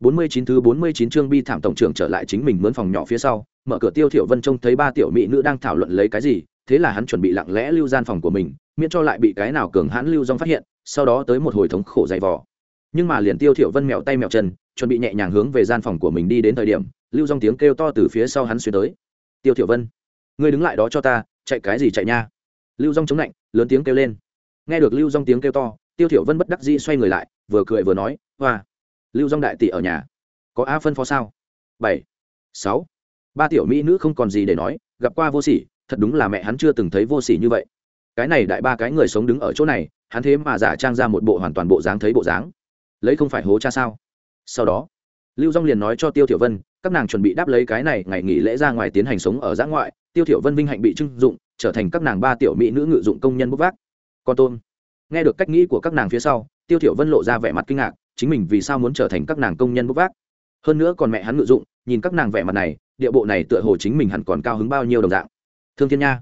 49 thứ 49 chương bi thảm tổng trưởng trở lại chính mình mướn phòng nhỏ phía sau, mở cửa Tiêu Thiểu Vân trông thấy ba tiểu mỹ nữ đang thảo luận lấy cái gì, thế là hắn chuẩn bị lặng lẽ lưu gian phòng của mình, miễn cho lại bị cái nào cường hãn lưu dòng phát hiện, sau đó tới một hồi thống khổ dày vò. Nhưng mà liền Tiêu Thiểu Vân mèo tay mèo chân, chuẩn bị nhẹ nhàng hướng về gian phòng của mình đi đến thời điểm, lưu dòng tiếng kêu to từ phía sau hắn xuyên tới. "Tiêu Thiểu Vân, ngươi đứng lại đó cho ta, chạy cái gì chạy nha?" Lưu Dung chống lạnh, lớn tiếng kêu lên. Nghe được Lưu Dung tiếng kêu to, Tiêu Thiểu Vân bất đắc dĩ xoay người lại, vừa cười vừa nói, "Hoa, Lưu dong đại tỷ ở nhà." có a phân phó sao? Bảy, sáu. Ba tiểu mỹ nữ không còn gì để nói, gặp qua vô sỉ, thật đúng là mẹ hắn chưa từng thấy vô sỉ như vậy. Cái này đại ba cái người sống đứng ở chỗ này, hắn thế mà giả trang ra một bộ hoàn toàn bộ dáng thấy bộ dáng. Lấy không phải hố cha sao? Sau đó, lưu dong liền nói cho tiêu tiểu vân, các nàng chuẩn bị đáp lấy cái này ngày nghỉ lễ ra ngoài tiến hành sống ở giã ngoại. Tiêu tiểu vân vinh hạnh bị trưng dụng, trở thành các nàng ba tiểu mỹ nữ ngự dụng công nhân bốc vác. Con tôm. Nghe được cách nghĩ của các nàng phía sau, tiêu tiểu vân lộ ra vẻ mặt kinh ngạc chính mình vì sao muốn trở thành các nàng công nhân bốc vác. Hơn nữa còn mẹ hắn ngự dụng, nhìn các nàng vẻ mặt này, địa bộ này tựa hồ chính mình hẳn còn cao hứng bao nhiêu đồng dạng. Thương thiên nha,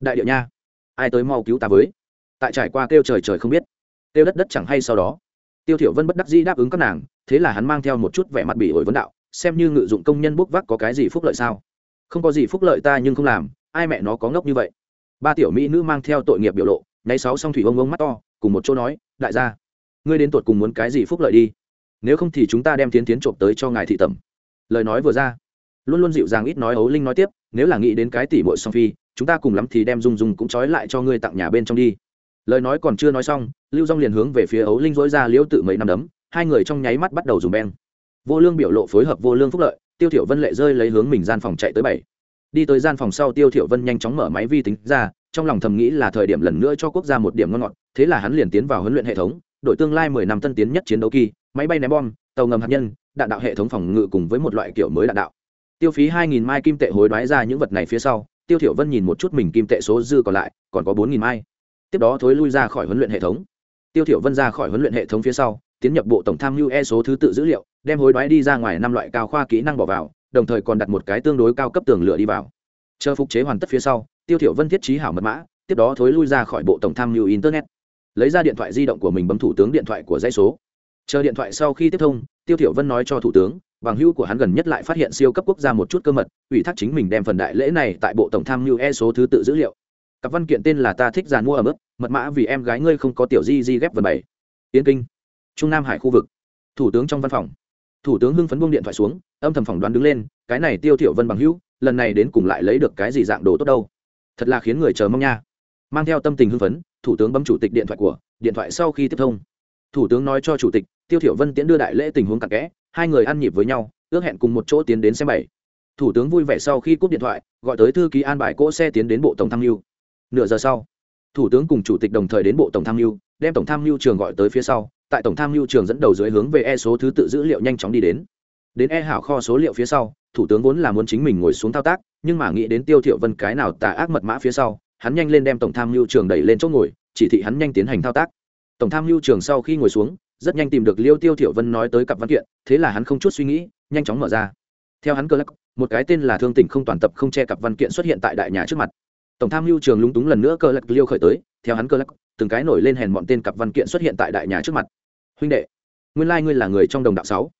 đại điệu nha, ai tới mau cứu ta với? Tại trải qua kêu trời trời không biết, kêu đất đất chẳng hay sau đó. Tiêu thiểu vân bất đắc dĩ đáp ứng các nàng, thế là hắn mang theo một chút vẻ mặt bị ổi vấn đạo, xem như ngự dụng công nhân bốc vác có cái gì phúc lợi sao? Không có gì phúc lợi ta nhưng không làm, ai mẹ nó có ngốc như vậy? Ba tiểu mỹ nữ mang theo tội nghiệp biểu lộ, nháy sáu song thủy ông ông mắt to, cùng một chỗ nói, đại gia ngươi đến tuột cùng muốn cái gì phúc lợi đi. Nếu không thì chúng ta đem tiến tiến trộm tới cho ngài thị tẩm. Lời nói vừa ra, luôn luôn dịu dàng ít nói ấu linh nói tiếp, nếu là nghĩ đến cái tỷ bội song phi, chúng ta cùng lắm thì đem dung dung cũng trói lại cho ngươi tặng nhà bên trong đi. Lời nói còn chưa nói xong, lưu dong liền hướng về phía ấu linh dối ra liễu tự mấy năm đấm, hai người trong nháy mắt bắt đầu dùng beng. Vô lương biểu lộ phối hợp vô lương phúc lợi, tiêu thiểu vân lệ rơi lấy hướng mình gian phòng chạy tới bảy. Đi tới gian phòng sau tiêu thiểu vân nhanh chóng mở máy vi tính ra, trong lòng thầm nghĩ là thời điểm lần nữa cho quốc gia một điểm ngon ngọt, thế là hắn liền tiến vào huấn luyện hệ thống đội tương lai mười năm tân tiến nhất chiến đấu kỳ, máy bay ném bom, tàu ngầm hạt nhân, đạn đạo hệ thống phòng ngự cùng với một loại kiểu mới đạn đạo. Tiêu phí hai nghìn mai kim tệ hối đoái ra những vật này phía sau, tiêu thiểu vân nhìn một chút mình kim tệ số dư còn lại, còn có bốn nghìn mai. Tiếp đó thối lui ra khỏi huấn luyện hệ thống. Tiêu thiểu vân ra khỏi huấn luyện hệ thống phía sau, tiến nhập bộ tổng tham lưu e số thứ tự dữ liệu, đem hối đoái đi ra ngoài năm loại cao khoa kỹ năng bỏ vào, đồng thời còn đặt một cái tương đối cao cấp tường lửa đi vào. Chờ phục chế hoàn tất phía sau, tiêu thiểu vân thiết trí hảo mật mã, tiếp đó thối lui ra khỏi bộ tổng tham lưu internet lấy ra điện thoại di động của mình bấm thủ tướng điện thoại của dãy số. Chờ điện thoại sau khi tiếp thông, tiêu thiểu vân nói cho thủ tướng, bằng hữu của hắn gần nhất lại phát hiện siêu cấp quốc gia một chút cơ mật, ủy thác chính mình đem phần đại lễ này tại bộ tổng tham mưu e số thứ tự dữ liệu. Cặp văn kiện tên là ta thích giàn mua ở mức mật mã vì em gái ngươi không có tiểu di di ghép vần bảy. Tiến kinh, trung nam hải khu vực. Thủ tướng trong văn phòng. Thủ tướng hưng phấn buông điện thoại xuống, âm thầm phỏng đoán đứng lên, cái này tiêu thiểu vân bằng hữu, lần này đến cùng lại lấy được cái gì dạng đồ tốt đâu. Thật là khiến người chờ mong nha. Mang theo tâm tình hưng phấn thủ tướng bấm chủ tịch điện thoại của, điện thoại sau khi tiếp thông. Thủ tướng nói cho chủ tịch, tiêu thiểu vân tiễn đưa đại lễ tình huống cặn kẽ, hai người ăn nhịp với nhau, ước hẹn cùng một chỗ tiến đến xem bảy. Thủ tướng vui vẻ sau khi cúp điện thoại, gọi tới thư ký an bài cỗ xe tiến đến bộ tổng tham mưu. Nửa giờ sau, thủ tướng cùng chủ tịch đồng thời đến bộ tổng tham mưu, đem tổng tham mưu trường gọi tới phía sau, tại tổng tham mưu trường dẫn đầu dưới hướng về e số thứ tự dữ liệu nhanh chóng đi đến. Đến e hảo kho số liệu phía sau, thủ tướng vốn là muốn chính mình ngồi xuống thao tác, nhưng mà nghĩ đến tiêu thiểu vân cái nào tà ác mật mã phía sau hắn nhanh lên đem tổng tham mưu trường đẩy lên chỗ ngồi, chỉ thị hắn nhanh tiến hành thao tác. Tổng tham mưu trường sau khi ngồi xuống, rất nhanh tìm được liêu tiêu thiểu vân nói tới cặp văn kiện, thế là hắn không chút suy nghĩ, nhanh chóng mở ra. Theo hắn cơ lắc một cái tên là thương tỉnh không toàn tập không che cặp văn kiện xuất hiện tại đại nhà trước mặt. Tổng tham mưu trường lúng túng lần nữa cơ lắc liêu khởi tới, theo hắn cơ lắc từng cái nổi lên hèn bọn tên cặp văn kiện xuất hiện tại đại nhà trước mặt. Huynh đệ, nguyên lai like ngươi là người trong đồng đạo sáu.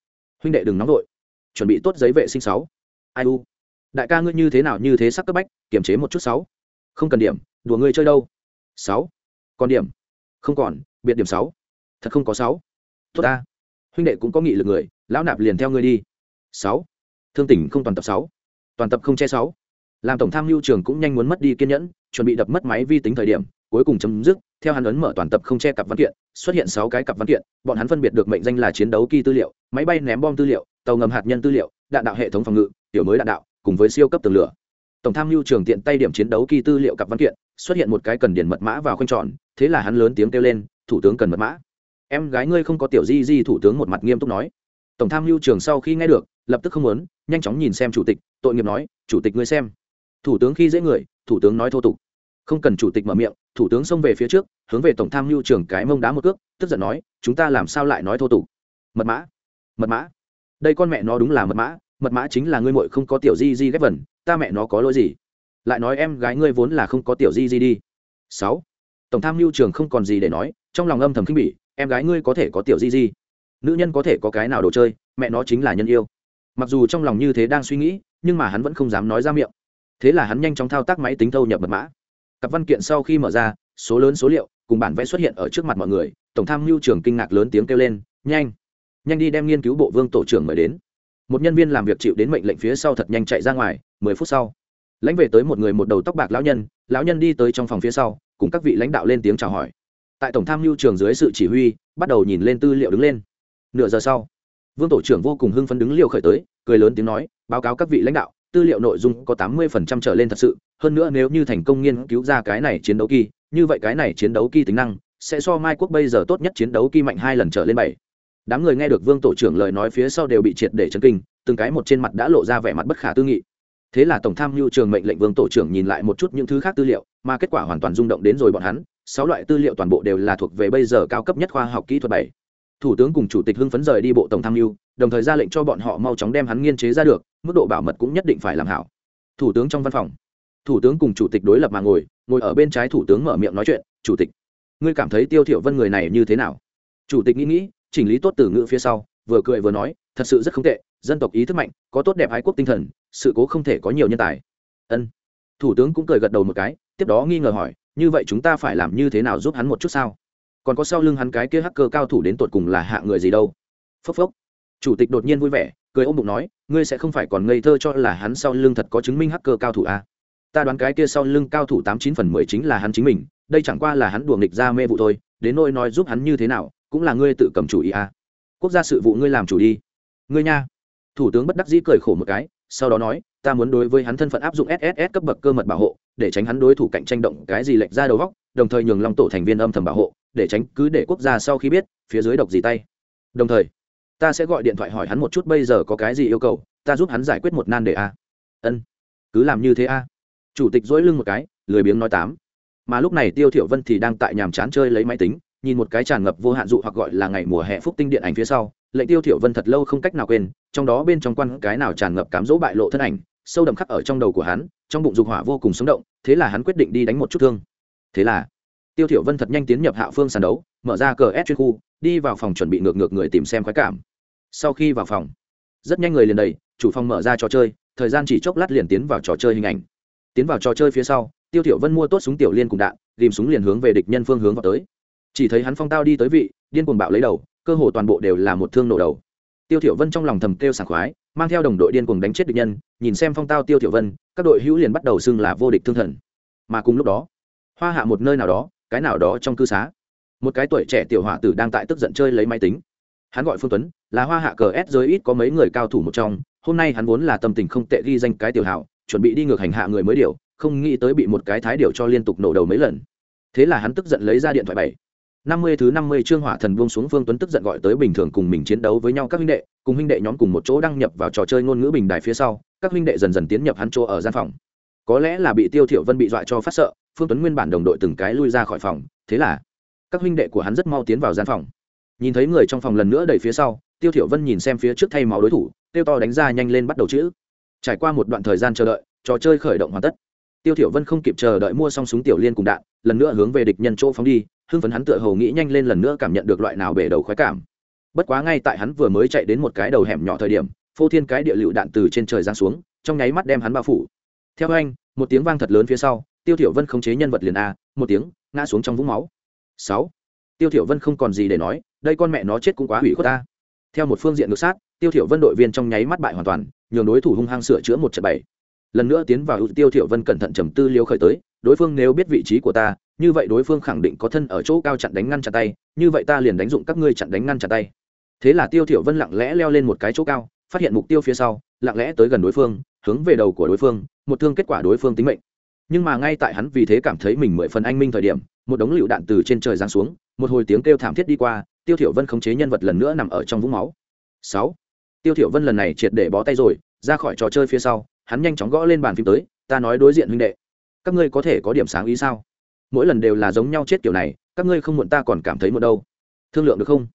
Huynh đệ đừng nóng vội. Chuẩn bị tốt giấy vệ sinh sáu. Ai u? Đại ca ngươi như thế nào như thế sắc cấp bách, kiềm chế một chút sáu không cần điểm, đùa ngươi chơi đâu. Sáu. Còn điểm? Không còn, biệt điểm sáu. Thật không có sáu. Tốt ta. Huynh đệ cũng có nghị lực người, lão nạp liền theo ngươi đi. Sáu. Thương tỉnh không toàn tập sáu. Toàn tập không che sáu. Làm tổng tham mưu trưởng cũng nhanh muốn mất đi kiên nhẫn, chuẩn bị đập mất máy vi tính thời điểm, cuối cùng chấm dứt, theo hắn ấn mở toàn tập không che cặp văn kiện, xuất hiện sáu cái cặp văn kiện, bọn hắn phân biệt được mệnh danh là chiến đấu kỳ tư liệu, máy bay ném bom tư liệu, tàu ngầm hạt nhân tư liệu, đạn đạo hệ thống phòng ngự, tiểu mới đạn đạo, cùng với siêu cấp tường lửa tổng tham mưu trường tiện tay điểm chiến đấu kỳ tư liệu cặp văn kiện, xuất hiện một cái cần điền mật mã vào khoanh tròn, thế là hắn lớn tiếng kêu lên, thủ tướng cần mật mã. Em gái ngươi không có tiểu di di thủ tướng một mặt nghiêm túc nói. Tổng tham mưu trường sau khi nghe được, lập tức không muốn, nhanh chóng nhìn xem chủ tịch, tội nghiệp nói, chủ tịch ngươi xem. Thủ tướng khi dễ người, thủ tướng nói thô tục. Không cần chủ tịch mở miệng, thủ tướng xông về phía trước, hướng về tổng tham mưu trường cái mông đá một cước, tức giận nói, chúng ta làm sao lại nói thô tục? Mật mã mật mã. Đây con mẹ nó đúng là mật mã mật mã chính là ngươi muội không có tiểu di di ghép vần ta mẹ nó có lỗi gì? Lại nói em gái ngươi vốn là không có tiểu di di đi. Sáu. Tổng tham mưu trường không còn gì để nói, trong lòng âm thầm khinh bỉ, em gái ngươi có thể có tiểu di di. Nữ nhân có thể có cái nào đồ chơi, mẹ nó chính là nhân yêu. Mặc dù trong lòng như thế đang suy nghĩ, nhưng mà hắn vẫn không dám nói ra miệng. Thế là hắn nhanh chóng thao tác máy tính thâu nhập mật mã. Cặp văn kiện sau khi mở ra, số lớn số liệu cùng bản vẽ xuất hiện ở trước mặt mọi người, tổng tham mưu trưởng kinh ngạc lớn tiếng kêu lên, nhanh nhanh đi đem nghiên cứu bộ vương tổ trưởng mời đến. Một nhân viên làm việc chịu đến mệnh lệnh phía sau thật nhanh chạy ra ngoài mười phút sau, lãnh về tới một người một đầu tóc bạc lão nhân lão nhân đi tới trong phòng phía sau, cùng các vị lãnh đạo lên tiếng chào hỏi. Tại tổng tham mưu trường dưới sự chỉ huy, bắt đầu nhìn lên tư liệu đứng lên. Nửa giờ sau, vương tổ trưởng vô cùng hưng phấn đứng liệu khởi tới, cười lớn tiếng nói, báo cáo các vị lãnh đạo, tư liệu nội dung có tám mươi phần trăm trở lên thật sự, hơn nữa nếu như thành công nghiên cứu ra cái này chiến đấu kỳ, như vậy cái này chiến đấu kỳ tính năng sẽ so mai quốc bây giờ tốt nhất chiến đấu kỳ mạnh hai lần trở lên bảy. Đám người nghe được vương tổ trưởng lời nói phía sau đều bị triệt để chấn kinh, từng cái một trên mặt đã lộ ra vẻ mặt bất khả tư nghị thế là tổng tham mưu trường mệnh lệnh vương tổ trưởng nhìn lại một chút những thứ khác tư liệu, mà kết quả hoàn toàn rung động đến rồi bọn hắn. Sáu loại tư liệu toàn bộ đều là thuộc về bây giờ cao cấp nhất khoa học kỹ thuật bảy. Thủ tướng cùng chủ tịch hưng phấn rời đi bộ tổng tham mưu, đồng thời ra lệnh cho bọn họ mau chóng đem hắn nghiên chế ra được, mức độ bảo mật cũng nhất định phải làm hảo. Thủ tướng trong văn phòng, thủ tướng cùng chủ tịch đối lập mà ngồi ngồi ở bên trái thủ tướng mở miệng nói chuyện, chủ tịch, ngươi cảm thấy tiêu thiểu vân người này như thế nào? Chủ tịch nghĩ nghĩ, chỉnh lý tốt từ ngữ phía sau, vừa cười vừa nói, thật sự rất không tệ, dân tộc ý thức mạnh, có tốt đẹp ái quốc tinh thần sự cố không thể có nhiều nhân tài. Ân. Thủ tướng cũng cười gật đầu một cái, tiếp đó nghi ngờ hỏi, như vậy chúng ta phải làm như thế nào giúp hắn một chút sao? Còn có sau lưng hắn cái kia hacker cao thủ đến tột cùng là hạ người gì đâu? Phốc phốc. Chủ tịch đột nhiên vui vẻ, cười ôm bụng nói, ngươi sẽ không phải còn ngây thơ cho là hắn sau lưng thật có chứng minh hacker cao thủ à? ta đoán cái kia sau lưng cao thủ tám chín phần mười chính là hắn chính mình, đây chẳng qua là hắn đùa nghịch ra mê vụ thôi, đến nôi nói giúp hắn như thế nào, cũng là ngươi tự cầm chủ ý à. quốc gia sự vụ ngươi làm chủ đi. Ngươi nha. Thủ tướng bất đắc dĩ cười khổ một cái sau đó nói, ta muốn đối với hắn thân phận áp dụng sss cấp bậc cơ mật bảo hộ, để tránh hắn đối thủ cạnh tranh động cái gì lệch ra đầu góc đồng thời nhường long tổ thành viên âm thầm bảo hộ, để tránh cứ để quốc gia sau khi biết, phía dưới độc gì tay. Đồng thời, ta sẽ gọi điện thoại hỏi hắn một chút bây giờ có cái gì yêu cầu, ta giúp hắn giải quyết một nan đề a. Ân, cứ làm như thế a. Chủ tịch dỗi lưng một cái, lười biếng nói tám. Mà lúc này tiêu thiểu vân thì đang tại nhàm chán chơi lấy máy tính, nhìn một cái tràn ngập vô hạn dụ hoặc gọi là ngày mùa hè phúc tinh điện ảnh phía sau lệnh tiêu thiểu vân thật lâu không cách nào quên, trong đó bên trong quan cái nào tràn ngập cám dỗ bại lộ thân ảnh, sâu đậm khắc ở trong đầu của hắn, trong bụng dục hỏa vô cùng sống động, thế là hắn quyết định đi đánh một chút thương. Thế là, tiêu thiểu vân thật nhanh tiến nhập hạ phương sàn đấu, mở ra cờ s chuyên khu, đi vào phòng chuẩn bị ngược ngược người tìm xem khoái cảm. Sau khi vào phòng, rất nhanh người liền đầy chủ phòng mở ra trò chơi, thời gian chỉ chốc lát liền tiến vào trò chơi hình ảnh. Tiến vào trò chơi phía sau, tiêu thiểu vân mua tốt súng tiểu liên cùng đạn, tìm súng liền hướng về địch nhân phương hướng vào tới. Chỉ thấy hắn phong tao đi tới vị, điên cuồng bạo lấy đầu cơ hồ toàn bộ đều là một thương nổ đầu. Tiêu thiểu vân trong lòng thầm kêu sảng khoái, mang theo đồng đội điên cuồng đánh chết địch nhân, nhìn xem phong tao tiêu thiểu vân, các đội hữu liền bắt đầu xưng là vô địch thương thần. Mà cùng lúc đó, hoa hạ một nơi nào đó, cái nào đó trong cư xá, một cái tuổi trẻ tiểu hỏa tử đang tại tức giận chơi lấy máy tính. Hắn gọi phương tuấn, là hoa hạ cờ s giới ít có mấy người cao thủ một trong, hôm nay hắn vốn là tâm tình không tệ ghi danh cái tiểu hảo, chuẩn bị đi ngược hành hạ người mới điều, không nghĩ tới bị một cái thái điều cho liên tục nổ đầu mấy lần. Thế là hắn tức giận lấy ra điện thoại bảy năm mươi thứ năm mươi chương hỏa thần buông xuống phương tuấn tức giận gọi tới bình thường cùng mình chiến đấu với nhau các huynh đệ, cùng huynh đệ nhóm cùng một chỗ đăng nhập vào trò chơi ngôn ngữ bình đài phía sau, các huynh đệ dần dần tiến nhập hắn chỗ ở gian phòng. Có lẽ là bị tiêu thiểu vân bị dọa cho phát sợ, phương tuấn nguyên bản đồng đội từng cái lui ra khỏi phòng, thế là các huynh đệ của hắn rất mau tiến vào gian phòng. Nhìn thấy người trong phòng lần nữa đẩy phía sau, tiêu thiểu vân nhìn xem phía trước thay máu đối thủ tiêu to đánh ra nhanh lên bắt đầu chữ. Trải qua một đoạn thời gian chờ đợi, trò chơi khởi động hoàn tất. Tiêu thiểu vân không kịp chờ đợi mua xong súng tiểu liên cùng đạn, lần nữa hướng về địch nhân chỗ phóng đi hưng phấn hắn tựa hồ nghĩ nhanh lên lần nữa cảm nhận được loại nào bể đầu khoái cảm. Bất quá ngay tại hắn vừa mới chạy đến một cái đầu hẻm nhỏ thời điểm, phô thiên cái địa lựu đạn từ trên trời giáng xuống, trong nháy mắt đem hắn bao phủ. Theo anh, một tiếng vang thật lớn phía sau, tiêu thiểu vân không chế nhân vật liền a, một tiếng, ngã xuống trong vũng máu. Sáu, tiêu thiểu vân không còn gì để nói, đây con mẹ nó chết cũng quá hủy khuất ta. Theo một phương diện ngược sát, tiêu thiểu vân đội viên trong nháy mắt bại hoàn toàn, nhường đối thủ hung hăng sửa chữa một trận bảy lần nữa tiến vào tiêu thiểu vân cẩn thận trầm tư liêu khởi tới, đối phương nếu biết vị trí của ta như vậy đối phương khẳng định có thân ở chỗ cao chặn đánh ngăn chặn tay, như vậy ta liền đánh dụng các ngươi chặn đánh ngăn chặn tay. Thế là tiêu thiểu vân lặng lẽ leo lên một cái chỗ cao, phát hiện mục tiêu phía sau, lặng lẽ tới gần đối phương, hướng về đầu của đối phương, một thương kết quả đối phương tính mệnh. Nhưng mà ngay tại hắn vì thế cảm thấy mình mười phần anh minh thời điểm, một đống lựu đạn từ trên trời giáng xuống, một hồi tiếng kêu thảm thiết đi qua, tiêu thiểu vân khống chế nhân vật lần nữa nằm ở trong vũng máu. Sáu. Tiêu thiểu vân lần này triệt để bó tay rồi, ra khỏi trò chơi phía sau, hắn nhanh chóng gõ lên bàn phím tới, ta nói đối diện huynh đệ, các ngươi có thể có điểm sáng ý sao? Mỗi lần đều là giống nhau chết kiểu này, các ngươi không muộn ta còn cảm thấy muộn đâu. Thương lượng được không?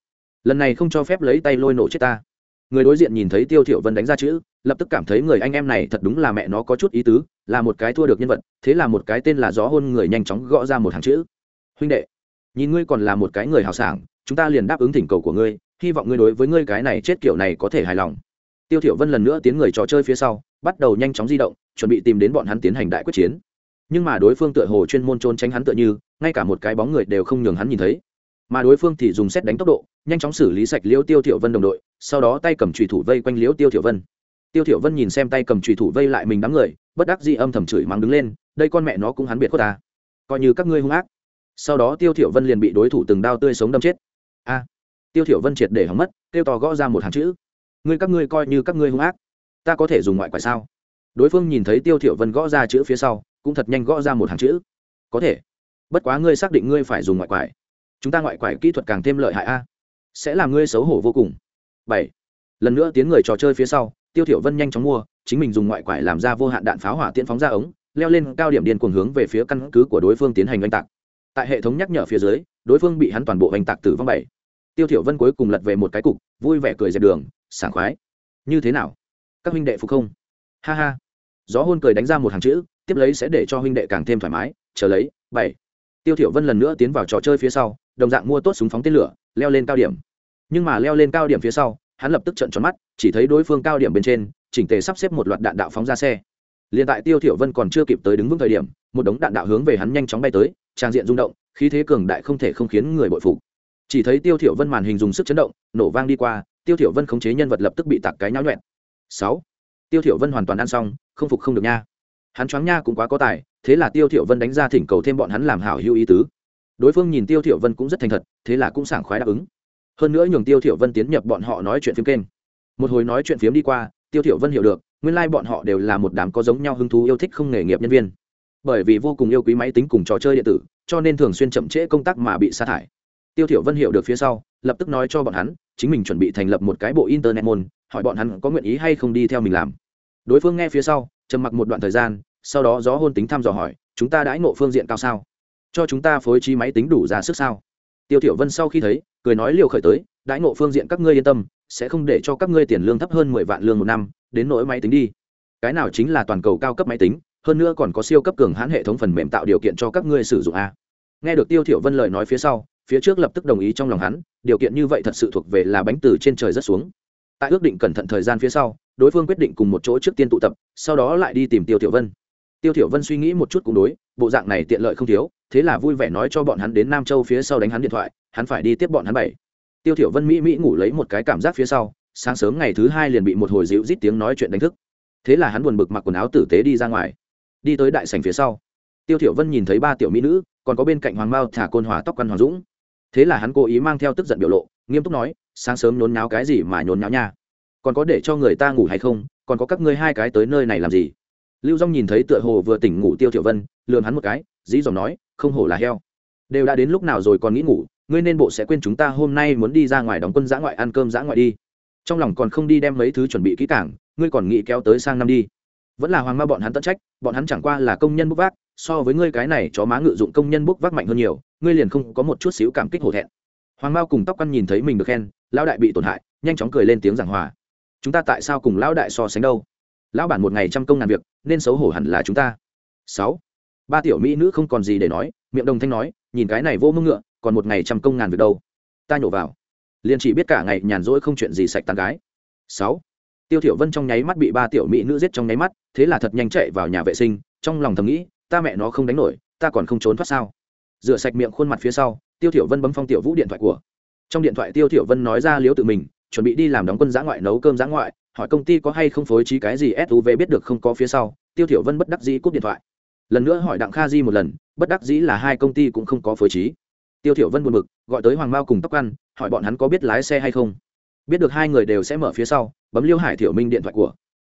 Lần này không cho phép lấy tay lôi nổ chết ta. Người đối diện nhìn thấy tiêu thiểu vân đánh ra chữ, lập tức cảm thấy người anh em này thật đúng là mẹ nó có chút ý tứ, là một cái thua được nhân vật, thế là một cái tên là gió hôn người nhanh chóng gõ ra một hàng chữ. Huynh đệ, nhìn ngươi còn là một cái người hào sảng, chúng ta liền đáp ứng thỉnh cầu của ngươi, hy vọng ngươi đối với ngươi cái này chết kiểu này có thể hài lòng. Tiêu thiểu vân lần nữa tiến người trò chơi phía sau, bắt đầu nhanh chóng di động, chuẩn bị tìm đến bọn hắn tiến hành đại quyết chiến nhưng mà đối phương tựa hồ chuyên môn trốn tránh hắn tựa như, ngay cả một cái bóng người đều không nhường hắn nhìn thấy. Mà đối phương thì dùng xét đánh tốc độ, nhanh chóng xử lý sạch liễu tiêu thiểu vân đồng đội, sau đó tay cầm trùy thủ vây quanh liễu tiêu thiểu vân. Tiêu thiểu vân nhìn xem tay cầm trùy thủ vây lại mình đám người, bất đắc dĩ âm thầm chửi mắng đứng lên, đây con mẹ nó cũng hắn biệt khuất ta. Coi như các ngươi hung ác. Sau đó tiêu thiểu vân liền bị đối thủ từng đao tươi sống đâm chết. A! Tiêu thiểu vân triệt để hỏng mất tiêu to gõ ra một hàng chữ. Ngươi các ngươi coi như các ngươi hung ác, ta có thể dùng ngoại quả sao? Đối phương nhìn thấy tiêu thiểu vân gõ ra chữ phía sau cũng thật nhanh gõ ra một hàng chữ. Có thể. Bất quá ngươi xác định ngươi phải dùng ngoại quải. Chúng ta ngoại quải kỹ thuật càng thêm lợi hại a. Sẽ làm ngươi xấu hổ vô cùng. Bảy. Lần nữa tiến người trò chơi phía sau, tiêu thiểu vân nhanh chóng mua, chính mình dùng ngoại quải làm ra vô hạn đạn pháo hỏa tiễn phóng ra ống, leo lên cao điểm điên cuồng hướng về phía căn cứ của đối phương tiến hành oanh tạc. Tại hệ thống nhắc nhở phía dưới, đối phương bị hắn toàn bộ oanh tạc tử vong bảy. Tiêu thiểu vân cuối cùng lật về một cái cục, vui vẻ cười dẹp đường, sảng khoái. Như thế nào? Các huynh đệ phục không? Ha ha. Gió hôn cười đánh ra một hàng chữ tiếp lấy sẽ để cho huynh đệ càng thêm thoải mái, chờ lấy, bảy. Tiêu thiểu vân lần nữa tiến vào trò chơi phía sau, đồng dạng mua tốt súng phóng tên lửa, leo lên cao điểm. Nhưng mà leo lên cao điểm phía sau, hắn lập tức trợn tròn mắt, chỉ thấy đối phương cao điểm bên trên, chỉnh tề sắp xếp một loạt đạn đạo phóng ra xe. Liền tại tiêu thiểu vân còn chưa kịp tới đứng vững thời điểm, một đống đạn đạo hướng về hắn nhanh chóng bay tới, trang diện rung động, khí thế cường đại không thể không khiến người bội phục. Chỉ thấy tiêu thiểu vân màn hình dùng sức chấn động, nổ vang đi qua, tiêu thiểu vân khống chế nhân vật lập tức bị tạc cái nhão nhuẹn. Sáu. Tiêu thiểu vân hoàn toàn ăn xong, không phục không được nha hắn choáng nha cũng quá có tài, thế là tiêu thiểu vân đánh ra thỉnh cầu thêm bọn hắn làm hảo hữu ý tứ. Đối phương nhìn tiêu thiểu vân cũng rất thành thật, thế là cũng sảng khoái đáp ứng. Hơn nữa nhường tiêu thiểu vân tiến nhập bọn họ nói chuyện phiếm kênh. Một hồi nói chuyện phiếm đi qua, tiêu thiểu vân hiểu được, nguyên lai like bọn họ đều là một đám có giống nhau hứng thú yêu thích không nghề nghiệp nhân viên. Bởi vì vô cùng yêu quý máy tính cùng trò chơi điện tử, cho nên thường xuyên chậm trễ công tác mà bị sa thải. Tiêu thiểu vân hiểu được phía sau, lập tức nói cho bọn hắn, chính mình chuẩn bị thành lập một cái bộ internet môn, hỏi bọn hắn có nguyện ý hay không đi theo mình làm. Đối phương nghe phía sau trầm mặc một đoạn thời gian, sau đó gió hôn tính thăm dò hỏi, chúng ta đãi ngộ phương diện cao sao? Cho chúng ta phối trí máy tính đủ ra sức sao? Tiêu thiểu vân sau khi thấy, cười nói liều khởi tới, đãi ngộ phương diện các ngươi yên tâm, sẽ không để cho các ngươi tiền lương thấp hơn mười vạn lương một năm, đến nỗi máy tính đi. Cái nào chính là toàn cầu cao cấp máy tính, hơn nữa còn có siêu cấp cường hãn hệ thống phần mềm tạo điều kiện cho các ngươi sử dụng a. Nghe được tiêu thiểu vân lời nói phía sau, phía trước lập tức đồng ý trong lòng hắn, điều kiện như vậy thật sự thuộc về là bánh từ trên trời rất xuống tại ước định cẩn thận thời gian phía sau, đối phương quyết định cùng một chỗ trước tiên tụ tập, sau đó lại đi tìm tiêu tiểu vân. Tiêu tiểu vân suy nghĩ một chút cũng đối, bộ dạng này tiện lợi không thiếu, thế là vui vẻ nói cho bọn hắn đến nam châu phía sau đánh hắn điện thoại, hắn phải đi tiếp bọn hắn bảy. Tiêu tiểu vân mỹ mỹ ngủ lấy một cái cảm giác phía sau, sáng sớm ngày thứ hai liền bị một hồi dịu rít tiếng nói chuyện đánh thức. Thế là hắn buồn bực mặc quần áo tử tế đi ra ngoài. Đi tới đại sảnh phía sau, tiêu tiểu vân nhìn thấy ba tiểu mỹ nữ, còn có bên cạnh hoàng mao thả côn hòa tóc quan hoàng dũng. Thế là hắn cố ý mang theo tức giận biểu lộ nghiêm túc nói, sáng sớm nhốn náo cái gì mà nhốn náo nha? Còn có để cho người ta ngủ hay không? Còn có các ngươi hai cái tới nơi này làm gì? Lưu dong nhìn thấy tựa hồ vừa tỉnh ngủ tiêu thiểu vân, lườm hắn một cái, dí dòm nói, không hổ là heo. Đều đã đến lúc nào rồi còn nghĩ ngủ? Ngươi nên bộ sẽ quên chúng ta hôm nay muốn đi ra ngoài đóng quân giã ngoại ăn cơm giã ngoại đi. Trong lòng còn không đi đem mấy thứ chuẩn bị kỹ càng, ngươi còn nghĩ kéo tới sang năm đi. Vẫn là hoàng ma bọn hắn tận trách, bọn hắn chẳng qua là công nhân bốc vác, so với ngươi cái này chó má ngự dụng công nhân bốc vác mạnh hơn nhiều, ngươi liền không có một chút xíu cảm kích hổ thẹn hoàng mao cùng tóc căn nhìn thấy mình được khen, lão đại bị tổn hại, nhanh chóng cười lên tiếng giảng hòa. Chúng ta tại sao cùng lão đại so sánh đâu? Lão bản một ngày trăm công ngàn việc, nên xấu hổ hẳn là chúng ta. Sáu. Ba tiểu mỹ nữ không còn gì để nói, miệng đồng thanh nói, nhìn cái này vô mưng ngựa, còn một ngày trăm công ngàn việc đâu. Ta nhổ vào. Liền chỉ biết cả ngày nhàn rỗi không chuyện gì sạch tán gái. Sáu. Tiêu thiểu vân trong nháy mắt bị ba tiểu mỹ nữ giết trong nháy mắt, thế là thật nhanh chạy vào nhà vệ sinh, trong lòng thầm nghĩ, ta mẹ nó không đánh nổi, ta còn không trốn thoát sao? Rửa sạch miệng khuôn mặt phía sau tiêu thiểu vân bấm phong tiểu vũ điện thoại của. Trong điện thoại tiêu thiểu vân nói ra liếu tự mình, chuẩn bị đi làm đóng quân giã ngoại nấu cơm giã ngoại, hỏi công ty có hay không phối trí cái gì suv biết được không có phía sau, tiêu thiểu vân bất đắc dĩ cúp điện thoại. Lần nữa hỏi đặng kha di một lần, bất đắc dĩ là hai công ty cũng không có phối trí. Tiêu thiểu vân buồn bực, gọi tới hoàng mao cùng tóc ăn, hỏi bọn hắn có biết lái xe hay không. Biết được hai người đều sẽ mở phía sau, bấm liêu hải thiểu minh điện thoại của.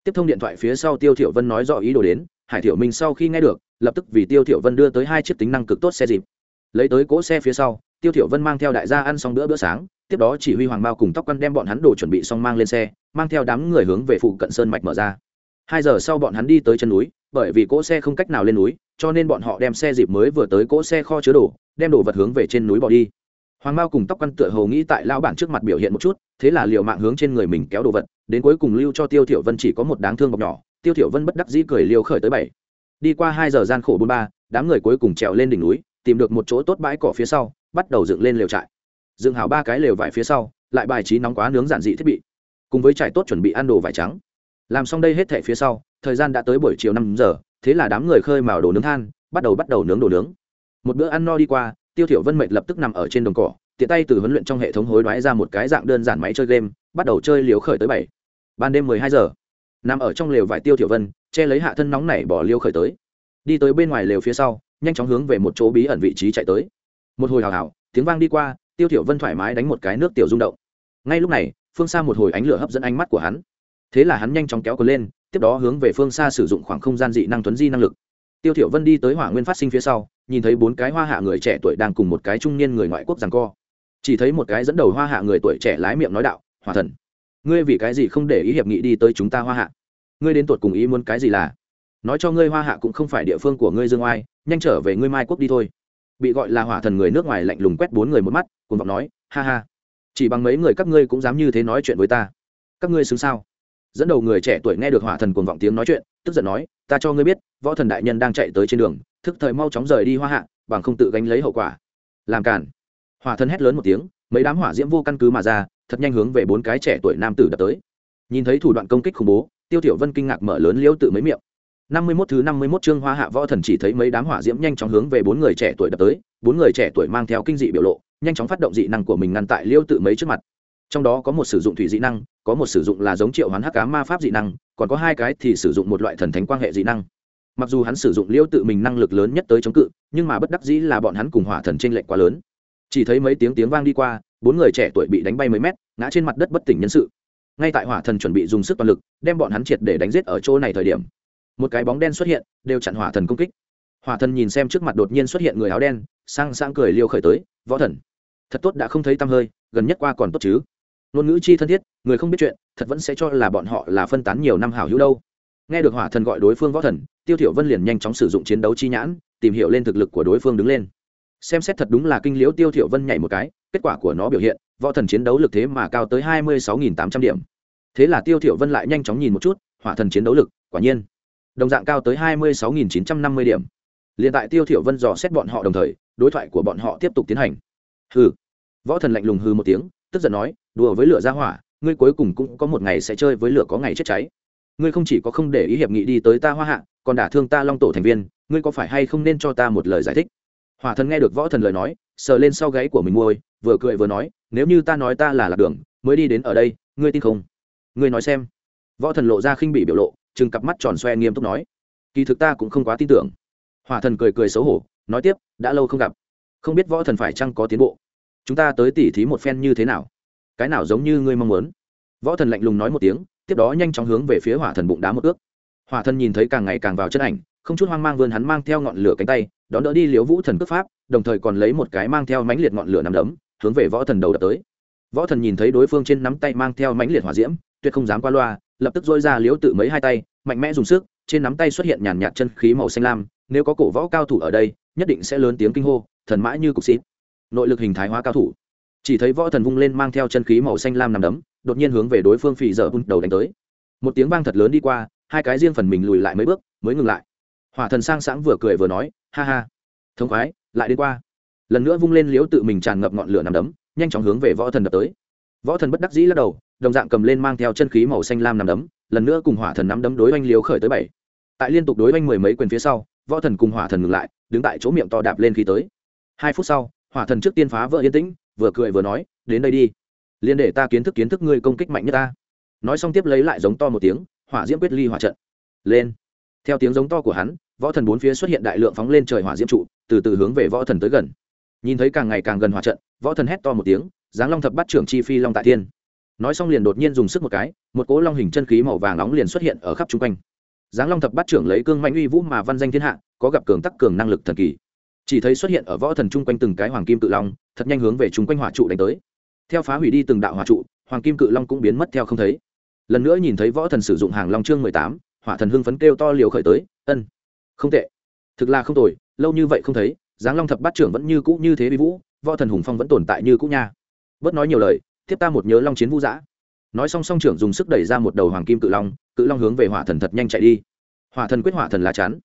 Tiếp thông điện thoại phía sau tiêu thiểu vân nói rõ ý đồ đến, hải thiểu minh sau khi nghe được, lập tức vì tiêu thiểu vân đưa tới hai chiếc tính năng cực tốt xe dịp lấy tới cỗ xe phía sau, tiêu thiểu vân mang theo đại gia ăn xong bữa bữa sáng, tiếp đó chỉ huy hoàng bao cùng tóc quan đem bọn hắn đồ chuẩn bị xong mang lên xe, mang theo đám người hướng về phụ cận sơn mạch mở ra. Hai giờ sau bọn hắn đi tới chân núi, bởi vì cỗ xe không cách nào lên núi, cho nên bọn họ đem xe dịp mới vừa tới cỗ xe kho chứa đồ, đem đồ vật hướng về trên núi bỏ đi. Hoàng mao cùng tóc quan tựa hồ nghĩ tại lão bản trước mặt biểu hiện một chút, thế là liều mạng hướng trên người mình kéo đồ vật, đến cuối cùng lưu cho tiêu thiểu vân chỉ có một đáng thương bọc nhỏ, tiêu thiểu vân bất đắc dĩ cười liều khởi tới bảy. Đi qua hai giờ gian khổ bốn ba, đám người cuối cùng trèo lên đỉnh núi tìm được một chỗ tốt bãi cỏ phía sau, bắt đầu dựng lên lều trại. Dựng hảo ba cái lều vải phía sau, lại bài trí nóng quá nướng giản dị thiết bị, cùng với trải tốt chuẩn bị ăn đồ vải trắng. Làm xong đây hết thẻ phía sau, thời gian đã tới buổi chiều năm giờ, thế là đám người khơi mào đồ nướng than, bắt đầu bắt đầu nướng đồ nướng. Một bữa ăn no đi qua, tiêu thiểu vân mệt lập tức nằm ở trên đồng cỏ, tiện tay từ huấn luyện trong hệ thống hối đoái ra một cái dạng đơn giản máy chơi game, bắt đầu chơi liều khởi tới bảy. Ban đêm mười hai giờ, nằm ở trong lều vải tiêu thiểu vân, che lấy hạ thân nóng nảy bỏ liều khởi tới. Đi tới bên ngoài lều phía sau nhanh chóng hướng về một chỗ bí ẩn vị trí chạy tới. Một hồi hào hào, tiếng vang đi qua, tiêu thiểu vân thoải mái đánh một cái nước tiểu rung động. Ngay lúc này, phương xa một hồi ánh lửa hấp dẫn ánh mắt của hắn. Thế là hắn nhanh chóng kéo cờ lên, tiếp đó hướng về phương xa sử dụng khoảng không gian dị năng tuấn di năng lực. Tiêu thiểu vân đi tới hỏa nguyên phát sinh phía sau, nhìn thấy bốn cái hoa hạ người trẻ tuổi đang cùng một cái trung niên người ngoại quốc giằng co. Chỉ thấy một cái dẫn đầu hoa hạ người tuổi trẻ lái miệng nói đạo, hỏa thần, ngươi vì cái gì không để ý hiệp nghị đi tới chúng ta hoa hạ? Ngươi đến tuột cùng ý muốn cái gì là nói cho ngươi hoa hạ cũng không phải địa phương của ngươi dương oai, nhanh trở về ngươi mai quốc đi thôi. Bị gọi là hỏa thần người nước ngoài lạnh lùng quét bốn người một mắt cùng vọng nói, ha ha. Chỉ bằng mấy người các ngươi cũng dám như thế nói chuyện với ta. Các ngươi xứng sao? Dẫn đầu người trẻ tuổi nghe được hỏa thần cùng vọng tiếng nói chuyện, tức giận nói, ta cho ngươi biết, võ thần đại nhân đang chạy tới trên đường, thức thời mau chóng rời đi hoa hạ, bằng không tự gánh lấy hậu quả. Làm cản hỏa thần hét lớn một tiếng, mấy đám hỏa diễm vô căn cứ mà ra, thật nhanh hướng về bốn cái trẻ tuổi nam tử đập tới. Nhìn thấy thủ đoạn công kích khủng bố, tiêu tiểu vân kinh ngạc mở lớn liễu tự mấy miệng năm mươi 51 thứ năm mươi 51 chương hoa hạ võ thần chỉ thấy mấy đám hỏa diễm nhanh chóng hướng về bốn người trẻ tuổi đập tới, bốn người trẻ tuổi mang theo kinh dị biểu lộ, nhanh chóng phát động dị năng của mình ngăn tại liêu tự mấy trước mặt. Trong đó có một sử dụng thủy dị năng, có một sử dụng là giống triệu hoán hắc ám ma pháp dị năng, còn có hai cái thì sử dụng một loại thần thánh quan hệ dị năng. Mặc dù hắn sử dụng liêu tự mình năng lực lớn nhất tới chống cự, nhưng mà bất đắc dĩ là bọn hắn cùng hỏa thần chênh lệch quá lớn. Chỉ thấy mấy tiếng tiếng vang đi qua, bốn người trẻ tuổi bị đánh bay mấy mét, ngã trên mặt đất bất tỉnh nhân sự. Ngay tại hỏa thần chuẩn bị dùng sức toàn lực, đem bọn hắn triệt để đánh giết ở chỗ này thời điểm một cái bóng đen xuất hiện, đều chặn hỏa thần công kích. Hỏa thần nhìn xem trước mặt đột nhiên xuất hiện người áo đen, sang sang cười liêu khởi tới, võ thần, thật tốt đã không thấy tăm hơi, gần nhất qua còn tốt chứ? Ngôn ngữ chi thân thiết, người không biết chuyện, thật vẫn sẽ cho là bọn họ là phân tán nhiều năm hảo hữu đâu. Nghe được hỏa thần gọi đối phương võ thần, tiêu thiểu vân liền nhanh chóng sử dụng chiến đấu chi nhãn, tìm hiểu lên thực lực của đối phương đứng lên. Xem xét thật đúng là kinh liễu tiêu thiểu vân nhảy một cái, kết quả của nó biểu hiện, võ thần chiến đấu lực thế mà cao tới hai mươi sáu tám trăm điểm. Thế là tiêu thiểu vân lại nhanh chóng nhìn một chút, hỏa thần chiến đấu lực, quả nhiên đồng dạng cao tới hai mươi sáu chín trăm năm mươi điểm. Liền tại tiêu thiểu vân dò xét bọn họ đồng thời, đối thoại của bọn họ tiếp tục tiến hành. Hừ. Võ thần lạnh lùng hừ một tiếng, tức giận nói, đùa với lửa ra hỏa, ngươi cuối cùng cũng có một ngày sẽ chơi với lửa có ngày chết cháy. Ngươi không chỉ có không để ý hiệp nghị đi tới ta hoa hạ, còn đả thương ta long tổ thành viên, ngươi có phải hay không nên cho ta một lời giải thích? Hỏa thần nghe được võ thần lời nói, sờ lên sau gáy của mình môi, vừa cười vừa nói, nếu như ta nói ta là lạc đường, mới đi đến ở đây, ngươi tin không? Ngươi nói xem. Võ thần lộ ra khinh bị biểu lộ chừng cặp mắt tròn xoe nghiêm túc nói, kỳ thực ta cũng không quá tin tưởng. Hỏa thần cười cười xấu hổ, nói tiếp, đã lâu không gặp. Không biết võ thần phải chăng có tiến bộ? Chúng ta tới tỉ thí một phen như thế nào? Cái nào giống như ngươi mong muốn? Võ thần lạnh lùng nói một tiếng, tiếp đó nhanh chóng hướng về phía hỏa thần bụng đá một ước. Hỏa thần nhìn thấy càng ngày càng vào chân ảnh, không chút hoang mang vươn hắn mang theo ngọn lửa cánh tay, đón đỡ đi liếu vũ thần cướp pháp, đồng thời còn lấy một cái mang theo mãnh liệt ngọn lửa nằm đấm, hướng về võ thần đầu đập tới. Võ thần nhìn thấy đối phương trên nắm tay mang theo mãnh liệt hỏa diễm, tuyệt không dám qua loa lập tức dôi ra liếu tự mấy hai tay, mạnh mẽ dùng sức, trên nắm tay xuất hiện nhàn nhạt chân khí màu xanh lam, nếu có cổ võ cao thủ ở đây, nhất định sẽ lớn tiếng kinh hô, thần mã như cục xít. Nội lực hình thái hóa cao thủ. Chỉ thấy võ thần vung lên mang theo chân khí màu xanh lam nằm đấm, đột nhiên hướng về đối phương phì dở bùn đầu đánh tới. Một tiếng vang thật lớn đi qua, hai cái riêng phần mình lùi lại mấy bước, mới ngừng lại. Hỏa thần sang sáng vừa cười vừa nói, ha ha, thống khoái, lại đi qua. Lần nữa vung lên liếu tự mình tràn ngập ngọn lửa nằm đấm, nhanh chóng hướng về võ thần đập tới. Võ thần bất đắc dĩ lắc đầu đồng dạng cầm lên mang theo chân khí màu xanh lam nằm đấm, lần nữa cùng hỏa thần nắm đấm đối oanh liếu khởi tới bảy. Tại liên tục đối oanh mười mấy quyền phía sau, võ thần cùng hỏa thần ngừng lại, đứng tại chỗ miệng to đạp lên khi tới. Hai phút sau, hỏa thần trước tiên phá vỡ yên tĩnh, vừa cười vừa nói, đến đây đi. Liên để ta kiến thức kiến thức ngươi công kích mạnh nhất ta. Nói xong tiếp lấy lại giống to một tiếng, hỏa diễm quyết ly hỏa trận. Lên. Theo tiếng giống to của hắn, võ thần bốn phía xuất hiện đại lượng phóng lên trời hỏa diễm trụ, từ từ hướng về võ thần tới gần. Nhìn thấy càng ngày càng gần hỏa trận, võ thần hét to một tiếng, giáng long thập bắt trưởng chi phi long tại thiên nói xong liền đột nhiên dùng sức một cái, một cỗ long hình chân khí màu vàng nóng liền xuất hiện ở khắp chung quanh. Giáng long thập bát trưởng lấy cương mạnh uy vũ mà văn danh thiên hạ, có gặp cường tắc cường năng lực thần kỳ. Chỉ thấy xuất hiện ở võ thần chung quanh từng cái hoàng kim cự long, thật nhanh hướng về chung quanh hỏa trụ đánh tới. Theo phá hủy đi từng đạo hỏa trụ, hoàng kim cự long cũng biến mất theo không thấy. Lần nữa nhìn thấy võ thần sử dụng hàng long chương mười tám, hỏa thần hưng phấn kêu to liều khởi tới, ân, không tệ. Thực là không tồi, lâu như vậy không thấy, giáng long thập bát trưởng vẫn như cũ như thế vi vũ, võ thần hùng phong vẫn tồn tại như cũ nha. Bớt nói nhiều lời tiếp ta một nhớ long chiến vũ dã nói xong, song trưởng dùng sức đẩy ra một đầu hoàng kim cự long cự long hướng về hỏa thần thật nhanh chạy đi. Hỏa thần quyết hỏa thần lá chắn.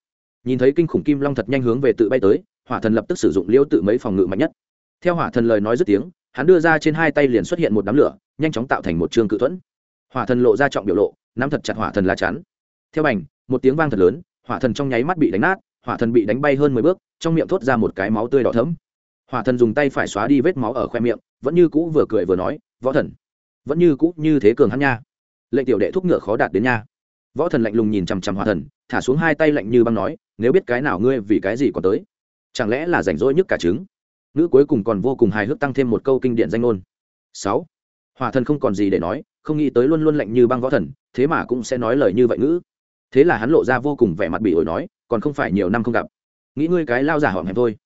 Nhìn thấy kinh khủng kim long thật nhanh hướng về tự bay tới, hỏa thần lập tức sử dụng liêu tự mấy phòng ngự mạnh nhất. Theo hỏa thần lời nói dứt tiếng, hắn đưa ra trên hai tay liền xuất hiện một đám lửa, nhanh chóng tạo thành một trường cự thuẫn. Hỏa thần lộ ra trọng biểu lộ, nắm thật chặt hỏa thần lá chắn. Theo bành, một tiếng vang thật lớn, hỏa thần trong nháy mắt bị đánh nát, hỏa thần bị đánh bay hơn mười bước, trong miệng thốt ra một cái máu tươi đỏ thấm hỏa thần dùng tay phải xóa đi vết máu ở khoe miệng, vẫn như cũ vừa cười vừa nói võ thần. Vẫn như cũ như thế cường hắn nha. Lệnh tiểu đệ thúc ngựa khó đạt đến nha. Võ thần lạnh lùng nhìn chằm chằm hòa thần, thả xuống hai tay lạnh như băng nói, nếu biết cái nào ngươi vì cái gì còn tới? Chẳng lẽ là rảnh rỗi nhất cả trứng? Nữ cuối cùng còn vô cùng hài hước tăng thêm một câu kinh điển danh ngôn. Sáu. Hòa thần không còn gì để nói, không nghĩ tới luôn luôn lạnh như băng võ thần, thế mà cũng sẽ nói lời như vậy ngữ. Thế là hắn lộ ra vô cùng vẻ mặt bị ổi nói, còn không phải nhiều năm không gặp. Nghĩ ngươi cái lao giả hỏng hẹp thôi.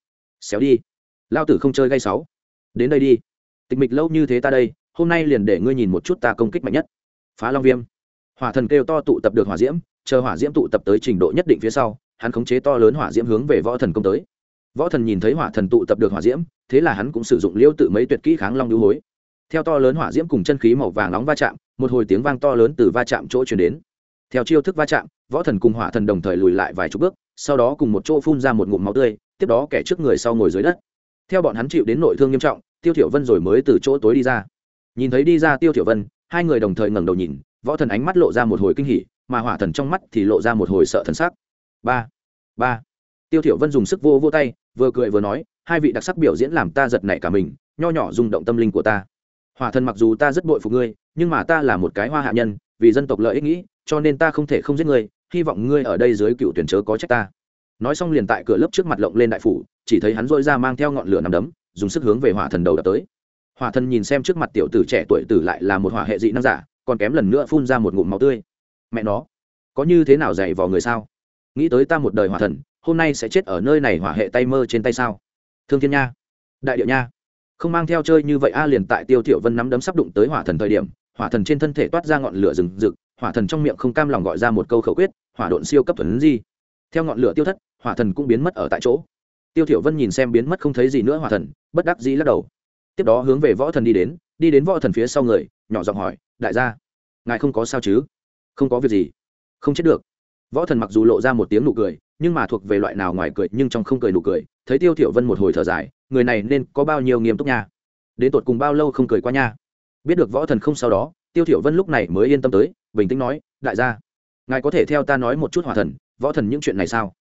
Xéo đi. Lao tử không chơi gây sáu. Đến đây đi. Tịch mịch lâu như thế ta đây hôm nay liền để ngươi nhìn một chút ta công kích mạnh nhất. Phá long viêm. Hỏa thần kêu to tụ tập được hỏa diễm, chờ hỏa diễm tụ tập tới trình độ nhất định phía sau, hắn khống chế to lớn hỏa diễm hướng về võ thần công tới. Võ thần nhìn thấy hỏa thần tụ tập được hỏa diễm, thế là hắn cũng sử dụng liêu tự mấy tuyệt kỹ kháng long lưu hối. Theo to lớn hỏa diễm cùng chân khí màu vàng nóng va chạm, một hồi tiếng vang to lớn từ va chạm chỗ chuyển đến. Theo chiêu thức va chạm, võ thần cùng hỏa thần đồng thời lùi lại vài chục bước, sau đó cùng một chỗ phun ra một ngụm máu tươi, tiếp đó kẻ trước người sau ngồi dưới đất. Theo bọn hắn chịu đến nội thương nghiêm trọng, tiêu thiểu vân rồi mới từ chỗ tối đi ra nhìn thấy đi ra tiêu thiểu vân, hai người đồng thời ngẩng đầu nhìn, võ thần ánh mắt lộ ra một hồi kinh hỉ, mà hỏa thần trong mắt thì lộ ra một hồi sợ thần sắc. Ba ba. Tiêu thiểu vân dùng sức vô vô tay, vừa cười vừa nói, hai vị đặc sắc biểu diễn làm ta giật nảy cả mình, nho nhỏ rung động tâm linh của ta. Hỏa thần mặc dù ta rất bội phục ngươi, nhưng mà ta là một cái hoa hạ nhân, vì dân tộc lợi ích nghĩ, cho nên ta không thể không giết ngươi, hy vọng ngươi ở đây dưới cựu tuyển chớ có trách ta. Nói xong liền tại cửa lớp trước mặt lộng lên đại phủ, chỉ thấy hắn dội ra mang theo ngọn lửa nằm đấm, dùng sức hướng về hỏa thần đầu đập tới hỏa thần nhìn xem trước mặt tiểu tử trẻ tuổi tử lại là một hỏa hệ dị năng giả, còn kém lần nữa phun ra một ngụm máu tươi. Mẹ nó, có như thế nào dạy vào người sao? Nghĩ tới ta một đời hỏa thần, hôm nay sẽ chết ở nơi này hỏa hệ tay mơ trên tay sao? Thương thiên nha, đại điệu nha, không mang theo chơi như vậy a, liền tại tiêu thiểu vân nắm đấm sắp đụng tới hỏa thần thời điểm, hỏa thần trên thân thể toát ra ngọn lửa rừng rực, hỏa thần trong miệng không cam lòng gọi ra một câu khẩu quyết, hỏa độn siêu cấp thuần di. Theo ngọn lửa tiêu thất, hỏa thần cũng biến mất ở tại chỗ. Tiêu thiểu vân nhìn xem biến mất không thấy gì nữa hỏa thần, bất đắc dĩ lắc đầu tiếp đó hướng về võ thần đi đến đi đến võ thần phía sau người, nhỏ giọng hỏi, đại gia, ngài không có sao chứ? Không có việc gì? Không chết được? Võ thần mặc dù lộ ra một tiếng nụ cười, nhưng mà thuộc về loại nào ngoài cười nhưng trong không cười nụ cười, thấy tiêu thiểu vân một hồi thở dài, người này nên có bao nhiêu nghiêm túc nha? Đến tột cùng bao lâu không cười qua nha? Biết được võ thần không sau đó, tiêu thiểu vân lúc này mới yên tâm tới, bình tĩnh nói, đại gia, ngài có thể theo ta nói một chút hỏa thần, võ thần những chuyện này sao?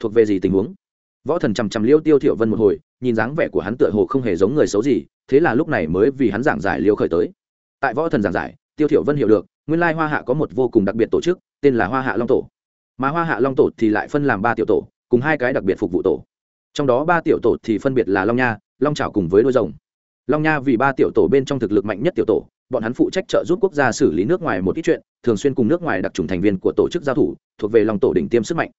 Thuộc về gì tình huống? Võ thần chằm chằm liêu tiêu Thiệu vân một hồi, nhìn dáng vẻ của hắn tựa hồ không hề giống người xấu gì, thế là lúc này mới vì hắn giảng giải liêu khởi tới. Tại võ thần giảng giải, tiêu Thiệu vân hiểu được, nguyên lai hoa hạ có một vô cùng đặc biệt tổ chức, tên là hoa hạ long tổ. Mà hoa hạ long tổ thì lại phân làm ba tiểu tổ, cùng hai cái đặc biệt phục vụ tổ. Trong đó ba tiểu tổ thì phân biệt là long nha, long trào cùng với đôi rồng. Long nha vì ba tiểu tổ bên trong thực lực mạnh nhất tiểu tổ, bọn hắn phụ trách trợ giúp quốc gia xử lý nước ngoài một ít chuyện, thường xuyên cùng nước ngoài đặc trùng thành viên của tổ chức giao thủ, thuộc về long tổ đỉnh tiêm sức mạnh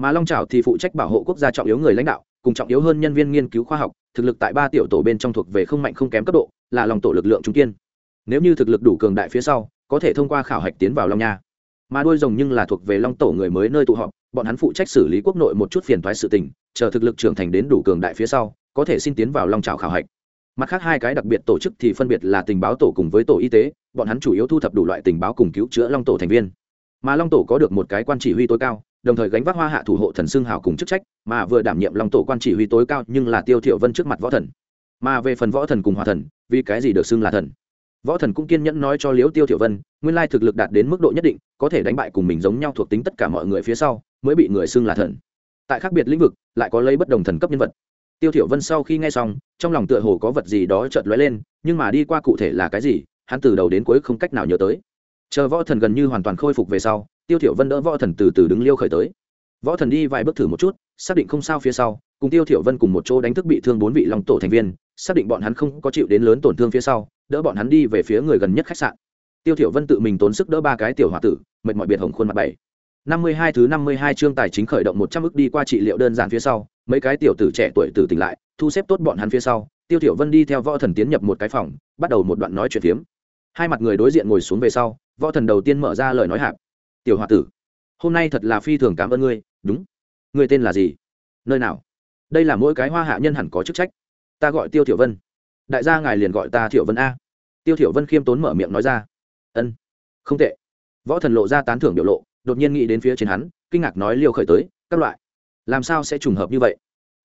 mà long trào thì phụ trách bảo hộ quốc gia trọng yếu người lãnh đạo, cùng trọng yếu hơn nhân viên nghiên cứu khoa học, thực lực tại ba tiểu tổ bên trong thuộc về không mạnh không kém cấp độ, là lòng tổ lực lượng trung kiên. Nếu như thực lực đủ cường đại phía sau, có thể thông qua khảo hạch tiến vào long nha. Mà đôi rồng nhưng là thuộc về long tổ người mới nơi tụ họp, bọn hắn phụ trách xử lý quốc nội một chút phiền thoái sự tình, chờ thực lực trưởng thành đến đủ cường đại phía sau, có thể xin tiến vào long trào khảo hạch. Mặt khác hai cái đặc biệt tổ chức thì phân biệt là tình báo tổ cùng với tổ y tế, bọn hắn chủ yếu thu thập đủ loại tình báo cùng cứu chữa long tổ thành viên. Mà long tổ có được một cái quan chỉ huy tối cao đồng thời gánh vác hoa hạ thủ hộ thần xương hào cùng chức trách, mà vừa đảm nhiệm long tổ quan chỉ huy tối cao nhưng là tiêu thiệu vân trước mặt võ thần. Mà về phần võ thần cùng hòa thần, vì cái gì được xưng là thần? Võ thần cũng kiên nhẫn nói cho liễu tiêu thiệu vân, nguyên lai thực lực đạt đến mức độ nhất định, có thể đánh bại cùng mình giống nhau thuộc tính tất cả mọi người phía sau, mới bị người xưng là thần. Tại khác biệt lĩnh vực, lại có lấy bất đồng thần cấp nhân vật. Tiêu thiểu vân sau khi nghe xong, trong lòng tựa hồ có vật gì đó chợt lóe lên, nhưng mà đi qua cụ thể là cái gì, hắn từ đầu đến cuối không cách nào nhớ tới. Chờ võ thần gần như hoàn toàn khôi phục về sau tiêu thiểu vân đỡ võ thần từ từ đứng liêu khởi tới. Võ thần đi vài bước thử một chút, xác định không sao phía sau, cùng tiêu thiểu vân cùng một chỗ đánh thức bị thương bốn vị long tổ thành viên, xác định bọn hắn không có chịu đến lớn tổn thương phía sau, đỡ bọn hắn đi về phía người gần nhất khách sạn. Tiêu thiểu vân tự mình tốn sức đỡ ba cái tiểu hòa tử, mệt mỏi biệt hồng khuôn mặt bảy. Năm mươi hai thứ năm mươi hai chương tài chính khởi động một trăm ức đi qua trị liệu đơn giản phía sau, mấy cái tiểu tử trẻ tuổi tử tỉnh lại, thu xếp tốt bọn hắn phía sau, tiêu Tiểu vân đi theo võ thần tiến nhập một cái phòng, bắt đầu một đoạn nói chuyện phiếm. Hai mặt người đối diện ngồi xuống về sau, võ thần đầu tiên mở ra lời nói hạp tiểu h tử, hôm nay thật là phi thường cảm ơn ngươi, đúng. Ngươi tên là gì? Nơi nào? Đây là mỗi cái hoa hạ nhân hẳn có chức trách. Ta gọi tiêu thiểu vân. Đại gia ngài liền gọi ta thiểu vân a. Tiêu thiểu vân khiêm tốn mở miệng nói ra. Ân. Không tệ. Võ thần lộ ra tán thưởng biểu lộ, đột nhiên nghĩ đến phía trên hắn, kinh ngạc nói liều khởi tới, các loại. Làm sao sẽ trùng hợp như vậy?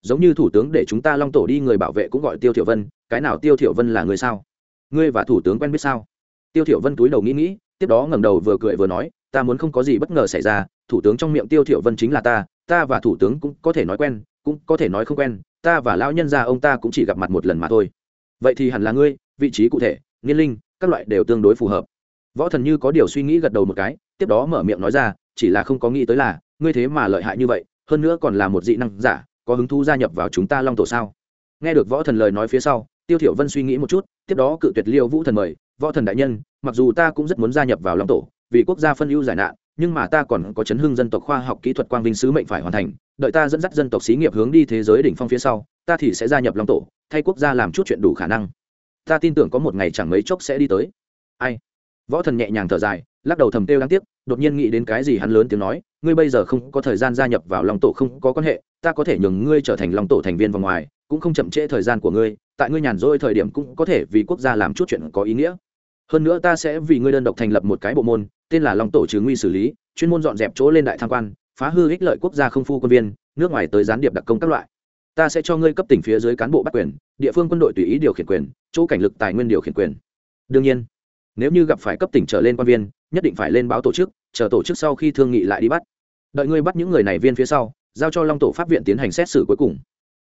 Giống như thủ tướng để chúng ta long tổ đi người bảo vệ cũng gọi tiêu thiểu vân, cái nào tiêu thiểu vân là người sao? Ngươi và thủ tướng quen biết sao? Tiêu thiểu vân túi đầu nghĩ nghĩ, tiếp đó ngẩng đầu vừa cười vừa nói ta muốn không có gì bất ngờ xảy ra, thủ tướng trong miệng tiêu thiểu vân chính là ta ta và thủ tướng cũng có thể nói quen, cũng có thể nói không quen, ta và lão nhân gia ông ta cũng chỉ gặp mặt một lần mà thôi. Vậy thì hẳn là ngươi, vị trí cụ thể, nghiên linh, các loại đều tương đối phù hợp. Võ thần như có điều suy nghĩ gật đầu một cái, tiếp đó mở miệng nói ra, chỉ là không có nghĩ tới là, ngươi thế mà lợi hại như vậy, hơn nữa còn là một dị năng giả, có hứng thú gia nhập vào chúng ta long tổ sao? Nghe được võ thần lời nói phía sau, tiêu thiểu vân suy nghĩ một chút, tiếp đó cự tuyệt liêu vũ thần mời, võ thần đại nhân, mặc dù ta cũng rất muốn gia nhập vào long tổ vì quốc gia phân ưu giải nạn, nhưng mà ta còn có chấn hưng dân tộc khoa học kỹ thuật quang vinh sứ mệnh phải hoàn thành, đợi ta dẫn dắt dân tộc xí nghiệp hướng đi thế giới đỉnh phong phía sau, ta thì sẽ gia nhập long tổ, thay quốc gia làm chút chuyện đủ khả năng. Ta tin tưởng có một ngày chẳng mấy chốc sẽ đi tới. Ai? Võ thần nhẹ nhàng thở dài, lắc đầu thầm tiêu đáng tiếc, đột nhiên nghĩ đến cái gì hắn lớn tiếng nói, ngươi bây giờ không có thời gian gia nhập vào long tổ không có quan hệ, ta có thể nhường ngươi trở thành long tổ thành viên vòng ngoài, cũng không chậm trễ thời gian của ngươi, tại ngươi nhàn rỗi thời điểm cũng có thể vì quốc gia làm chút chuyện có ý nghĩa. Hơn nữa ta sẽ vì ngươi đơn độc thành lập một cái bộ môn tên là long tổ trừ nguy xử lý, chuyên môn dọn dẹp chỗ lên đại tham quan, phá hư ích lợi quốc gia không phu quân viên, nước ngoài tới gián điệp đặc công các loại. Ta sẽ cho ngươi cấp tỉnh phía dưới cán bộ bắt quyền, địa phương quân đội tùy ý điều khiển quyền, chỗ cảnh lực tài nguyên điều khiển quyền. Đương nhiên, nếu như gặp phải cấp tỉnh trở lên quan viên, nhất định phải lên báo tổ chức, chờ tổ chức sau khi thương nghị lại đi bắt. Đợi ngươi bắt những người này viên phía sau, giao cho long tổ pháp viện tiến hành xét xử cuối cùng.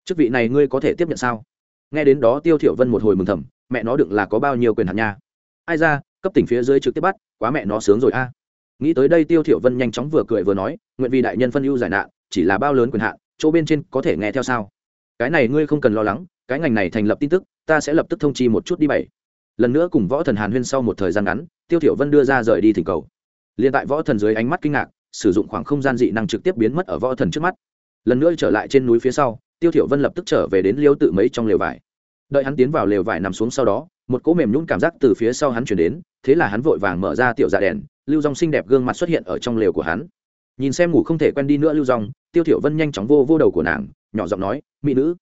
Chức vị này ngươi có thể tiếp nhận sao? Nghe đến đó tiêu thiểu vân một hồi mừng thầm, mẹ nó đựng là có bao nhiêu quyền hạn nha. Ai ra cấp tỉnh phía dưới trực tiếp bắt, quá mẹ nó sướng rồi a. Nghĩ tới đây tiêu thiểu vân nhanh chóng vừa cười vừa nói, nguyện vì đại nhân phân ưu giải nạn, chỉ là bao lớn quyền hạn, chỗ bên trên có thể nghe theo sao? Cái này ngươi không cần lo lắng, cái ngành này thành lập tin tức, ta sẽ lập tức thông chi một chút đi bảy. Lần nữa cùng võ thần hàn huyên sau một thời gian ngắn, tiêu thiểu vân đưa ra rời đi thỉnh cầu. Liên tại võ thần dưới ánh mắt kinh ngạc, sử dụng khoảng không gian dị năng trực tiếp biến mất ở võ thần trước mắt. Lần nữa trở lại trên núi phía sau, tiêu thiểu vân lập tức trở về đến liêu tự mấy trong lều vải. Đợi hắn tiến vào lều vải nằm xuống sau đó, một cỗ mềm nhũn cảm giác từ phía sau hắn truyền đến thế là hắn vội vàng mở ra tiểu dạ đèn, lưu dòng xinh đẹp gương mặt xuất hiện ở trong lều của hắn. Nhìn xem ngủ không thể quen đi nữa lưu dòng, tiêu thiểu vân nhanh chóng vô vô đầu của nàng, nhỏ giọng nói, mỹ nữ,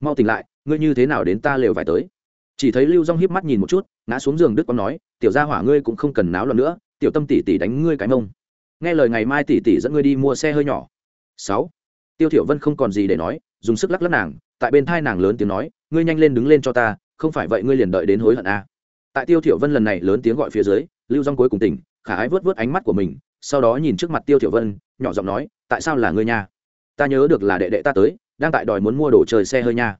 mau tỉnh lại, ngươi như thế nào đến ta lều vải tới? Chỉ thấy lưu dòng híp mắt nhìn một chút, ngã xuống giường đức quang nói, tiểu gia hỏa ngươi cũng không cần náo loạn nữa, tiểu tâm tỷ tỷ đánh ngươi cái mông. Nghe lời ngày mai tỷ tỷ dẫn ngươi đi mua xe hơi nhỏ. Sáu. Tiêu thiểu vân không còn gì để nói, dùng sức lắc lắc nàng, tại bên thai nàng lớn tiếng nói, ngươi nhanh lên đứng lên cho ta, không phải vậy ngươi liền đợi đến hối hận a à tại tiêu thiểu vân lần này lớn tiếng gọi phía dưới, lưu dung cuối cùng tỉnh, khả ái vớt vớt ánh mắt của mình, sau đó nhìn trước mặt tiêu thiểu vân, nhỏ giọng nói, tại sao là ngươi nha? Ta nhớ được là đệ đệ ta tới, đang tại đòi muốn mua đồ chơi xe hơi nha.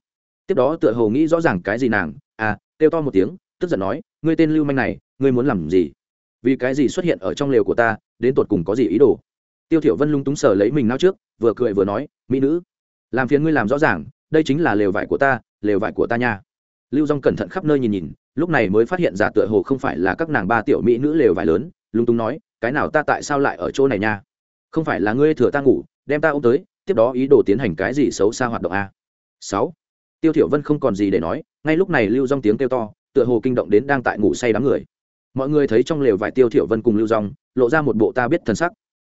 Tiếp đó tựa hồ nghĩ rõ ràng cái gì nàng à tiêu to một tiếng, tức giận nói, ngươi tên lưu manh này, ngươi muốn làm gì? Vì cái gì xuất hiện ở trong lều của ta, đến tột cùng có gì ý đồ? Tiêu thiểu vân lung túng sờ lấy mình nao trước, vừa cười vừa nói, mỹ nữ, làm phiền ngươi làm rõ ràng, đây chính là lều vải của ta, lều vải của ta nha lưu dung cẩn thận khắp nơi nhìn nhìn, lúc này mới phát hiện giả tựa hồ không phải là các nàng ba tiểu mỹ nữ lều vải lớn lung túng nói, cái nào ta tại sao lại ở chỗ này nha? Không phải là ngươi thừa ta ngủ, đem ta ôm tới, tiếp đó ý đồ tiến hành cái gì xấu xa hoạt động a? Sáu. Tiêu thiểu vân không còn gì để nói, ngay lúc này lưu dung tiếng kêu to, tựa hồ kinh động đến đang tại ngủ say đám người. Mọi người thấy trong lều vải tiêu thiểu vân cùng lưu dung lộ ra một bộ ta biết thân sắc.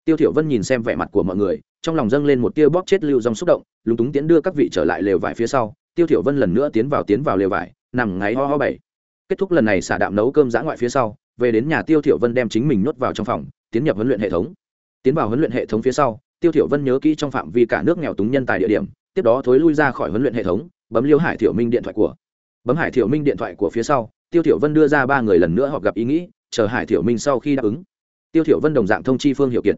Tiêu thiểu vân nhìn xem vẻ mặt của mọi người, trong lòng dâng lên một tia bóp chết lưu dung xúc động, lúng túng tiến đưa các vị trở lại lều vải phía sau tiêu thiểu vân lần nữa tiến vào tiến vào lều vải, nằm ngáy ho ho bảy. Kết thúc lần này xả đạm nấu cơm giã ngoại phía sau, về đến nhà tiêu thiểu vân đem chính mình nhốt vào trong phòng, tiến nhập huấn luyện hệ thống. Tiến vào huấn luyện hệ thống phía sau, tiêu thiểu vân nhớ kỹ trong phạm vi cả nước nghèo túng nhân tài địa điểm, tiếp đó thối lui ra khỏi huấn luyện hệ thống, bấm liêu hải thiểu minh điện thoại của. Bấm hải thiểu minh điện thoại của phía sau, tiêu thiểu vân đưa ra ba người lần nữa họp gặp ý nghĩ, chờ hải thiểu minh sau khi đáp ứng. Tiêu thiểu vân đồng dạng thông chi phương hiểu kiệt.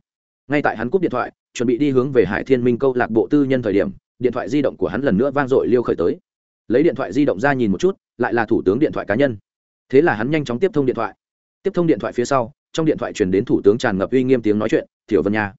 Ngay tại hắn cúp điện thoại, chuẩn bị đi hướng về hải thiên minh câu lạc bộ tư nhân thời điểm điện thoại di động của hắn lần nữa vang dội liêu khởi tới. Lấy điện thoại di động ra nhìn một chút, lại là thủ tướng điện thoại cá nhân. Thế là hắn nhanh chóng tiếp thông điện thoại. Tiếp thông điện thoại phía sau, trong điện thoại truyền đến thủ tướng tràn ngập uy nghiêm tiếng nói chuyện thiểu vân nha,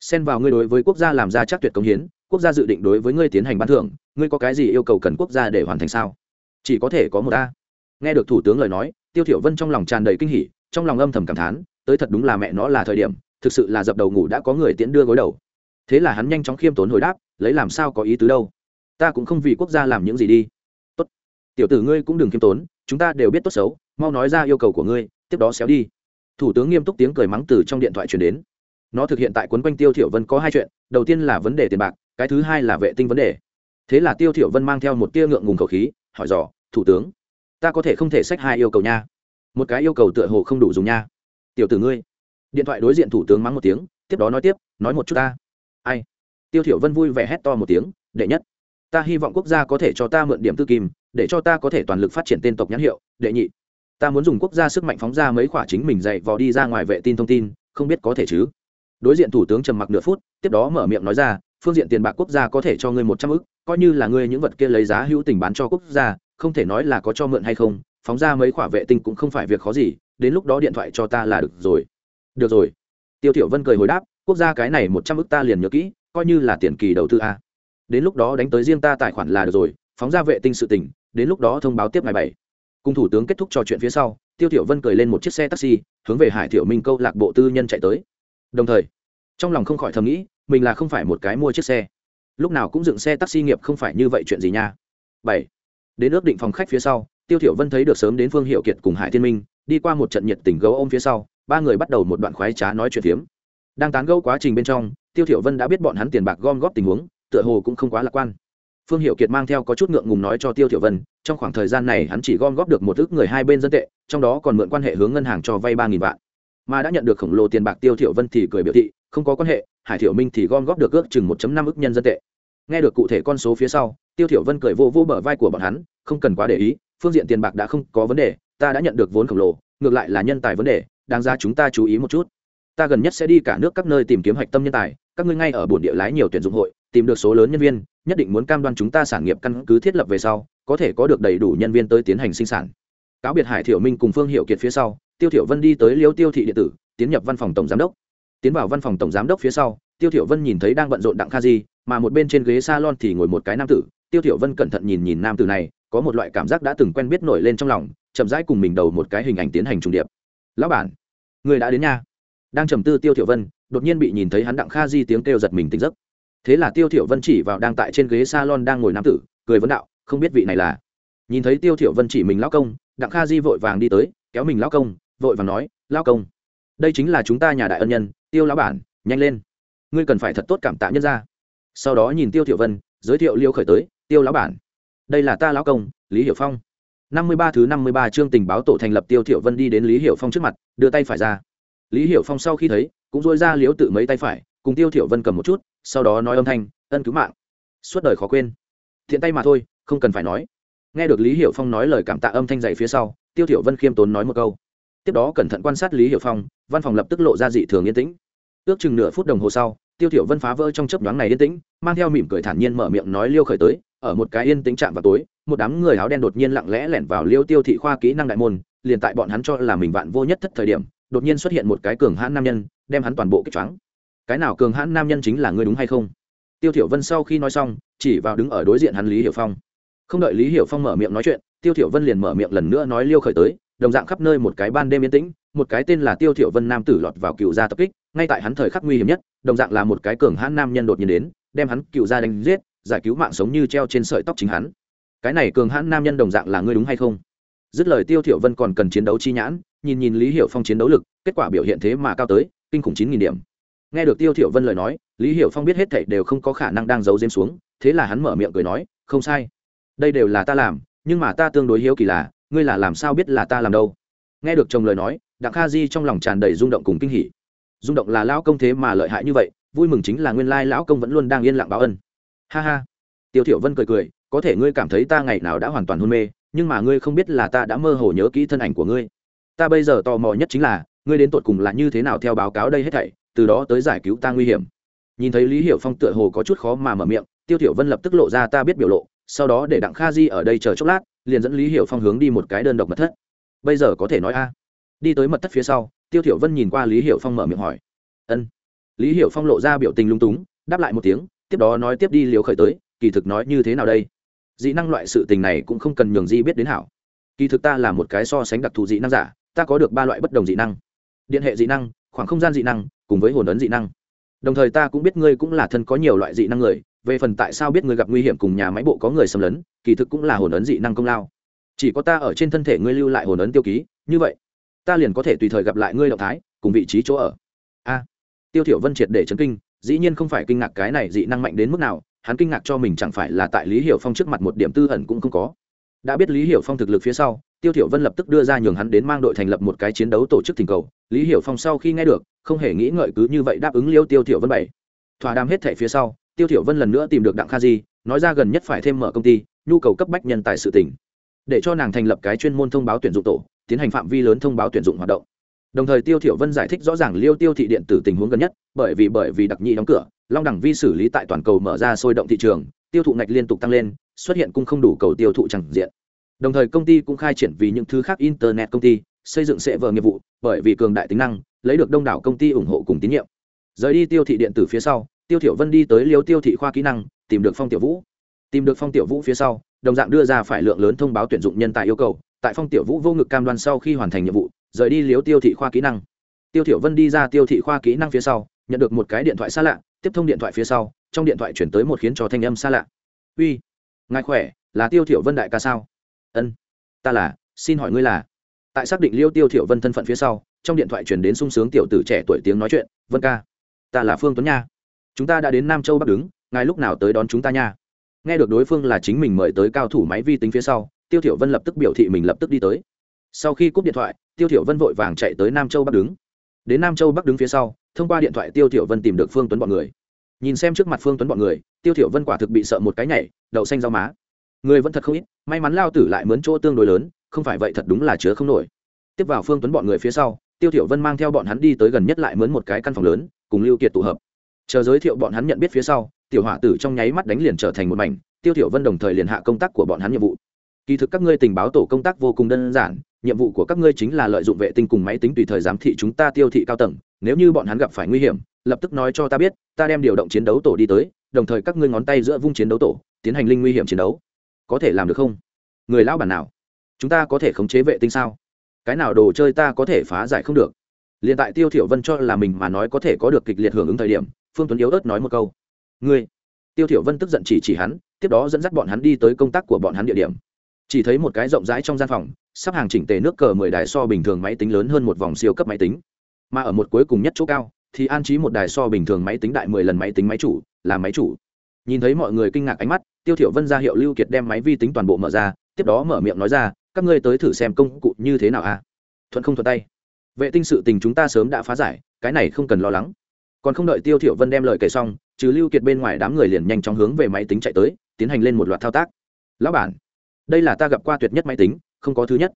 xen vào ngươi đối với quốc gia làm ra chắc tuyệt công hiến, quốc gia dự định đối với ngươi tiến hành ban thưởng, ngươi có cái gì yêu cầu cần quốc gia để hoàn thành sao? Chỉ có thể có một a nghe được thủ tướng lời nói, tiêu thiểu vân trong lòng tràn đầy kinh hỉ, trong lòng âm thầm cảm thán, tới thật đúng là mẹ nó là thời điểm, thực sự là dập đầu ngủ đã có người tiễn đưa gối đầu. Thế là hắn nhanh chóng khiêm tốn hồi đáp lấy làm sao có ý tứ đâu? Ta cũng không vì quốc gia làm những gì đi. Tốt. Tiểu tử ngươi cũng đừng khiêm tốn, chúng ta đều biết tốt xấu, mau nói ra yêu cầu của ngươi, tiếp đó xéo đi. Thủ tướng nghiêm túc tiếng cười mắng từ trong điện thoại truyền đến. Nó thực hiện tại quấn quanh tiêu thiểu vân có hai chuyện, đầu tiên là vấn đề tiền bạc, cái thứ hai là vệ tinh vấn đề. Thế là tiêu thiểu vân mang theo một tia ngượng ngùng khẩu khí, hỏi dò, thủ tướng, ta có thể không thể sách hai yêu cầu nha? Một cái yêu cầu tựa hồ không đủ dùng nha. Tiểu tử ngươi. Điện thoại đối diện thủ tướng mắng một tiếng, tiếp đó nói tiếp, nói một chút ta. Ai? Tiêu thiểu vân vui vẻ hét to một tiếng, đệ nhất, ta hy vọng quốc gia có thể cho ta mượn điểm tư kim, để cho ta có thể toàn lực phát triển tên tộc nhãn hiệu. Đệ nhị, ta muốn dùng quốc gia sức mạnh phóng ra mấy khoả chính mình dạy vò đi ra ngoài vệ tin thông tin, không biết có thể chứ? Đối diện thủ tướng trầm mặc nửa phút, tiếp đó mở miệng nói ra, phương diện tiền bạc quốc gia có thể cho ngươi một trăm ức, coi như là ngươi những vật kia lấy giá hữu tình bán cho quốc gia, không thể nói là có cho mượn hay không, phóng ra mấy khoả vệ tinh cũng không phải việc khó gì, đến lúc đó điện thoại cho ta là được rồi. Được rồi. Tiêu tiểu vân cười hồi đáp, quốc gia cái này một trăm ức ta liền nhớ kỹ coi như là tiền kỳ đầu tư a. Đến lúc đó đánh tới riêng ta tài khoản là được rồi, phóng ra vệ tinh sự tình. đến lúc đó thông báo tiếp ngày bảy. Cùng thủ tướng kết thúc trò chuyện phía sau, tiêu tiểu vân cười lên một chiếc xe taxi, hướng về hải tiểu minh câu lạc bộ tư nhân chạy tới. Đồng thời, trong lòng không khỏi thầm nghĩ, mình là không phải một cái mua chiếc xe. Lúc nào cũng dựng xe taxi nghiệp không phải như vậy chuyện gì nha. Bảy. Đến ước định phòng khách phía sau, tiêu tiểu vân thấy được sớm đến phương hiệu kiệt cùng hải thiên minh, đi qua một trận nhiệt tình gấu ôm phía sau, ba người bắt đầu một đoạn khoái trá nói chuyện phiếm. Đang tán gẫu quá trình bên trong tiêu thiểu vân đã biết bọn hắn tiền bạc gom góp tình huống, tựa hồ cũng không quá lạc quan. Phương hiệu kiệt mang theo có chút ngượng ngùng nói cho tiêu thiểu vân, trong khoảng thời gian này hắn chỉ gom góp được một ước người hai bên dân tệ, trong đó còn mượn quan hệ hướng ngân hàng cho vay ba nghìn vạn. Mà đã nhận được khổng lồ tiền bạc tiêu thiểu vân thì cười biểu thị, không có quan hệ, hải thiểu minh thì gom góp được ước chừng 1 năm ức nhân dân tệ. Nghe được cụ thể con số phía sau, tiêu thiểu vân cười vô vô bờ vai của bọn hắn, không cần quá để ý, phương diện tiền bạc đã không có vấn đề, ta đã nhận được vốn khổng lồ, ngược lại là nhân tài vấn đề, đáng ra chúng ta chú ý một chút ta gần nhất sẽ đi cả nước các nơi tìm kiếm hạch tâm nhân tài, các ngươi ngay ở bổn địa lái nhiều tuyển dụng hội, tìm được số lớn nhân viên, nhất định muốn cam đoan chúng ta sản nghiệp căn cứ thiết lập về sau, có thể có được đầy đủ nhân viên tới tiến hành sinh sản. Cáo biệt hải thiểu minh cùng phương hiệu kiệt phía sau, tiêu thiểu vân đi tới liêu tiêu thị điện tử, tiến nhập văn phòng tổng giám đốc. Tiến vào văn phòng tổng giám đốc phía sau, tiêu thiểu vân nhìn thấy đang bận rộn đặng kha di, mà một bên trên ghế salon thì ngồi một cái nam tử. Tiêu thiểu vân cẩn thận nhìn nhìn nam tử này, có một loại cảm giác đã từng quen biết nổi lên trong lòng, chậm rãi cùng mình đầu một cái hình ảnh tiến hành trùng điệp. Lão bản, người đã đến nha đang trầm tư tiêu thiểu vân, đột nhiên bị nhìn thấy hắn đặng kha di tiếng kêu giật mình tỉnh giấc. Thế là tiêu thiểu vân chỉ vào đang tại trên ghế salon đang ngồi nam tử, cười vấn đạo, không biết vị này là? Nhìn thấy tiêu thiểu vân chỉ mình lão công, đặng kha di vội vàng đi tới, kéo mình lão công, vội vàng nói, lão công, đây chính là chúng ta nhà đại ân nhân, tiêu lão bản, nhanh lên. Ngươi cần phải thật tốt cảm tạ nhân gia. Sau đó nhìn tiêu thiểu vân, giới thiệu liêu khởi tới, tiêu lão bản, đây là ta lão công, lý hiểu phong. Năm mươi ba thứ năm mươi ba chương tình báo tổ thành lập tiêu thiểu vân đi đến lý hiểu phong trước mặt, đưa tay phải ra lý hiểu phong sau khi thấy, cũng dôi ra liếu tự mấy tay phải, cùng tiêu thiểu vân cầm một chút, sau đó nói âm thanh, ân cứu mạng. Suốt đời khó quên. Thiện tay mà thôi, không cần phải nói. Nghe được lý hiểu phong nói lời cảm tạ âm thanh dày phía sau, tiêu thiểu vân khiêm tốn nói một câu. Tiếp đó cẩn thận quan sát lý hiểu phong, văn phòng lập tức lộ ra dị thường yên tĩnh. Ước chừng nửa phút đồng hồ sau, tiêu thiểu vân phá vỡ trong chớp nhoáng này yên tĩnh, mang theo mỉm cười thản nhiên mở miệng nói liêu khởi tới, ở một cái yên tĩnh chạm vào tối, một đám người áo đen đột nhiên lặng lẽ lẻn vào liêu tiêu thị khoa kỹ năng đại môn, liền tại bọn hắn cho là mình vạn vô nhất thất thời điểm đột nhiên xuất hiện một cái cường hãn nam nhân, đem hắn toàn bộ kích choáng. Cái nào cường hãn nam nhân chính là ngươi đúng hay không? Tiêu thiểu vân sau khi nói xong, chỉ vào đứng ở đối diện hắn lý hiểu phong. Không đợi lý hiểu phong mở miệng nói chuyện, tiêu thiểu vân liền mở miệng lần nữa nói liêu khởi tới, đồng dạng khắp nơi một cái ban đêm yên tĩnh, một cái tên là tiêu thiểu vân nam tử lọt vào cựu gia tập kích, ngay tại hắn thời khắc nguy hiểm nhất, đồng dạng là một cái cường hãn nam nhân đột nhiên đến, đem hắn cựu gia đánh giết, giải cứu mạng sống như treo trên sợi tóc chính hắn. Cái này cường hãn nam nhân đồng dạng là ngươi đúng hay không? Dứt lời tiêu thiểu vân còn cần chiến đấu chi nhãn nhìn nhìn lý hiểu phong chiến đấu lực, kết quả biểu hiện thế mà cao tới, kinh khủng chín nghìn điểm. Nghe được tiêu thiểu vân lời nói, lý hiểu phong biết hết thảy đều không có khả năng đang giấu diếm xuống, thế là hắn mở miệng cười nói, không sai. Đây đều là ta làm, nhưng mà ta tương đối hiếu kỳ là, ngươi là làm sao biết là ta làm đâu? Nghe được chồng lời nói, đặng kha di trong lòng tràn đầy rung động cùng kinh hỉ. Rung động là lão công thế mà lợi hại như vậy, vui mừng chính là nguyên lai lão công vẫn luôn đang yên lặng báo ân. Ha ha. Tiêu thiểu vân cười cười, có thể ngươi cảm thấy ta ngày nào đã hoàn toàn hôn mê, nhưng mà ngươi không biết là ta đã mơ hồ nhớ kỹ thân ảnh của ngươi ta bây giờ tò mò nhất chính là, ngươi đến tột cùng là như thế nào theo báo cáo đây hết thảy, từ đó tới giải cứu ta nguy hiểm. Nhìn thấy lý hiểu phong tựa hồ có chút khó mà mở miệng, tiêu thiểu vân lập tức lộ ra ta biết biểu lộ, sau đó để đặng kha di ở đây chờ chốc lát, liền dẫn lý hiểu phong hướng đi một cái đơn độc mật thất. Bây giờ có thể nói a. Đi tới mật thất phía sau, tiêu thiểu vân nhìn qua lý hiểu phong mở miệng hỏi. Ân. Lý hiểu phong lộ ra biểu tình lung túng, đáp lại một tiếng, tiếp đó nói tiếp đi liều khởi tới, kỳ thực nói như thế nào đây? Dị năng loại sự tình này cũng không cần nhường di biết đến hảo. Kỳ thực ta là một cái so sánh đặc thù dị năng giả ta có được ba loại bất đồng dị năng. Điện hệ dị năng, khoảng không gian dị năng, cùng với hồn ấn dị năng. Đồng thời ta cũng biết ngươi cũng là thân có nhiều loại dị năng người, về phần tại sao biết ngươi gặp nguy hiểm cùng nhà máy bộ có người xâm lấn, kỳ thực cũng là hồn ấn dị năng công lao. Chỉ có ta ở trên thân thể ngươi lưu lại hồn ấn tiêu ký, như vậy, ta liền có thể tùy thời gặp lại ngươi động thái, cùng vị trí chỗ ở. A. Tiêu thiểu vân triệt để chấn kinh, dĩ nhiên không phải kinh ngạc cái này dị năng mạnh đến mức nào, hắn kinh ngạc cho mình chẳng phải là tại lý hiểu phong trước mặt một điểm tư ẩn cũng không có. Đã biết lý hiểu phong thực lực phía sau tiêu thiểu vân lập tức đưa ra nhường hắn đến mang đội thành lập một cái chiến đấu tổ chức thỉnh cầu, lý hiểu phong sau khi nghe được, không hề nghĩ ngợi cứ như vậy đáp ứng liêu tiêu thiểu vân bảy thỏa đàm hết thảy phía sau, tiêu thiểu vân lần nữa tìm được đặng kha di, nói ra gần nhất phải thêm mở công ty, nhu cầu cấp bách nhân tài sự tỉnh để cho nàng thành lập cái chuyên môn thông báo tuyển dụng tổ, tiến hành phạm vi lớn thông báo tuyển dụng hoạt động. Đồng thời tiêu thiểu vân giải thích rõ ràng liêu tiêu thị điện tử tình huống gần nhất, bởi vì bởi vì đặc nhị đóng cửa, long đẳng vi xử lý tại toàn cầu mở ra sôi động thị trường, tiêu thụ ngạch liên tục tăng lên, xuất hiện cung không đủ cầu tiêu thụ chẳng diện đồng thời công ty cũng khai triển vì những thứ khác internet công ty, xây dựng sẽ vờ nghiệp vụ, bởi vì cường đại tính năng, lấy được đông đảo công ty ủng hộ cùng tín nhiệm. Rời đi tiêu thị điện tử phía sau, tiêu thiểu vân đi tới liêu tiêu thị khoa kỹ năng, tìm được phong tiểu vũ. Tìm được phong tiểu vũ phía sau, đồng dạng đưa ra phải lượng lớn thông báo tuyển dụng nhân tài yêu cầu, tại phong tiểu vũ vô ngực cam đoan sau khi hoàn thành nhiệm vụ, rời đi liếu tiêu thị khoa kỹ năng. Tiêu thiểu vân đi ra tiêu thị khoa kỹ năng phía sau, nhận được một cái điện thoại xa lạ, tiếp thông điện thoại phía sau, trong điện thoại chuyển tới một khiến cho thanh âm xa lạ. Uy, ngài khỏe, là tiêu thiểu vân đại ca sao? Ân, ta là, xin hỏi ngươi là. Tại xác định liêu tiêu thiểu vân thân phận phía sau, trong điện thoại truyền đến sung sướng tiểu tử trẻ tuổi tiếng nói chuyện, vân ca, ta là phương tuấn nha. Chúng ta đã đến nam châu bắc đứng, ngài lúc nào tới đón chúng ta nha? Nghe được đối phương là chính mình mời tới cao thủ máy vi tính phía sau, tiêu thiểu vân lập tức biểu thị mình lập tức đi tới. Sau khi cúp điện thoại, tiêu thiểu vân vội vàng chạy tới nam châu bắc đứng. Đến nam châu bắc đứng phía sau, thông qua điện thoại tiêu thiểu vân tìm được phương tuấn bọn người. Nhìn xem trước mặt phương tuấn bọn người, tiêu thiểu vân quả thực bị sợ một cái nhảy, đậu xanh rau má người vẫn thật không ít, may mắn lao tử lại mướn chỗ tương đối lớn, không phải vậy thật đúng là chứa không nổi. Tiếp vào phương tuấn bọn người phía sau, tiêu thiểu vân mang theo bọn hắn đi tới gần nhất lại mướn một cái căn phòng lớn, cùng lưu kiệt tụ hợp. Chờ giới thiệu bọn hắn nhận biết phía sau, tiểu hỏa tử trong nháy mắt đánh liền trở thành một mảnh, tiêu thiểu vân đồng thời liền hạ công tác của bọn hắn nhiệm vụ. Kỳ thực các ngươi tình báo tổ công tác vô cùng đơn giản, nhiệm vụ của các ngươi chính là lợi dụng vệ tinh cùng máy tính tùy thời giám thị chúng ta tiêu thị cao tầng, nếu như bọn hắn gặp phải nguy hiểm, lập tức nói cho ta biết, ta đem điều động chiến đấu tổ đi tới, đồng thời các ngươi ngón tay giữa vung chiến đấu tổ, tiến hành linh nguy hiểm chiến đấu có thể làm được không? Người lão bản nào? Chúng ta có thể khống chế vệ tinh sao? Cái nào đồ chơi ta có thể phá giải không được? Liền tại tiêu thiểu vân cho là mình mà nói có thể có được kịch liệt hưởng ứng thời điểm, phương tuấn yếu ớt nói một câu. Ngươi. Tiêu thiểu vân tức giận chỉ chỉ hắn, tiếp đó dẫn dắt bọn hắn đi tới công tác của bọn hắn địa điểm. Chỉ thấy một cái rộng rãi trong gian phòng, sắp hàng chỉnh tề nước cờ mười đài so bình thường máy tính lớn hơn một vòng siêu cấp máy tính. Mà ở một cuối cùng nhất chỗ cao, thì an trí một đài so bình thường máy tính đại mười lần máy tính máy chủ, là máy chủ. Nhìn thấy mọi người kinh ngạc ánh mắt tiêu thiểu vân ra hiệu lưu kiệt đem máy vi tính toàn bộ mở ra, tiếp đó mở miệng nói ra, các ngươi tới thử xem công cụ như thế nào a à? thuận không thuận tay? Vệ tinh sự tình chúng ta sớm đã phá giải, cái này không cần lo lắng. Còn không đợi tiêu thiểu vân đem lời kể xong, trừ lưu kiệt bên ngoài đám người liền nhanh chóng hướng về máy tính chạy tới, tiến hành lên một loạt thao tác. Lão bản, đây là ta gặp qua tuyệt nhất máy tính, không có thứ nhất.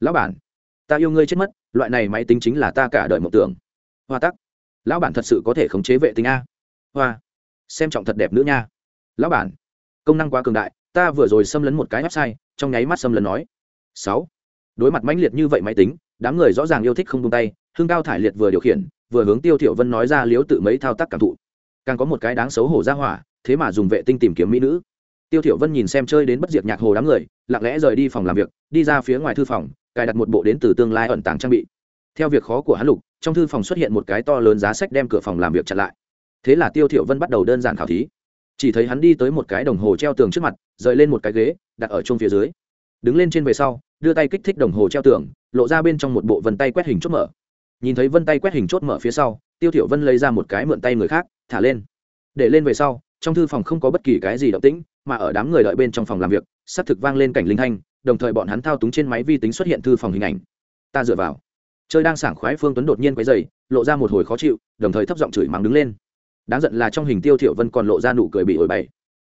Lão bản, ta yêu ngươi chết mất, loại này máy tính chính là ta cả đời mộng tưởng. Hoa tắc, lão bản thật sự có thể khống chế vệ tinh a. Hoa, xem trọng thật đẹp nữa nha. Lão bản công năng quá cường đại, ta vừa rồi xâm lấn một cái website, trong nháy mắt xâm lấn nói. Sáu. Đối mặt mãnh liệt như vậy máy tính, đám người rõ ràng yêu thích không tung tay, hương cao thải liệt vừa điều khiển, vừa hướng tiêu thiểu vân nói ra liếu tự mấy thao tác cảm thụ. Càng có một cái đáng xấu hổ ra hỏa, thế mà dùng vệ tinh tìm kiếm mỹ nữ. Tiêu thiểu vân nhìn xem chơi đến bất diệt nhạc hồ đám người, lặng lẽ rời đi phòng làm việc, đi ra phía ngoài thư phòng, cài đặt một bộ đến từ tương lai ẩn tàng trang bị. Theo việc khó của hắn lục, trong thư phòng xuất hiện một cái to lớn giá sách đem cửa phòng làm việc chặn lại. Thế là tiêu thiểu vân bắt đầu đơn giản khảo thí chỉ thấy hắn đi tới một cái đồng hồ treo tường trước mặt, rời lên một cái ghế, đặt ở chung phía dưới. Đứng lên trên về sau, đưa tay kích thích đồng hồ treo tường, lộ ra bên trong một bộ vân tay quét hình chốt mở. Nhìn thấy vân tay quét hình chốt mở phía sau, tiêu thiểu vân lấy ra một cái mượn tay người khác, thả lên. Để lên về sau, trong thư phòng không có bất kỳ cái gì động tĩnh, mà ở đám người đợi bên trong phòng làm việc, sắp thực vang lên cảnh linh thanh, đồng thời bọn hắn thao túng trên máy vi tính xuất hiện thư phòng hình ảnh. Ta dựa vào. Chơi đang sảng khoái phương tuấn đột nhiên quấy dày lộ ra một hồi khó chịu, đồng thời thấp giọng chửi mắng đứng lên đáng giận là trong hình tiêu thiểu vân còn lộ ra nụ cười bị ổi bày.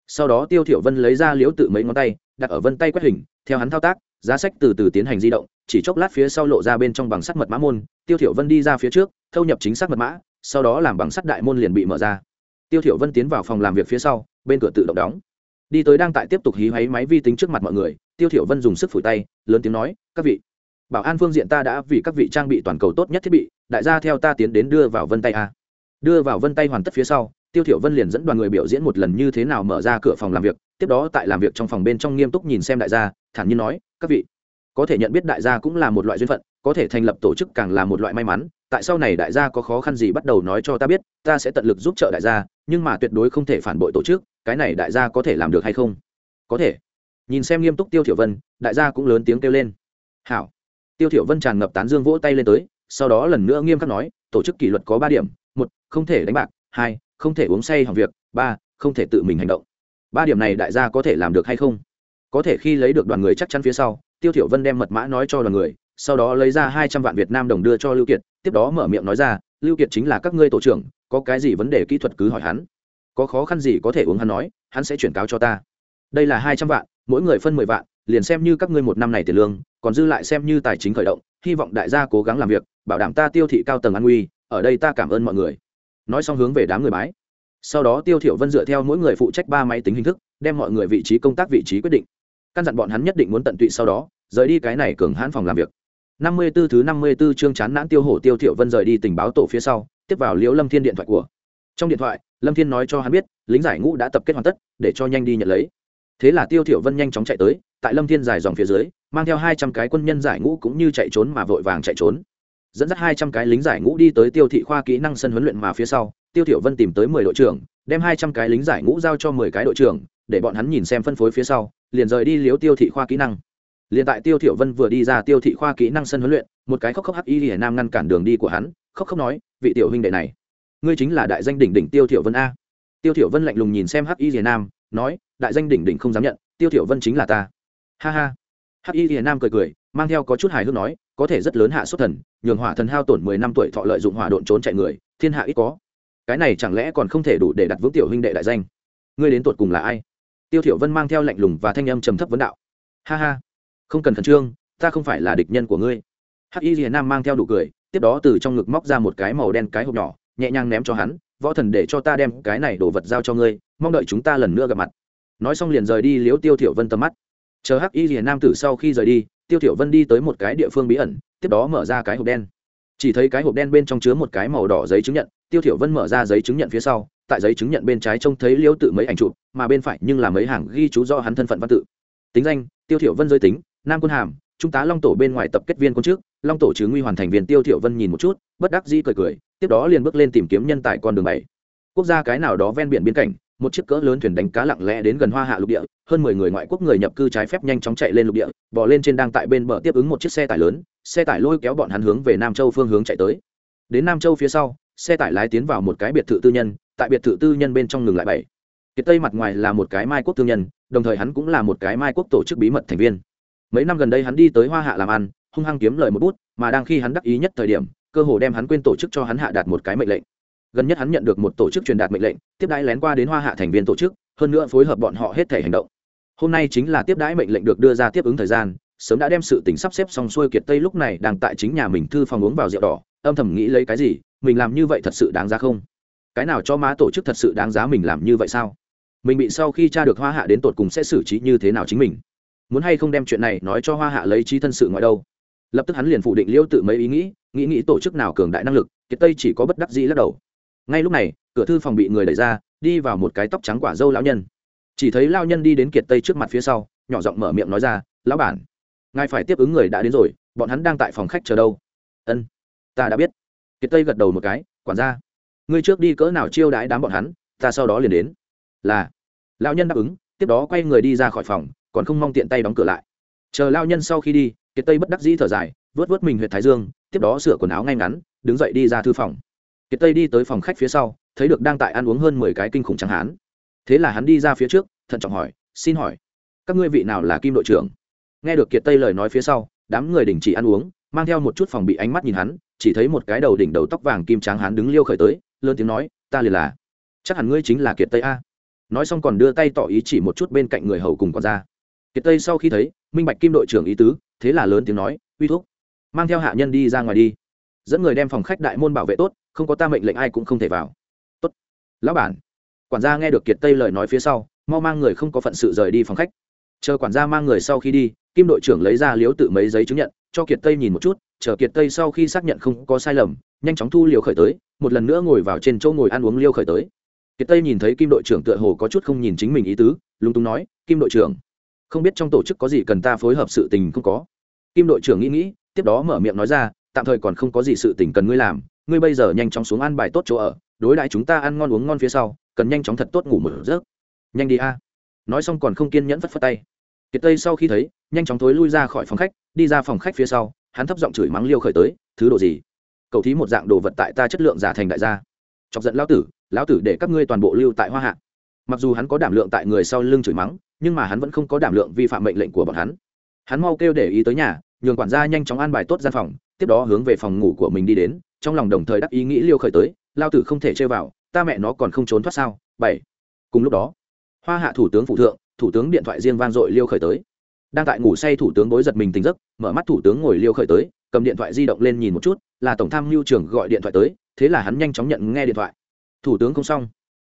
Sau đó tiêu thiểu vân lấy ra liếu tự mấy ngón tay, đặt ở vân tay quét hình, theo hắn thao tác, giá sách từ từ tiến hành di động, chỉ chốc lát phía sau lộ ra bên trong bằng sắt mật mã môn, tiêu thiểu vân đi ra phía trước, thâu nhập chính xác mật mã, sau đó làm bằng sắt đại môn liền bị mở ra. Tiêu thiểu vân tiến vào phòng làm việc phía sau, bên cửa tự động đóng. Đi tới đang tại tiếp tục hí hoáy máy vi tính trước mặt mọi người, tiêu thiểu vân dùng sức phủi tay, lớn tiếng nói, các vị, bảo an phương diện ta đã vì các vị trang bị toàn cầu tốt nhất thiết bị, đại gia theo ta tiến đến đưa vào vân tay a đưa vào vân tay hoàn tất phía sau, tiêu thiểu vân liền dẫn đoàn người biểu diễn một lần như thế nào mở ra cửa phòng làm việc, tiếp đó tại làm việc trong phòng bên trong nghiêm túc nhìn xem đại gia, thản nhiên nói, các vị, có thể nhận biết đại gia cũng là một loại duyên phận, có thể thành lập tổ chức càng là một loại may mắn, tại sau này đại gia có khó khăn gì bắt đầu nói cho ta biết, ta sẽ tận lực giúp trợ đại gia, nhưng mà tuyệt đối không thể phản bội tổ chức, cái này đại gia có thể làm được hay không? Có thể. Nhìn xem nghiêm túc tiêu thiểu vân, đại gia cũng lớn tiếng kêu lên. Hảo. Tiêu thiểu vân tràn ngập tán dương vỗ tay lên tới, sau đó lần nữa nghiêm khắc nói, tổ chức kỷ luật có ba điểm một, không thể đánh bạc, hai, không thể uống say hỏng việc, ba, không thể tự mình hành động. Ba điểm này đại gia có thể làm được hay không? Có thể khi lấy được đoàn người chắc chắn phía sau, tiêu thiểu vân đem mật mã nói cho đoàn người, sau đó lấy ra hai trăm vạn việt nam đồng đưa cho lưu kiệt, tiếp đó mở miệng nói ra, lưu kiệt chính là các ngươi tổ trưởng, có cái gì vấn đề kỹ thuật cứ hỏi hắn. Có khó khăn gì có thể uống hắn nói, hắn sẽ chuyển cáo cho ta. Đây là hai trăm vạn, mỗi người phân mười vạn, liền xem như các ngươi một năm này tiền lương, còn dư lại xem như tài chính khởi động, hy vọng đại gia cố gắng làm việc, bảo đảm ta tiêu thị cao tầng an nguy ở đây ta cảm ơn mọi người. Nói xong hướng về đám người bái. Sau đó tiêu thiểu vân dựa theo mỗi người phụ trách ba máy tính hình thức, đem mọi người vị trí công tác vị trí quyết định. Căn dặn bọn hắn nhất định muốn tận tụy sau đó, rời đi cái này cường hãn phòng làm việc. Năm mươi 54 thứ năm mươi 54 chương chán nản tiêu hổ tiêu thiểu vân rời đi tình báo tổ phía sau, tiếp vào liễu lâm thiên điện thoại của. Trong điện thoại, lâm thiên nói cho hắn biết, lính giải ngũ đã tập kết hoàn tất, để cho nhanh đi nhận lấy. Thế là tiêu thiểu vân nhanh chóng chạy tới, tại lâm thiên giải dòng phía dưới, mang theo hai trăm cái quân nhân giải ngũ cũng như chạy trốn mà vội vàng chạy trốn dẫn dắt hai trăm cái lính giải ngũ đi tới tiêu thị khoa kỹ năng sân huấn luyện mà phía sau, tiêu thiểu vân tìm tới mười đội trưởng, đem hai trăm cái lính giải ngũ giao cho mười cái đội trưởng, để bọn hắn nhìn xem phân phối phía sau, liền rời đi liếu tiêu thị khoa kỹ năng. Liền tại tiêu thiểu vân vừa đi ra tiêu thị khoa kỹ năng sân huấn luyện, một cái khóc khóc hắc y lìa nam ngăn cản đường đi của hắn khóc khóc nói, vị tiểu huynh đệ này, ngươi chính là đại danh đỉnh đỉnh tiêu thiểu vân a. Tiêu thiểu vân lạnh lùng nhìn xem hắc y lìa nam, nói, đại danh đỉnh đỉnh không dám nhận, tiêu thiểu vân chính là ta. Ha ha. Hắc y lìa nam cười cười, mang theo có chút hài hước nói có thể rất lớn hạ xuất thần, nhường hỏa thần hao tổn mười năm tuổi thọ lợi dụng hỏa độn trốn chạy người, thiên hạ ít có. Cái này chẳng lẽ còn không thể đủ để đặt vững tiểu huynh đệ đại danh? Ngươi đến tuột cùng là ai? Tiêu thiểu vân mang theo lạnh lùng và thanh âm trầm thấp vấn đạo. Ha ha, không cần khẩn trương, ta không phải là địch nhân của ngươi. Hắc y lìa nam mang theo đủ cười, tiếp đó từ trong ngực móc ra một cái màu đen cái hộp nhỏ, nhẹ nhàng ném cho hắn, võ thần để cho ta đem cái này đồ vật giao cho ngươi, mong đợi chúng ta lần nữa gặp mặt. Nói xong liền rời đi liếu tiêu thiểu vân tầm mắt chờ hắc y rìa nam tử sau khi rời đi, tiêu tiểu vân đi tới một cái địa phương bí ẩn, tiếp đó mở ra cái hộp đen. Chỉ thấy cái hộp đen bên trong chứa một cái màu đỏ giấy chứng nhận, tiêu tiểu vân mở ra giấy chứng nhận phía sau, tại giấy chứng nhận bên trái trông thấy liêu tự mấy ảnh chụp, mà bên phải nhưng là mấy hàng ghi chú do hắn thân phận văn tự. Tính danh, tiêu tiểu vân giới tính, nam quân hàm, trung tá long tổ bên ngoài tập kết viên quân trước, long tổ chứ nguy hoàn thành viên tiêu tiểu vân nhìn một chút, bất đắc dĩ cười cười, tiếp đó liền bước lên tìm kiếm nhân tài con đường bảy. Quốc gia cái nào đó ven biển biên cảnh một chiếc cỡ lớn thuyền đánh cá lặng lẽ đến gần hoa hạ lục địa, hơn mười người ngoại quốc người nhập cư trái phép nhanh chóng chạy lên lục địa bỏ lên trên đang tại bên bờ tiếp ứng một chiếc xe tải lớn, xe tải lôi kéo bọn hắn hướng về nam châu phương hướng chạy tới. Đến nam châu phía sau, xe tải lái tiến vào một cái biệt thự tư nhân, tại biệt thự tư nhân bên trong ngừng lại bảy. Kiệt tây mặt ngoài là một cái mai quốc thương nhân, đồng thời hắn cũng là một cái mai quốc tổ chức bí mật thành viên. Mấy năm gần đây hắn đi tới hoa hạ làm ăn, hung hăng kiếm lời một bút, mà đang khi hắn đắc ý nhất thời điểm, cơ hồ đem hắn quên tổ chức cho hắn hạ đạt một cái mệnh lệnh gần nhất hắn nhận được một tổ chức truyền đạt mệnh lệnh, tiếp đãi lén qua đến hoa hạ thành viên tổ chức, hơn nữa phối hợp bọn họ hết thể hành động. Hôm nay chính là tiếp đãi mệnh lệnh được đưa ra tiếp ứng thời gian, sớm đã đem sự tính sắp xếp xong xuôi kiệt tây lúc này đang tại chính nhà mình thư phòng uống vào rượu đỏ, âm thầm nghĩ lấy cái gì, mình làm như vậy thật sự đáng giá không? Cái nào cho má tổ chức thật sự đáng giá mình làm như vậy sao? Mình bị sau khi cha được hoa hạ đến tột cùng sẽ xử trí như thế nào chính mình? Muốn hay không đem chuyện này nói cho hoa hạ lấy trí thân sự ngoại đâu? Lập tức hắn liền phủ định liêu tự mấy ý nghĩ nghĩ nghĩ tổ chức nào cường đại năng lực, kiệt tây chỉ có bất đắc dĩ lắc đầu ngay lúc này, cửa thư phòng bị người đẩy ra, đi vào một cái tóc trắng quả dâu lão nhân. Chỉ thấy lao nhân đi đến kiệt tây trước mặt phía sau, nhỏ giọng mở miệng nói ra, lão bản, ngài phải tiếp ứng người đã đến rồi, bọn hắn đang tại phòng khách chờ đâu? Ân, ta đã biết. Kiệt tây gật đầu một cái, quản ra ngươi trước đi cỡ nào chiêu đãi đám bọn hắn, ta sau đó liền đến. Là. Lão nhân đáp ứng, tiếp đó quay người đi ra khỏi phòng, còn không mong tiện tay đóng cửa lại. Chờ lao nhân sau khi đi, kiệt tây bất đắc dĩ thở dài vớt vớt mình huyện thái dương, tiếp đó sửa quần áo ngay ngắn, đứng dậy đi ra thư phòng kiệt tây đi tới phòng khách phía sau, thấy được đang tại ăn uống hơn mười cái kinh khủng trắng hán. Thế là hắn đi ra phía trước, thận trọng hỏi, xin hỏi, các ngươi vị nào là kim đội trưởng? Nghe được kiệt tây lời nói phía sau, đám người đình chỉ ăn uống, mang theo một chút phòng bị ánh mắt nhìn hắn, chỉ thấy một cái đầu đỉnh đầu tóc vàng kim tráng hắn đứng liêu khởi tới, lớn tiếng nói, ta liền là. Chắc hẳn ngươi chính là kiệt tây a. Nói xong còn đưa tay tỏ ý chỉ một chút bên cạnh người hầu cùng con ra. Kiệt tây sau khi thấy, minh bạch kim đội trưởng ý tứ, thế là lớn tiếng nói, uy thuốc mang theo hạ nhân đi ra ngoài đi dẫn người đem phòng khách đại môn bảo vệ tốt, không có ta mệnh lệnh ai cũng không thể vào. Tốt. Lão bản. Quản gia nghe được kiệt tây lời nói phía sau, mau mang người không có phận sự rời đi phòng khách. Chờ quản gia mang người sau khi đi, kim đội trưởng lấy ra liếu tự mấy giấy chứng nhận, cho kiệt tây nhìn một chút, chờ kiệt tây sau khi xác nhận không có sai lầm, nhanh chóng thu liều khởi tới, một lần nữa ngồi vào trên chỗ ngồi ăn uống liêu khởi tới. Kiệt tây nhìn thấy kim đội trưởng tựa hồ có chút không nhìn chính mình ý tứ, lúng túng nói, kim đội trưởng, không biết trong tổ chức có gì cần ta phối hợp sự tình không có? Kim đội trưởng nghĩ nghĩ, tiếp đó mở miệng nói ra tạm thời còn không có gì sự tình cần ngươi làm, ngươi bây giờ nhanh chóng xuống ăn bài tốt chỗ ở, đối đãi chúng ta ăn ngon uống ngon phía sau, cần nhanh chóng thật tốt ngủ một giấc. Nhanh đi a. Nói xong còn không kiên nhẫn phất phất tay. Kiệt tây sau khi thấy, nhanh chóng thối lui ra khỏi phòng khách, đi ra phòng khách phía sau, hắn thấp giọng chửi mắng liêu khởi tới, thứ đồ gì? Cầu thí một dạng đồ vật tại ta chất lượng giả thành đại gia. Chọc giận lão tử lão tử để các ngươi toàn bộ lưu tại hoa hạ. Mặc dù hắn có đảm lượng tại người sau lưng chửi mắng, nhưng mà hắn vẫn không có đảm lượng vi phạm mệnh lệnh của bọn hắn. Hắn mau kêu để ý tới nhà, nhường quản gia nhanh chóng an bài tốt gian phòng tiếp đó hướng về phòng ngủ của mình đi đến, trong lòng đồng thời đắc ý nghĩ liêu khởi tới, lao tử không thể chơi vào, ta mẹ nó còn không trốn thoát sao? Bảy. Cùng lúc đó, hoa hạ thủ tướng phụ thượng, thủ tướng điện thoại riêng vang dội liêu khởi tới. Đang tại ngủ say thủ tướng bối giật mình tỉnh giấc, mở mắt thủ tướng ngồi liêu khởi tới, cầm điện thoại di động lên nhìn một chút, là tổng tham mưu trưởng gọi điện thoại tới, thế là hắn nhanh chóng nhận nghe điện thoại. Thủ tướng không xong.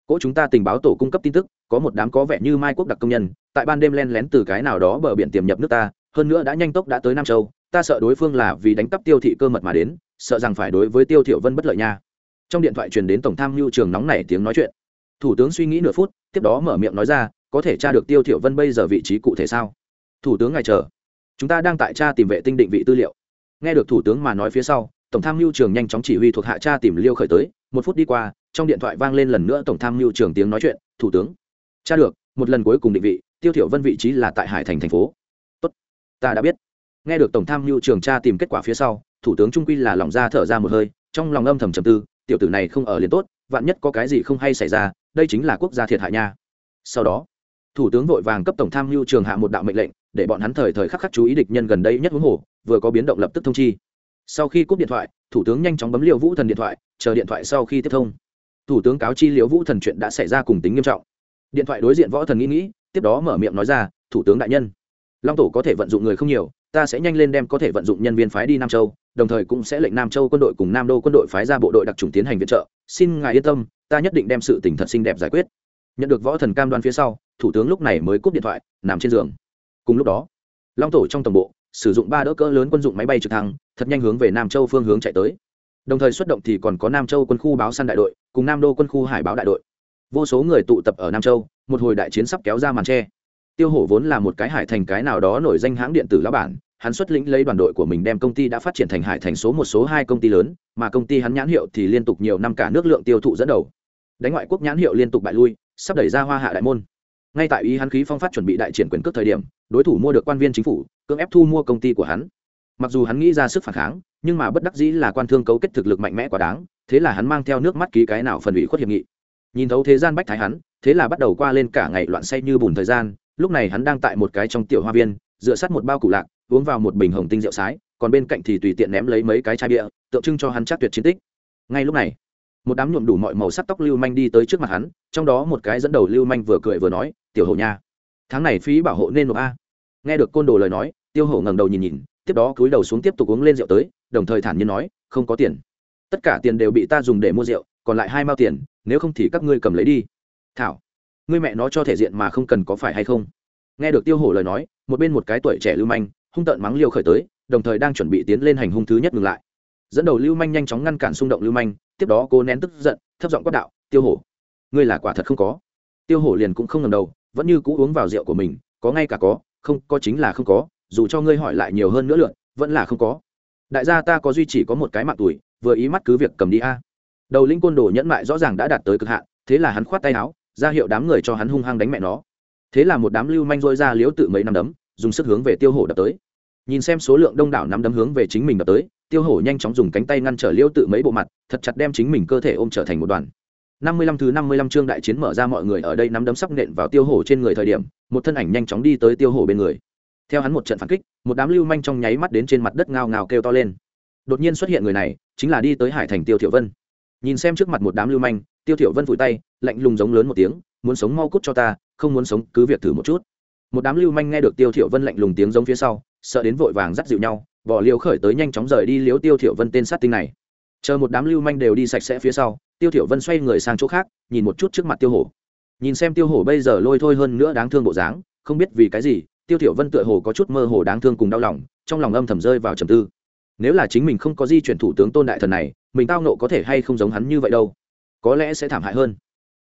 Cỗ chúng ta tình báo tổ cung cấp tin tức, có một đám có vẻ như mai quốc đặc công nhân, tại ban đêm len lén từ cái nào đó bờ biển tiềm nhập nước ta, hơn nữa đã nhanh tốc đã tới nam châu ta sợ đối phương là vì đánh cắp tiêu thị cơ mật mà đến, sợ rằng phải đối với tiêu thiểu vân bất lợi nha. Trong điện thoại truyền đến tổng tham mưu trường nóng nảy tiếng nói chuyện. Thủ tướng suy nghĩ nửa phút, tiếp đó mở miệng nói ra, có thể tra được tiêu thiểu vân bây giờ vị trí cụ thể sao? Thủ tướng ngài chờ. Chúng ta đang tại tra tìm vệ tinh định vị tư liệu. Nghe được thủ tướng mà nói phía sau, tổng tham mưu trường nhanh chóng chỉ huy thuộc hạ tra tìm liêu khởi tới. Một phút đi qua, trong điện thoại vang lên lần nữa tổng tham mưu trường tiếng nói chuyện, thủ tướng, tra được, một lần cuối cùng định vị, tiêu thiểu vân vị trí là tại hải thành thành phố. Tốt, ta đã biết nghe được tổng tham mưu trường tra tìm kết quả phía sau, thủ tướng trung quy là lòng ra thở ra một hơi, trong lòng âm thầm trầm tư, tiểu tử này không ở liền tốt, vạn nhất có cái gì không hay xảy ra, đây chính là quốc gia thiệt hại nha. Sau đó, thủ tướng vội vàng cấp tổng tham mưu trường hạ một đạo mệnh lệnh, để bọn hắn thời thời khắc khắc chú ý địch nhân gần đây nhất huống hồ, vừa có biến động lập tức thông chi. Sau khi cúp điện thoại, thủ tướng nhanh chóng bấm liều vũ thần điện thoại, chờ điện thoại sau khi tiếp thông. Thủ tướng cáo chi liễu vũ thần chuyện đã xảy ra cùng tính nghiêm trọng. Điện thoại đối diện võ thần nghĩ nghĩ, tiếp đó mở miệng nói ra, thủ tướng đại nhân, long tổ có thể vận dụng người không nhiều ta sẽ nhanh lên đem có thể vận dụng nhân viên phái đi nam châu, đồng thời cũng sẽ lệnh nam châu quân đội cùng nam đô quân đội phái ra bộ đội đặc trùng tiến hành viện trợ. Xin ngài yên tâm, ta nhất định đem sự tình thật xinh đẹp giải quyết. Nhận được võ thần cam đoan phía sau, thủ tướng lúc này mới cúp điện thoại, nằm trên giường. Cùng lúc đó, long tổ trong tổng bộ, sử dụng ba đỡ cỡ lớn quân dụng máy bay trực thăng, thật nhanh hướng về nam châu phương hướng chạy tới. Đồng thời xuất động thì còn có nam châu quân khu báo săn đại đội, cùng nam đô quân khu hải báo đại đội. Vô số người tụ tập ở nam châu, một hồi đại chiến sắp kéo ra màn tre tiêu hổ vốn là một cái hải thành cái nào đó nổi danh hãng điện tử lão bản, hắn xuất lĩnh lấy đoàn đội của mình đem công ty đã phát triển thành hải thành số một số hai công ty lớn, mà công ty hắn nhãn hiệu thì liên tục nhiều năm cả nước lượng tiêu thụ dẫn đầu. Đánh ngoại quốc nhãn hiệu liên tục bại lui, sắp đẩy ra hoa hạ đại môn. Ngay tại ý hắn khí phong phát chuẩn bị đại triển quyền cước thời điểm, đối thủ mua được quan viên chính phủ, cưỡng ép thu mua công ty của hắn. Mặc dù hắn nghĩ ra sức phản kháng, nhưng mà bất đắc dĩ là quan thương cấu kết thực lực mạnh mẽ quá đáng, thế là hắn mang theo nước mắt ký cái nào phần ủy khuất hiệp nghị. Nhìn thấu thế gian bách thái hắn, thế là bắt đầu qua lên cả ngày loạn say như bùn thời gian lúc này hắn đang tại một cái trong tiểu hoa viên, dựa sát một bao củ lạc, uống vào một bình hồng tinh rượu sái, còn bên cạnh thì tùy tiện ném lấy mấy cái chai bia, tượng trưng cho hắn chắc tuyệt chiến tích. Ngay lúc này, một đám nhuộm đủ mọi màu sắc tóc lưu manh đi tới trước mặt hắn, trong đó một cái dẫn đầu lưu manh vừa cười vừa nói, tiểu hổ nha, tháng này phí bảo hộ nên nộp a. Nghe được côn đồ lời nói, tiêu hổ ngẩng đầu nhìn nhìn, tiếp đó cúi đầu xuống tiếp tục uống lên rượu tới, đồng thời thản nhiên nói, không có tiền. Tất cả tiền đều bị ta dùng để mua rượu, còn lại hai mao tiền, nếu không thì các ngươi cầm lấy đi. Thảo ngươi mẹ nó cho thể diện mà không cần có phải hay không? Nghe được tiêu hổ lời nói, một bên một cái tuổi trẻ lưu manh, hung tợn mắng liêu khởi tới, đồng thời đang chuẩn bị tiến lên hành hung thứ nhất ngừng lại. Dẫn đầu lưu manh nhanh chóng ngăn cản xung động lưu manh, tiếp đó cô nén tức giận, thấp giọng quát đạo, tiêu hổ, ngươi là quả thật không có. Tiêu hổ liền cũng không ngầm đầu, vẫn như cũ uống vào rượu của mình, có ngay cả có, không, có chính là không có, dù cho ngươi hỏi lại nhiều hơn nữa lượn, vẫn là không có. Đại gia ta có duy chỉ có một cái mạng tuổi, vừa ý mắt cứ việc cầm đi a. Đầu linh côn đồ nhẫn mại rõ ràng đã đạt tới cực hạn, thế là hắn khoát tay áo ra hiệu đám người cho hắn hung hăng đánh mẹ nó. Thế là một đám lưu manh dôi ra liếu tự mấy năm đấm, dùng sức hướng về tiêu hổ đập tới. Nhìn xem số lượng đông đảo nắm đấm hướng về chính mình đập tới, tiêu hổ nhanh chóng dùng cánh tay ngăn trở liêu tự mấy bộ mặt, thật chặt đem chính mình cơ thể ôm trở thành một đoàn. Năm mươi lăm thứ năm mươi lăm chương đại chiến mở ra mọi người ở đây nắm đấm sắc nện vào tiêu hổ trên người thời điểm, một thân ảnh nhanh chóng đi tới tiêu hổ bên người. Theo hắn một trận phản kích, một đám lưu manh trong nháy mắt đến trên mặt đất ngao ngao kêu to lên. Đột nhiên xuất hiện người này, chính là đi tới hải thành tiêu thiểu vân. Nhìn xem trước mặt một đám lưu manh tiêu thiểu vân vùi tay, lạnh lùng giống lớn một tiếng, muốn sống mau cút cho ta, không muốn sống, cứ việc thử một chút. Một đám lưu manh nghe được tiêu thiểu vân lạnh lùng tiếng giống phía sau, sợ đến vội vàng dắt dịu nhau, bỏ liều khởi tới nhanh chóng rời đi liếu tiêu thiểu vân tên sát tinh này. Chờ một đám lưu manh đều đi sạch sẽ phía sau, tiêu thiểu vân xoay người sang chỗ khác, nhìn một chút trước mặt tiêu hổ. Nhìn xem tiêu hổ bây giờ lôi thôi hơn nữa đáng thương bộ dáng, không biết vì cái gì, tiêu thiểu vân tựa hồ có chút mơ hồ đáng thương cùng đau lòng, trong lòng âm thầm rơi vào trầm tư. Nếu là chính mình không có di chuyển thủ tướng tôn đại thần này, mình tao nộ có thể hay không giống hắn như vậy đâu? Có lẽ sẽ thảm hại hơn.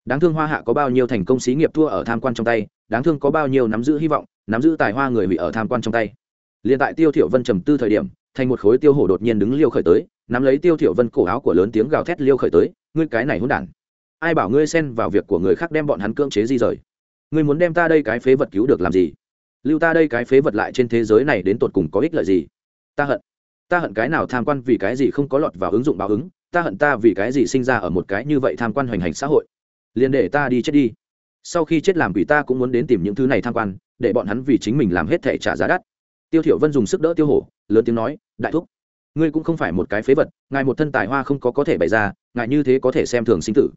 Đáng thương hoa hạ có bao nhiêu thành công xí nghiệp thua ở tham quan trong tay, đáng thương có bao nhiêu nắm giữ hy vọng, nắm giữ tài hoa người bị ở tham quan trong tay. Liền tại tiêu thiểu vân trầm tư thời điểm, thành một khối tiêu hổ đột nhiên đứng liêu khởi tới, nắm lấy tiêu thiểu vân cổ áo của lớn tiếng gào thét liêu khởi tới, ngươi cái này hỗn đản! Ai bảo ngươi xen vào việc của người khác đem bọn hắn cưỡng chế di rời? Ngươi muốn đem ta đây cái phế vật cứu được làm gì? Lưu ta đây cái phế vật lại trên thế giới này đến tột cùng có ích lợi gì? Ta hận! Ta hận cái nào tham quan vì cái gì không có lọt vào ứng dụng báo ứng? Ta hận ta vì cái gì sinh ra ở một cái như vậy tham quan hoành hành xã hội. Liền để ta đi chết đi. Sau khi chết làm quỷ ta cũng muốn đến tìm những thứ này tham quan để bọn hắn vì chính mình làm hết thể trả giá đắt. Tiêu thiểu vân dùng sức đỡ tiêu hổ lớn tiếng nói đại thúc ngươi cũng không phải một cái phế vật ngài một thân tài hoa không có có thể bày ra ngài như thế có thể xem thường sinh tử.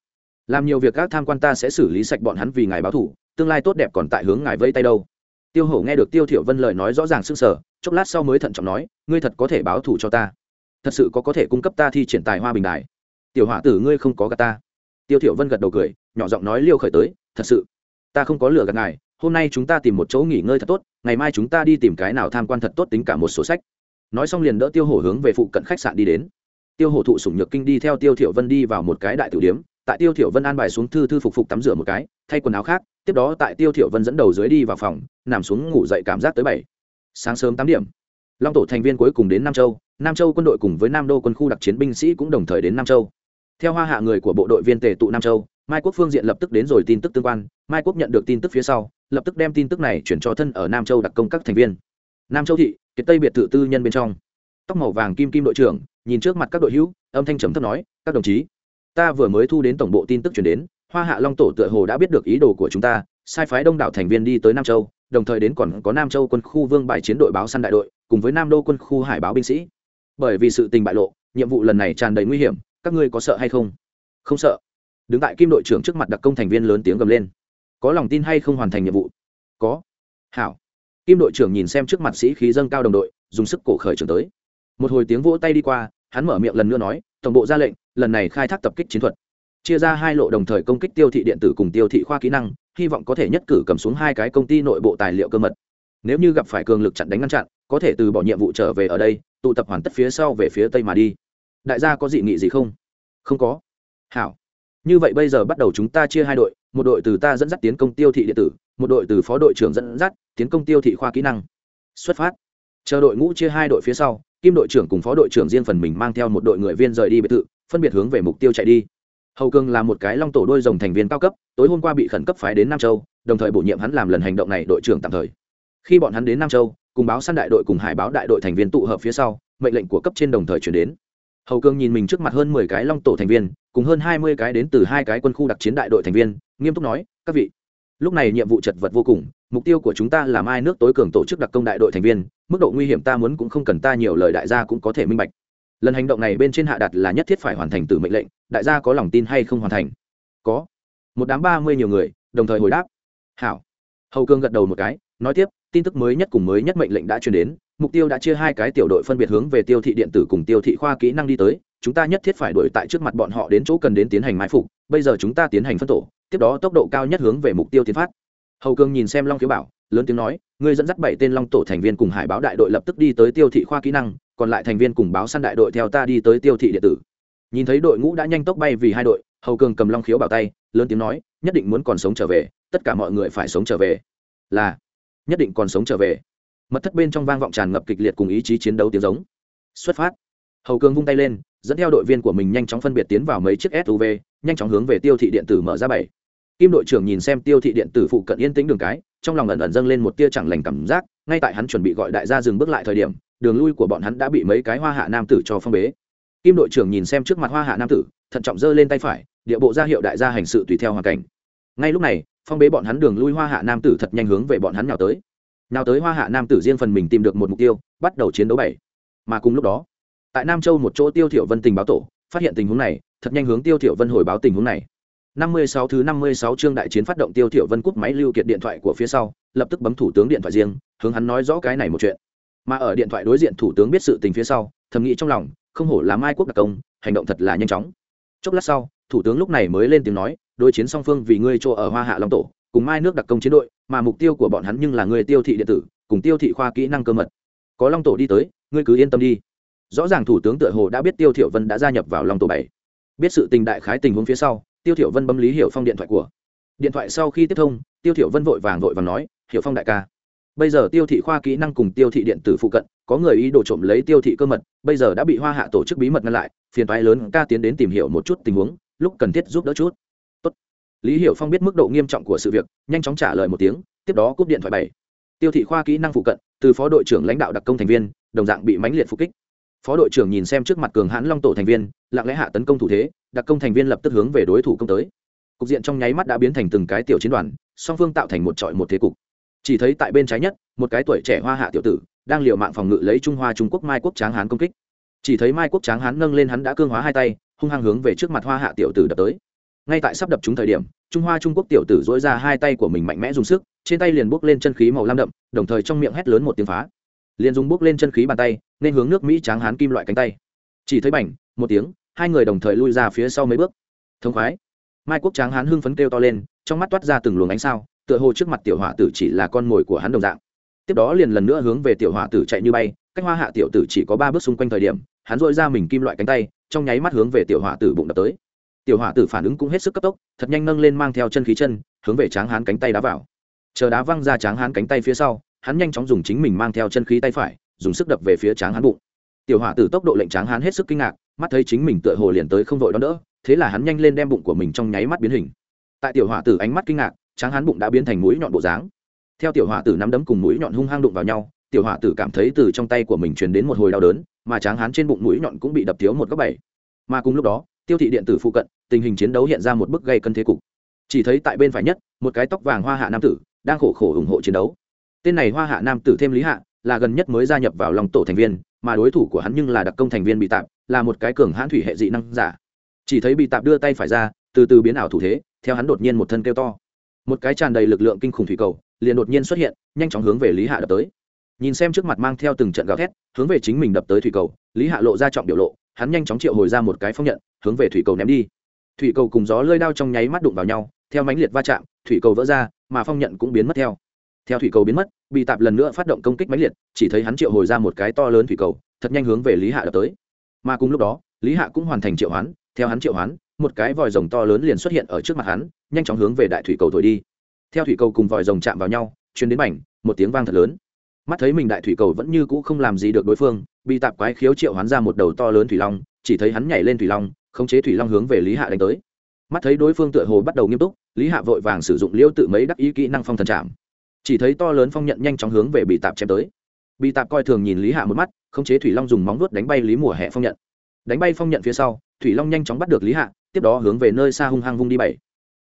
Làm nhiều việc các tham quan ta sẽ xử lý sạch bọn hắn vì ngài báo thù, tương lai tốt đẹp còn tại hướng ngài vây tay đâu. Tiêu hổ nghe được tiêu thiểu vân lời nói rõ ràng sưng sờ chốc lát sau mới thận trọng nói ngươi thật có thể báo thù cho ta thật sự có có thể cung cấp ta thi triển tài hoa bình đài. Tiểu hỏa tử, ngươi không có gạt ta. Tiêu thiểu vân gật đầu cười, nhỏ giọng nói liêu khởi tới, thật sự, ta không có lừa gạt ngài, hôm nay chúng ta tìm một chỗ nghỉ ngơi thật tốt, ngày mai chúng ta đi tìm cái nào tham quan thật tốt tính cả một sổ sách. Nói xong liền đỡ tiêu hổ hướng về phụ cận khách sạn đi đến. Tiêu hổ thụ sủng nhược kinh đi theo tiêu thiểu vân đi vào một cái đại tử điếm tại tiêu thiểu vân an bài xuống thư thư phục phục tắm rửa một cái, thay quần áo khác, tiếp đó tại tiêu thiểu vân dẫn đầu dưới đi vào phòng, nằm xuống ngủ dậy cảm giác tới bảy. Sáng sớm tám điểm, long tổ thành viên cuối cùng đến nam châu nam châu quân đội cùng với nam đô quân khu đặc chiến binh sĩ cũng đồng thời đến nam châu. Theo hoa hạ người của bộ đội viên tề tụ nam châu, mai quốc phương diện lập tức đến rồi tin tức tương quan, mai quốc nhận được tin tức phía sau, lập tức đem tin tức này chuyển cho thân ở nam châu đặc công các thành viên. Nam châu thị, kiệt tây biệt thự tư nhân bên trong. Tóc màu vàng kim kim đội trưởng, nhìn trước mặt các đội hữu, âm thanh trầm thấp nói, các đồng chí, ta vừa mới thu đến tổng bộ tin tức chuyển đến, hoa hạ long tổ tựa hồ đã biết được ý đồ của chúng ta, sai phái đông đảo thành viên đi tới nam châu, đồng thời đến còn có nam châu quân khu vương bài chiến đội báo săn đại đội, cùng với nam đô quân khu hải báo binh sĩ bởi vì sự tình bại lộ, nhiệm vụ lần này tràn đầy nguy hiểm, các ngươi có sợ hay không? Không sợ. Đứng tại kim đội trưởng trước mặt đặc công thành viên lớn tiếng gầm lên. Có lòng tin hay không hoàn thành nhiệm vụ? Có. Hảo. Kim đội trưởng nhìn xem trước mặt sĩ khí dâng cao đồng đội, dùng sức cổ khởi trưởng tới. Một hồi tiếng vỗ tay đi qua, hắn mở miệng lần nữa nói, tổng bộ ra lệnh, lần này khai thác tập kích chiến thuật. Chia ra hai lộ đồng thời công kích tiêu thị điện tử cùng tiêu thị khoa kỹ năng, hy vọng có thể nhất cử cầm xuống hai cái công ty nội bộ tài liệu cơ mật. Nếu như gặp phải cường lực chặn đánh ngăn chặn, có thể từ bỏ nhiệm vụ trở về ở đây tụ tập hoàn tất phía sau về phía tây mà đi. Đại gia có dị nghị gì không? Không có. Hảo. Như vậy bây giờ bắt đầu chúng ta chia hai đội, một đội từ ta dẫn dắt tiến công tiêu thị điện tử, một đội từ phó đội trưởng dẫn dắt tiến công tiêu thị khoa kỹ năng. Xuất phát. Chờ đội ngũ chia hai đội phía sau, kim đội trưởng cùng phó đội trưởng riêng phần mình mang theo một đội người viên rời đi biệt thự, phân biệt hướng về mục tiêu chạy đi. Hầu cương là một cái long tổ đôi rồng thành viên cao cấp, tối hôm qua bị khẩn cấp phái đến nam châu, đồng thời bổ nhiệm hắn làm lần hành động này đội trưởng tạm thời khi bọn hắn đến nam châu, cùng báo săn đại đội cùng hải báo đại đội thành viên tụ hợp phía sau, mệnh lệnh của cấp trên đồng thời chuyển đến. Hầu cương nhìn mình trước mặt hơn mười cái long tổ thành viên, cùng hơn hai mươi cái đến từ hai cái quân khu đặc chiến đại đội thành viên, nghiêm túc nói, các vị, lúc này nhiệm vụ chật vật vô cùng, mục tiêu của chúng ta là mai nước tối cường tổ chức đặc công đại đội thành viên, mức độ nguy hiểm ta muốn cũng không cần ta nhiều lời, đại gia cũng có thể minh bạch. Lần hành động này bên trên hạ đặt là nhất thiết phải hoàn thành từ mệnh lệnh, đại gia có lòng tin hay không hoàn thành? Có. Một đám ba mươi nhiều người, đồng thời hồi đáp. Hảo. Hầu cương gật đầu một cái, nói tiếp tin tức mới nhất cùng mới nhất mệnh lệnh đã truyền đến, mục tiêu đã chia hai cái tiểu đội phân biệt hướng về tiêu thị điện tử cùng tiêu thị khoa kỹ năng đi tới, chúng ta nhất thiết phải đuổi tại trước mặt bọn họ đến chỗ cần đến tiến hành mai phục, bây giờ chúng ta tiến hành phân tổ, tiếp đó tốc độ cao nhất hướng về mục tiêu tiến phát. Hầu cương nhìn xem long khiếu bảo, lớn tiếng nói, ngươi dẫn dắt bảy tên long tổ thành viên cùng hải báo đại đội lập tức đi tới tiêu thị khoa kỹ năng, còn lại thành viên cùng báo săn đại đội theo ta đi tới tiêu thị điện tử. Nhìn thấy đội ngũ đã nhanh tốc bay vì hai đội, hầu cường cầm long khiếu bảo tay, lớn tiếng nói, nhất định muốn còn sống trở về, tất cả mọi người phải sống trở về. Là nhất định còn sống trở về. Mật thất bên trong vang vọng tràn ngập kịch liệt cùng ý chí chiến đấu tiếng giống. Xuất phát. Hầu cường vung tay lên, dẫn theo đội viên của mình nhanh chóng phân biệt tiến vào mấy chiếc suv nhanh chóng hướng về tiêu thị điện tử mở ra bảy. Kim đội trưởng nhìn xem tiêu thị điện tử phụ cận yên tĩnh đường cái, trong lòng ẩn ẩn dâng lên một tia chẳng lành cảm giác, ngay tại hắn chuẩn bị gọi đại gia dừng bước lại thời điểm, đường lui của bọn hắn đã bị mấy cái hoa hạ nam tử cho phong bế. Kim đội trưởng nhìn xem trước mặt hoa hạ nam tử, thận trọng giơ lên tay phải địa bộ ra hiệu đại gia hành sự tùy theo hoàn cảnh. Ngay lúc này phong bế bọn hắn đường lui hoa hạ nam tử thật nhanh hướng về bọn hắn nào tới. Nào tới hoa hạ nam tử riêng phần mình tìm được một mục tiêu, bắt đầu chiến đấu bảy. Mà cùng lúc đó, tại nam châu một chỗ tiêu thiểu vân tình báo tổ, phát hiện tình huống này, thật nhanh hướng tiêu thiểu vân hồi báo tình huống này. 56 thứ 56 chương đại chiến phát động tiêu thiểu vân cúp máy lưu kiệt điện thoại của phía sau, lập tức bấm thủ tướng điện thoại riêng, hướng hắn nói rõ cái này một chuyện. Mà ở điện thoại đối diện thủ tướng biết sự tình phía sau, thầm nghĩ trong lòng, không hổ là mai quốc đặc công, hành động thật là nhanh chóng. Chốc lát sau thủ tướng lúc này mới lên tiếng nói, đối chiến song phương vì ngươi chỗ ở hoa hạ long tổ, cùng mai nước đặc công chiến đội, mà mục tiêu của bọn hắn nhưng là người tiêu thị điện tử, cùng tiêu thị khoa kỹ năng cơ mật. Có long tổ đi tới, ngươi cứ yên tâm đi. Rõ ràng thủ tướng tựa hồ đã biết tiêu thiểu vân đã gia nhập vào long tổ bảy. Biết sự tình đại khái tình huống phía sau, tiêu thiểu vân bấm lý hiểu phong điện thoại của. Điện thoại sau khi tiếp thông, tiêu thiểu vân vội vàng vội vàng nói, hiểu phong đại ca, bây giờ tiêu thị khoa kỹ năng cùng tiêu thị điện tử phụ cận, có người ý đồ trộm lấy tiêu thị cơ mật, bây giờ đã bị hoa hạ tổ chức bí mật ngăn lại, phiền toái lớn, ca tiến đến tìm hiểu một chút tình huống lúc cần thiết giúp đỡ chút. Tốt. lý hiểu phong biết mức độ nghiêm trọng của sự việc, nhanh chóng trả lời một tiếng, tiếp đó cúp điện thoại bảy. Tiêu thị khoa kỹ năng phụ cận, từ phó đội trưởng lãnh đạo đặc công thành viên, đồng dạng bị mãnh liệt phục kích. Phó đội trưởng nhìn xem trước mặt cường hãn long tổ thành viên, lặng lẽ hạ tấn công thủ thế, đặc công thành viên lập tức hướng về đối thủ công tới. Cục diện trong nháy mắt đã biến thành từng cái tiểu chiến đoàn, song phương tạo thành một trọi một thế cục. Chỉ thấy tại bên trái nhất, một cái tuổi trẻ hoa hạ tiểu tử, đang liều mạng phòng ngự lấy trung hoa trung quốc mai quốc tráng hán công kích. Chỉ thấy mai quốc tráng hán nâng lên hắn đã cương hóa hai tay hung hăng hướng về trước mặt hoa hạ tiểu tử đập tới. Ngay tại sắp đập chúng thời điểm, trung hoa trung quốc tiểu tử dối ra hai tay của mình mạnh mẽ dùng sức, trên tay liền bốc lên chân khí màu lam đậm, đồng thời trong miệng hét lớn một tiếng phá. Liền dùng bốc lên chân khí bàn tay, nên hướng nước mỹ tráng hán kim loại cánh tay. Chỉ thấy bảnh một tiếng, hai người đồng thời lui ra phía sau mấy bước. Thông khoái. Mai quốc tráng hán hưng phấn kêu to lên, trong mắt toát ra từng luồng ánh sao, tựa hồ trước mặt tiểu hỏa tử chỉ là con mồi của hắn đồng dạng. Tiếp đó liền lần nữa hướng về tiểu hỏa tử chạy như bay, cách hoa hạ tiểu tử chỉ có ba bước xung quanh thời điểm, hắn dội ra mình kim loại cánh tay trong nháy mắt hướng về tiểu hỏa tử bụng đập tới. Tiểu hỏa tử phản ứng cũng hết sức cấp tốc, thật nhanh nâng lên mang theo chân khí chân, hướng về tráng hán cánh tay đá vào. Chờ đá văng ra tráng hán cánh tay phía sau, hắn nhanh chóng dùng chính mình mang theo chân khí tay phải, dùng sức đập về phía tráng hán bụng. Tiểu hỏa tử tốc độ lệnh tráng hán hết sức kinh ngạc, mắt thấy chính mình tựa hồ liền tới không vội đón đỡ, thế là hắn nhanh lên đem bụng của mình trong nháy mắt biến hình. Tại tiểu hỏa tử ánh mắt kinh ngạc, tráng hán bụng đã biến thành mũi nhọn bộ dáng. Theo tiểu hỏa tử nắm đấm cùng mũi nhọn hung hăng đụng vào nhau, tiểu hỏa tử cảm thấy từ trong tay của mình truyền đến một hồi đau đớn mà tráng hán trên bụng mũi nhọn cũng bị đập thiếu một góc bảy. Mà cùng lúc đó, tiêu thị điện tử phụ cận, tình hình chiến đấu hiện ra một bức gây cân thế cục. Chỉ thấy tại bên phải nhất, một cái tóc vàng hoa hạ nam tử đang khổ khổ ủng hộ chiến đấu. Tên này hoa hạ nam tử thêm lý hạ, là gần nhất mới gia nhập vào lòng tổ thành viên, mà đối thủ của hắn nhưng là đặc công thành viên bị tạp, là một cái cường hãn thủy hệ dị năng giả. Chỉ thấy bị tạp đưa tay phải ra, từ từ biến ảo thủ thế, theo hắn đột nhiên một thân kêu to. Một cái tràn đầy lực lượng kinh khủng thủy cầu, liền đột nhiên xuất hiện, nhanh chóng hướng về lý hạ đập tới nhìn xem trước mặt mang theo từng trận gào thét, hướng về chính mình đập tới thủy cầu. Lý hạ lộ ra trọng biểu lộ, hắn nhanh chóng triệu hồi ra một cái phong nhận, hướng về thủy cầu ném đi. Thủy cầu cùng gió lơi đao trong nháy mắt đụng vào nhau, theo mánh liệt va chạm, thủy cầu vỡ ra, mà phong nhận cũng biến mất theo. Theo thủy cầu biến mất, bị tạp lần nữa phát động công kích mánh liệt, chỉ thấy hắn triệu hồi ra một cái to lớn thủy cầu, thật nhanh hướng về lý hạ đập tới. Mà cùng lúc đó, lý hạ cũng hoàn thành triệu hoán, theo hắn triệu hoán, một cái vòi rồng to lớn liền xuất hiện ở trước mặt hắn, nhanh chóng hướng về đại thủy cầu thổi đi. Theo thủy cầu cùng vòi rồng chạm vào nhau chuyến đến mảnh, một tiếng vang thật lớn mắt thấy mình đại thủy cầu vẫn như cũ không làm gì được đối phương, bị tạp quái khiếu triệu hắn ra một đầu to lớn thủy long, chỉ thấy hắn nhảy lên thủy long, khống chế thủy long hướng về lý hạ đánh tới. Mắt thấy đối phương tựa hồ bắt đầu nghiêm túc, lý hạ vội vàng sử dụng liêu tự mấy đắc ý kỹ năng phong thần chạm chỉ thấy to lớn phong nhận nhanh chóng hướng về bị tạp chém tới. Bị tạp coi thường nhìn lý hạ một mắt, khống chế thủy long dùng móng vuốt đánh bay lý mùa hè phong nhận. Đánh bay phong nhận phía sau, thủy long nhanh chóng bắt được lý hạ, tiếp đó hướng về nơi xa hung hăng vung đi bảy.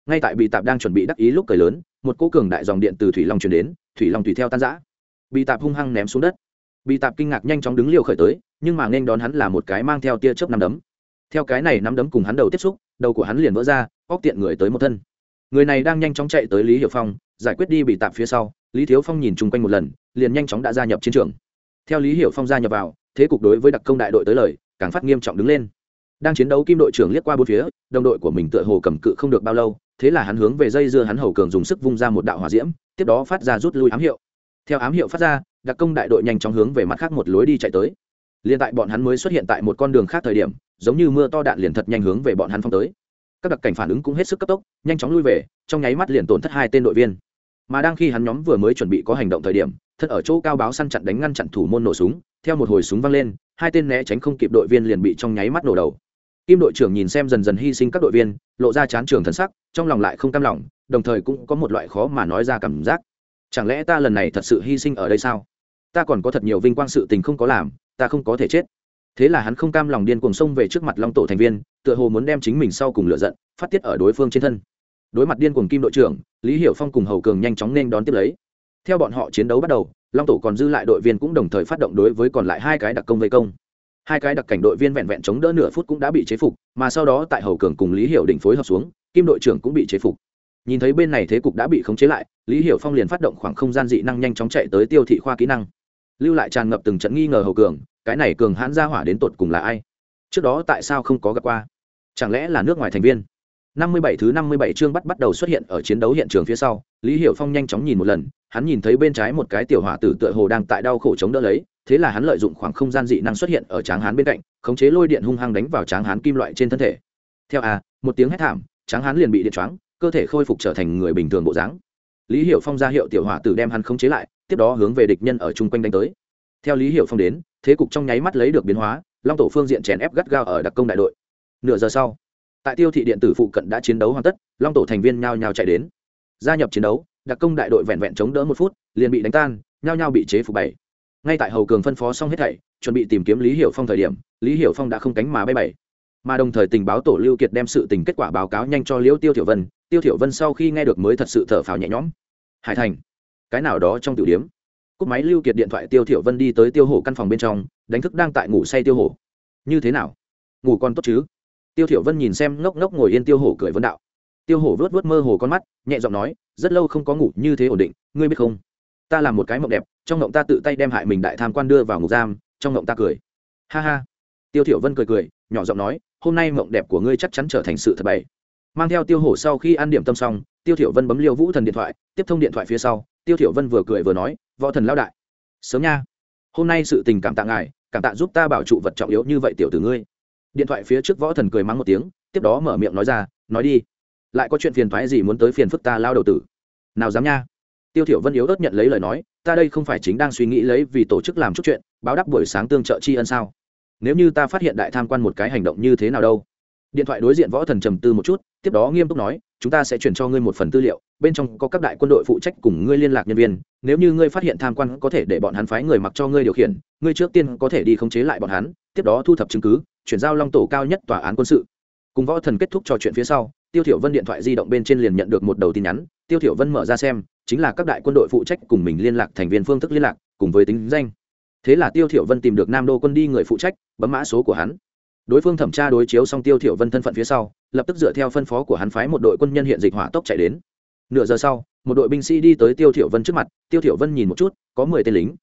Ngay tại bị tạp đang chuẩn bị đắc ý lúc cười lớn, một cỗ cường đại dòng điện từ thủy long chuyển đến, thủy long tùy theo tan giã bị tạp hung hăng ném xuống đất. Bị tạp kinh ngạc nhanh chóng đứng liều khởi tới, nhưng mà nên đón hắn là một cái mang theo tia chớp nắm đấm. Theo cái này nắm đấm cùng hắn đầu tiếp xúc, đầu của hắn liền vỡ ra, óc tiện người tới một thân. Người này đang nhanh chóng chạy tới lý hiệu phong, giải quyết đi bị tạp phía sau, lý thiếu phong nhìn chung quanh một lần, liền nhanh chóng đã gia nhập chiến trường. Theo lý hiệu phong gia nhập vào, thế cục đối với đặc công đại đội tới lời, càng phát nghiêm trọng đứng lên. Đang chiến đấu kim đội trưởng liếc qua bốn phía, đồng đội của mình tựa hồ cầm cự không được bao lâu, thế là hắn hướng về dây dưa hắn hầu cường dùng sức vung ra một đạo hỏa diễm, tiếp đó phát ra rút lui ám hiệu theo ám hiệu phát ra, đặc công đại đội nhanh chóng hướng về mặt khác một lối đi chạy tới. Liền tại bọn hắn mới xuất hiện tại một con đường khác thời điểm, giống như mưa to đạn liền thật nhanh hướng về bọn hắn phong tới. Các đặc cảnh phản ứng cũng hết sức cấp tốc, nhanh chóng lui về, trong nháy mắt liền tổn thất hai tên đội viên. Mà đang khi hắn nhóm vừa mới chuẩn bị có hành động thời điểm thật ở chỗ cao báo săn chặn đánh ngăn chặn thủ môn nổ súng, theo một hồi súng văng lên, hai tên né tránh không kịp đội viên liền bị trong nháy mắt nổ đầu. Kim đội trưởng nhìn xem dần dần hy sinh các đội viên, lộ ra chán trường thân sắc, trong lòng lại không cam lòng, đồng thời cũng có một loại khó mà nói ra cảm giác chẳng lẽ ta lần này thật sự hy sinh ở đây sao? Ta còn có thật nhiều vinh quang sự tình không có làm, ta không có thể chết. Thế là hắn không cam lòng điên cuồng xông về trước mặt long tổ thành viên, tựa hồ muốn đem chính mình sau cùng lựa giận, phát tiết ở đối phương trên thân. Đối mặt điên cuồng kim đội trưởng, lý hiểu phong cùng hầu cường nhanh chóng nên đón tiếp lấy. Theo bọn họ chiến đấu bắt đầu, long tổ còn dư lại đội viên cũng đồng thời phát động đối với còn lại hai cái đặc công vây công. Hai cái đặc cảnh đội viên vẹn vẹn chống đỡ nửa phút cũng đã bị chế phục, mà sau đó tại hầu cường cùng lý hiểu định phối hợp xuống, kim đội trưởng cũng bị chế phục nhìn thấy bên này thế cục đã bị khống chế lại, lý hiểu phong liền phát động khoảng không gian dị năng nhanh chóng chạy tới tiêu thị khoa kỹ năng. Lưu lại tràn ngập từng trận nghi ngờ hầu cường, cái này cường hãn ra hỏa đến tột cùng là ai? Trước đó tại sao không có gặp qua? Chẳng lẽ là nước ngoài thành viên? Năm mươi bảy thứ năm mươi bảy chương bắt bắt đầu xuất hiện ở chiến đấu hiện trường phía sau, lý hiểu phong nhanh chóng nhìn một lần, hắn nhìn thấy bên trái một cái tiểu hỏa tử tựa hồ đang tại đau khổ chống đỡ lấy, thế là hắn lợi dụng khoảng không gian dị năng xuất hiện ở tráng hán bên cạnh, khống chế lôi điện hung hăng đánh vào tráng hán kim loại trên thân thể. Theo a một tiếng hét thảm, tráng hán liền bị điện choáng cơ thể khôi phục trở thành người bình thường bộ dáng. Lý hiểu phong ra hiệu tiểu hỏa tử đem hắn khống chế lại, tiếp đó hướng về địch nhân ở chung quanh đánh tới. Theo lý hiểu phong đến, thế cục trong nháy mắt lấy được biến hóa, long tổ phương diện chèn ép gắt gao ở đặc công đại đội. Nửa giờ sau, tại tiêu thị điện tử phụ cận đã chiến đấu hoàn tất, long tổ thành viên nhao nhao chạy đến. Gia nhập chiến đấu, đặc công đại đội vẹn vẹn chống đỡ một phút, liền bị đánh tan, nhao nhao bị chế phục bảy. Ngay tại hầu cường phân phó xong hết thảy, chuẩn bị tìm kiếm lý hiểu phong thời điểm, lý hiểu phong đã không cánh mà bay bảy. Mà đồng thời tình báo tổ lưu kiệt đem sự tình kết quả báo cáo nhanh cho liễu tiêu tiểu vân tiêu thiểu vân sau khi nghe được mới thật sự thở phào nhẹ nhõm. Hải thành, cái nào đó trong tiểu điểm cúp máy lưu kiệt điện thoại tiêu thiểu vân đi tới tiêu hổ căn phòng bên trong, đánh thức đang tại ngủ say tiêu hổ. Như thế nào? Ngủ còn tốt chứ? Tiêu thiểu vân nhìn xem ngốc ngốc ngồi yên tiêu hổ cười vấn đạo. Tiêu hổ vớt vớt mơ hồ con mắt, nhẹ giọng nói, rất lâu không có ngủ, như thế ổn định, ngươi biết không? Ta làm một cái mộng đẹp, trong mộng ta tự tay đem hại mình đại tham quan đưa vào ngục giam, trong mộng ta cười. Ha ha. Tiêu thiểu vân cười cười, nhỏ giọng nói, hôm nay mộng đẹp của ngươi chắc chắn trở thành sự thật bậy mang theo tiêu hổ sau khi ăn điểm tâm xong, tiêu thiểu vân bấm liêu vũ thần điện thoại, tiếp thông điện thoại phía sau, tiêu thiểu vân vừa cười vừa nói, võ thần lão đại, sớm nha. Hôm nay sự tình cảm tạ ngài, cảm tạ giúp ta bảo trụ vật trọng yếu như vậy tiểu tử ngươi. Điện thoại phía trước võ thần cười mắng một tiếng, tiếp đó mở miệng nói ra, nói đi, lại có chuyện phiền toái gì muốn tới phiền phức ta lao đầu tử? Nào dám nha. Tiêu thiểu vân yếu ớt nhận lấy lời nói, ta đây không phải chính đang suy nghĩ lấy vì tổ chức làm chút chuyện, báo đáp buổi sáng tương trợ tri ân sao? Nếu như ta phát hiện đại tham quan một cái hành động như thế nào đâu? Điện thoại đối diện võ thần trầm tư một chút, tiếp đó nghiêm túc nói, chúng ta sẽ chuyển cho ngươi một phần tư liệu, bên trong có các đại quân đội phụ trách cùng ngươi liên lạc nhân viên. Nếu như ngươi phát hiện tham quan, có thể để bọn hắn phái người mặc cho ngươi điều khiển. Ngươi trước tiên có thể đi khống chế lại bọn hắn, tiếp đó thu thập chứng cứ, chuyển giao long tổ cao nhất tòa án quân sự. Cùng võ thần kết thúc trò chuyện phía sau, tiêu thiểu vân điện thoại di động bên trên liền nhận được một đầu tin nhắn. Tiêu thiểu vân mở ra xem, chính là các đại quân đội phụ trách cùng mình liên lạc thành viên phương thức liên lạc, cùng với tính danh. Thế là tiêu thiểu vân tìm được nam đô quân đi người phụ trách, bấm mã số của hắn đối phương thẩm tra đối chiếu xong tiêu thiểu vân thân phận phía sau, lập tức dựa theo phân phó của hắn phái một đội quân nhân hiện dịch hỏa tốc chạy đến. Nửa giờ sau, một đội binh sĩ đi tới tiêu thiểu vân trước mặt, tiêu thiểu vân nhìn một chút, có mười tên lính.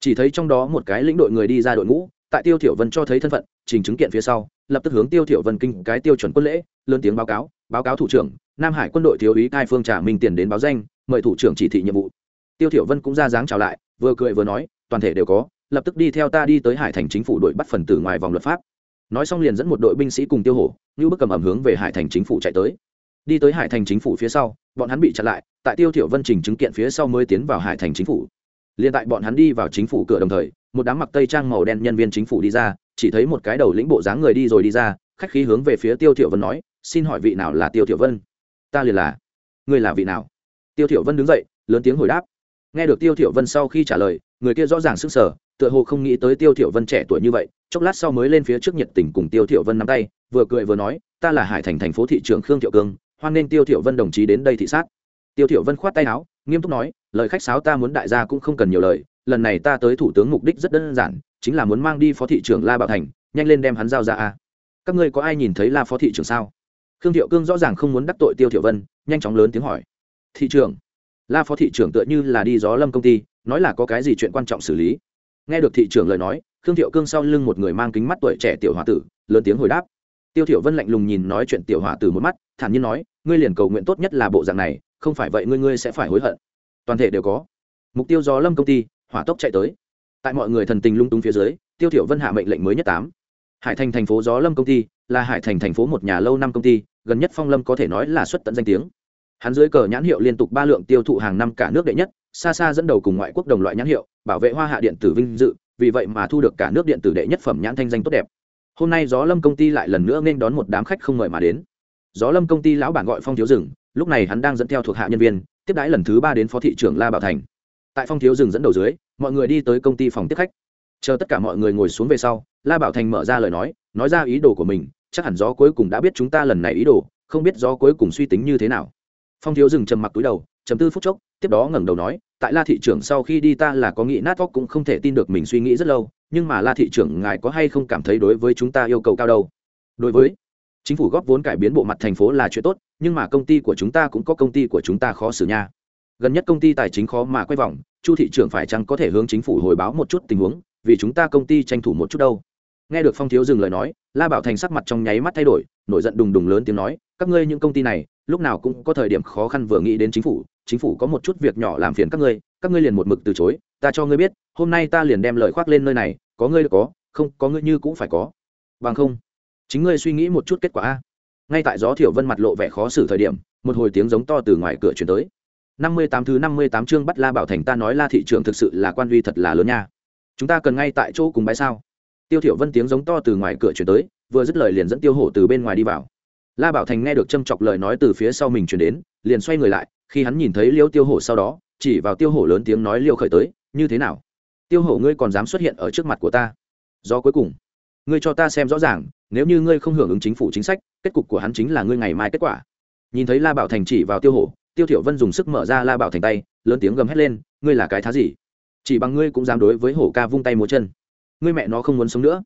Chỉ thấy trong đó một cái lĩnh đội người đi ra đội ngũ, tại tiêu thiểu vân cho thấy thân phận, trình chứng kiện phía sau, lập tức hướng tiêu thiểu vân kinh cái tiêu chuẩn quân lễ, lớn tiếng báo cáo báo cáo thủ trưởng, nam hải quân đội thiếu úy cai phương trả minh tiền đến báo danh, mời thủ trưởng chỉ thị nhiệm vụ. Tiêu thiểu vân cũng ra dáng chào lại, vừa cười vừa nói, toàn thể đều có, lập tức đi theo ta đi tới hải thành chính phủ đội bắt phần tử ngoài vòng luật pháp nói xong liền dẫn một đội binh sĩ cùng tiêu hổ như bức cầm ẩm hướng về hải thành chính phủ chạy tới. Đi tới hải thành chính phủ phía sau, bọn hắn bị chặn lại, tại tiêu thiểu vân trình chứng kiện phía sau mới tiến vào hải thành chính phủ. Liền tại bọn hắn đi vào chính phủ cửa đồng thời, một đám mặc tây trang màu đen nhân viên chính phủ đi ra, chỉ thấy một cái đầu lĩnh bộ dáng người đi rồi đi ra, khách khí hướng về phía tiêu thiểu vân nói, xin hỏi vị nào là tiêu thiểu vân? Ta liền là. Người là vị nào? Tiêu thiểu vân đứng dậy, lớn tiếng hồi đáp nghe được tiêu thiểu vân sau khi trả lời, người kia rõ ràng sức sở tựa hồ không nghĩ tới tiêu thiểu vân trẻ tuổi như vậy, chốc lát sau mới lên phía trước nhiệt tình cùng tiêu thiểu vân nắm tay, vừa cười vừa nói, ta là hải thành thành phố thị trưởng khương thiệu cương, hoan nên tiêu thiểu vân đồng chí đến đây thị sát. Tiêu thiểu vân khoát tay áo, nghiêm túc nói, lời khách sáo ta muốn đại gia cũng không cần nhiều lời, lần này ta tới thủ tướng mục đích rất đơn giản, chính là muốn mang đi phó thị trưởng la bảo thành, nhanh lên đem hắn giao ra a. Các ngươi có ai nhìn thấy la phó thị trưởng sao? Khương thiệu cương rõ ràng không muốn đắc tội tiêu thiểu vân, nhanh chóng lớn tiếng hỏi. Thị trưởng la phó thị trưởng tựa như là đi gió lâm công ty, nói là có cái gì chuyện quan trọng xử lý. Nghe được thị trưởng lời nói, khương thiệu cương sau lưng một người mang kính mắt tuổi trẻ tiểu h o a tử, lớn tiếng hồi đáp. Tiêu thiểu vân lạnh lùng nhìn nói chuyện tiểu h o a tử một mắt, thản nhiên nói, ngươi liền cầu nguyện tốt nhất là bộ dạng này, không phải vậy ngươi ngươi sẽ phải hối hận. Toàn thể đều có. Mục tiêu gió lâm công ty, hỏa tốc chạy tới. Tại mọi người thần tình lung tung phía dưới, tiêu thiểu vân hạ mệnh lệnh mới nhất tám. Hải thành thành phố gió lâm công ty, là hải thành thành phố một nhà lâu năm công ty, gần nhất phong lâm có thể nói là xuất tận danh tiếng hắn dưới cờ nhãn hiệu liên tục ba lượng tiêu thụ hàng năm cả nước đệ nhất, xa xa dẫn đầu cùng ngoại quốc đồng loại nhãn hiệu, bảo vệ hoa hạ điện tử vinh dự, vì vậy mà thu được cả nước điện tử đệ nhất phẩm nhãn thanh danh tốt đẹp. Hôm nay gió lâm công ty lại lần nữa nên đón một đám khách không mời mà đến. Gió lâm công ty lão bản gọi phong thiếu rừng lúc này hắn đang dẫn theo thuộc hạ nhân viên, tiếp đãi lần thứ ba đến phó thị trưởng la bảo thành. Tại phong thiếu rừng dẫn đầu dưới, mọi người đi tới công ty phòng tiếp khách. Chờ tất cả mọi người ngồi xuống về sau, la bảo thành mở ra lời nói nói ra ý đồ của mình, chắc hẳn gió cuối cùng đã biết chúng ta lần này ý đồ, không biết gió cuối cùng suy tính như thế nào phong thiếu dừng trầm mặc túi đầu, trầm tư phút chốc, tiếp đó ngẩng đầu nói, tại la thị trưởng sau khi đi ta là có nghĩ nát óc cũng không thể tin được mình suy nghĩ rất lâu, nhưng mà la thị trưởng ngài có hay không cảm thấy đối với chúng ta yêu cầu cao đâu? Đối với, chính phủ góp vốn cải biến bộ mặt thành phố là chuyện tốt, nhưng mà công ty của chúng ta cũng có công ty của chúng ta khó xử nha. Gần nhất công ty tài chính khó mà quay vòng, chu thị trưởng phải chăng có thể hướng chính phủ hồi báo một chút tình huống, vì chúng ta công ty tranh thủ một chút đâu. Nghe được phong thiếu dừng lời nói, la bảo thành sắc mặt trong nháy mắt thay đổi, nổi giận đùng đùng lớn tiếng nói các ngươi những công ty này, lúc nào cũng có thời điểm khó khăn vừa nghĩ đến chính phủ chính phủ có một chút việc nhỏ làm phiền các ngươi các ngươi liền một mực từ chối, ta cho ngươi biết, hôm nay ta liền đem lời khoác lên nơi này, có ngươi được có, không, có ngươi như cũng phải có. Bằng không, chính ngươi suy nghĩ một chút kết quả a. Ngay tại gió thiểu vân mặt lộ vẻ khó xử thời điểm, một hồi tiếng giống to từ ngoài cửa chuyển tới. Năm mươi tám thứ năm mươi tám chương bắt la bảo thành ta nói la thị trường thực sự là quan uy thật là lớn nha. Chúng ta cần ngay tại chỗ cùng bãi sao? Tiêu thiểu vân tiếng giống to từ ngoài cửa chuyển tới, vừa dứt lời liền dẫn tiêu hổ từ bên ngoài đi vào la bảo thành nghe được châm chọc lời nói từ phía sau mình chuyển đến, liền xoay người lại, khi hắn nhìn thấy liêu tiêu hổ sau đó, chỉ vào tiêu hổ lớn tiếng nói liêu khởi tới, như thế nào? Tiêu hổ ngươi còn dám xuất hiện ở trước mặt của ta? Do cuối cùng. Ngươi cho ta xem rõ ràng, nếu như ngươi không hưởng ứng chính phủ chính sách, kết cục của hắn chính là ngươi ngày mai kết quả. Nhìn thấy la bảo thành chỉ vào tiêu hổ, tiêu thiểu vân dùng sức mở ra la bảo thành tay, lớn tiếng gầm hét lên, ngươi là cái thá gì? Chỉ bằng ngươi cũng dám đối với hổ ca vung tay múa chân. Ngươi mẹ nó không muốn sống nữa.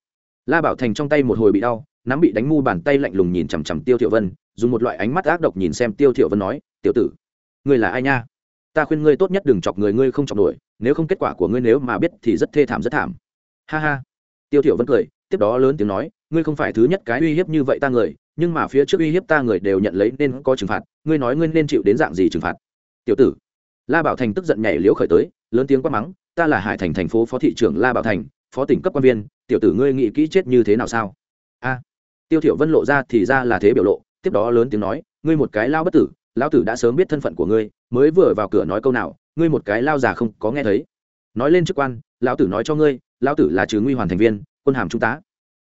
La bảo thành trong tay một hồi bị đau nắm bị đánh mu bàn tay lạnh lùng nhìn chằm chằm tiêu thiểu vân, dùng một loại ánh mắt ác độc nhìn xem tiêu thiểu vân nói, tiểu tử, ngươi là ai nha? Ta khuyên ngươi tốt nhất đừng chọc người ngươi không chọc nổi, nếu không kết quả của ngươi nếu mà biết thì rất thê thảm, rất thảm. Ha ha. Tiêu thiểu vân cười, tiếp đó lớn tiếng nói, ngươi không phải thứ nhất cái uy hiếp như vậy ta người, nhưng mà phía trước uy hiếp ta người đều nhận lấy nên có trừng phạt, ngươi nói ngươi nên chịu đến dạng gì trừng phạt? Tiểu tử. La bảo thành tức giận nhảy liễu khởi tới, lớn tiếng quát mắng, ta là hải thành thành phố phó thị trưởng la bảo thành, phó tỉnh cấp quan viên, tiểu tử ngươi nghĩ kỹ chết như thế nào sao? A tiêu thiểu vân lộ ra thì ra là thế biểu lộ, tiếp đó lớn tiếng nói, ngươi một cái lao bất tử lão tử đã sớm biết thân phận của ngươi, mới vừa vào cửa nói câu nào, ngươi một cái lao già không có nghe thấy. Nói lên chức quan, lão tử nói cho ngươi, lão tử là trừ nguy hoàn thành viên, quân hàm trung tá.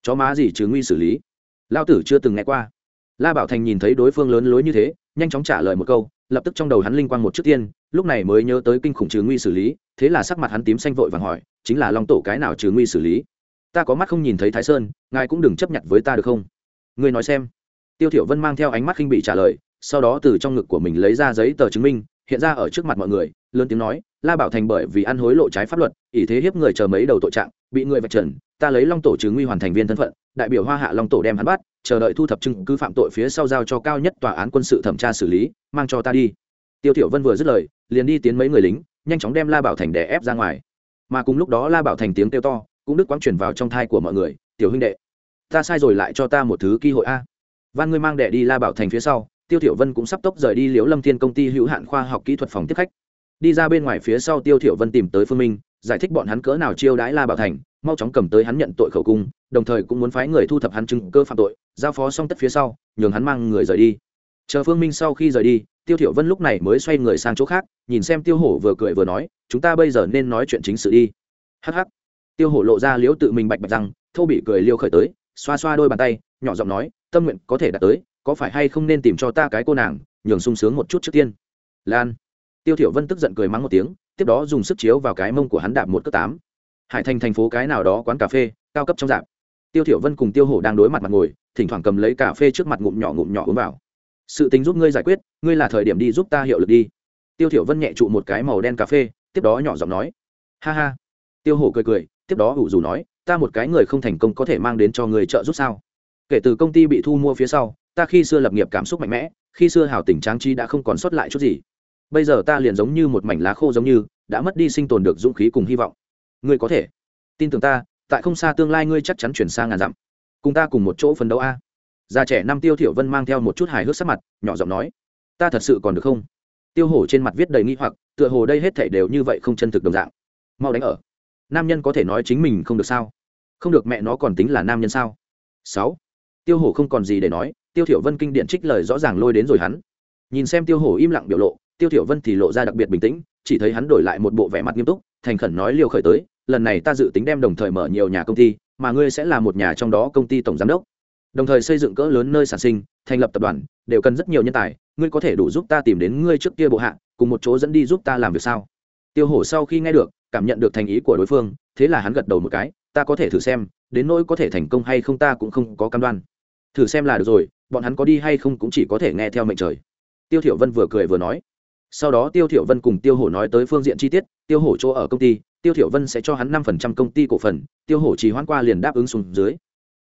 Chó má gì trừ nguy xử lý? Lão tử chưa từng nghe qua. La bảo thành nhìn thấy đối phương lớn lối như thế, nhanh chóng trả lời một câu, lập tức trong đầu hắn linh quang một trước tiên, lúc này mới nhớ tới kinh khủng trừ nguy xử lý, thế là sắc mặt hắn tím xanh vội vàng hỏi, chính là long tổ cái nào trừ nguy xử lý? Ta có mắt không nhìn thấy thái sơn, ngài cũng đừng chấp nhận với ta được không? Ngươi nói xem. Tiêu thiểu vân mang theo ánh mắt khinh bị trả lời, sau đó từ trong ngực của mình lấy ra giấy tờ chứng minh, hiện ra ở trước mặt mọi người, lớn tiếng nói, la bảo thành bởi vì ăn hối lộ trái pháp luật, ỷ thế hiếp người chờ mấy đầu tội trạng, bị người vạch trần, ta lấy long tổ chứng nguy hoàn thành viên thân phận, đại biểu hoa hạ long tổ đem hắn bắt, chờ đợi thu thập chứng cứ phạm tội phía sau giao cho cao nhất tòa án quân sự thẩm tra xử lý, mang cho ta đi. Tiêu thiểu vân vừa dứt lời, liền đi tiến mấy người lính, nhanh chóng đem la bảo thành đè ép ra ngoài. Mà cùng lúc đó la bảo thành tiếng kêu to cũng đức quáng truyền vào trong thai của mọi người, tiểu huynh đệ, ta sai rồi lại cho ta một thứ cơ hội a. Van ngươi mang đệ đi la bảo thành phía sau, tiêu thiểu vân cũng sắp tốc rời đi liễu lâm thiên công ty hữu hạn khoa học kỹ thuật phòng tiếp khách. Đi ra bên ngoài phía sau tiêu thiểu vân tìm tới phương minh, giải thích bọn hắn cỡ nào chiêu đãi la bảo thành, mau chóng cầm tới hắn nhận tội khẩu cung, đồng thời cũng muốn phái người thu thập hắn chứng cơ phạm tội, giao phó xong tất phía sau, nhường hắn mang người rời đi. Chờ phương minh sau khi rời đi, tiêu thiểu vân lúc này mới xoay người sang chỗ khác, nhìn xem tiêu hổ vừa cười vừa nói, chúng ta bây giờ nên nói chuyện chính sự đi. Hắc hắc tiêu hổ lộ ra liễu tự mình bạch bạch rằng, thô bị cười liêu khởi tới xoa xoa đôi bàn tay nhỏ giọng nói tâm nguyện có thể đạt tới có phải hay không nên tìm cho ta cái cô nàng nhường sung sướng một chút trước tiên. Lan. Tiêu thiểu vân tức giận cười mắng một tiếng tiếp đó dùng sức chiếu vào cái mông của hắn đạp một cước tám. Hải thành thành phố cái nào đó quán cà phê cao cấp trong dạp tiêu thiểu vân cùng tiêu hổ đang đối mặt mặt ngồi thỉnh thoảng cầm lấy cà phê trước mặt ngụm nhỏ ngụm nhỏ uống vào. Sự tình giúp ngươi giải quyết ngươi là thời điểm đi giúp ta hiệu lực đi. Tiêu thiểu vân nhẹ trụ một cái màu đen cà phê tiếp đó nhỏ giọng nói ha ha. Tiêu hổ cười cười tiếp đó ủ dù nói, ta một cái người không thành công có thể mang đến cho người trợ giúp sao? Kể từ công ty bị thu mua phía sau, ta khi xưa lập nghiệp cảm xúc mạnh mẽ, khi xưa hào tình tráng trí đã không còn sót lại chút gì. Bây giờ ta liền giống như một mảnh lá khô giống như, đã mất đi sinh tồn được dũng khí cùng hy vọng. Ngươi có thể. Tin tưởng ta, tại không xa tương lai ngươi chắc chắn chuyển sang ngàn dặm. Cùng ta cùng một chỗ phấn đấu a. Già trẻ năm tiêu thiểu vân mang theo một chút hài hước sắc mặt, nhỏ giọng nói, ta thật sự còn được không? Tiêu hổ trên mặt viết đầy nghi hoặc, tựa hồ đây hết thảy đều như vậy không chân thực đồng dạng. Mau đánh ở nam nhân có thể nói chính mình không được sao? Không được mẹ nó còn tính là nam nhân sao? Sáu. Tiêu hổ không còn gì để nói, tiêu thiểu vân kinh điện trích lời rõ ràng lôi đến rồi hắn. Nhìn xem tiêu hổ im lặng biểu lộ, tiêu thiểu vân thì lộ ra đặc biệt bình tĩnh, chỉ thấy hắn đổi lại một bộ vẻ mặt nghiêm túc, thành khẩn nói liều khởi tới, lần này ta dự tính đem đồng thời mở nhiều nhà công ty, mà ngươi sẽ là một nhà trong đó công ty tổng giám đốc. Đồng thời xây dựng cỡ lớn nơi sản sinh, thành lập tập đoàn, đều cần rất nhiều nhân tài, ngươi có thể đủ giúp ta tìm đến ngươi trước kia bộ hạ, cùng một chỗ dẫn đi giúp ta làm việc sao? Tiêu hổ sau khi nghe được cảm nhận được thành ý của đối phương, thế là hắn gật đầu một cái, ta có thể thử xem, đến nỗi có thể thành công hay không ta cũng không có cam đoan. Thử xem là được rồi, bọn hắn có đi hay không cũng chỉ có thể nghe theo mệnh trời. Tiêu thiểu vân vừa cười vừa nói. Sau đó tiêu thiểu vân cùng tiêu hổ nói tới phương diện chi tiết, tiêu hổ chỗ ở công ty, tiêu thiểu vân sẽ cho hắn năm phần trăm công ty cổ phần, tiêu hổ chỉ hoãn qua liền đáp ứng xuống dưới.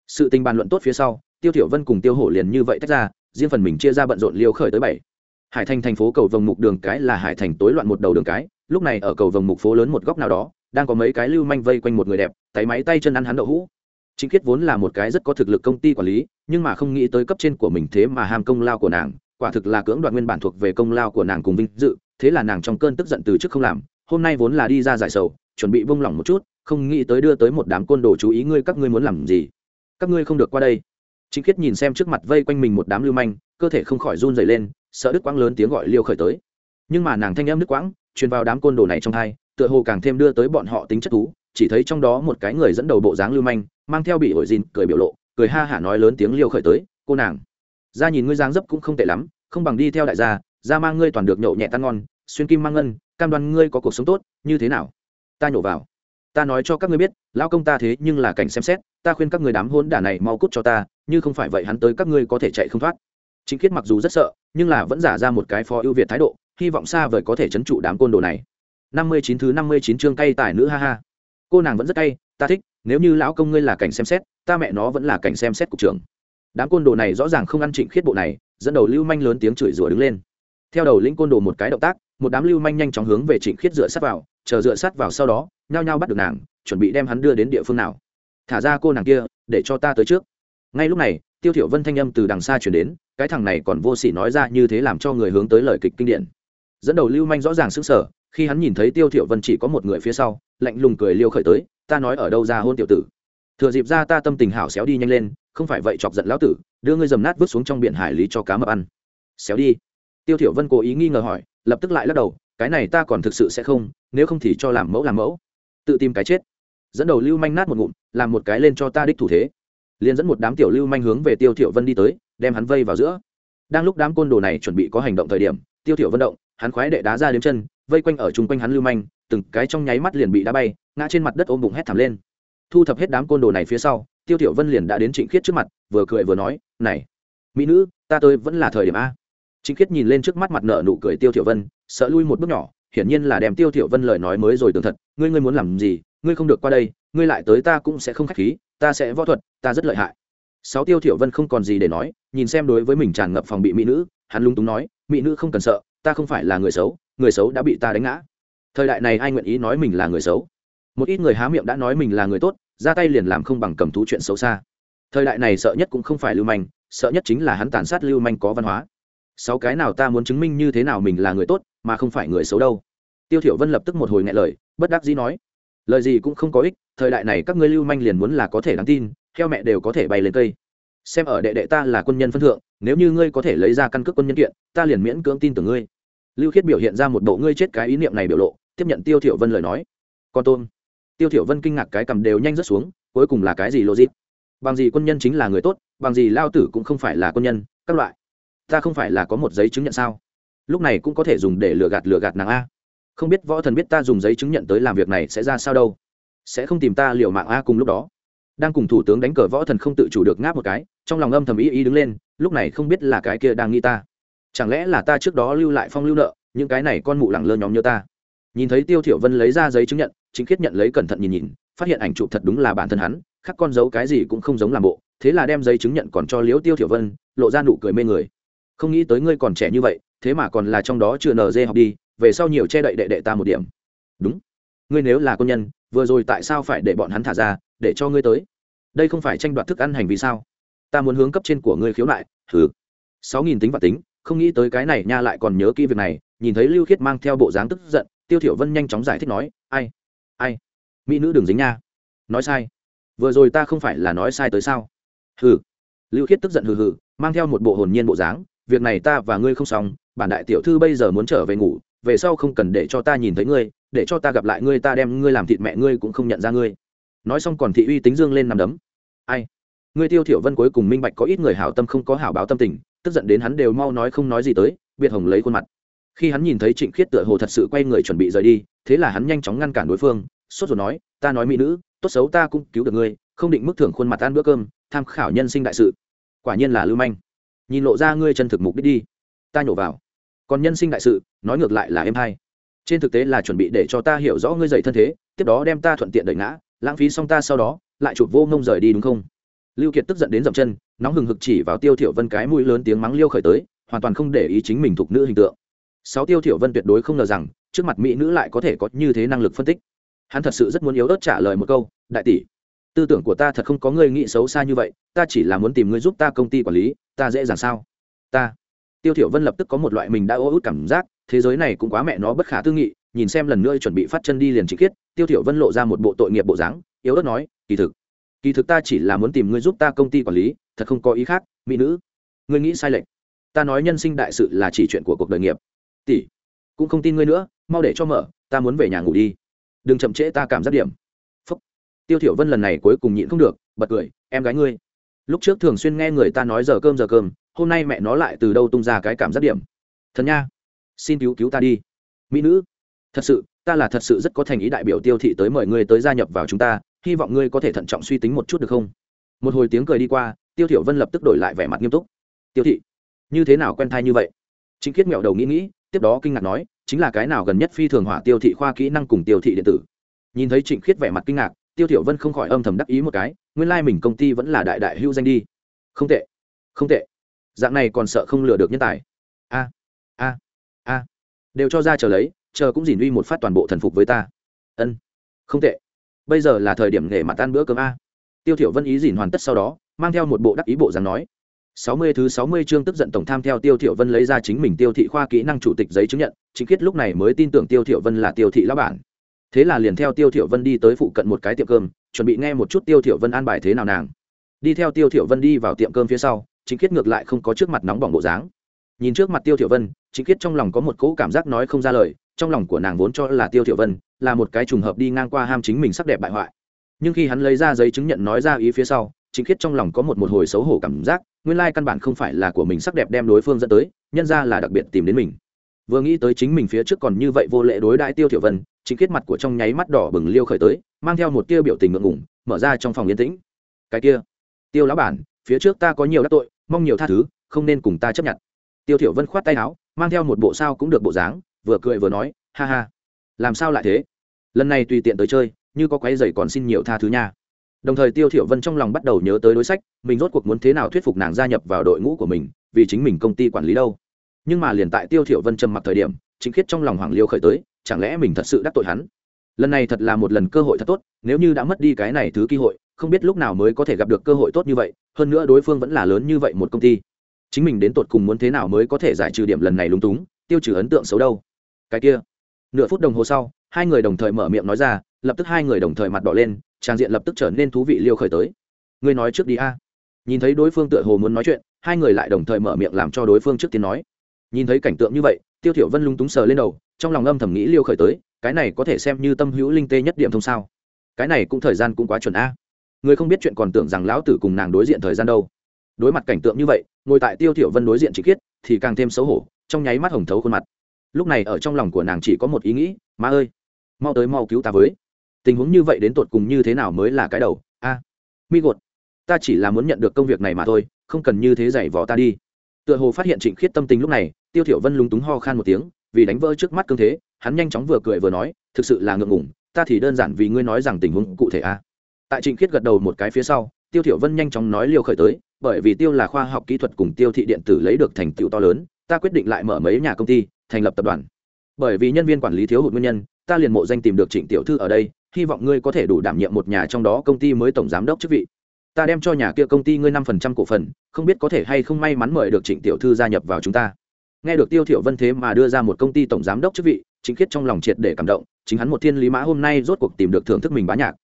Sự tình bàn luận tốt phía sau, tiêu thiểu vân cùng tiêu hổ liền như vậy tách ra, riêng phần mình chia ra bận rộn liều khởi tới bảy. Hải thành thành phố cầu vồng mục đường cái là hải thành tối loạn một đầu đường cái lúc này ở cầu vồng mục phố lớn một góc nào đó, đang có mấy cái lưu manh vây quanh một người đẹp, tay máy tay chân ăn hắn đậu hũ. Chính khiết vốn là một cái rất có thực lực công ty quản lý, nhưng mà không nghĩ tới cấp trên của mình thế mà ham công lao của nàng, quả thực là cưỡng đoạt nguyên bản thuộc về công lao của nàng cùng vinh dự, thế là nàng trong cơn tức giận từ trước không làm, hôm nay vốn là đi ra giải sầu, chuẩn bị bông lỏng một chút, không nghĩ tới đưa tới một đám côn đồ chú ý ngươi các ngươi muốn làm gì. Các ngươi không được qua đây. Chính khiết nhìn xem trước mặt vây quanh mình một đám lưu manh, cơ thể không khỏi run dày lên, sợ đứt quãng lớn tiếng gọi liêu khởi tới. Nhưng mà nàng thanh em đứt quãng truyền vào đám côn đồ này trong hai, tựa hồ càng thêm đưa tới bọn họ tính chất thú, chỉ thấy trong đó một cái người dẫn đầu bộ dáng lưu manh, mang theo bị ổi dìn, cười biểu lộ, cười ha hả nói lớn tiếng liêu khởi tới, cô nàng ra nhìn ngươi dáng dấp cũng không tệ lắm, không bằng đi theo đại gia ra mang ngươi toàn được nhậu nhẹ tan ngon, xuyên kim mang ngân, cam đoan ngươi có cuộc sống tốt, như thế nào? Ta nhổ vào. Ta nói cho các ngươi biết, lão công ta thế nhưng là cảnh xem xét, ta khuyên các người đám hôn đả này mau cút cho ta, như không phải vậy hắn tới các ngươi có thể chạy không thoát. Chính khiết mặc dù rất sợ, nhưng là vẫn giả ra một cái phó ưu việt thái độ hy vọng xa vời có thể chấn trụ đám côn đồ này. Năm mươi chín thứ năm mươi chín chương cay tài nữ ha ha. Cô nàng vẫn rất cay, ta thích, nếu như lão công ngươi là cảnh xem xét, ta mẹ nó vẫn là cảnh xem xét cục trưởng. Đám côn đồ này rõ ràng không ăn trịnh khiết bộ này, dẫn đầu lưu manh lớn tiếng chửi rủa đứng lên. Theo đầu lĩnh côn đồ một cái động tác, một đám lưu manh nhanh chóng hướng về trịnh khiết dựa sát vào, chờ dựa sát vào sau đó, nhao nhao bắt được nàng, chuẩn bị đem hắn đưa đến địa phương nào. Thả ra cô nàng kia, để cho ta tới trước. Ngay lúc này, tiêu thiểu vân thanh âm từ đằng xa truyền đến, cái thằng này còn vô sỉ nói ra như thế làm cho người hướng tới lời kịch kinh điển dẫn đầu lưu manh rõ ràng sững sờ, khi hắn nhìn thấy tiêu thiểu vân chỉ có một người phía sau, lạnh lùng cười liêu khởi tới, ta nói ở đâu ra hôn tiểu tử? Thừa dịp ra ta tâm tình hảo xéo đi nhanh lên, không phải vậy chọc giận lão tử, đưa ngươi dầm nát vứt xuống trong biển hải lý cho cá mập ăn. Xéo đi. Tiêu thiểu vân cố ý nghi ngờ hỏi, lập tức lại lắc đầu, cái này ta còn thực sự sẽ không, nếu không thì cho làm mẫu làm mẫu. Tự tìm cái chết. Dẫn đầu lưu manh nát một ngụm, làm một cái lên cho ta đích thủ thế. Liền dẫn một đám tiểu lưu manh hướng về tiêu thiểu vân đi tới, đem hắn vây vào giữa. Đang lúc đám côn đồ này chuẩn bị có hành động thời điểm tiêu thiểu Vận động, hắn khoái đệ đá ra đếm chân, vây quanh ở chung quanh hắn lưu manh, từng cái trong nháy mắt liền bị đá bay, ngã trên mặt đất ôm bụng hét thảm lên. Thu thập hết đám côn đồ này phía sau, tiêu thiểu vân liền đã đến trịnh khiết trước mặt, vừa cười vừa nói, này, mỹ nữ, ta tôi vẫn là thời điểm a. Trịnh khiết nhìn lên trước mắt mặt nợ nụ cười tiêu thiểu vân, sợ lui một bước nhỏ, hiển nhiên là đem tiêu thiểu vân lời nói mới rồi tưởng thật, ngươi ngươi muốn làm gì? Ngươi không được qua đây, ngươi lại tới ta cũng sẽ không khách khí, ta sẽ võ thuật, ta rất lợi hại. Sáu tiêu thiểu vân không còn gì để nói, nhìn xem đối với mình tràn ngập phòng bị mỹ nữ, hắn lung túng nói mỹ nữ không cần sợ, ta không phải là người xấu người xấu đã bị ta đánh ngã. Thời đại này ai nguyện ý nói mình là người xấu? Một ít người há miệng đã nói mình là người tốt, ra tay liền làm không bằng cầm thú chuyện xấu xa. Thời đại này sợ nhất cũng không phải lưu manh, sợ nhất chính là hắn tàn sát lưu manh có văn hóa. Sáu cái nào ta muốn chứng minh như thế nào mình là người tốt, mà không phải người xấu đâu. Tiêu thiểu vân lập tức một hồi nghẹn lời, bất đắc dĩ nói, lời gì cũng không có ích, thời đại này các ngươi lưu manh liền muốn là có thể đáng tin theo mẹ đều có thể bay lên cây xem ở đệ đệ ta là quân nhân phân thượng, nếu như ngươi có thể lấy ra căn cước quân nhân kiện, ta liền miễn cưỡng tin tưởng ngươi. Lưu khiết biểu hiện ra một bộ ngươi chết cái ý niệm này biểu lộ, tiếp nhận tiêu thiểu vân lời nói. Con tôn tiêu thiểu vân kinh ngạc cái cầm đều nhanh rất xuống, cuối cùng là cái gì logic? Bằng gì quân nhân chính là người tốt, bằng gì lao tử cũng không phải là quân nhân, các loại. Ta không phải là có một giấy chứng nhận sao? Lúc này cũng có thể dùng để lừa gạt lừa gạt nàng a. Không biết võ thần biết ta dùng giấy chứng nhận tới làm việc này sẽ ra sao đâu. Sẽ không tìm ta liều mạng a cùng lúc đó đang cùng thủ tướng đánh cờ võ thần không tự chủ được ngáp một cái, trong lòng âm thầm ý ý đứng lên, lúc này không biết là cái kia đang nghĩ ta. Chẳng lẽ là ta trước đó lưu lại phong lưu nợ, những cái này con mụ lẳng lơ nhóm như ta? Nhìn thấy tiêu thiểu vân lấy ra giấy chứng nhận, chính khiết nhận lấy cẩn thận nhìn nhìn, phát hiện ảnh chụp thật đúng là bản thân hắn, khắc con dấu cái gì cũng không giống làm bộ, thế là đem giấy chứng nhận còn cho liễu tiêu thiểu vân, lộ ra nụ cười mê người. Không nghĩ tới ngươi còn trẻ như vậy, thế mà còn là trong đó chưa nở dê học đi, về sau nhiều che đậy đệ đệ ta một điểm. Đúng. Ngươi nếu là quân nhân, vừa rồi tại sao phải để bọn hắn thả ra để cho ngươi tới. Đây không phải tranh đoạt thức ăn hành vi sao? Ta muốn hướng cấp trên của ngươi khiếu nại thử sáu nghìn tính và tính, không nghĩ tới cái này nha lại còn nhớ kỹ việc này, nhìn thấy lưu khiết mang theo bộ dáng tức giận, tiêu thiểu vân nhanh chóng giải thích nói, ai? Ai? Mỹ nữ đừng dính nha. Nói sai. Vừa rồi ta không phải là nói sai tới sao? Hừ. Lưu khiết tức giận hừ hừ, mang theo một bộ hồn nhiên bộ dáng, việc này ta và ngươi không xong, bản đại tiểu thư bây giờ muốn trở về ngủ, về sau không cần để cho ta nhìn thấy ngươi, để cho ta gặp lại ngươi ta đem ngươi làm thịt mẹ ngươi cũng không nhận ra ngươi nói xong còn thị uy tính dương lên nằm đấm. Ai? Ngươi tiêu thiểu vân cuối cùng minh bạch có ít người hảo tâm không có hảo báo tâm tình, tức giận đến hắn đều mau nói không nói gì tới, biệt hồng lấy khuôn mặt. Khi hắn nhìn thấy trịnh khiết tựa hồ thật sự quay người chuẩn bị rời đi, thế là hắn nhanh chóng ngăn cản đối phương, sốt rồi nói, ta nói mỹ nữ, tốt xấu ta cũng cứu được ngươi, không định mức thưởng khuôn mặt ăn bữa cơm, tham khảo nhân sinh đại sự. Quả nhiên là lưu manh. Nhìn lộ ra ngươi chân thực mục đích đi. Ta nhổ vào. Còn nhân sinh đại sự, nói ngược lại là em hay trên thực tế là chuẩn bị để cho ta hiểu rõ ngươi dậy thân thế, tiếp đó đem ta thuận tiện đẩy ngã lãng phí xong ta sau đó, lại chụp vô ngông rời đi đúng không? Lưu kiệt tức giận đến dậm chân, nóng hừng hực chỉ vào tiêu thiểu vân cái mũi lớn tiếng mắng liêu khởi tới, hoàn toàn không để ý chính mình thuộc nữ hình tượng. Sáu tiêu thiểu vân tuyệt đối không ngờ rằng, trước mặt mỹ nữ lại có thể có như thế năng lực phân tích. Hắn thật sự rất muốn yếu ớt trả lời một câu, đại tỷ, tư tưởng của ta thật không có ngươi nghĩ xấu xa như vậy, ta chỉ là muốn tìm ngươi giúp ta công ty quản lý, ta dễ dàng sao? Ta tiêu thiểu vân lập tức có một loại mình đã ô út cảm giác, thế giới này cũng quá mẹ nó bất khả tư nghị, nhìn xem lần nữa chuẩn bị phát chân đi liền chỉ khiết tiêu thiểu vân lộ ra một bộ tội nghiệp bộ dáng, yếu ớt nói, kỳ thực kỳ thực ta chỉ là muốn tìm ngươi giúp ta công ty quản lý, thật không có ý khác, mỹ nữ. Ngươi nghĩ sai lệch. Ta nói nhân sinh đại sự là chỉ chuyện của cuộc đời nghiệp. Tỷ, cũng không tin ngươi nữa, mau để cho mở, ta muốn về nhà ngủ đi. Đừng chậm trễ ta cảm giác điểm. Phúc. tiêu thiểu vân lần này cuối cùng nhịn không được, bật cười, em gái ngươi. Lúc trước thường xuyên nghe người ta nói giờ cơm giờ cơm hôm nay mẹ nó lại từ đâu tung ra cái cảm giác điểm? Thần nha, xin cứu cứu ta đi. Mỹ nữ, thật sự, ta là thật sự rất có thành ý đại biểu tiêu thị tới mời ngươi tới gia nhập vào chúng ta, hy vọng ngươi có thể thận trọng suy tính một chút được không? Một hồi tiếng cười đi qua, tiêu thiểu vân lập tức đổi lại vẻ mặt nghiêm túc. Tiêu thị, như thế nào quen thai như vậy? Chính khiết mẹo đầu nghĩ nghĩ, tiếp đó kinh ngạc nói, chính là cái nào gần nhất phi thường hỏa tiêu thị khoa kỹ năng cùng tiêu thị điện tử? Nhìn thấy trịnh khiết vẻ mặt kinh ngạc, tiêu thiểu vân không khỏi âm thầm đắc ý một cái, nguyên lai like mình công ty vẫn là đại đại hưu danh đi. Không tệ không tệ dạng này còn sợ không lừa được nhân tài. A a a. Đều cho ra chờ lấy chờ cũng dìn uy một phát toàn bộ thần phục với ta. Ân không tệ. Bây giờ là thời điểm nghề mặt tan bữa cơm a. Tiêu thiểu vân ý dìn hoàn tất sau đó mang theo một bộ đắc ý bộ dáng nói. Sáu mươi thứ sáu mươi chương tức giận tổng tham theo Tiêu Thiệu Vân lấy ra chính mình Tiêu thị khoa kỹ năng chủ tịch giấy chứng nhận, chính kết lúc này mới tin tưởng Tiêu Thiệu Vân là Tiêu thị lão bản. Thế là liền theo Tiêu Thiệu Vân đi tới phụ cận một cái tiệm cơm, chuẩn bị nghe một chút Tiêu Thiệu Vân an bài thế nào nàng. Đi theo Tiêu Thiệu Vân đi vào tiệm cơm phía sau, chính khiết ngược lại không có trước mặt nóng bỏng bộ dáng. Nhìn trước mặt Tiêu Thiệu Vân, chính khiết trong lòng có một cỗ cảm giác nói không ra lời, trong lòng của nàng vốn cho là Tiêu Thiệu Vân là một cái trùng hợp đi ngang qua ham chính mình sắc đẹp bại hoại. Nhưng khi hắn lấy ra giấy chứng nhận nói ra ý phía sau, chính khiết trong lòng có một một hồi xấu hổ cảm giác nguyên lai căn bản không phải là của mình sắc đẹp đem đối phương dẫn tới nhân ra là đặc biệt tìm đến mình vừa nghĩ tới chính mình phía trước còn như vậy vô lệ đối đãi tiêu thiểu vân chính khiết mặt của trong nháy mắt đỏ bừng liêu khởi tới mang theo một tia biểu tình ngượng ngùng mở ra trong phòng yên tĩnh cái kia tiêu lão bản phía trước ta có nhiều đắc tội mong nhiều tha thứ, không nên cùng ta chấp nhận. Tiêu thiểu vân khoát tay áo, mang theo một bộ sao cũng được bộ dáng, vừa cười vừa nói, ha ha, làm sao lại thế? Lần này tùy tiện tới chơi, như có quấy giày còn xin nhiều tha thứ nha. Đồng thời tiêu thiểu vân trong lòng bắt đầu nhớ tới đối sách, mình rốt cuộc muốn thế nào thuyết phục nàng gia nhập vào đội ngũ của mình, vì chính mình công ty quản lý đâu. Nhưng mà liền tại tiêu thiểu vân trầm mặc thời điểm, chính khiết trong lòng hoàng liêu khởi tới, chẳng lẽ mình thật sự đắc tội hắn? Lần này thật là một lần cơ hội thật tốt, nếu như đã mất đi cái này thứ cơ hội không biết lúc nào mới có thể gặp được cơ hội tốt như vậy, hơn nữa đối phương vẫn là lớn như vậy một công ty. Chính mình đến tột cùng muốn thế nào mới có thể giải trừ điểm lần này lúng túng, tiêu trừ ấn tượng xấu đâu. Cái kia. Nửa phút đồng hồ sau, hai người đồng thời mở miệng nói ra, lập tức hai người đồng thời mặt đỏ lên, trang diện lập tức trở nên thú vị liêu khởi tới. Ngươi nói trước đi a. Nhìn thấy đối phương tựa hồ muốn nói chuyện, hai người lại đồng thời mở miệng làm cho đối phương trước tiên nói. Nhìn thấy cảnh tượng như vậy, tiêu thiểu vân lung túng sờ lên đầu, trong lòng âm thầm nghĩ liêu khởi tới, cái này có thể xem như tâm hữu linh tê nhất điểm thông sao. Cái này cũng thời gian cũng quá chuẩn a người không biết chuyện còn tưởng rằng lão tử cùng nàng đối diện thời gian đâu. Đối mặt cảnh tượng như vậy, ngồi tại tiêu thiểu vân đối diện chỉ khiết, thì càng thêm xấu hổ, trong nháy mắt hồng thấu khuôn mặt. Lúc này ở trong lòng của nàng chỉ có một ý nghĩ, má ơi, mau tới mau cứu ta với. Tình huống như vậy đến tột cùng như thế nào mới là cái đầu? A, mi gột, ta chỉ là muốn nhận được công việc này mà thôi, không cần như thế giày vò ta đi. Tựa hồ phát hiện trịnh khiết tâm tình lúc này, tiêu thiểu vân lúng túng ho khan một tiếng, vì đánh vỡ trước mắt cương thế, hắn nhanh chóng vừa cười vừa nói, thực sự là ngượng ngùng, ta thì đơn giản vì ngươi nói rằng tình huống cụ thể a tại trịnh khiết gật đầu một cái phía sau, tiêu thiểu vân nhanh chóng nói liều khởi tới, bởi vì tiêu là khoa học kỹ thuật cùng tiêu thị điện tử lấy được thành tựu to lớn, ta quyết định lại mở mấy nhà công ty, thành lập tập đoàn. Bởi vì nhân viên quản lý thiếu hụt nguyên nhân, ta liền mộ danh tìm được trịnh tiểu thư ở đây, hy vọng ngươi có thể đủ đảm nhiệm một nhà trong đó công ty mới tổng giám đốc chức vị. Ta đem cho nhà kia công ty ngươi năm phần trăm cổ phần, không biết có thể hay không may mắn mời được trịnh tiểu thư gia nhập vào chúng ta. Nghe được tiêu thiểu vân thế mà đưa ra một công ty tổng giám đốc chức vị chính khiết trong lòng triệt để cảm động, chính hắn một thiên lý mã hôm nay rốt cuộc tìm được thưởng thức mình bá nhạc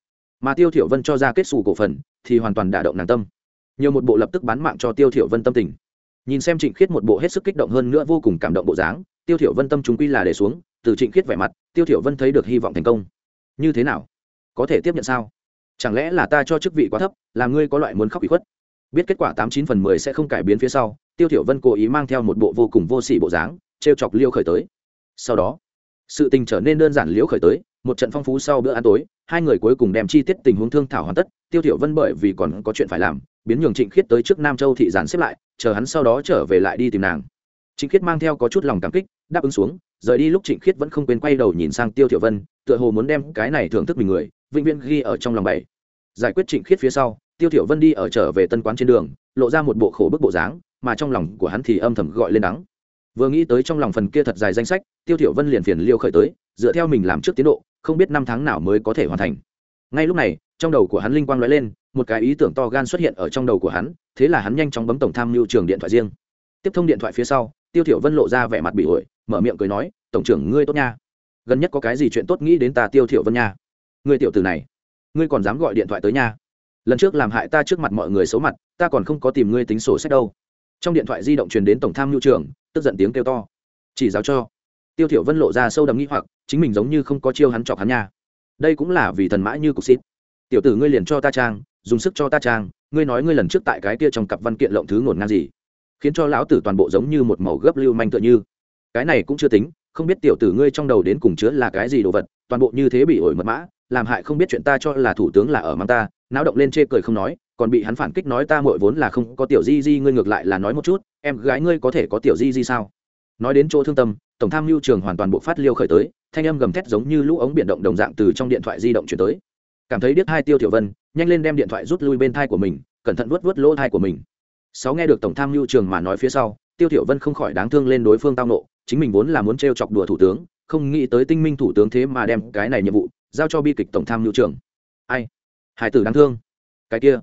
mà tiêu thiểu vân cho ra kết xù cổ phần, thì hoàn toàn đả động nàng tâm. Nhiều một bộ lập tức bán mạng cho tiêu thiểu vân tâm tình. Nhìn xem trịnh khiết một bộ hết sức kích động hơn nữa vô cùng cảm động bộ dáng, tiêu thiểu vân tâm chúng quy là để xuống, từ trịnh khiết vẻ mặt, tiêu thiểu vân thấy được hy vọng thành công. Như thế nào? Có thể tiếp nhận sao? Chẳng lẽ là ta cho chức vị quá thấp, là ngươi có loại muốn khóc bị khuất? Biết kết quả tám chín phần mười sẽ không cải biến phía sau, tiêu thiểu vân cố ý mang theo một bộ vô cùng vô sỉ bộ dáng treo chọc liêu khởi tới. Sau đó, sự tình trở nên đơn giản liễu khởi tới, một trận phong phú sau bữa ăn tối hai người cuối cùng đem chi tiết tình huống thương thảo hoàn tất, tiêu thiểu vân bởi vì còn có chuyện phải làm, biến nhường trịnh khiết tới trước nam châu thị giản xếp lại, chờ hắn sau đó trở về lại đi tìm nàng. Trịnh khiết mang theo có chút lòng cảm kích, đáp ứng xuống, rời đi lúc trịnh khiết vẫn không quên quay đầu nhìn sang tiêu thiểu vân, tựa hồ muốn đem cái này thưởng thức mình người, vĩnh viễn ghi ở trong lòng bảy. Giải quyết trịnh khiết phía sau, tiêu thiểu vân đi ở trở về tân quán trên đường, lộ ra một bộ khổ bức bộ dáng, mà trong lòng của hắn thì âm thầm gọi lên đắng. Vừa nghĩ tới trong lòng phần kia thật dài danh sách, tiêu thiểu vân liền phiền liêu khởi tới, dựa theo mình làm trước tiến độ không biết năm tháng nào mới có thể hoàn thành. Ngay lúc này, trong đầu của hắn linh quang lóe lên, một cái ý tưởng to gan xuất hiện ở trong đầu của hắn, thế là hắn nhanh chóng bấm tổng tham mưu trường điện thoại riêng. Tiếp thông điện thoại phía sau, tiêu thiểu vân lộ ra vẻ mặt bị ổi, mở miệng cười nói, tổng trưởng ngươi tốt nha. Gần nhất có cái gì chuyện tốt nghĩ đến ta tiêu thiểu vân nha. Ngươi tiểu tử này, ngươi còn dám gọi điện thoại tới nha. Lần trước làm hại ta trước mặt mọi người xấu mặt, ta còn không có tìm ngươi tính sổ sách đâu. Trong điện thoại di động truyền đến tổng tham mưu trưởng, tức giận tiếng kêu to. Chỉ giáo cho tiêu thiểu vân lộ ra sâu đậm nghi hoặc, chính mình giống như không có chiêu hắn chọc hắn nha. Đây cũng là vì thần mã như cục xít. Tiểu tử ngươi liền cho ta trang, dùng sức cho ta trang, ngươi nói ngươi lần trước tại cái kia trong cặp văn kiện lộng thứ ngổn ngang gì? Khiến cho lão tử toàn bộ giống như một màu gấp lưu manh tựa như. Cái này cũng chưa tính, không biết tiểu tử ngươi trong đầu đến cùng chứa là cái gì đồ vật, toàn bộ như thế bị ổi mật mã, làm hại không biết chuyện ta cho là thủ tướng là ở mang ta, náo động lên chê cười không nói, còn bị hắn phản kích nói ta muội vốn là không, có tiểu di di ngươi ngược lại là nói một chút, em gái ngươi có thể có tiểu di di sao? Nói đến chỗ thương tâm tổng tham mưu trường hoàn toàn bộ phát liêu khởi tới, thanh âm gầm thét giống như lũ ống biển động đồng dạng từ trong điện thoại di động chuyển tới. Cảm thấy điếc hai tiêu tiểu vân, nhanh lên đem điện thoại rút lui bên thai của mình, cẩn thận vuốt vuốt lỗ thai của mình. Sáu nghe được tổng tham mưu trường mà nói phía sau, tiêu Tiểu vân không khỏi đáng thương lên đối phương tao nộ, chính mình vốn là muốn treo chọc đùa thủ tướng, không nghĩ tới tinh minh thủ tướng thế mà đem cái này nhiệm vụ giao cho bi kịch tổng tham mưu trường. Ai? Hải tử đáng thương. Cái kia.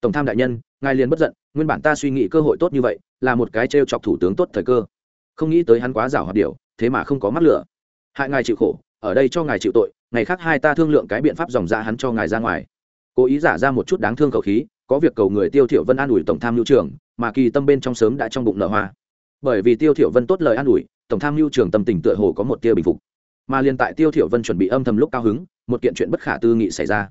Tổng tham đại nhân, ngài liền bất giận, nguyên bản ta suy nghĩ cơ hội tốt như vậy, là một cái treo chọc thủ tướng tốt thời cơ không nghĩ tới hắn quá giảo hoạt điều, thế mà không có mắt lửa. Hại ngài chịu khổ, ở đây cho ngài chịu tội, ngày khác hai ta thương lượng cái biện pháp dòng ra hắn cho ngài ra ngoài. Cố ý giả ra một chút đáng thương khẩu khí, có việc cầu người tiêu thiểu vân an ủi tổng tham Lưu trưởng, mà kỳ tâm bên trong sớm đã trong bụng nở hoa. Bởi vì tiêu thiểu vân tốt lời an ủi, tổng tham Lưu trưởng tâm tình tựa hồ có một tia bình phục. Mà liên tại tiêu thiểu vân chuẩn bị âm thầm lúc cao hứng, một kiện chuyện bất khả tư nghị xảy ra.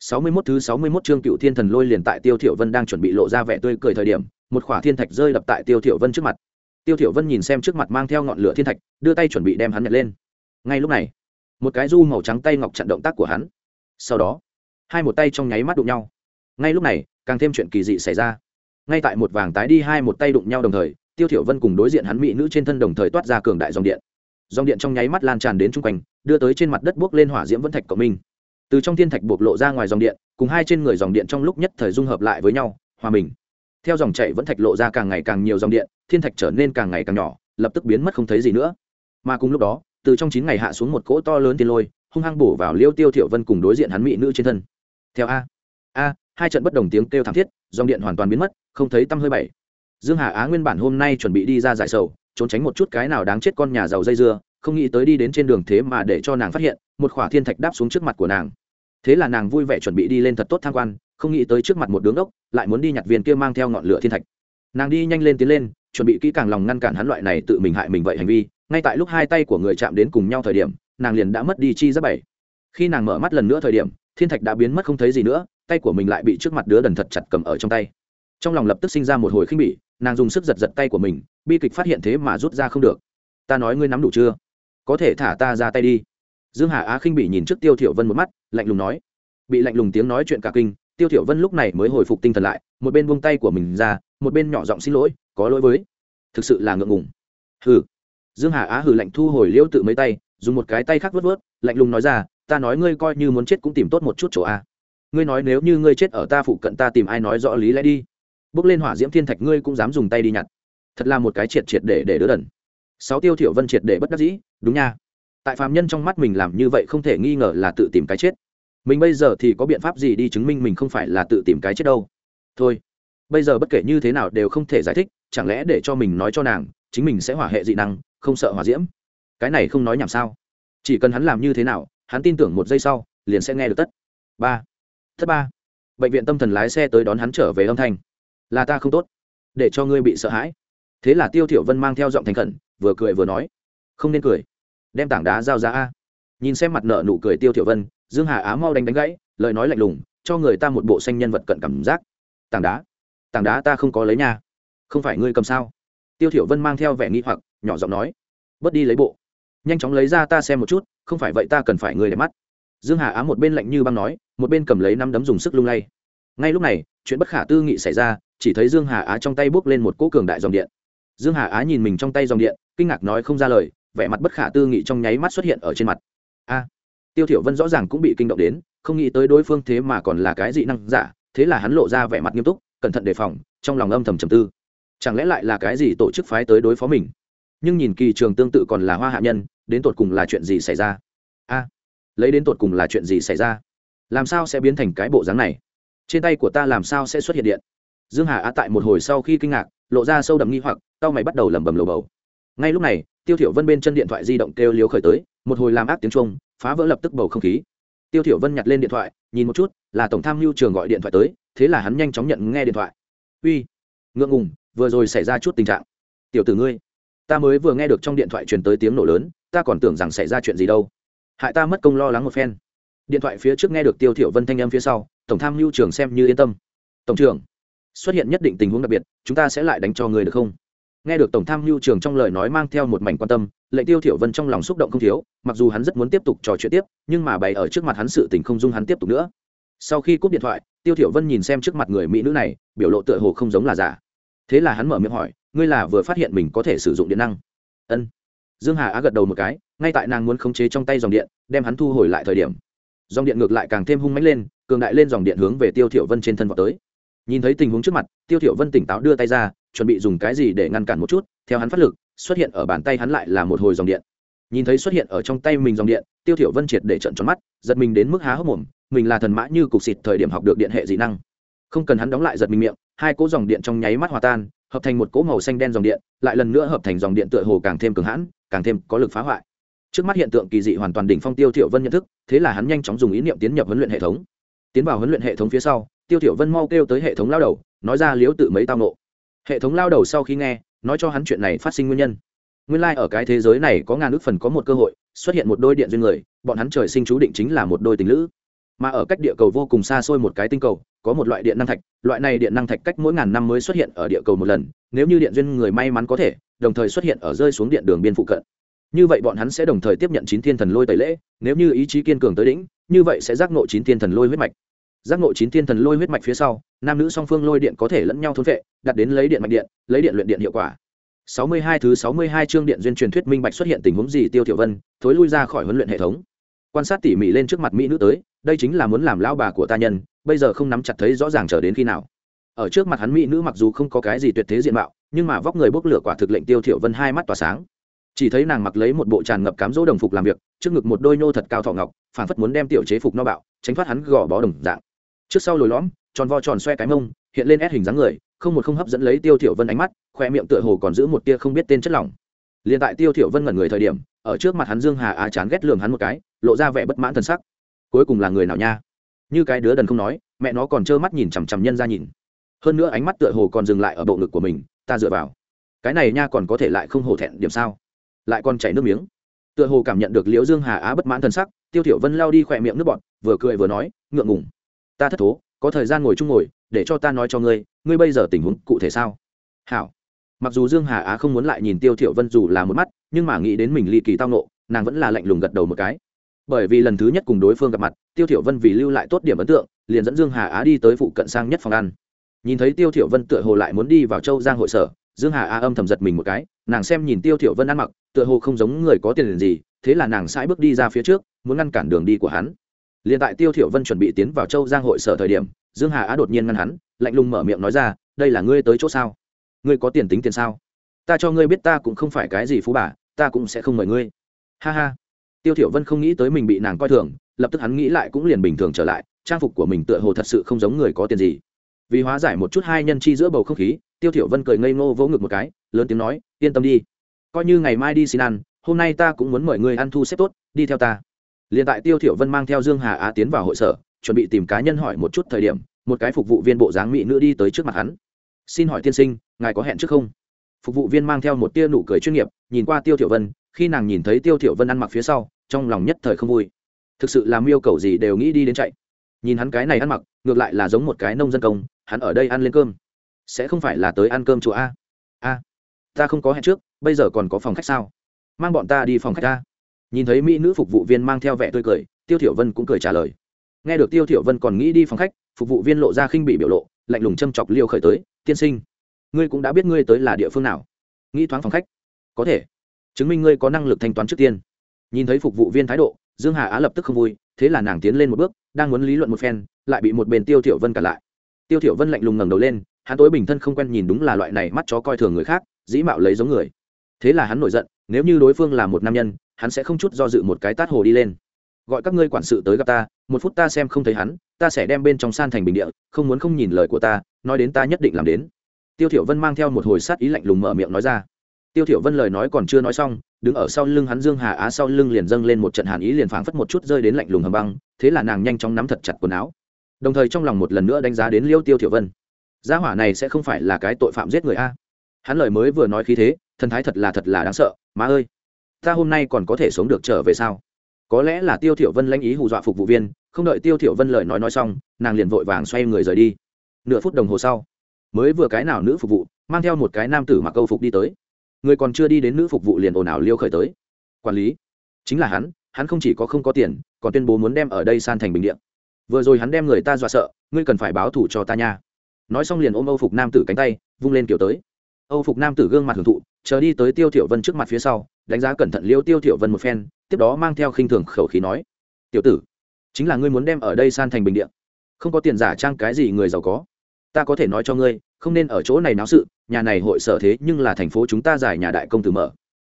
61 thứ 61 chương cựu thiên thần lôi liền tại tiêu thiểu vân đang chuẩn bị lộ ra vẻ tươi cười thời điểm, một khỏa thiên thạch rơi đập tại tiêu thiểu vân trước mặt tiêu thiểu vân nhìn xem trước mặt mang theo ngọn lửa thiên thạch, đưa tay chuẩn bị đem hắn nhặt lên. Ngay lúc này, một cái du màu trắng tay ngọc chặn động tác của hắn. Sau đó, hai một tay trong nháy mắt đụng nhau. Ngay lúc này, càng thêm chuyện kỳ dị xảy ra. Ngay tại một vàng tái đi hai một tay đụng nhau đồng thời, tiêu thiểu vân cùng đối diện hắn mỹ nữ trên thân đồng thời toát ra cường đại dòng điện. Dòng điện trong nháy mắt lan tràn đến trung quanh, đưa tới trên mặt đất bước lên hỏa diễm vẫn thạch của mình. Từ trong thiên thạch bộc lộ ra ngoài dòng điện, cùng hai trên người dòng điện trong lúc nhất thời dung hợp lại với nhau, hòa mình theo dòng chảy vẫn thạch lộ ra càng ngày càng nhiều dòng điện, thiên thạch trở nên càng ngày càng nhỏ, lập tức biến mất không thấy gì nữa. Mà cùng lúc đó, từ trong chín ngày hạ xuống một cỗ to lớn tiên lôi, hung hăng bổ vào liêu tiêu thiểu vân cùng đối diện hắn mỹ nữ trên thân. Theo a a, hai trận bất đồng tiếng kêu thảm thiết, dòng điện hoàn toàn biến mất, không thấy tăm hơi bảy. Dương hà á nguyên bản hôm nay chuẩn bị đi ra giải sầu, trốn tránh một chút cái nào đáng chết con nhà giàu dây dưa, không nghĩ tới đi đến trên đường thế mà để cho nàng phát hiện, một khỏa thiên thạch đáp xuống trước mặt của nàng. Thế là nàng vui vẻ chuẩn bị đi lên thật tốt tham quan không nghĩ tới trước mặt một đứng ốc lại muốn đi nhặt viên kia mang theo ngọn lửa thiên thạch. Nàng đi nhanh lên tiến lên, chuẩn bị kỹ càng lòng ngăn cản hắn loại này tự mình hại mình vậy hành vi. Ngay tại lúc hai tay của người chạm đến cùng nhau thời điểm, nàng liền đã mất đi chi giáp bảy. Khi nàng mở mắt lần nữa thời điểm, thiên thạch đã biến mất không thấy gì nữa, tay của mình lại bị trước mặt đứa đần thật chặt cầm ở trong tay. Trong lòng lập tức sinh ra một hồi khinh bỉ, nàng dùng sức giật giật tay của mình, bi kịch phát hiện thế mà rút ra không được. Ta nói ngươi nắm đủ chưa? Có thể thả ta ra tay đi. Dương hà á khinh bỉ nhìn trước tiêu thiểu vân một mắt, lạnh lùng nói. Bị lạnh lùng tiếng nói chuyện cả kinh tiêu thiểu vân lúc này mới hồi phục tinh thần lại, một bên buông tay của mình ra, một bên nhỏ giọng xin lỗi, có lỗi với. Thực sự là ngượng ngùng. Hừ. Dương hà á hừ lạnh thu hồi liễu tự mấy tay, dùng một cái tay khác vớt vớt, lạnh lùng nói ra, ta nói ngươi coi như muốn chết cũng tìm tốt một chút chỗ a. Ngươi nói nếu như ngươi chết ở ta phụ cận ta tìm ai nói rõ lý lẽ đi. Bước lên hỏa diễm thiên thạch ngươi cũng dám dùng tay đi nhặt. Thật là một cái triệt triệt để để đỡ đần. Sáu tiêu thiểu vân triệt để bất đắc dĩ, đúng nha. Tại phàm nhân trong mắt mình làm như vậy không thể nghi ngờ là tự tìm cái chết mình bây giờ thì có biện pháp gì đi chứng minh mình không phải là tự tìm cái chết đâu? Thôi, bây giờ bất kể như thế nào đều không thể giải thích, chẳng lẽ để cho mình nói cho nàng, chính mình sẽ hỏa hệ dị năng, không sợ hỏa diễm? Cái này không nói nhảm sao? Chỉ cần hắn làm như thế nào, hắn tin tưởng một giây sau, liền sẽ nghe được tất. Ba. Thất ba. Bệnh viện tâm thần lái xe tới đón hắn trở về âm thanh. Là ta không tốt. Để cho ngươi bị sợ hãi. Thế là tiêu thiểu vân mang theo giọng thành khẩn, vừa cười vừa nói. Không nên cười. Đem tảng đá giao ra a. Nhìn xem mặt nợ nụ cười tiêu thiểu vân dương hà á mau đánh đánh gãy, lời nói lạnh lùng, cho người ta một bộ xanh nhân vật cận cảm giác. Tảng đá tảng đá ta không có lấy nha. Không phải ngươi cầm sao? Tiêu thiểu vân mang theo vẻ nghi hoặc, nhỏ giọng nói. Bớt đi lấy bộ. Nhanh chóng lấy ra ta xem một chút, không phải vậy ta cần phải ngươi để mắt. Dương hà á một bên lạnh như băng nói, một bên cầm lấy năm đấm dùng sức lung lay. Ngay lúc này, chuyện bất khả tư nghị xảy ra, chỉ thấy dương hà á trong tay bước lên một cỗ cường đại dòng điện. Dương hà á nhìn mình trong tay dòng điện, kinh ngạc nói không ra lời, vẻ mặt bất khả tư nghị trong nháy mắt xuất hiện ở trên mặt. A! Tiêu thiểu vân rõ ràng cũng bị kinh động đến, không nghĩ tới đối phương thế mà còn là cái dị năng giả, thế là hắn lộ ra vẻ mặt nghiêm túc, cẩn thận đề phòng, trong lòng âm thầm trầm tư. Chẳng lẽ lại là cái gì tổ chức phái tới đối phó mình? Nhưng nhìn kỳ trường tương tự còn là hoa hạ nhân, đến tột cùng là chuyện gì xảy ra? A, lấy đến tột cùng là chuyện gì xảy ra? Làm sao sẽ biến thành cái bộ dáng này? Trên tay của ta làm sao sẽ xuất hiện điện? Dương hà á tại một hồi sau khi kinh ngạc, lộ ra sâu đậm nghi hoặc tao mày bắt đầu lẩm bẩm lầu bầu. Ngay lúc này, tiêu thiểu vân bên chân điện thoại di động kêu liếu khởi tới, một hồi làm ác tiếng trung phá vỡ lập tức bầu không khí. Tiêu thiểu vân nhặt lên điện thoại, nhìn một chút, là tổng tham mưu trường gọi điện thoại tới, thế là hắn nhanh chóng nhận nghe điện thoại. Uy, ngượng ngùng, vừa rồi xảy ra chút tình trạng. Tiểu tử ngươi, ta mới vừa nghe được trong điện thoại truyền tới tiếng nổ lớn, ta còn tưởng rằng xảy ra chuyện gì đâu. Hại ta mất công lo lắng một phen. Điện thoại phía trước nghe được tiêu thiểu vân thanh âm phía sau, tổng tham mưu trưởng xem như yên tâm. Tổng trưởng, xuất hiện nhất định tình huống đặc biệt, chúng ta sẽ lại đánh cho người được không? Nghe được tổng tham mưu trưởng trong lời nói mang theo một mảnh quan tâm lệnh tiêu thiểu vân trong lòng xúc động không thiếu, mặc dù hắn rất muốn tiếp tục trò chuyện tiếp, nhưng mà bày ở trước mặt hắn sự tình không dung hắn tiếp tục nữa. Sau khi cúp điện thoại, tiêu thiểu vân nhìn xem trước mặt người mỹ nữ này, biểu lộ tựa hồ không giống là giả. Thế là hắn mở miệng hỏi, ngươi là vừa phát hiện mình có thể sử dụng điện năng? Ân. Dương hà á gật đầu một cái, ngay tại nàng muốn khống chế trong tay dòng điện, đem hắn thu hồi lại thời điểm. Dòng điện ngược lại càng thêm hung mãnh lên, cường đại lên dòng điện hướng về tiêu thiểu vân trên thân vọt tới. Nhìn thấy tình huống trước mặt, tiêu thiểu vân tỉnh táo đưa tay ra, chuẩn bị dùng cái gì để ngăn cản một chút, theo hắn phát lực xuất hiện ở bàn tay hắn lại là một hồi dòng điện. Nhìn thấy xuất hiện ở trong tay mình dòng điện, tiêu thiểu vân triệt để trận tròn mắt, giật mình đến mức há hốc mồm, mình là thần mã như cục xịt thời điểm học được điện hệ dị năng. Không cần hắn đóng lại giật mình miệng, hai cỗ dòng điện trong nháy mắt hòa tan, hợp thành một cỗ màu xanh đen dòng điện, lại lần nữa hợp thành dòng điện tựa hồ càng thêm cường hãn, càng thêm có lực phá hoại. Trước mắt hiện tượng kỳ dị hoàn toàn đỉnh phong tiêu thiểu vân nhận thức, thế là hắn nhanh chóng dùng ý niệm tiến nhập huấn luyện hệ thống. Tiến vào huấn luyện hệ thống phía sau, tiêu thiểu vân mau kêu tới hệ thống lao đầu, nói ra liếu tự mấy tao nộ hệ thống lao đầu sau khi nghe nói cho hắn chuyện này phát sinh nguyên nhân. Nguyên lai like ở cái thế giới này có ngàn ước phần có một cơ hội, xuất hiện một đôi điện duyên người, bọn hắn trời sinh chú định chính là một đôi tình lữ. Mà ở cách địa cầu vô cùng xa xôi một cái tinh cầu, có một loại điện năng thạch, loại này điện năng thạch cách mỗi ngàn năm mới xuất hiện ở địa cầu một lần, nếu như điện duyên người may mắn có thể, đồng thời xuất hiện ở rơi xuống điện đường biên phụ cận. Như vậy bọn hắn sẽ đồng thời tiếp nhận chín thiên thần lôi tẩy lễ, nếu như ý chí kiên cường tới đỉnh, như vậy sẽ giác ngộ chín thiên thần lôi huyết mạch. Giác ngộ chín thiên thần lôi huyết mạch phía sau nam nữ song phương lôi điện có thể lẫn nhau thôn vệ đặt đến lấy điện mạch điện lấy điện luyện điện hiệu quả 62 thứ 62 chương điện duyên truyền thuyết minh bạch xuất hiện tình huống gì Tiêu Tiểu Vân, thối lui ra khỏi huấn luyện hệ thống. Quan sát tỉ mỉ lên trước mặt mỹ nữ tới, đây chính là muốn làm lão bà của ta nhân, bây giờ không nắm chặt thấy rõ ràng chờ đến khi nào. Ở trước mặt hắn mỹ nữ mặc dù không có cái gì tuyệt thế diện mạo, nhưng mà vóc người bốc lửa quả thực lệnh Tiêu Tiểu Vân hai mắt tỏa sáng. Chỉ thấy nàng mặc lấy một bộ tràn ngập cám dỗ đồng phục làm việc, trước ngực một đôi nô thật cao thọ ngọc, phản phất muốn đem tiểu chế phục no bạo, tránh thoát hắn gò bó đồng dạng. Trước sau lồi lõm, tròn vo tròn xoe cái mông, hiện lên ép hình dáng người, không một không hấp dẫn lấy tiêu thiểu vân ánh mắt khoe miệng tựa hồ còn giữ một tia không biết tên chất lỏng. Liền tại tiêu thiểu vân ngẩn người thời điểm ở trước mặt hắn dương hà á chán ghét lườm hắn một cái lộ ra vẻ bất mãn thần sắc. Cuối cùng là người nào nha? Như cái đứa đần không nói mẹ nó còn trơ mắt nhìn chằm chằm nhân ra nhìn. Hơn nữa ánh mắt tựa hồ còn dừng lại ở bộ ngực của mình ta dựa vào. Cái này nha còn có thể lại không hổ thẹn điểm sao? Lại còn chảy nước miếng. Tựa hồ cảm nhận được liễu dương hà á bất mãn thần sắc tiêu thiểu vân lao đi khoe miệng nước bọt vừa cười vừa nói ngượng ngùng. Ta thất thố có thời gian ngồi chung ngồi, để cho ta nói cho ngươi ngươi bây giờ tình huống cụ thể sao? Hảo. Mặc dù dương hà á không muốn lại nhìn tiêu thiểu vân dù là một mắt, nhưng mà nghĩ đến mình ly kỳ tao nộ nàng vẫn là lạnh lùng gật đầu một cái. Bởi vì lần thứ nhất cùng đối phương gặp mặt, tiêu thiểu vân vì lưu lại tốt điểm ấn tượng, liền dẫn dương hà á đi tới phụ cận sang nhất phòng ăn. Nhìn thấy tiêu thiểu vân tựa hồ lại muốn đi vào châu giang hội sở, dương hà á âm thầm giật mình một cái, nàng xem nhìn tiêu thiểu vân ăn mặc, tựa hồ không giống người có tiền gì, thế là nàng sải bước đi ra phía trước, muốn ngăn cản đường đi của hắn liền tại tiêu thiểu vân chuẩn bị tiến vào châu giang hội sở thời điểm, dương hà á đột nhiên ngăn hắn, lạnh lùng mở miệng nói ra, đây là ngươi tới chỗ sao? Ngươi có tiền tính tiền sao? Ta cho ngươi biết ta cũng không phải cái gì phú bà, ta cũng sẽ không mời ngươi. Ha ha. Tiêu thiểu vân không nghĩ tới mình bị nàng coi thường, lập tức hắn nghĩ lại cũng liền bình thường trở lại, trang phục của mình tựa hồ thật sự không giống người có tiền gì. Vì hóa giải một chút hai nhân chi giữa bầu không khí, tiêu thiểu vân cười ngây ngô vỗ ngực một cái, lớn tiếng nói, yên tâm đi. Coi như ngày mai đi xin ăn, hôm nay ta cũng muốn mời ngươi ăn thu xếp tốt, đi theo ta liền tại tiêu thiểu vân mang theo dương hà á tiến vào hội sở, chuẩn bị tìm cá nhân hỏi một chút thời điểm, một cái phục vụ viên bộ dáng mỹ nữ đi tới trước mặt hắn. Xin hỏi tiên sinh, ngài có hẹn trước không? Phục vụ viên mang theo một tia nụ cười chuyên nghiệp, nhìn qua tiêu thiểu vân, khi nàng nhìn thấy tiêu thiểu vân ăn mặc phía sau, trong lòng nhất thời không vui. Thực sự làm yêu cầu gì đều nghĩ đi đến chạy. Nhìn hắn cái này ăn mặc, ngược lại là giống một cái nông dân công, hắn ở đây ăn lên cơm. Sẽ không phải là tới ăn cơm chùa a? A, ta không có hẹn trước, bây giờ còn có phòng khách sao? Mang bọn ta đi phòng khách ta nhìn thấy mỹ nữ phục vụ viên mang theo vẻ tươi cười, tiêu thiểu vân cũng cười trả lời. Nghe được tiêu thiểu vân còn nghĩ đi phòng khách, phục vụ viên lộ ra khinh bị biểu lộ, lạnh lùng châm chọc liêu khởi tới, tiên sinh, ngươi cũng đã biết ngươi tới là địa phương nào. Nghĩ thoáng phòng khách. Có thể. Chứng minh ngươi có năng lực thanh toán trước tiên. Nhìn thấy phục vụ viên thái độ, dương hà á lập tức không vui, thế là nàng tiến lên một bước, đang muốn lý luận một phen, lại bị một bên tiêu thiểu vân cả lại. Tiêu thiểu vân lạnh lùng ngẩng đầu lên, hắn tối bình thân không quen nhìn đúng là loại này mắt chó coi thường người khác, dĩ mạo lấy giống người. Thế là hắn nổi giận, nếu như đối phương là một nam nhân hắn sẽ không chút do dự một cái tát hồ đi lên. Gọi các ngươi quản sự tới gặp ta, một phút ta xem không thấy hắn, ta sẽ đem bên trong san thành bình địa, không muốn không nhìn lời của ta, nói đến ta nhất định làm đến. Tiêu thiểu vân mang theo một hồi sát ý lạnh lùng mở miệng nói ra. Tiêu thiểu vân lời nói còn chưa nói xong, đứng ở sau lưng hắn dương hà á sau lưng liền dâng lên một trận hàn ý liền phảng phất một chút rơi đến lạnh lùng hầm băng, thế là nàng nhanh chóng nắm thật chặt quần áo. Đồng thời trong lòng một lần nữa đánh giá đến liêu tiêu thiểu vân. Gia hỏa này sẽ không phải là cái tội phạm giết người a. Hắn lời mới vừa nói khí thế, thần thái thật là thật là đáng sợ, má ơi ta hôm nay còn có thể sống được trở về sao? Có lẽ là tiêu thiểu vân lãnh ý hù dọa phục vụ viên, không đợi tiêu thiểu vân lời nói nói xong, nàng liền vội vàng xoay người rời đi. Nửa phút đồng hồ sau, mới vừa cái nào nữ phục vụ, mang theo một cái nam tử mặc câu phục đi tới. Người còn chưa đi đến nữ phục vụ liền ồn ào liêu khởi tới. Quản lý, chính là hắn hắn không chỉ có không có tiền, còn tuyên bố muốn đem ở đây san thành bình điện vừa rồi hắn đem người ta dọa sợ, ngươi cần phải báo thủ cho ta nha. Nói xong liền ôm âu phục nam tử cánh tay, vung lên kiểu tới. Âu phục nam tử gương mặt hưởng thụ, chờ đi tới tiêu thiểu vân trước mặt phía sau đánh giá cẩn thận liêu tiêu thiểu vân một phen, tiếp đó mang theo khinh thường khẩu khí nói, tiểu tử, chính là ngươi muốn đem ở đây san thành bình điện không có tiền giả trang cái gì người giàu có. Ta có thể nói cho ngươi, không nên ở chỗ này náo sự, nhà này hội sở thế nhưng là thành phố chúng ta giải nhà đại công tử mở.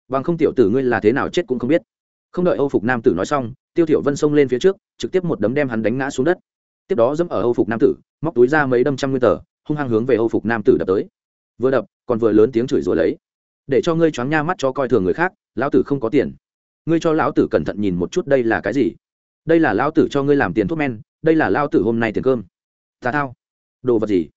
Bằng không tiểu tử ngươi là thế nào chết cũng không biết. Không đợi âu phục nam tử nói xong, tiêu thiểu vân xông lên phía trước, trực tiếp một đấm đem hắn đánh ngã xuống đất. Tiếp đó dẫm ở âu phục nam tử, móc túi ra mấy đâm trăm nguyên tờ, hung hăng hướng về âu phục nam tử đập tới. Vừa đập, còn vừa lớn tiếng chửi rủa lấy. Để cho ngươi choáng nha mắt cho coi thường người khác lão tử không có tiền. Ngươi cho lão tử cẩn thận nhìn một chút đây là cái gì? Đây là lão tử cho ngươi làm tiền thuốc men, đây là lão tử hôm nay tiền cơm. Ta thao. Đồ vật gì?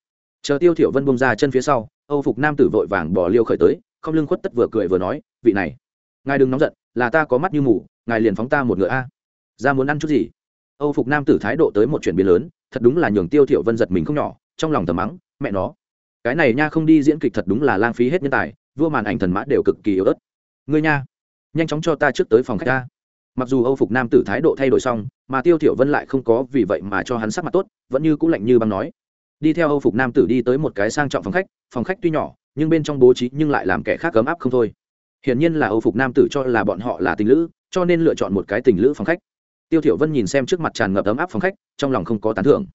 Chờ tiêu thiểu vân bông ra chân phía sau, âu phục nam tử vội vàng bỏ liêu khởi tới, không lưng khuất tất vừa cười vừa nói, vị này, ngài đừng nóng giận, là ta có mắt như mù, ngài liền phóng ta một ngựa a. Ra muốn ăn chút gì? Âu phục nam tử thái độ tới một chuyển biến lớn, thật đúng là nhường tiêu thiểu vân giật mình không nhỏ, trong lòng thầm mắng, mẹ nó, cái này nha không đi diễn kịch thật đúng là lang phí hết nhân tài, vua màn ảnh thần mã đều cực kỳ yếu ớt ngươi nha, nhanh chóng cho ta trước tới phòng khách ta. Mặc dù âu phục nam tử thái độ thay đổi xong, mà tiêu thiểu vân lại không có vì vậy mà cho hắn sắc mặt tốt, vẫn như cũ lạnh như băng nói. Đi theo âu phục nam tử đi tới một cái sang trọng phòng khách phòng khách tuy nhỏ, nhưng bên trong bố trí nhưng lại làm kẻ khác cấm áp không thôi. Hiển nhiên là âu phục nam tử cho là bọn họ là tình lữ, cho nên lựa chọn một cái tình lữ phòng khách. Tiêu thiểu vân nhìn xem trước mặt tràn ngập ấm áp phòng khách, trong lòng không có tán thưởng.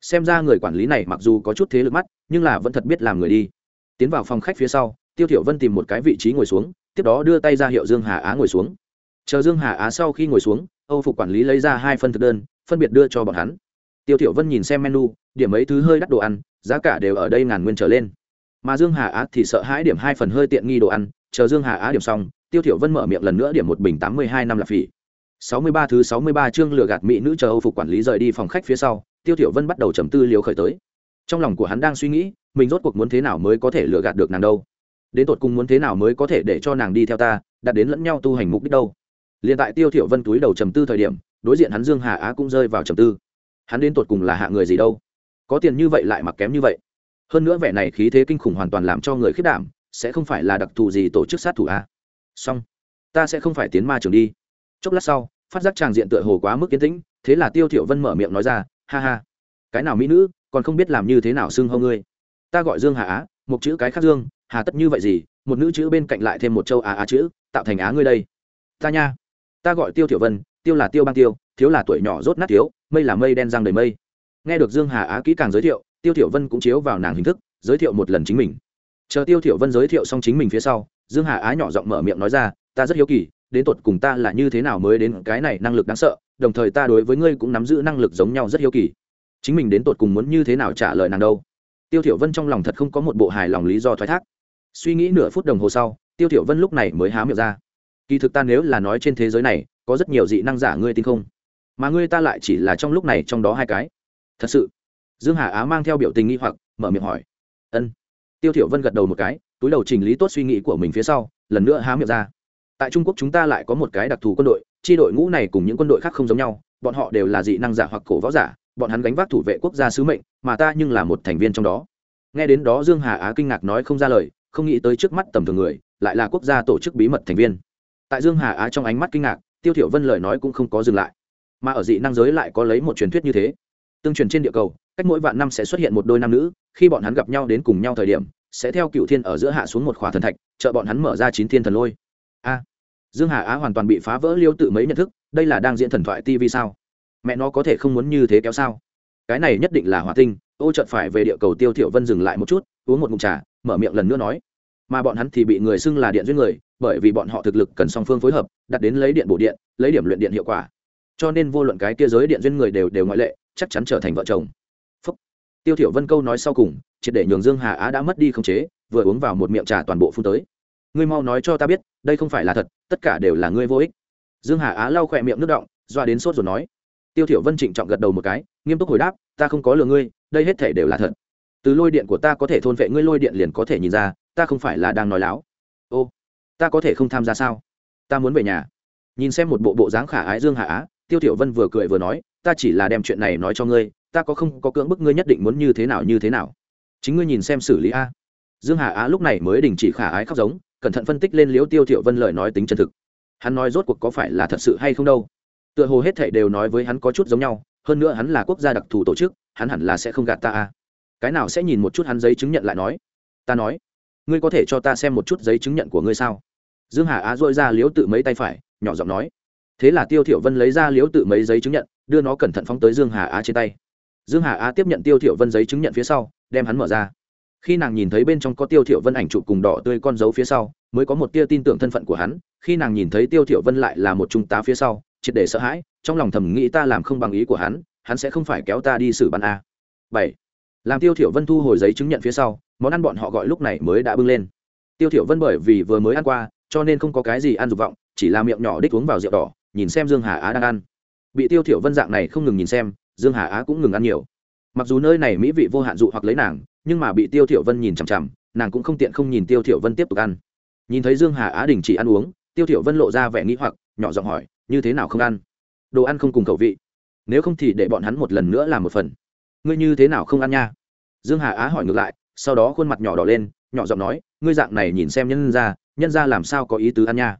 Xem ra người quản lý này mặc dù có chút thế lực mắt, nhưng là vẫn thật biết làm người đi. Tiến vào phòng khách phía sau, tiêu thiểu vân tìm một cái vị trí ngồi xuống tiếp đó đưa tay ra hiệu dương hà á ngồi xuống. Chờ dương hà á sau khi ngồi xuống, âu phục quản lý lấy ra hai phân thực đơn, phân biệt đưa cho bọn hắn. Tiêu thiểu vân nhìn xem menu, điểm mấy thứ hơi đắt đồ ăn, giá cả đều ở đây ngàn nguyên trở lên. Mà dương hà á thì sợ hãi điểm hai phần hơi tiện nghi đồ ăn, chờ dương hà á điểm xong, tiêu thiểu vân mở miệng lần nữa điểm một bình tám mươi hai năm là phỉ. sáu mươi ba thứ sáu mươi ba chương lừa gạt mỹ nữ chờ âu phục quản lý rời đi phòng khách phía sau, tiêu thiểu vân bắt đầu trầm tư liều khởi tới. Trong lòng của hắn đang suy nghĩ, mình rốt cuộc muốn thế nào mới có thể lừa gạt được nàng đâu đến tột cùng muốn thế nào mới có thể để cho nàng đi theo ta, đạt đến lẫn nhau tu hành mục đích đâu. Liền tại tiêu thiểu vân túi đầu trầm tư thời điểm, đối diện hắn dương hà á cũng rơi vào trầm tư. Hắn đến tột cùng là hạ người gì đâu? Có tiền như vậy lại mặc kém như vậy. Hơn nữa vẻ này khí thế kinh khủng hoàn toàn làm cho người khiếp đảm, sẽ không phải là đặc thù gì tổ chức sát thủ a à? song ta sẽ không phải tiến ma trường đi. Chốc lát sau, phát giác tràng diện tựa hồ quá mức kiến tĩnh, thế là tiêu thiểu vân mở miệng nói ra, ha ha, cái nào mỹ nữ, còn không biết làm như thế nào xưng hô ngươi. Ta gọi dương hà á, một chữ cái khác dương hà tất như vậy gì, một nữ chữ bên cạnh lại thêm một châu á á chữ, tạo thành á ngươi đây. Ta nha. Ta gọi tiêu tiểu vân, tiêu là tiêu bang tiêu, thiếu là tuổi nhỏ rốt nát thiếu, mây là mây đen răng đầy mây. Nghe được dương hà á kỹ càng giới thiệu, tiêu tiểu vân cũng chiếu vào nàng hình thức, giới thiệu một lần chính mình. Chờ tiêu tiểu vân giới thiệu xong chính mình phía sau, dương hà á nhỏ giọng mở miệng nói ra, ta rất hiếu kỳ, đến tột cùng ta là như thế nào mới đến cái này năng lực đáng sợ, đồng thời ta đối với ngươi cũng nắm giữ năng lực giống nhau rất hiếu kỳ. Chính mình đến tột cùng muốn như thế nào trả lời nàng đâu? Tiêu tiểu vân trong lòng thật không có một bộ hài lòng lý do thoái thác suy nghĩ nửa phút đồng hồ sau, tiêu thiểu vân lúc này mới há miệng ra. Kỳ thực ta nếu là nói trên thế giới này, có rất nhiều dị năng giả ngươi tin không? Mà ngươi ta lại chỉ là trong lúc này trong đó hai cái. Thật sự. Dương hà á mang theo biểu tình nghi hoặc, mở miệng hỏi. Ân. Tiêu thiểu vân gật đầu một cái, túi đầu chỉnh lý tốt suy nghĩ của mình phía sau, lần nữa há miệng ra. Tại trung quốc chúng ta lại có một cái đặc thù quân đội, chi đội ngũ này cùng những quân đội khác không giống nhau, bọn họ đều là dị năng giả hoặc cổ võ giả, bọn hắn gánh vác thủ vệ quốc gia sứ mệnh, mà ta nhưng là một thành viên trong đó. Nghe đến đó dương hà á kinh ngạc nói không ra lời không nghĩ tới trước mắt tầm thường người, lại là quốc gia tổ chức bí mật thành viên. Tại dương hà á trong ánh mắt kinh ngạc, tiêu thiểu vân lời nói cũng không có dừng lại. Mà ở dị năng giới lại có lấy một truyền thuyết như thế. Tương truyền trên địa cầu, cách mỗi vạn năm sẽ xuất hiện một đôi nam nữ, khi bọn hắn gặp nhau đến cùng nhau thời điểm, sẽ theo cựu thiên ở giữa hạ xuống một khỏa thần thạch, trợ bọn hắn mở ra chín thiên thần lôi. A! Dương hà á hoàn toàn bị phá vỡ liêu tự mấy nhận thức, đây là đang diễn thần thoại tv sao? Mẹ nó có thể không muốn như thế kéo sao? Cái này nhất định là hỏa tinh, ô chợt phải về địa cầu tiêu thiểu vân dừng lại một chút, uống một ngụm trà mở miệng lần nữa nói. Mà bọn hắn thì bị người xưng là điện duyên người, bởi vì bọn họ thực lực cần song phương phối hợp, đặt đến lấy điện bổ điện, lấy điểm luyện điện hiệu quả. Cho nên vô luận cái kia giới điện duyên người đều đều ngoại lệ, chắc chắn trở thành vợ chồng. Phúc. tiêu thiểu vân câu nói sau cùng, triệt để nhường dương hà á đã mất đi không chế, vừa uống vào một miệng trà toàn bộ phun tới. Ngươi mau nói cho ta biết, đây không phải là thật, tất cả đều là ngươi vô ích. Dương hà á lau khoẹt miệng nước động doa đến sốt rồi nói. Tiêu thiểu vân trịnh trọng gật đầu một cái, nghiêm túc hồi đáp, ta không có lừa ngươi, đây hết thể đều là thật từ lôi điện của ta có thể thôn vệ ngươi, lôi điện liền có thể nhìn ra, ta không phải là đang nói láo. Ô, ta có thể không tham gia sao? Ta muốn về nhà. Nhìn xem một bộ bộ dáng khả ái dương hạ á, tiêu tiểu vân vừa cười vừa nói, ta chỉ là đem chuyện này nói cho ngươi, ta có không có cưỡng bức ngươi nhất định muốn như thế nào, như thế nào? Chính ngươi nhìn xem xử lý a. Dương hà á lúc này mới đình chỉ khả ái khóc giống, cẩn thận phân tích lên liếu tiêu thiệu vân lời nói tính chân thực. Hắn nói rốt cuộc có phải là thật sự hay không đâu? Tựa hồ hết thảy đều nói với hắn có chút giống nhau, hơn nữa hắn là quốc gia đặc thù tổ chức, hắn hẳn là sẽ không gạt ta a cái nào sẽ nhìn một chút hắn giấy chứng nhận lại nói. Ta nói, ngươi có thể cho ta xem một chút giấy chứng nhận của ngươi sao? Dương hà á dội ra liếu tự mấy tay phải, nhỏ giọng nói. Thế là tiêu thiểu vân lấy ra liếu tự mấy giấy chứng nhận, đưa nó cẩn thận phóng tới dương hà á trên tay. Dương hà á tiếp nhận tiêu thiểu vân giấy chứng nhận phía sau, đem hắn mở ra. Khi nàng nhìn thấy bên trong có tiêu thiểu vân ảnh chụp cùng đỏ tươi con dấu phía sau, mới có một tia tin tưởng thân phận của hắn. Khi nàng nhìn thấy tiêu thiểu vân lại là một trung tá phía sau, triệt để sợ hãi, trong lòng thầm nghĩ ta làm không bằng ý của hắn hắn sẽ không phải kéo ta đi xử bắn a. Bảy làm tiêu thiểu vân thu hồi giấy chứng nhận phía sau, món ăn bọn họ gọi lúc này mới đã bưng lên. Tiêu thiểu vân bởi vì vừa mới ăn qua, cho nên không có cái gì ăn dục vọng, chỉ là miệng nhỏ đích uống vào rượu đỏ, nhìn xem dương hà á đang ăn. Bị tiêu thiểu vân dạng này không ngừng nhìn xem, dương hà á cũng ngừng ăn nhiều. Mặc dù nơi này mỹ vị vô hạn dụ hoặc lấy nàng, nhưng mà bị tiêu thiểu vân nhìn chằm chằm, nàng cũng không tiện không nhìn tiêu thiểu vân tiếp tục ăn. Nhìn thấy dương hà á đình chỉ ăn uống, tiêu thiểu vân lộ ra vẻ nghĩ hoặc, nhỏ giọng hỏi, như thế nào không ăn? Đồ ăn không cùng khẩu vị. Nếu không thì để bọn hắn một lần nữa làm một phần ngươi như thế nào không ăn nha? Dương hà á hỏi ngược lại, sau đó khuôn mặt nhỏ đỏ lên, nhỏ giọng nói, ngươi dạng này nhìn xem nhân ra nhân ra làm sao có ý tứ ăn nha?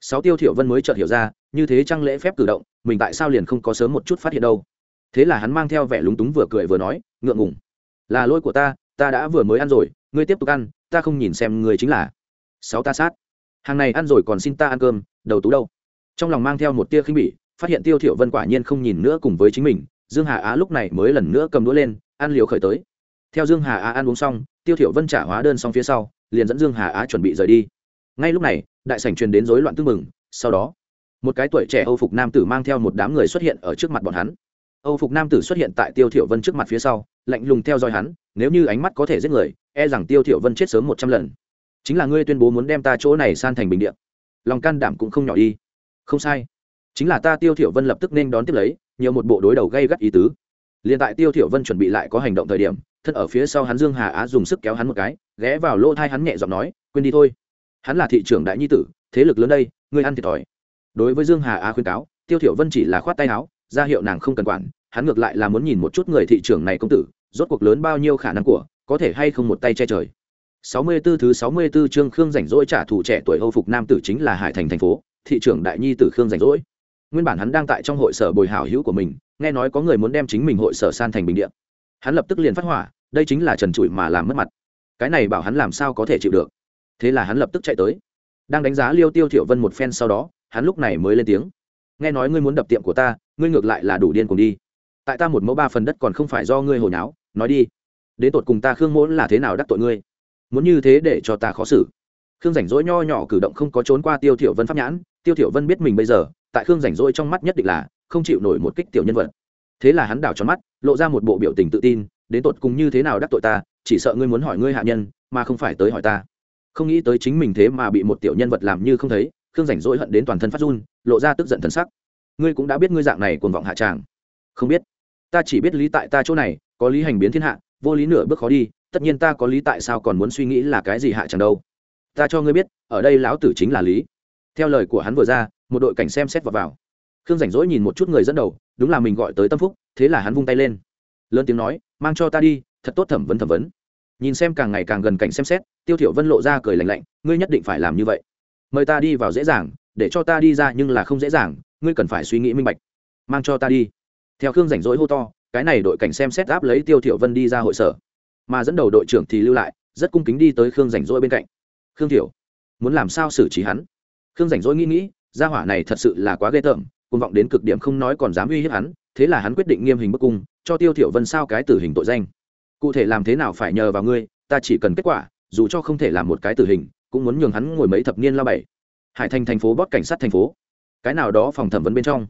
Sáu tiêu thiểu vân mới chợt hiểu ra, như thế trăng lễ phép cử động, mình tại sao liền không có sớm một chút phát hiện đâu? Thế là hắn mang theo vẻ lúng túng vừa cười vừa nói, ngượng ngùng. Là lỗi của ta ta đã vừa mới ăn rồi, ngươi tiếp tục ăn, ta không nhìn xem ngươi chính là. Sáu ta sát. Hàng này ăn rồi còn xin ta ăn cơm, đầu tú đâu? Trong lòng mang theo một tia khinh bỉ, phát hiện tiêu thiểu vân quả nhiên không nhìn nữa cùng với chính mình dương hà á lúc này mới lần nữa cầm đũa lên, ăn liều khởi tới. Theo dương hà á ăn uống xong, tiêu thiểu vân trả hóa đơn xong phía sau, liền dẫn dương hà á chuẩn bị rời đi. Ngay lúc này, đại sảnh truyền đến rối loạn tương mừng sau đó, một cái tuổi trẻ âu phục nam tử mang theo một đám người xuất hiện ở trước mặt bọn hắn. Âu phục nam tử xuất hiện tại tiêu thiểu vân trước mặt phía sau, lạnh lùng theo dõi hắn, nếu như ánh mắt có thể giết người e rằng tiêu thiểu vân chết sớm một trăm lần. Chính là ngươi tuyên bố muốn đem ta chỗ này san thành bình địa. Lòng can đảm cũng không nhỏ đi. Không sai. Chính là ta tiêu thiểu vân lập tức nên đón tiếp lấy nhiều một bộ đối đầu gây gắt ý tứ. Liền tại tiêu thiểu vân chuẩn bị lại có hành động thời điểm thân ở phía sau hắn dương hà á dùng sức kéo hắn một cái ghé vào lỗ thai hắn nhẹ giọng nói quên đi thôi. Hắn là thị trưởng đại nhi tử thế lực lớn đây ngươi ăn thiệt thòi. Đối với dương hà á khuyên cáo tiêu thiểu vân chỉ là khoát tay áo ra hiệu nàng không cần quản hắn ngược lại là muốn nhìn một chút người thị trưởng này công tử rốt cuộc lớn bao nhiêu khả năng của có thể hay không một tay che trời. 64 thứ 64 chương Khương rảnh rỗi trả thù trẻ tuổi Âu phục nam tử chính là Hải Thành thành phố, thị trưởng đại nhi tử Khương rảnh rỗi. Nguyên bản hắn đang tại trong hội sở bồi hảo hữu của mình, nghe nói có người muốn đem chính mình hội sở san thành bình điện. Hắn lập tức liền phát hỏa, đây chính là trần trụi mà làm mất mặt. Cái này bảo hắn làm sao có thể chịu được. Thế là hắn lập tức chạy tới. Đang đánh giá Liêu Tiêu Thiệu Vân một phen sau đó, hắn lúc này mới lên tiếng. Nghe nói ngươi muốn đập tiệm của ta, ngươi ngược lại là đủ điên cùng đi. Tại ta một mẫu ba phần đất còn không phải do ngươi hồi náo, nói đi. Đến tột cùng ta Khương mỗ là thế nào đắc tội ngươi? muốn như thế để cho ta khó xử khương rảnh rỗi nho nhỏ cử động không có trốn qua tiêu thiểu vân pháp nhãn tiêu thiểu vân biết mình bây giờ tại khương rảnh rỗi trong mắt nhất định là không chịu nổi một kích tiểu nhân vật. Thế là hắn đảo tròn mắt, lộ ra một bộ biểu tình tự tin, đến tột cùng như thế nào đắc tội ta, chỉ sợ ngươi muốn hỏi ngươi hạ nhân, mà không phải tới hỏi ta. Không nghĩ tới chính mình thế mà bị một tiểu nhân vật làm như không thấy, khương rảnh rỗi hận đến toàn thân phát run, lộ ra tức giận thần sắc. Ngươi cũng đã biết ngươi dạng này cuồng vọng hạ tràng. Không biết. Ta chỉ biết lý tại ta chỗ này, có lý hành biến thiên hạ, vô lý nửa bước khó đi, tất nhiên ta có lý tại sao còn muốn suy nghĩ là cái gì hạ chẳng đâu. Ta cho ngươi biết, ở đây lão tử chính là lý. Theo lời của hắn vừa ra một đội cảnh xem xét vào vào. Khương rảnh rỗi nhìn một chút người dẫn đầu, đúng là mình gọi tới tâm phúc, thế là hắn vung tay lên. Lớn tiếng nói, mang cho ta đi, thật tốt thẩm vấn thẩm vấn. Nhìn xem càng ngày càng gần cảnh xem xét, tiêu thiểu vân lộ ra cười lạnh lạnh, ngươi nhất định phải làm như vậy. Mời ta đi vào dễ dàng, để cho ta đi ra nhưng là không dễ dàng, ngươi cần phải suy nghĩ minh bạch. Mang cho ta đi. Theo khương rảnh rỗi hô to, cái này đội cảnh xem xét áp lấy tiêu thiểu vân đi ra hội sở. Mà dẫn đầu đội trưởng thì lưu lại, rất cung kính đi tới khương rảnh rỗi bên cạnh. Khương thiểu, muốn làm sao xử trí hắn? Khương rảnh rỗi nghĩ nghĩ gia hỏa này thật sự là quá ghê tởm côn vọng đến cực điểm không nói còn dám uy hiếp hắn, thế là hắn quyết định nghiêm hình bức cung, cho tiêu thiểu vân sao cái tử hình tội danh. Cụ thể làm thế nào phải nhờ vào ngươi, ta chỉ cần kết quả, dù cho không thể làm một cái tử hình, cũng muốn nhường hắn ngồi mấy thập niên la bảy. Hải thành thành phố bót cảnh sát thành phố. Cái nào đó phòng thẩm vấn bên trong.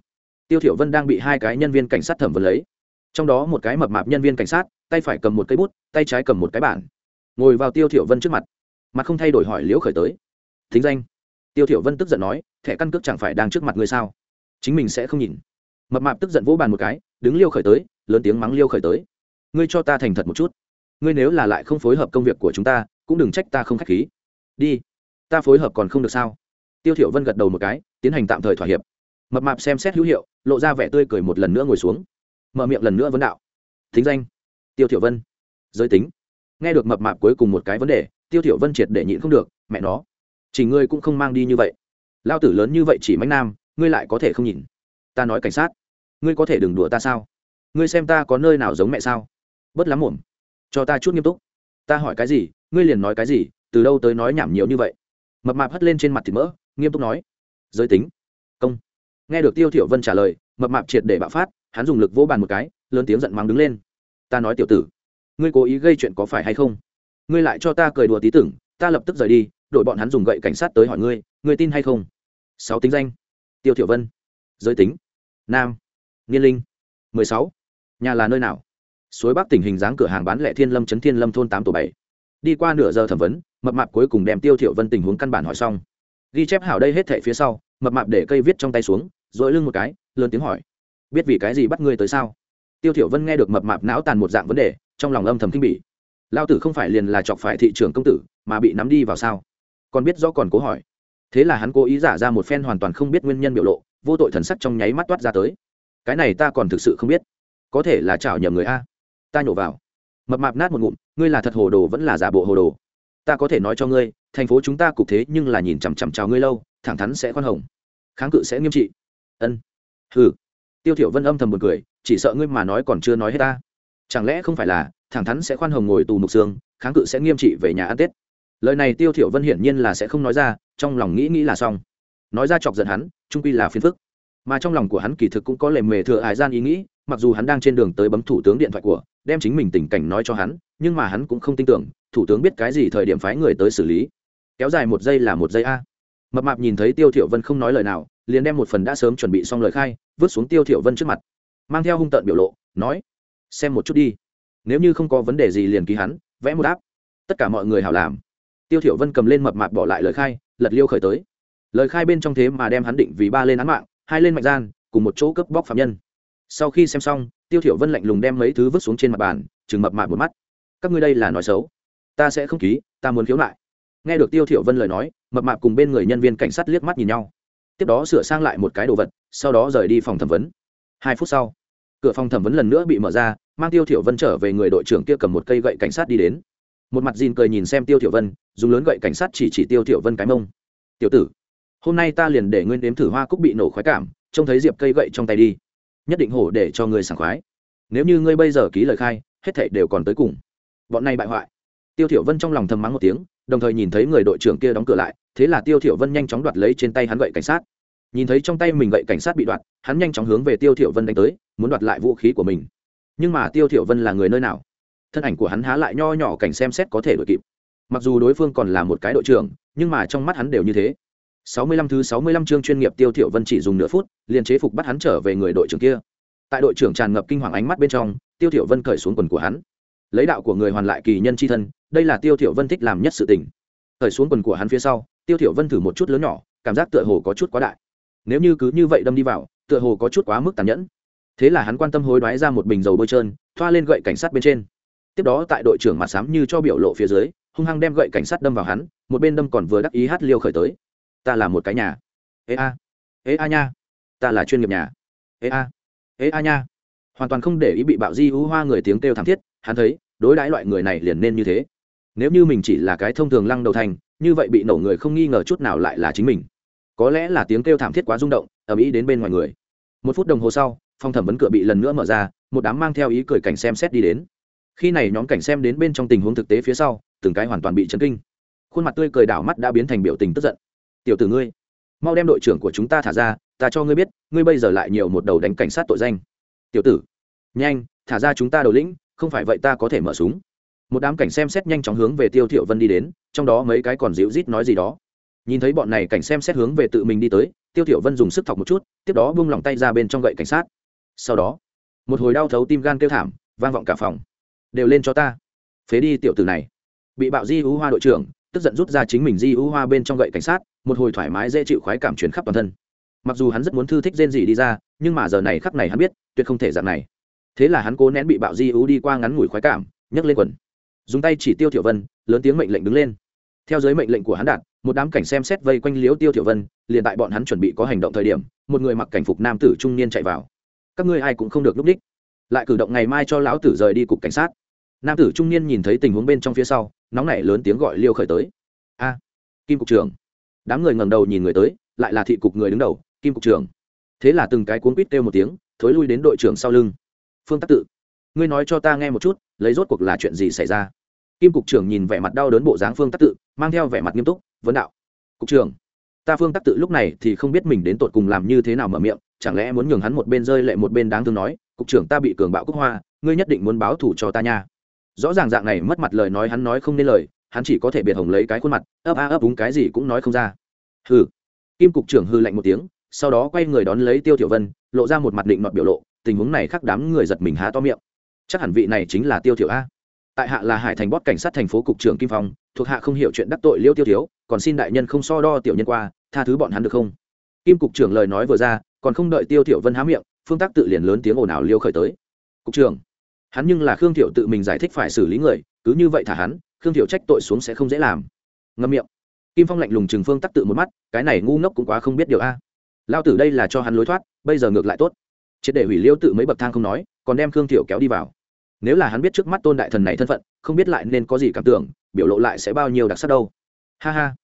Tiêu thiểu vân đang bị hai cái nhân viên cảnh sát thẩm vấn lấy. Trong đó một cái mập mạp nhân viên cảnh sát, tay phải cầm một cây bút, tay trái cầm một cái bản. Ngồi vào tiêu thiểu vân trước mặt. Mặt không thay đổi hỏi liễu khởi tới. Thính danh. Tiêu thiểu vân tức giận nói thẻ căn cước chẳng phải đang trước mặt ngươi sao? Chính mình sẽ không nhìn. Mập mạp tức giận vỗ bàn một cái, đứng liêu khởi tới, lớn tiếng mắng liêu khởi tới. Ngươi cho ta thành thật một chút. Ngươi nếu là lại không phối hợp công việc của chúng ta, cũng đừng trách ta không khách khí. Đi. Ta phối hợp còn không được sao? Tiêu thiểu vân gật đầu một cái, tiến hành tạm thời thỏa hiệp. Mập mạp xem xét hữu hiệu, lộ ra vẻ tươi cười một lần nữa ngồi xuống. Mở miệng lần nữa vấn đạo. Thính danh. Tiêu thiểu vân. Giới tính. Nghe được mập mạp cuối cùng một cái vấn đề, tiêu thiểu vân triệt để nhịn không được, mẹ nó. Chỉ ngươi cũng không mang đi như vậy lao tử lớn như vậy chỉ mánh nam, ngươi lại có thể không nhìn. Ta nói cảnh sát, ngươi có thể đừng đùa ta sao? Ngươi xem ta có nơi nào giống mẹ sao? Bất lắm mồm cho ta chút nghiêm túc. Ta hỏi cái gì, ngươi liền nói cái gì, từ đâu tới nói nhảm nhiều như vậy? Mập mạp hất lên trên mặt thịt mỡ, nghiêm túc nói. Giới tính. Công. Nghe được tiêu thiểu vân trả lời, mập mạp triệt để bạo phát, hắn dùng lực vỗ bàn một cái, lớn tiếng giận mắng đứng lên. Ta nói tiểu tử, ngươi cố ý gây chuyện có phải hay không? Ngươi lại cho ta cười đùa tí tưởng, ta lập tức rời đi đội bọn hắn dùng gậy cảnh sát tới hỏi ngươi ngươi tin hay không? Sáu tính danh. Tiêu thiểu vân. Giới tính. Nam. Niên linh. Mười sáu. Nhà là nơi nào? Suối bắc tỉnh hình dáng cửa hàng bán lẻ thiên lâm trấn thiên lâm thôn tám tổ bảy. Đi qua nửa giờ thẩm vấn, mập mạp cuối cùng đem tiêu thiểu vân tình huống căn bản hỏi xong. Ghi chép hảo đây hết thảy phía sau, mập mạp để cây viết trong tay xuống rồi lưng một cái, lớn tiếng hỏi. Biết vì cái gì bắt ngươi tới sao? Tiêu thiểu vân nghe được mập mạp não tàn một dạng vấn đề, trong lòng âm thầm kinh bỉ. Lao tử không phải liền là chọc phải thị trưởng công tử, mà bị nắm đi vào sao? Còn biết rõ còn cố hỏi thế là hắn cố ý giả ra một phen hoàn toàn không biết nguyên nhân biểu lộ, vô tội thần sắc trong nháy mắt toát ra tới. Cái này ta còn thực sự không biết. Có thể là chảo nhầm người a. Ta nhổ vào. Mập mạp nát một ngụm, ngươi là thật hồ đồ vẫn là giả bộ hồ đồ. Ta có thể nói cho ngươi, thành phố chúng ta cục thế nhưng là nhìn chằm chằm chào ngươi lâu, thẳng thắn sẽ khoan hồng. Kháng cự sẽ nghiêm trị. Ân. Hừ. Tiêu thiểu vân âm thầm một cười, chỉ sợ ngươi mà nói còn chưa nói hết ta. Chẳng lẽ không phải là, thẳng thắn sẽ khoan hồng ngồi tù mục xương, kháng cự sẽ nghiêm trị về nhà ăn tết? Lời này tiêu thiểu vân hiển nhiên là sẽ không nói ra, trong lòng nghĩ nghĩ là xong. Nói ra chọc giận hắn, trung quy là phiền phức. Mà trong lòng của hắn kỳ thực cũng có lề mề thừa hài gian ý nghĩ, mặc dù hắn đang trên đường tới bấm thủ tướng điện thoại của, đem chính mình tình cảnh nói cho hắn, nhưng mà hắn cũng không tin tưởng, thủ tướng biết cái gì thời điểm phái người tới xử lý. Kéo dài một giây là một giây a. Mập mạp nhìn thấy tiêu thiểu vân không nói lời nào, liền đem một phần đã sớm chuẩn bị xong lời khai, vứt xuống tiêu thiểu vân trước mặt. Mang theo hung tợn biểu lộ, nói, xem một chút đi. Nếu như không có vấn đề gì liền ký hắn, vẽ một áp tất cả mọi người hảo làm tiêu thiểu vân cầm lên mập mạp bỏ lại lời khai, lật liêu khởi tới. Lời khai bên trong thế mà đem hắn định vì ba lên án mạng, hai lên mạnh gian, cùng một chỗ cướp bóc phạm nhân. Sau khi xem xong, tiêu thiểu vân lạnh lùng đem mấy thứ vứt xuống trên mặt bàn, chừng mập mạp một mắt. Các ngươi đây là nói xấu. Ta sẽ không ký, ta muốn khiếu nại. Nghe được tiêu thiểu vân lời nói, mập mạp cùng bên người nhân viên cảnh sát liếc mắt nhìn nhau. Tiếp đó sửa sang lại một cái đồ vật, sau đó rời đi phòng thẩm vấn. Hai phút sau, cửa phòng thẩm vấn lần nữa bị mở ra, mang tiêu thiểu vân trở về người đội trưởng kia cầm một cây gậy cảnh sát đi đến. Một mặt dìn cười nhìn xem tiêu thiểu vân dùng lớn gậy cảnh sát chỉ chỉ tiêu Tiểu vân cái mông. Tiểu tử, hôm nay ta liền để nguyên đếm thử hoa cúc bị nổ khoái cảm, trông thấy diệp cây gậy trong tay đi. Nhất định hổ để cho ngươi sảng khoái. Nếu như ngươi bây giờ ký lời khai, hết thảy đều còn tới cùng. Bọn này bại hoại. Tiêu thiểu vân trong lòng thầm mắng một tiếng, đồng thời nhìn thấy người đội trưởng kia đóng cửa lại, thế là tiêu thiểu vân nhanh chóng đoạt lấy trên tay hắn gậy cảnh sát. Nhìn thấy trong tay mình gậy cảnh sát bị đoạt, hắn nhanh chóng hướng về tiêu thiểu vân đánh tới, muốn đoạt lại vũ khí của mình. Nhưng mà tiêu thiểu vân là người nơi nào? Thân ảnh của hắn há lại nho nhỏ cảnh xem xét có thể đuổi kịp mặc dù đối phương còn là một cái đội trưởng, nhưng mà trong mắt hắn đều như thế. 65 thứ 65 chương chuyên nghiệp tiêu thiểu vân chỉ dùng nửa phút, liền chế phục bắt hắn trở về người đội trưởng kia. Tại đội trưởng tràn ngập kinh hoàng ánh mắt bên trong, tiêu thiểu vân cởi xuống quần của hắn. Lấy đạo của người hoàn lại kỳ nhân chi thân, đây là tiêu thiểu vân thích làm nhất sự tình. Cởi xuống quần của hắn phía sau, tiêu thiểu vân thử một chút lớn nhỏ, cảm giác tựa hồ có chút quá đại. Nếu như cứ như vậy đâm đi vào, tựa hồ có chút quá mức tàn nhẫn. Thế là hắn quan tâm hối đoái ra một bình dầu bôi trơn, thoa lên gậy cảnh sát bên trên. Tiếp đó tại đội trưởng mặt sám như cho biểu lộ phía dưới hung hăng đem gậy cảnh sát đâm vào hắn, một bên đâm còn vừa đắc ý hát liêu khởi tới. Ta là một cái nhà. Ê a. Ê a nha. Ta là chuyên nghiệp nhà. Ê a. Ê a nha. Hoàn toàn không để ý bị bạo di hữu hoa người tiếng kêu thảm thiết, hắn thấy, đối đãi loại người này liền nên như thế. Nếu như mình chỉ là cái thông thường lăng đầu thành, như vậy bị nổ người không nghi ngờ chút nào lại là chính mình. Có lẽ là tiếng kêu thảm thiết quá rung động, ầm ĩ đến bên ngoài người. Một phút đồng hồ sau, phòng thẩm vấn cửa bị lần nữa mở ra, một đám mang theo ý cười cảnh xem xét đi đến khi này nhóm cảnh xem đến bên trong tình huống thực tế phía sau, từng cái hoàn toàn bị chấn kinh. Khuôn mặt tươi cười đảo mắt đã biến thành biểu tình tức giận. Tiểu tử ngươi, mau đem đội trưởng của chúng ta thả ra, ta cho ngươi biết, ngươi bây giờ lại nhiều một đầu đánh cảnh sát tội danh. Tiểu tử, nhanh, thả ra chúng ta đầu lĩnh, không phải vậy ta có thể mở súng. Một đám cảnh xem xét nhanh chóng hướng về tiêu thiệu vân đi đến, trong đó mấy cái còn dịu rít nói gì đó. Nhìn thấy bọn này cảnh xem xét hướng về tự mình đi tới, tiêu thiệu vân dùng sức thọc một chút, tiếp đó buông lỏng tay ra bên trong gậy cảnh sát. Sau đó, một hồi đau thấu tim gan kêu thảm, vang vọng cả phòng đều lên cho ta. Phế đi tiểu tử này. Bị bạo di U hoa đội trưởng, tức giận rút ra chính mình di U hoa bên trong gậy cảnh sát, một hồi thoải mái dễ chịu khoái cảm truyền khắp toàn thân. Mặc dù hắn rất muốn thư thích rên gì đi ra, nhưng mà giờ này khắc này hắn biết, tuyệt không thể dạng này. Thế là hắn cố nén bị bạo di U đi qua ngắn ngủi khoái cảm, nhấc lên quần. Dùng tay chỉ tiêu tiểu vân, lớn tiếng mệnh lệnh đứng lên. Theo giới mệnh lệnh của hắn đạt, một đám cảnh xem xét vây quanh liếu tiêu tiểu vân, liền tại bọn hắn chuẩn bị có hành động thời điểm, một người mặc cảnh phục nam tử trung niên chạy vào. Các ngươi ai cũng không được lúc đích lại cử động ngày mai cho lão tử rời đi cục cảnh sát. Nam tử trung niên nhìn thấy tình huống bên trong phía sau, nóng nảy lớn tiếng gọi liêu khởi tới. A, kim cục trưởng. Đám người ngẩng đầu nhìn người tới, lại là thị cục người đứng đầu, kim cục trưởng. Thế là từng cái cuốn quýt kêu một tiếng, thối lui đến đội trưởng sau lưng. Phương tắc tự, ngươi nói cho ta nghe một chút, lấy rốt cuộc là chuyện gì xảy ra? Kim cục trưởng nhìn vẻ mặt đau đớn bộ dáng phương tắc tự, mang theo vẻ mặt nghiêm túc, vấn đạo, cục trưởng, ta phương tắc tự lúc này thì không biết mình đến tột cùng làm như thế nào mở miệng, chẳng lẽ muốn nhường hắn một bên rơi lệ một bên đáng thương nói cục trưởng ta bị cường bạo cúc hoa, ngươi nhất định muốn báo thủ cho ta nha. Rõ ràng dạng này mất mặt lời nói hắn nói không nên lời, hắn chỉ có thể biệt hồng lấy cái khuôn mặt, ấp a ấp úng cái gì cũng nói không ra. Hừ. Kim cục trưởng hư lạnh một tiếng, sau đó quay người đón lấy tiêu tiểu vân, lộ ra một mặt định nọt biểu lộ, tình huống này khác đám người giật mình há to miệng. Chắc hẳn vị này chính là tiêu tiểu a. Tại hạ là hải thành bót cảnh sát thành phố cục trưởng kim phong, thuộc hạ không hiểu chuyện đắc tội liêu tiêu thiếu, còn xin đại nhân không so đo tiểu nhân qua, tha thứ bọn hắn được không? Kim cục trưởng lời nói vừa ra, còn không đợi tiêu tiểu vân há miệng phương tác tự liền lớn tiếng ồn ào liêu khởi tới. Cục trưởng, hắn nhưng là khương thiệu tự mình giải thích phải xử lý người, cứ như vậy thả hắn, khương thiệu trách tội xuống sẽ không dễ làm. Ngâm miệng. Kim phong lạnh lùng chừng phương tắc tự một mắt, cái này ngu ngốc cũng quá không biết điều a. Lao tử đây là cho hắn lối thoát, bây giờ ngược lại tốt. Triệt để hủy liêu tự mấy bậc thang không nói, còn đem khương thiệu kéo đi vào. Nếu là hắn biết trước mắt tôn đại thần này thân phận, không biết lại nên có gì cảm tưởng, biểu lộ lại sẽ bao nhiêu đặc sắc đâu. Ha ha.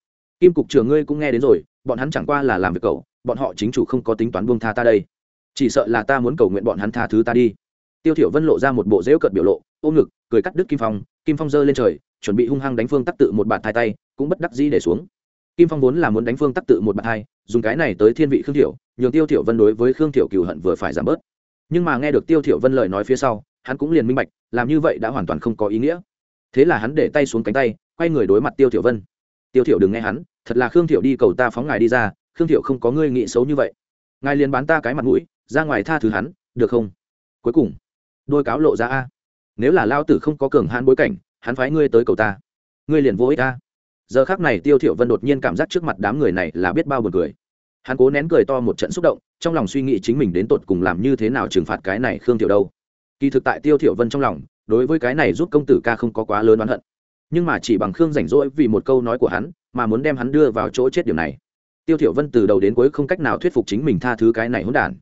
Kim cục trưởng ngươi cũng nghe đến rồi, bọn hắn chẳng qua là làm việc cậu, bọn họ chính chủ không có tính toán buông tha ta đây chỉ sợ là ta muốn cầu nguyện bọn hắn tha thứ ta đi. Tiêu thiểu vân lộ ra một bộ dễu cợt biểu lộ, ôm ngực, cười cắt đứt kim phong. Kim phong giơ lên trời, chuẩn bị hung hăng đánh phương tắc tự một bạt thai tay, cũng bất đắc dĩ để xuống. Kim phong vốn là muốn đánh phương tắc tự một bạt hai, dùng cái này tới thiên vị khương thiểu, nhường tiêu thiểu vân đối với khương thiểu cừu hận vừa phải giảm bớt. Nhưng mà nghe được tiêu thiểu vân lời nói phía sau, hắn cũng liền minh bạch, làm như vậy đã hoàn toàn không có ý nghĩa. Thế là hắn để tay xuống cánh tay, quay người đối mặt tiêu thiểu vân. Tiêu thiểu đừng nghe hắn, thật là khương thiểu đi cầu ta phóng ngài đi ra, khương thiểu không có ngươi nghĩ xấu như vậy. Ngài liền bán ta cái mặt mũi ra ngoài tha thứ hắn, được không? Cuối cùng, đôi cáo lộ ra a. Nếu là lao tử không có cường hãn bối cảnh, hắn phái ngươi tới cầu ta. Ngươi liền vô ích a. Giờ khác này tiêu thiểu vân đột nhiên cảm giác trước mặt đám người này là biết bao buồn cười. Hắn cố nén cười to một trận xúc động, trong lòng suy nghĩ chính mình đến tột cùng làm như thế nào trừng phạt cái này khương tiểu đâu. Kỳ thực tại tiêu thiểu vân trong lòng, đối với cái này giúp công tử ca không có quá lớn oán hận. Nhưng mà chỉ bằng khương rảnh rỗi vì một câu nói của hắn, mà muốn đem hắn đưa vào chỗ chết điểm này. Tiêu thiểu vân từ đầu đến cuối không cách nào thuyết phục chính mình tha thứ cái này hỗn đản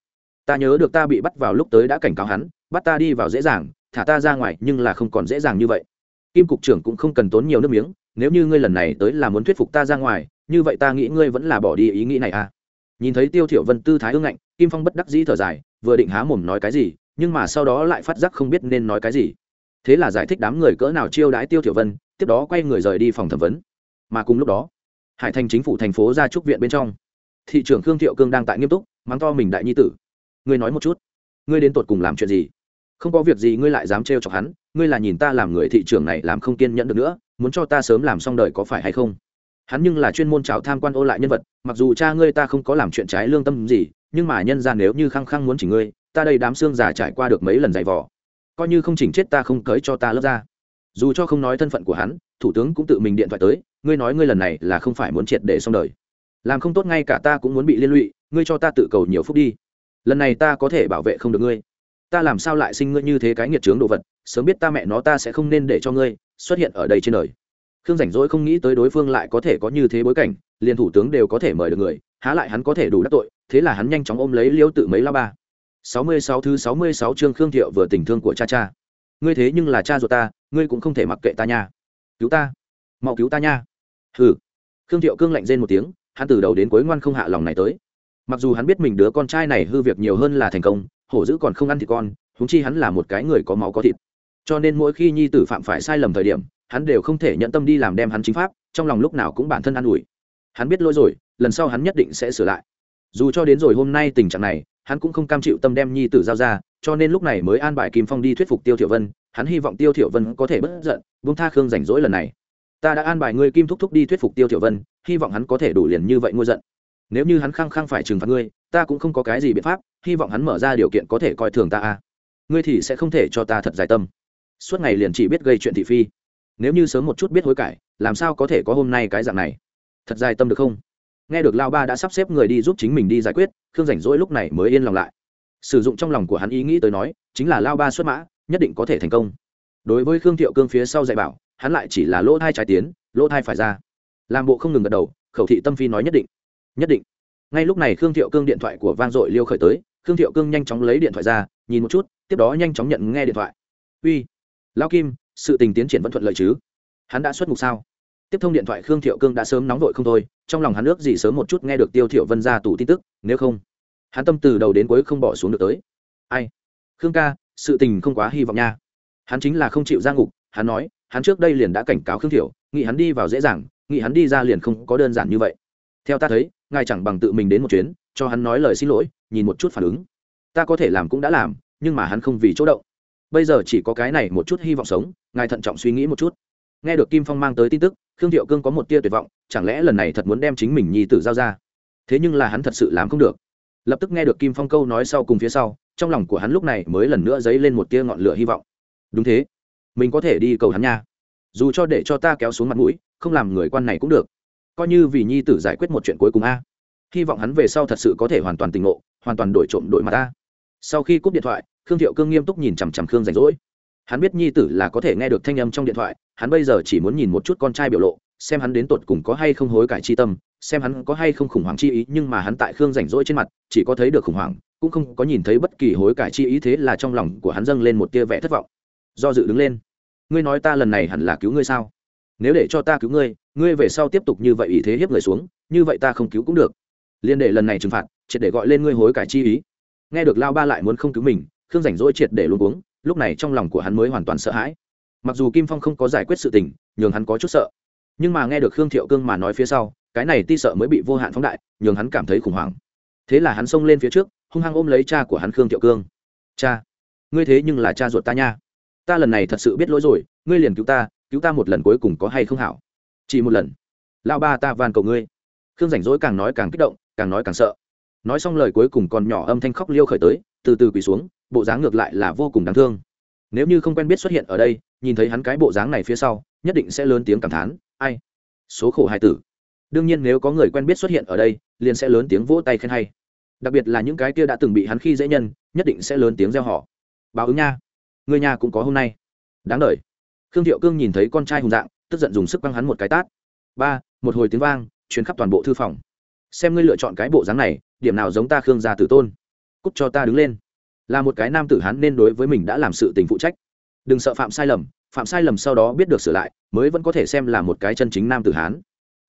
ta nhớ được ta bị bắt vào lúc tới đã cảnh cáo hắn, bắt ta đi vào dễ dàng, thả ta ra ngoài, nhưng là không còn dễ dàng như vậy. Kim cục trưởng cũng không cần tốn nhiều nước miếng, nếu như ngươi lần này tới là muốn thuyết phục ta ra ngoài, như vậy ta nghĩ ngươi vẫn là bỏ đi ý nghĩ này à. Nhìn thấy tiêu thiểu vân tư thái ương ngạnh, kim phong bất đắc dĩ thở dài, vừa định há mồm nói cái gì, nhưng mà sau đó lại phát giác không biết nên nói cái gì. Thế là giải thích đám người cỡ nào chiêu đãi tiêu thiểu vân, tiếp đó quay người rời đi phòng thẩm vấn. Mà cùng lúc đó, hải thành chính phủ thành phố ra trúc viện bên trong, thị trưởng khương thiệu cương đang tại nghiêm túc, mắng to mình đại nhi tử ngươi nói một chút. Ngươi đến tột cùng làm chuyện gì? Không có việc gì, ngươi lại dám trêu chọc hắn, ngươi là nhìn ta làm người thị trưởng này làm không kiên nhẫn được nữa, muốn cho ta sớm làm xong đời có phải hay không? Hắn nhưng là chuyên môn trào tham quan ô lại nhân vật, mặc dù cha ngươi ta không có làm chuyện trái lương tâm gì, nhưng mà nhân ra nếu như khăng khăng muốn chỉ ngươi, ta đây đám xương già trải qua được mấy lần dày vò. Coi như không chỉnh chết ta không cưới cho ta lớp ra. Dù cho không nói thân phận của hắn, thủ tướng cũng tự mình điện thoại tới, ngươi nói ngươi lần này là không phải muốn triệt để xong đời. Làm không tốt ngay cả ta cũng muốn bị liên lụy, ngươi cho ta tự cầu nhiều phút đi lần này ta có thể bảo vệ không được ngươi. Ta làm sao lại sinh ngươi như thế cái nghiệt trướng đồ vật, sớm biết ta mẹ nó ta sẽ không nên để cho ngươi xuất hiện ở đây trên đời. Khương rảnh rỗi không nghĩ tới đối phương lại có thể có như thế bối cảnh, liền thủ tướng đều có thể mời được người, há lại hắn có thể đủ đắc tội, thế là hắn nhanh chóng ôm lấy liêu tự mấy la ba. Sáu mươi sáu thứ sáu mươi sáu chương khương thiệu vừa tình thương của cha cha. Ngươi thế nhưng là cha ruột ta, ngươi cũng không thể mặc kệ ta nha. Cứu ta. Mau cứu ta nha. Hừ. Khương thiệu cương lạnh rên một tiếng, hắn từ đầu đến cuối ngoan không hạ lòng này tới mặc dù hắn biết mình đứa con trai này hư việc nhiều hơn là thành công, hổ dữ còn không ăn thịt con húng chi hắn là một cái người có máu có thịt. Cho nên mỗi khi nhi tử phạm phải sai lầm thời điểm, hắn đều không thể nhận tâm đi làm đem hắn chính pháp, trong lòng lúc nào cũng bản thân an ủi. Hắn biết lỗi rồi, lần sau hắn nhất định sẽ sửa lại. Dù cho đến rồi hôm nay tình trạng này, hắn cũng không cam chịu tâm đem nhi tử giao ra, cho nên lúc này mới an bài kim phong đi thuyết phục tiêu thiểu vân, hắn hy vọng tiêu thiểu vân có thể bất giận, buông tha khương rảnh rỗi lần này. Ta đã an bài ngươi kim thúc thúc đi thuyết phục tiêu thiểu vân, hy vọng hắn có thể đủ liền như vậy ngôi giận nếu như hắn khăng khăng phải trừng phạt ngươi, ta cũng không có cái gì biện pháp, hy vọng hắn mở ra điều kiện có thể coi thường ta a. Ngươi thì sẽ không thể cho ta thật dài tâm. Suốt ngày liền chỉ biết gây chuyện thị phi. Nếu như sớm một chút biết hối cải, làm sao có thể có hôm nay cái dạng này? Thật dài tâm được không? Nghe được lao ba đã sắp xếp người đi giúp chính mình đi giải quyết, khương rảnh rỗi lúc này mới yên lòng lại. Sử dụng trong lòng của hắn ý nghĩ tới nói, chính là lao ba xuất mã, nhất định có thể thành công. Đối với khương thiệu cương phía sau dạy bảo, hắn lại chỉ là lỗ thai trái tiến, lỗ thai phải ra. Làm bộ không ngừng gật đầu, khẩu thị tâm phi nói nhất định nhất định. Ngay lúc này khương thiệu cương điện thoại của vang dội liêu khởi tới, khương thiệu cương nhanh chóng lấy điện thoại ra, nhìn một chút, tiếp đó nhanh chóng nhận nghe điện thoại. Uy, lao kim, sự tình tiến triển vẫn thuận lợi chứ? Hắn đã xuất ngục sao? Tiếp thông điện thoại, khương thiệu cương đã sớm nóng vội không thôi, trong lòng hắn ước gì sớm một chút nghe được tiêu thiệu vân ra tủ tin tức, nếu không, hắn tâm từ đầu đến cuối không bỏ xuống được tới. Ai? Khương ca, sự tình không quá hy vọng nha. Hắn chính là không chịu ra ngục, hắn nói, hắn trước đây liền đã cảnh cáo khương thiệu, nghĩ hắn đi vào dễ dàng, nghĩ hắn đi ra liền không có đơn giản như vậy theo ta thấy, ngài chẳng bằng tự mình đến một chuyến, cho hắn nói lời xin lỗi, nhìn một chút phản ứng. Ta có thể làm cũng đã làm, nhưng mà hắn không vì chỗ động. Bây giờ chỉ có cái này một chút hy vọng sống, ngài thận trọng suy nghĩ một chút. Nghe được kim phong mang tới tin tức, khương thiệu cương có một tia tuyệt vọng, chẳng lẽ lần này thật muốn đem chính mình nhi tử giao ra? Thế nhưng là hắn thật sự làm không được. Lập tức nghe được kim phong câu nói sau cùng phía sau, trong lòng của hắn lúc này mới lần nữa dấy lên một tia ngọn lửa hy vọng. Đúng thế. Mình có thể đi cầu hắn nha. Dù cho để cho ta kéo xuống mặt mũi, không làm người quan này cũng được coi như vì nhi tử giải quyết một chuyện cuối cùng a. Hy vọng hắn về sau thật sự có thể hoàn toàn tình ngộ, hoàn toàn đổi trộm đội mặt ta sau khi cúp điện thoại, khương thiệu cương nghiêm túc nhìn chằm chằm khương rảnh rỗi. Hắn biết nhi tử là có thể nghe được thanh âm trong điện thoại, hắn bây giờ chỉ muốn nhìn một chút con trai biểu lộ, xem hắn đến tột cùng có hay không hối cải chi tâm, xem hắn có hay không khủng hoảng chi ý, nhưng mà hắn tại khương rảnh rỗi trên mặt, chỉ có thấy được khủng hoảng, cũng không có nhìn thấy bất kỳ hối cải chi ý thế là trong lòng của hắn dâng lên một tia vẻ thất vọng. Do dự đứng lên. Ngươi nói ta lần này hẳn là cứu ngươi sao? Nếu để cho ta cứu ngươi ngươi về sau tiếp tục như vậy ý thế hiếp người xuống, như vậy ta không cứu cũng được. Liên để lần này trừng phạt, triệt để gọi lên ngươi hối cải chi ý. Nghe được lao ba lại muốn không cứu mình, khương rảnh rỗi triệt để luôn uống lúc này trong lòng của hắn mới hoàn toàn sợ hãi. Mặc dù kim phong không có giải quyết sự tình, nhường hắn có chút sợ, nhưng mà nghe được khương thiệu cương mà nói phía sau, cái này ti sợ mới bị vô hạn phóng đại, nhường hắn cảm thấy khủng hoảng. Thế là hắn xông lên phía trước, hung hăng ôm lấy cha của hắn khương thiệu cương. Cha, ngươi thế nhưng là cha ruột ta nha. Ta lần này thật sự biết lỗi rồi, ngươi liền cứu ta cứu ta một lần cuối cùng có hay không hảo? Chỉ một lần. Lao ba ta van cầu ngươi. Khương rảnh rỗi càng nói càng kích động, càng nói càng sợ. Nói xong lời cuối cùng còn nhỏ âm thanh khóc liêu khởi tới, từ từ quỳ xuống, bộ dáng ngược lại là vô cùng đáng thương. Nếu như không quen biết xuất hiện ở đây, nhìn thấy hắn cái bộ dáng này phía sau, nhất định sẽ lớn tiếng cảm thán, ai? Số khổ hai tử. Đương nhiên nếu có người quen biết xuất hiện ở đây, liền sẽ lớn tiếng vỗ tay khen hay. Đặc biệt là những cái kia đã từng bị hắn khi dễ nhân, nhất định sẽ lớn tiếng gieo họ báo ứng nha. Người nhà cũng có hôm nay. Đáng đ khương thiệu cương nhìn thấy con trai hùng dạng tức giận dùng sức quăng hắn một cái tát. Ba, một hồi tiếng vang chuyến khắp toàn bộ thư phòng. Xem ngươi lựa chọn cái bộ dáng này, điểm nào giống ta khương gia tử tôn? Cúc cho ta đứng lên. Là một cái nam tử hắn nên đối với mình đã làm sự tình phụ trách. Đừng sợ phạm sai lầm, phạm sai lầm sau đó biết được sửa lại, mới vẫn có thể xem là một cái chân chính nam tử hán.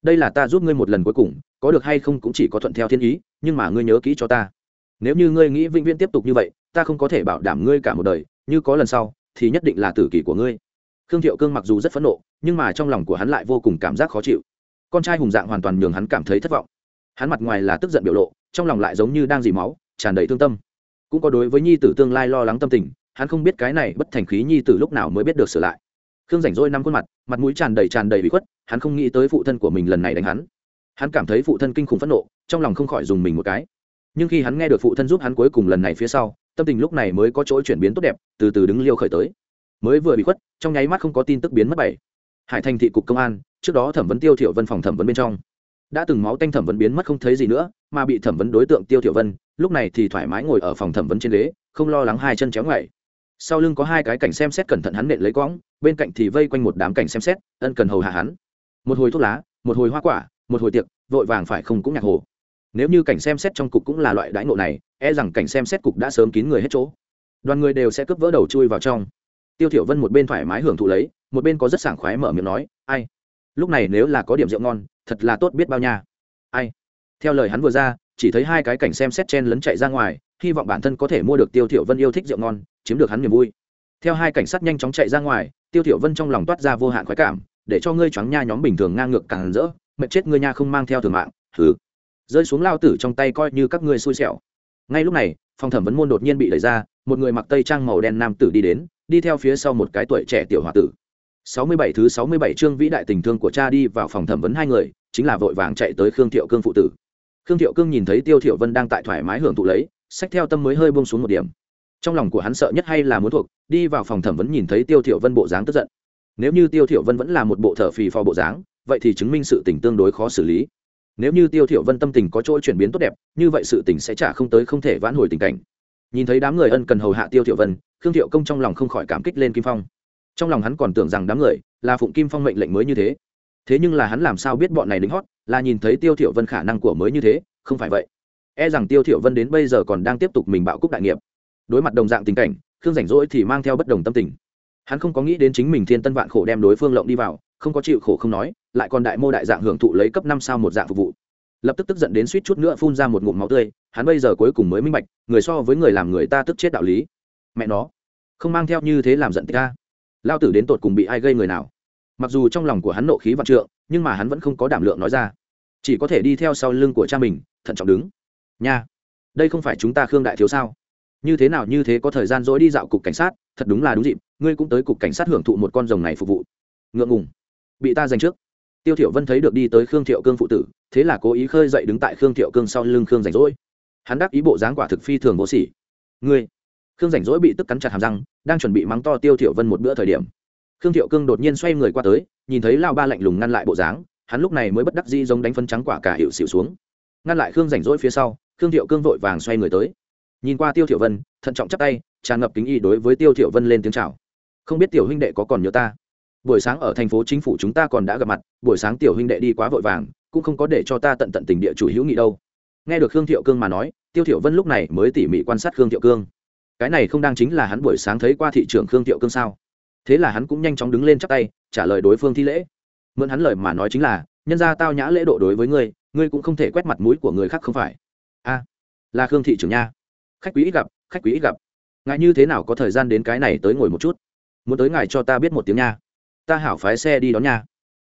Đây là ta giúp ngươi một lần cuối cùng, có được hay không cũng chỉ có thuận theo thiên ý, nhưng mà ngươi nhớ kỹ cho ta. Nếu như ngươi nghĩ vĩnh viễn tiếp tục như vậy, ta không có thể bảo đảm ngươi cả một đời, như có lần sau, thì nhất định là tử kỷ của ngươi. Khương thiệu cương mặc dù rất phẫn nộ nhưng mà trong lòng của hắn lại vô cùng cảm giác khó chịu. Con trai hùng dạng hoàn toàn nhường hắn cảm thấy thất vọng. Hắn mặt ngoài là tức giận biểu lộ, trong lòng lại giống như đang dì máu, tràn đầy thương tâm. Cũng có đối với nhi tử tương lai lo lắng tâm tình, hắn không biết cái này bất thành khí nhi tử lúc nào mới biết được sửa lại. Khương rảnh rỗi năm khuôn mặt mặt mũi tràn đầy tràn đầy bị khuất, hắn không nghĩ tới phụ thân của mình lần này đánh hắn. Hắn cảm thấy phụ thân kinh khủng phẫn nộ, trong lòng không khỏi dùng mình một cái. Nhưng khi hắn nghe được phụ thân giúp hắn cuối cùng lần này phía sau, tâm tình lúc này mới có chỗ chuyển biến tốt đẹp, từ từ đứng liêu khởi tới. Mới vừa bị khuất, trong nháy mắt không có tin tức biến mất bảy hải thành thị cục công an, trước đó thẩm vấn tiêu thiểu vân phòng thẩm vấn bên trong. Đã từng máu tanh thẩm vấn biến mất không thấy gì nữa, mà bị thẩm vấn đối tượng tiêu thiểu vân, lúc này thì thoải mái ngồi ở phòng thẩm vấn trên ghế, không lo lắng hai chân chéo ngoại sau lưng có hai cái cảnh xem xét cẩn thận hắn nện lấy quõng, bên cạnh thì vây quanh một đám cảnh xem xét, ân cần hầu hạ hắn. Một hồi thuốc lá, một hồi hoa quả, một hồi tiệc, vội vàng phải không cũng nhạc hồ. Nếu như cảnh xem xét trong cục cũng là loại đãi ngộ này e rằng cảnh xem xét cục đã sớm kín người hết chỗ. Đoàn người đều sẽ cướp vỡ đầu chui vào trong tiêu thiểu vân một bên thoải mái hưởng thụ lấy, một bên có rất sảng khoái mở miệng nói, ai? Lúc này nếu là có điểm rượu ngon, thật là tốt biết bao nha. Ai? Theo lời hắn vừa ra, chỉ thấy hai cái cảnh xem xét chen lấn chạy ra ngoài, hy vọng bản thân có thể mua được tiêu thiểu vân yêu thích rượu ngon, chiếm được hắn niềm vui. Theo hai cảnh sát nhanh chóng chạy ra ngoài, tiêu thiểu vân trong lòng toát ra vô hạn khoái cảm, để cho ngươi choáng nha nhóm bình thường ngang ngược càng rỡ, mệt chết ngươi nha không mang theo thường mạng thử rơi xuống lao tử trong tay coi như các ngươi xui xẻo. Ngay lúc này, phòng thẩm vấn môn đột nhiên bị đẩy ra, một người mặc tây trang màu đen nam tử đi đến đi theo phía sau một cái tuổi trẻ tiểu hòa tử. 67 thứ 67 chương vĩ đại tình thương của cha đi vào phòng thẩm vấn hai người, chính là vội vàng chạy tới khương thiệu cương phụ tử. Khương thiệu cương nhìn thấy tiêu thiệu vân đang tại thoải mái hưởng thụ lấy sách theo tâm mới hơi buông xuống một điểm. Trong lòng của hắn sợ nhất hay là muốn thuộc, đi vào phòng thẩm vấn nhìn thấy tiêu thiệu vân bộ dáng tức giận. Nếu như tiêu thiệu vân vẫn là một bộ thở phì phò bộ dáng, vậy thì chứng minh sự tình tương đối khó xử lý. Nếu như tiêu thiệu vân tâm tình có chỗ chuyển biến tốt đẹp, như vậy sự tình sẽ trả không tới không thể vãn hồi tình cảnh. Nhìn thấy đám người ân cần hầu hạ tiêu thiệu vân khương thiệu công trong lòng không khỏi cảm kích lên kim phong. Trong lòng hắn còn tưởng rằng đám người là phụng kim phong mệnh lệnh mới như thế. Thế nhưng là hắn làm sao biết bọn này lính hót là nhìn thấy tiêu thiệu vân khả năng của mới như thế? Không phải vậy. E rằng tiêu thiệu vân đến bây giờ còn đang tiếp tục mình bạo cúc đại nghiệp. Đối mặt đồng dạng tình cảnh, khương rảnh rỗi thì mang theo bất đồng tâm tình. Hắn không có nghĩ đến chính mình thiên tân vạn khổ đem đối phương lộng đi vào, không có chịu khổ không nói, lại còn đại mô đại dạng hưởng thụ lấy cấp năm sao một dạng phục vụ. Lập tức tức giận đến suýt chút nữa phun ra một ngụm máu tươi, hắn bây giờ cuối cùng mới minh bạch, người so với người làm người ta tức chết đạo lý mẹ nó, không mang theo như thế làm giận tích ta lao tử đến tột cùng bị ai gây người nào? Mặc dù trong lòng của hắn nộ khí vạn trượng, nhưng mà hắn vẫn không có đảm lượng nói ra. Chỉ có thể đi theo sau lưng của cha mình, thận trọng đứng. Nha, đây không phải chúng ta khương đại thiếu sao? Như thế nào như thế có thời gian dỗi đi dạo cục cảnh sát, thật đúng là đúng dịp, ngươi cũng tới cục cảnh sát hưởng thụ một con rồng này phục vụ. Ngượng ngùng. Bị ta giành trước. Tiêu thiểu vân thấy được đi tới khương thiệu cương phụ tử, thế là cố ý khơi dậy đứng tại khương thiệu cương sau lưng khương rảnh rỗi hắn đáp ý bộ dáng quả thực phi thường vô sỉ. Ngươi khương rảnh rỗi bị tức cắn chặt hàm răng, đang chuẩn bị mắng to tiêu thiểu vân một bữa thời điểm. Khương thiệu cương đột nhiên xoay người qua tới, nhìn thấy lao ba lạnh lùng ngăn lại bộ dáng, hắn lúc này mới bất đắc dĩ giống đánh phân trắng quả cả hiệu xỉu xuống. Ngăn lại khương rảnh rỗi phía sau, khương thiệu cương vội vàng xoay người tới. Nhìn qua tiêu thiểu vân, thận trọng chắp tay, tràn ngập kính y đối với tiêu thiểu vân lên tiếng chào. Không biết tiểu huynh đệ có còn nhớ ta? Buổi sáng ở thành phố chính phủ chúng ta còn đã gặp mặt, buổi sáng tiểu huynh đệ đi quá vội vàng, cũng không có để cho ta tận tận tình địa chủ hữu nghị đâu. Nghe được khương thiệu cương mà nói, tiêu thiểu vân lúc này mới tỉ mỉ quan sát khương thiệu cương cái này không đang chính là hắn buổi sáng thấy qua thị trường khương thiệu cương sao? Thế là hắn cũng nhanh chóng đứng lên chắp tay, trả lời đối phương thi lễ. Mượn hắn lời mà nói chính là, nhân gia tao nhã lễ độ đối với ngươi ngươi cũng không thể quét mặt mũi của người khác không phải. A, là khương thị trưởng nha. Khách quý ít gặp, khách quý ít gặp. Ngài như thế nào có thời gian đến cái này tới ngồi một chút? Muốn tới ngài cho ta biết một tiếng nha. Ta hảo phái xe đi đón nha.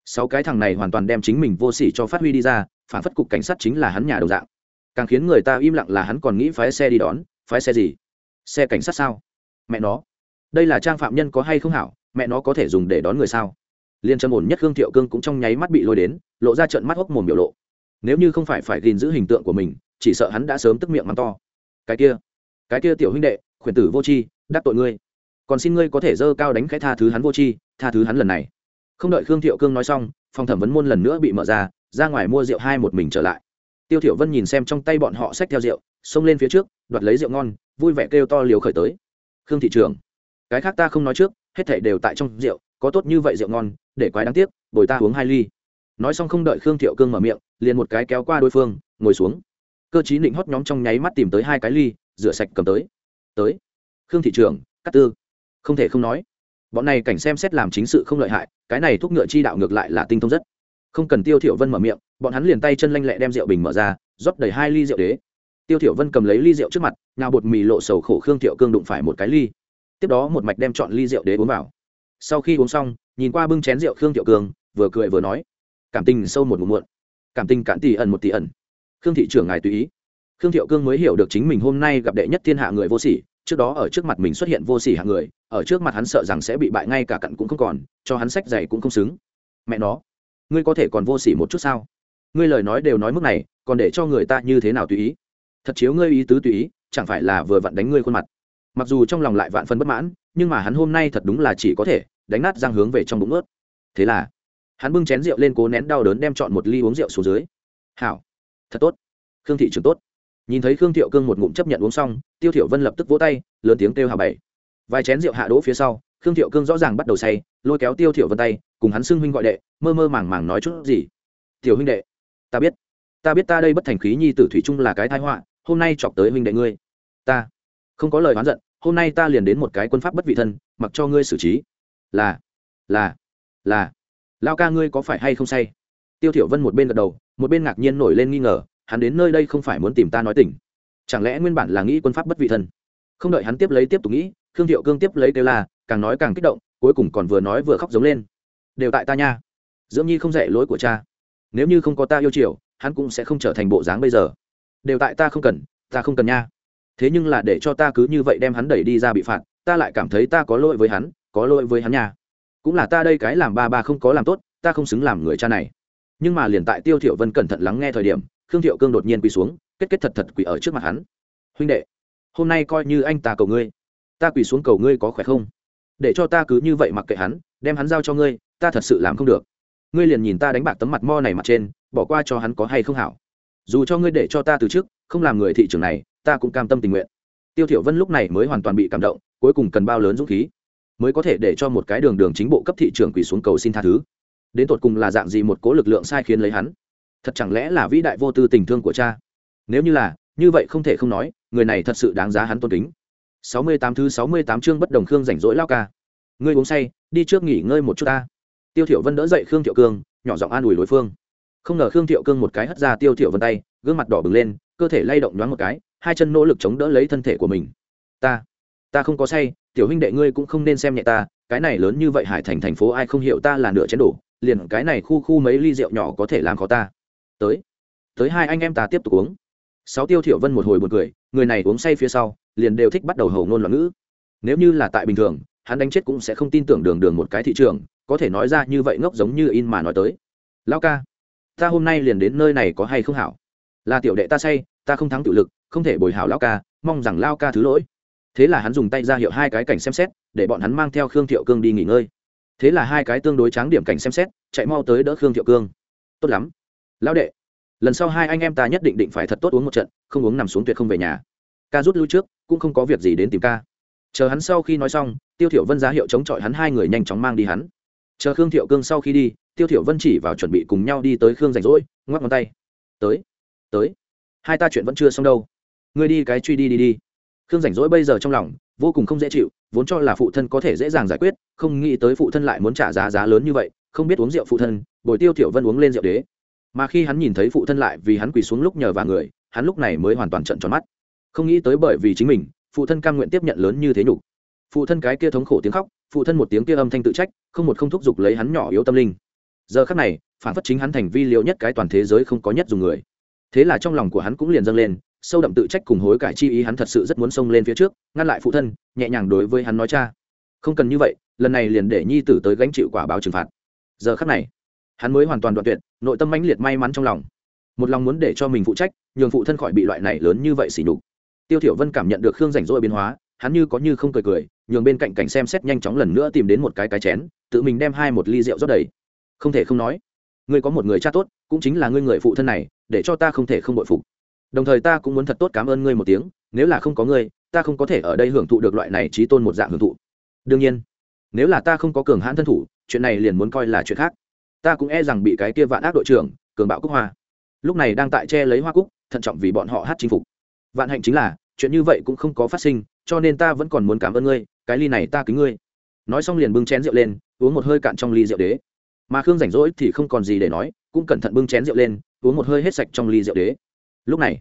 Sáu cái thằng này hoàn toàn đem chính mình vô s ỉ cho phát huy đi ra, phản phất cục cảnh sát chính là hắn nhà đầu dạng. Càng khiến người ta im lặng là hắn còn nghĩ phái xe đi đón, phái xe gì? Xe cảnh sát sao? Mẹ nó. Đây là trang phạm nhân có hay không hảo? Mẹ nó có thể dùng để đón người sao? Liên trầm ổn nhất hương thiệu cương cũng trong nháy mắt bị lôi đến, lộ ra trận mắt hốc mồm biểu lộ. Nếu như không phải phải gìn giữ hình tượng của mình, chỉ sợ hắn đã sớm tức miệng mắng to. Cái kia cái kia tiểu huynh đệ, khuyển tử vô tri, đắc tội ngươi. Còn xin ngươi có thể dơ cao đánh cái tha thứ hắn vô tri, tha thứ hắn lần này. Không đợi khương thiệu cương nói xong, phòng thẩm vấn môn lần nữa bị mở ra ra ngoài mua rượu hai một mình trở lại tiêu thiểu vân nhìn xem trong tay bọn họ xách theo rượu, xông lên phía trước, đoạt lấy rượu ngon, vui vẻ kêu to liều khởi tới. Khương thị trường cái khác ta không nói trước, hết thảy đều tại trong rượu, có tốt như vậy rượu ngon, để quái đáng tiếc, bồi ta uống hai ly. Nói xong không đợi khương thiệu cương mở miệng, liền một cái kéo qua đối phương, ngồi xuống. Cơ chí định hót nhóm trong nháy mắt tìm tới hai cái ly, rửa sạch cầm tới. Tới, khương thị trường cắt tư. Không thể không nói. Bọn này cảnh xem xét làm chính sự không lợi hại, cái này thuốc ngựa chi đạo ngược lại là tinh thông rất không cần tiêu thiểu vân mở miệng, bọn hắn liền tay chân lanh lẹ đem rượu bình mở ra, rót đầy hai ly rượu đế. Tiêu thiểu vân cầm lấy ly rượu trước mặt nhào bột mì lộ sầu khổ khương thiệu cương đụng phải một cái ly. Tiếp đó một mạch đem chọn ly rượu đế uống vào. Sau khi uống xong, nhìn qua bưng chén rượu khương thiệu cương, vừa cười vừa nói, cảm tình sâu một ngụm muộn, cảm tình cạn tỷ ẩn một tỷ ẩn. Khương thị trưởng ngài tùy ý. Khương thiệu cương mới hiểu được chính mình hôm nay gặp đệ nhất thiên hạ người vô sỉ, trước đó ở trước mặt mình xuất hiện vô sỉ hạng người, ở trước mặt hắn sợ rằng sẽ bị bại ngay cả cặn cũng không còn, cho hắn sách giày cũng không xứng. Mẹ nó ngươi có thể còn vô sỉ một chút sao? Ngươi lời nói đều nói mức này, còn để cho người ta như thế nào tùy ý? Thật chiếu ngươi ý tứ tùy ý, chẳng phải là vừa vặn đánh ngươi khuôn mặt. Mặc dù trong lòng lại vạn phân bất mãn, nhưng mà hắn hôm nay thật đúng là chỉ có thể đánh nát răng hướng về trong bụng ướt. Thế là, hắn bưng chén rượu lên cố nén đau đớn đem chọn một ly uống rượu xuống dưới. Hảo, thật tốt. Khương thị trường tốt. Nhìn thấy khương thiệu cương một ngụm chấp nhận uống xong, tiêu thiểu vân lập tức vỗ tay, lớn tiếng kêu hào bảy. Vài chén rượu hạ đỗ phía sau, khương thiệu cương rõ ràng bắt đầu say, lôi kéo tiêu thiểu vân tay cùng hắn xưng huynh gọi đệ, mơ mơ màng màng nói chút gì. Tiểu huynh đệ, ta biết ta biết ta đây bất thành khí nhi tử thủy trung là cái tai họa, hôm nay chọc tới huynh đệ ngươi. Ta không có lời oán giận, hôm nay ta liền đến một cái quân pháp bất vị thân, mặc cho ngươi xử trí. Là là là, lao ca ngươi có phải hay không say? Tiêu thiểu vân một bên gật đầu, một bên ngạc nhiên nổi lên nghi ngờ, hắn đến nơi đây không phải muốn tìm ta nói tình. Chẳng lẽ nguyên bản là nghĩ quân pháp bất vị thân? Không đợi hắn tiếp lấy tiếp tục nghĩ, khương thiệu cương tiếp lấy kêu là càng nói càng kích động, cuối cùng còn vừa nói vừa khóc giống lên đều tại ta nha. Dưỡng nhi không dạy lỗi của cha. Nếu như không có ta yêu chiều, hắn cũng sẽ không trở thành bộ dáng bây giờ. Đều tại ta không cần, ta không cần nha. Thế nhưng là để cho ta cứ như vậy đem hắn đẩy đi ra bị phạt, ta lại cảm thấy ta có lỗi với hắn, có lỗi với hắn nha. Cũng là ta đây cái làm ba ba không có làm tốt, ta không xứng làm người cha này. Nhưng mà liền tại tiêu thiệu vân cẩn thận lắng nghe thời điểm, khương thiệu cương đột nhiên quỳ xuống, kết kết thật thật quỳ ở trước mặt hắn. Huynh đệ, hôm nay coi như anh ta cầu ngươi, ta quỳ xuống cầu ngươi có khỏe không? Để cho ta cứ như vậy mặc kệ hắn, đem hắn giao cho ngươi ta thật sự làm không được. Ngươi liền nhìn ta đánh bạc tấm mặt mo này mặt trên, bỏ qua cho hắn có hay không hảo. Dù cho ngươi để cho ta từ trước không làm người thị trường này, ta cũng cam tâm tình nguyện. Tiêu thiểu vân lúc này mới hoàn toàn bị cảm động, cuối cùng cần bao lớn dũng khí, mới có thể để cho một cái đường đường chính bộ cấp thị trường quỳ xuống cầu xin tha thứ. Đến tột cùng là dạng gì một cố lực lượng sai khiến lấy hắn? Thật chẳng lẽ là vĩ đại vô tư tình thương của cha? Nếu như là, như vậy không thể không nói, người này thật sự đáng giá hắn tôn kính. Sáu mươi tám thứ sáu mươi tám chương bất đồng khương rảnh rỗi lao ca. Ngươi uống say, đi trước nghỉ ngơi một chút ta tiêu thiểu vân đỡ dậy khương thiệu cương, nhỏ giọng an ủi đối phương. Không ngờ khương thiệu cương một cái hất ra tiêu thiệu vân tay, gương mặt đỏ bừng lên, cơ thể lay động nhoáng một cái, hai chân nỗ lực chống đỡ lấy thân thể của mình. Ta ta không có say, tiểu huynh đệ ngươi cũng không nên xem nhẹ ta, cái này lớn như vậy hải thành thành phố ai không hiểu ta là nửa chén đổ, liền cái này khu khu mấy ly rượu nhỏ có thể làm khó ta. Tới tới hai anh em ta tiếp tục uống. Sáu tiêu thiểu vân một hồi buồn cười, người này uống say phía sau, liền đều thích bắt đầu hầu ngôn loạn ngữ. Nếu như là tại bình thường, hắn đánh chết cũng sẽ không tin tưởng đường đường một cái thị trường có thể nói ra như vậy ngốc giống như in mà nói tới. Lao ca, ta hôm nay liền đến nơi này có hay không hảo? Là tiểu đệ ta say, ta không thắng tự lực, không thể bồi hảo lao ca, mong rằng lao ca thứ lỗi. Thế là hắn dùng tay ra hiệu hai cái cảnh xem xét, để bọn hắn mang theo khương thiệu cương đi nghỉ ngơi. Thế là hai cái tương đối tráng điểm cảnh xem xét, chạy mau tới đỡ khương thiệu cương. Tốt lắm. Lão đệ, lần sau hai anh em ta nhất định định phải thật tốt uống một trận, không uống nằm xuống tuyệt không về nhà. Ca rút lui trước, cũng không có việc gì đến tìm ca. Chờ hắn sau khi nói xong, tiêu thiểu vân giá hiệu chống chọi hắn hai người nhanh chóng mang đi hắn chờ khương thiệu cương sau khi đi, tiêu thiểu vân chỉ vào chuẩn bị cùng nhau đi tới khương rảnh rỗi, ngoắc ngón tay. Tới tới. Hai ta chuyện vẫn chưa xong đâu. Ngươi đi cái truy đi đi đi. Khương rảnh rỗi bây giờ trong lòng vô cùng không dễ chịu, vốn cho là phụ thân có thể dễ dàng giải quyết, không nghĩ tới phụ thân lại muốn trả giá giá lớn như vậy, không biết uống rượu phụ thân, bồi tiêu thiểu vân uống lên rượu đế. Mà khi hắn nhìn thấy phụ thân lại vì hắn quỳ xuống lúc nhờ vào người, hắn lúc này mới hoàn toàn trợn tròn mắt. Không nghĩ tới bởi vì chính mình, phụ thân cam nguyện tiếp nhận lớn như thế nhục phụ thân cái kia thống khổ tiếng khóc, phụ thân một tiếng kia âm thanh tự trách, không một không thúc giục lấy hắn nhỏ yếu tâm linh. Giờ khắc này, phản phất chính hắn thành vi liệu nhất cái toàn thế giới không có nhất dùng người. Thế là trong lòng của hắn cũng liền dâng lên, sâu đậm tự trách cùng hối cải chi ý hắn thật sự rất muốn xông lên phía trước, ngăn lại phụ thân, nhẹ nhàng đối với hắn nói, cha, không cần như vậy, lần này liền để nhi tử tới gánh chịu quả báo trừng phạt. Giờ khắc này, hắn mới hoàn toàn đoạn tuyệt, nội tâm mãnh liệt may mắn trong lòng. Một lòng muốn để cho mình phụ trách, nhường phụ thân khỏi bị loại này lớn như vậy xỉ nhục. Tiêu thiểu vân cảm nhận được khương rảnh rỗi biến hóa hắn như có như không cười cười, nhường bên cạnh cảnh xem xét nhanh chóng lần nữa tìm đến một cái cái chén, tự mình đem hai một ly rượu rót đầy. Không thể không nói, ngươi có một người cha tốt, cũng chính là ngươi người phụ thân này, để cho ta không thể không bội phục. Đồng thời ta cũng muốn thật tốt cảm ơn ngươi một tiếng, nếu là không có ngươi, ta không có thể ở đây hưởng thụ được loại này trí tôn một dạng hưởng thụ. Đương nhiên, nếu là ta không có cường hãn thân thủ, chuyện này liền muốn coi là chuyện khác. Ta cũng e rằng bị cái kia vạn ác đội trưởng, cường bạo cúc hoa. Lúc này đang tại che lấy hoa cúc, thận trọng vì bọn họ hát chinh phục. Vạn hạnh chính là chuyện như vậy cũng không có phát sinh, cho nên ta vẫn còn muốn cảm ơn ngươi, cái ly này ta kính ngươi. Nói xong liền bưng chén rượu lên, uống một hơi cạn trong ly rượu đế. Mà khương rảnh rỗi thì không còn gì để nói, cũng cẩn thận bưng chén rượu lên, uống một hơi hết sạch trong ly rượu đế. Lúc này,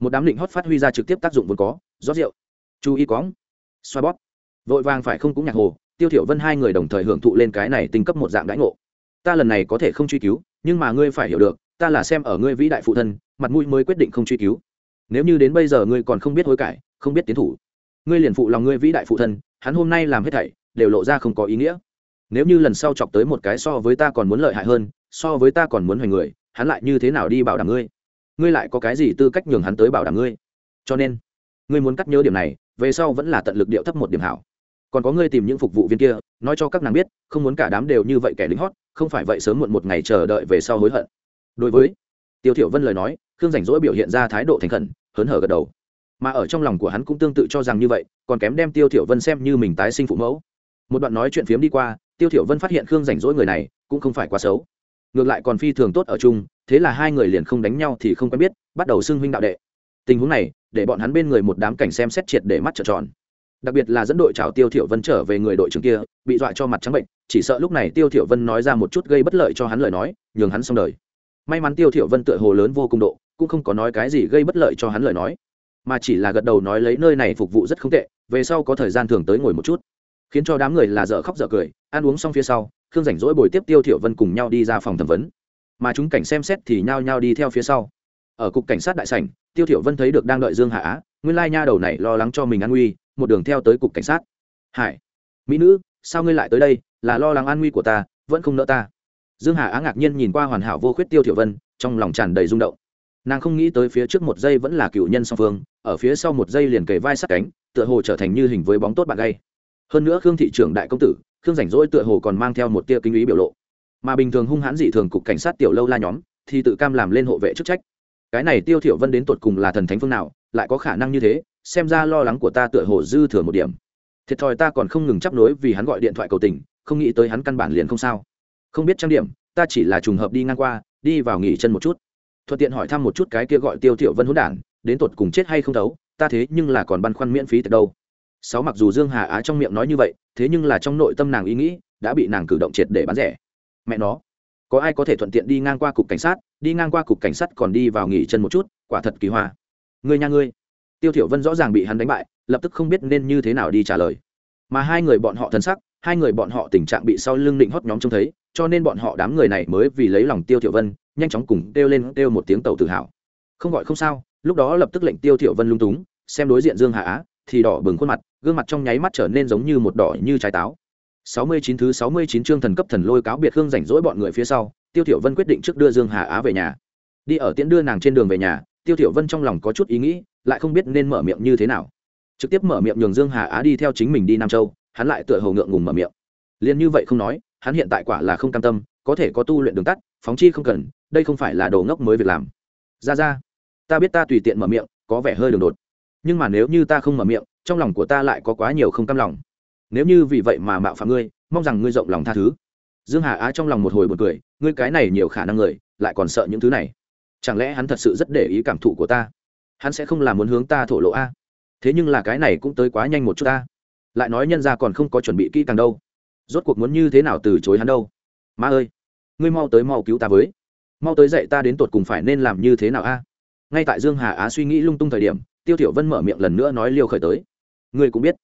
một đám định hót phát huy ra trực tiếp tác dụng vốn có, rót rượu. Chú ý cóng xoa bóp. Vội vàng phải không cũng nhạc hồ, tiêu thiểu vân hai người đồng thời hưởng thụ lên cái này tinh cấp một dạng đãi ngộ. Ta lần này có thể không truy cứu, nhưng mà ngươi phải hiểu được, ta là xem ở ngươi vĩ đại phụ thân, mặt mũi mới quyết định không truy cứu nếu như đến bây giờ ngươi còn không biết hối cải, không biết tiến thủ, ngươi liền phụ lòng ngươi vĩ đại phụ thân, hắn hôm nay làm hết thảy, đều lộ ra không có ý nghĩa. Nếu như lần sau chọc tới một cái so với ta còn muốn lợi hại hơn, so với ta còn muốn hoành người, hắn lại như thế nào đi bảo đảm ngươi? Ngươi lại có cái gì tư cách nhường hắn tới bảo đảm ngươi? Cho nên, ngươi muốn cắt nhớ điểm này, về sau vẫn là tận lực điệu thấp một điểm hảo. Còn có ngươi tìm những phục vụ viên kia, nói cho các nàng biết, không muốn cả đám đều như vậy kẻ lính hót, không phải vậy sớm muộn một ngày chờ đợi về sau hối hận. Đối với tiêu thiểu vân lời nói, khương rảnh rỗi biểu hiện ra thái độ thành khẩn hớn hở gật đầu. Mà ở trong lòng của hắn cũng tương tự cho rằng như vậy, còn kém đem tiêu thiểu vân xem như mình tái sinh phụ mẫu. Một đoạn nói chuyện phiếm đi qua, tiêu thiểu vân phát hiện khương rảnh rỗi người này cũng không phải quá xấu. Ngược lại còn phi thường tốt ở chung, thế là hai người liền không đánh nhau thì không quen biết, bắt đầu xưng huynh đạo đệ. Tình huống này, để bọn hắn bên người một đám cảnh xem xét triệt để mắt trợn tròn. Đặc biệt là dẫn đội chào tiêu thiểu vân trở về người đội trưởng kia, bị dọa cho mặt trắng bệnh, chỉ sợ lúc này tiêu thiểu vân nói ra một chút gây bất lợi cho hắn lời nói, nhường hắn xong đời. May mắn tiêu thiểu vân tựa hồ lớn vô cùng độ cũng không có nói cái gì gây bất lợi cho hắn lời nói, mà chỉ là gật đầu nói lấy nơi này phục vụ rất không tệ, về sau có thời gian thường tới ngồi một chút. Khiến cho đám người là dở khóc dở cười, ăn uống xong phía sau, khương rảnh rỗi bồi tiếp tiêu thiểu vân cùng nhau đi ra phòng thẩm vấn. Mà chúng cảnh xem xét thì nhao nhao đi theo phía sau. Ở cục cảnh sát đại sảnh, tiêu thiểu vân thấy được đang đợi dương hạ á, nguyên lai nha đầu này lo lắng cho mình an nguy, một đường theo tới cục cảnh sát. Hải, mỹ nữ, sao ngươi lại tới đây? Là lo lắng an nguy của ta, vẫn không nỡ ta. Dương hà á ngạc nhiên nhìn qua hoàn hảo vô khuyết tiêu thiểu vân, trong lòng tràn đầy rung động nàng không nghĩ tới phía trước một giây vẫn là cựu nhân song phương, ở phía sau một giây liền kề vai sát cánh, tựa hồ trở thành như hình với bóng tốt bạn gay. Hơn nữa khương thị trưởng đại công tử, khương rảnh rỗi tựa hồ còn mang theo một tia kinh ý biểu lộ. Mà bình thường hung hãn dị thường cục cảnh sát tiểu lâu la nhóm, thì tự cam làm lên hộ vệ chức trách. Cái này tiêu thiểu vân đến tột cùng là thần thánh phương nào, lại có khả năng như thế, xem ra lo lắng của ta tựa hồ dư thừa một điểm. Thiệt thòi ta còn không ngừng chấp nối vì hắn gọi điện thoại cầu tình, không nghĩ tới hắn căn bản liền không sao. Không biết trang điểm, ta chỉ là trùng hợp đi ngang qua, đi vào nghỉ chân một chút thuận tiện hỏi thăm một chút cái kia gọi tiêu thiểu vân hỗn đản, đến tột cùng chết hay không thấu, ta thế nhưng là còn băn khoăn miễn phí từ đâu. Sáu mặc dù dương hà á trong miệng nói như vậy, thế nhưng là trong nội tâm nàng ý nghĩ đã bị nàng cử động triệt để bán rẻ. Mẹ nó, có ai có thể thuận tiện đi ngang qua cục cảnh sát, đi ngang qua cục cảnh sát còn đi vào nghỉ chân một chút, quả thật kỳ hoa. Người nha ngươi. Tiêu thiểu vân rõ ràng bị hắn đánh bại, lập tức không biết nên như thế nào đi trả lời. Mà hai người bọn họ thân sắc, hai người bọn họ tình trạng bị sau lưng định hót nhóm trông thấy cho nên bọn họ đám người này mới vì lấy lòng tiêu thiểu vân, nhanh chóng cùng kêu lên kêu một tiếng tàu tự hào không gọi không sao, lúc đó lập tức lệnh tiêu thiểu vân lung túng, xem đối diện dương hà á, thì đỏ bừng khuôn mặt, gương mặt trong nháy mắt trở nên giống như một đỏ như trái táo. 69 thứ 69 chương thần cấp thần lôi cáo biệt hương rảnh rỗi bọn người phía sau, tiêu thiểu vân quyết định trước đưa dương hà á về nhà. Đi ở tiễn đưa nàng trên đường về nhà, tiêu thiểu vân trong lòng có chút ý nghĩ, lại không biết nên mở miệng như thế nào. Trực tiếp mở miệng nhường dương hà á đi theo chính mình đi nam châu, hắn lại tựa hồ ngượng ngùng mở miệng. Liền như vậy không nói hắn hiện tại quả là không cam tâm, có thể có tu luyện đường tắt, phóng chi không cần, đây không phải là đồ ngốc mới việc làm. Ra ra, ta biết ta tùy tiện mở miệng, có vẻ hơi đường đột. Nhưng mà nếu như ta không mở miệng, trong lòng của ta lại có quá nhiều không cam lòng. Nếu như vì vậy mà mạo phạm ngươi, mong rằng ngươi rộng lòng tha thứ. Dương hà á trong lòng một hồi một cười, ngươi cái này nhiều khả năng người, lại còn sợ những thứ này. Chẳng lẽ hắn thật sự rất để ý cảm thụ của ta? Hắn sẽ không làm muốn hướng ta thổ lộ a? Thế nhưng là cái này cũng tới quá nhanh một chút ta. Lại nói nhân ra còn không có chuẩn bị kỹ càng đâu rốt cuộc muốn như thế nào từ chối hắn đâu? Ma ơi, ngươi mau tới mau cứu ta với. Mau tới dạy ta đến tột cùng phải nên làm như thế nào a? Ngay tại dương hà á suy nghĩ lung tung thời điểm, tiêu thiểu vân mở miệng lần nữa nói liêu khởi tới. Ngươi cũng biết,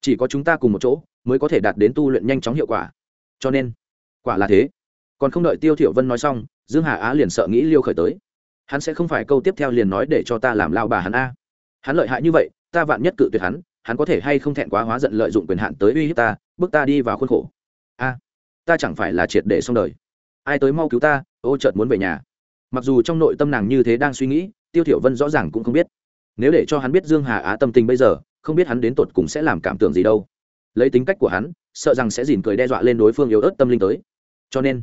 chỉ có chúng ta cùng một chỗ mới có thể đạt đến tu luyện nhanh chóng hiệu quả. Cho nên, quả là thế. Còn không đợi tiêu thiểu vân nói xong, dương hà á liền sợ nghĩ liêu khởi tới. Hắn sẽ không phải câu tiếp theo liền nói để cho ta làm lao bà hắn a. Hắn lợi hại như vậy, ta vạn nhất cự tuyệt hắn hắn có thể hay không thẹn quá hóa giận lợi dụng quyền hạn tới uy hiếp ta, bước ta đi vào khuôn khổ. A, ta chẳng phải là triệt để xong đời. Ai tới mau cứu ta, ô chợt muốn về nhà. Mặc dù trong nội tâm nàng như thế đang suy nghĩ, tiêu thiểu vân rõ ràng cũng không biết. Nếu để cho hắn biết dương hà á tâm tình bây giờ, không biết hắn đến tột cùng sẽ làm cảm tưởng gì đâu. Lấy tính cách của hắn, sợ rằng sẽ dỉn cười đe dọa lên đối phương yếu ớt tâm linh tới. Cho nên,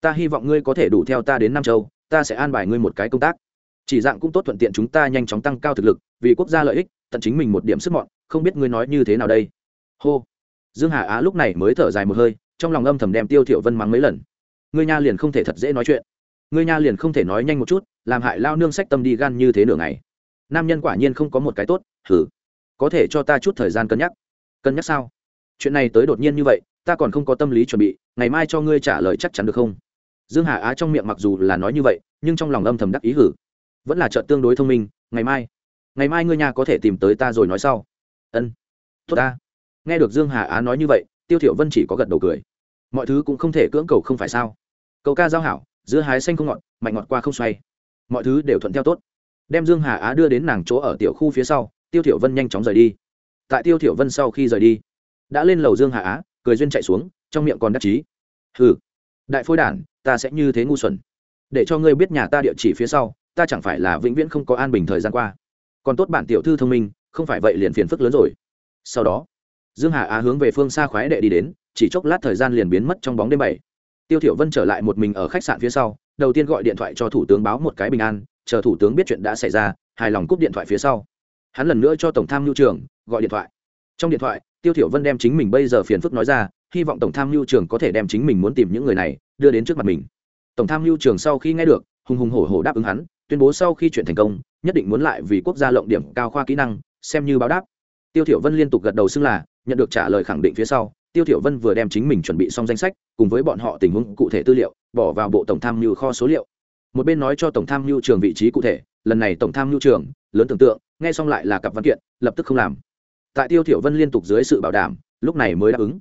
ta hy vọng ngươi có thể đủ theo ta đến nam châu, ta sẽ an bài ngươi một cái công tác. Chỉ dạng cũng tốt thuận tiện chúng ta nhanh chóng tăng cao thực lực, vì quốc gia lợi ích, tận chính mình một điểm sức mọn không biết ngươi nói như thế nào đây? Hô. Dương hà á lúc này mới thở dài một hơi, trong lòng âm thầm đem tiêu thiểu vân mắng mấy lần. Ngươi nha liền không thể thật dễ nói chuyện. Ngươi nha liền không thể nói nhanh một chút, làm hại lao nương sách tâm đi gan như thế nửa ngày. Nam nhân quả nhiên không có một cái tốt thử có thể cho ta chút thời gian cân nhắc. Cân nhắc sao? Chuyện này tới đột nhiên như vậy, ta còn không có tâm lý chuẩn bị, ngày mai cho ngươi trả lời chắc chắn được không? Dương hà á trong miệng mặc dù là nói như vậy, nhưng trong lòng âm thầm đắc ý hử. Vẫn là trợ tương đối thông minh, ngày mai. Ngày mai ngươi nhà có thể tìm tới ta rồi nói sau ân. Tốt ta. Nghe được dương hà á nói như vậy, tiêu thiểu vân chỉ có gật đầu cười. Mọi thứ cũng không thể cưỡng cầu không phải sao? Cầu ca giao hảo, giữa hái xanh không ngọt, mạnh ngọt qua không xoay. Mọi thứ đều thuận theo tốt. Đem dương hà á đưa đến nàng chỗ ở tiểu khu phía sau, tiêu thiểu vân nhanh chóng rời đi. Tại tiêu thiểu vân sau khi rời đi, đã lên lầu dương hà á, cười duyên chạy xuống, trong miệng còn đắc chí. Hừ, đại phôi đản, ta sẽ như thế ngu xuẩn. Để cho ngươi biết nhà ta địa chỉ phía sau, ta chẳng phải là vĩnh viễn không có an bình thời gian qua. Còn tốt bản tiểu thư thông minh không phải vậy liền phiền phức lớn rồi. Sau đó, dương hà á hướng về phương xa khoái đệ đi đến, chỉ chốc lát thời gian liền biến mất trong bóng đêm bảy. Tiêu thiểu vân trở lại một mình ở khách sạn phía sau, đầu tiên gọi điện thoại cho thủ tướng báo một cái bình an, chờ thủ tướng biết chuyện đã xảy ra, hài lòng cúp điện thoại phía sau. Hắn lần nữa cho tổng tham mưu trưởng gọi điện thoại. Trong điện thoại, tiêu thiểu vân đem chính mình bây giờ phiền phức nói ra, hy vọng tổng tham mưu trưởng có thể đem chính mình muốn tìm những người này đưa đến trước mặt mình. Tổng tham mưu trưởng sau khi nghe được, hùng hùng hổ hổ đáp ứng hắn, tuyên bố sau khi chuyện thành công, nhất định muốn lại vì quốc gia lộng điểm cao khoa kỹ năng xem như báo đáp. Tiêu thiểu vân liên tục gật đầu xưng là, nhận được trả lời khẳng định phía sau, tiêu thiểu vân vừa đem chính mình chuẩn bị xong danh sách, cùng với bọn họ tình huống cụ thể tư liệu, bỏ vào bộ tổng tham mưu kho số liệu. Một bên nói cho tổng tham mưu trường vị trí cụ thể, lần này tổng tham mưu trường lớn tưởng tượng, nghe xong lại là cặp văn kiện, lập tức không làm. Tại tiêu thiểu vân liên tục dưới sự bảo đảm, lúc này mới đáp ứng.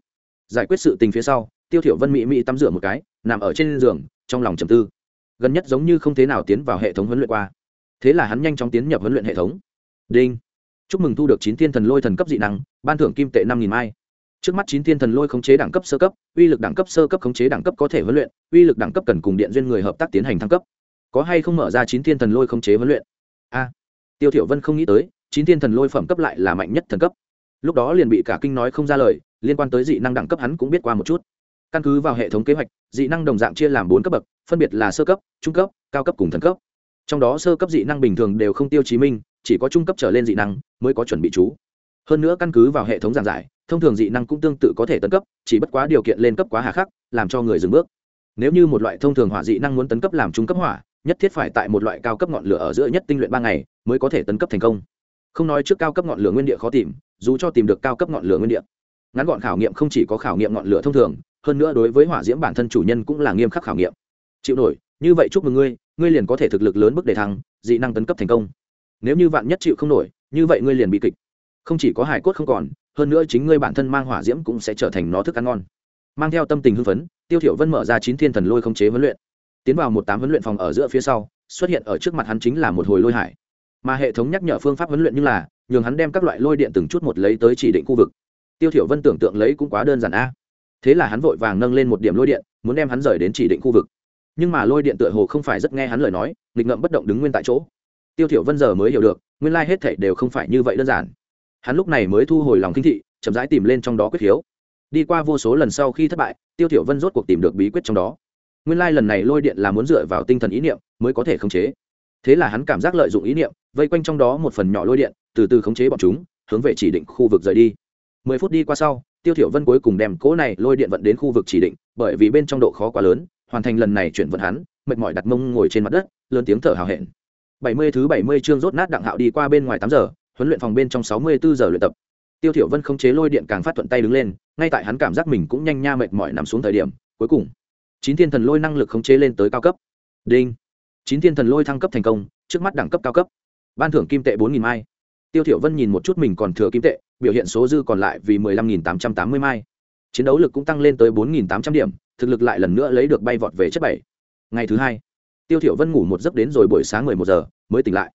Giải quyết sự tình phía sau, tiêu thiểu vân mỹ mỹ tắm rửa một cái, nằm ở trên giường, trong lòng trầm tư. Gần nhất giống như không thế nào tiến vào hệ thống huấn luyện qua. Thế là hắn nhanh chóng tiến nhập huấn luyện hệ thống. Đinh chúc mừng thu được chín thiên thần lôi thần cấp dị năng, ban thưởng kim tệ năm nghìn mai. Trước mắt chín thiên thần lôi khống chế đẳng cấp sơ cấp, uy lực đẳng cấp sơ cấp khống chế đẳng cấp có thể huấn luyện, uy lực đẳng cấp cần cùng điện duyên người hợp tác tiến hành thăng cấp. Có hay không mở ra chín thiên thần lôi khống chế huấn luyện? A. Tiêu thiểu vân không nghĩ tới, chín thiên thần lôi phẩm cấp lại là mạnh nhất thần cấp. Lúc đó liền bị cả kinh nói không ra lời, liên quan tới dị năng đẳng cấp hắn cũng biết qua một chút. Căn cứ vào hệ thống kế hoạch, dị năng đồng dạng chia làm bốn cấp bậc, phân biệt là sơ cấp, trung cấp, cao cấp cùng thần cấp. Trong đó sơ cấp dị năng bình thường đều không tiêu chí minh chỉ có trung cấp trở lên dị năng mới có chuẩn bị chú. Hơn nữa căn cứ vào hệ thống giảng giải, thông thường dị năng cũng tương tự có thể tấn cấp, chỉ bất quá điều kiện lên cấp quá hà khắc, làm cho người dừng bước. Nếu như một loại thông thường hỏa dị năng muốn tấn cấp làm trung cấp hỏa, nhất thiết phải tại một loại cao cấp ngọn lửa ở giữa nhất tinh luyện ba ngày mới có thể tấn cấp thành công. Không nói trước cao cấp ngọn lửa nguyên địa khó tìm, dù cho tìm được cao cấp ngọn lửa nguyên địa. Ngắn gọn khảo nghiệm không chỉ có khảo nghiệm ngọn lửa thông thường, hơn nữa đối với hỏa diễm bản thân chủ nhân cũng là nghiêm khắc khảo nghiệm. Chịu nổi, như vậy chúc mừng ngươi ngươi liền có thể thực lực lớn bước đề thăng, dị năng tấn cấp thành công nếu như vạn nhất chịu không nổi, như vậy ngươi liền bị kịch. Không chỉ có hải cốt không còn, hơn nữa chính ngươi bản thân mang hỏa diễm cũng sẽ trở thành nó thức ăn ngon. Mang theo tâm tình hưng phấn, tiêu thiểu vân mở ra chín thiên thần lôi không chế huấn luyện. Tiến vào một tám huấn luyện phòng ở giữa phía sau, xuất hiện ở trước mặt hắn chính là một hồi lôi hải. Mà hệ thống nhắc nhở phương pháp huấn luyện như là, nhường hắn đem các loại lôi điện từng chút một lấy tới chỉ định khu vực. Tiêu thiểu vân tưởng tượng lấy cũng quá đơn giản a. Thế là hắn vội vàng nâng lên một điểm lôi điện, muốn đem hắn rời đến chỉ định khu vực. Nhưng mà lôi điện tựa hồ không phải rất nghe hắn lời nói, nghịch ngợm bất động đứng nguyên tại chỗ tiêu thiểu vân giờ mới hiểu được, nguyên lai hết thảy đều không phải như vậy đơn giản. Hắn lúc này mới thu hồi lòng kinh thị, chậm rãi tìm lên trong đó quyết hiếu. đi qua vô số lần sau khi thất bại, tiêu thiểu vân rốt cuộc tìm được bí quyết trong đó. Nguyên lai lần này lôi điện là muốn dựa vào tinh thần ý niệm mới có thể khống chế. Thế là hắn cảm giác lợi dụng ý niệm, vây quanh trong đó một phần nhỏ lôi điện, từ từ khống chế bọn chúng, hướng về chỉ định khu vực rời đi. Mười phút đi qua sau, tiêu thiểu vân cuối cùng đem cỗ này lôi điện vận đến khu vực chỉ định, bởi vì bên trong độ khó quá lớn, hoàn thành lần này chuyển vận hắn, mệt mỏi đặt mông ngồi trên mặt đất, lớn tiếng thở hào hẹn. 70 thứ 70 chương rốt nát đặng hạo đi qua bên ngoài 8 giờ, huấn luyện phòng bên trong 64 giờ luyện tập. Tiêu thiểu vân không chế lôi điện càng phát thuận tay đứng lên, ngay tại hắn cảm giác mình cũng nhanh nha mệt mỏi nằm xuống thời điểm, cuối cùng, chín thiên thần lôi năng lực khống chế lên tới cao cấp. Đinh. Chín thiên thần lôi thăng cấp thành công, trước mắt đẳng cấp cao cấp. Ban thưởng kim tệ bốn nghìn mai. Tiêu thiểu vân nhìn một chút mình còn thừa kim tệ, biểu hiện số dư còn lại vì mười lăm nghìn tám trăm tám mươi mai. Chiến đấu lực cũng tăng lên tới bốn nghìn tám trăm điểm, thực lực lại lần nữa lấy được bay vọt về chất bảy. Ngày thứ hai tiêu thiểu vân ngủ một giấc đến rồi buổi sáng mười một giờ, mới tỉnh lại.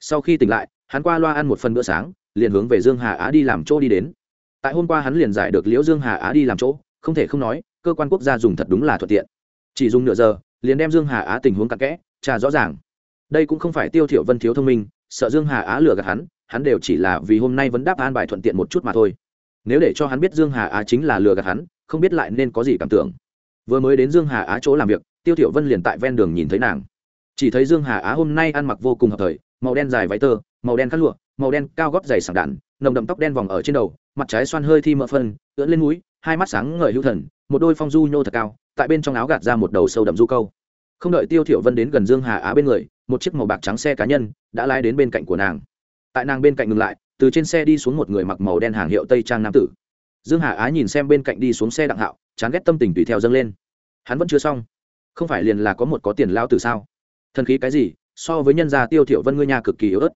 Sau khi tỉnh lại, hắn qua loa ăn một phần bữa sáng, liền hướng về dương hà á đi làm chỗ đi đến. Tại hôm qua hắn liền giải được liễu dương hà á đi làm chỗ, không thể không nói, cơ quan quốc gia dùng thật đúng là thuận tiện. Chỉ dùng nửa giờ, liền đem dương hà á tình huống cặn kẽ trả rõ ràng. Đây cũng không phải tiêu thiểu vân thiếu thông minh, sợ dương hà á lừa gạt hắn hắn đều chỉ là vì hôm nay vẫn đáp an bài thuận tiện một chút mà thôi. Nếu để cho hắn biết dương hà á chính là lừa gạt hắn, không biết lại nên có gì cảm tưởng. Vừa mới đến dương hà á chỗ làm việc tiêu thiểu vân liền tại ven đường nhìn thấy nàng. Chỉ thấy dương hà á hôm nay ăn mặc vô cùng hợp thời, màu đen dài váy tơ, màu đen khăn lụa, màu đen cao gót dày sảng đạn, nồng đậm tóc đen vòng ở trên đầu, mặt trái xoan hơi thi mỡ phân, ưỡn lên mũi, hai mắt sáng ngời hữu thần, một đôi phong du nhô thật cao, tại bên trong áo gạt ra một đầu sâu đậm du câu. Không đợi tiêu thiểu vân đến gần dương hà á bên người, một chiếc màu bạc trắng xe cá nhân đã lái đến bên cạnh của nàng. Tại nàng bên cạnh ngừng lại, từ trên xe đi xuống một người mặc màu đen hàng hiệu tây trang nam tử. Dương hà á nhìn xem bên cạnh đi xuống xe đặng hạo, chán ghét tâm tình tùy theo dâng lên. Hắn vẫn chưa xong không phải liền là có một có tiền lao từ sao? Thần khí cái gì, so với nhân gia tiêu thiểu vân ngươi nhà cực kỳ yếu ớt.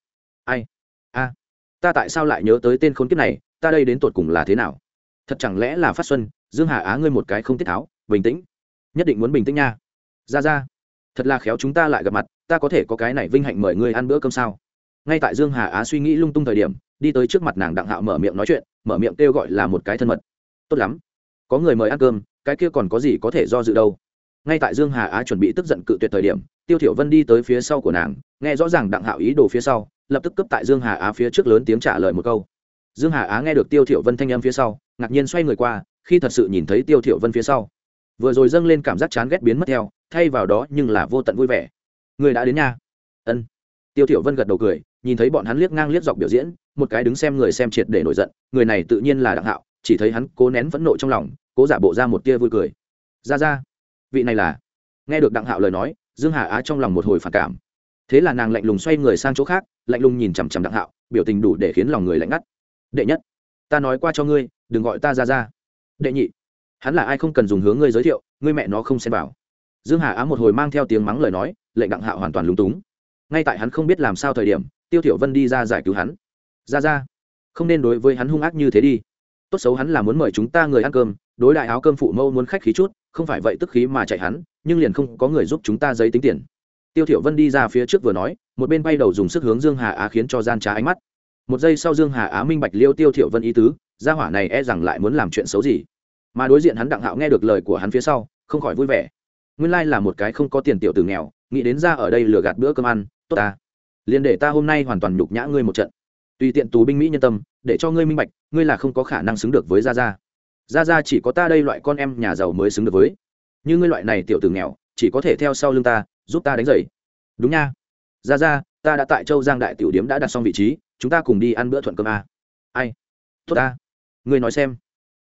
Ai? A. Ta tại sao lại nhớ tới tên khốn kiếp này, ta đây đến tột cùng là thế nào? Thật chẳng lẽ là phát xuân, dương hà á ngươi một cái không tiết tháo, bình tĩnh. Nhất định muốn bình tĩnh nha. Ra ra. Thật là khéo chúng ta lại gặp mặt, ta có thể có cái này vinh hạnh mời ngươi ăn bữa cơm sao? Ngay tại dương hà á suy nghĩ lung tung thời điểm, đi tới trước mặt nàng đặng hạo mở miệng nói chuyện, mở miệng kêu gọi là một cái thân mật. Tốt lắm. Có người mời ăn cơm, cái kia còn có gì có thể do dự đâu? Ngay tại dương hà á chuẩn bị tức giận cự tuyệt thời điểm, tiêu thiểu vân đi tới phía sau của nàng, nghe rõ ràng đặng hạo ý đồ phía sau, lập tức cấp tại dương hà á phía trước lớn tiếng trả lời một câu. Dương hà á nghe được tiêu thiểu vân thanh âm phía sau, ngạc nhiên xoay người qua, khi thật sự nhìn thấy tiêu thiểu vân phía sau. Vừa rồi dâng lên cảm giác chán ghét biến mất theo, thay vào đó nhưng là vô tận vui vẻ. Người đã đến nha ân. Tiêu thiểu vân gật đầu cười, nhìn thấy bọn hắn liếc ngang liếc dọc biểu diễn, một cái đứng xem người xem triệt để nổi giận, người này tự nhiên là đặng hạo, chỉ thấy hắn cố nén phẫn nộ trong lòng, cố giả bộ ra một tia vui cười. Ra ra vị này là nghe được đặng hạo lời nói dương hà á trong lòng một hồi phản cảm thế là nàng lạnh lùng xoay người sang chỗ khác lạnh lùng nhìn chằm chằm đặng hạo biểu tình đủ để khiến lòng người lạnh ngắt đệ nhất ta nói qua cho ngươi đừng gọi ta ra ra đệ nhị hắn là ai không cần dùng hướng ngươi giới thiệu ngươi mẹ nó không xem vào dương hà á một hồi mang theo tiếng mắng lời nói lệnh đặng hạo hoàn toàn lúng túng ngay tại hắn không biết làm sao thời điểm tiêu thiểu vân đi ra giải cứu hắn ra ra không nên đối với hắn hung ác như thế đi tốt xấu hắn là muốn mời chúng ta người ăn cơm đối đại áo cơm phụ mâu muốn khách khí chút không phải vậy tức khí mà chạy hắn, nhưng liền không có người giúp chúng ta giấy tính tiền. Tiêu thiểu vân đi ra phía trước vừa nói, một bên bay đầu dùng sức hướng dương hà á khiến cho gian trá ánh mắt. Một giây sau dương hà á minh bạch liêu tiêu thiểu vân ý tứ, gia hỏa này e rằng lại muốn làm chuyện xấu gì. Mà đối diện hắn đặng hạo nghe được lời của hắn phía sau, không khỏi vui vẻ. Nguyên lai là một cái không có tiền tiểu tử nghèo, nghĩ đến ra ở đây lừa gạt bữa cơm ăn, tốt ta. Liền để ta hôm nay hoàn toàn nhục nhã ngươi một trận. Tùy tiện tù binh mỹ nhân tâm, để cho ngươi minh bạch, ngươi là không có khả năng xứng được với gia gia gia gia chỉ có ta đây loại con em nhà giàu mới xứng được với. Như ngươi loại này tiểu tử nghèo, chỉ có thể theo sau lưng ta, giúp ta đánh giày. Đúng nha. Gia gia ta đã tại châu giang đại tiểu điếm đã đặt xong vị trí, chúng ta cùng đi ăn bữa thuận cơm a. Ai? Tốt ta. Ngươi nói xem.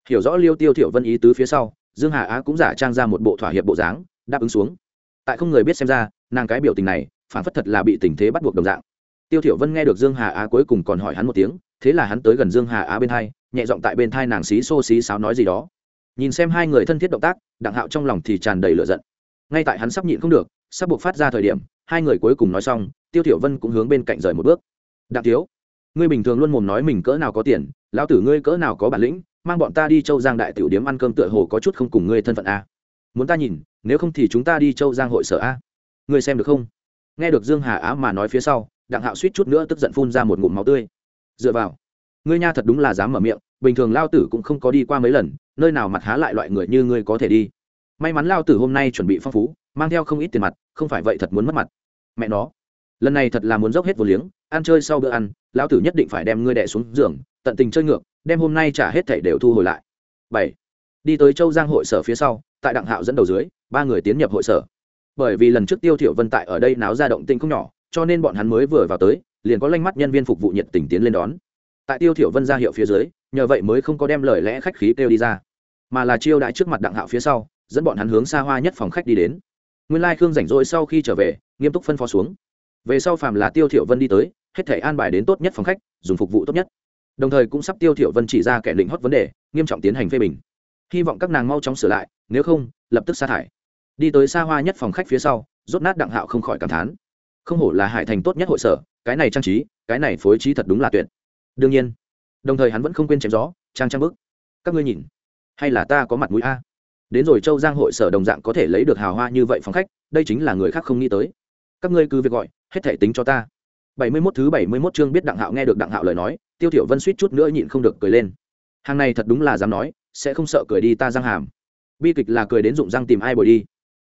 Hiểu rõ liêu tiêu thiểu vân ý tứ phía sau, dương hà á cũng giả trang ra một bộ thỏa hiệp bộ dáng, đáp ứng xuống. Tại không người biết xem ra, nàng cái biểu tình này, phản phất thật là bị tình thế bắt buộc đồng dạng. Tiêu thiểu vân nghe được dương hà á cuối cùng còn hỏi hắn một tiếng, thế là hắn tới gần dương hà á bên hai nhẹ giọng tại bên thai nàng xí xô xí sáo nói gì đó. Nhìn xem hai người thân thiết động tác, đặng hạo trong lòng thì tràn đầy lửa giận. Ngay tại hắn sắp nhịn không được, sắp buộc phát ra thời điểm, hai người cuối cùng nói xong, tiêu tiểu vân cũng hướng bên cạnh rời một bước. Đặng thiếu, ngươi bình thường luôn mồm nói mình cỡ nào có tiền, lão tử ngươi cỡ nào có bản lĩnh, mang bọn ta đi châu giang đại tiểu điếm ăn cơm tựa hồ có chút không cùng ngươi thân phận a. Muốn ta nhìn, nếu không thì chúng ta đi châu giang hội sở a. Ngươi xem được không? Nghe được dương hà á mà nói phía sau, đặng hạo suýt chút nữa tức giận phun ra một ngụm máu tươi. Dựa vào, ngươi nha thật đúng là dám mở miệng bình thường lao tử cũng không có đi qua mấy lần, nơi nào mặt há lại loại người như ngươi có thể đi. May mắn lao tử hôm nay chuẩn bị phong phú, mang theo không ít tiền mặt, không phải vậy thật muốn mất mặt. Mẹ nó, lần này thật là muốn dốc hết vô liếng, ăn chơi sau bữa ăn, lão tử nhất định phải đem ngươi đẻ xuống giường, tận tình chơi ngược, đem hôm nay trả hết thảy đều thu hồi lại. Bảy, đi tới châu giang hội sở phía sau, tại đặng hạo dẫn đầu dưới, ba người tiến nhập hội sở. Bởi vì lần trước tiêu thiểu vân tại ở đây náo ra động tinh không nhỏ, cho nên bọn hắn mới vừa vào tới, liền có lanh mắt nhân viên phục vụ nhiệt tình tiến lên đón. Tại tiêu thiểu vân ra hiệu phía dưới nhờ vậy mới không có đem lời lẽ khách khí kêu đi ra, mà là chiêu đãi trước mặt đặng hạo phía sau, dẫn bọn hắn hướng xa hoa nhất phòng khách đi đến. Nguyên lai khương rảnh rỗi sau khi trở về, nghiêm túc phân phó xuống. Về sau phàm là tiêu thiểu vân đi tới, hết thể an bài đến tốt nhất phòng khách, dùng phục vụ tốt nhất. Đồng thời cũng sắp tiêu thiểu vân chỉ ra kẻ định hót vấn đề, nghiêm trọng tiến hành phê bình. Hy vọng các nàng mau chóng sửa lại, nếu không, lập tức sa thải. Đi tới xa hoa nhất phòng khách phía sau, rốt nát đặng hạo không khỏi cảm thán. Không hổ là hải thành tốt nhất hội sở, cái này trang trí, cái này phối trí thật đúng là tuyệt. Đương nhiên đồng thời hắn vẫn không quên chém gió, trang trang bức các ngươi nhìn, hay là ta có mặt mũi a? Đến rồi châu giang hội sở đồng dạng có thể lấy được hào hoa như vậy phòng khách, đây chính là người khác không nghĩ tới. Các ngươi cứ việc gọi, hết thể tính cho ta. Bảy mươi 71 thứ bảy mươi 71 chương biết đặng hạo nghe được đặng hạo lời nói, tiêu thiểu vân suýt chút nữa nhịn không được cười lên. Hàng này thật đúng là dám nói, sẽ không sợ cười đi ta răng hàm. Bi kịch là cười đến dụng răng tìm ai bồi đi.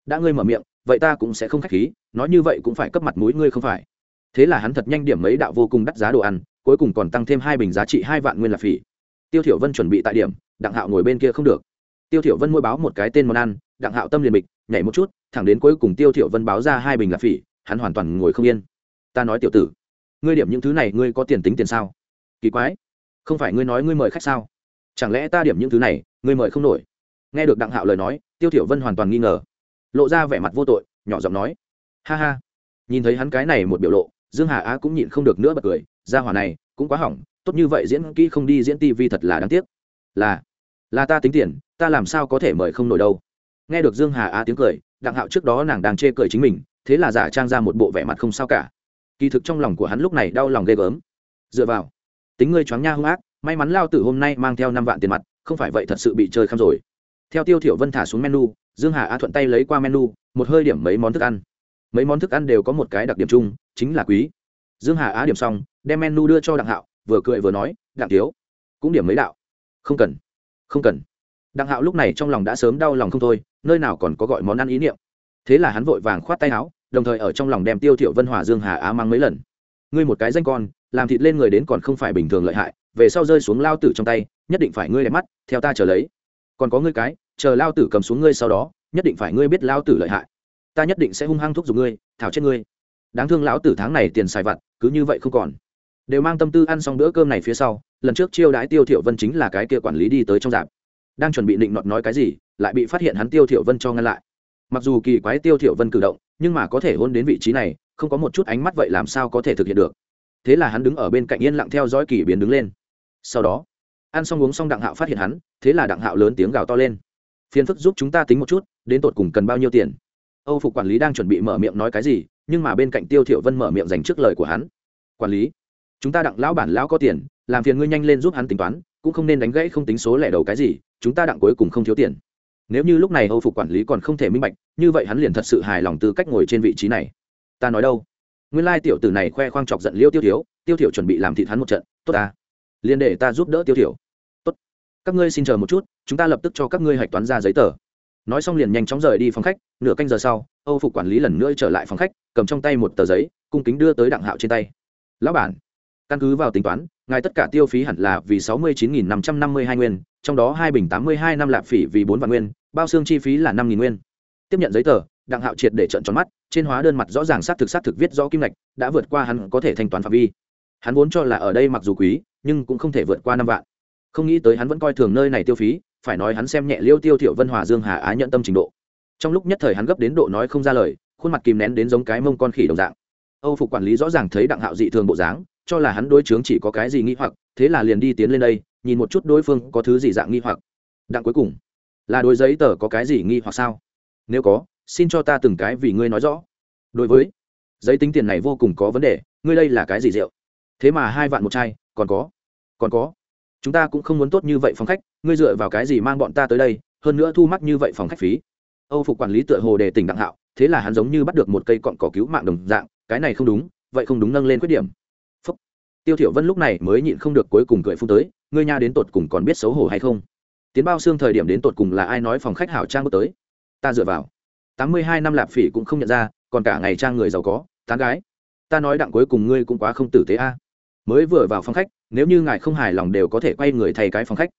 Đã ngươi mở miệng, vậy ta cũng sẽ không khách khí, nói như vậy cũng phải cấp mặt mũi ngươi không phải. Thế là hắn thật nhanh điểm mấy đạo vô cùng đắt giá đồ ăn cuối cùng còn tăng thêm hai bình giá trị hai vạn nguyên là phỉ. Tiêu thiểu vân chuẩn bị tại điểm, đặng hạo ngồi bên kia không được. Tiêu thiểu vân môi báo một cái tên món ăn, đặng hạo tâm liền bịch nhảy một chút, thẳng đến cuối cùng tiêu thiểu vân báo ra hai bình là phỉ, hắn hoàn toàn ngồi không yên. Ta nói tiểu tử, ngươi điểm những thứ này ngươi có tiền tính tiền sao? Kỳ quái, không phải ngươi nói ngươi mời khách sao? Chẳng lẽ ta điểm những thứ này, ngươi mời không nổi? Nghe được đặng hạo lời nói, tiêu thiểu vân hoàn toàn nghi ngờ. Lộ ra vẻ mặt vô tội, nhỏ giọng nói, ha ha. Nhìn thấy hắn cái này một biểu lộ, dương hà á cũng nhịn không được nữa bật cười gia hỏa này cũng quá hỏng, tốt như vậy diễn kỹ không đi diễn tivi thật là đáng tiếc. Là là ta tính tiền, ta làm sao có thể mời không nổi đâu. Nghe được dương hà á tiếng cười, đặng hạo trước đó nàng đang chê cười chính mình, thế là giả trang ra một bộ vẻ mặt không sao cả. Kỳ thực trong lòng của hắn lúc này đau lòng ghê gớm. Dựa vào, tính ngươi choáng nha hung ác, may mắn lao tử hôm nay mang theo năm vạn tiền mặt, không phải vậy thật sự bị chơi khăm rồi. Theo tiêu thiểu vân thả xuống menu, dương hà á thuận tay lấy qua menu, một hơi điểm mấy món thức ăn. Mấy món thức ăn đều có một cái đặc điểm chung, chính là quý. Dương hà á điểm xong đem menu đưa cho đặng hạo, vừa cười vừa nói, đặng thiếu, cũng điểm mấy đạo. Không cần không cần. Đặng hạo lúc này trong lòng đã sớm đau lòng không thôi, nơi nào còn có gọi món ăn ý niệm. Thế là hắn vội vàng khoát tay áo, đồng thời ở trong lòng đem tiêu thiểu vân hòa dương hà á mang mấy lần. Ngươi một cái danh con, làm thịt lên người đến còn không phải bình thường lợi hại, về sau rơi xuống lao tử trong tay, nhất định phải ngươi đẹp mắt, theo ta chờ lấy. Còn có ngươi cái, chờ lao tử cầm xuống ngươi sau đó, nhất định phải ngươi biết lao tử lợi hại. Ta nhất định sẽ hung hăng thúc giục ngươi, thảo chết ngươi. Đáng thương lão tử tháng này tiền xài vặt, cứ như vậy không còn đều mang tâm tư ăn xong bữa cơm này phía sau, lần trước chiêu đãi tiêu thiểu vân chính là cái kia quản lý đi tới trong dạp. Đang chuẩn bị định nọt nói cái gì, lại bị phát hiện hắn tiêu thiểu vân cho ngăn lại. Mặc dù kỳ quái tiêu thiểu vân cử động, nhưng mà có thể hôn đến vị trí này, không có một chút ánh mắt vậy làm sao có thể thực hiện được. Thế là hắn đứng ở bên cạnh yên lặng theo dõi kỳ biến đứng lên. Sau đó, ăn xong uống xong đặng hạo phát hiện hắn, thế là đặng hạo lớn tiếng gào to lên. Phiền phức giúp chúng ta tính một chút, đến tột cùng cần bao nhiêu tiền? Âu phục quản lý đang chuẩn bị mở miệng nói cái gì, nhưng mà bên cạnh tiêu thiểu vân mở miệng dành trước lời của hắn. Quản lý chúng ta đặng lão bản lão có tiền, làm phiền ngươi nhanh lên giúp hắn tính toán, cũng không nên đánh gãy không tính số lẻ đầu cái gì, chúng ta đặng cuối cùng không thiếu tiền. Nếu như lúc này âu phục quản lý còn không thể minh bạch, như vậy hắn liền thật sự hài lòng tư cách ngồi trên vị trí này. Ta nói đâu? Nguyên lai tiểu tử này khoe khoang chọc giận liêu tiêu thiếu, tiêu thiểu chuẩn bị làm thịt hắn một trận, tốt ta. Liền để ta giúp đỡ tiêu thiểu. Tốt. Các ngươi xin chờ một chút, chúng ta lập tức cho các ngươi hạch toán ra giấy tờ. Nói xong liền nhanh chóng rời đi phòng khách, nửa canh giờ sau, âu phục quản lý lần nữa trở lại phòng khách, cầm trong tay một tờ giấy, cung kính đưa tới đặng hạo trên tay. Lão bản căn cứ vào tính toán, ngài tất cả tiêu phí hẳn là vì sáu mươi chín nghìn năm trăm năm mươi hai nguyên, trong đó hai bình tám mươi hai năm lạp phỉ vì bốn vạn nguyên, bao xương chi phí là năm nghìn nguyên. Tiếp nhận giấy tờ, đặng hạo triệt để trận tròn mắt, trên hóa đơn mặt rõ ràng xác thực xác thực viết rõ kim ngạch, đã vượt qua hắn có thể thanh toán phạm vi. Hắn vốn cho là ở đây mặc dù quý, nhưng cũng không thể vượt qua năm vạn. Không nghĩ tới hắn vẫn coi thường nơi này tiêu phí, phải nói hắn xem nhẹ liêu tiêu thiệu vân hòa dương hà á nhận tâm trình độ. Trong lúc nhất thời hắn gấp đến độ nói không ra lời, khuôn mặt kìm nén đến giống cái mông con khỉ đồng dạng. Âu phục quản lý rõ ràng thấy đặng hạo dị thường bộ dáng cho là hắn đối chướng chỉ có cái gì nghi hoặc, thế là liền đi tiến lên đây, nhìn một chút đối phương có thứ gì dạng nghi hoặc. Đặng cuối cùng, là đối giấy tờ có cái gì nghi hoặc sao? Nếu có, xin cho ta từng cái vì ngươi nói rõ. Đối với, giấy tính tiền này vô cùng có vấn đề, ngươi đây là cái gì rượu? Thế mà hai vạn một chai, còn có còn có. Chúng ta cũng không muốn tốt như vậy phòng khách, ngươi dựa vào cái gì mang bọn ta tới đây, hơn nữa thu mắc như vậy phòng khách phí. Âu phục quản lý tựa hồ đề tỉnh đặng hạo, thế là hắn giống như bắt được một cây cọn cỏ cứu mạng đồng dạng, cái này không đúng, vậy không đúng nâng lên khuyết điểm tiêu thiểu vân lúc này mới nhịn không được cuối cùng cười phun tới, ngươi nha đến tột cùng còn biết xấu hổ hay không? Tiến bao xương thời điểm đến tột cùng là ai nói phòng khách hảo trang bước tới? Ta dựa vào. Tám mươi hai năm lạp phỉ cũng không nhận ra, còn cả ngày trang người giàu có, tán gái. Ta nói đặng cuối cùng ngươi cũng quá không tử tế a. Mới vừa vào phòng khách, nếu như ngài không hài lòng đều có thể quay người thay cái phòng khách.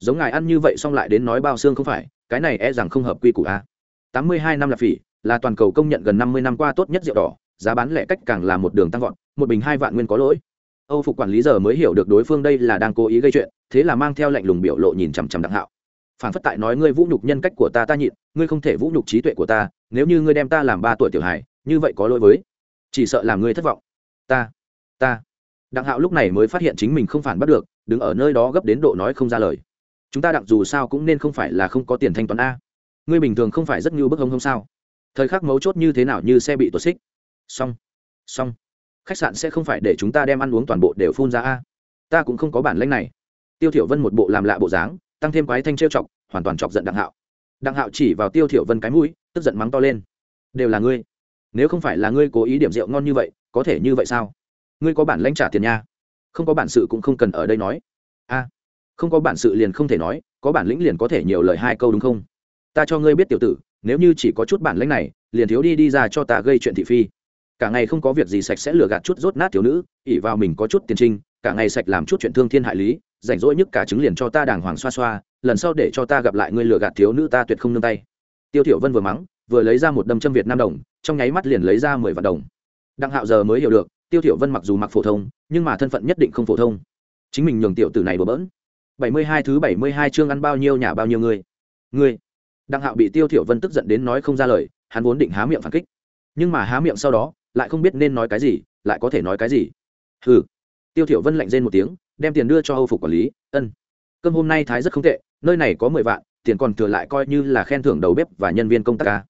Giống ngài ăn như vậy xong lại đến nói bao xương không phải, cái này e rằng không hợp quy củ a. Tám mươi hai năm lạp phỉ là toàn cầu công nhận gần năm mươi năm qua tốt nhất rượu đỏ, giá bán lẻ cách càng là một đường tăng vọt, một bình hai vạn nguyên có lỗi âu phục quản lý giờ mới hiểu được đối phương đây là đang cố ý gây chuyện, thế là mang theo lệnh lùng biểu lộ nhìn chằm chằm đặng hạo. Phản phất tại nói ngươi vũ nhục nhân cách của ta ta nhịn, ngươi không thể vũ nhục trí tuệ của ta, nếu như ngươi đem ta làm ba tuổi tiểu hài, như vậy có lỗi với. Chỉ sợ làm ngươi thất vọng. Ta ta. Đặng hạo lúc này mới phát hiện chính mình không phản bắt được, đứng ở nơi đó gấp đến độ nói không ra lời. Chúng ta đặng dù sao cũng nên không phải là không có tiền thanh toán a. Ngươi bình thường không phải rất như bức hông không sao? Thời khắc mấu chốt như thế nào như xe bị tuột xích. Xong xong khách sạn sẽ không phải để chúng ta đem ăn uống toàn bộ đều phun ra a. Ta cũng không có bản lãnh này. Tiêu thiểu vân một bộ làm lạ bộ dáng, tăng thêm quái thanh trêu chọc, hoàn toàn chọc giận đặng hạo. Đặng hạo chỉ vào tiêu thiểu vân cái mũi, tức giận mắng to lên. Đều là ngươi. Nếu không phải là ngươi cố ý điểm rượu ngon như vậy, có thể như vậy sao? Ngươi có bản lãnh trả tiền nha. Không có bản sự cũng không cần ở đây nói. A, không có bản sự liền không thể nói, có bản lĩnh liền có thể nhiều lời hai câu đúng không? Ta cho ngươi biết tiểu tử, nếu như chỉ có chút bản lĩnh này, liền thiếu đi đi ra cho ta gây chuyện thị phi cả ngày không có việc gì sạch sẽ lừa gạt chút rốt nát thiếu nữ ỉ vào mình có chút tiền trinh, cả ngày sạch làm chút chuyện thương thiên hại lý, rảnh rỗi nhất cả chứng liền cho ta đàng hoàng xoa xoa, lần sau để cho ta gặp lại ngươi lừa gạt thiếu nữ ta tuyệt không nương tay. Tiêu thiểu vân vừa mắng, vừa lấy ra một đâm châm việt nam đồng, trong nháy mắt liền lấy ra mười vạn đồng. Đặng hạo giờ mới hiểu được, tiêu thiểu vân mặc dù mặc phổ thông, nhưng mà thân phận nhất định không phổ thông. Chính mình nhường tiểu tử này bừa bỡn. Bảy mươi hai thứ bảy mươi hai chương ăn bao nhiêu, nhà bao nhiêu người người đặng hạo bị tiêu thiểu vân tức giận đến nói không ra lời, hắn vốn định há miệng phản kích. Nhưng mà há miệng sau đó lại không biết nên nói cái gì, lại có thể nói cái gì. Hừ. Tiêu thiểu vân lạnh rên một tiếng, đem tiền đưa cho âu phục quản lý, ân, cơm hôm nay thái rất không tệ, nơi này có mười vạn, tiền còn thừa lại coi như là khen thưởng đầu bếp và nhân viên công tác ca.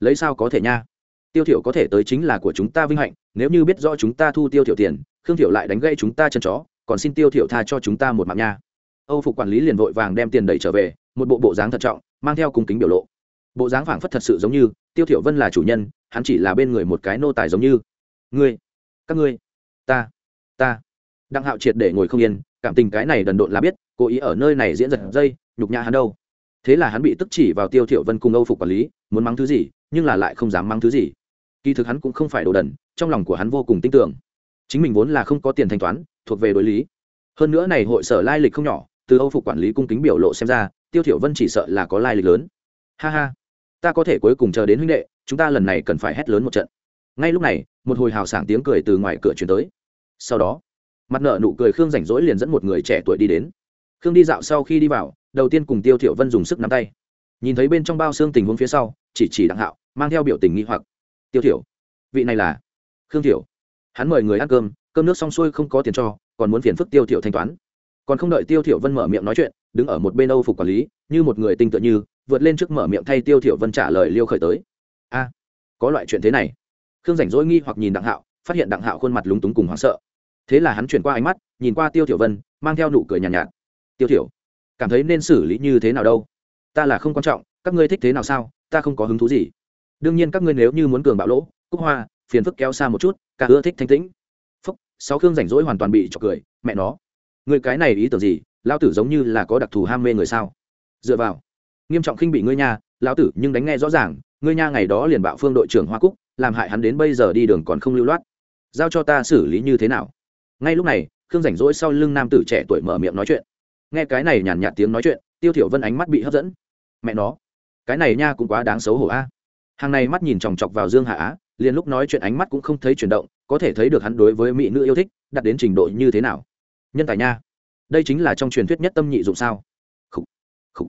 Lấy sao có thể nha? Tiêu thiểu có thể tới chính là của chúng ta vinh hạnh, nếu như biết rõ chúng ta thu tiêu thiểu tiền, khương thiểu lại đánh gây chúng ta chân chó, còn xin tiêu thiểu tha cho chúng ta một mạng nha. Âu phục quản lý liền vội vàng đem tiền đẩy trở về, một bộ bộ dáng thận trọng, mang theo cung kính biểu lộ. Bộ dáng phảng phất thật sự giống như, tiêu thiểu vân là chủ nhân hắn chỉ là bên người một cái nô tài giống như. Ngươi, các ngươi, ta ta. Đặng hạo triệt để ngồi không yên, cảm tình cái này đần độn là biết, cố ý ở nơi này diễn giật dây, nhục nhã hắn đâu. Thế là hắn bị tức chỉ vào tiêu thiểu vân cùng âu phục quản lý, muốn mắng thứ gì, nhưng là lại không dám mắng thứ gì. Kỳ thực hắn cũng không phải đồ đần, trong lòng của hắn vô cùng tin tưởng. Chính mình vốn là không có tiền thanh toán, thuộc về đối lý. Hơn nữa này hội sở lai lịch không nhỏ, từ âu phục quản lý cung kính biểu lộ xem ra, tiêu thiểu vân chỉ sợ là có lai lịch lớn. Ha ha, ta có thể cuối cùng chờ đến huynh đệ chúng ta lần này cần phải hét lớn một trận. Ngay lúc này, một hồi hào sảng tiếng cười từ ngoài cửa truyền tới. Sau đó, mặt nợ nụ cười khương rảnh rỗi liền dẫn một người trẻ tuổi đi đến. Khương đi dạo sau khi đi vào, đầu tiên cùng tiêu thiểu vân dùng sức nắm tay. Nhìn thấy bên trong bao xương tình huống phía sau, chỉ chỉ đặng hạo, mang theo biểu tình nghi hoặc. Tiêu thiểu, vị này là? Khương thiểu. Hắn mời người ăn cơm cơm nước xong xuôi không có tiền cho, còn muốn phiền phức tiêu thiểu thanh toán. Còn không đợi tiêu thiểu vân mở miệng nói chuyện, đứng ở một bên âu phục quản lý, như một người tinh tự như, vượt lên trước mở miệng thay tiêu thiểu vân trả lời liêu khởi tới a có loại chuyện thế này. Khương rảnh rỗi nghi hoặc nhìn đặng hạo phát hiện đặng hạo khuôn mặt lúng túng cùng hoảng sợ. Thế là hắn chuyển qua ánh mắt nhìn qua tiêu thiểu vân mang theo nụ cười nhàn nhạt, nhạt. Tiêu thiểu cảm thấy nên xử lý như thế nào đâu? Ta là không quan trọng các ngươi thích thế nào sao? Ta không có hứng thú gì. Đương nhiên các ngươi nếu như muốn cường bạo lỗ cúc hoa phiền phức kéo xa một chút cả ưa thích thanh tĩnh. Phúc sáu khương rảnh rỗi hoàn toàn bị chọc cười mẹ nó người cái này ý tưởng gì? Lao tử giống như là có đặc thù ham mê người sao? Dựa vào nghiêm trọng khinh bị ngươi nha lão tử nhưng đánh nghe rõ ràng ngươi nha ngày đó liền bạo phương đội trưởng hoa cúc làm hại hắn đến bây giờ đi đường còn không lưu loát. Giao cho ta xử lý như thế nào? Ngay lúc này khương rảnh rỗi sau lưng nam tử trẻ tuổi mở miệng nói chuyện. Nghe cái này nhàn nhạt tiếng nói chuyện tiêu thiểu vân ánh mắt bị hấp dẫn. Mẹ nó cái này nha cũng quá đáng xấu hổ a. Hàng này mắt nhìn chòng chọc vào dương hạ á liền lúc nói chuyện ánh mắt cũng không thấy chuyển động có thể thấy được hắn đối với mỹ nữ yêu thích đạt đến trình độ như thế nào. Nhân tài nha đây chính là trong truyền thuyết nhất tâm nhị dụng sao. Khủ, khủ.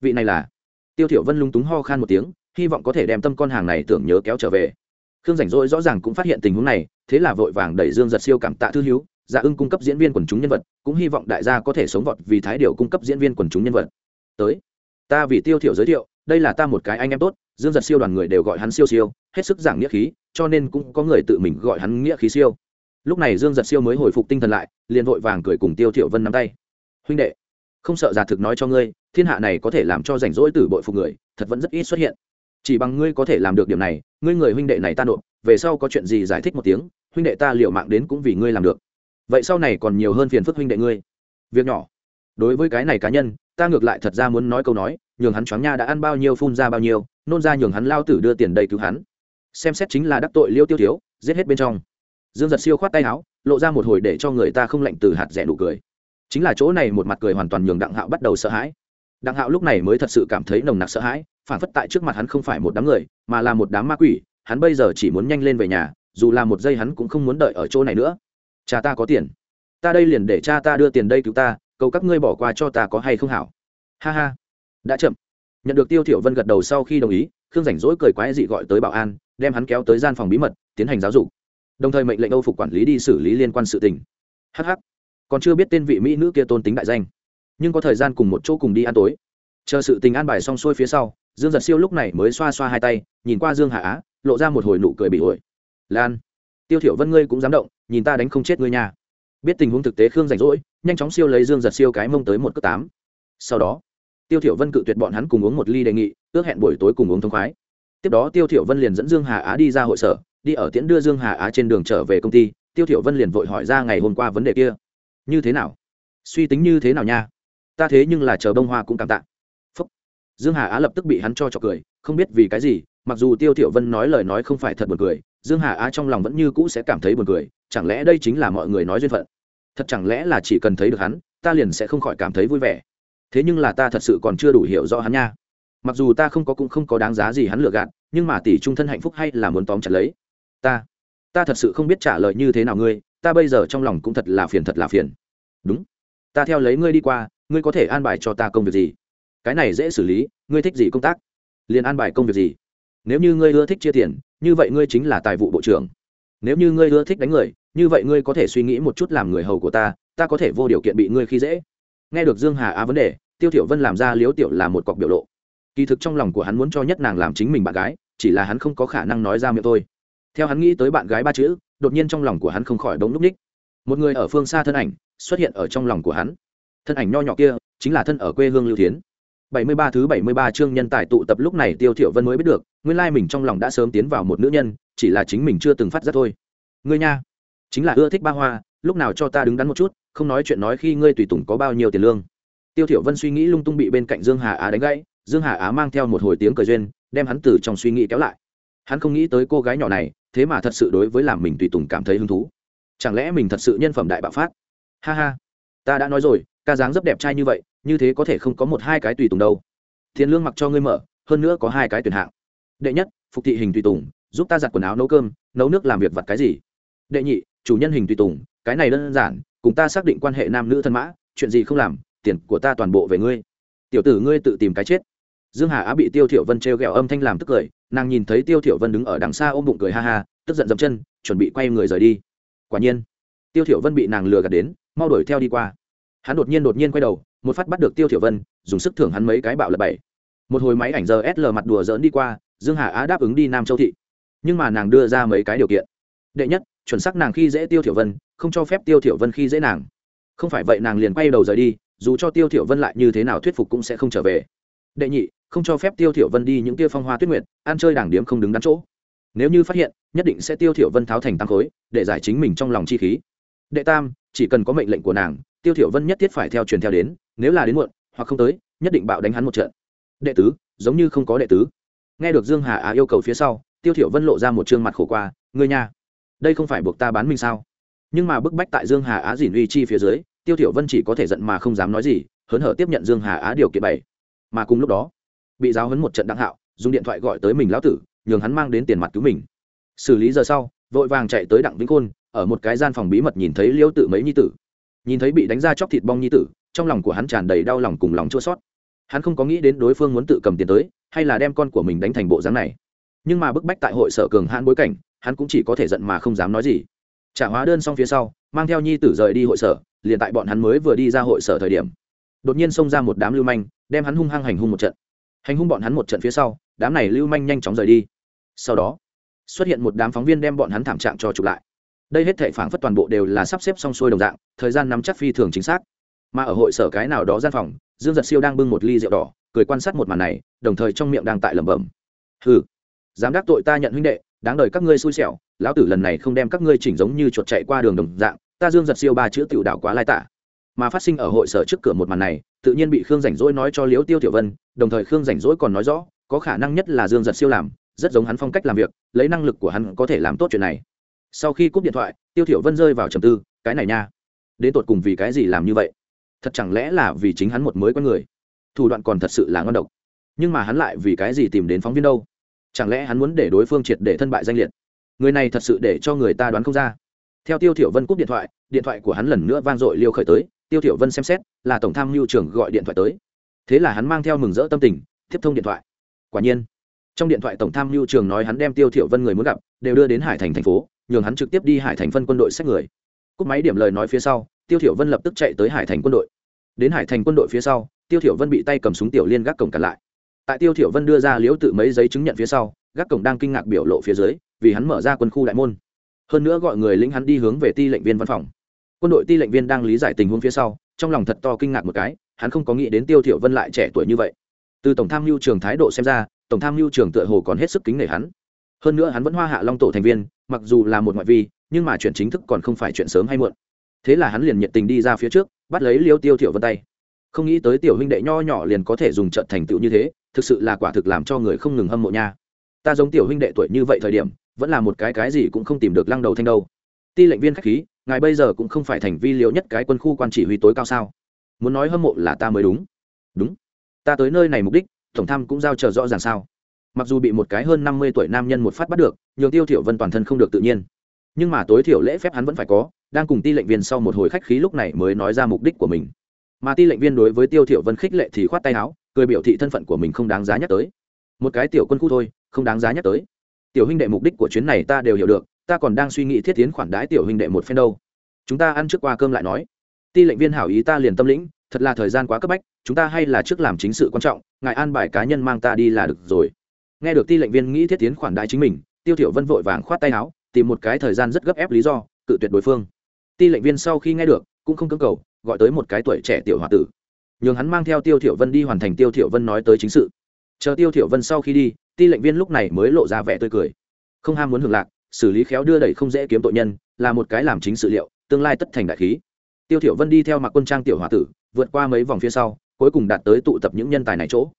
vị này là? Tiêu thiểu vân lung túng ho khan một tiếng hy vọng có thể đem tâm con hàng này tưởng nhớ kéo trở về. Khương rảnh rỗi rõ ràng cũng phát hiện tình huống này, thế là vội vàng đẩy dương giật siêu cảm tạ thư hiếu dạ ưng cung cấp diễn viên quần chúng nhân vật, cũng hy vọng đại gia có thể sống vọt vì thái điều cung cấp diễn viên quần chúng nhân vật. Tới, ta vì tiêu thiểu giới thiệu, đây là ta một cái anh em tốt, dương giật siêu đoàn người đều gọi hắn siêu siêu, hết sức giảng nghĩa khí, cho nên cũng có người tự mình gọi hắn nghĩa khí siêu. Lúc này dương giật siêu mới hồi phục tinh thần lại, liền vội vàng cười cùng tiêu thiểu vân nắm tay. Huynh đệ, không sợ giả thực nói cho ngươi, thiên hạ này có thể làm cho rảnh rỗi tử bội phục người, thật vẫn rất ít xuất hiện chỉ bằng ngươi có thể làm được điểm này, ngươi người huynh đệ này ta nộp, về sau có chuyện gì giải thích một tiếng, huynh đệ ta liệu mạng đến cũng vì ngươi làm được. Vậy sau này còn nhiều hơn phiền phức huynh đệ ngươi. Việc nhỏ. Đối với cái này cá nhân, ta ngược lại thật ra muốn nói câu nói, nhường hắn choáng nha đã ăn bao nhiêu phun ra bao nhiêu, nôn ra nhường hắn lao tử đưa tiền đầy cứu hắn. Xem xét chính là đắc tội liêu tiêu thiếu, giết hết bên trong. Dương giật siêu khoát tay áo, lộ ra một hồi để cho người ta không lạnh từ hạt rẻ nụ cười. Chính là chỗ này một mặt cười hoàn toàn nhường đặng hạo bắt đầu sợ hãi. Đặng hạo lúc này mới thật sự cảm thấy nồng nặc sợ hãi phản phất tại trước mặt hắn không phải một đám người, mà là một đám ma quỷ, hắn bây giờ chỉ muốn nhanh lên về nhà, dù là một giây hắn cũng không muốn đợi ở chỗ này nữa. Cha ta có tiền. Ta đây liền để cha ta đưa tiền đây cứu ta, cầu các ngươi bỏ qua cho ta có hay không hảo. Ha ha. Đã chậm. Nhận được tiêu thiểu vân gật đầu sau khi đồng ý, khương rảnh rỗi cười quái dị gọi tới bảo an, đem hắn kéo tới gian phòng bí mật, tiến hành giáo dục. Đồng thời mệnh lệnh âu phục quản lý đi xử lý liên quan sự tình. Hh còn chưa biết tên vị mỹ nữ kia tôn tính đại danh, nhưng có thời gian cùng một chỗ cùng đi ăn tối. Chờ sự tình an bài xong xuôi phía sau dương giật siêu lúc này mới xoa xoa hai tay, nhìn qua dương hạ á, lộ ra một hồi nụ cười bị ổi. Lan, tiêu thiểu vân ngươi cũng dám động, nhìn ta đánh không chết ngươi nha. Biết tình huống thực tế khương rảnh rỗi, nhanh chóng siêu lấy dương giật siêu cái mông tới một cước tám. Sau đó, tiêu thiểu vân cự tuyệt bọn hắn cùng uống một ly đề nghị, ước hẹn buổi tối cùng uống thông khoái. Tiếp đó tiêu thiểu vân liền dẫn dương hà á đi ra hội sở, đi ở tiễn đưa dương hà á trên đường trở về công ty. Tiêu thiểu vân liền vội hỏi ra ngày hôm qua vấn đề kia. Như thế nào? Suy tính như thế nào nha? Ta thế nhưng là chờ bông hoa cũng cảm tạ dương hà á lập tức bị hắn cho trọc cười, không biết vì cái gì, mặc dù tiêu thiểu vân nói lời nói không phải thật buồn cười, dương hà á trong lòng vẫn như cũ sẽ cảm thấy buồn cười, chẳng lẽ đây chính là mọi người nói duyên phận? Thật chẳng lẽ là chỉ cần thấy được hắn, ta liền sẽ không khỏi cảm thấy vui vẻ? Thế nhưng là ta thật sự còn chưa đủ hiểu rõ hắn nha. Mặc dù ta không có cũng không có đáng giá gì hắn lừa gạt, nhưng mà tỷ trung thân hạnh phúc hay là muốn tóm chặt lấy? Ta ta thật sự không biết trả lời như thế nào ngươi, ta bây giờ trong lòng cũng thật là phiền thật là phiền. Đúng, ta theo lấy ngươi đi qua, ngươi có thể an bài cho ta công việc gì? Cái này dễ xử lý, ngươi thích gì công tác? Liền an bài công việc gì? Nếu như ngươi ưa thích chia tiền, như vậy ngươi chính là tài vụ bộ trưởng. Nếu như ngươi ưa thích đánh người, như vậy ngươi có thể suy nghĩ một chút làm người hầu của ta ta có thể vô điều kiện bị ngươi khi dễ. Nghe được dương hà á vấn đề, tiêu tiểu vân làm ra liếu tiểu là một cọc biểu lộ. Kỳ thực trong lòng của hắn muốn cho nhất nàng làm chính mình bạn gái, chỉ là hắn không có khả năng nói ra miệng thôi. Theo hắn nghĩ tới bạn gái ba chữ, đột nhiên trong lòng của hắn không khỏi đống núp ních. Một người ở phương xa thân ảnh xuất hiện ở trong lòng của hắn. Thân ảnh nho nhỏ kia chính là thân ở quê hương lưu thiến bảy mươi ba thứ bảy mươi ba chương nhân tài tụ tập lúc này tiêu thiểu vân mới biết được, nguyên lai mình trong lòng đã sớm tiến vào một nữ nhân, chỉ là chính mình chưa từng phát giác thôi. Ngươi nha, chính là ưa thích ba hoa, lúc nào cho ta đứng đắn một chút, không nói chuyện nói khi ngươi tùy tùng có bao nhiêu tiền lương. Tiêu thiểu vân suy nghĩ lung tung bị bên cạnh dương hà á đánh gãy, dương hà á mang theo một hồi tiếng cười duyên, đem hắn từ trong suy nghĩ kéo lại. Hắn không nghĩ tới cô gái nhỏ này, thế mà thật sự đối với làm mình tùy tùng cảm thấy hứng thú. Chẳng lẽ mình thật sự nhân phẩm đại bạo phát? Ha ha, ta đã nói rồi ca dáng rất đẹp trai như vậy, như thế có thể không có một hai cái tùy tùng đâu. Tiền lương mặc cho ngươi mở, hơn nữa có hai cái tuyển hạng. Đệ nhất, phục thị hình tùy tùng, giúp ta giặt quần áo nấu cơm, nấu nước làm việc vặt cái gì? Đệ nhị, chủ nhân hình tùy tùng, cái này đơn giản, cùng ta xác định quan hệ nam nữ thân mã, chuyện gì không làm, tiền của ta toàn bộ về ngươi. Tiểu tử ngươi tự tìm cái chết. Dương hà á bị tiêu thiểu vân treo gẹo âm thanh làm tức cười, nàng nhìn thấy tiêu thiểu vân đứng ở đằng xa ôm bụng cười ha ha, tức giận dậm chân, chuẩn bị quay người rời đi. Quả nhiên, tiêu thiểu vân bị nàng lừa gạt đến, mau đuổi theo đi qua hắn đột nhiên đột nhiên quay đầu, một phát bắt được tiêu thiểu vân, dùng sức thưởng hắn mấy cái bạo lật bảy. Một hồi máy ảnh giờ sl mặt đùa dỡn đi qua, dương hà á đáp ứng đi nam châu thị. Nhưng mà nàng đưa ra mấy cái điều kiện. Đệ nhất, chuẩn xác nàng khi dễ tiêu thiểu vân, không cho phép tiêu thiểu vân khi dễ nàng. Không phải vậy nàng liền quay đầu rời đi, dù cho tiêu thiểu vân lại như thế nào thuyết phục cũng sẽ không trở về. Đệ nhị, không cho phép tiêu thiểu vân đi những tia phong hoa tuyết nguyệt, ăn chơi đảng điếm không đứng đắn chỗ. Nếu như phát hiện, nhất định sẽ tiêu thiểu vân tháo thành tăng khối, để giải chính mình trong lòng chi khí. Đệ tam, chỉ cần có mệnh lệnh của nàng tiêu thiểu vân nhất thiết phải theo truyền theo đến, nếu là đến muộn, hoặc không tới, nhất định bạo đánh hắn một trận. Đệ tứ, giống như không có đệ tứ. Nghe được dương hà á yêu cầu phía sau, tiêu thiểu vân lộ ra một trương mặt khổ qua, ngươi nha, đây không phải buộc ta bán mình sao? Nhưng mà bức bách tại dương hà á dỉn uy chi phía dưới, tiêu thiểu vân chỉ có thể giận mà không dám nói gì, hớn hở tiếp nhận dương hà á điều kiện bảy. Mà cùng lúc đó, bị giáo huấn một trận đặng hạo, dùng điện thoại gọi tới mình lão tử, nhường hắn mang đến tiền mặt cứu mình. Xử lý giờ sau, vội vàng chạy tới đặng vĩnh khôn, ở một cái gian phòng bí mật nhìn thấy liêu tự mấy nhi tử nhìn thấy bị đánh ra chóc thịt bong nhi tử, trong lòng của hắn tràn đầy đau lòng cùng lòng chua sót hắn không có nghĩ đến đối phương muốn tự cầm tiền tới, hay là đem con của mình đánh thành bộ dáng này. Nhưng mà bức bách tại hội sở cường hãn bối cảnh, hắn cũng chỉ có thể giận mà không dám nói gì. Trả hóa đơn xong phía sau, mang theo nhi tử rời đi hội sở, liền tại bọn hắn mới vừa đi ra hội sở thời điểm. Đột nhiên xông ra một đám lưu manh, đem hắn hung hăng hành hung một trận. Hành hung bọn hắn một trận phía sau, đám này lưu manh nhanh chóng rời đi. Sau đó, xuất hiện một đám phóng viên đem bọn hắn thảm trạng cho chụp lại đây hết thệ phảng phất toàn bộ đều là sắp xếp xong xuôi đồng dạng, thời gian nắm chắc phi thường chính xác. Mà ở hội sở cái nào đó gian phòng, dương giật siêu đang bưng một ly rượu đỏ, cười quan sát một màn này, đồng thời trong miệng đang tại lẩm bẩm. Hừ dám đắc tội ta nhận huynh đệ, đáng đời các ngươi xui xẻo, lão tử lần này không đem các ngươi chỉnh giống như chuột chạy qua đường đồng dạng, ta dương giật siêu ba chữ tiểu đảo quá lai tả. Mà phát sinh ở hội sở trước cửa một màn này, tự nhiên bị khương rảnh rỗi nói cho liễu tiêu tiểu vân, đồng thời khương rảnh rỗi còn nói rõ, có khả năng nhất là dương giật siêu làm, rất giống hắn phong cách làm việc, lấy năng lực của hắn có thể làm tốt chuyện này sau khi cúp điện thoại, tiêu thiểu vân rơi vào trầm tư, cái này nha, đến tột cùng vì cái gì làm như vậy? Thật chẳng lẽ là vì chính hắn một mới quen người? Thủ đoạn còn thật sự là ngon độc. Nhưng mà hắn lại vì cái gì tìm đến phóng viên đâu? Chẳng lẽ hắn muốn để đối phương triệt để thân bại danh liệt? Người này thật sự để cho người ta đoán không ra. Theo tiêu thiểu vân cúp điện thoại điện thoại của hắn lần nữa vang dội liêu khởi tới, tiêu thiểu vân xem xét, là tổng tham mưu trưởng gọi điện thoại tới. Thế là hắn mang theo mừng rỡ tâm tình, tiếp thông điện thoại. Quả nhiên, trong điện thoại tổng tham mưu trưởng nói hắn đem tiêu thiểu vân người muốn gặp, đều đưa đến hải thành thành phố nhường hắn trực tiếp đi hải thành phân quân đội xét người. Cúp máy điểm lời nói phía sau, tiêu thiểu vân lập tức chạy tới hải thành quân đội. Đến hải thành quân đội phía sau, tiêu thiểu vân bị tay cầm súng tiểu liên gác cổng cản lại. Tại tiêu thiểu vân đưa ra liễu tự mấy giấy chứng nhận phía sau, gác cổng đang kinh ngạc biểu lộ phía dưới, vì hắn mở ra quân khu đại môn. Hơn nữa gọi người lính hắn đi hướng về ti lệnh viên văn phòng. Quân đội ti lệnh viên đang lý giải tình huống phía sau, trong lòng thật to kinh ngạc một cái, hắn không có nghĩ đến tiêu thiểu vân lại trẻ tuổi như vậy. Từ tổng tham mưu trường thái độ xem ra, tổng tham mưu trường tựa hồ còn hết sức kính nể hắn. Hơn nữa hắn vẫn hoa hạ long tổ thành viên mặc dù là một ngoại vi, nhưng mà chuyện chính thức còn không phải chuyện sớm hay muộn. Thế là hắn liền nhiệt tình đi ra phía trước, bắt lấy liêu tiêu thiểu vân tay. Không nghĩ tới tiểu huynh đệ nho nhỏ liền có thể dùng trận thành tựu như thế, thực sự là quả thực làm cho người không ngừng hâm mộ nha. Ta giống tiểu huynh đệ tuổi như vậy thời điểm, vẫn là một cái cái gì cũng không tìm được lăng đầu thanh đâu. Ti lệnh viên khách khí, ngài bây giờ cũng không phải thành vi liệu nhất cái quân khu quan chỉ huy tối cao sao? Muốn nói hâm mộ là ta mới đúng. Đúng. Ta tới nơi này mục đích, tổng tham cũng giao chờ rõ ràng sao? Mặc dù bị một cái hơn năm mươi tuổi nam nhân một phát bắt được, nhường tiêu thiểu vân toàn thân không được tự nhiên. Nhưng mà tối thiểu lễ phép hắn vẫn phải có, đang cùng ti lệnh viên sau một hồi khách khí lúc này mới nói ra mục đích của mình. Mà ti lệnh viên đối với tiêu thiểu vân khích lệ thì khoát tay áo, cười biểu thị thân phận của mình không đáng giá nhắc tới. Một cái tiểu quân khu thôi, không đáng giá nhắc tới. Tiểu huynh đệ mục đích của chuyến này ta đều hiểu được, ta còn đang suy nghĩ thiết tiến khoản đái tiểu huynh đệ một phen đâu. Chúng ta ăn trước qua cơm lại nói. Ti lệnh viên hảo ý ta liền tâm lĩnh, thật là thời gian quá cấp bách, chúng ta hay là trước làm chính sự quan trọng, ngài an bài cá nhân mang ta đi là được rồi nghe được ti lệnh viên nghĩ thiết tiến khoản đại chính mình, tiêu thiểu vân vội vàng khoát tay áo, tìm một cái thời gian rất gấp ép lý do, cự tuyệt đối phương. Ti lệnh viên sau khi nghe được, cũng không cưỡng cầu, gọi tới một cái tuổi trẻ tiểu hòa tử. Nhường hắn mang theo tiêu thiểu vân đi hoàn thành tiêu thiểu vân nói tới chính sự. Chờ tiêu thiểu vân sau khi đi, ti lệnh viên lúc này mới lộ ra vẻ tươi cười. Không ham muốn hưởng lạc, xử lý khéo đưa đẩy không dễ kiếm tội nhân, là một cái làm chính sự liệu, tương lai tất thành đại khí. Tiêu thiểu vân đi theo mặc quân trang tiểu hòa tử, vượt qua mấy vòng phía sau, cuối cùng đạt tới tụ tập những nhân tài này chỗ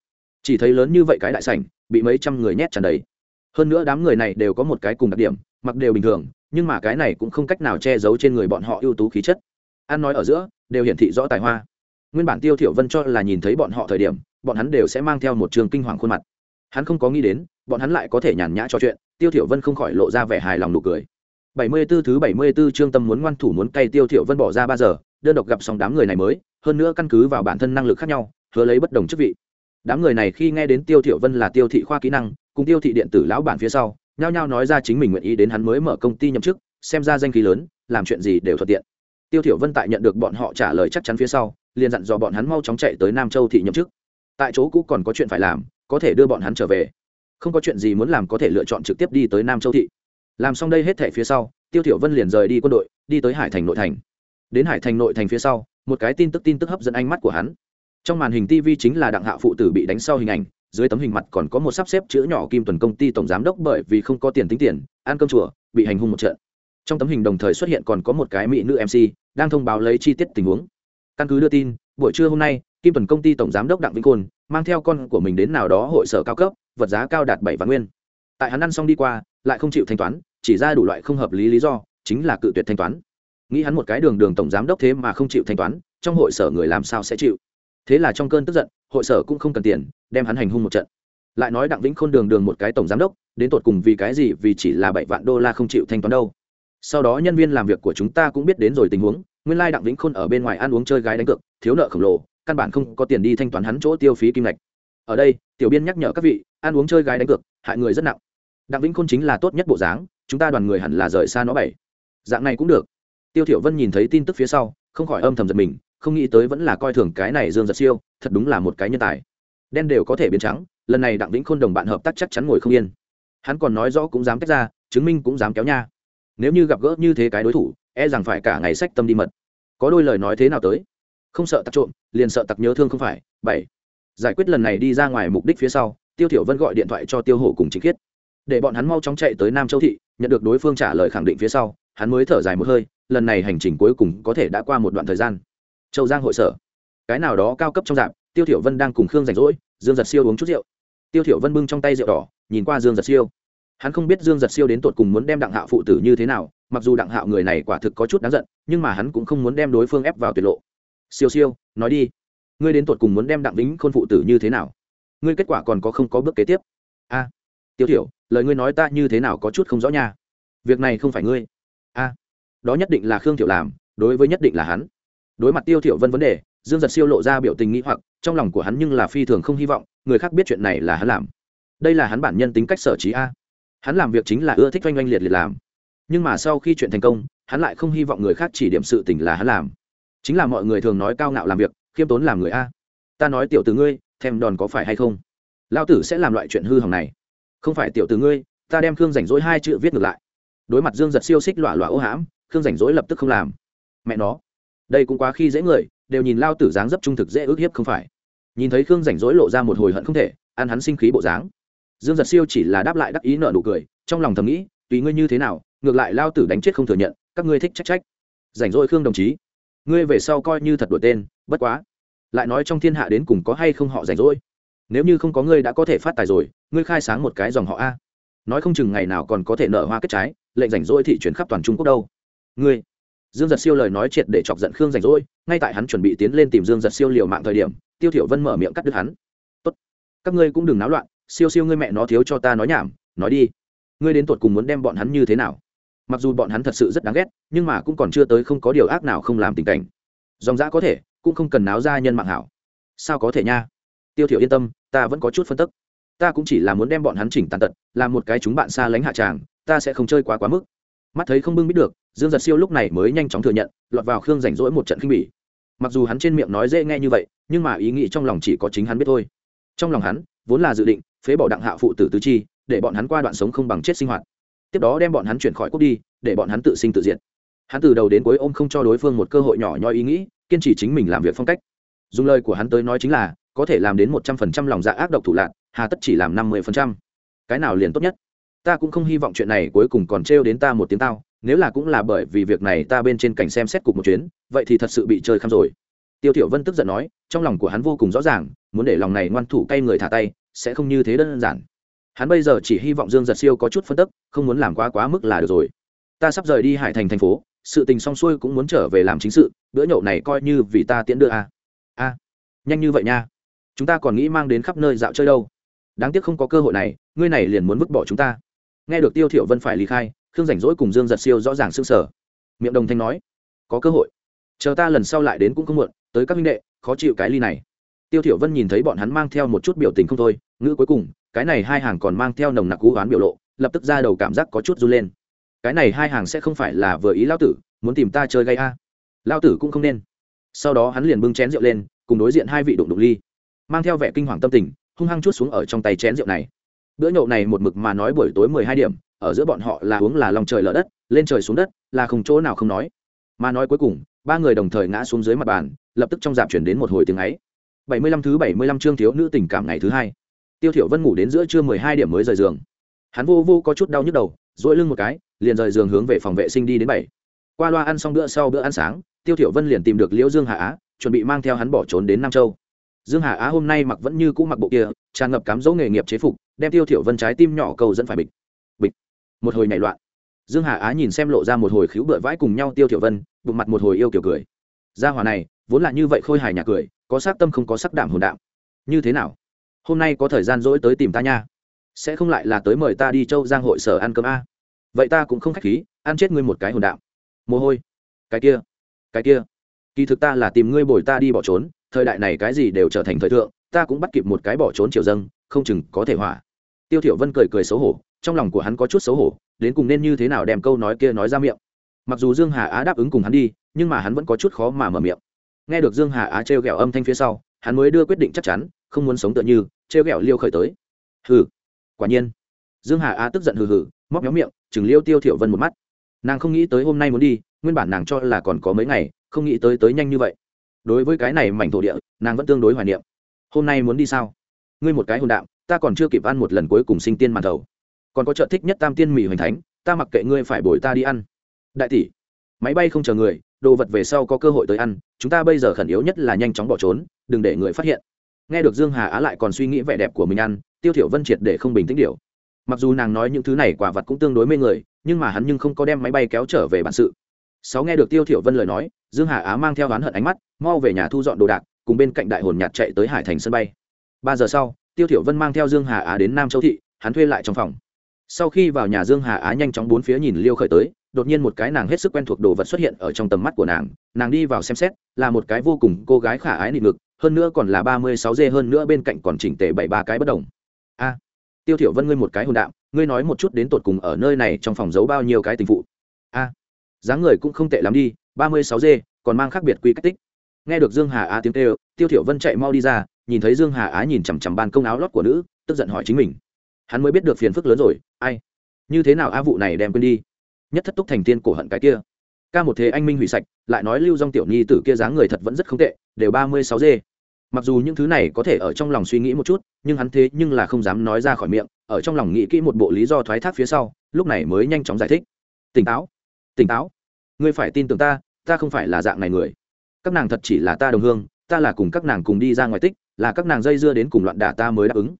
chỉ thấy lớn như vậy cái đại sảnh, bị mấy trăm người nhét tràn đầy. Hơn nữa đám người này đều có một cái cùng đặc điểm, mặc đều bình thường, nhưng mà cái này cũng không cách nào che giấu trên người bọn họ ưu tú khí chất. Ăn nói ở giữa, đều hiển thị rõ tài hoa. Nguyên bản tiêu thiểu vân cho là nhìn thấy bọn họ thời điểm, bọn hắn đều sẽ mang theo một trường kinh hoàng khuôn mặt. Hắn không có nghĩ đến, bọn hắn lại có thể nhàn nhã trò chuyện, tiêu thiểu vân không khỏi lộ ra vẻ hài lòng nụ cười. 74 thứ 74 chương tâm muốn ngoan thủ muốn cay tiêu thiểu vân bỏ ra 3 giờ, đơn độc gặp xong đám người này mới, hơn nữa căn cứ vào bản thân năng lực khác nhau, hứa lấy bất đồng chức vị đám người này khi nghe đến tiêu thiểu vân là tiêu thị khoa kỹ năng, cùng tiêu thị điện tử lão bản phía sau, nhao nhao nói ra chính mình nguyện ý đến hắn mới mở công ty nhậm chức, xem ra danh khí lớn, làm chuyện gì đều thuận tiện. Tiêu thiểu vân tại nhận được bọn họ trả lời chắc chắn phía sau, liền dặn dò bọn hắn mau chóng chạy tới nam châu thị nhậm chức. Tại chỗ cũ còn có chuyện phải làm, có thể đưa bọn hắn trở về. Không có chuyện gì muốn làm có thể lựa chọn trực tiếp đi tới nam châu thị. Làm xong đây hết thể phía sau, tiêu thiểu vân liền rời đi quân đội, đi tới hải thành nội thành. Đến hải thành nội thành phía sau, một cái tin tức tin tức hấp dẫn ánh mắt của hắn trong màn hình tv chính là đặng hạ phụ tử bị đánh sau hình ảnh, dưới tấm hình mặt còn có một sắp xếp chữ nhỏ kim tuần công ty tổng giám đốc bởi vì không có tiền tính tiền, ăn cơm chùa, bị hành hung một trận. Trong tấm hình đồng thời xuất hiện còn có một cái mỹ nữ mc đang thông báo lấy chi tiết tình huống. Căn cứ đưa tin, buổi trưa hôm nay, kim tuần công ty tổng giám đốc đặng vĩnh côn mang theo con của mình đến nào đó hội sở cao cấp, vật giá cao đạt bảy vạn nguyên. Tại hắn ăn xong đi qua, lại không chịu thanh toán, chỉ ra đủ loại không hợp lý lý do, chính là cự tuyệt thanh toán. Nghĩ hắn một cái đường đường tổng giám đốc thế mà không chịu thanh toán, trong hội sở người làm sao sẽ chịu? Thế là trong cơn tức giận, hội sở cũng không cần tiền, đem hắn hành hung một trận. Lại nói đặng vĩnh khôn đường đường một cái tổng giám đốc, đến tột cùng vì cái gì, vì chỉ là bảy vạn đô la không chịu thanh toán đâu. Sau đó nhân viên làm việc của chúng ta cũng biết đến rồi tình huống, nguyên lai đặng vĩnh khôn ở bên ngoài ăn uống chơi gái đánh cược, thiếu nợ khổng lồ, căn bản không có tiền đi thanh toán hắn chỗ tiêu phí kim ngạch. Ở đây, tiểu biên nhắc nhở các vị, ăn uống chơi gái đánh cược, hại người rất nặng. Đặng vĩnh khôn chính là tốt nhất bộ dáng, chúng ta đoàn người hẳn là rời xa nó bảy. Dạng này cũng được. Tiêu thiểu vân nhìn thấy tin tức phía sau, không khỏi âm thầm giật mình không nghĩ tới vẫn là coi thường cái này dương giật siêu, thật đúng là một cái nhân tài. Đen đều có thể biến trắng, lần này đặng vĩnh khôn đồng bạn hợp tác chắc chắn ngồi không yên. Hắn còn nói rõ cũng dám tách ra, chứng minh cũng dám kéo nha. Nếu như gặp gỡ như thế cái đối thủ e rằng phải cả ngày sách tâm đi mật. Có đôi lời nói thế nào tới? Không sợ tặc trộm, liền sợ tặc nhớ thương không phải. Bảy. Giải quyết lần này đi ra ngoài mục đích phía sau, tiêu thiểu vân gọi điện thoại cho tiêu hổ cùng chính khiết. Để bọn hắn mau chóng chạy tới nam châu thị, nhận được đối phương trả lời khẳng định phía sau, hắn mới thở dài một hơi, lần này hành trình cuối cùng có thể đã qua một đoạn thời gian châu giang hội sở. Cái nào đó cao cấp trong dạp tiêu thiểu vân đang cùng khương rảnh rỗi, dương giật siêu uống chút rượu. Tiêu thiểu vân bưng trong tay rượu đỏ, nhìn qua dương giật siêu. Hắn không biết dương giật siêu đến tột cùng muốn đem đặng hạo phụ tử như thế nào, mặc dù đặng hạo người này quả thực có chút đáng giận, nhưng mà hắn cũng không muốn đem đối phương ép vào tuyệt lộ. Siêu siêu, nói đi, ngươi đến tột cùng muốn đem đặng vĩnh khôn phụ tử như thế nào? Ngươi kết quả còn có không có bước kế tiếp? A, tiêu thiểu, lời ngươi nói ta như thế nào có chút không rõ nha. Việc này không phải ngươi. A, đó nhất định là khương thiểu làm, đối với nhất định là hắn đối mặt tiêu thiểu vân vấn đề, dương giật siêu lộ ra biểu tình nghĩ hoặc, trong lòng của hắn nhưng là phi thường không hy vọng, người khác biết chuyện này là hắn làm. Đây là hắn bản nhân tính cách sở trí a. Hắn làm việc chính là ưa thích oanh oanh liệt liệt làm. Nhưng mà sau khi chuyện thành công, hắn lại không hy vọng người khác chỉ điểm sự tình là hắn làm. Chính là mọi người thường nói cao ngạo làm việc, khiêm tốn làm người a. Ta nói tiểu từ ngươi, thèm đòn có phải hay không? Lao tử sẽ làm loại chuyện hư hỏng này. Không phải tiểu từ ngươi, ta đem khương rảnh rỗi hai chữ viết ngược lại. Đối mặt dương giật siêu xích lọa lọa ô hãm, khương rảnh rỗi lập tức không làm. Mẹ nó đây cũng quá khi dễ người, đều nhìn lao tử dáng dấp trung thực dễ ước hiếp không phải. Nhìn thấy khương rảnh rỗi lộ ra một hồi hận không thể, ăn hắn sinh khí bộ dáng. Dương giật siêu chỉ là đáp lại đắc ý nợ nụ cười, trong lòng thầm nghĩ, tùy ngươi như thế nào, ngược lại lao tử đánh chết không thừa nhận, các ngươi thích trách trách. Rảnh rỗi khương đồng chí, ngươi về sau coi như thật đổi tên, bất quá. Lại nói trong thiên hạ đến cùng có hay không họ rảnh rỗi? Nếu như không có ngươi đã có thể phát tài rồi, ngươi khai sáng một cái dòng họ a. Nói không chừng ngày nào còn có thể nợ hoa kết trái, lệnh rảnh rỗi thị chuyển khắp toàn trung quốc đâu. Ngươi dương giật siêu lời nói triệt để chọc giận khương rảnh rỗi, ngay tại hắn chuẩn bị tiến lên tìm dương giật siêu liều mạng thời điểm, tiêu thiểu vân mở miệng cắt đứt hắn. Tốt, các ngươi cũng đừng náo loạn, siêu siêu ngươi mẹ nó thiếu cho ta nói nhảm, nói đi. Ngươi đến tuột cùng muốn đem bọn hắn như thế nào? Mặc dù bọn hắn thật sự rất đáng ghét, nhưng mà cũng còn chưa tới không có điều ác nào không làm tình cảnh. Dòng dã có thể, cũng không cần náo ra nhân mạng hảo. Sao có thể nha? Tiêu thiểu yên tâm, ta vẫn có chút phân tức. Ta cũng chỉ là muốn đem bọn hắn chỉnh tàn tật, làm một cái chúng bạn xa lánh hạ tràng, ta sẽ không chơi quá quá mức mắt thấy không bưng biết được, dương giật siêu lúc này mới nhanh chóng thừa nhận, lọt vào khương rảnh rỗi một trận khinh bỉ. Mặc dù hắn trên miệng nói dễ nghe như vậy, nhưng mà ý nghĩ trong lòng chỉ có chính hắn biết thôi. Trong lòng hắn, vốn là dự định, phế bỏ đặng hạ phụ tử tứ chi, để bọn hắn qua đoạn sống không bằng chết sinh hoạt. Tiếp đó đem bọn hắn chuyển khỏi quốc đi, để bọn hắn tự sinh tự diệt. Hắn từ đầu đến cuối ôm không cho đối phương một cơ hội nhỏ nhoi ý nghĩ, kiên trì chính mình làm việc phong cách. Dùng lời của hắn tới nói chính là, có thể làm đến một trăm phần trăm lòng dạ ác độc thủ lạc, hà tất chỉ làm năm mươi phần trăm. Cái nào liền tốt nhất? Ta cũng không hy vọng chuyện này cuối cùng còn trêu đến ta một tiếng tao, nếu là cũng là bởi vì việc này ta bên trên cảnh xem xét cục một chuyến, vậy thì thật sự bị chơi khăm rồi. Tiêu thiểu vân tức giận nói, trong lòng của hắn vô cùng rõ ràng, muốn để lòng này ngoan thủ cay người thả tay, sẽ không như thế đơn giản. Hắn bây giờ chỉ hy vọng dương giật siêu có chút phân tức, không muốn làm quá quá mức là được rồi. Ta sắp rời đi hải thành thành phố, sự tình xong xuôi cũng muốn trở về làm chính sự, bữa nhậu này coi như vì ta tiễn đưa a. A, nhanh như vậy nha. Chúng ta còn nghĩ mang đến khắp nơi dạo chơi đâu. Đáng tiếc không có cơ hội này, ngươi này liền muốn vứt bỏ chúng ta nghe được tiêu thiểu vân phải ly khai, khương rảnh rỗi cùng dương giật siêu rõ ràng sưng sở miệng đồng thanh nói, có cơ hội. Chờ ta lần sau lại đến cũng không muộn, tới các minh đệ, khó chịu cái ly này. Tiêu thiểu vân nhìn thấy bọn hắn mang theo một chút biểu tình không thôi, ngữ cuối cùng, cái này hai hàng còn mang theo nồng nặc cú oán biểu lộ, lập tức ra đầu cảm giác có chút run lên. Cái này hai hàng sẽ không phải là vừa ý lao tử, muốn tìm ta chơi gây a? À. lao tử cũng không nên. Sau đó hắn liền bưng chén rượu lên, cùng đối diện hai vị đụng đụng ly, mang theo vẻ kinh hoàng tâm tình, hung hăng chút xuống ở trong tay chén rượu này bữa nhậu này một mực mà nói buổi tối mười hai điểm, ở giữa bọn họ là uống là lòng trời lở đất, lên trời xuống đất là không chỗ nào không nói. Mà nói cuối cùng, ba người đồng thời ngã xuống dưới mặt bàn, lập tức trong dạp chuyển đến một hồi tiếng ấy. Bảy mươi lăm thứ bảy mươi lăm chương thiếu nữ tình cảm ngày thứ hai. Tiêu thiểu vân ngủ đến giữa trưa mười hai điểm mới rời giường. Hắn vô vô có chút đau nhức đầu, duỗi lưng một cái, liền rời giường hướng về phòng vệ sinh đi đến bảy. Qua loa ăn xong bữa sau bữa ăn sáng, tiêu thiểu vân liền tìm được liễu dương hà á, chuẩn bị mang theo hắn bỏ trốn đến nam châu. Dương hà á hôm nay mặc vẫn như cũ mặc bộ kia, tràn ngập cám dỗ nghề nghiệp chế phục đem tiêu thiểu vân trái tim nhỏ cầu dẫn phải bịch. Bịch. Một hồi nhảy loạn. Dương hà á nhìn xem lộ ra một hồi khiếu bựa vãi cùng nhau tiêu thiểu vân, bụng mặt một hồi yêu kiểu cười. Gia hỏa này, vốn là như vậy khôi hài nhà cười, có sắc tâm không có sắc đảm hồn đạo như thế nào? Hôm nay có thời gian dỗi tới tìm ta nha. Sẽ không lại là tới mời ta đi châu giang hội sở ăn cơm a? Vậy ta cũng không khách khí, ăn chết ngươi một cái hồn đạo mồ hôi. Cái kia. Cái kia. Kỳ thực ta là tìm ngươi bồi ta đi bỏ trốn, thời đại này cái gì đều trở thành thời thượng, ta cũng bắt kịp một cái bỏ trốn triều dâng không chừng có thể hỏa. Tiêu thiểu vân cười cười xấu hổ, trong lòng của hắn có chút xấu hổ, đến cùng nên như thế nào đem câu nói kia nói ra miệng. Mặc dù dương hà á đáp ứng cùng hắn đi, nhưng mà hắn vẫn có chút khó mà mở miệng. Nghe được dương hà á treo gẹo âm thanh phía sau, hắn mới đưa quyết định chắc chắn, không muốn sống tựa như treo gẹo liêu khởi tới. Hừ, quả nhiên. Dương hà á tức giận hừ hừ, móc méo miệng, chừng liêu tiêu thiểu vân một mắt. Nàng không nghĩ tới hôm nay muốn đi, nguyên bản nàng cho là còn có mấy ngày, không nghĩ tới tới nhanh như vậy. Đối với cái này mảnh thổ địa, nàng vẫn tương đối hoài niệm. Hôm nay muốn đi sao? Ngươi một cái hồn đạm ta còn chưa kịp ăn một lần cuối cùng sinh tiên màn thầu. Còn có trợ thích nhất tam tiên mì hoành thánh, ta mặc kệ ngươi phải bồi ta đi ăn. Đại tỷ, máy bay không chờ người, đồ vật về sau có cơ hội tới ăn, chúng ta bây giờ khẩn yếu nhất là nhanh chóng bỏ trốn, đừng để người phát hiện. Nghe được dương hà á lại còn suy nghĩ vẻ đẹp của mình ăn, tiêu thiểu vân triệt để không bình tĩnh điều. Mặc dù nàng nói những thứ này quả vật cũng tương đối mê người, nhưng mà hắn nhưng không có đem máy bay kéo trở về bản sự. Sáu nghe được tiêu thiểu vân lời nói, dương hà á mang theo oán hận ánh mắt, mau về nhà thu dọn đồ đạc, cùng bên cạnh đại hồn nhạt chạy tới hải thành sân bay ba giờ sau, tiêu thiểu vân mang theo dương hà á đến nam châu thị, hắn thuê lại trong phòng. Sau khi vào nhà, dương hà á nhanh chóng bốn phía nhìn liêu khởi tới, đột nhiên một cái nàng hết sức quen thuộc đồ vật xuất hiện ở trong tầm mắt của nàng nàng đi vào xem xét, là một cái vô cùng cô gái khả ái nịt ngực hơn nữa còn là ba mươi sáu dê, hơn nữa bên cạnh còn chỉnh tề bảy ba cái bất đồng. A, tiêu thiểu vân ngươi một cái hồn đạm ngươi nói một chút đến tột cùng ở nơi này trong phòng giấu bao nhiêu cái tình phụ. A, dáng người cũng không tệ lắm đi, ba mươi sáu dê, còn mang khác biệt quy cách tích. Nghe được dương hà á tiếng kêu, tiêu thiểu vân chạy mau đi ra nhìn thấy dương hà á nhìn chằm chằm ban công áo lót của nữ, tức giận hỏi chính mình. Hắn mới biết được phiền phức lớn rồi, ai? Như thế nào a vụ này đem quên đi? Nhất thất túc thành tiên cổ hận cái kia. Ca một thế anh minh hủy sạch, lại nói lưu dong tiểu nhi tử kia dáng người thật vẫn rất không tệ, đều ba mươi sáu dê. Mặc dù những thứ này có thể ở trong lòng suy nghĩ một chút, nhưng hắn thế nhưng là không dám nói ra khỏi miệng, ở trong lòng nghĩ kỹ một bộ lý do thoái thác phía sau, lúc này mới nhanh chóng giải thích. Tỉnh táo tỉnh táo. Ngươi phải tin tưởng ta ta không phải là dạng này người. Các nàng thật chỉ là ta đồng hương ta là cùng các nàng cùng đi ra ngoài tích, là các nàng dây dưa đến cùng loạn đả ta mới đáp ứng.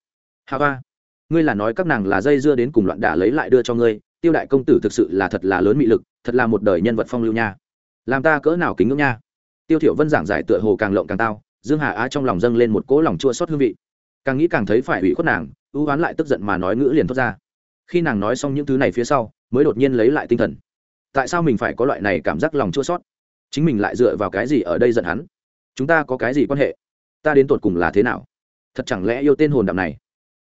Hà va ngươi là nói các nàng là dây dưa đến cùng loạn đả lấy lại đưa cho ngươi, tiêu đại công tử thực sự là thật là lớn mị lực, thật là một đời nhân vật phong lưu nha. Làm ta cỡ nào kính ngưỡng nha? Tiêu thiểu vân giảng giải tựa hồ càng lộng càng tao, dương hà á trong lòng dâng lên một cỗ lòng chua xót hương vị. Càng nghĩ càng thấy phải ủy khuất nàng, ưu oán lại tức giận mà nói ngữ liền thốt ra. Khi nàng nói xong những thứ này phía sau, mới đột nhiên lấy lại tinh thần. Tại sao mình phải có loại này cảm giác lòng chua xót? Chính mình lại dựa vào cái gì ở đây giận hắn? Chúng ta có cái gì quan hệ? Ta đến tột cùng là thế nào? Thật chẳng lẽ yêu tên hồn đạm này?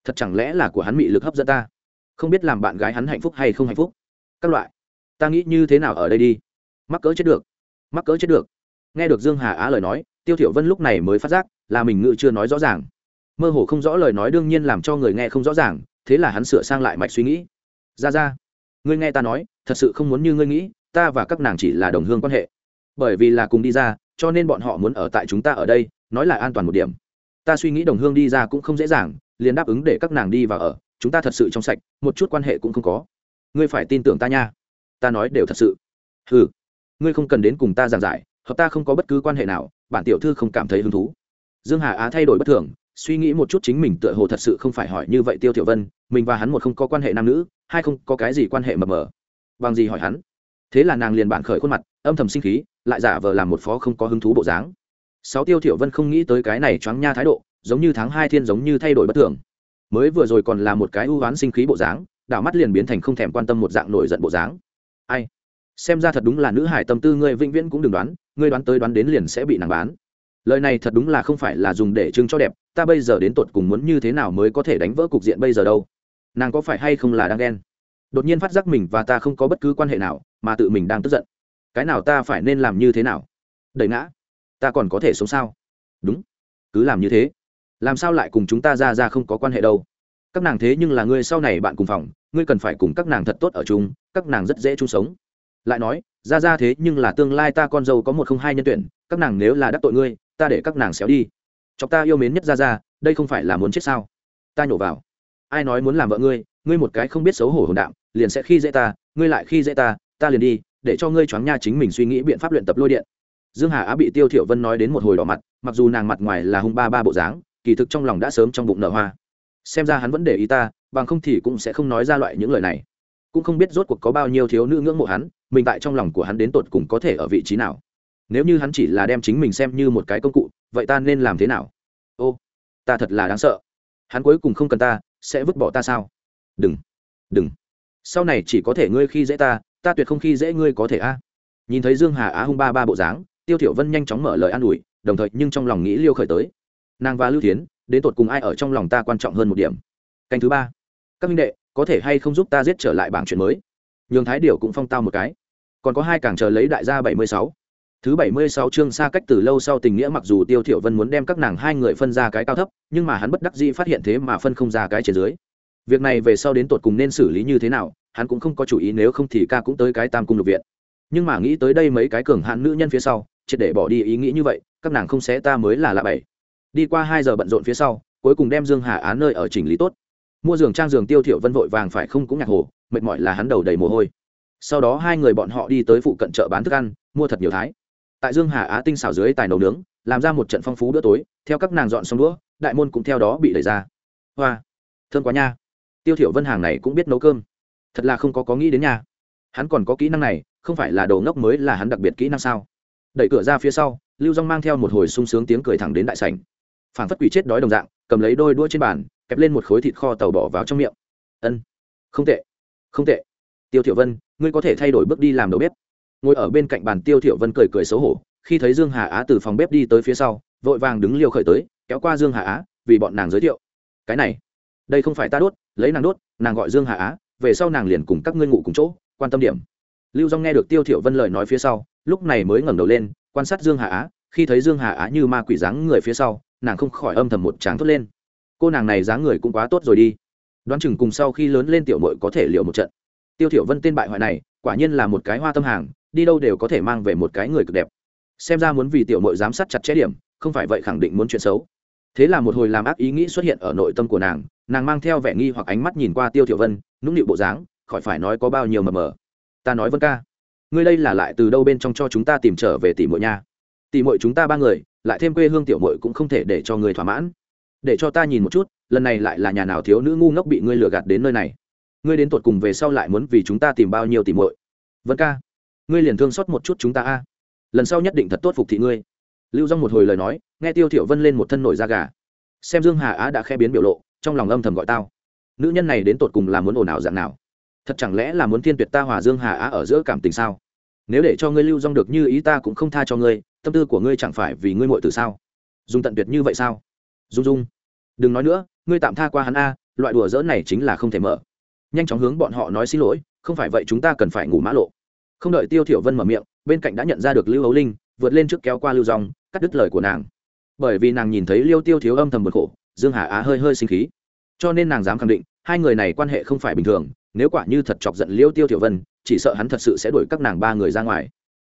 Thật chẳng lẽ là của hắn bị lực hấp dẫn ta? Không biết làm bạn gái hắn hạnh phúc hay không hạnh phúc. Các loại. Ta nghĩ như thế nào ở đây đi? Mắc cỡ chết được. Mắc cỡ chết được. Nghe được dương hà á lời nói, tiêu thiểu vân lúc này mới phát giác là mình ngự chưa nói rõ ràng. Mơ hồ không rõ lời nói đương nhiên làm cho người nghe không rõ ràng, thế là hắn sửa sang lại mạch suy nghĩ. Ra ra, ngươi nghe ta nói, thật sự không muốn như ngươi nghĩ, ta và các nàng chỉ là đồng hương quan hệ. Bởi vì là cùng đi ra cho nên bọn họ muốn ở tại chúng ta ở đây, nói là an toàn một điểm. Ta suy nghĩ đồng hương đi ra cũng không dễ dàng, liền đáp ứng để các nàng đi và ở, chúng ta thật sự trong sạch, một chút quan hệ cũng không có. Ngươi phải tin tưởng ta nha. Ta nói đều thật sự. Ừ ngươi không cần đến cùng ta giảng giải, hợp ta không có bất cứ quan hệ nào, bản tiểu thư không cảm thấy hứng thú. Dương hà á thay đổi bất thường, suy nghĩ một chút chính mình tựa hồ thật sự không phải hỏi như vậy tiêu tiểu vân, mình và hắn một không có quan hệ nam nữ, hai không có cái gì quan hệ mập mờ. Bằng gì hỏi hắn? Thế là nàng liền bản khởi khuôn mặt, âm thầm sinh khí, lại giả vờ làm một phó không có hứng thú bộ dáng. Sáu tiêu tiểu vân không nghĩ tới cái này choáng nha thái độ, giống như tháng hai thiên giống như thay đổi bất thường. Mới vừa rồi còn là một cái ưu ái sinh khí bộ dáng, đảo mắt liền biến thành không thèm quan tâm một dạng nổi giận bộ dáng. Ai? Xem ra thật đúng là nữ hải tâm tư ngươi vĩnh viễn cũng đừng đoán, ngươi đoán tới đoán đến liền sẽ bị nàng bán. Lời này thật đúng là không phải là dùng để trưng cho đẹp, ta bây giờ đến tột cùng muốn như thế nào mới có thể đánh vỡ cục diện bây giờ đâu? Nàng có phải hay không là đang ghen? Đột nhiên phát giác mình và ta không có bất cứ quan hệ nào, mà tự mình đang tức giận. Cái nào ta phải nên làm như thế nào? Đẩy ngã. Ta còn có thể sống sao? Đúng. Cứ làm như thế. Làm sao lại cùng chúng ta ra ra không có quan hệ đâu? Các nàng thế nhưng là ngươi sau này bạn cùng phòng, ngươi cần phải cùng các nàng thật tốt ở chung, các nàng rất dễ chung sống. Lại nói, ra ra thế nhưng là tương lai ta con dâu có một không hai nhân tuyển, các nàng nếu là đắc tội ngươi, ta để các nàng xéo đi. Chọc ta yêu mến nhất ra ra, đây không phải là muốn chết sao? Ta nhổ vào. Ai nói muốn làm vợ ngươi ngươi một cái không biết xấu hổ hồn đạm liền sẽ khi dễ ta, ngươi lại khi dễ ta ta liền đi, để cho ngươi choáng nha chính mình suy nghĩ biện pháp luyện tập lôi điện. Dương hà á bị tiêu thiểu vân nói đến một hồi đỏ mặt, mặc dù nàng mặt ngoài là hung ba ba bộ dáng, kỳ thực trong lòng đã sớm trong bụng nở hoa. Xem ra hắn vẫn để ý ta, bằng không thì cũng sẽ không nói ra loại những lời này. Cũng không biết rốt cuộc có bao nhiêu thiếu nữ ngưỡng mộ hắn, mình tại trong lòng của hắn đến tột cùng có thể ở vị trí nào. Nếu như hắn chỉ là đem chính mình xem như một cái công cụ, vậy ta nên làm thế nào? Ô, ta thật là đáng sợ. Hắn cuối cùng không cần ta, sẽ vứt bỏ ta sao? Đừng đừng sau này chỉ có thể ngươi khi dễ ta ta tuyệt không khi dễ ngươi có thể a. Nhìn thấy dương hà á hung ba ba bộ dáng, tiêu thiểu vân nhanh chóng mở lời an ủi, đồng thời nhưng trong lòng nghĩ liêu khởi tới. Nàng và lưu thiến, đến tột cùng ai ở trong lòng ta quan trọng hơn một điểm? Canh thứ ba. Các minh đệ, có thể hay không giúp ta giết trở lại bảng chuyện mới? Nhường thái điều cũng phong tao một cái. Còn có hai càng chờ lấy đại gia bảy mươi sáu. Thứ bảy mươi sáu chương xa cách từ lâu sau tình nghĩa mặc dù tiêu thiểu vân muốn đem các nàng hai người phân ra cái cao thấp, nhưng mà hắn bất đắc dĩ phát hiện thế mà phân không ra cái trên dưới việc này về sau đến tột cùng nên xử lý như thế nào, hắn cũng không có chủ ý nếu không thì ca cũng tới cái tam cung lục viện. Nhưng mà nghĩ tới đây mấy cái cường hạn nữ nhân phía sau, triệt để bỏ đi ý nghĩ như vậy, các nàng không xé ta mới là lạ bảy đi qua hai giờ bận rộn phía sau, cuối cùng đem dương hà án nơi ở chỉnh lý tốt. Mua giường trang giường tiêu thiểu vân vội vàng phải không cũng nhạc hồ, mệt mỏi là hắn đầu đầy mồ hôi. Sau đó hai người bọn họ đi tới phụ cận chợ bán thức ăn, mua thật nhiều thái. Tại dương hà á tinh xảo dưới tài nấu nướng, làm ra một trận phong phú bữa tối, theo các nàng dọn xong đũa, đại môn cũng theo đó bị đẩy ra. Hoa, thơm quá nha tiêu thiểu vân hàng này cũng biết nấu cơm. Thật là không có có nghĩ đến nha. Hắn còn có kỹ năng này, không phải là đồ ngốc mới là hắn đặc biệt kỹ năng sao? Đẩy cửa ra phía sau, lưu dong mang theo một hồi sung sướng tiếng cười thẳng đến đại sảnh. Phản phất quỷ chết đói đồng dạng, cầm lấy đôi đũa trên bàn, kẹp lên một khối thịt kho tàu bỏ vào trong miệng. Ân, không tệ không tệ. Tiêu thiểu vân, ngươi có thể thay đổi bước đi làm đầu bếp. Ngồi ở bên cạnh bàn, tiêu thiểu vân cười cười xấu hổ, khi thấy dương hà á từ phòng bếp đi tới phía sau, vội vàng đứng liều khởi tới, kéo qua dương hà á, vì bọn nàng giới thiệu. Cái này đây không phải ta đốt, lấy nàng đốt, nàng gọi dương Hạ á, về sau nàng liền cùng các ngươi ngủ cùng chỗ, quan tâm điểm. Lưu dong nghe được tiêu thiểu vân lời nói phía sau, lúc này mới ngẩng đầu lên, quan sát dương Hạ á, khi thấy dương Hạ á như ma quỷ dáng người phía sau, nàng không khỏi âm thầm một tráng thốt lên. Cô nàng này dáng người cũng quá tốt rồi đi. Đoán chừng cùng sau khi lớn lên tiểu muội có thể liều một trận. Tiêu thiểu vân tên bại hoại này, quả nhiên là một cái hoa tâm hàng, đi đâu đều có thể mang về một cái người cực đẹp. Xem ra muốn vì tiểu muội giám sát chặt chẽ điểm, không phải vậy khẳng định muốn chuyện xấu thế là một hồi làm ác ý nghĩ xuất hiện ở nội tâm của nàng nàng mang theo vẻ nghi hoặc ánh mắt nhìn qua tiêu thiểu vân, nũng nịu bộ dáng, khỏi phải nói có bao nhiêu mờ mờ. Ta nói vân ca, ngươi đây là lại từ đâu bên trong cho chúng ta tìm trở về tỷ muội nha? Tỷ muội chúng ta ba người, lại thêm quê hương tiểu muội cũng không thể để cho người thỏa mãn. Để cho ta nhìn một chút, lần này lại là nhà nào thiếu nữ ngu ngốc bị ngươi lừa gạt đến nơi này? Ngươi đến tuột cùng về sau lại muốn vì chúng ta tìm bao nhiêu tỷ muội? Vân ca, ngươi liền thương xót một chút chúng ta a. Lần sau nhất định thật tốt phục thị ngươi lưu dong một hồi lời nói, nghe tiêu thiểu vân lên một thân nổi da gà. Xem dương hà á đã khẽ biến biểu lộ, trong lòng âm thầm gọi tao. Nữ nhân này đến tột cùng là muốn ồn ào dạng nào? Thật chẳng lẽ là muốn thiên tuyệt ta hòa dương hà á ở giữa cảm tình sao? Nếu để cho ngươi lưu dong được như ý ta cũng không tha cho ngươi, tâm tư của ngươi chẳng phải vì ngươi muội từ sao? Dùng tận tuyệt như vậy sao? Dung dung, đừng nói nữa, ngươi tạm tha qua hắn a, loại đùa dỡ này chính là không thể mở. Nhanh chóng hướng bọn họ nói xin lỗi, không phải vậy chúng ta cần phải ngủ mã lộ. Không đợi tiêu thiểu vân mở miệng, bên cạnh đã nhận ra được lưu hấu linh vượt lên trước kéo qua lưu dòng, cắt đứt lời của nàng. Bởi vì nàng nhìn thấy liêu tiêu thiếu âm thầm bực khổ, dương hà á hơi hơi sinh khí. Cho nên nàng dám khẳng định, hai người này quan hệ không phải bình thường, nếu quả như thật chọc giận liêu tiêu thiểu vân, chỉ sợ hắn thật sự sẽ đuổi các nàng ba người ra ngoài.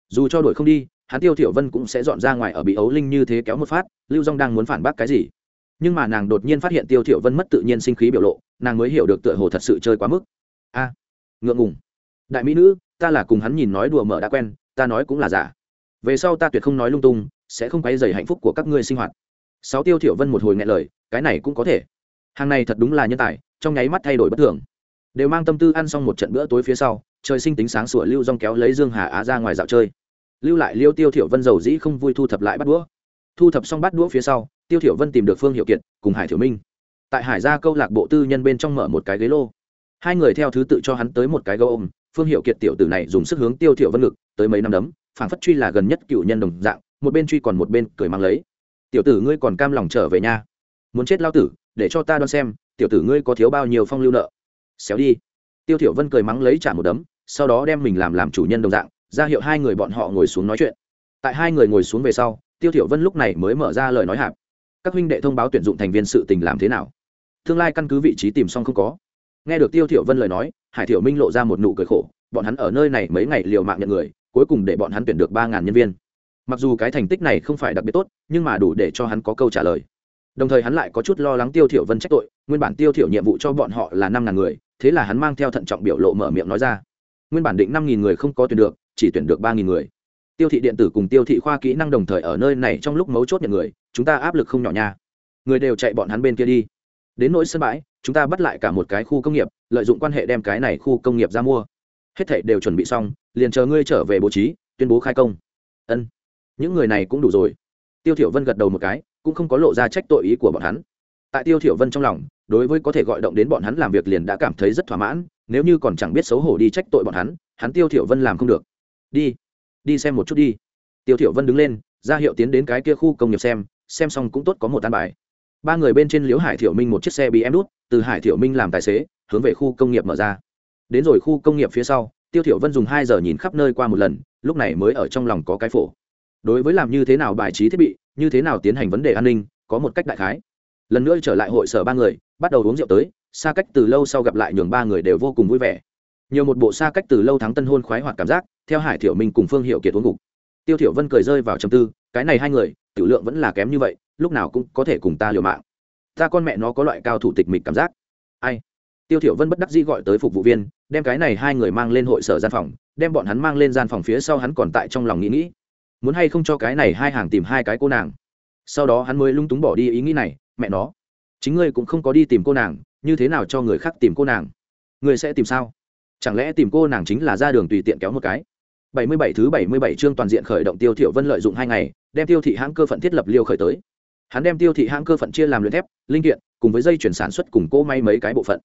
Dù cho đuổi không đi, hắn tiêu thiểu vân cũng sẽ dọn ra ngoài ở bị ấu linh như thế kéo một phát, lưu dong đang muốn phản bác cái gì? Nhưng mà nàng đột nhiên phát hiện tiêu thiểu vân mất tự nhiên sinh khí biểu lộ, nàng mới hiểu được tựa hồ thật sự chơi quá mức. A, ngượng ngùng. Đại mỹ nữ, ta là cùng hắn nhìn nói đùa mở đã quen, ta nói cũng là giả về sau ta tuyệt không nói lung tung, sẽ không quấy dày hạnh phúc của các ngươi sinh hoạt. Sáu tiêu thiểu vân một hồi nghẹn lời, cái này cũng có thể. Hàng này thật đúng là nhân tài, trong nháy mắt thay đổi bất thường. Đều mang tâm tư ăn xong một trận bữa tối phía sau, trời sinh tính sáng sủa lưu dong kéo lấy dương hà á ra ngoài dạo chơi. Lưu lại liêu tiêu thiểu vân giàu dĩ không vui thu thập lại bắt đũa. Thu thập xong bắt đũa phía sau, tiêu thiểu vân tìm được phương hiệu kiệt, cùng hải thiểu minh. Tại hải gia câu lạc bộ tư nhân bên trong mở một cái ghế lô. Hai người theo thứ tự cho hắn tới một cái gấu ôm. Phương hiệu kiệt tiểu tử này dùng sức hướng tiêu thiểu vân ngực, tới mấy năm đấm phảng phất truy là gần nhất cựu nhân đồng dạng một bên truy còn một bên cười mang lấy. Tiểu tử ngươi còn cam lòng trở về nhà, muốn chết lao tử để cho ta đoan xem tiểu tử ngươi có thiếu bao nhiêu phong lưu nợ. Xéo đi. Tiêu thiểu vân cười mắng lấy trả một đấm sau đó đem mình làm làm chủ nhân đồng dạng ra hiệu hai người bọn họ ngồi xuống nói chuyện. Tại hai người ngồi xuống về sau tiêu thiểu vân lúc này mới mở ra lời nói hạp. Các huynh đệ thông báo tuyển dụng thành viên sự tình làm thế nào? Tương lai căn cứ vị trí tìm xong không có. Nghe được tiêu thiểu vân lời nói hải thiểu minh lộ ra một nụ cười khổ bọn hắn ở nơi này mấy ngày liều mạng nhận người cuối cùng để bọn hắn tuyển được ba ngàn nhân viên. Mặc dù cái thành tích này không phải đặc biệt tốt, nhưng mà đủ để cho hắn có câu trả lời. Đồng thời hắn lại có chút lo lắng tiêu thiểu vân trách tội, nguyên bản tiêu thiểu nhiệm vụ cho bọn họ là năm ngàn người, thế là hắn mang theo thận trọng biểu lộ mở miệng nói ra. Nguyên bản định năm nghìn người không có tuyển được, chỉ tuyển được ba nghìn người. Tiêu thị điện tử cùng tiêu thị khoa kỹ năng đồng thời ở nơi này trong lúc mấu chốt nhận người, chúng ta áp lực không nhỏ nha. Người đều chạy bọn hắn bên kia đi. Đến nỗi sân bãi, chúng ta bắt lại cả một cái khu công nghiệp, lợi dụng quan hệ đem cái này khu công nghiệp ra mua. Hết thảy đều chuẩn bị xong liền chờ ngươi trở về bố trí, tuyên bố khai công. Ân. Những người này cũng đủ rồi. Tiêu thiểu vân gật đầu một cái, cũng không có lộ ra trách tội ý của bọn hắn. Tại tiêu thiểu vân trong lòng, đối với có thể gọi động đến bọn hắn làm việc liền đã cảm thấy rất thỏa mãn, nếu như còn chẳng biết xấu hổ đi trách tội bọn hắn hắn tiêu thiểu vân làm không được. Đi đi xem một chút đi. Tiêu thiểu vân đứng lên, ra hiệu tiến đến cái kia khu công nghiệp xem xem xong cũng tốt có một tan bài. Ba người bên trên liễu hải thiểu minh một chiếc xe bị em đút từ hải thiểu minh làm tài xế, hướng về khu công nghiệp mở ra. Đến rồi khu công nghiệp phía sau tiêu thiểu vân dùng hai giờ nhìn khắp nơi qua một lần, lúc này mới ở trong lòng có cái phổ. Đối với làm như thế nào bài trí thiết bị, như thế nào tiến hành vấn đề an ninh, có một cách đại khái. Lần nữa trở lại hội sở ba người, bắt đầu uống rượu tới, xa cách từ lâu sau gặp lại nhường ba người đều vô cùng vui vẻ. Nhiều một bộ xa cách từ lâu thắng tân hôn khoái hoạt cảm giác, theo hải thiểu minh cùng phương hiệu kiệt uống ngục. Tiêu thiểu vân cười rơi vào trầm tư, cái này hai người, tiểu lượng vẫn là kém như vậy, lúc nào cũng có thể cùng ta liều mạng. Ta con mẹ nó có loại cao thủ tịch mịch cảm giác. Ai? Tiêu thiểu vân bất đắc dĩ gọi tới phục vụ viên, đem cái này hai người mang lên hội sở gian phòng, đem bọn hắn mang lên gian phòng phía sau hắn còn tại trong lòng nghĩ nghĩ. Muốn hay không cho cái này hai hàng tìm hai cái cô nàng? Sau đó hắn mới lung túng bỏ đi ý nghĩ này, mẹ nó, chính ngươi cũng không có đi tìm cô nàng, như thế nào cho người khác tìm cô nàng? Ngươi sẽ tìm sao? Chẳng lẽ tìm cô nàng chính là ra đường tùy tiện kéo một cái? 77 thứ 77 chương toàn diện khởi động tiêu thiểu vân lợi dụng hai ngày, đem tiêu thị hãng cơ phận thiết lập liêu khởi tới. Hắn đem tiêu thị hãng cơ phận chia làm luyện thép, linh kiện, cùng với dây chuyển sản xuất cùng cô may mấy cái bộ phận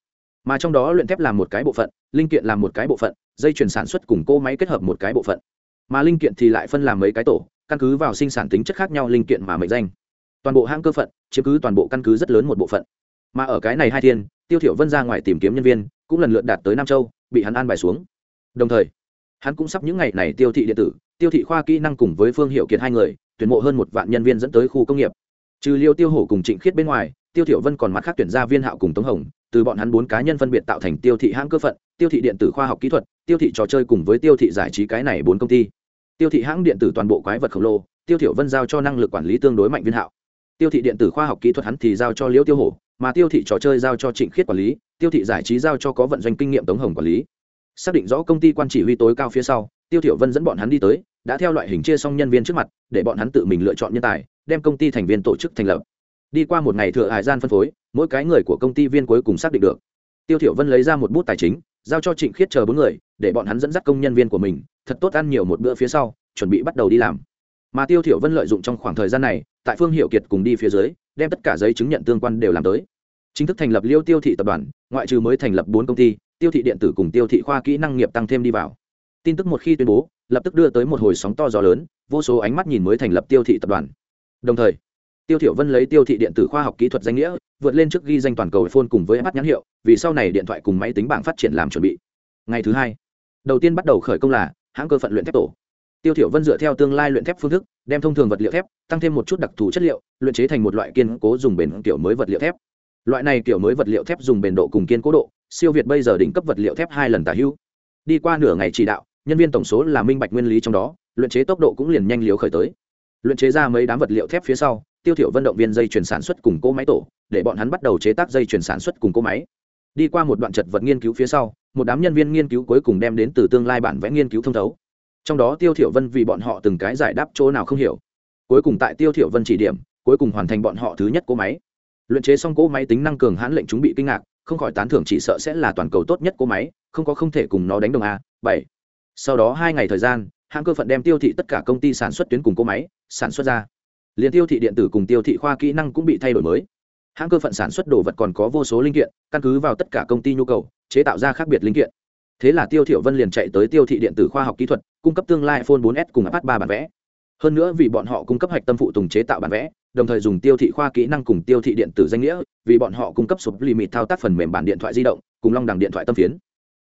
mà trong đó luyện thép làm một cái bộ phận, linh kiện làm một cái bộ phận, dây chuyển sản xuất cùng cô máy kết hợp một cái bộ phận. Mà linh kiện thì lại phân làm mấy cái tổ, căn cứ vào sinh sản tính chất khác nhau linh kiện mà mệnh danh. Toàn bộ hãng cơ phận, chiếm cứ toàn bộ căn cứ rất lớn một bộ phận. Mà ở cái này hai thiên, tiêu thiểu vân ra ngoài tìm kiếm nhân viên, cũng lần lượt đạt tới nam châu, bị hắn an bài xuống. Đồng thời, hắn cũng sắp những ngày này tiêu thị điện tử, tiêu thị khoa kỹ năng cùng với phương hiệu kiệt hai người, tuyển mộ hơn một vạn nhân viên dẫn tới khu công nghiệp. Trừ liêu tiêu hổ cùng trịnh khiết bên ngoài, tiêu thiểu vân còn mặt khác tuyển ra viên hạo cùng tống hồng từ bọn hắn bốn cá nhân phân biệt tạo thành tiêu thị hãng cơ phận, tiêu thị điện tử khoa học kỹ thuật, tiêu thị trò chơi cùng với tiêu thị giải trí cái này bốn công ty. Tiêu thị hãng điện tử toàn bộ quái vật khổng lồ, tiêu thiểu vân giao cho năng lực quản lý tương đối mạnh viên hạo. Tiêu thị điện tử khoa học kỹ thuật hắn thì giao cho liễu tiêu hổ, mà tiêu thị trò chơi giao cho trịnh khiết quản lý, tiêu thị giải trí giao cho có vận doanh kinh nghiệm tống hồng quản lý. Xác định rõ công ty quan chỉ huy tối cao phía sau, tiêu thiểu vân dẫn bọn hắn đi tới, đã theo loại hình chia xong nhân viên trước mặt, để bọn hắn tự mình lựa chọn nhân tài, đem công ty thành viên tổ chức thành lập đi qua một ngày thừa hải gian phân phối, mỗi cái người của công ty viên cuối cùng xác định được. Tiêu thiểu vân lấy ra một bút tài chính, giao cho trịnh khiết chờ bốn người, để bọn hắn dẫn dắt công nhân viên của mình, thật tốt ăn nhiều một bữa phía sau, chuẩn bị bắt đầu đi làm. Mà tiêu thiểu vân lợi dụng trong khoảng thời gian này, tại phương hiệu kiệt cùng đi phía dưới, đem tất cả giấy chứng nhận tương quan đều làm tới. Chính thức thành lập liêu tiêu thị tập đoàn, ngoại trừ mới thành lập bốn công ty, tiêu thị điện tử cùng tiêu thị khoa kỹ năng nghiệp tăng thêm đi vào. Tin tức một khi tuyên bố, lập tức đưa tới một hồi sóng to gió lớn, vô số ánh mắt nhìn mới thành lập tiêu thị tập đoàn. Đồng thời tiêu thiểu vân lấy tiêu thị điện tử khoa học kỹ thuật danh nghĩa, vượt lên trước ghi danh toàn cầu iphone cùng với mắt nhãn hiệu, vì sau này điện thoại cùng máy tính bảng phát triển làm chuẩn bị. Ngày thứ hai, đầu tiên bắt đầu khởi công là hãng cơ phận luyện thép tổ. Tiêu thiểu vân dựa theo tương lai luyện thép phương thức, đem thông thường vật liệu thép, tăng thêm một chút đặc thù chất liệu, luyện chế thành một loại kiên cố dùng bền kiểu mới vật liệu thép. Loại này kiểu mới vật liệu thép dùng bền độ cùng kiên cố độ, siêu việt bây giờ đỉnh cấp vật liệu thép hai lần tả hữu. Đi qua nửa ngày chỉ đạo, nhân viên tổng số là minh bạch nguyên lý trong đó, luyện chế tốc độ cũng liền nhanh liếu khởi tới luyện chế ra mấy đám vật liệu thép phía sau, tiêu thiểu vận động viên dây chuyển sản xuất cùng cỗ máy tổ, để bọn hắn bắt đầu chế tác dây chuyển sản xuất cùng cỗ máy. Đi qua một đoạn chật vật nghiên cứu phía sau, một đám nhân viên nghiên cứu cuối cùng đem đến từ tương lai bản vẽ nghiên cứu thông thấu. Trong đó tiêu thiểu vân vì bọn họ từng cái giải đáp chỗ nào không hiểu. Cuối cùng tại tiêu thiểu vân chỉ điểm, cuối cùng hoàn thành bọn họ thứ nhất cỗ máy. Luyện chế xong cỗ máy tính năng cường hãn lệnh chúng bị kinh ngạc, không khỏi tán thưởng chỉ sợ sẽ là toàn cầu tốt nhất cỗ máy, không có không thể cùng nó đánh đồng a, bảy. Sau đó hai ngày thời gian hãng cơ phận đem tiêu thị tất cả công ty sản xuất tuyến cùng cỗ máy sản xuất ra. Liền tiêu thị điện tử cùng tiêu thị khoa kỹ năng cũng bị thay đổi mới. Hãng cơ phận sản xuất đồ vật còn có vô số linh kiện, căn cứ vào tất cả công ty nhu cầu, chế tạo ra khác biệt linh kiện. Thế là tiêu thiểu vân liền chạy tới tiêu thị điện tử khoa học kỹ thuật, cung cấp tương lai iphone 4s cùng ipad 3 bản vẽ. Hơn nữa vì bọn họ cung cấp hạch tâm phụ tùng chế tạo bản vẽ, đồng thời dùng tiêu thị khoa kỹ năng cùng tiêu thị điện tử danh nghĩa, vì bọn họ cung cấp sụp limit thao tác phần mềm bản điện thoại di động, cùng long đẳng điện thoại tâm phiến.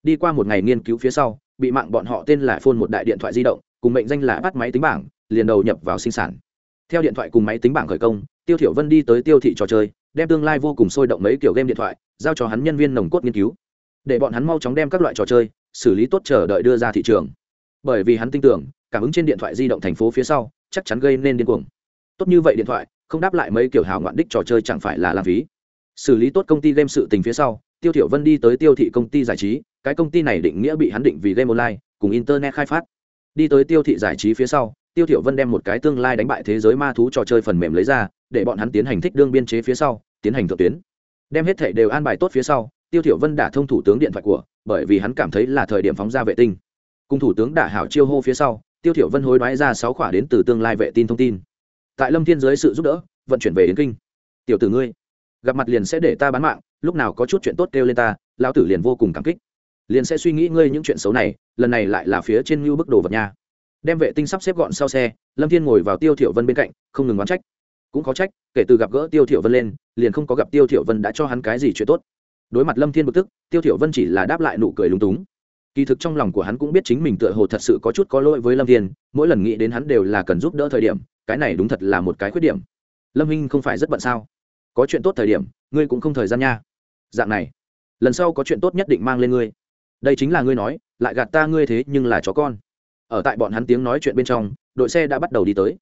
Đi qua một ngày nghiên cứu phía sau bị mạng bọn họ tên là phone một đại điện thoại di động, cùng mệnh danh là bắt máy tính bảng, liền đầu nhập vào sinh sản. Theo điện thoại cùng máy tính bảng khởi công, tiêu thiểu vân đi tới tiêu thị trò chơi, đem tương lai vô cùng sôi động mấy kiểu game điện thoại, giao cho hắn nhân viên nồng cốt nghiên cứu. Để bọn hắn mau chóng đem các loại trò chơi, xử lý tốt chờ đợi đưa ra thị trường. Bởi vì hắn tin tưởng, cảm ứng trên điện thoại di động thành phố phía sau, chắc chắn gây nên điên cuồng. Tốt như vậy điện thoại, không đáp lại mấy kiểu hào ngoạn đích trò chơi chẳng phải là lãng phí. Xử lý tốt công ty game sự tình phía sau, tiêu thiểu vân đi tới tiêu thị công ty giải trí cái công ty này định nghĩa bị hắn định vì game online, cùng internet khai phát. Đi tới tiêu thị giải trí phía sau, tiêu thiểu vân đem một cái tương lai đánh bại thế giới ma thú trò chơi phần mềm lấy ra, để bọn hắn tiến hành thích đương biên chế phía sau, tiến hành thượng tuyến. Đem hết thảy đều an bài tốt phía sau, tiêu thiểu vân đã thông thủ tướng điện thoại của, bởi vì hắn cảm thấy là thời điểm phóng ra vệ tinh. Cùng thủ tướng đả hảo chiêu hô phía sau, tiêu thiểu vân hối đoái ra sáu khỏa đến từ tương lai vệ tinh thông tin. Tại lâm thiên dưới sự giúp đỡ, vận chuyển về yến kinh. Tiểu tử ngươi, gặp mặt liền sẽ để ta bán mạng, lúc nào có chút chuyện tốt kêu lên ta, lão tử liền vô cùng cảm kích liền sẽ suy nghĩ ngươi những chuyện xấu này, lần này lại là phía trên ngưu bức đồ vật nha. Đem vệ tinh sắp xếp gọn sau xe, lâm thiên ngồi vào tiêu thiểu vân bên cạnh, không ngừng oán trách. Cũng có trách, kể từ gặp gỡ tiêu thiểu vân lên, liền không có gặp tiêu thiểu vân đã cho hắn cái gì chuyện tốt. Đối mặt lâm thiên bực tức, tiêu thiểu vân chỉ là đáp lại nụ cười lúng túng. Kỳ thực trong lòng của hắn cũng biết chính mình tựa hồ thật sự có chút có lỗi với lâm thiên, mỗi lần nghĩ đến hắn đều là cần giúp đỡ thời điểm, cái này đúng thật là một cái khuyết điểm. Lâm minh không phải rất bận sao? Có chuyện tốt thời điểm, ngươi cũng không thời gian nha. Dạng này, lần sau có chuyện tốt nhất định mang lên ngươi đây chính là ngươi nói, lại gạt ta ngươi thế nhưng là chó con. Ở tại bọn hắn tiếng nói chuyện bên trong, đội xe đã bắt đầu đi tới.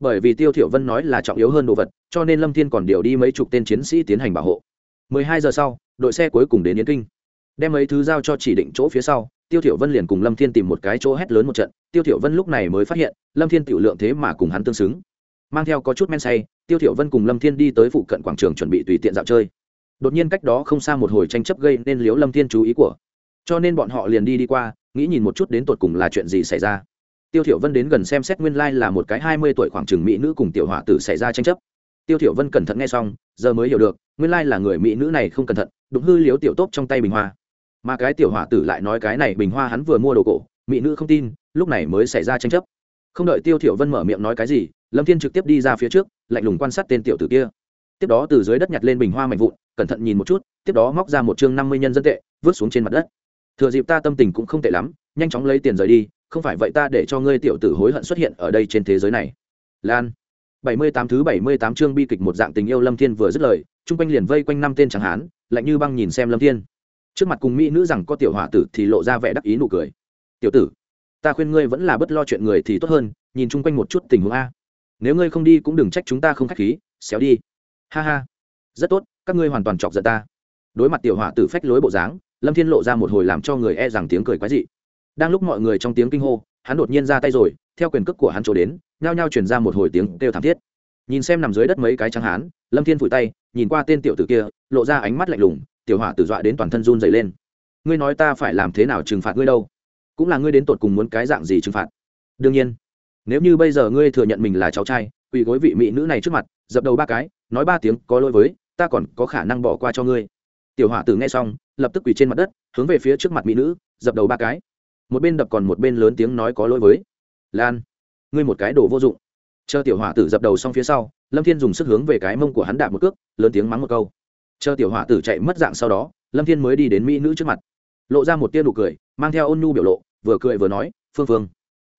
Bởi vì tiêu thiểu vân nói là trọng yếu hơn đồ vật, cho nên lâm thiên còn điều đi mấy chục tên chiến sĩ tiến hành bảo hộ. 12 giờ sau, đội xe cuối cùng đến yến kinh. Đem mấy thứ giao cho chỉ định chỗ phía sau, tiêu thiểu vân liền cùng lâm thiên tìm một cái chỗ hét lớn một trận. Tiêu thiểu vân lúc này mới phát hiện, lâm thiên tiểu lượng thế mà cùng hắn tương xứng. Mang theo có chút men say, tiêu thiểu vân cùng lâm thiên đi tới phụ cận quảng trường chuẩn bị tùy tiện dạo chơi. Đột nhiên cách đó không xa một hồi tranh chấp gây nên liếu lâm thiên chú ý của cho nên bọn họ liền đi đi qua, nghĩ nhìn một chút đến tột cùng là chuyện gì xảy ra. Tiêu thiểu vân đến gần xem xét nguyên lai like là một cái hai mươi tuổi khoảng chừng mỹ nữ cùng tiểu hỏa tử xảy ra tranh chấp. Tiêu thiểu vân cẩn thận nghe xong, giờ mới hiểu được, nguyên lai like là người mỹ nữ này không cẩn thận, đụng hư liếu tiểu tốt trong tay bình hoa. Mà cái tiểu hỏa tử lại nói cái này bình hoa hắn vừa mua đồ cổ, mỹ nữ không tin, lúc này mới xảy ra tranh chấp. Không đợi tiêu thiểu vân mở miệng nói cái gì, lâm thiên trực tiếp đi ra phía trước, lạnh lùng quan sát tên tiểu tử kia. Tiếp đó từ dưới đất nhặt lên bình hoa mảnh vụn, cẩn thận nhìn một chút, tiếp đó móc ra một chương năm mươi nhân dân tệ, vứt xuống trên mặt đất thừa dịp ta tâm tình cũng không tệ lắm, nhanh chóng lấy tiền rời đi, không phải vậy ta để cho ngươi tiểu tử hối hận xuất hiện ở đây trên thế giới này. Lan. Bảy mươi tám thứ bảy mươi tám chương bi kịch một dạng tình yêu lâm thiên vừa dứt lời, chung quanh liền vây quanh năm tên chẳng hán, lạnh như băng nhìn xem lâm thiên. Trước mặt cùng mỹ nữ rằng có tiểu hỏa tử thì lộ ra vẻ đắc ý nụ cười. Tiểu tử, ta khuyên ngươi vẫn là bất lo chuyện người thì tốt hơn, nhìn chung quanh một chút tình huống a. Nếu ngươi không đi cũng đừng trách chúng ta không khách khí, xéo đi. Ha ha. Rất tốt, các ngươi hoàn toàn chọc giận ta. Đối mặt tiểu hỏa tử phách lối bộ dáng lâm thiên lộ ra một hồi làm cho người e rằng tiếng cười quái dị. Đang lúc mọi người trong tiếng kinh hô, hắn đột nhiên ra tay rồi, theo quyền cước của hắn trổ đến, nhao nhao truyền ra một hồi tiếng kêu thảm thiết. Nhìn xem nằm dưới đất mấy cái trắng hán, lâm thiên phủi tay, nhìn qua tên tiểu tử kia, lộ ra ánh mắt lạnh lùng, tiểu hỏa tử dọa đến toàn thân run dày lên. Ngươi nói ta phải làm thế nào trừng phạt ngươi đâu? Cũng là ngươi đến tột cùng muốn cái dạng gì trừng phạt? Đương nhiên. Nếu như bây giờ ngươi thừa nhận mình là cháu trai, quỳ gối vị mỹ nữ này trước mặt, dập đầu ba cái, nói ba tiếng có lỗi với, ta còn có khả năng bỏ qua cho ngươi tiểu hỏa tử nghe xong, lập tức quỳ trên mặt đất, hướng về phía trước mặt mỹ nữ, dập đầu ba cái. Một bên đập còn một bên lớn tiếng nói có lỗi với. Lan, ngươi một cái đồ vô dụng. Chờ tiểu hỏa tử dập đầu xong phía sau, lâm thiên dùng sức hướng về cái mông của hắn đạp một cước, lớn tiếng mắng một câu. Chờ tiểu hỏa tử chạy mất dạng sau đó, lâm thiên mới đi đến mỹ nữ trước mặt. Lộ ra một tia nụ cười, mang theo ôn nhu biểu lộ, vừa cười vừa nói, phương phương,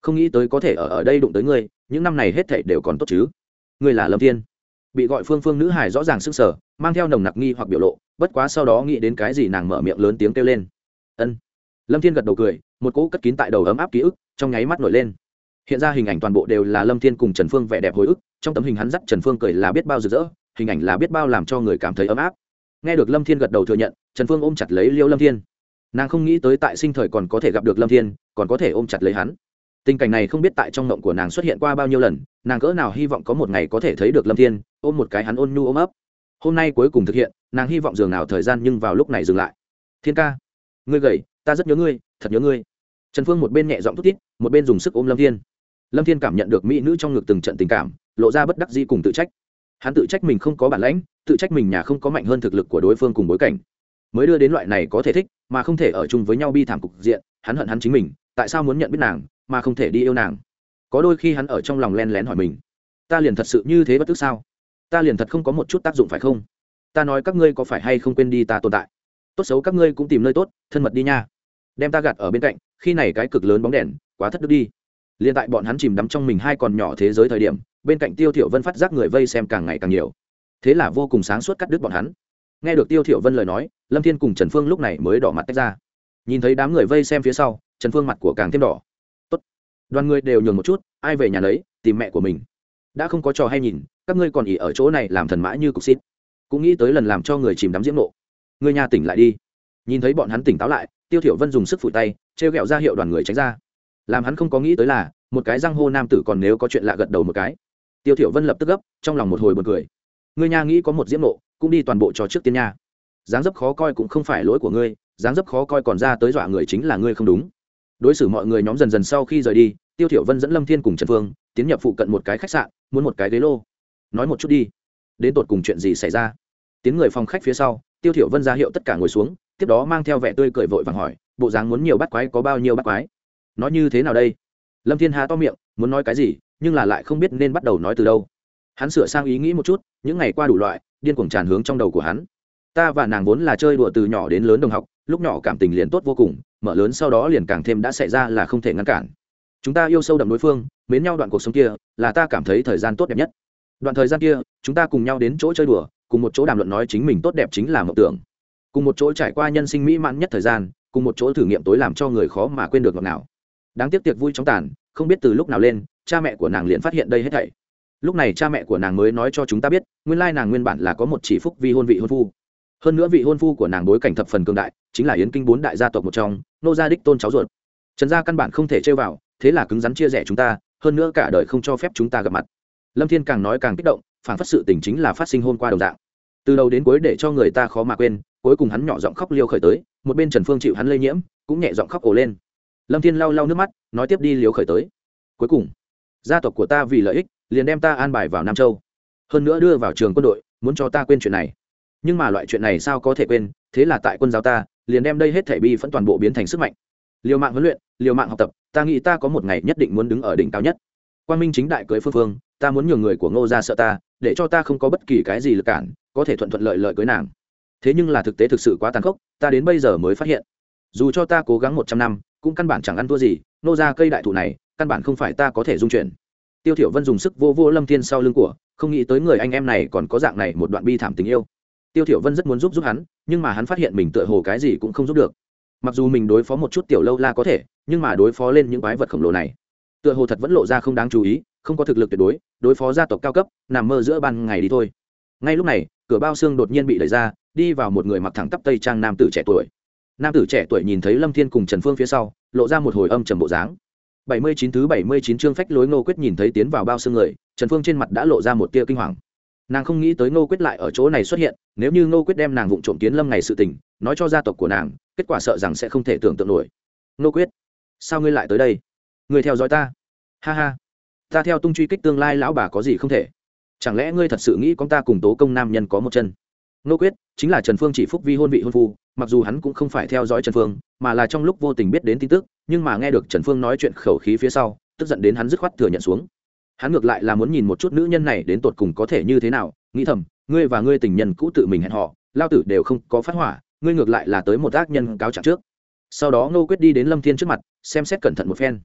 không nghĩ tới có thể ở ở đây đụng tới ngươi, những năm này hết thảy đều còn tốt chứ? Ngươi là lâm thiên. Bị gọi phương phương nữ hải rõ ràng sức sở mang theo nồng nặc nghi hoặc biểu lộ, bất quá sau đó nghĩ đến cái gì nàng mở miệng lớn tiếng kêu lên. Ân. Lâm thiên gật đầu cười, một cỗ cất kín tại đầu ấm áp ký ức trong nháy mắt nổi lên. Hiện ra hình ảnh toàn bộ đều là lâm thiên cùng trần phương vẻ đẹp hồi ức, trong tấm hình hắn dắt trần phương cười là biết bao rực rỡ, hình ảnh là biết bao làm cho người cảm thấy ấm áp. Nghe được lâm thiên gật đầu thừa nhận, trần phương ôm chặt lấy liêu lâm thiên. Nàng không nghĩ tới tại sinh thời còn có thể gặp được lâm thiên, còn có thể ôm chặt lấy hắn. Tình cảnh này không biết tại trong mộng của nàng xuất hiện qua bao nhiêu lần, nàng cỡ nào hy vọng có một ngày có thể thấy được lâm thiên, ôm một cái hắn ôn nhu ôm ấp hôm nay cuối cùng thực hiện, nàng hy vọng dường nào thời gian nhưng vào lúc này dừng lại. Thiên ca, ngươi gầy, ta rất nhớ ngươi, thật nhớ ngươi. Trần phương một bên nhẹ giọng thút tít một bên dùng sức ôm lâm thiên. Lâm thiên cảm nhận được mỹ nữ trong ngực từng trận tình cảm, lộ ra bất đắc dĩ cùng tự trách. Hắn tự trách mình không có bản lãnh, tự trách mình nhà không có mạnh hơn thực lực của đối phương cùng bối cảnh. Mới đưa đến loại này có thể thích, mà không thể ở chung với nhau bi thảm cục diện, hắn hận hắn chính mình, tại sao muốn nhận biết nàng, mà không thể đi yêu nàng? Có đôi khi hắn ở trong lòng len lén hỏi mình, ta liền thật sự như thế bất tức sao? Ta liền thật không có một chút tác dụng phải không? Ta nói các ngươi có phải hay không quên đi ta tồn tại? Tốt xấu các ngươi cũng tìm nơi tốt, thân mật đi nha. Đem ta gạt ở bên cạnh, khi này cái cực lớn bóng đèn, quá thất đức đi. Liền tại bọn hắn chìm đắm trong mình hai còn nhỏ thế giới thời điểm, bên cạnh tiêu thiểu vân phát giác người vây xem càng ngày càng nhiều. Thế là vô cùng sáng suốt cắt đứt bọn hắn. Nghe được tiêu thiểu vân lời nói, lâm thiên cùng trần phương lúc này mới đỏ mặt tách ra. Nhìn thấy đám người vây xem phía sau, trần phương mặt của càng thêm đỏ. Tốt. Đoàn người đều nhường một chút, ai về nhà lấy, tìm mẹ của mình đã không có trò hay nhìn, các ngươi còn ỉ ở chỗ này làm thần mã như cục xít. Cũng nghĩ tới lần làm cho người chìm đắm diễm nộ. Người nhà tỉnh lại đi. Nhìn thấy bọn hắn tỉnh táo lại, tiêu thiểu vân dùng sức phủi tay treo gẹo ra hiệu đoàn người tránh ra. Làm hắn không có nghĩ tới là, một cái răng hô nam tử còn nếu có chuyện lạ gật đầu một cái. Tiêu thiểu vân lập tức gấp, trong lòng một hồi buồn cười. Ngươi nha nghĩ có một diễm nộ, cũng đi toàn bộ cho trước tiên nha. Dáng dấp khó coi cũng không phải lỗi của ngươi, dáng dấp khó coi còn ra tới dọa người chính là ngươi không đúng. Đối xử mọi người nhóm dần dần sau khi rời đi tiêu thiểu vân dẫn lâm thiên cùng trần phương, tiến nhập phụ cận một cái khách sạn, muốn một cái ghế lô. Nói một chút đi. Đến tột cùng chuyện gì xảy ra? Tiến người phòng khách phía sau, tiêu thiểu vân ra hiệu tất cả ngồi xuống, tiếp đó mang theo vẻ tươi cười vội vàng hỏi, bộ dáng muốn nhiều bắt quái, có bao nhiêu bắt quái? Nói như thế nào đây? Lâm thiên há to miệng, muốn nói cái gì, nhưng là lại không biết nên bắt đầu nói từ đâu. Hắn sửa sang ý nghĩ một chút, những ngày qua đủ loại, điên cuồng tràn hướng trong đầu của hắn. Ta và nàng vốn là chơi đùa từ nhỏ đến lớn đồng học, lúc nhỏ cảm tình liền tốt vô cùng, mở lớn sau đó liền càng thêm đã xảy ra là không thể ngăn cản chúng ta yêu sâu đậm đối phương, mến nhau đoạn cuộc sống kia, là ta cảm thấy thời gian tốt đẹp nhất. Đoạn thời gian kia, chúng ta cùng nhau đến chỗ chơi đùa, cùng một chỗ đàm luận nói chính mình tốt đẹp chính là mộng tưởng. Cùng một chỗ trải qua nhân sinh mỹ mãn nhất thời gian, cùng một chỗ thử nghiệm tối làm cho người khó mà quên được ngọt nào đáng tiếc tiệc vui chóng tàn, không biết từ lúc nào lên, cha mẹ của nàng liền phát hiện đây hết thảy. Lúc này cha mẹ của nàng mới nói cho chúng ta biết, nguyên lai nàng nguyên bản là có một chỉ phúc vi hôn vị hôn phu. Hơn nữa vị hôn phu của nàng bối cảnh thập phần cường đại, chính là yến kinh bốn đại gia tộc một trong, nô gia đích tôn cháu ruột. Trần gia căn bản không thể chơi vào thế là cứng rắn chia rẽ chúng ta, hơn nữa cả đời không cho phép chúng ta gặp mặt. Lâm thiên càng nói càng kích động, phản phất sự tình chính là phát sinh hôn qua đồng dạng. Từ đầu đến cuối để cho người ta khó mà quên, cuối cùng hắn nhỏ giọng khóc liêu khởi tới, một bên trần phương chịu hắn lây nhiễm, cũng nhẹ giọng khóc ổ lên. Lâm thiên lau lau nước mắt, nói tiếp đi liều khởi tới. Cuối cùng, gia tộc của ta vì lợi ích, liền đem ta an bài vào nam châu. Hơn nữa đưa vào trường quân đội, muốn cho ta quên chuyện này. Nhưng mà loại chuyện này sao có thể quên, thế là tại quân giáo ta, liền đem đây hết thể bi phẫn toàn bộ biến thành sức mạnh liều mạng huấn luyện, liều mạng học tập, ta nghĩ ta có một ngày nhất định muốn đứng ở đỉnh cao nhất. Quan minh chính đại cưới phương phương, ta muốn nhường người của ngô ra sợ ta, để cho ta không có bất kỳ cái gì lực cản, có thể thuận thuận lợi lợi cưới nàng. Thế nhưng là thực tế thực sự quá tàn khốc, ta đến bây giờ mới phát hiện. Dù cho ta cố gắng một trăm năm, cũng căn bản chẳng ăn thua gì nô ra cây đại thụ này, căn bản không phải ta có thể dung chuyển. Tiêu thiểu vân dùng sức vô vô lâm thiên sau lưng của, không nghĩ tới người anh em này còn có dạng này một đoạn bi thảm tình yêu. Tiêu thiểu vân rất muốn giúp giúp hắn, nhưng mà hắn phát hiện mình tựa hồ cái gì cũng không giúp được mặc dù mình đối phó một chút tiểu lâu la có thể, nhưng mà đối phó lên những quái vật khổng lồ này, tựa hồ thật vẫn lộ ra không đáng chú ý, không có thực lực tuyệt đối đối phó gia tộc cao cấp, nằm mơ giữa ban ngày đi thôi. Ngay lúc này, cửa bao xương đột nhiên bị đẩy ra, đi vào một người mặc thẳng tắp tây trang nam tử trẻ tuổi. Nam tử trẻ tuổi nhìn thấy lâm thiên cùng trần phương phía sau, lộ ra một hồi âm trầm bộ dáng. Bảy mươi chín thứ bảy mươi chín chương phách lối ngô quyết nhìn thấy tiến vào bao xương người, trần phương trên mặt đã lộ ra một tia kinh hoàng. Nàng không nghĩ tới ngô quyết lại ở chỗ này xuất hiện, nếu như ngô quyết đem nàng vụng trộm tiến lâm ngày sự tình nói cho gia tộc của nàng, kết quả sợ rằng sẽ không thể tưởng tượng nổi. Nô quyết, sao ngươi lại tới đây? Ngươi theo dõi ta. Ha ha. Ta theo tung truy kích tương lai lão bà có gì không thể? Chẳng lẽ ngươi thật sự nghĩ con ta cùng tố công nam nhân có một chân? Nô quyết, chính là trần phương chỉ phúc vi hôn vị hôn phu, mặc dù hắn cũng không phải theo dõi trần phương, mà là trong lúc vô tình biết đến tin tức, nhưng mà nghe được trần phương nói chuyện khẩu khí phía sau, tức giận đến hắn dứt khoát thừa nhận xuống. Hắn ngược lại là muốn nhìn một chút nữ nhân này đến tột cùng có thể như thế nào, nghĩ thầm, ngươi và ngươi tình nhân cũ tự mình hẹn họ lao tử đều không có phát hỏa ngươi ngược lại là tới một ác nhân cáo trạng trước. Sau đó ngô quyết đi đến lâm thiên trước mặt, xem xét cẩn thận một phen.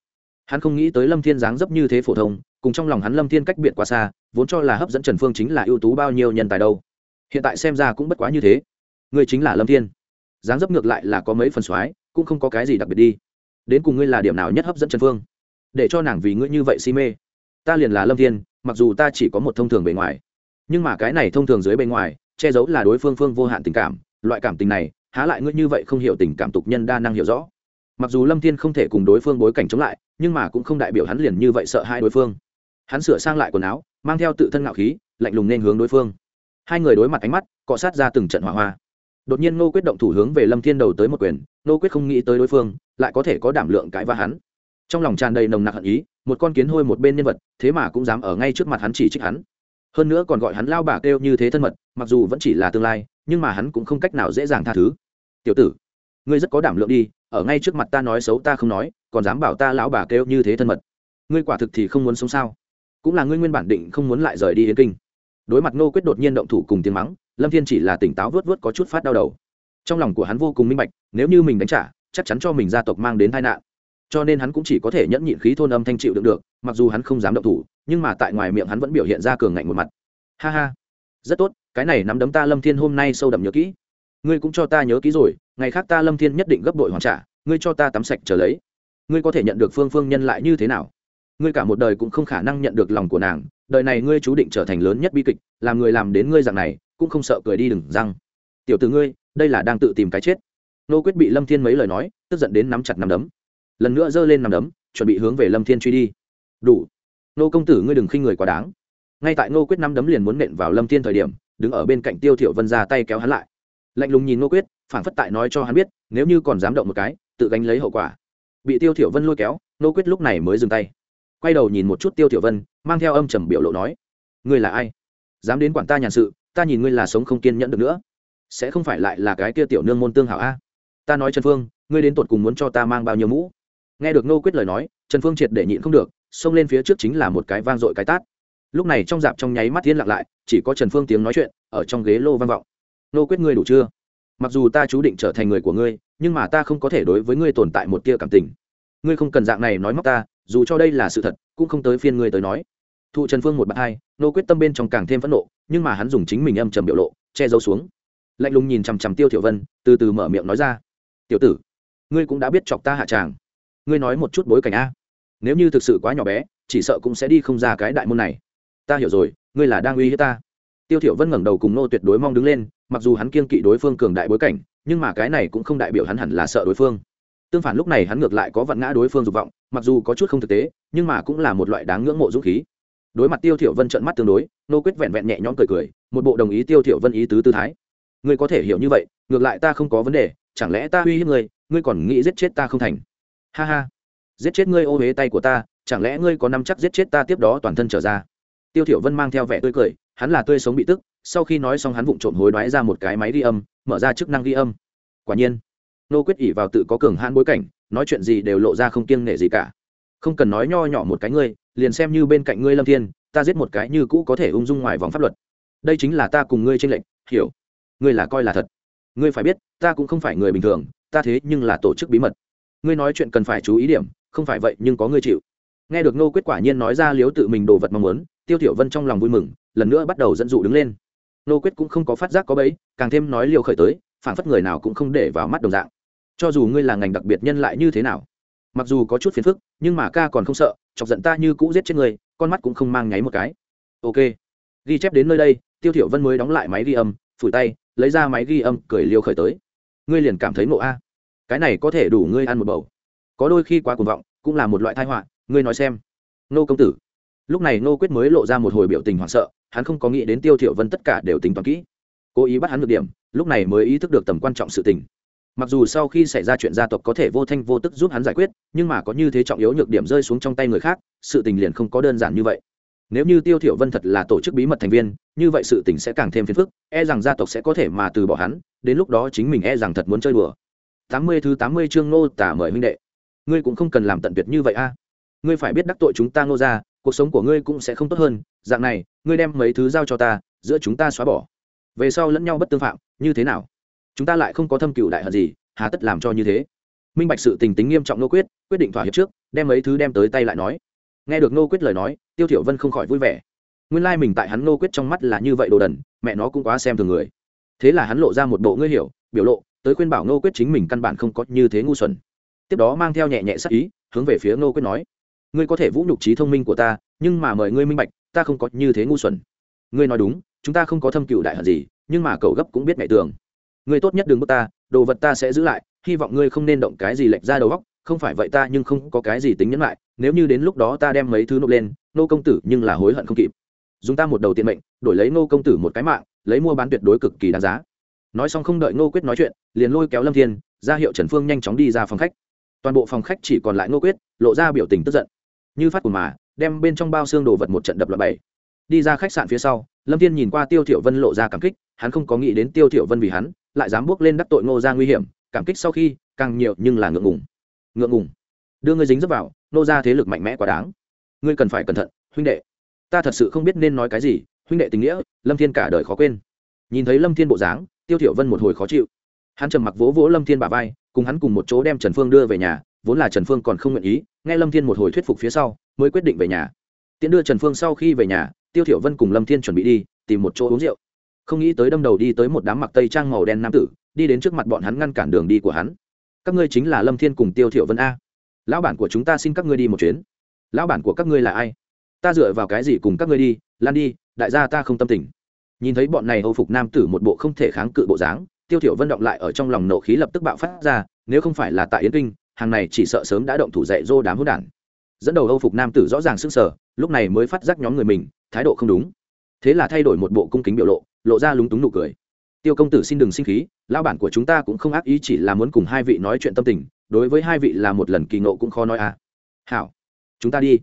Hắn không nghĩ tới lâm thiên dáng dấp như thế phổ thông, cùng trong lòng hắn lâm thiên cách biệt quá xa, vốn cho là hấp dẫn trần phương chính là ưu tú bao nhiêu nhân tài đâu. Hiện tại xem ra cũng bất quá như thế. Ngươi chính là lâm thiên. Dáng dấp ngược lại là có mấy phần soái cũng không có cái gì đặc biệt đi. Đến cùng ngươi là điểm nào nhất hấp dẫn trần phương? Để cho nàng vì ngươi như vậy si mê. Ta liền là lâm thiên, mặc dù ta chỉ có một thông thường bề ngoài, nhưng mà cái này thông thường dưới bề ngoài, che giấu là đối phương phương vô hạn tình cảm loại cảm tình này, há lại ngươi như vậy không hiểu tình cảm tục nhân đa năng hiểu rõ. Mặc dù lâm thiên không thể cùng đối phương bối cảnh chống lại, nhưng mà cũng không đại biểu hắn liền như vậy sợ hai đối phương. Hắn sửa sang lại quần áo, mang theo tự thân ngạo khí, lạnh lùng nên hướng đối phương. Hai người đối mặt ánh mắt, cọ sát ra từng trận hỏa hoa. Đột nhiên nô quyết động thủ hướng về lâm thiên đầu tới một quyền nô quyết không nghĩ tới đối phương, lại có thể có đảm lượng cãi va hắn. Trong lòng tràn đầy nồng nặc hận ý, một con kiến hôi một bên nhân vật, thế mà cũng dám ở ngay trước mặt hắn chỉ trích hắn hơn nữa còn gọi hắn lao bà kêu như thế thân mật, mặc dù vẫn chỉ là tương lai, nhưng mà hắn cũng không cách nào dễ dàng tha thứ. Tiểu tử, ngươi rất có đảm lượng đi, ở ngay trước mặt ta nói xấu ta không nói, còn dám bảo ta lão bà kêu như thế thân mật. Ngươi quả thực thì không muốn sống sao? Cũng là ngươi nguyên bản định không muốn lại rời đi yên kinh. Đối mặt ngô quyết đột nhiên động thủ cùng tiếng mắng, lâm thiên chỉ là tỉnh táo vớt vớt có chút phát đau đầu. Trong lòng của hắn vô cùng minh bạch, nếu như mình đánh trả, chắc chắn cho mình gia tộc mang đến tai nạn cho nên hắn cũng chỉ có thể nhẫn nhịn khí thôn âm thanh chịu đựng được, mặc dù hắn không dám động thủ, nhưng mà tại ngoài miệng hắn vẫn biểu hiện ra cường ngạnh một mặt. Ha ha, rất tốt, cái này nắm đấm ta lâm thiên hôm nay sâu đậm nhớ kỹ. Ngươi cũng cho ta nhớ kỹ rồi, ngày khác ta lâm thiên nhất định gấp đội hoàn trả, ngươi cho ta tắm sạch trở lấy. Ngươi có thể nhận được phương phương nhân lại như thế nào? Ngươi cả một đời cũng không khả năng nhận được lòng của nàng, đời này ngươi chú định trở thành lớn nhất bi kịch, làm người làm đến ngươi dạng này, cũng không sợ cười đi đừng răng. Tiểu từ ngươi, đây là đang tự tìm cái chết. Nô quyết bị lâm thiên mấy lời nói, tức giận đến nắm chặt nắm đấm lần nữa giơ lên nằm đấm, chuẩn bị hướng về lâm thiên truy đi. Đủ. Nô công tử ngươi đừng khinh người quá đáng. Ngay tại ngô quyết nắm đấm liền muốn nện vào lâm thiên thời điểm, đứng ở bên cạnh tiêu thiểu vân ra tay kéo hắn lại. Lạnh lùng nhìn ngô quyết phản phất tại nói cho hắn biết, nếu như còn dám động một cái, tự gánh lấy hậu quả. Bị tiêu thiểu vân lôi kéo, ngô quyết lúc này mới dừng tay. Quay đầu nhìn một chút tiêu thiểu vân, mang theo âm trầm biểu lộ nói, ngươi là ai? Dám đến quản ta nhàn sự, ta nhìn ngươi là sống không kiên nhẫn được nữa. Sẽ không phải lại là cái kia tiểu nương môn tương hảo a? Ta nói trần phương, ngươi đến tột cùng muốn cho ta mang bao nhiêu mũ? Nghe được Nô quyết lời nói, trần phương triệt để nhịn không được, xông lên phía trước chính là một cái vang dội cái tát. Lúc này trong dạp trong nháy mắt thiên lặng lại, chỉ có trần phương tiếng nói chuyện, ở trong ghế lô vang vọng. Nô quyết ngươi đủ chưa? Mặc dù ta chú định trở thành người của ngươi, nhưng mà ta không có thể đối với ngươi tồn tại một tia cảm tình. Ngươi không cần dạng này nói móc ta, dù cho đây là sự thật, cũng không tới phiên ngươi tới nói. Thụ trần phương một bạn hai nô quyết tâm bên trong càng thêm phẫn nộ, nhưng mà hắn dùng chính mình âm trầm biểu lộ, che giấu xuống. Lạnh lùng nhìn chằm chằm tiêu thiểu vân, từ từ mở miệng nói ra. Tiểu tử, ngươi cũng đã biết chọc ta hạ tràng ngươi nói một chút bối cảnh a. Nếu như thực sự quá nhỏ bé, chỉ sợ cũng sẽ đi không ra cái đại môn này. Ta hiểu rồi, ngươi là đang uy hiếp ta. Tiêu thiểu vân ngẩng đầu cùng nô tuyệt đối mong đứng lên, mặc dù hắn kiên kỵ đối phương cường đại bối cảnh, nhưng mà cái này cũng không đại biểu hắn hẳn là sợ đối phương. Tương phản lúc này hắn ngược lại có vặn ngã đối phương dục vọng, mặc dù có chút không thực tế, nhưng mà cũng là một loại đáng ngưỡng mộ dũng khí. Đối mặt tiêu thiểu vân trợn mắt tương đối nô quyết vẹn vẹn nhẹ nhõm cười cười, một bộ đồng ý tiêu thiểu vân ý tứ tư thái. Ngươi có thể hiểu như vậy, ngược lại ta không có vấn đề, chẳng lẽ ta uy hiếp ngươi ngươi còn nghĩ giết chết ta không thành? Ha ha. Giết chết ngươi ô huế tay của ta, chẳng lẽ ngươi có nắm chắc giết chết ta tiếp đó toàn thân trở ra? Tiêu thiểu vân mang theo vẻ tươi cười, hắn là tươi sống bị tức, sau khi nói xong hắn vụng trộm hối đoái ra một cái máy ghi âm, mở ra chức năng ghi âm. Quả nhiên, nô quyết ỉ vào tự có cường hãn bối cảnh, nói chuyện gì đều lộ ra không kiêng nể gì cả. Không cần nói nho nhỏ một cái ngươi, liền xem như bên cạnh ngươi lâm thiên, ta giết một cái như cũ có thể ung dung ngoài vòng pháp luật. Đây chính là ta cùng ngươi tranh lệnh hiểu? Ngươi là coi là thật. Ngươi phải biết, ta cũng không phải người bình thường, ta thế nhưng là tổ chức bí mật ngươi nói chuyện cần phải chú ý điểm, không phải vậy nhưng có ngươi chịu. Nghe được nô quyết quả nhiên nói ra liếu tự mình đồ vật mong muốn, tiêu tiểu vân trong lòng vui mừng, lần nữa bắt đầu dẫn dụ đứng lên. Nô quyết cũng không có phát giác có bấy càng thêm nói liều khởi tới, phản phất người nào cũng không để vào mắt đồng dạng. Cho dù ngươi là ngành đặc biệt nhân lại như thế nào? Mặc dù có chút phiền phức, nhưng mà ca còn không sợ, chọc giận ta như cũ giết chết người con mắt cũng không mang nháy một cái. Ok. Ghi chép đến nơi đây, tiêu thiểu vân mới đóng lại máy ghi âm, phủi tay, lấy ra máy ghi âm, cười liêu khởi tới. Ngươi liền cảm thấy ngộ a cái này có thể đủ ngươi ăn một bầu. Có đôi khi quá cuồng vọng, cũng là một loại tai họa, ngươi nói xem. Nô công tử. Lúc này nô quyết mới lộ ra một hồi biểu tình hoảng sợ, hắn không có nghĩ đến tiêu thiểu vân tất cả đều tính toán kỹ. Cố ý bắt hắn được điểm, lúc này mới ý thức được tầm quan trọng sự tình. Mặc dù sau khi xảy ra chuyện gia tộc có thể vô thanh vô tức giúp hắn giải quyết, nhưng mà có như thế trọng yếu nhược điểm rơi xuống trong tay người khác, sự tình liền không có đơn giản như vậy. Nếu như tiêu thiểu vân thật là tổ chức bí mật thành viên, như vậy sự tình sẽ càng thêm phiền phức e rằng gia tộc sẽ có thể mà từ bỏ hắn, đến lúc đó chính mình e rằng thật muốn chơi đùa. 80 thứ 80 chương nô tả mời huynh đệ. Ngươi cũng không cần làm tận tuyệt như vậy a. Ngươi phải biết đắc tội chúng ta nô ra cuộc sống của ngươi cũng sẽ không tốt hơn. Dạng này, ngươi đem mấy thứ giao cho ta, giữa chúng ta xóa bỏ. Về sau lẫn nhau bất tương phạm, như thế nào? Chúng ta lại không có thâm cựu đại hận gì, hà tất làm cho như thế. Minh bạch sự tình tính nghiêm trọng nô quyết quyết định thỏa hiệp trước, đem mấy thứ đem tới tay lại nói. Nghe được nô quyết lời nói, tiêu thiểu vân không khỏi vui vẻ. Nguyên lai mình tại hắn nô quyết trong mắt là như vậy đồ đần, mẹ nó cũng quá xem thường người. Thế là hắn lộ ra một bộ ngươi hiểu, biểu lộ tới khuyên bảo Ngô quyết chính mình căn bản không có như thế ngu xuẩn. Tiếp đó mang theo nhẹ nhẹ sắc ý, hướng về phía Ngô quyết nói, ngươi có thể vũ nhục trí thông minh của ta, nhưng mà mời ngươi minh bạch, ta không có như thế ngu xuẩn. Ngươi nói đúng, chúng ta không có thâm cựu đại hận gì, nhưng mà cậu gấp cũng biết mẹ tường. Ngươi tốt nhất đừng bước ta, đồ vật ta sẽ giữ lại, hy vọng ngươi không nên động cái gì lệch ra đầu góc không phải vậy ta nhưng không có cái gì tính nhẫn lại, nếu như đến lúc đó ta đem mấy thứ nộp lên nô công tử nhưng là hối hận không kịp. Dùng ta một đầu tiện mệnh, đổi lấy nô công tử một cái mạng, lấy mua bán tuyệt đối cực kỳ đáng giá nói xong không đợi Ngô quyết nói chuyện, liền lôi kéo lâm thiên, ra hiệu trần phương nhanh chóng đi ra phòng khách. Toàn bộ phòng khách chỉ còn lại Ngô quyết, lộ ra biểu tình tức giận. Như phát của mà, đem bên trong bao xương đồ vật một trận đập loại bảy. Đi ra khách sạn phía sau, lâm thiên nhìn qua tiêu thiểu vân lộ ra cảm kích, hắn không có nghĩ đến tiêu thiểu vân vì hắn, lại dám bước lên đắc tội ngô ra nguy hiểm, cảm kích sau khi, càng nhiều nhưng là ngượng ngùng. Ngượng ngùng. Đưa ngươi dính dấp vào nô ra thế lực mạnh mẽ quá đáng. Ngươi cần phải cẩn thận, huynh đệ. Ta thật sự không biết nên nói cái gì, huynh đệ tình nghĩa, lâm thiên cả đời khó quên. Nhìn thấy lâm thiên bộ dáng tiêu thiểu vân một hồi khó chịu. Hắn trầm mặc vỗ vỗ lâm thiên bả vai, cùng hắn cùng một chỗ đem trần phương đưa về nhà, vốn là trần phương còn không nguyện ý, nghe lâm thiên một hồi thuyết phục phía sau, mới quyết định về nhà. Tiễn đưa trần phương sau khi về nhà, tiêu thiểu vân cùng lâm thiên chuẩn bị đi, tìm một chỗ uống rượu. Không nghĩ tới đâm đầu đi tới một đám mặc tây trang màu đen nam tử, đi đến trước mặt bọn hắn ngăn cản đường đi của hắn. Các ngươi chính là lâm thiên cùng tiêu thiểu vân a. Lão bản của chúng ta xin các ngươi đi một chuyến. Lão bản của các ngươi là ai? Ta dựa vào cái gì cùng các ngươi đi? Lan đi, đại gia ta không tâm tình nhìn thấy bọn này âu phục nam tử một bộ không thể kháng cự bộ dáng, tiêu thiểu vân động lại ở trong lòng nộ khí lập tức bạo phát ra, nếu không phải là tại yến kinh, hàng này chỉ sợ sớm đã động thủ dạy dô đám hỗn đản. Dẫn đầu âu phục nam tử rõ ràng sưng sờ, lúc này mới phát giác nhóm người mình, thái độ không đúng. Thế là thay đổi một bộ cung kính biểu lộ lộ ra lúng túng nụ cười. Tiêu công tử xin đừng sinh khí, lão bản của chúng ta cũng không ác ý chỉ là muốn cùng hai vị nói chuyện tâm tình, đối với hai vị là một lần kỳ nộ cũng khó nói à. Hảo, chúng ta đi.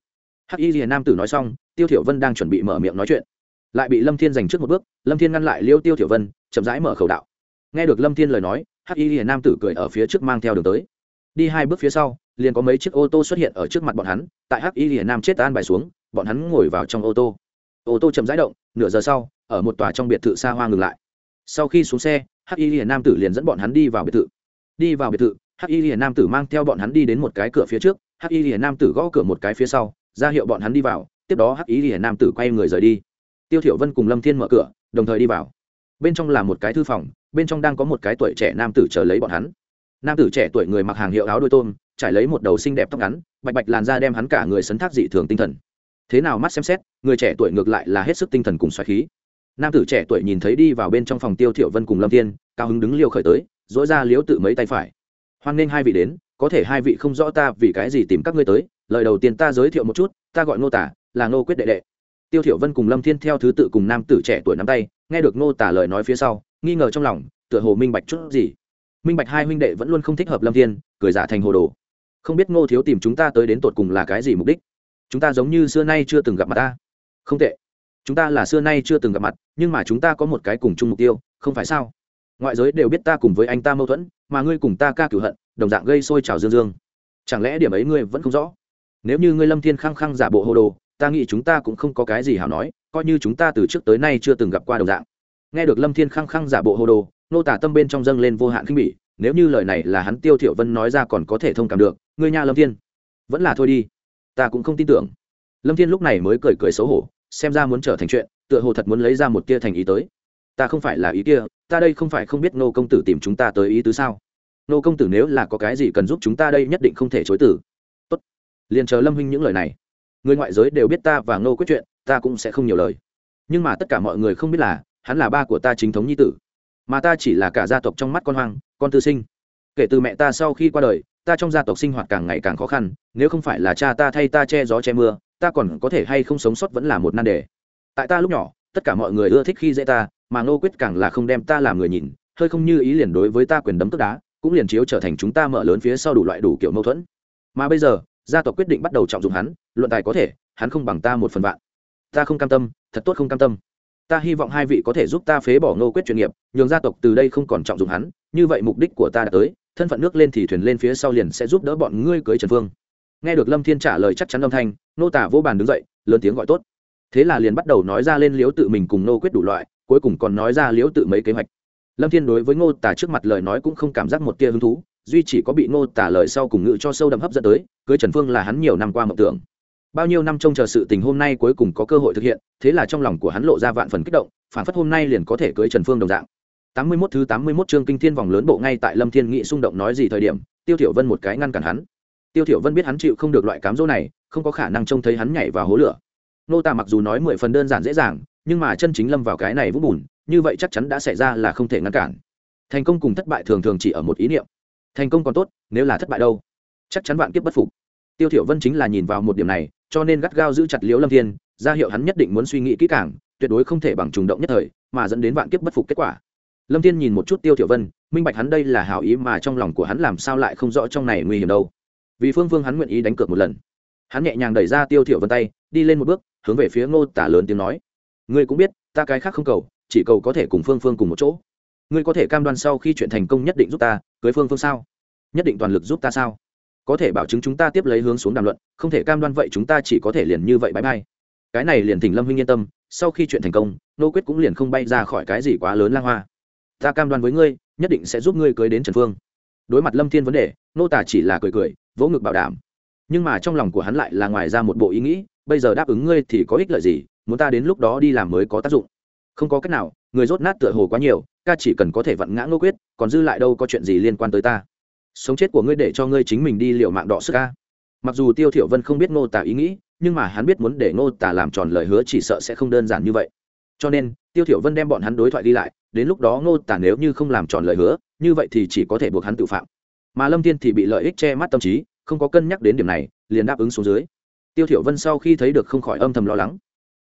Hắc y rìa nam tử nói xong, tiêu thiểu vân đang chuẩn bị mở miệng nói chuyện lại bị lâm thiên giành trước một bước, lâm thiên ngăn lại liêu tiêu tiểu vân, chậm rãi mở khẩu đạo. Nghe được lâm thiên lời nói, hắc y hiền nam tử cười ở phía trước mang theo đường tới. Đi hai bước phía sau, liền có mấy chiếc ô tô xuất hiện ở trước mặt bọn hắn, tại hắc y hiền nam chết tan bài xuống, bọn hắn ngồi vào trong ô tô. Ô tô chậm rãi động, nửa giờ sau, ở một tòa trong biệt thự xa hoa ngừng lại. Sau khi xuống xe, hắc y hiền nam tử liền dẫn bọn hắn đi vào biệt thự. Đi vào biệt thự, hắc y hiền nam tử mang theo bọn hắn đi đến một cái cửa phía trước, hắc y hiền nam tử gõ cửa một cái phía sau, ra hiệu bọn hắn đi vào, tiếp đó hắc y hiền nam tử quay người rời đi tiêu thiểu vân cùng lâm thiên mở cửa, đồng thời đi vào. Bên trong là một cái thư phòng, bên trong đang có một cái tuổi trẻ nam tử chờ lấy bọn hắn. Nam tử trẻ tuổi người mặc hàng hiệu áo đôi tôm, trải lấy một đầu xinh đẹp tóc ngắn, bạch bạch làn da đem hắn cả người sấn thác dị thường tinh thần. Thế nào mắt xem xét, người trẻ tuổi ngược lại là hết sức tinh thần cùng xoáy khí. Nam tử trẻ tuổi nhìn thấy đi vào bên trong phòng tiêu thiểu vân cùng lâm thiên, cao hứng đứng liêu khởi tới dỗi ra liếu tự mấy tay phải. Hoan nghênh hai vị đến, có thể hai vị không rõ ta vì cái gì tìm các ngươi tới, lời đầu tiên ta giới thiệu một chút, ta gọi ngô tả, là ngô quyết đệ đệ tiêu thiểu vân cùng lâm thiên theo thứ tự cùng nam tử trẻ tuổi nắm tay, nghe được ngô tả lời nói phía sau, nghi ngờ trong lòng, tựa hồ minh bạch chút gì. Minh bạch hai huynh đệ vẫn luôn không thích hợp lâm thiên, cười giả thành hồ đồ. Không biết ngô thiếu tìm chúng ta tới đến tột cùng là cái gì mục đích? Chúng ta giống như xưa nay chưa từng gặp mặt ta. Không tệ. Chúng ta là xưa nay chưa từng gặp mặt, nhưng mà chúng ta có một cái cùng chung mục tiêu, không phải sao? Ngoại giới đều biết ta cùng với anh ta mâu thuẫn, mà ngươi cùng ta ca cửu hận, đồng dạng gây sôi trào dương dương. Chẳng lẽ điểm ấy ngươi vẫn không rõ? Nếu như ngươi lâm thiên khăng khăng giả bộ hồ đồ ta nghĩ chúng ta cũng không có cái gì hảo nói, coi như chúng ta từ trước tới nay chưa từng gặp qua đồng dạng. Nghe được lâm thiên khăng khăng giả bộ hồ đồ, nô tả tâm bên trong dâng lên vô hạn khinh bỉ, nếu như lời này là hắn tiêu thiểu vân nói ra còn có thể thông cảm được, ngươi nha lâm thiên, vẫn là thôi đi. Ta cũng không tin tưởng. Lâm thiên lúc này mới cười cười xấu hổ, xem ra muốn trở thành chuyện, tựa hồ thật muốn lấy ra một tia thành ý tới. Ta không phải là ý kia, ta đây không phải không biết nô công tử tìm chúng ta tới ý tứ sao? Nô công tử nếu là có cái gì cần giúp chúng ta đây nhất định không thể chối từ. Tốt. Liền chờ lâm huynh những lời này người ngoại giới đều biết ta và nô quyết chuyện, ta cũng sẽ không nhiều lời. Nhưng mà tất cả mọi người không biết là, hắn là ba của ta chính thống nhi tử. Mà ta chỉ là cả gia tộc trong mắt con hoang, con tư sinh. Kể từ mẹ ta sau khi qua đời, ta trong gia tộc sinh hoạt càng ngày càng khó khăn, nếu không phải là cha ta thay ta che gió che mưa, ta còn có thể hay không sống sót vẫn là một nan đề. Tại ta lúc nhỏ, tất cả mọi người ưa thích khi dễ ta, mà ngô quyết càng là không đem ta làm người nhìn, hơi không như ý liền đối với ta quyền đấm tức đá, cũng liền chiếu trở thành chúng ta mở lớn phía sau đủ loại đủ kiểu mâu thuẫn. Mà bây giờ gia tộc quyết định bắt đầu trọng dụng hắn, luận tài có thể, hắn không bằng ta một phần vạn. Ta không cam tâm, thật tốt không cam tâm. Ta hy vọng hai vị có thể giúp ta phế bỏ ngô quyết chuyên nghiệp, nhường gia tộc từ đây không còn trọng dụng hắn, như vậy mục đích của ta đã tới, thân phận nước lên thì thuyền lên phía sau liền sẽ giúp đỡ bọn ngươi cưới trần phương nghe được lâm thiên trả lời chắc chắn âm thanh, nô tả vô bàn đứng dậy, lớn tiếng gọi tốt. Thế là liền bắt đầu nói ra lên liếu tự mình cùng nô quyết đủ loại, cuối cùng còn nói ra liếu tự mấy kế hoạch. Lâm thiên đối với ngô tả trước mặt lời nói cũng không cảm giác một tia hứng thú duy chỉ có bị ngô tả lời sau cùng ngự cho sâu đậm hấp dẫn tới, cưới trần phương là hắn nhiều năm qua mộng tưởng. Bao nhiêu năm trông chờ sự tình hôm nay cuối cùng có cơ hội thực hiện, thế là trong lòng của hắn lộ ra vạn phần kích động, phản phất hôm nay liền có thể cưới trần phương đồng dạng. Tám mươi 81 thứ tám mươi 81 chương kinh thiên vòng lớn bộ ngay tại lâm thiên nghị xung động nói gì thời điểm, tiêu thiểu vân một cái ngăn cản hắn. Tiêu thiểu vân biết hắn chịu không được loại cám dỗ này, không có khả năng trông thấy hắn nhảy vào hố lửa. Nô Tả mặc dù nói mười phần đơn giản dễ dàng, nhưng mà chân chính lâm vào cái này vũng bùn, như vậy chắc chắn đã xảy ra là không thể ngăn cản. Thành công cùng thất bại thường thường chỉ ở một ý niệm thành công còn tốt, nếu là thất bại đâu. Chắc chắn vạn kiếp bất phục. Tiêu thiểu vân chính là nhìn vào một điểm này, cho nên gắt gao giữ chặt liễu lâm thiên, ra hiệu hắn nhất định muốn suy nghĩ kỹ càng, tuyệt đối không thể bằng trùng động nhất thời, mà dẫn đến vạn kiếp bất phục kết quả. Lâm thiên nhìn một chút tiêu thiểu vân, minh bạch hắn đây là hảo ý mà trong lòng của hắn làm sao lại không rõ trong này nguy hiểm đâu. Vì phương phương hắn nguyện ý đánh cược một lần. Hắn nhẹ nhàng đẩy ra tiêu thiểu vân tay, đi lên một bước, hướng về phía ngô tả lớn tiếng nói. Ngươi cũng biết, ta cái khác không cầu, chỉ cầu có thể cùng phương phương cùng một chỗ ngươi có thể cam đoan sau khi chuyện thành công nhất định giúp ta, cưới phương phương sao? Nhất định toàn lực giúp ta sao? Có thể bảo chứng chúng ta tiếp lấy hướng xuống đàm luận, không thể cam đoan vậy chúng ta chỉ có thể liền như vậy bãi bay. Cái này liền thỉnh lâm huynh yên tâm, sau khi chuyện thành công, nô quyết cũng liền không bay ra khỏi cái gì quá lớn lang hoa. Ta cam đoan với ngươi, nhất định sẽ giúp ngươi cưới đến trần phương. Đối mặt lâm thiên vấn đề, nô tả chỉ là cười cười, vỗ ngực bảo đảm. Nhưng mà trong lòng của hắn lại là ngoài ra một bộ ý nghĩ, bây giờ đáp ứng ngươi thì có ích lợi gì, muốn ta đến lúc đó đi làm mới có tác dụng. Không có cách nào người rốt nát tựa hồ quá nhiều, ca chỉ cần có thể vặn ngã ngô quyết, còn dư lại đâu có chuyện gì liên quan tới ta. Sống chết của ngươi để cho ngươi chính mình đi liệu mạng đọ sức ca. Mặc dù tiêu thiểu vân không biết ngô tả ý nghĩ, nhưng mà hắn biết muốn để ngô tả làm tròn lời hứa chỉ sợ sẽ không đơn giản như vậy. Cho nên, tiêu thiểu vân đem bọn hắn đối thoại đi lại, đến lúc đó ngô tả nếu như không làm tròn lời hứa, như vậy thì chỉ có thể buộc hắn tự phạm. Mà lâm thiên thì bị lợi ích che mắt tâm trí, không có cân nhắc đến điểm này, liền đáp ứng xuống dưới. Tiêu thiểu vân sau khi thấy được không khỏi âm thầm lo lắng.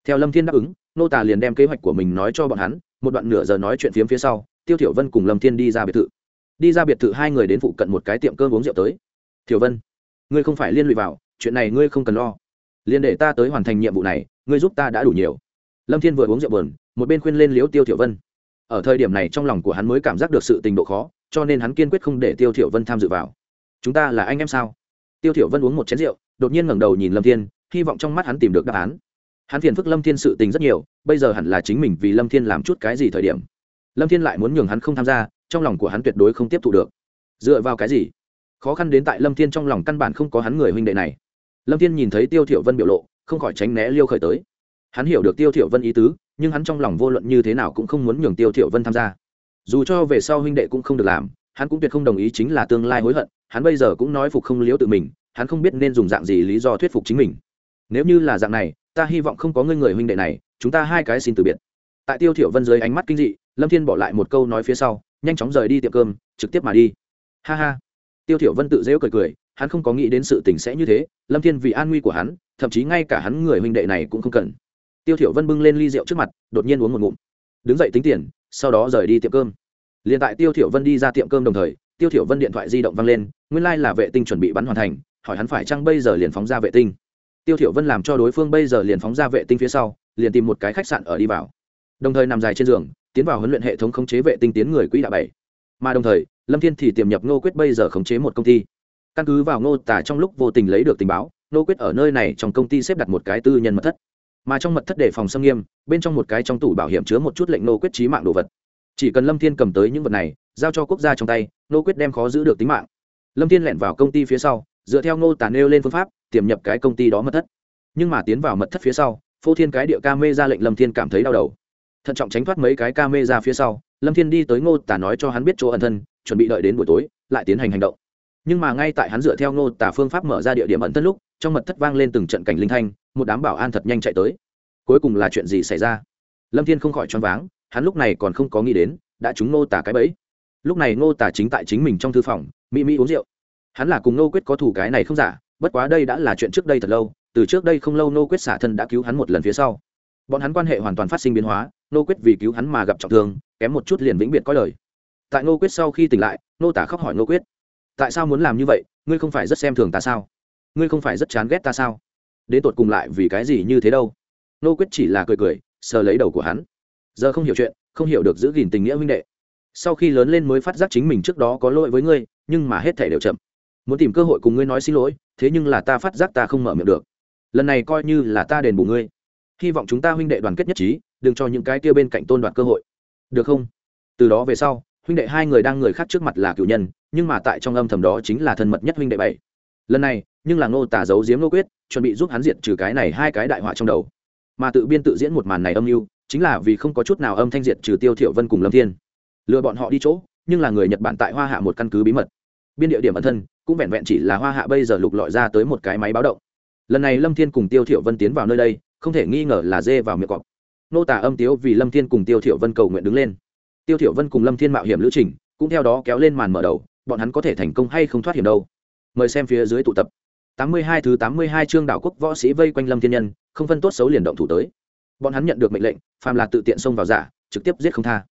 Theo lâm thiên đáp ứng nô tả liền đem kế hoạch của mình nói cho bọn hắn một đoạn nửa giờ nói chuyện phiếm phía sau, tiêu thiểu vân cùng lâm thiên đi ra biệt thự. Đi ra biệt thự hai người đến phụ cận một cái tiệm cơm uống rượu tới. Thiểu vân, ngươi không phải liên lụy vào, chuyện này ngươi không cần lo. Liền để ta tới hoàn thành nhiệm vụ này, ngươi giúp ta đã đủ nhiều. Lâm thiên vừa uống rượu buồn, một bên khuyên lên liếu tiêu thiểu vân. Ở thời điểm này trong lòng của hắn mới cảm giác được sự tình độ khó, cho nên hắn kiên quyết không để tiêu thiểu vân tham dự vào. Chúng ta là anh em sao? Tiêu thiểu vân uống một chén rượu, đột nhiên ngẩng đầu nhìn lâm thiên, hy vọng trong mắt hắn tìm được đáp án hắn phiền phức lâm thiên sự tình rất nhiều, bây giờ hẳn là chính mình vì lâm thiên làm chút cái gì thời điểm. Lâm thiên lại muốn nhường hắn không tham gia, trong lòng của hắn tuyệt đối không tiếp thu được. Dựa vào cái gì? Khó khăn đến tại lâm thiên trong lòng căn bản không có hắn người huynh đệ này. Lâm thiên nhìn thấy tiêu thiểu vân biểu lộ, không khỏi tránh né liêu khởi tới. Hắn hiểu được tiêu thiểu vân ý tứ, nhưng hắn trong lòng vô luận như thế nào cũng không muốn nhường tiêu thiểu vân tham gia. Dù cho về sau huynh đệ cũng không được làm, hắn cũng tuyệt không đồng ý chính là tương lai hối hận, hắn bây giờ cũng nói phục không liếu tự mình, hắn không biết nên dùng dạng gì lý do thuyết phục chính mình. Nếu như là dạng này ta hy vọng không có ngươi người huynh đệ này, chúng ta hai cái xin từ biệt. Tại tiêu thiểu vân dưới ánh mắt kinh dị, lâm thiên bỏ lại một câu nói phía sau, nhanh chóng rời đi tiệm cơm, trực tiếp mà đi. Ha ha. Tiêu thiểu vân tự dễ cười cười, hắn không có nghĩ đến sự tình sẽ như thế, lâm thiên vì an nguy của hắn, thậm chí ngay cả hắn người huynh đệ này cũng không cần. Tiêu thiểu vân bưng lên ly rượu trước mặt, đột nhiên uống một ngụm. Đứng dậy tính tiền, sau đó rời đi tiệm cơm. Liền tại tiêu thiểu vân đi ra tiệm cơm đồng thời, tiêu thiểu vân điện thoại di động vang lên, nguyên lai like là vệ tinh chuẩn bị bắn hoàn thành, hỏi hắn phải chăng bây giờ liền phóng ra vệ tinh tiêu thiểu vân làm cho đối phương bây giờ liền phóng ra vệ tinh phía sau, liền tìm một cái khách sạn ở đi vào. Đồng thời nằm dài trên giường, tiến vào huấn luyện hệ thống khống chế vệ tinh tiến người quỹ đạo bảy. Mà đồng thời, lâm thiên thì tiềm nhập ngô quyết bây giờ khống chế một công ty. Căn cứ vào ngô tả trong lúc vô tình lấy được tình báo, ngô quyết ở nơi này trong công ty xếp đặt một cái tư nhân mật thất. Mà trong mật thất để phòng xâm nghiêm, bên trong một cái trong tủ bảo hiểm chứa một chút lệnh ngô quyết trí mạng đồ vật. Chỉ cần lâm thiên cầm tới những vật này, giao cho quốc gia trong tay, ngô quyết đem khó giữ được tính mạng. Lâm thiên lẻn vào công ty phía sau, dựa theo ngô tả nêu lên phương pháp tiềm nhập cái công ty đó mật thất. Nhưng mà tiến vào mật thất phía sau, phô thiên cái địa ca mê ra lệnh lâm thiên cảm thấy đau đầu. Thận trọng tránh thoát mấy cái ca mê ra phía sau, lâm thiên đi tới ngô tả nói cho hắn biết chỗ ẩn thân, chuẩn bị đợi đến buổi tối, lại tiến hành hành động. Nhưng mà ngay tại hắn dựa theo ngô tả phương pháp mở ra địa điểm ẩn thân lúc, trong mật thất vang lên từng trận cảnh linh thanh, một đám bảo an thật nhanh chạy tới. Cuối cùng là chuyện gì xảy ra? Lâm thiên không khỏi choáng váng, hắn lúc này còn không có nghĩ đến, đã trúng ngô tả cái bẫy. Lúc này ngô tả chính tại chính mình trong thư phòng mỹ mỹ uống rượu. Hắn là cùng ngô quyết có thủ cái này không giả bất quá đây đã là chuyện trước đây thật lâu, từ trước đây không lâu Nô quyết xả thân đã cứu hắn một lần phía sau. Bọn hắn quan hệ hoàn toàn phát sinh biến hóa, Nô quyết vì cứu hắn mà gặp trọng thương, kém một chút liền vĩnh biệt có lời tại Nô quyết sau khi tỉnh lại, Nô tả khóc hỏi Nô quyết, tại sao muốn làm như vậy? Ngươi không phải rất xem thường ta sao? Ngươi không phải rất chán ghét ta sao? Đến tột cùng lại vì cái gì như thế đâu? Nô quyết chỉ là cười cười, sờ lấy đầu của hắn. Giờ không hiểu chuyện, không hiểu được giữ gìn tình nghĩa huynh đệ. Sau khi lớn lên mới phát giác chính mình trước đó có lỗi với ngươi, nhưng mà hết thể đều chậm. Muốn tìm cơ hội cùng ngươi nói xin lỗi thế nhưng là ta phát giác ta không mở miệng được. Lần này coi như là ta đền bù ngươi. Hy vọng chúng ta huynh đệ đoàn kết nhất trí, đừng cho những cái kia bên cạnh tôn đoạt cơ hội. Được không? Từ đó về sau, huynh đệ hai người đang người khác trước mặt là cựu nhân, nhưng mà tại trong âm thầm đó chính là thân mật nhất huynh đệ bảy. Lần này, nhưng là ngô tả giấu giếm ngô quyết, chuẩn bị giúp hắn diệt trừ cái này hai cái đại họa trong đầu. Mà tự biên tự diễn một màn này âm mưu, chính là vì không có chút nào âm thanh diệt trừ tiêu thiểu vân cùng lâm thiên. Lừa bọn họ đi chỗ, nhưng là người nhật bản tại hoa hạ một căn cứ bí mật biên địa điểm ẩn thân, cũng vẹn vẹn chỉ là hoa hạ bây giờ lục lọi ra tới một cái máy báo động. Lần này lâm thiên cùng tiêu thiểu vân tiến vào nơi đây, không thể nghi ngờ là dê vào miệng cọp. Nô tả âm tiếu vì lâm thiên cùng tiêu thiểu vân cầu nguyện đứng lên. Tiêu thiểu vân cùng lâm thiên mạo hiểm lữ trình, cũng theo đó kéo lên màn mở đầu, bọn hắn có thể thành công hay không thoát hiểm đâu. Mời xem phía dưới tụ tập. 82 thứ 82 chương đảo quốc võ sĩ vây quanh lâm thiên nhân, không phân tốt xấu liền động thủ tới. Bọn hắn nhận được mệnh lệnh, phàm là tự tiện xông vào giả, trực tiếp giết không tha.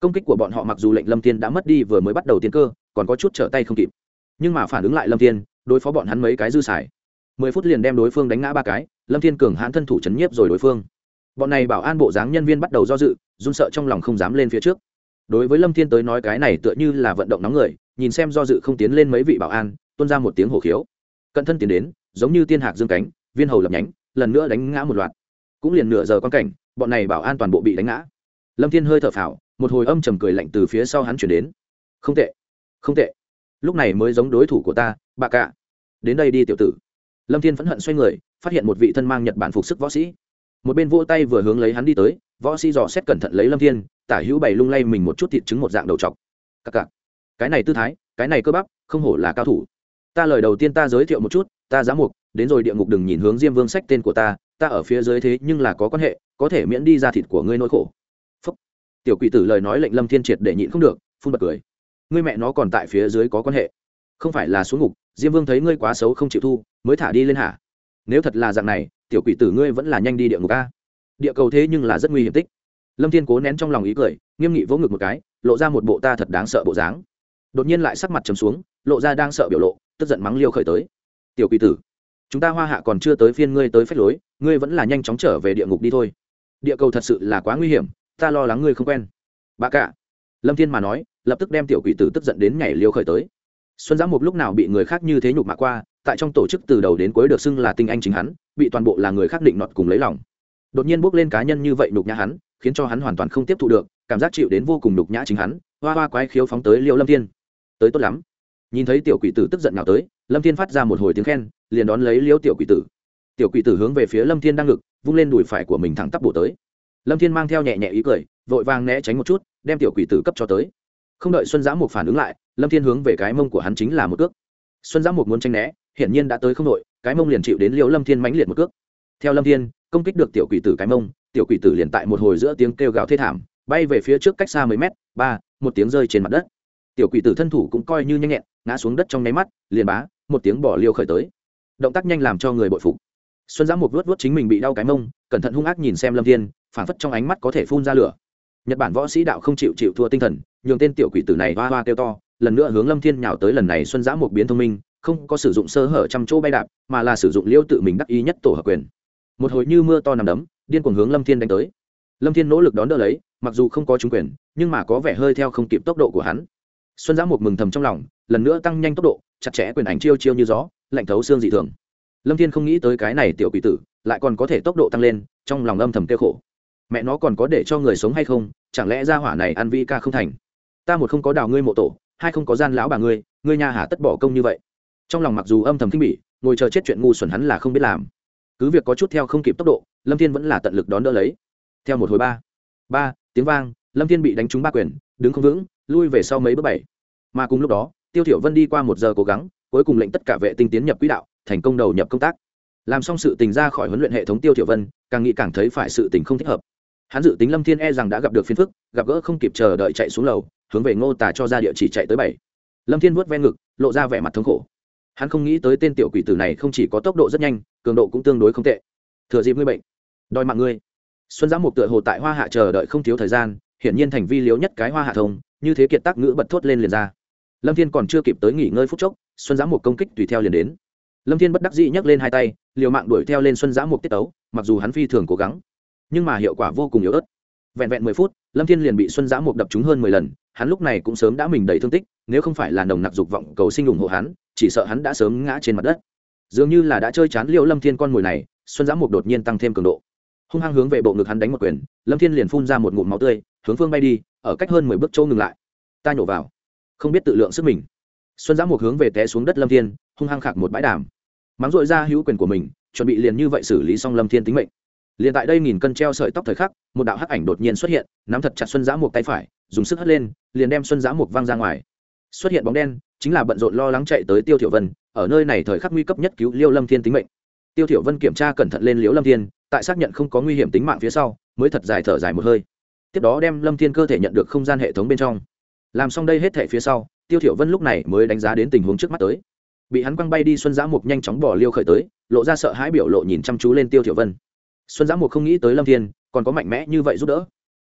Công kích của bọn họ mặc dù lệnh lâm thiên đã mất đi vừa mới bắt đầu tiến cơ còn có chút trở tay không kịp. Nhưng mà phản ứng lại lâm thiên, đối phó bọn hắn mấy cái dư xài. Mười phút liền đem đối phương đánh ngã ba cái, lâm thiên cường hãn thân thủ chấn nhiếp rồi đối phương. Bọn này bảo an bộ dáng nhân viên bắt đầu do dự, run sợ trong lòng không dám lên phía trước. Đối với lâm thiên tới nói cái này tựa như là vận động nóng người, nhìn xem do dự không tiến lên mấy vị bảo an, tuôn ra một tiếng hổ khiếu. Cận thân tiến đến, giống như tiên hạc dương cánh, viên hầu lập nhánh, lần nữa đánh ngã một loạt. Cũng liền nửa giờ quan cảnh, bọn này bảo an toàn bộ bị đánh ngã. Lâm thiên hơi thở phào, một hồi âm trầm cười lạnh từ phía sau hắn chuyển đến. Không tệ không tệ. Lúc này mới giống đối thủ của ta, bà cạ đến đây đi, tiểu tử. Lâm thiên phẫn hận xoay người, phát hiện một vị thân mang nhật bản phục sức võ sĩ. Một bên vỗ tay vừa hướng lấy hắn đi tới, võ sĩ dò xét cẩn thận lấy lâm thiên, tả hữu bày lung lay mình một chút thịt trứng một dạng đầu chọc. Cặc cặc. Cái này tư thái, cái này cơ bắp, không hổ là cao thủ. Ta lời đầu tiên ta giới thiệu một chút, ta giá mục, đến rồi địa ngục đừng nhìn hướng diêm vương sách tên của ta ta ở phía dưới thế nhưng là có quan hệ, có thể miễn đi ra thịt của ngươi nỗi khổ. Phúc. tiểu quỷ tử lời nói lệnh lâm thiên triệt để nhịn không được, phun bật cười ngươi mẹ nó còn tại phía dưới có quan hệ. Không phải là xuống ngục, diêm vương thấy ngươi quá xấu không chịu thu, mới thả đi lên hả? Nếu thật là dạng này, tiểu quỷ tử ngươi vẫn là nhanh đi địa ngục a. Địa cầu thế nhưng là rất nguy hiểm tích. Lâm thiên cố nén trong lòng ý cười, nghiêm nghị vỗ ngực một cái, lộ ra một bộ ta thật đáng sợ bộ dáng. Đột nhiên lại sắc mặt trầm xuống, lộ ra đang sợ biểu lộ, tức giận mắng liêu khởi tới. Tiểu quỷ tử, chúng ta hoa hạ còn chưa tới phiên ngươi tới phép lối, ngươi vẫn là nhanh chóng trở về địa ngục đi thôi. Địa cầu thật sự là quá nguy hiểm, ta lo lắng ngươi không quen. Bà cả lâm thiên mà nói, lập tức đem tiểu quỷ tử tức giận đến nhảy liêu khởi tới. Xuân giã một lúc nào bị người khác như thế nhục mạ qua, tại trong tổ chức từ đầu đến cuối được xưng là tinh anh chính hắn, bị toàn bộ là người khác định nọt cùng lấy lòng. Đột nhiên bước lên cá nhân như vậy nhục nhã hắn, khiến cho hắn hoàn toàn không tiếp thu được, cảm giác chịu đến vô cùng nhục nhã chính hắn, hoa hoa quái khiếu phóng tới liêu lâm thiên. Tới tốt lắm. Nhìn thấy tiểu quỷ tử tức giận nào tới, lâm thiên phát ra một hồi tiếng khen, liền đón lấy liêu tiểu quỷ tử. Tiểu quỷ tử hướng về phía lâm thiên đang ngực, vung lên đùi phải của mình thẳng tắp bổ tới. Lâm thiên mang theo nhẹ nhẹ ý cười vội vàng né tránh một chút, đem tiểu quỷ tử cấp cho tới. Không đợi xuân giã mục phản ứng lại, lâm thiên hướng về cái mông của hắn chính là một cước. Xuân giã mục muốn tranh né, hiển nhiên đã tới không đội, cái mông liền chịu đến liều lâm thiên mãnh liệt một cước. Theo lâm thiên, công kích được tiểu quỷ tử cái mông, tiểu quỷ tử liền tại một hồi giữa tiếng kêu gào thê thảm, bay về phía trước cách xa mấy mét, ba, một tiếng rơi trên mặt đất. Tiểu quỷ tử thân thủ cũng coi như nhanh nhẹn, ngã xuống đất trong nháy mắt, liền bá, một tiếng bỏ liêu khởi tới. Động tác nhanh làm cho người bội phục. Xuân giã một vuốt vuốt chính mình bị đau cái mông, cẩn thận hung ác nhìn xem lâm thiên, phảng phất trong ánh mắt có thể phun ra lửa nhật bản võ sĩ đạo không chịu chịu thua tinh thần, nhường tên tiểu quỷ tử này hoa hoa kêu to, lần nữa hướng lâm thiên nhào tới lần này xuân giã một biến thông minh, không có sử dụng sơ hở trăm chỗ bay đạp, mà là sử dụng liêu tự mình đắc ý nhất tổ hợp quyền. Một hồi như mưa to nằm đấm, điên cuồng hướng lâm thiên đánh tới. Lâm thiên nỗ lực đón đỡ lấy, mặc dù không có trúng quyền, nhưng mà có vẻ hơi theo không kịp tốc độ của hắn. Xuân giã một mừng thầm trong lòng, lần nữa tăng nhanh tốc độ, chặt chẽ quyền ảnh chiêu chiêu như gió, lạnh thấu xương dị thường. Lâm thiên không nghĩ tới cái này tiểu quỷ tử, lại còn có thể tốc độ tăng lên, trong lòng âm thầm kêu khổ mẹ nó còn có để cho người sống hay không, chẳng lẽ ra hỏa này ăn vi ca không thành? Ta một không có đào ngươi mộ tổ, hai không có gian lão bà ngươi ngươi nhà hà tất bỏ công như vậy. Trong lòng mặc dù âm thầm khinh bỉ, ngồi chờ chết chuyện ngu xuẩn hắn là không biết làm. Cứ việc có chút theo không kịp tốc độ, lâm thiên vẫn là tận lực đón đỡ lấy. Theo một hồi ba ba, tiếng vang, lâm thiên bị đánh trúng ba quyền, đứng không vững, lui về sau mấy bước bảy. Mà cùng lúc đó, tiêu thiểu vân đi qua một giờ cố gắng, cuối cùng lệnh tất cả vệ tinh tiến nhập quỹ đạo, thành công đầu nhập công tác. Làm xong sự tình ra khỏi huấn luyện hệ thống tiêu thiểu vân, càng nghĩ càng thấy phải sự tình không thích hợp hắn dự tính lâm thiên e rằng đã gặp được phiền phức, gặp gỡ không kịp chờ đợi chạy xuống lầu, hướng về ngô tà cho ra địa chỉ chạy tới bảy. Lâm thiên vuốt ven ngực, lộ ra vẻ mặt thống khổ. Hắn không nghĩ tới tên tiểu quỷ tử này không chỉ có tốc độ rất nhanh, cường độ cũng tương đối không tệ. Thừa dịp ngươi bệnh, đòi mạng ngươi. Xuân giã mục tựa hồ tại hoa hạ chờ đợi không thiếu thời gian, hiển nhiên thành vi liếu nhất cái hoa hạ thông, như thế kiệt tác ngữ bật thốt lên liền ra. Lâm thiên còn chưa kịp tới nghỉ ngơi phút chốc, xuân giã mục công kích tùy theo liền đến. Lâm thiên bất đắc dĩ nhấc lên hai tay, liều mạng đuổi theo lên xuân giã mục tiết tấu, mặc dù hắn phi thường cố gắng nhưng mà hiệu quả vô cùng yếu ớt. Vẹn vẹn mười phút, lâm thiên liền bị xuân giã mục đập trúng hơn mười lần, hắn lúc này cũng sớm đã mình đầy thương tích, nếu không phải là nồng nặc dục vọng cầu sinh ủng hộ hắn, chỉ sợ hắn đã sớm ngã trên mặt đất. Dường như là đã chơi chán liệu lâm thiên con mồi này, xuân giã mục đột nhiên tăng thêm cường độ. Hung hăng hướng về bộ ngực hắn đánh một quyền, lâm thiên liền phun ra một ngụm máu tươi, hướng phương bay đi, ở cách hơn mười bước chỗ ngừng lại. Ta nhổ vào. Không biết tự lượng sức mình. Xuân giã mục hướng về té xuống đất lâm thiên, hung hăng khạc một bãi đàm. Mắng dội ra hữu quyền của mình, chuẩn bị liền như vậy xử lý xong lâm thiên tính mệnh liền tại đây nghìn cân treo sợi tóc thời khắc, một đạo hắc ảnh đột nhiên xuất hiện, nắm thật chặt xuân giã mục tay phải, dùng sức hất lên, liền đem xuân giã mục văng ra ngoài. Xuất hiện bóng đen, chính là bận rộn lo lắng chạy tới tiêu thiểu vân, ở nơi này thời khắc nguy cấp nhất cứu liêu lâm thiên tính mệnh. Tiêu thiểu vân kiểm tra cẩn thận lên liễu lâm thiên, tại xác nhận không có nguy hiểm tính mạng phía sau, mới thật dài thở dài một hơi. Tiếp đó đem lâm thiên cơ thể nhận được không gian hệ thống bên trong. Làm xong đây hết thể phía sau, tiêu thiểu vân lúc này mới đánh giá đến tình huống trước mắt tới. Bị hắn quăng bay đi, xuân giã mục nhanh chóng bỏ liêu khởi tới, lộ ra sợ hãi biểu lộ nhìn chăm chú lên tiêu thiểu vân xuân giã mục không nghĩ tới lâm thiên, còn có mạnh mẽ như vậy giúp đỡ.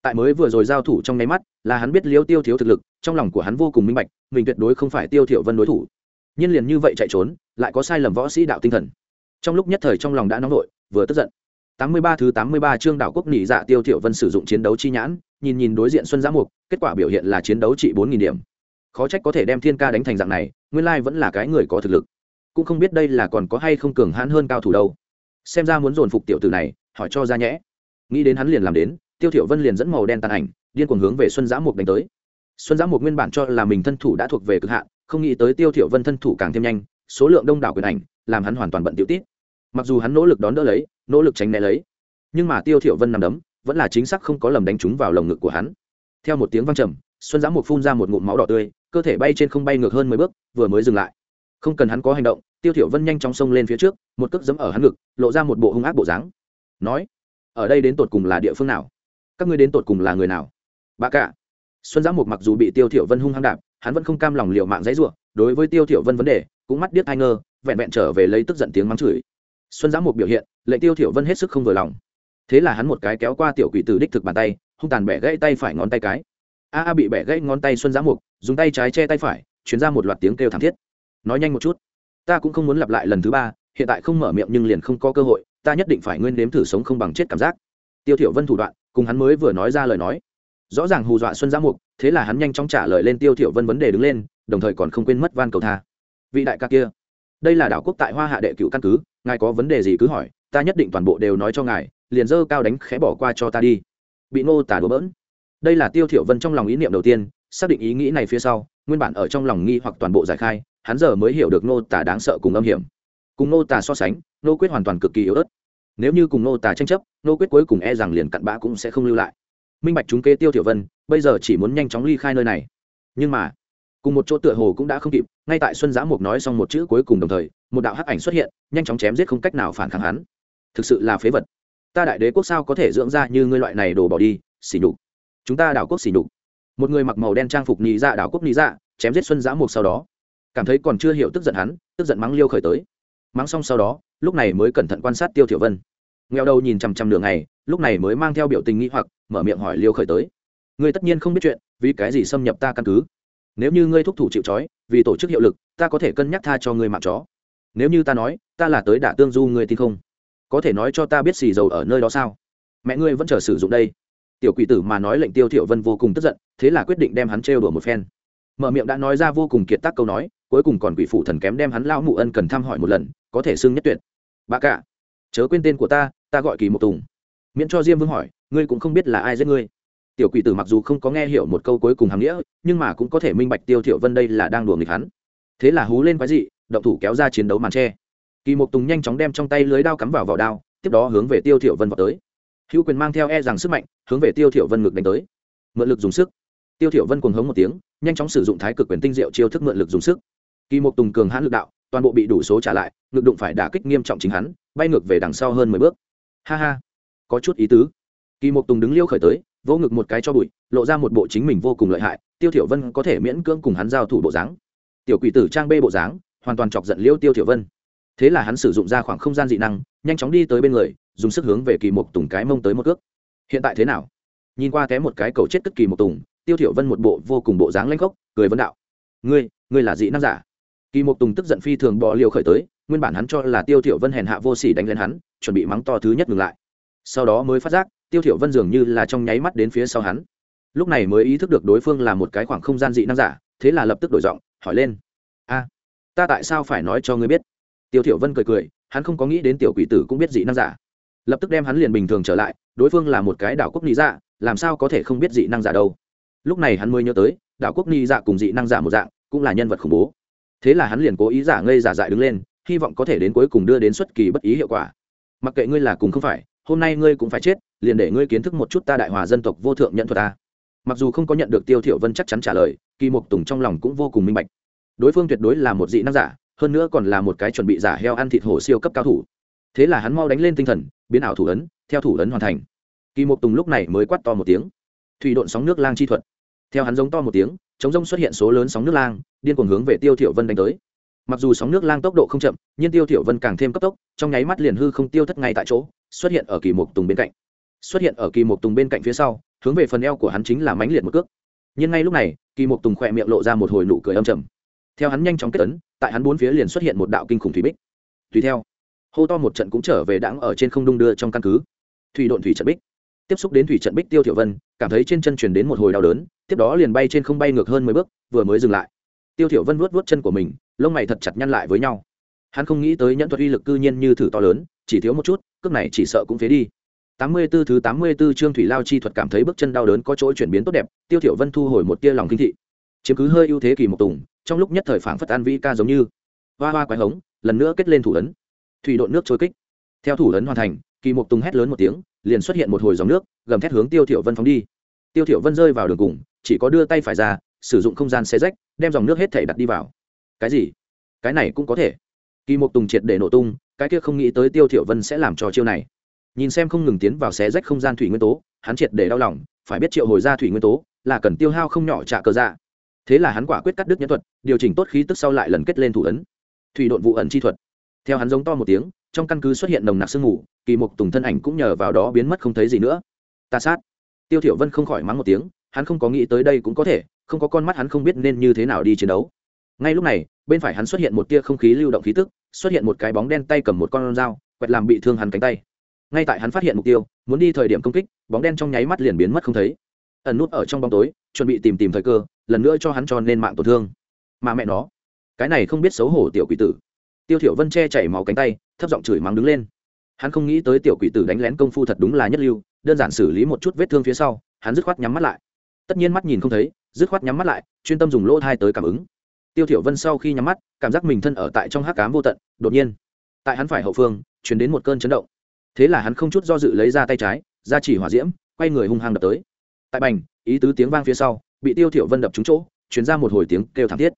Tại mới vừa rồi giao thủ trong nháy mắt, là hắn biết liêu tiêu thiếu thực lực, trong lòng của hắn vô cùng minh bạch, mình tuyệt đối không phải tiêu thiểu vân đối thủ. Nhiên liền như vậy chạy trốn, lại có sai lầm võ sĩ đạo tinh thần. Trong lúc nhất thời trong lòng đã nóng nổi vừa tức giận. 83 thứ 83 chương đảo quốc nỉ dạ tiêu thiểu vân sử dụng chiến đấu chi nhãn, nhìn nhìn đối diện xuân giã mục, kết quả biểu hiện là chiến đấu trị 4.000 điểm. Khó trách có thể đem thiên ca đánh thành dạng này, nguyên lai vẫn là cái người có thực lực. Cũng không biết đây là còn có hay không cường hãn hơn cao thủ đâu. Xem ra muốn dồn phục tiểu tử này hỏi cho ra nhẽ. Nghĩ đến hắn liền làm đến, tiêu thiểu vân liền dẫn màu đen tàn ảnh, điên cuồng hướng về xuân giã mục đánh tới. Xuân giã mục nguyên bản cho là mình thân thủ đã thuộc về cực hạn, không nghĩ tới tiêu thiểu vân thân thủ càng thêm nhanh, số lượng đông đảo quyền ảnh, làm hắn hoàn toàn bận tiểu tiết. Mặc dù hắn nỗ lực đón đỡ lấy, nỗ lực tránh né lấy, nhưng mà tiêu thiểu vân nằm đấm, vẫn là chính xác không có lầm đánh trúng vào lồng ngực của hắn. Theo một tiếng vang trầm, xuân giã mục phun ra một ngụm máu đỏ tươi, cơ thể bay trên không bay ngược hơn mười bước, vừa mới dừng lại. Không cần hắn có hành động, tiêu thiểu vân nhanh chóng xông lên phía trước, một cước giẫm ở hắn ngực, lộ ra một bộ hung ác bộ dáng nói, ở đây đến tột cùng là địa phương nào? Các ngươi đến tột cùng là người nào? Bà cả, xuân giã mục mặc dù bị tiêu thiểu vân hung hăng đạp, hắn vẫn không cam lòng liều mạng dãy rủa, đối với tiêu thiểu vân vấn đề, cũng mắt điếc ai ngơ vẹn vẹn trở về lấy tức giận tiếng mắng chửi. Xuân giã mục biểu hiện, lệnh tiêu thiểu vân hết sức không vừa lòng. Thế là hắn một cái kéo qua tiểu quỷ tử đích thực bàn tay, hung tàn bẻ gãy tay phải ngón tay cái. A a bị bẻ gãy ngón tay xuân giã mục, dùng tay trái che tay phải chuyển ra một loạt tiếng kêu thảm thiết. Nói nhanh một chút, ta cũng không muốn lặp lại lần thứ ba, hiện tại không mở miệng nhưng liền không có cơ hội ta nhất định phải nguyên nếm thử sống không bằng chết cảm giác. Tiêu thiểu vân thủ đoạn, cùng hắn mới vừa nói ra lời nói. Rõ ràng hù dọa xuân giã mục, thế là hắn nhanh chóng trả lời lên tiêu thiểu vân vấn đề đứng lên, đồng thời còn không quên mất van cầu tha. Vị đại ca kia, đây là đảo quốc tại hoa hạ đệ cựu căn cứ, ngài có vấn đề gì cứ hỏi, ta nhất định toàn bộ đều nói cho ngài, liền dơ cao đánh khẽ bỏ qua cho ta đi. Bị ngô tả đùa bỡn. Đây là tiêu thiểu vân trong lòng ý niệm đầu tiên, xác định ý nghĩ này phía sau, nguyên bản ở trong lòng nghi hoặc toàn bộ giải khai, hắn giờ mới hiểu được ngô tả đáng sợ cùng âm hiểm. Cùng ngô tả so sánh ngô quyết hoàn toàn cực kỳ yếu ớt nếu như cùng nô tà tranh chấp, nô quyết cuối cùng e rằng liền cặn bã cũng sẽ không lưu lại. Minh bạch chúng kế tiêu tiểu vân, bây giờ chỉ muốn nhanh chóng ly khai nơi này. Nhưng mà, cùng một chỗ tựa hồ cũng đã không kịp, ngay tại xuân giã mục nói xong một chữ cuối cùng đồng thời, một đạo hắc ảnh xuất hiện, nhanh chóng chém giết không cách nào phản kháng hắn. Thực sự là phế vật. Ta đại đế quốc sao có thể dưỡng ra như ngươi loại này đổ bỏ đi xỉ nhục. Chúng ta đảo quốc xỉ nhục. Một người mặc màu đen trang phục nhị dạ đảo quốc nhị dạ chém giết xuân giã mục sau đó. Cảm thấy còn chưa hiểu tức giận hắn, tức giận mắng liêu khởi tới. Mắng xong sau đó, lúc này mới cẩn thận quan sát tiêu thiểu vân nghèo đầu nhìn chằm chằm nửa ngày, lúc này mới mang theo biểu tình nghĩ hoặc, mở miệng hỏi liêu khởi tới. Ngươi tất nhiên không biết chuyện, vì cái gì xâm nhập ta căn cứ? Nếu như ngươi thúc thủ chịu trói, vì tổ chức hiệu lực, ta có thể cân nhắc tha cho ngươi mạng chó. Nếu như ta nói, ta là tới đả tương du ngươi tin không? Có thể nói cho ta biết xì dầu ở nơi đó sao? Mẹ ngươi vẫn chờ sử dụng đây. Tiểu quỷ tử mà nói lệnh tiêu thiểu vân vô cùng tức giận, thế là quyết định đem hắn trêu đùa một phen. Mở miệng đã nói ra vô cùng kiệt tác câu nói, cuối cùng còn quỷ phụ thần kém đem hắn lao mụ ân cần thăm hỏi một lần, có thể xưng nhất tuyệt. Bà cả chớ quên tên của ta ta gọi kỳ một tùng. Miễn cho diêm vương hỏi, ngươi cũng không biết là ai giết ngươi. Tiểu quỷ tử mặc dù không có nghe hiểu một câu cuối cùng hàm nghĩa, nhưng mà cũng có thể minh bạch tiêu thiểu vân đây là đang đùa nghịch hắn. Thế là hú lên quái dị, động thủ kéo ra chiến đấu màn tre. Kỳ một tùng nhanh chóng đem trong tay lưới đao cắm vào vỏ đao, tiếp đó hướng về tiêu thiểu vân vào tới. Hữu quyền mang theo e rằng sức mạnh, hướng về tiêu thiểu vân ngực đánh tới. Mượn lực dùng sức. Tiêu thiểu vân cuồng hống một tiếng, nhanh chóng sử dụng thái cực quyền tinh diệu chiêu thức mượn lực dùng sức. Kỳ một tùng cường hãn lực đạo toàn bộ bị đủ số trả lại, ngực đụng phải đả kích nghiêm trọng chính hắn, bay ngược về đằng sau hơn mười bước. Ha ha, có chút ý tứ. Kỳ mộc tùng đứng liêu khởi tới, vỗ ngực một cái cho bụi, lộ ra một bộ chính mình vô cùng lợi hại, tiêu thiểu vân có thể miễn cưỡng cùng hắn giao thủ bộ dáng. Tiểu quỷ tử trang bê bộ dáng, hoàn toàn chọc giận liêu tiêu thiểu vân. Thế là hắn sử dụng ra khoảng không gian dị năng, nhanh chóng đi tới bên người, dùng sức hướng về kỳ mộc tùng cái mông tới một cước. Hiện tại thế nào? Nhìn qua té một cái cầu chết cất kỳ mộc tùng, tiêu thiểu vân một bộ vô cùng bộ dáng lanh khốc, cười vấn đạo. Ngươi ngươi là dị năng giả? Kỳ một tùng tức giận phi thường bỏ liều khởi tới, nguyên bản hắn cho là tiêu thiểu vân hèn hạ vô sỉ đánh lên hắn, chuẩn bị mắng to thứ nhất ngừng lại. Sau đó mới phát giác, tiêu thiểu vân dường như là trong nháy mắt đến phía sau hắn. Lúc này mới ý thức được đối phương là một cái khoảng không gian dị năng giả, thế là lập tức đổi giọng, hỏi lên. A, ta tại sao phải nói cho ngươi biết? Tiêu thiểu vân cười cười, hắn không có nghĩ đến tiểu quỷ tử cũng biết dị năng giả. Lập tức đem hắn liền bình thường trở lại, đối phương là một cái đảo quốc nị dạ làm sao có thể không biết dị năng giả đâu. Lúc này hắn mới nhớ tới, đảo quốc nị dạ cùng dị năng giả một dạng, cũng là nhân vật khủng bố thế là hắn liền cố ý giả ngây giả dại đứng lên, hy vọng có thể đến cuối cùng đưa đến xuất kỳ bất ý hiệu quả. Mặc kệ ngươi là cùng không phải, hôm nay ngươi cũng phải chết, liền để ngươi kiến thức một chút ta đại hòa dân tộc vô thượng nhận thuật ta. Mặc dù không có nhận được tiêu thiểu vân chắc chắn trả lời, kỳ mục tùng trong lòng cũng vô cùng minh bạch. Đối phương tuyệt đối là một dị năng giả, hơn nữa còn là một cái chuẩn bị giả heo ăn thịt hổ siêu cấp cao thủ. Thế là hắn mau đánh lên tinh thần, biến ảo thủ ấn, theo thủ ấn hoàn thành. Kỳ mục tùng lúc này mới quát to một tiếng. Thủy độn sóng nước lang chi thuật. Theo hắn giống to một tiếng chống rông xuất hiện số lớn sóng nước lang, điên cuồng hướng về tiêu thiểu vân đánh tới. Mặc dù sóng nước lang tốc độ không chậm, nhưng tiêu thiểu vân càng thêm cấp tốc, trong nháy mắt liền hư không tiêu thất ngay tại chỗ, xuất hiện ở kỳ mục tùng bên cạnh. Xuất hiện ở kỳ mục tùng bên cạnh phía sau, hướng về phần eo của hắn chính là mãnh liệt một cước. Nhưng ngay lúc này, kỳ mục tùng khỏe miệng lộ ra một hồi nụ cười âm trầm. Theo hắn nhanh chóng kết ấn, tại hắn bốn phía liền xuất hiện một đạo kinh khủng thủy bích. Tùy theo, hô to một trận cũng trở về đãng ở trên không đung đưa trong căn cứ. Thủy độn thủy trận bích tiếp xúc đến thủy trận bích tiêu thiểu vân, cảm thấy trên chân truyền đến một hồi đau đớn, tiếp đó liền bay trên không bay ngược hơn mười bước, vừa mới dừng lại. Tiêu thiểu vân vuốt vuốt chân của mình, lông mày thật chặt nhăn lại với nhau. Hắn không nghĩ tới nhẫn thuật uy lực cư nhiên như thử to lớn, chỉ thiếu một chút, cước này chỉ sợ cũng phế đi. 84 thứ 84 chương thủy lao chi thuật cảm thấy bước chân đau đớn có chỗ chuyển biến tốt đẹp, tiêu thiểu vân thu hồi một tia lòng kinh thị. Chiếm cứ hơi ưu thế kỳ một tùng, trong lúc nhất thời phảng phất an vĩ ca giống như hoa hoa quái hống, lần nữa kết lên thủ ấn. Thủy độn nước trôi kích. Theo thủ ấn hoàn thành kỳ một tùng hét lớn một tiếng, liền xuất hiện một hồi dòng nước, gầm thét hướng tiêu thiểu vân phóng đi. Tiêu thiểu vân rơi vào đường cùng, chỉ có đưa tay phải ra, sử dụng không gian xé rách, đem dòng nước hết thể đặt đi vào. Cái gì? Cái này cũng có thể. Kỳ một tùng triệt để nổ tung, cái kia không nghĩ tới tiêu thiểu vân sẽ làm trò chiêu này. Nhìn xem không ngừng tiến vào xé rách không gian thủy nguyên tố, hắn triệt để đau lòng, phải biết triệu hồi ra thủy nguyên tố là cần tiêu hao không nhỏ trả cờ dạ. Thế là hắn quả quyết cắt đứt nhân thuật, điều chỉnh tốt khí tức sau lại lần kết lên thủ ấn. Thủy độn vụ ẩn chi thuật. Theo hắn giống to một tiếng trong căn cứ xuất hiện nồng nặc sương mù, kỳ mục tùng thân ảnh cũng nhờ vào đó biến mất không thấy gì nữa. Ta sát. Tiêu thiểu vân không khỏi mắng một tiếng, hắn không có nghĩ tới đây cũng có thể, không có con mắt hắn không biết nên như thế nào đi chiến đấu. Ngay lúc này, bên phải hắn xuất hiện một tia không khí lưu động khí tức, xuất hiện một cái bóng đen tay cầm một con dao, quẹt làm bị thương hắn cánh tay. Ngay tại hắn phát hiện mục tiêu, muốn đi thời điểm công kích, bóng đen trong nháy mắt liền biến mất không thấy. Ẩn nút ở trong bóng tối, chuẩn bị tìm tìm thời cơ, lần nữa cho hắn cho nên mạng tổn thương. Mà mẹ nó, cái này không biết xấu hổ tiểu quỷ tử tiêu thiểu vân che chảy máu cánh tay, thấp giọng chửi mắng đứng lên. Hắn không nghĩ tới tiểu quỷ tử đánh lén công phu thật đúng là nhất lưu, đơn giản xử lý một chút vết thương phía sau, hắn dứt khoát nhắm mắt lại. Tất nhiên mắt nhìn không thấy, dứt khoát nhắm mắt lại, chuyên tâm dùng lỗ thai tới cảm ứng. Tiêu thiểu vân sau khi nhắm mắt, cảm giác mình thân ở tại trong hắc ám vô tận, đột nhiên, tại hắn phải hậu phương, truyền đến một cơn chấn động. Thế là hắn không chút do dự lấy ra tay trái, ra chỉ hỏa diễm, quay người hung hăng đập tới. Tại bành, ý tứ tiếng vang phía sau, bị tiêu thiểu vân đập trúng chỗ, truyền ra một hồi tiếng kêu thảm thiết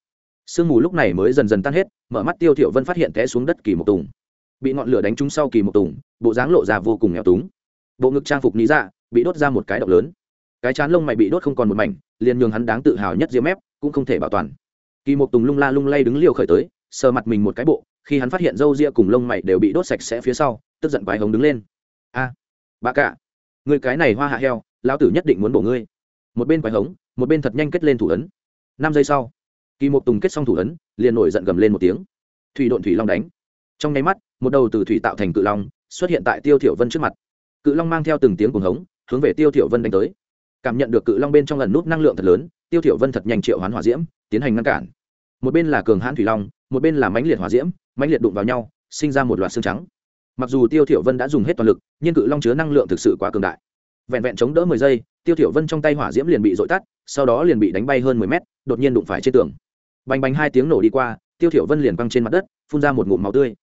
sương mù lúc này mới dần dần tan hết mở mắt tiêu thiểu vân phát hiện té xuống đất kỳ một tùng. Bị ngọn lửa đánh trúng sau kỳ một tùng bộ dáng lộ ra vô cùng nghèo túng. Bộ ngực trang phục ní dạ bị đốt ra một cái độc lớn. Cái chán lông mày bị đốt không còn một mảnh liền nhường hắn đáng tự hào nhất diễm mép cũng không thể bảo toàn. Kỳ một tùng lung la lung lay đứng liều khởi tới sờ mặt mình một cái bộ khi hắn phát hiện râu ria cùng lông mày đều bị đốt sạch sẽ phía sau tức giận quái hống đứng lên. A à, bà cả người cái này hoa hạ heo lão tử nhất định muốn bổ ngươi. Một bên quái hống một bên thật nhanh kết lên thủ ấn. Năm giây sau kỳ một tùng kết xong thủ ấn, liền nổi giận gầm lên một tiếng. Thủy độn thủy long đánh. Trong nháy mắt, một đầu từ thủy tạo thành cự long xuất hiện tại tiêu thiểu vân trước mặt. Cự long mang theo từng tiếng cuồng hống, hướng về tiêu thiểu vân đánh tới. Cảm nhận được cự long bên trong lần nút năng lượng thật lớn, tiêu thiểu vân thật nhanh triệu hoán hỏa diễm, tiến hành ngăn cản. Một bên là cường hãn thủy long, một bên là mãnh liệt hỏa diễm, mãnh liệt đụng vào nhau, sinh ra một loạt xương trắng. Mặc dù tiêu thiểu vân đã dùng hết toàn lực, nhưng cự long chứa năng lượng thực sự quá cường đại. Vẹn vẹn chống đỡ mười giây, tiêu thiểu vân trong tay hỏa diễm liền bị dội tắt, sau đó liền bị đánh bay hơn mười mét, đột nhiên đụng phải trên tường bành bành hai tiếng nổ đi qua, tiêu thiểu vân liền băng trên mặt đất, phun ra một ngụm máu tươi.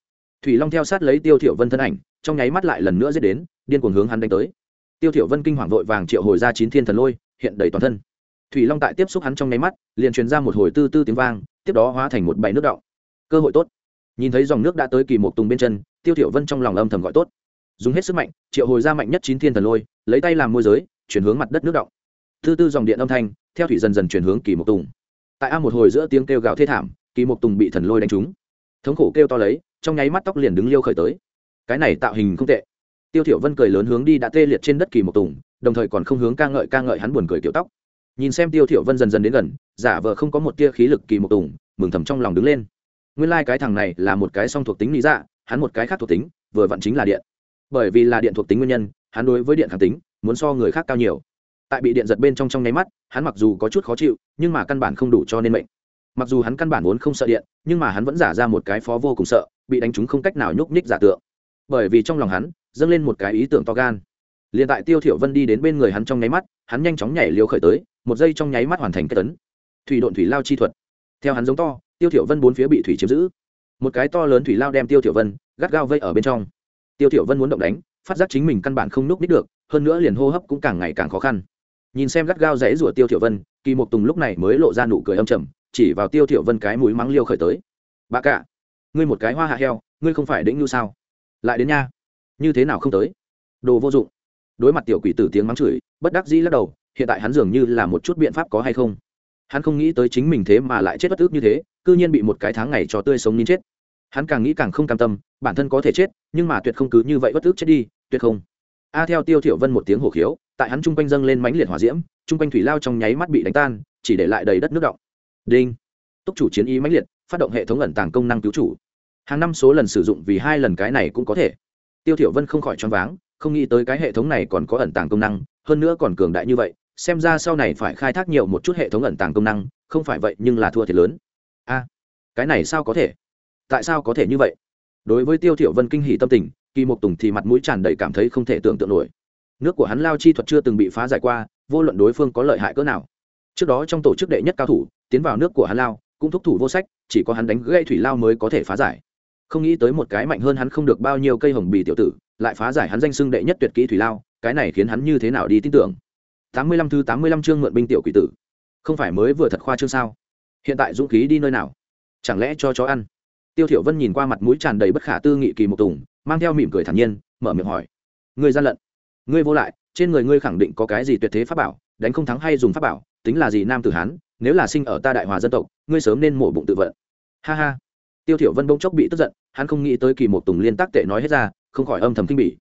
Thủy long theo sát lấy tiêu thiểu vân thân ảnh, trong nháy mắt lại lần nữa giết đến, điên cuồng hướng hắn đánh tới. Tiêu thiểu vân kinh hoàng vội vàng triệu hồi ra chín thiên thần lôi, hiện đầy toàn thân. Thủy long tại tiếp xúc hắn trong nháy mắt, liền truyền ra một hồi tư tư tiếng vang, tiếp đó hóa thành một bãi nước động cơ hội tốt. Nhìn thấy dòng nước đã tới kỳ một tùng bên chân, tiêu thiểu vân trong lòng âm thầm gọi tốt. Dùng hết sức mạnh, triệu hồi ra mạnh nhất chín thiên thần lôi, lấy tay làm môi giới, chuyển hướng mặt đất nước động tư tư dòng điện âm thanh, theo thủy dần dần chuyển hướng kỳ một tùng tại a một hồi giữa tiếng kêu gào thê thảm, kỳ một tùng bị thần lôi đánh trúng. Thống khổ kêu to lấy, trong nháy mắt tóc liền đứng liêu khởi tới. Cái này tạo hình không tệ. Tiêu thiểu vân cười lớn hướng đi đã tê liệt trên đất kỳ một tùng, đồng thời còn không hướng ca ngợi ca ngợi hắn buồn cười tiểu tóc. Nhìn xem tiêu thiểu vân dần dần đến gần, giả vờ không có một tia khí lực kỳ một tùng, mừng thầm trong lòng đứng lên. Nguyên lai like cái thằng này là một cái song thuộc tính lý dạ hắn một cái khác thuộc tính, vừa vặn chính là điện. Bởi vì là điện thuộc tính nguyên nhân, hắn đối với điện kháng tính, muốn so người khác cao nhiều tại bị điện giật bên trong trong nháy mắt, hắn mặc dù có chút khó chịu, nhưng mà căn bản không đủ cho nên mệnh. Mặc dù hắn căn bản vốn không sợ điện, nhưng mà hắn vẫn giả ra một cái phó vô cùng sợ, bị đánh trúng không cách nào nhúc nhích giả tượng. Bởi vì trong lòng hắn, dâng lên một cái ý tưởng to gan. Liền tại tiêu thiểu vân đi đến bên người hắn trong nháy mắt, hắn nhanh chóng nhảy liều khởi tới, một giây trong nháy mắt hoàn thành kết tấn. Thủy độn thủy lao chi thuật. Theo hắn giống to, tiêu thiểu vân bốn phía bị thủy chiếm giữ. Một cái to lớn thủy lao đem tiêu thiểu vân gắt gao vây ở bên trong. Tiêu thiểu vân muốn động đánh, phát giác chính mình căn bản không núp nhích được, hơn nữa liền hô hấp cũng càng ngày càng khó khăn nhìn xem gắt gao rẽ rủa tiêu thiểu vân, kỳ Mục tùng lúc này mới lộ ra nụ cười âm trầm, chỉ vào tiêu thiểu vân cái mũi mắng liêu khởi tới. Bà cả, ngươi một cái hoa hạ heo, ngươi không phải đĩnh như sao? Lại đến nha, như thế nào không tới? Đồ vô dụng. Đối mặt tiểu quỷ tử tiếng mắng chửi, bất đắc dĩ lắc đầu, hiện tại hắn dường như là một chút biện pháp có hay không. Hắn không nghĩ tới chính mình thế mà lại chết bất ức như thế, cư nhiên bị một cái tháng ngày cho tươi sống nín chết. Hắn càng nghĩ càng không cam tâm, bản thân có thể chết, nhưng mà tuyệt không cứ như vậy bất ức chết đi, tuyệt không. A theo tiêu thiểu vân một tiếng hổ khiếu tại hắn trung quanh dâng lên mãnh liệt hỏa diễm trung quanh thủy lao trong nháy mắt bị đánh tan, chỉ để lại đầy đất nước động đinh! Túc chủ chiến ý mãnh liệt, phát động hệ thống ẩn tàng công năng cứu chủ. Hàng năm số lần sử dụng vì hai lần cái này cũng có thể. Tiêu thiểu vân không khỏi choáng váng, không nghĩ tới cái hệ thống này còn có ẩn tàng công năng, hơn nữa còn cường đại như vậy, xem ra sau này phải khai thác nhiều một chút hệ thống ẩn tàng công năng, không phải vậy nhưng là thua thiệt lớn. A, cái này sao có thể? Tại sao có thể như vậy? Đối với tiêu thiểu vân kinh hỉ tâm tình, kỳ mục tùng thì mặt mũi tràn đầy cảm thấy không thể tưởng tượng nổi nước của hắn lao chi thuật chưa từng bị phá giải qua, vô luận đối phương có lợi hại cỡ nào. Trước đó trong tổ chức đệ nhất cao thủ, tiến vào nước của hắn lao, cũng thúc thủ vô sách, chỉ có hắn đánh gây thủy lao mới có thể phá giải. Không nghĩ tới một cái mạnh hơn hắn không được bao nhiêu cây hồng bì tiểu tử, lại phá giải hắn danh xưng đệ nhất tuyệt kỹ thủy lao, cái này khiến hắn như thế nào đi tin tưởng? Tám mươi lăm thứ tám mươi lăm chương mượn binh tiểu quỷ tử. Không phải mới vừa thật khoa chương sao? Hiện tại dũng khí đi nơi nào? Chẳng lẽ cho chó ăn? Tiêu thiểu vân nhìn qua mặt mũi tràn đầy bất khả tư nghị kỳ một tùng, mang theo mỉm cười thản nhiên, mở miệng hỏi. Người gian lận ngươi vô lại, trên người ngươi khẳng định có cái gì tuyệt thế pháp bảo, đánh không thắng hay dùng pháp bảo, tính là gì nam tử hán, nếu là sinh ở ta đại hòa dân tộc, ngươi sớm nên mổ bụng tự vận. Ha ha. Tiêu thiểu vân bỗng chốc bị tức giận, hắn không nghĩ tới kỳ một tùng liên tác tệ nói hết ra, không khỏi âm thầm kinh bỉ.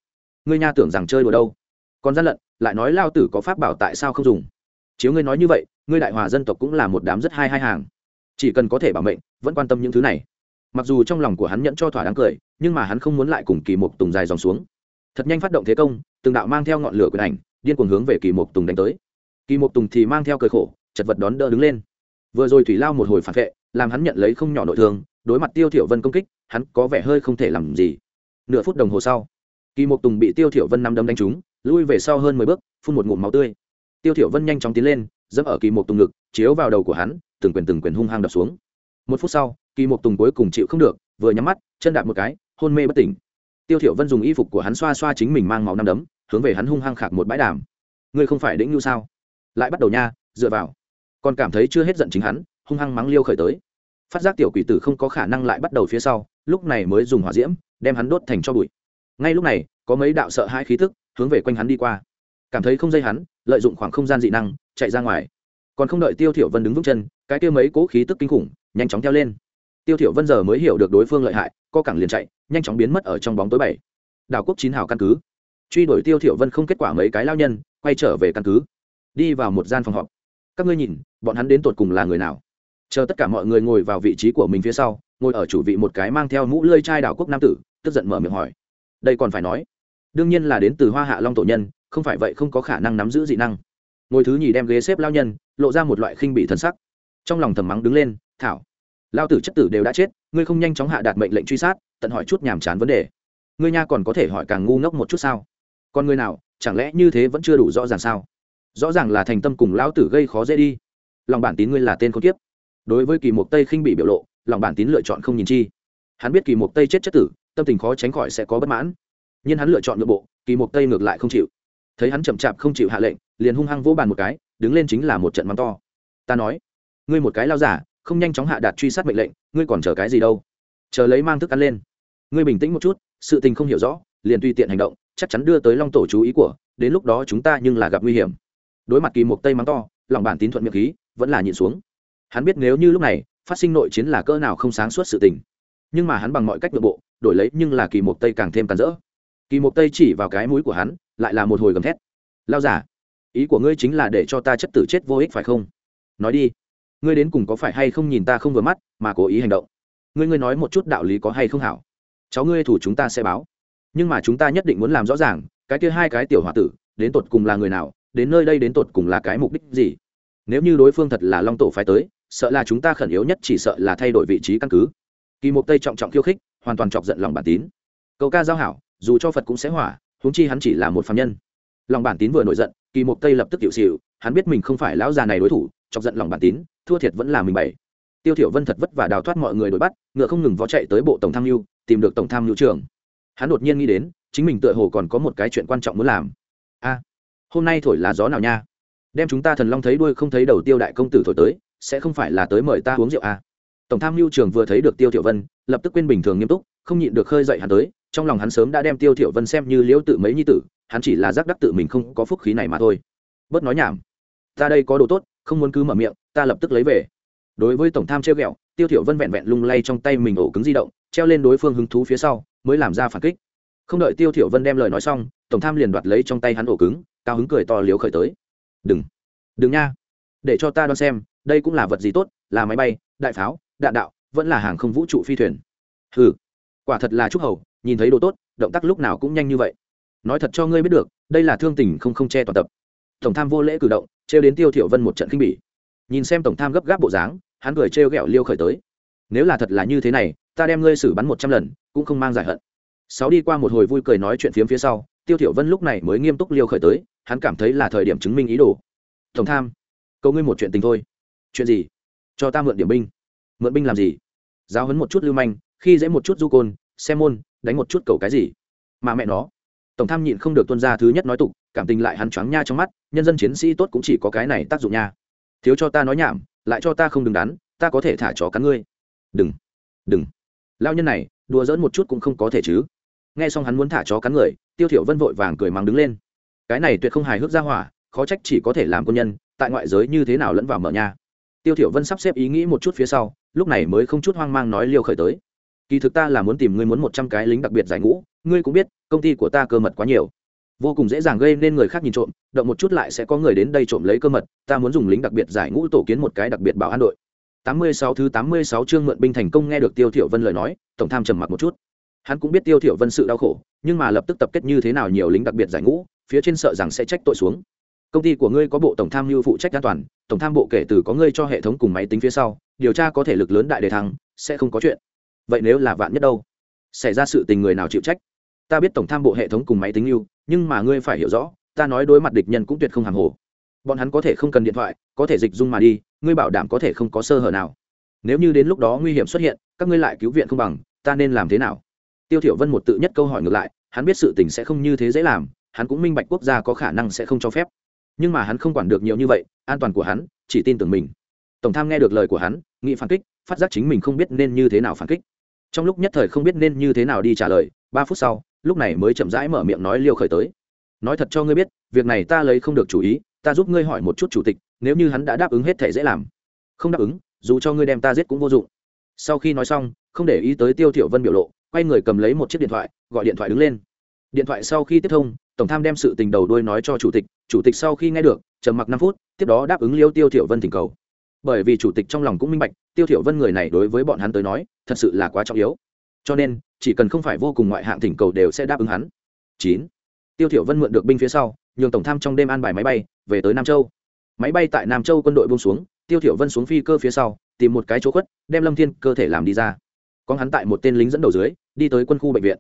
Ngươi nha tưởng rằng chơi đùa đâu? Còn gian lận, lại nói lao tử có pháp bảo tại sao không dùng? Chiếu ngươi nói như vậy, ngươi đại hòa dân tộc cũng là một đám rất hai hai hàng. Chỉ cần có thể bảo mệnh, vẫn quan tâm những thứ này. Mặc dù trong lòng của hắn nhẫn cho thỏa đáng cười, nhưng mà hắn không muốn lại cùng kỳ một tùng dài dòng xuống thật nhanh phát động thế công, từng đạo mang theo ngọn lửa quyền ảnh, điên cuồng hướng về kỳ mục tùng đánh tới. Kỳ mục tùng thì mang theo cơ khổ, chật vật đón đỡ đứng lên. Vừa rồi thủy lao một hồi phản vệ, làm hắn nhận lấy không nhỏ nội thương, đối mặt tiêu thiểu vân công kích, hắn có vẻ hơi không thể làm gì. Nửa phút đồng hồ sau, kỳ mục tùng bị tiêu thiểu vân năm đấm đánh trúng, lui về sau hơn mười bước, phun một ngụm máu tươi. Tiêu thiểu vân nhanh chóng tiến lên, dẫm ở kỳ mục tùng ngực, chiếu vào đầu của hắn, từng quyền từng quyền hung hăng đập xuống. Một phút sau, kỳ mục tùng cuối cùng chịu không được, vừa nhắm mắt, chân đạp một cái, hôn mê bất tỉnh tiêu thiểu vân dùng y phục của hắn xoa xoa chính mình mang máu năm đấm, hướng về hắn hung hăng khạc một bãi đàm. Ngươi không phải đĩnh như sao? Lại bắt đầu nha, dựa vào. Còn cảm thấy chưa hết giận chính hắn, hung hăng mắng liêu khởi tới. Phát giác tiểu quỷ tử không có khả năng lại bắt đầu phía sau, lúc này mới dùng hỏa diễm, đem hắn đốt thành cho bụi. Ngay lúc này, có mấy đạo sợ hai khí tức hướng về quanh hắn đi qua. Cảm thấy không dây hắn, lợi dụng khoảng không gian dị năng, chạy ra ngoài. Còn không đợi tiêu thiểu vân đứng vững chân, cái kia mấy cố khí tức kinh khủng, nhanh chóng theo lên tiêu thiểu vân giờ mới hiểu được đối phương lợi hại, co cẳng liền chạy, nhanh chóng biến mất ở trong bóng tối bảy. Đảo quốc chín hào căn cứ. Truy đuổi tiêu thiểu vân không kết quả mấy cái lao nhân, quay trở về căn cứ. Đi vào một gian phòng họp. Các ngươi nhìn, bọn hắn đến tột cùng là người nào? Chờ tất cả mọi người ngồi vào vị trí của mình phía sau, ngồi ở chủ vị một cái mang theo mũ lưỡi chai đảo quốc nam tử, tức giận mở miệng hỏi. Đây còn phải nói. Đương nhiên là đến từ hoa hạ long tổ nhân, không phải vậy không có khả năng nắm giữ dị năng. Ngồi thứ nhì đem ghế xếp lao nhân, lộ ra một loại khinh bị thần sắc. Trong lòng thầm mắng đứng lên, thảo lao tử chất tử đều đã chết, ngươi không nhanh chóng hạ đạt mệnh lệnh truy sát, tận hỏi chút nhàm chán vấn đề. Ngươi nha còn có thể hỏi càng ngu ngốc một chút sao? Còn ngươi nào, chẳng lẽ như thế vẫn chưa đủ rõ ràng sao? Rõ ràng là thành tâm cùng lão tử gây khó dễ đi. Lòng bản tín ngươi là tên con kiếp. Đối với kỳ mục tây khinh bị biểu lộ, lòng bản tín lựa chọn không nhìn chi. Hắn biết kỳ mục tây chết chất tử, tâm tình khó tránh khỏi sẽ có bất mãn. Nhưng hắn lựa chọn nội bộ, kỳ mục tây ngược lại không chịu. Thấy hắn chậm chạp không chịu hạ lệnh, liền hung hăng vỗ bàn một cái, đứng lên chính là một trận mắng to. Ta nói, ngươi một cái lao giả không nhanh chóng hạ đạt truy sát mệnh lệnh, ngươi còn chờ cái gì đâu? Chờ lấy mang thức ăn lên. Ngươi bình tĩnh một chút, sự tình không hiểu rõ, liền tùy tiện hành động, chắc chắn đưa tới long tổ chú ý của, đến lúc đó chúng ta nhưng là gặp nguy hiểm. Đối mặt kỳ mục tây mắng to, lòng bản tín thuận miệng khí, vẫn là nhịn xuống. Hắn biết nếu như lúc này, phát sinh nội chiến là cỡ nào không sáng suốt sự tình. Nhưng mà hắn bằng mọi cách nội bộ, đổi lấy nhưng là kỳ mục tây càng thêm tàn rỡ. Kỳ mục tây chỉ vào cái mũi của hắn, lại là một hồi gầm thét. Lao giả, ý của ngươi chính là để cho ta chất tử chết vô ích phải không? Nói đi ngươi đến cùng có phải hay không nhìn ta không vừa mắt, mà cố ý hành động? Ngươi ngươi nói một chút đạo lý có hay không hảo? Cháu ngươi thủ chúng ta sẽ báo. Nhưng mà chúng ta nhất định muốn làm rõ ràng, cái kia hai cái tiểu h o a tử, đến tột cùng là người nào, đến nơi đây đến tột cùng là cái mục đích gì? Nếu như đối phương thật là long tổ phái tới, sợ là chúng ta khẩn yếu nhất chỉ sợ là thay đổi vị trí căn cứ. Kỳ mục tây trọng trọng khiêu khích, hoàn toàn chọc giận lòng bản tín. Cậu ca giao hảo, dù cho phật cũng sẽ hỏa, huống chi hắn chỉ là một phạm nhân. Lòng bản tín vừa nổi giận, kỳ mục tây lập tức tiểu xịu hắn biết mình không phải lão già này đối thủ, chọc giận lòng bản tín thua thiệt vẫn là mình bảy. Tiêu thiểu vân thật vất vả đào thoát mọi người đuổi bắt, ngựa không ngừng vó chạy tới bộ tổng tham mưu, tìm được tổng tham mưu trưởng. Hắn đột nhiên nghĩ đến, chính mình tựa hồ còn có một cái chuyện quan trọng muốn làm. A, hôm nay thổi là gió nào nha? Đem chúng ta thần long thấy đuôi không thấy đầu tiêu đại công tử thổi tới, sẽ không phải là tới mời ta uống rượu à. tổng tham mưu trưởng vừa thấy được tiêu thiểu vân, lập tức quên bình thường nghiêm túc, không nhịn được khơi dậy hắn tới, trong lòng hắn sớm đã đem tiêu thiểu vân xem như liễu tự mấy nhi tử, hắn chỉ là giác đắc tự mình không có phúc khí này mà thôi. Bớt nói nhảm. Ta đây có đồ tốt, không muốn cứ mở miệng ta lập tức lấy về. Đối với tổng tham treo ghẹo tiêu thiểu vân vẹn vẹn lung lay trong tay mình ổ cứng di động, treo lên đối phương hứng thú phía sau, mới làm ra phản kích. Không đợi tiêu thiểu vân đem lời nói xong, tổng tham liền đoạt lấy trong tay hắn ổ cứng, cao hứng cười to liếu khởi tới. Đừng đừng nha. Để cho ta đoán xem, đây cũng là vật gì tốt, là máy bay, đại pháo, đạn đạo, vẫn là hàng không vũ trụ phi thuyền. Hừ, quả thật là trúc hầu, nhìn thấy đồ tốt, động tác lúc nào cũng nhanh như vậy. Nói thật cho ngươi biết được, đây là thương tình không không che toàn tập. Tổng tham vô lễ cử động trêu đến tiêu thiểu vân một trận kinh bỉ nhìn xem tổng tham gấp gáp bộ dáng, hắn cười trêu ghẹo liêu khởi tới. Nếu là thật là như thế này, ta đem ngươi xử bắn một trăm lần, cũng không mang giải hận. Sáu đi qua một hồi vui cười nói chuyện phiếm phía sau, tiêu thiểu vân lúc này mới nghiêm túc liêu khởi tới, hắn cảm thấy là thời điểm chứng minh ý đồ. Tổng tham, cầu ngươi một chuyện tình thôi. Chuyện gì? Cho ta mượn điểm binh. Mượn binh làm gì? Giáo hấn một chút lưu manh, khi dễ một chút du côn, xem môn, đánh một chút cầu cái gì? Mà mẹ nó, tổng tham nhịn không được tuân ra thứ nhất nói tục, cảm tình lại hắn choáng nha trong mắt, nhân dân chiến sĩ tốt cũng chỉ có cái này tác dụng nha thiếu cho ta nói nhảm, lại cho ta không đứng đắn, ta có thể thả chó cắn ngươi. Đừng đừng. Lao nhân này, đùa dỡn một chút cũng không có thể chứ. Nghe xong hắn muốn thả chó cắn người, tiêu thiểu vân vội vàng cười mắng đứng lên. Cái này tuyệt không hài hước ra hỏa, khó trách chỉ có thể làm quân nhân, tại ngoại giới như thế nào lẫn vào mở nhà. tiêu thiểu vân sắp xếp ý nghĩ một chút phía sau, lúc này mới không chút hoang mang nói liêu khởi tới. Kỳ thực ta là muốn tìm ngươi muốn một trăm cái lính đặc biệt giải ngũ, ngươi cũng biết, công ty của ta cơ mật quá nhiều vô cùng dễ dàng gây nên người khác nhìn trộm, động một chút lại sẽ có người đến đây trộm lấy cơ mật, ta muốn dùng lính đặc biệt giải ngũ tổ kiến một cái đặc biệt bảo an đội. 86 thứ 86 chương mượn binh thành công nghe được tiêu thiểu vân lời nói, tổng tham trầm mặc một chút. Hắn cũng biết tiêu thiểu vân sự đau khổ, nhưng mà lập tức tập kết như thế nào nhiều lính đặc biệt giải ngũ, phía trên sợ rằng sẽ trách tội xuống. Công ty của ngươi có bộ tổng tham mưu phụ trách an toàn, tổng tham bộ kể từ có ngươi cho hệ thống cùng máy tính phía sau, điều tra có thể lực lớn đại đề thắng sẽ không có chuyện. Vậy nếu là vạn nhất đâu? Xảy ra sự tình người nào chịu trách? Ta biết tổng tham bộ hệ thống cùng máy tính lưu nhưng mà ngươi phải hiểu rõ, ta nói đối mặt địch nhân cũng tuyệt không hàng hồ. Bọn hắn có thể không cần điện thoại, có thể dịch dung mà đi, ngươi bảo đảm có thể không có sơ hở nào. Nếu như đến lúc đó nguy hiểm xuất hiện, các ngươi lại cứu viện không bằng, ta nên làm thế nào? Tiêu thiểu vân một tự nhất câu hỏi ngược lại, hắn biết sự tình sẽ không như thế dễ làm, hắn cũng minh bạch quốc gia có khả năng sẽ không cho phép. Nhưng mà hắn không quản được nhiều như vậy, an toàn của hắn, chỉ tin tưởng mình. Tổng tham nghe được lời của hắn nghĩ phản kích, phát giác chính mình không biết nên như thế nào phản kích. Trong lúc nhất thời không biết nên như thế nào đi trả lời, ba phút sau lúc này mới chậm rãi mở miệng nói liêu khởi tới. Nói thật cho ngươi biết, việc này ta lấy không được chủ ý, ta giúp ngươi hỏi một chút chủ tịch, nếu như hắn đã đáp ứng hết thể dễ làm. Không đáp ứng, dù cho ngươi đem ta giết cũng vô dụng. Sau khi nói xong, không để ý tới tiêu thiểu vân biểu lộ, quay người cầm lấy một chiếc điện thoại, gọi điện thoại đứng lên. Điện thoại sau khi tiếp thông, tổng tham đem sự tình đầu đuôi nói cho chủ tịch chủ tịch sau khi nghe được, trầm mặc năm phút, tiếp đó đáp ứng liêu tiêu thiểu vân thỉnh cầu. Bởi vì chủ tịch trong lòng cũng minh bạch, tiêu thiểu vân người này đối với bọn hắn tới nói, thật sự là quá trọng yếu. Cho nên chỉ cần không phải vô cùng ngoại hạng thỉnh cầu đều sẽ đáp ứng hắn. Chín. Tiêu thiểu vân mượn được binh phía sau, nhường tổng tham trong đêm an bài máy bay, về tới nam châu. Máy bay tại nam châu quân đội buông xuống, tiêu thiểu vân xuống phi cơ phía sau, tìm một cái chỗ khuất, đem lâm thiên cơ thể làm đi ra. Có hắn tại một tên lính dẫn đầu dưới, đi tới quân khu bệnh viện.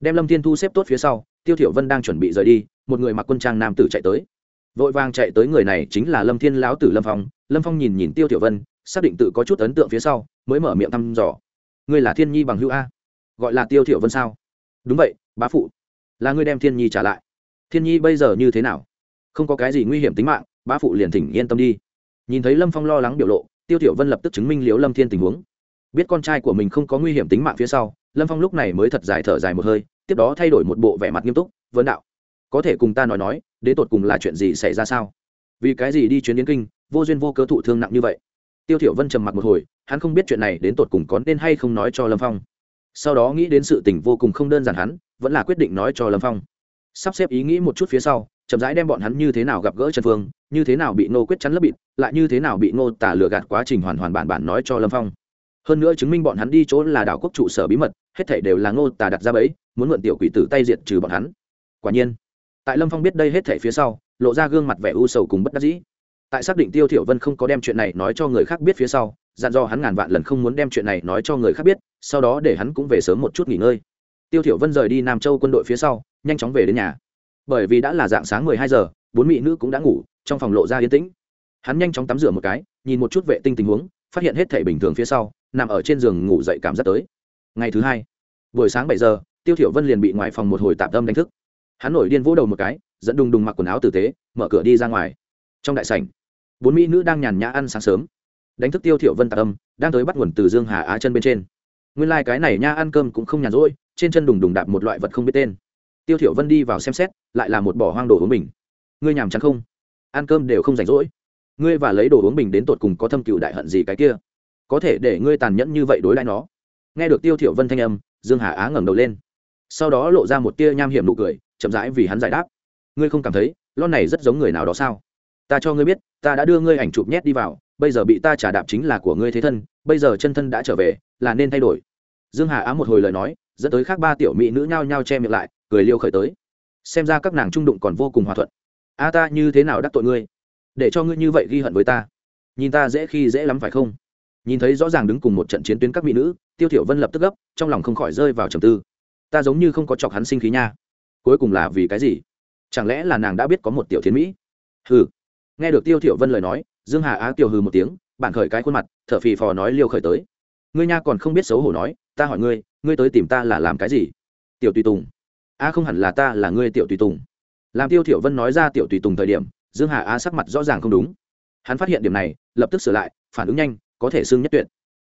Đem lâm thiên thu xếp tốt phía sau, tiêu thiểu vân đang chuẩn bị rời đi, một người mặc quân trang nam tử chạy tới. Vội vàng chạy tới người này chính là lâm thiên lão tử lâm phong. Lâm phong nhìn nhìn tiêu thiểu vân, xác định tự có chút ấn tượng phía sau, mới mở miệng thăm dò. Ngươi là thiên nhi bằng hữu a gọi là tiêu thiểu vân sao? Đúng vậy, bá phụ. Là ngươi đem thiên nhi trả lại. Thiên nhi bây giờ như thế nào? Không có cái gì nguy hiểm tính mạng, bá phụ liền thỉnh yên tâm đi. Nhìn thấy lâm phong lo lắng biểu lộ, tiêu thiểu vân lập tức chứng minh liễu lâm thiên tình huống. Biết con trai của mình không có nguy hiểm tính mạng phía sau, lâm phong lúc này mới thật dài thở dài một hơi, tiếp đó thay đổi một bộ vẻ mặt nghiêm túc vấn đạo, có thể cùng ta nói nói, đến tột cùng là chuyện gì xảy ra sao? Vì cái gì đi chuyến đến kinh, vô duyên vô cớ thụ thương nặng như vậy? Tiêu thiểu vân trầm mặc một hồi, hắn không biết chuyện này đến tột cùng có nên hay không nói cho lâm phong sau đó nghĩ đến sự tình vô cùng không đơn giản hắn, vẫn là quyết định nói cho lâm phong. Sắp xếp ý nghĩ một chút phía sau, chậm rãi đem bọn hắn như thế nào gặp gỡ trần phương, như thế nào bị nô quyết chắn lấp bịt, lại như thế nào bị nô tả lừa gạt quá trình hoàn hoàn bản bản nói cho lâm phong. Hơn nữa chứng minh bọn hắn đi chỗ là đảo quốc trụ sở bí mật, hết thảy đều là ngô tả đặt ra bẫy, muốn mượn tiểu quỷ tử tay diệt trừ bọn hắn. Quả nhiên, tại lâm phong biết đây hết thảy phía sau, lộ ra gương mặt vẻ u sầu cùng bất đắc dĩ. Tại xác định tiêu thiểu vân không có đem chuyện này nói cho người khác biết phía sau, dặn dò hắn ngàn vạn lần không muốn đem chuyện này nói cho người khác biết sau đó để hắn cũng về sớm một chút nghỉ ngơi. Tiêu thiểu vân rời đi nam châu quân đội phía sau, nhanh chóng về đến nhà. Bởi vì đã là dạng sáng mười hai giờ, bốn mỹ nữ cũng đã ngủ, trong phòng lộ ra yên tĩnh. Hắn nhanh chóng tắm rửa một cái, nhìn một chút vệ tinh tình huống, phát hiện hết thể bình thường phía sau, nằm ở trên giường ngủ dậy cảm giác tới. Ngày thứ hai, buổi sáng bảy giờ, tiêu thiểu vân liền bị ngoài phòng một hồi tạm tâm đánh thức. Hắn nổi điên vỗ đầu một cái, dẫn đùng đùng mặc quần áo tử tế, mở cửa đi ra ngoài. Trong đại sảnh, bốn mỹ nữ đang nhàn nhã ăn sáng sớm. Đánh thức tiêu thiểu vân tạm âm đang tới bắt nguồn từ dương hà á chân bên trên nguyên lai cái này nha ăn cơm cũng không nhàn rỗi, trên chân đùng đùng đạp một loại vật không biết tên. Tiêu thiểu vân đi vào xem xét, lại là một bỏ hoang đồ uống bình. Ngươi nhảm chán không? Ăn cơm đều không rảnh rỗi. Ngươi và lấy đồ uống bình đến tột cùng có thâm cựu đại hận gì cái kia? Có thể để ngươi tàn nhẫn như vậy đối lại nó. Nghe được tiêu thiểu vân thanh âm, dương hà á ngẩng đầu lên. Sau đó lộ ra một tia nham hiểm nụ cười, chậm rãi vì hắn giải đáp. Ngươi không cảm thấy, lon này rất giống người nào đó sao? Ta cho ngươi biết, ta đã đưa ngươi ảnh chụp nhét đi vào, bây giờ bị ta trả đạp chính là của ngươi thế thân, bây giờ chân thân đã trở về, là nên thay đổi dương hà á một hồi lời nói, dẫn tới khác ba tiểu mỹ nữ nhao nhao che miệng lại, cười liêu khởi tới. Xem ra các nàng trung đụng còn vô cùng hòa thuận. A ta như thế nào đắc tội ngươi? Để cho ngươi như vậy ghi hận với ta. Nhìn ta dễ khi dễ lắm phải không? Nhìn thấy rõ ràng đứng cùng một trận chiến tuyến các mỹ nữ, tiêu thiểu vân lập tức gấp, trong lòng không khỏi rơi vào trầm tư. Ta giống như không có chọc hắn sinh khí nha. Cuối cùng là vì cái gì? Chẳng lẽ là nàng đã biết có một tiểu thiến mỹ? Hừ. Nghe được tiêu thiểu vân lời nói, dương hà á tiểu hừ một tiếng bản khởi cái khuôn mặt, thở phì phò nói liêu khởi tới. Ngươi nha còn không biết xấu hổ nói ta hỏi ngươi ngươi tới tìm ta là làm cái gì? Tiểu tùy tùng. A, không hẳn là ta là ngươi, tiểu tùy tùng. Làm tiêu thiểu vân nói ra tiểu tùy tùng thời điểm, dương hà á sắc mặt rõ ràng không đúng. Hắn phát hiện điểm này, lập tức sửa lại, phản ứng nhanh, có thể xưng nhất tuyệt.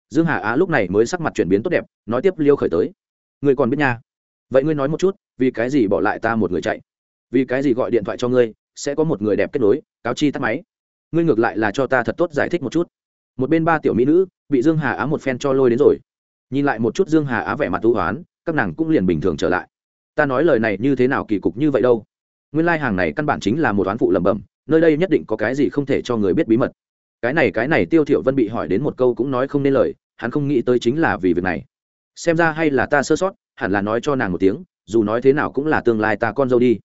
Dương hà á lúc này mới sắc mặt chuyển biến tốt đẹp, nói tiếp liêu khởi tới. Ngươi còn biết nha. Vậy ngươi nói một chút, vì cái gì bỏ lại ta một người chạy? Vì cái gì gọi điện thoại cho ngươi, sẽ có một người đẹp kết nối, cáo chi tắt máy. Ngươi ngược lại là cho ta thật tốt giải thích một chút. Một bên ba tiểu mỹ nữ, bị dương hà á một phen cho lôi đến rồi nhìn lại một chút dương hà á vẻ mặt ưu hoán, các nàng cũng liền bình thường trở lại. Ta nói lời này như thế nào kỳ cục như vậy đâu? Nguyên lai、like、hàng này căn bản chính là một toán phụ lẩm bẩm, nơi đây nhất định có cái gì không thể cho người biết bí mật. Cái này cái này tiêu thiểu vân bị hỏi đến một câu cũng nói không nên lời, hắn không nghĩ tới chính là vì việc này. Xem ra hay là ta sơ sót, hẳn là nói cho nàng một tiếng, dù nói thế nào cũng là tương lai ta con dâu đi.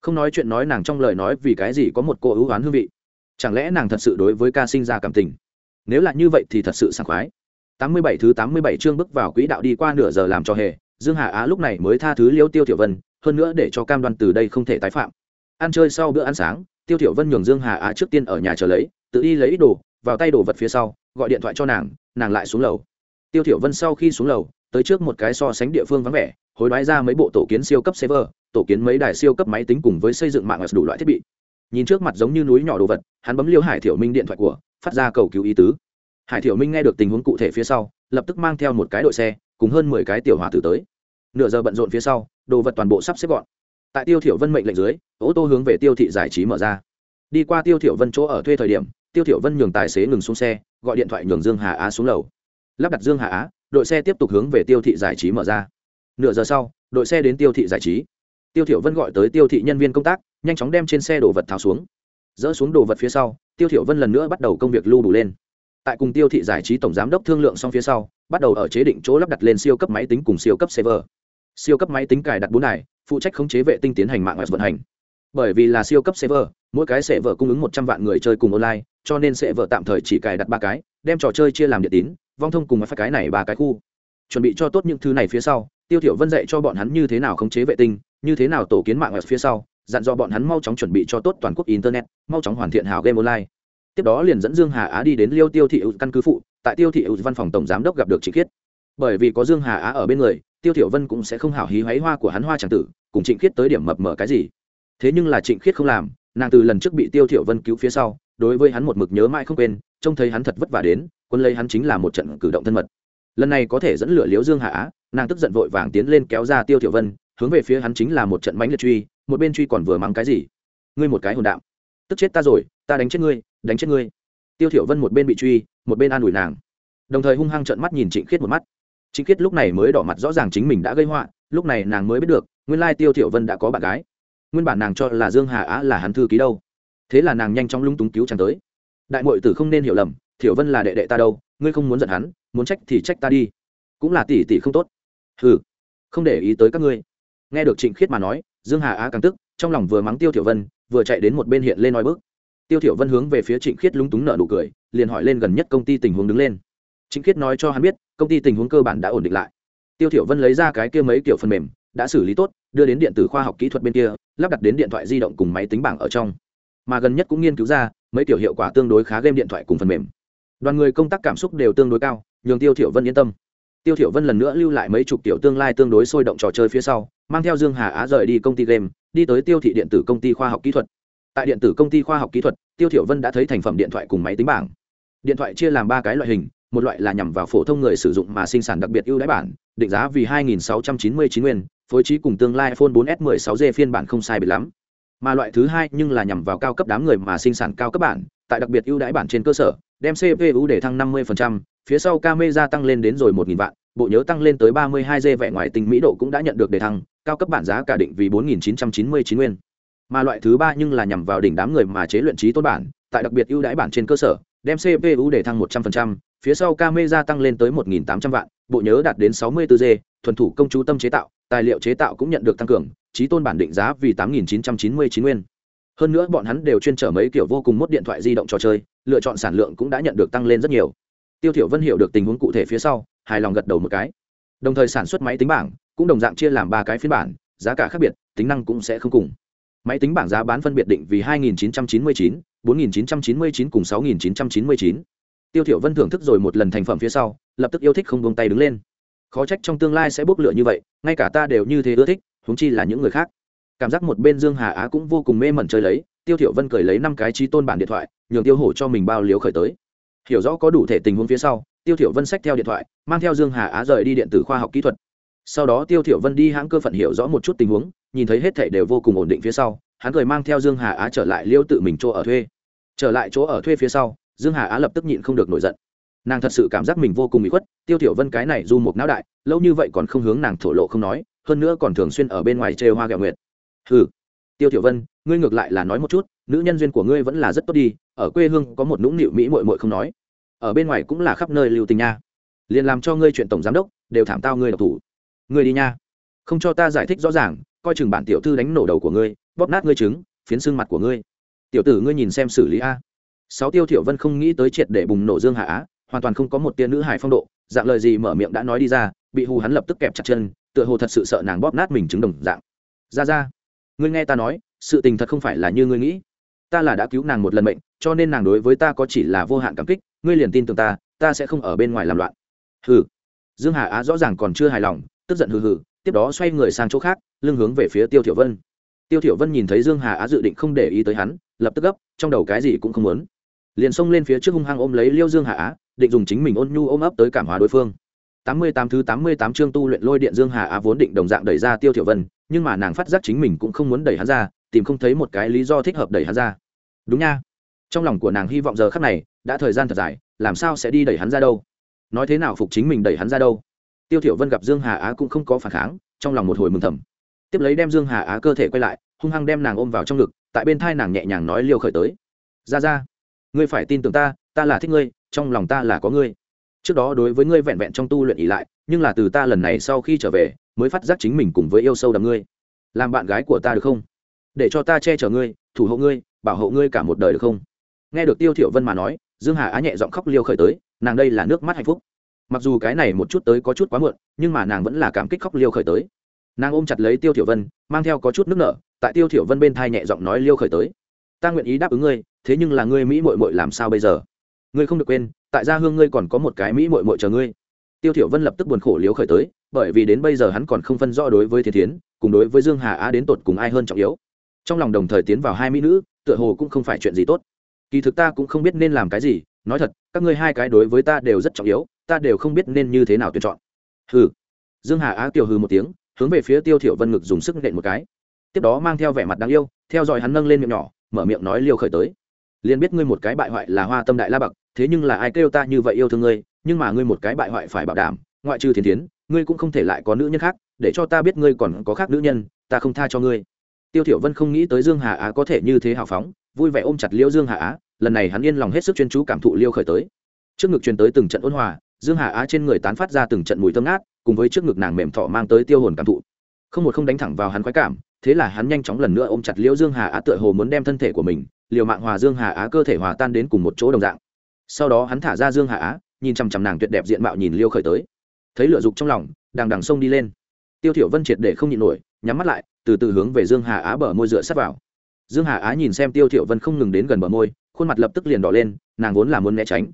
Không nói chuyện nói nàng trong lời nói vì cái gì có một cô ưu oán hương vị. Chẳng lẽ nàng thật sự đối với ca sinh ra cảm tình? Nếu là như vậy thì thật sự sảng khoái. 87 thứ 87 chương bước vào quỹ đạo đi qua nửa giờ làm cho hề. Dương hà á lúc này mới tha thứ liêu tiêu tiểu vân, hơn nữa để cho cam đoan từ đây không thể tái phạm. Ăn chơi sau bữa ăn sáng, tiêu tiểu vân nhường dương hà á trước tiên ở nhà chờ lấy, tự đi lấy ít đồ, vào tay đồ vật phía sau, gọi điện thoại cho nàng nàng lại xuống lầu. Tiêu tiểu vân sau khi xuống lầu, tới trước một cái so sánh địa phương vắng vẻ, hối đoái ra mấy bộ tổ kiến siêu cấp server, tổ kiến mấy đài siêu cấp máy tính cùng với xây dựng mạng đủ loại thiết bị. Nhìn trước mặt giống như núi nhỏ đồ vật, hắn bấm liêu hải thiểu minh điện thoại của, phát ra cầu cứu ý tứ hải thiểu minh nghe được tình huống cụ thể phía sau, lập tức mang theo một cái đội xe, cùng hơn mười cái tiểu hòa tử tới. Nửa giờ bận rộn phía sau, đồ vật toàn bộ sắp xếp gọn. Tại tiêu thiểu vân mệnh lệnh dưới, ô tô hướng về tiêu thị giải trí mở ra. Đi qua tiêu thiểu vân chỗ ở thuê thời điểm, tiêu thiểu vân nhường tài xế ngừng xuống xe, gọi điện thoại nhường dương hà á xuống lầu. Lắp đặt dương hà á, đội xe tiếp tục hướng về tiêu thị giải trí mở ra. Nửa giờ sau, đội xe đến tiêu thị giải trí. Tiêu thiểu vân gọi tới tiêu thị nhân viên công tác, nhanh chóng đem trên xe đồ vật tháo xuống. Dỡ xuống đồ vật phía sau, tiêu thiểu vân lần nữa bắt đầu công việc lưu đủ lên tại cùng tiêu thị giải trí tổng giám đốc thương lượng xong phía sau, bắt đầu ở chế định chỗ lắp đặt lên siêu cấp máy tính cùng siêu cấp server. Siêu cấp máy tính cài đặt bốn này phụ trách khống chế vệ tinh tiến hành mạng web vận hành. Bởi vì là siêu cấp server, mỗi cái server cung ứng một trăm vạn người chơi cùng online, cho nên server tạm thời chỉ cài đặt ba cái, đem trò chơi chia làm điện tín, vong thông cùng phải cái này ba cái khu. Chuẩn bị cho tốt những thứ này phía sau, tiêu thiểu vân dạy cho bọn hắn như thế nào khống chế vệ tinh, như thế nào tổ kiến mạng web phía sau, dặn dò bọn hắn mau chóng chuẩn bị cho tốt toàn quốc internet, mau chóng hoàn thiện hảo game online tiếp đó liền dẫn dương hà á đi đến liêu tiêu thị ưu căn cứ phụ, tại tiêu thị ưu văn phòng tổng giám đốc gặp được trịnh khiết. Bởi vì có dương hà á ở bên người, tiêu thiểu vân cũng sẽ không hảo hí hoáy hoa của hắn hoa chẳng tử, cùng trịnh khiết tới điểm mập mờ cái gì. Thế nhưng là trịnh khiết không làm, nàng từ lần trước bị tiêu thiểu vân cứu phía sau, đối với hắn một mực nhớ mãi không quên, trông thấy hắn thật vất vả đến, quân lấy hắn chính là một trận cử động thân mật. Lần này có thể dẫn lửa liếu dương hà á, nàng tức giận vội vàng tiến lên kéo ra tiêu thiểu vân, hướng về phía hắn chính là một trận mánh liệt truy, một bên truy còn vừa mắng cái gì? Ngươi một cái hồn đạm. Tức chết ta rồi, ta đánh chết ngươi đánh chết ngươi. Tiêu thiểu vân một bên bị truy, một bên an ủi nàng. Đồng thời hung hăng trợn mắt nhìn trịnh khiết một mắt. Trịnh khiết lúc này mới đỏ mặt rõ ràng chính mình đã gây họa, lúc này nàng mới biết được, nguyên lai tiêu thiểu vân đã có bạn gái. Nguyên bản nàng cho là dương hà á là hắn thư ký đâu. Thế là nàng nhanh chóng lung túng cứu chàng tới. Đại muội tử không nên hiểu lầm, thiểu vân là đệ đệ ta đâu, ngươi không muốn giận hắn, muốn trách thì trách ta đi. Cũng là tỷ tỷ không tốt. Hừ, không để ý tới các ngươi. Nghe được trịnh khiết mà nói, dương hà á càng tức, trong lòng vừa mắng tiêu thiểu vân, vừa chạy đến một bên hiện lên nói bước tiêu thiểu vân hướng về phía trịnh khiết lúng túng nở nụ cười, liền hỏi lên gần nhất công ty tình huống đứng lên. Trịnh khiết nói cho hắn biết, công ty tình huống cơ bản đã ổn định lại. Tiêu thiểu vân lấy ra cái kia mấy kiểu phần mềm, đã xử lý tốt, đưa đến điện tử khoa học kỹ thuật bên kia, lắp đặt đến điện thoại di động cùng máy tính bảng ở trong. Mà gần nhất cũng nghiên cứu ra, mấy kiểu hiệu quả tương đối khá game điện thoại cùng phần mềm. Đoàn người công tác cảm xúc đều tương đối cao, nhường tiêu thiểu vân yên tâm. Tiêu thiểu vân lần nữa lưu lại mấy chục tiểu tương lai tương đối sôi động trò chơi phía sau, mang theo dương hà á rời đi công ty game, đi tới tiêu thị điện tử công ty khoa học kỹ thuật tại điện tử công ty khoa học kỹ thuật tiêu thiểu vân đã thấy thành phẩm điện thoại cùng máy tính bảng. Điện thoại chia làm ba cái loại hình một loại là nhằm vào phổ thông người sử dụng mà sinh sản đặc biệt ưu đãi bản định giá vì 2.699 nguyên phối trí cùng tương lai iphone 4s 16g phiên bản không sai biệt lắm. Mà loại thứ hai nhưng là nhằm vào cao cấp đám người mà sinh sản cao cấp bản tại đặc biệt ưu đãi bản trên cơ sở đem cpu để thăng 50%, phía sau camera tăng lên đến rồi 1.000 vạn bộ nhớ tăng lên tới 32 g vẻ ngoài tinh mỹ độ cũng đã nhận được đề thăng cao cấp bản giá cả định vì 4.999 nguyên mà loại thứ ba nhưng là nhằm vào đỉnh đám người mà chế luyện trí tôn bản tại đặc biệt ưu đãi bản trên cơ sở đem cpu để thăng 100%, phía sau camera tăng lên tới 1.800 vạn bộ nhớ đạt đến 64 g thuần thủ công chú tâm chế tạo tài liệu chế tạo cũng nhận được tăng cường trí tôn bản định giá vì 8.999 nguyên. Hơn nữa bọn hắn đều chuyên trở mấy kiểu vô cùng mốt điện thoại di động trò chơi lựa chọn sản lượng cũng đã nhận được tăng lên rất nhiều. Tiêu thiểu vân hiểu được tình huống cụ thể phía sau hài lòng gật đầu một cái. Đồng thời sản xuất máy tính bảng cũng đồng dạng chia làm ba cái phiên bản giá cả khác biệt tính năng cũng sẽ không cùng máy tính bảng giá bán phân biệt định vì 2.999, 4.999 cùng 6.999. tiêu thiểu vân thưởng thức rồi một lần thành phẩm phía sau lập tức yêu thích không buông tay đứng lên. Khó trách trong tương lai sẽ bốc lửa như vậy ngay cả ta đều như thế ưa thích huống chi là những người khác. Cảm giác một bên dương hà á cũng vô cùng mê mẩn chơi lấy tiêu thiểu vân cười lấy năm cái chi tôn bản điện thoại nhường tiêu hổ cho mình bao liếu khởi tới. Hiểu rõ có đủ thể tình huống phía sau tiêu thiểu vân xách theo điện thoại mang theo dương hà á rời đi điện tử khoa học kỹ thuật sau đó tiêu thiểu vân đi hãng cơ phận hiểu rõ một chút tình huống, nhìn thấy hết thảy đều vô cùng ổn định phía sau, hắn cười mang theo dương hà á trở lại liêu tự mình chỗ ở thuê. Trở lại chỗ ở thuê phía sau, dương hà á lập tức nhịn không được nổi giận. Nàng thật sự cảm giác mình vô cùng bị khuất, tiêu thiểu vân cái này du một não đại, lâu như vậy còn không hướng nàng thổ lộ không nói, hơn nữa còn thường xuyên ở bên ngoài chơi hoa gạo nguyệt. Hừ. Tiêu thiểu vân, ngươi ngược lại là nói một chút, nữ nhân duyên của ngươi vẫn là rất tốt đi, ở quê hương có một nũng nịu mỹ muội muội không nói. Ở bên ngoài cũng là khắp nơi lưu tình nha. Liền làm cho ngươi chuyện tổng giám đốc, đều thảm tao ngươi độc thủ ngươi đi nha. Không cho ta giải thích rõ ràng, coi chừng bản tiểu thư đánh nổ đầu của ngươi, bóp nát ngươi trứng, phiến xương mặt của ngươi. Tiểu tử ngươi nhìn xem xử lý a. Sáu tiêu thiểu vân không nghĩ tới triệt để bùng nổ dương hạ á, hoàn toàn không có một tia nữ hài phong độ, dạng lời gì mở miệng đã nói đi ra, bị hù hắn lập tức kẹp chặt chân, tựa hồ thật sự sợ nàng bóp nát mình trứng đồng dạng. Ra ra, ngươi nghe ta nói, sự tình thật không phải là như ngươi nghĩ. Ta là đã cứu nàng một lần mệnh, cho nên nàng đối với ta có chỉ là vô hạn cảm kích, ngươi liền tin tưởng ta ta sẽ không ở bên ngoài làm loạn. Hừ. Dương hà á rõ ràng còn chưa hài lòng tức giận hừ hừ, tiếp đó xoay người sang chỗ khác, lưng hướng về phía tiêu thiểu vân. Tiêu thiểu vân nhìn thấy dương hà á dự định không để ý tới hắn, lập tức gấp, trong đầu cái gì cũng không muốn. Liền xông lên phía trước hung hăng ôm lấy liêu dương hà á, định dùng chính mình ôn nhu ôm ấp tới cảm hóa đối phương. Tám mươi tám thứ tám mươi tám chương tu luyện lôi điện dương hà á vốn định đồng dạng đẩy ra tiêu thiểu vân, nhưng mà nàng phát giác chính mình cũng không muốn đẩy hắn ra, tìm không thấy một cái lý do thích hợp đẩy hắn ra. Đúng nha. Trong lòng của nàng hy vọng giờ khắc này, đã thời gian thật dài, làm sao sẽ đi đẩy hắn ra đâu? Nói thế nào phục chính mình đẩy hắn ra đâu? Tiêu thiểu vân gặp dương hà á cũng không có phản kháng, trong lòng một hồi mừng thầm. Tiếp lấy đem dương hà á cơ thể quay lại, hung hăng đem nàng ôm vào trong ngực, tại bên thai nàng nhẹ nhàng nói liêu khởi tới. Ra ra, ngươi phải tin tưởng ta ta là thích ngươi, trong lòng ta là có ngươi. Trước đó đối với ngươi vẹn vẹn trong tu luyện ỉ lại, nhưng là từ ta lần này sau khi trở về, mới phát giác chính mình cùng với yêu sâu đậm ngươi. Làm bạn gái của ta được không? Để cho ta che chở ngươi, thủ hộ ngươi, bảo hộ ngươi cả một đời được không? Nghe được tiêu thiểu vân mà nói, dương hà á nhẹ giọng khóc liêu khởi tới, nàng đây là nước mắt hạnh phúc mặc dù cái này một chút tới có chút quá muộn, nhưng mà nàng vẫn là cảm kích khóc liêu khởi tới. Nàng ôm chặt lấy tiêu thiểu vân, mang theo có chút nước nở, tại tiêu thiểu vân bên thai nhẹ giọng nói liêu khởi tới. Ta nguyện ý đáp ứng ngươi, thế nhưng là ngươi mỹ muội muội làm sao bây giờ? Ngươi không được quên, tại gia hương ngươi còn có một cái mỹ muội muội chờ ngươi. Tiêu thiểu vân lập tức buồn khổ liêu khởi tới, bởi vì đến bây giờ hắn còn không phân rõ đối với thiên thiến, cùng đối với dương hà á đến tột cùng ai hơn trọng yếu. Trong lòng đồng thời tiến vào hai mỹ nữ, tựa hồ cũng không phải chuyện gì tốt. Kỳ thực ta cũng không biết nên làm cái gì, nói thật, các ngươi hai cái đối với ta đều rất trọng yếu ta đều không biết nên như thế nào tuyển chọn. Hừ. Dương hà á kiều hừ một tiếng, hướng về phía tiêu thiểu vân ngực dùng sức nện một cái. Tiếp đó mang theo vẻ mặt đáng yêu, theo dõi hắn nâng lên miệng nhỏ, mở miệng nói liều khởi tới. Liền biết ngươi một cái bại hoại là hoa tâm đại la bậc, thế nhưng là ai kêu ta như vậy yêu thương ngươi, nhưng mà ngươi một cái bại hoại phải bảo đảm, ngoại trừ thiên tiến ngươi cũng không thể lại có nữ nhân khác, để cho ta biết ngươi còn có khác nữ nhân, ta không tha cho ngươi. Tiêu thiểu vân không nghĩ tới dương hà á có thể như thế hào phóng, vui vẻ ôm chặt liêu dương hà á, lần này hắn yên lòng hết sức chuyên chú cảm thụ liêu khởi tới. Trước ngực truyền tới từng trận ôn hòa dương hà á trên người tán phát ra từng trận mùi thơm ngát, cùng với trước ngực nàng mềm thọ mang tới tiêu hồn cảm thụ. Không một không đánh thẳng vào hắn khoái cảm, thế là hắn nhanh chóng lần nữa ôm chặt liễu dương hà á tựa hồ muốn đem thân thể của mình, liều mạng hòa dương hà á cơ thể hòa tan đến cùng một chỗ đồng dạng. Sau đó hắn thả ra dương hà á, nhìn chằm chằm nàng tuyệt đẹp diện mạo nhìn liêu khởi tới. Thấy lửa dục trong lòng, đằng đằng sông đi lên. Tiêu thiểu vân triệt để không nhịn nổi, nhắm mắt lại, từ từ hướng về dương hà á bờ môi dựa sát vào. Dương hà á nhìn xem tiêu thiểu vân không ngừng đến gần bờ môi, khuôn mặt lập tức liền đỏ lên, nàng vốn là muốn né tránh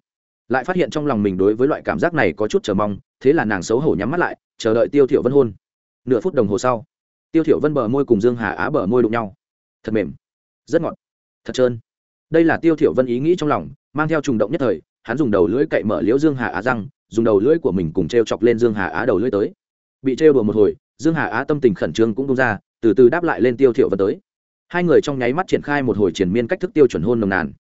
lại phát hiện trong lòng mình đối với loại cảm giác này có chút chờ mong, thế là nàng xấu hổ nhắm mắt lại, chờ đợi tiêu thiểu vân hôn. Nửa phút đồng hồ sau, tiêu thiểu vân bờ môi cùng dương hà á bờ môi đụng nhau. Thật mềm, rất ngọt, thật trơn. Đây là tiêu thiểu vân ý nghĩ trong lòng, mang theo trùng động nhất thời, hắn dùng đầu lưỡi cậy mở liễu dương hà á răng, dùng đầu lưỡi của mình cùng treo chọc lên dương hà á đầu lưỡi tới. Bị treo đùa một hồi, dương hà á tâm tình khẩn trương cũng tung ra, từ từ đáp lại lên tiêu thiểu vân tới. Hai người trong nháy mắt triển khai một hồi triển miên cách thức tiêu chuẩn hôn nồng nàn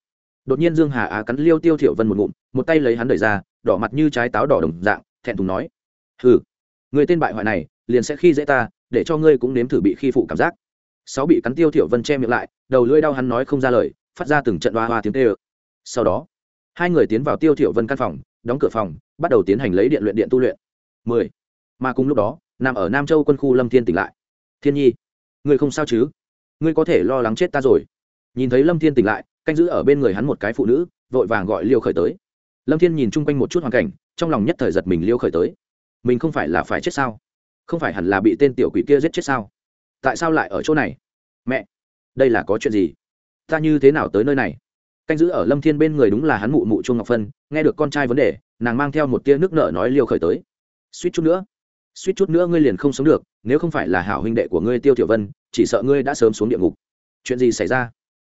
đột nhiên dương hà á cắn liêu tiêu thiểu vân một ngụm, một tay lấy hắn đẩy ra, đỏ mặt như trái táo đỏ đồng dạng, thẹn thùng nói, hừ, người tên bại hoại này, liền sẽ khi dễ ta, để cho ngươi cũng nếm thử bị khi phụ cảm giác. Sáu bị cắn tiêu thiểu vân che miệng lại, đầu lưỡi đau hắn nói không ra lời, phát ra từng trận hoa hoa tiếng tê sau đó, hai người tiến vào tiêu thiểu vân căn phòng, đóng cửa phòng, bắt đầu tiến hành lấy điện luyện điện tu luyện. 10. mà cùng lúc đó, nằm ở nam châu quân khu lâm thiên tỉnh lại. Thiên nhi, ngươi không sao chứ? Ngươi có thể lo lắng chết ta rồi. Nhìn thấy lâm thiên tỉnh lại canh giữ ở bên người hắn một cái phụ nữ, vội vàng gọi liêu khởi tới. Lâm thiên nhìn chung quanh một chút hoàn cảnh, trong lòng nhất thời giật mình liêu khởi tới. Mình không phải là phải chết sao? Không phải hẳn là bị tên tiểu quỷ kia giết chết sao? Tại sao lại ở chỗ này? Mẹ, đây là có chuyện gì? Ta như thế nào tới nơi này? Canh giữ ở lâm thiên bên người đúng là hắn mụ mụ chuông ngọc phân, nghe được con trai vấn đề, nàng mang theo một tia nước nợ nói liêu khởi tới. Suýt chút nữa, suýt chút nữa ngươi liền không sống được, nếu không phải là hảo huynh đệ của ngươi tiêu tiểu vân, chỉ sợ ngươi đã sớm xuống địa ngục. Chuyện gì xảy ra?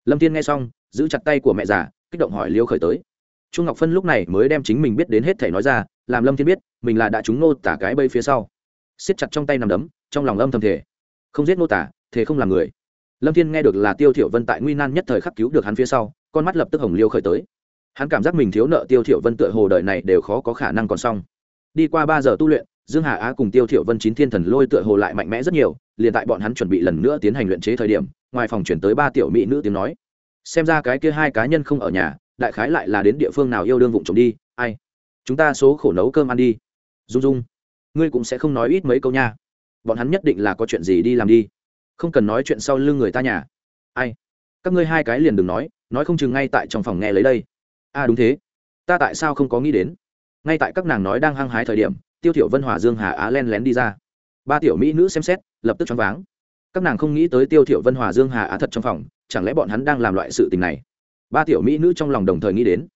Lâm thiên nghe xong giữ chặt tay của mẹ già, kích động hỏi liêu khởi tới. Trung ngọc phân lúc này mới đem chính mình biết đến hết thể nói ra, làm lâm thiên biết, mình là đã trúng nô tả cái bây phía sau. Siết chặt trong tay nằm đấm, trong lòng âm thầm thể không giết nô tả thế không làm người. Lâm thiên nghe được là tiêu thiểu vân tại nguy nan nhất thời khắc cứu được hắn phía sau, con mắt lập tức hồng liêu khởi tới. Hắn cảm giác mình thiếu nợ tiêu thiểu vân tựa hồ đời này đều khó có khả năng còn xong. Đi qua ba giờ tu luyện, dương hà á cùng tiêu thiểu vân chín thiên thần lôi tựa hồ lại mạnh mẽ rất nhiều, liền tại bọn hắn chuẩn bị lần nữa tiến hành luyện chế thời điểm, ngoài phòng chuyển tới ba tiểu mỹ nữ tiếng nói xem ra cái kia hai cá nhân không ở nhà, đại khái lại là đến địa phương nào yêu đương vụng trộm đi, ai? Chúng ta số khổ nấu cơm ăn đi. Dung dung, ngươi cũng sẽ không nói ít mấy câu nha. Bọn hắn nhất định là có chuyện gì đi làm đi. Không cần nói chuyện sau lưng người ta nhà. Ai? Các ngươi hai cái liền đừng nói nói không chừng ngay tại trong phòng nghe lấy đây. A à đúng thế. Ta tại sao không có nghĩ đến? Ngay tại các nàng nói đang hăng hái thời điểm, tiêu thiểu vân hòa dương hà á len lén đi ra. Ba tiểu mỹ nữ xem xét, lập tức choáng váng. Các nàng không nghĩ tới tiêu thiểu vân hòa dương hà á thật trong phòng chẳng lẽ bọn hắn đang làm loại sự tình này? Ba tiểu mỹ nữ trong lòng đồng thời nghĩ đến.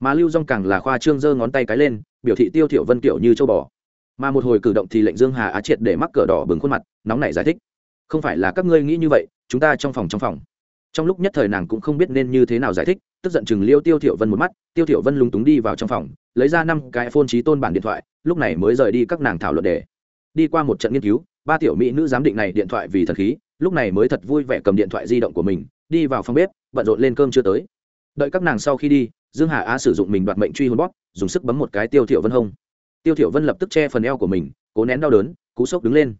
Mà lưu dung càng là khoa trương giơ ngón tay cái lên, biểu thị tiêu thiểu vân kiểu như châu bò. Mà một hồi cử động thì lệnh dương hà á triệt để mắc cờ đỏ bừng khuôn mặt, nóng nảy giải thích. Không phải là các ngươi nghĩ như vậy, chúng ta trong phòng trong phòng. Trong lúc nhất thời nàng cũng không biết nên như thế nào giải thích, tức giận chừng liêu tiêu thiểu vân một mắt, tiêu thiểu vân lúng túng đi vào trong phòng, lấy ra năm cái phôn trí tôn bản điện thoại, lúc này mới rời đi các nàng thảo luận đề. Đi qua một trận nghiên cứu, ba tiểu mỹ nữ giám định này điện thoại vì thần khí lúc này mới thật vui vẻ cầm điện thoại di động của mình, đi vào phòng bếp, bận rộn lên cơm chưa tới. Đợi các nàng sau khi đi, dương hà á sử dụng mình đoạt mệnh truy hồn bóp dùng sức bấm một cái tiêu thiểu vân hông. Tiêu thiểu vân lập tức che phần eo của mình, cố nén đau đớn, cú sốc đứng lên.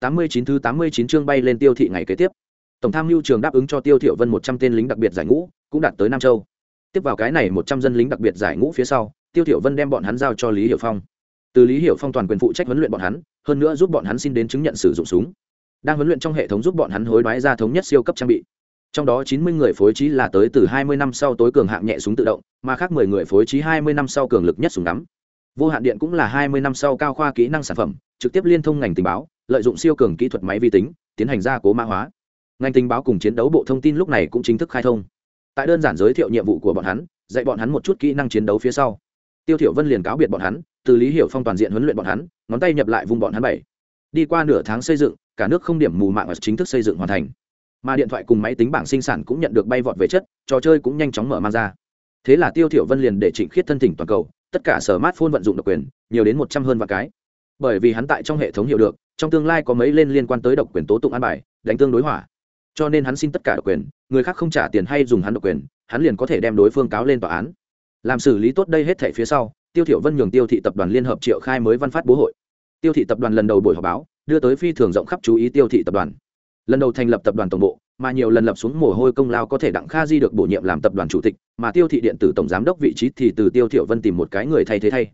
Tám mươi chín thứ tám mươi chín chương bay lên tiêu thị ngày kế tiếp. Tổng tham mưu trường đáp ứng cho tiêu thiểu vân một trăm tên lính đặc biệt giải ngũ, cũng đạt tới nam châu. Tiếp vào cái này một trăm dân lính đặc biệt giải ngũ phía sau, tiêu thiểu vân đem bọn hắn giao cho lý hiểu phong. Từ lý hiểu phong toàn quyền phụ trách huấn luyện bọn hắn, hơn nữa giúp bọn hắn xin đến chứng nhận sử dụng súng đang huấn luyện trong hệ thống giúp bọn hắn hối đoái ra thống nhất siêu cấp trang bị. Trong đó chín mươi người phối trí là tới từ hai mươi năm sau tối cường hạng nhẹ súng tự động, mà khác mười người phối trí hai mươi năm sau cường lực nhất súng ngắm. Vô hạn điện cũng là hai mươi năm sau cao khoa kỹ năng sản phẩm, trực tiếp liên thông ngành tình báo, lợi dụng siêu cường kỹ thuật máy vi tính, tiến hành gia cố mã hóa. Ngành tình báo cùng chiến đấu bộ thông tin lúc này cũng chính thức khai thông. Tại đơn giản giới thiệu nhiệm vụ của bọn hắn, dạy bọn hắn một chút kỹ năng chiến đấu phía sau. Tiêu thiểu vân liền cáo biệt bọn hắn, từ lý hiểu phong toàn diện huấn luyện bọn hắn, ngón tay nhập lại vùng bọn hắn bảy đi qua nửa tháng xây dựng, cả nước không điểm mù mạng và chính thức xây dựng hoàn thành. Mà điện thoại cùng máy tính bảng sinh sản cũng nhận được bay vọt về chất, trò chơi cũng nhanh chóng mở mang ra. Thế là tiêu thiểu vân liền để trịnh khiết thân thỉnh toàn cầu, tất cả sở mát phone vận dụng độc quyền, nhiều đến một trăm hơn vạn cái. Bởi vì hắn tại trong hệ thống hiểu được, trong tương lai có mấy lên liên quan tới độc quyền tố tụng an bài, đánh tương đối hỏa. Cho nên hắn xin tất cả độc quyền, người khác không trả tiền hay dùng hắn độc quyền, hắn liền có thể đem đối phương cáo lên tòa án. Làm xử lý tốt đây hết thể phía sau, tiêu thiểu vân nhường tiêu thị tập đoàn liên hợp triệu khai mới văn phát bố hội tiêu thị tập đoàn lần đầu buổi họp báo, đưa tới phi thường rộng khắp chú ý tiêu thị tập đoàn. Lần đầu thành lập tập đoàn tổng bộ, mà nhiều lần lập xuống mồ hôi công lao có thể đặng kha di được bổ nhiệm làm tập đoàn chủ tịch, mà tiêu thị điện tử tổng giám đốc vị trí thì từ tiêu thiệu vân tìm một cái người thay thế thay.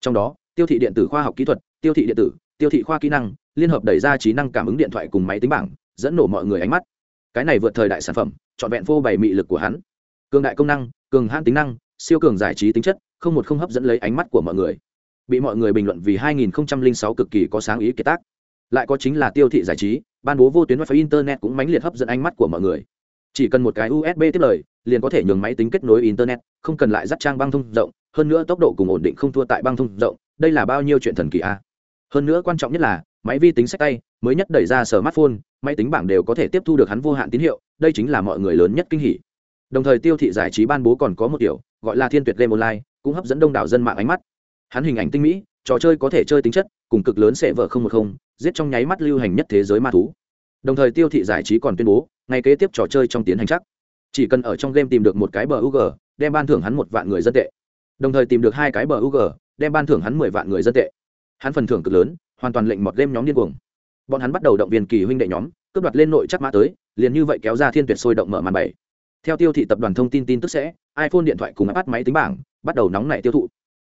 Trong đó, tiêu thị điện tử khoa học kỹ thuật, tiêu thị điện tử, tiêu thị khoa kỹ năng, liên hợp đẩy ra trí năng cảm ứng điện thoại cùng máy tính bảng, dẫn nổ mọi người ánh mắt. Cái này vượt thời đại sản phẩm, trọn vẹn phô bày mị lực của hắn. Cường đại công năng, cường hãn tính năng, siêu cường giải trí tính chất, không một không hấp dẫn lấy ánh mắt của mọi người bị mọi người bình luận vì 2006 cực kỳ có sáng ý kiệt tác. Lại có chính là tiêu thị giải trí, ban bố vô tuyến wifi internet cũng mãnh liệt hấp dẫn ánh mắt của mọi người. Chỉ cần một cái usb tiếp lời, liền có thể nhường máy tính kết nối internet, không cần lại dắt trang băng thông rộng, hơn nữa tốc độ cùng ổn định không thua tại băng thông rộng, đây là bao nhiêu chuyện thần kỳ a. Hơn nữa quan trọng nhất là, máy vi tính sách tay, mới nhất đẩy ra smartphone, máy tính bảng đều có thể tiếp thu được hắn vô hạn tín hiệu, đây chính là mọi người lớn nhất kinh hỉ. Đồng thời tiêu thị giải trí ban bố còn có một điều, gọi là thiên tuyệt game online, cũng hấp dẫn đông đảo dân mạng ánh mắt hắn hình ảnh tinh mỹ, trò chơi có thể chơi tính chất, cùng cực lớn sẽ vợ không một không, giết trong nháy mắt lưu hành nhất thế giới ma thú. Đồng thời tiêu thị giải trí còn tuyên bố ngày kế tiếp trò chơi trong tiến hành chắc. Chỉ cần ở trong game tìm được một cái bờ ug đem ban thưởng hắn một vạn người dân tệ. Đồng thời tìm được hai cái bờ ug đem ban thưởng hắn mười vạn người dân tệ. Hắn phần thưởng cực lớn, hoàn toàn lệnh một game nhóm điên cuồng. Bọn hắn bắt đầu động viên kỳ huynh đệ nhóm, cướp đoạt lên nội chắc mã tới, liền như vậy kéo ra thiên tuyệt sôi động mở màn bảy. Theo tiêu thị tập đoàn thông tin tin tức sẽ, iphone điện thoại cùng ipad máy tính bảng, bắt đầu nóng nảy tiêu thụ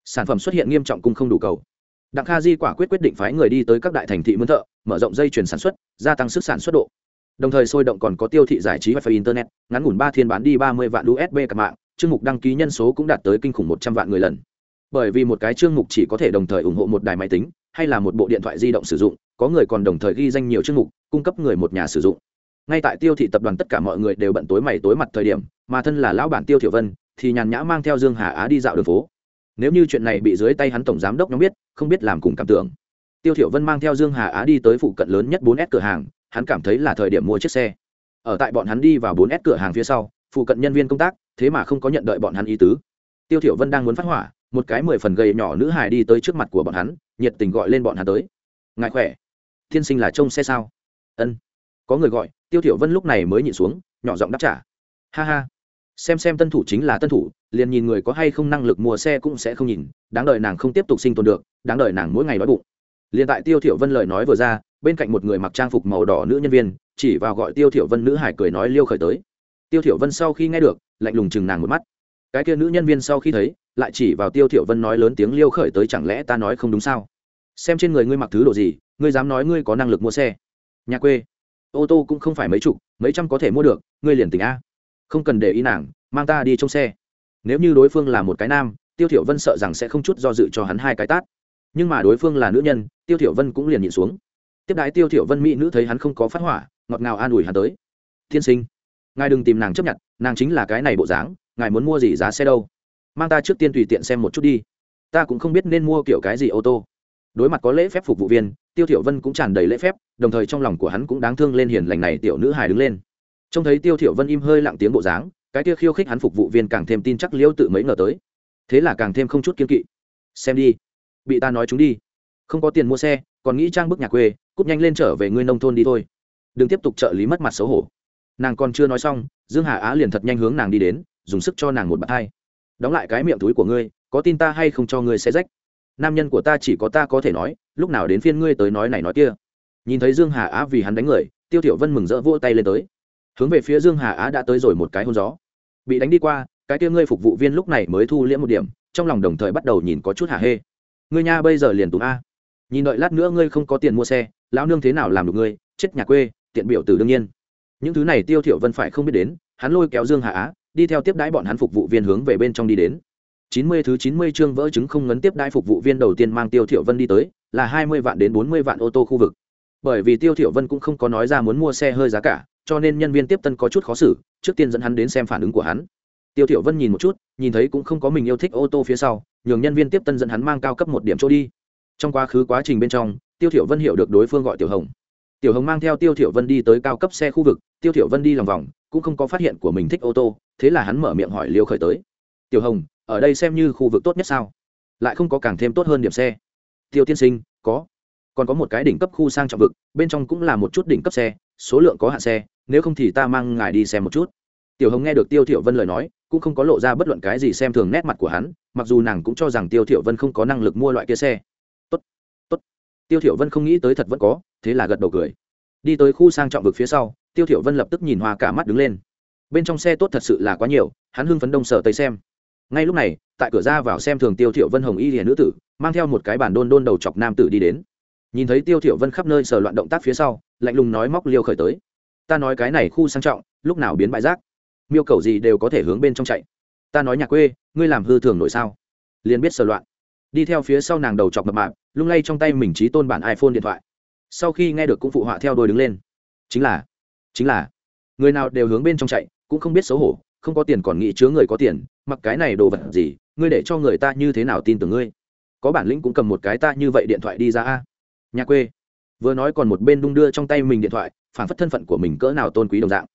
sản phẩm xuất hiện nghiêm trọng cung không đủ cầu. Đặng kha di quả quyết quyết định phái người đi tới các đại thành thị mướn thợ, mở rộng dây chuyển sản xuất, gia tăng sức sản xuất độ. Đồng thời sôi động còn có tiêu thị giải trí và internet, ngắn ngủn ba thiên bán đi ba mươi vạn usb cả mạng, chương mục đăng ký nhân số cũng đạt tới kinh khủng một trăm vạn người lần. Bởi vì một cái chương mục chỉ có thể đồng thời ủng hộ một đài máy tính, hay là một bộ điện thoại di động sử dụng, có người còn đồng thời ghi danh nhiều chương mục, cung cấp người một nhà sử dụng. Ngay tại tiêu thị tập đoàn tất cả mọi người đều bận tối mày tối mặt thời điểm, mà thân là lão bản tiêu thiểu vân, thì nhàn nhã mang theo dương hà á đi dạo đường phố nếu như chuyện này bị dưới tay hắn tổng giám đốc nhóm biết, không biết làm cùng cảm tưởng. Tiêu thiểu vân mang theo dương hà á đi tới phụ cận lớn nhất 4S cửa hàng, hắn cảm thấy là thời điểm mua chiếc xe. Ở tại bọn hắn đi vào 4S cửa hàng phía sau, phụ cận nhân viên công tác, thế mà không có nhận đợi bọn hắn ý tứ. Tiêu thiểu vân đang muốn phát hỏa, một cái mười phần gầy nhỏ nữ hài đi tới trước mặt của bọn hắn, nhiệt tình gọi lên bọn hắn tới. Ngài khỏe? Thiên sinh là trông xe sao? Ân. Có người gọi, tiêu thiểu vân lúc này mới nhịn xuống, nhỏ giọng đáp trả. Ha ha xem xem tân thủ chính là tân thủ, liền nhìn người có hay không năng lực mua xe cũng sẽ không nhìn, đáng đợi nàng không tiếp tục sinh tồn được, đáng đợi nàng mỗi ngày đói bụng. Liền tại tiêu thiểu vân lời nói vừa ra, bên cạnh một người mặc trang phục màu đỏ nữ nhân viên, chỉ vào gọi tiêu thiểu vân nữ hải cười nói liêu khởi tới. Tiêu thiểu vân sau khi nghe được, lạnh lùng chừng nàng một mắt. Cái kia nữ nhân viên sau khi thấy, lại chỉ vào tiêu thiểu vân nói lớn tiếng liêu khởi tới chẳng lẽ ta nói không đúng sao? Xem trên người ngươi mặc thứ đồ gì, ngươi dám nói ngươi có năng lực mua xe? Nhà quê. Ô tô cũng không phải mấy chục, mấy trăm có thể mua được, ngươi liền tỉnh a không cần để ý nàng, mang ta đi trong xe. Nếu như đối phương là một cái nam, tiêu thiểu vân sợ rằng sẽ không chút do dự cho hắn hai cái tát. Nhưng mà đối phương là nữ nhân, tiêu thiểu vân cũng liền nhịn xuống. Tiếp đái tiêu thiểu vân mỹ nữ thấy hắn không có phát hỏa, ngọt ngào an ủi hắn tới. Thiên sinh, ngài đừng tìm nàng chấp nhận, nàng chính là cái này bộ dáng, ngài muốn mua gì giá xe đâu? Mang ta trước tiên tùy tiện xem một chút đi. Ta cũng không biết nên mua kiểu cái gì ô tô. Đối mặt có lễ phép phục vụ viên, tiêu thiểu vân cũng tràn đầy lễ phép, đồng thời trong lòng của hắn cũng đáng thương lên hiền lành này tiểu nữ hài đứng lên trông thấy tiêu thiểu vân im hơi lặng tiếng bộ dáng, cái kia khiêu khích hắn phục vụ viên càng thêm tin chắc liêu tự mấy ngờ tới. Thế là càng thêm không chút kiên kỵ. Xem đi, bị ta nói chúng đi. Không có tiền mua xe, còn nghĩ trang bức nhà quê cúp nhanh lên trở về ngươi nông thôn đi thôi. Đừng tiếp tục trợ lý mất mặt xấu hổ. Nàng còn chưa nói xong, dương hà á liền thật nhanh hướng nàng đi đến, dùng sức cho nàng một bạt hai. Đóng lại cái miệng túi của ngươi, có tin ta hay không cho ngươi xe rách? Nam nhân của ta chỉ có ta có thể nói, lúc nào đến phiên ngươi tới nói này nói kia. Nhìn thấy dương hà á vì hắn đánh người, tiêu thiểu vân mừng rỡ vỗ tay lên tới hướng về phía dương hà á đã tới rồi một cái hôn gió. Bị đánh đi qua, cái kia ngươi phục vụ viên lúc này mới thu liễm một điểm, trong lòng đồng thời bắt đầu nhìn có chút hả hê. Ngươi nha, bây giờ liền tụng a. Nhìn đợi lát nữa ngươi không có tiền mua xe, lão nương thế nào làm được ngươi, chết nhà quê, tiện biểu từ đương nhiên. Những thứ này tiêu thiểu vân phải không biết đến, hắn lôi kéo dương hà á, đi theo tiếp đái bọn hắn phục vụ viên hướng về bên trong đi đến. Chín mươi thứ chín mươi chương vỡ chứng không ngấn tiếp đái phục vụ viên đầu tiên mang tiêu thiểu vân đi tới, là hai mươi vạn đến bốn mươi vạn ô tô khu vực. Bởi vì tiêu thiểu vân cũng không có nói ra muốn mua xe hơi giá cả cho nên nhân viên tiếp tân có chút khó xử, trước tiên dẫn hắn đến xem phản ứng của hắn. Tiêu thiểu vân nhìn một chút, nhìn thấy cũng không có mình yêu thích ô tô phía sau, nhường nhân viên tiếp tân dẫn hắn mang cao cấp một điểm chỗ đi. Trong quá khứ quá trình bên trong, tiêu thiểu vân hiểu được đối phương gọi tiểu hồng. Tiểu hồng mang theo tiêu thiểu vân đi tới cao cấp xe khu vực, tiêu thiểu vân đi lòng vòng, cũng không có phát hiện của mình thích ô tô, thế là hắn mở miệng hỏi liêu khởi tới. Tiểu hồng, ở đây xem như khu vực tốt nhất sao? Lại không có càng thêm tốt hơn điểm xe. Tiêu tiên sinh, có. Còn có một cái đỉnh cấp khu sang trọng vực, bên trong cũng là một chút đỉnh cấp xe số lượng có hạn xe, nếu không thì ta mang ngài đi xem một chút. Tiểu hồng nghe được tiêu thiểu vân lời nói, cũng không có lộ ra bất luận cái gì xem thường nét mặt của hắn, mặc dù nàng cũng cho rằng tiêu thiểu vân không có năng lực mua loại kia xe. Tốt tốt. Tiêu thiểu vân không nghĩ tới thật vẫn có, thế là gật đầu cười. Đi tới khu sang trọng vực phía sau, tiêu thiểu vân lập tức nhìn hoa cả mắt đứng lên. Bên trong xe tốt thật sự là quá nhiều, hắn hưng phấn đông sở tây xem. Ngay lúc này, tại cửa ra vào xem thường tiêu thiểu vân hồng y liền nữ tử, mang theo một cái bàn đôn đôn đầu chọc nam tử đi đến nhìn thấy tiêu thiểu vân khắp nơi sờ loạn động tác phía sau, lạnh lùng nói móc liêu khởi tới. Ta nói cái này khu sang trọng, lúc nào biến bãi rác? Miêu cầu gì đều có thể hướng bên trong chạy. Ta nói nhà quê, ngươi làm hư thường nội sao? Liền biết sờ loạn. Đi theo phía sau nàng đầu chọc mập mạp, lung lay trong tay mình trí tôn bản iphone điện thoại. Sau khi nghe được cũng phụ họa theo đôi đứng lên. Chính là chính là, người nào đều hướng bên trong chạy, cũng không biết xấu hổ, không có tiền còn nghĩ chứa người có tiền, mặc cái này đồ vật gì, ngươi để cho người ta như thế nào tin tưởng ngươi? Có bản lĩnh cũng cầm một cái ta như vậy điện thoại đi ra a nhà quê. Vừa nói còn một bên đung đưa trong tay mình điện thoại, phản phất thân phận của mình cỡ nào tôn quý đồng dạng.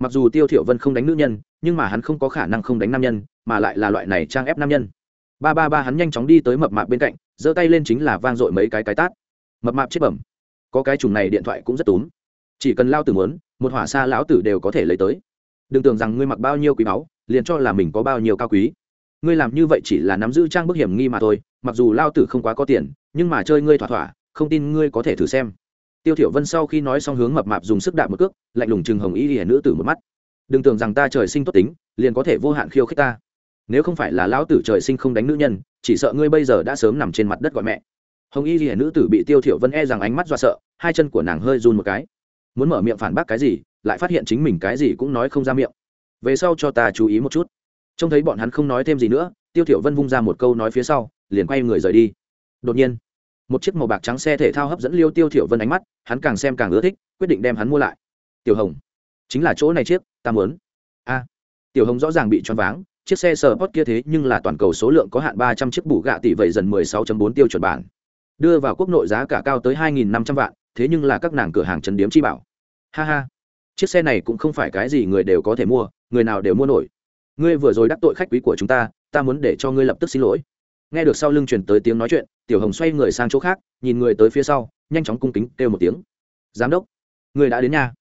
Mặc dù tiêu thiểu vân không đánh nữ nhân, nhưng mà hắn không có khả năng không đánh nam nhân, mà lại là loại này trang ép nam nhân. Ba ba ba hắn nhanh chóng đi tới mập mạp bên cạnh, giơ tay lên chính là vang dội mấy cái cái tát. Mập mạp chết bẩm. Có cái chủng này điện thoại cũng rất túm. Chỉ cần lao tử muốn, một hỏa xa lão tử đều có thể lấy tới. Đừng tưởng rằng ngươi mặc bao nhiêu quý báu, liền cho là mình có bao nhiêu cao quý. Ngươi làm như vậy chỉ là nắm giữ trang bức hiểm nghi mà thôi, mặc dù lao tử không quá có tiền, nhưng mà chơi ngươi thỏa thỏa không tin ngươi có thể thử xem. Tiêu thiểu vân sau khi nói xong hướng mập mạp dùng sức đạp một cước, lạnh lùng chừng hồng y hiển nữ tử một mắt. Đừng tưởng rằng ta trời sinh tốt tính, liền có thể vô hạn khiêu khích ta. Nếu không phải là lão tử trời sinh không đánh nữ nhân, chỉ sợ ngươi bây giờ đã sớm nằm trên mặt đất gọi mẹ. Hồng y hiển nữ tử bị tiêu thiểu vân e rằng ánh mắt do sợ, hai chân của nàng hơi run một cái. Muốn mở miệng phản bác cái gì, lại phát hiện chính mình cái gì cũng nói không ra miệng. Về sau cho ta chú ý một chút. Trông thấy bọn hắn không nói thêm gì nữa, tiêu thiểu vân vung ra một câu nói phía sau, liền quay người rời đi. Đột nhiên một chiếc màu bạc trắng xe thể thao hấp dẫn liêu tiêu thiểu vân ánh mắt, hắn càng xem càng ưa thích, quyết định đem hắn mua lại. Tiểu hồng, chính là chỗ này chiếc, ta muốn. A, tiểu hồng rõ ràng bị choáng váng, chiếc xe sờ post kia thế nhưng là toàn cầu số lượng có hạn ba trăm chiếc bù gạ tỷ vậy dần 16.4 tiêu chuẩn bản. Đưa vào quốc nội giá cả cao tới 2.500 vạn, thế nhưng là các nàng cửa hàng trần điếm chi bảo. Ha ha, chiếc xe này cũng không phải cái gì người đều có thể mua, người nào đều mua nổi. Ngươi vừa rồi đắc tội khách quý của chúng ta ta muốn để cho ngươi lập tức xin lỗi nghe được sau lưng truyền tới tiếng nói chuyện, tiểu hồng xoay người sang chỗ khác, nhìn người tới phía sau, nhanh chóng cung kính kêu một tiếng. Giám đốc, người đã đến nhà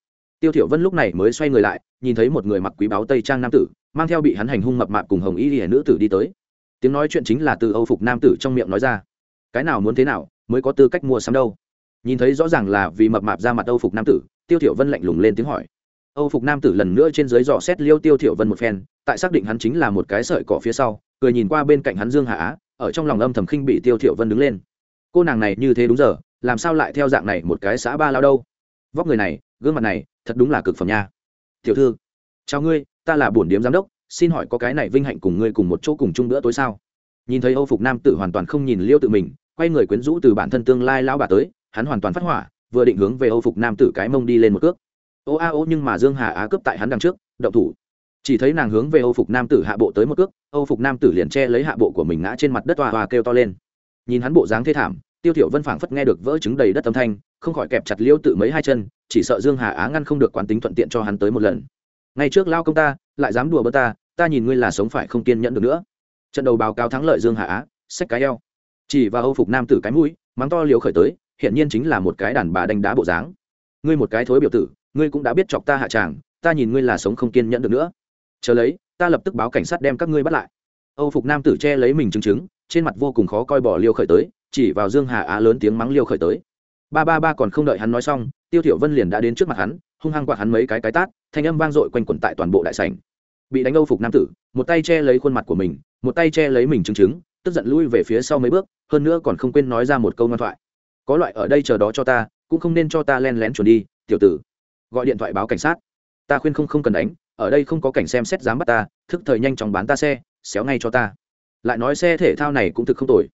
tiêu thiểu vân lúc này mới xoay người lại, nhìn thấy một người mặc quý báo tây trang nam tử, mang theo bị hắn hành hung mập mạp cùng hồng y lìa nữ tử đi tới. Tiếng nói chuyện chính là từ âu phục nam tử trong miệng nói ra. Cái nào muốn thế nào, mới có tư cách mua sắm đâu. Nhìn thấy rõ ràng là vì mập mạp ra mặt âu phục nam tử, tiêu thiểu vân lạnh lùng lên tiếng hỏi. Âu phục nam tử lần nữa trên dưới dò xét liêu tiêu thiểu vân một phen, tại xác định hắn chính là một cái sợi cỏ phía sau, cười nhìn qua bên cạnh hắn dương hà á ở trong lòng âm thầm khinh bị tiêu Thiệu vân đứng lên. Cô nàng này như thế đúng giờ, làm sao lại theo dạng này một cái xã ba lao đâu? Vóc người này, gương mặt này, thật đúng là cực phẩm nha. Tiểu thư, chào ngươi, ta là bổn điếm giám đốc, xin hỏi có cái này vinh hạnh cùng ngươi cùng một chỗ cùng chung bữa tối sao? Nhìn thấy âu phục nam tử hoàn toàn không nhìn liêu tự mình, quay người quyến rũ từ bản thân tương lai lão bà tới, hắn hoàn toàn phát hỏa, vừa định hướng về âu phục nam tử cái mông đi lên một cước. Ô a ô nhưng mà dương hà á cướp tại hắn đằng trước, động thủ chỉ thấy nàng hướng về âu phục nam tử hạ bộ tới một cước, âu phục nam tử liền che lấy hạ bộ của mình ngã trên mặt đất, hoa hoa kêu to lên. Nhìn hắn bộ dáng thê thảm, tiêu thiểu vân phảng phất nghe được vỡ trứng đầy đất âm thanh, không khỏi kẹp chặt liêu tự mấy hai chân, chỉ sợ dương hà á ngăn không được quán tính thuận tiện cho hắn tới một lần. Ngay trước lao công ta, lại dám đùa bỡn ta ta nhìn ngươi là sống phải không kiên nhẫn được nữa. Trận đầu báo cáo thắng lợi dương hà á, xách cái eo. Chỉ vào âu phục nam tử cái mũi, mắng to liều khởi tới hiện nhiên chính là một cái đàn bà đánh đá bộ dáng. Ngươi một cái thối biểu tử, ngươi cũng đã biết chọc ta hạ tràng, ta nhìn ngươi là sống không kiên nhẫn được nữa chờ lấy, ta lập tức báo cảnh sát đem các ngươi bắt lại. Âu phục nam tử che lấy mình chứng chứng, trên mặt vô cùng khó coi bỏ liêu khởi tới, chỉ vào dương hà á lớn tiếng mắng liêu khởi tới. Ba ba ba còn không đợi hắn nói xong, tiêu thiểu vân liền đã đến trước mặt hắn, hung hăng quạt hắn mấy cái cái tát, thanh âm vang dội quanh quẩn tại toàn bộ đại sảnh. Bị đánh âu phục nam tử, một tay che lấy khuôn mặt của mình, một tay che lấy mình chứng chứng, tức giận lui về phía sau mấy bước, hơn nữa còn không quên nói ra một câu ngoan thoại. Có loại ở đây chờ đó cho ta, cũng không nên cho ta len lén chuẩn đi, tiểu tử. Gọi điện thoại báo cảnh sát. Ta khuyên không không cần đánh ở đây không có cảnh xem xét dám bắt ta thức thời nhanh chóng bán ta xe xéo ngay cho ta. Lại nói xe thể thao này cũng thực không tồi.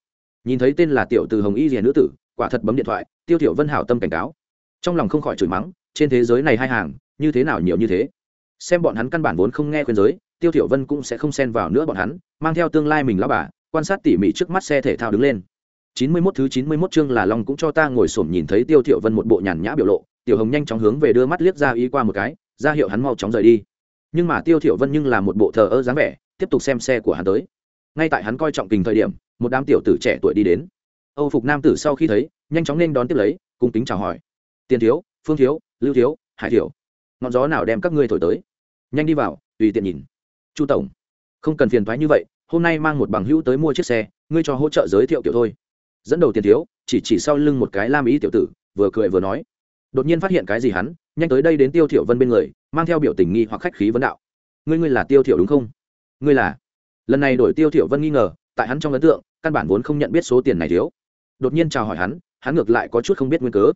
Nhìn thấy tên là tiểu từ hồng y rìa nữ tử quả thật bấm điện thoại tiêu tiểu vân hảo tâm cảnh cáo. Trong lòng không khỏi chửi mắng trên thế giới này hai hàng như thế nào nhiều như thế? Xem bọn hắn căn bản vốn không nghe khuyên giới tiêu tiểu vân cũng sẽ không xen vào nữa bọn hắn mang theo tương lai mình lão bà quan sát tỉ mỉ trước mắt xe thể thao đứng lên. Chín mươi 91 thứ chín mươi 91 chương là Long cũng cho ta ngồi xổm nhìn thấy Tiêu thiểu Vân một bộ nhàn nhã biểu lộ, Tiểu Hồng nhanh chóng hướng về đưa mắt liếc ra ý qua một cái, ra hiệu hắn mau chóng rời đi. Nhưng mà Tiêu thiểu Vân nhưng là một bộ thờ ơ dáng vẻ, tiếp tục xem xe của hắn tới. Ngay tại hắn coi trọng kình thời điểm, một đám tiểu tử trẻ tuổi đi đến. Âu phục nam tử sau khi thấy, nhanh chóng nên đón tiếp lấy, cung kính chào hỏi. Tiền thiếu, Phương thiếu, Lưu thiếu, Hải thiếu. Ngọn gió nào đem các ngươi thổi tới? Nhanh đi vào, tùy tiện nhìn. Chu tổng, không cần phiền toái như vậy, hôm nay mang một bằng hữu tới mua chiếc xe, ngươi cho hỗ trợ giới thiệu tiểu thôi dẫn đầu tiền thiếu chỉ chỉ sau lưng một cái lam ý tiểu tử vừa cười vừa nói đột nhiên phát hiện cái gì hắn, nhanh tới đây đến tiêu thiểu vân bên người, mang theo biểu tình nghi hoặc khách khí vấn đạo. Ngươi ngươi là tiêu thiểu đúng không? Ngươi là? Lần này đổi tiêu thiểu vân nghi ngờ, tại hắn trong ấn tượng, căn bản vốn không nhận biết số tiền này thiếu. Đột nhiên chào hỏi hắn hắn ngược lại có chút không biết nguyên cớ.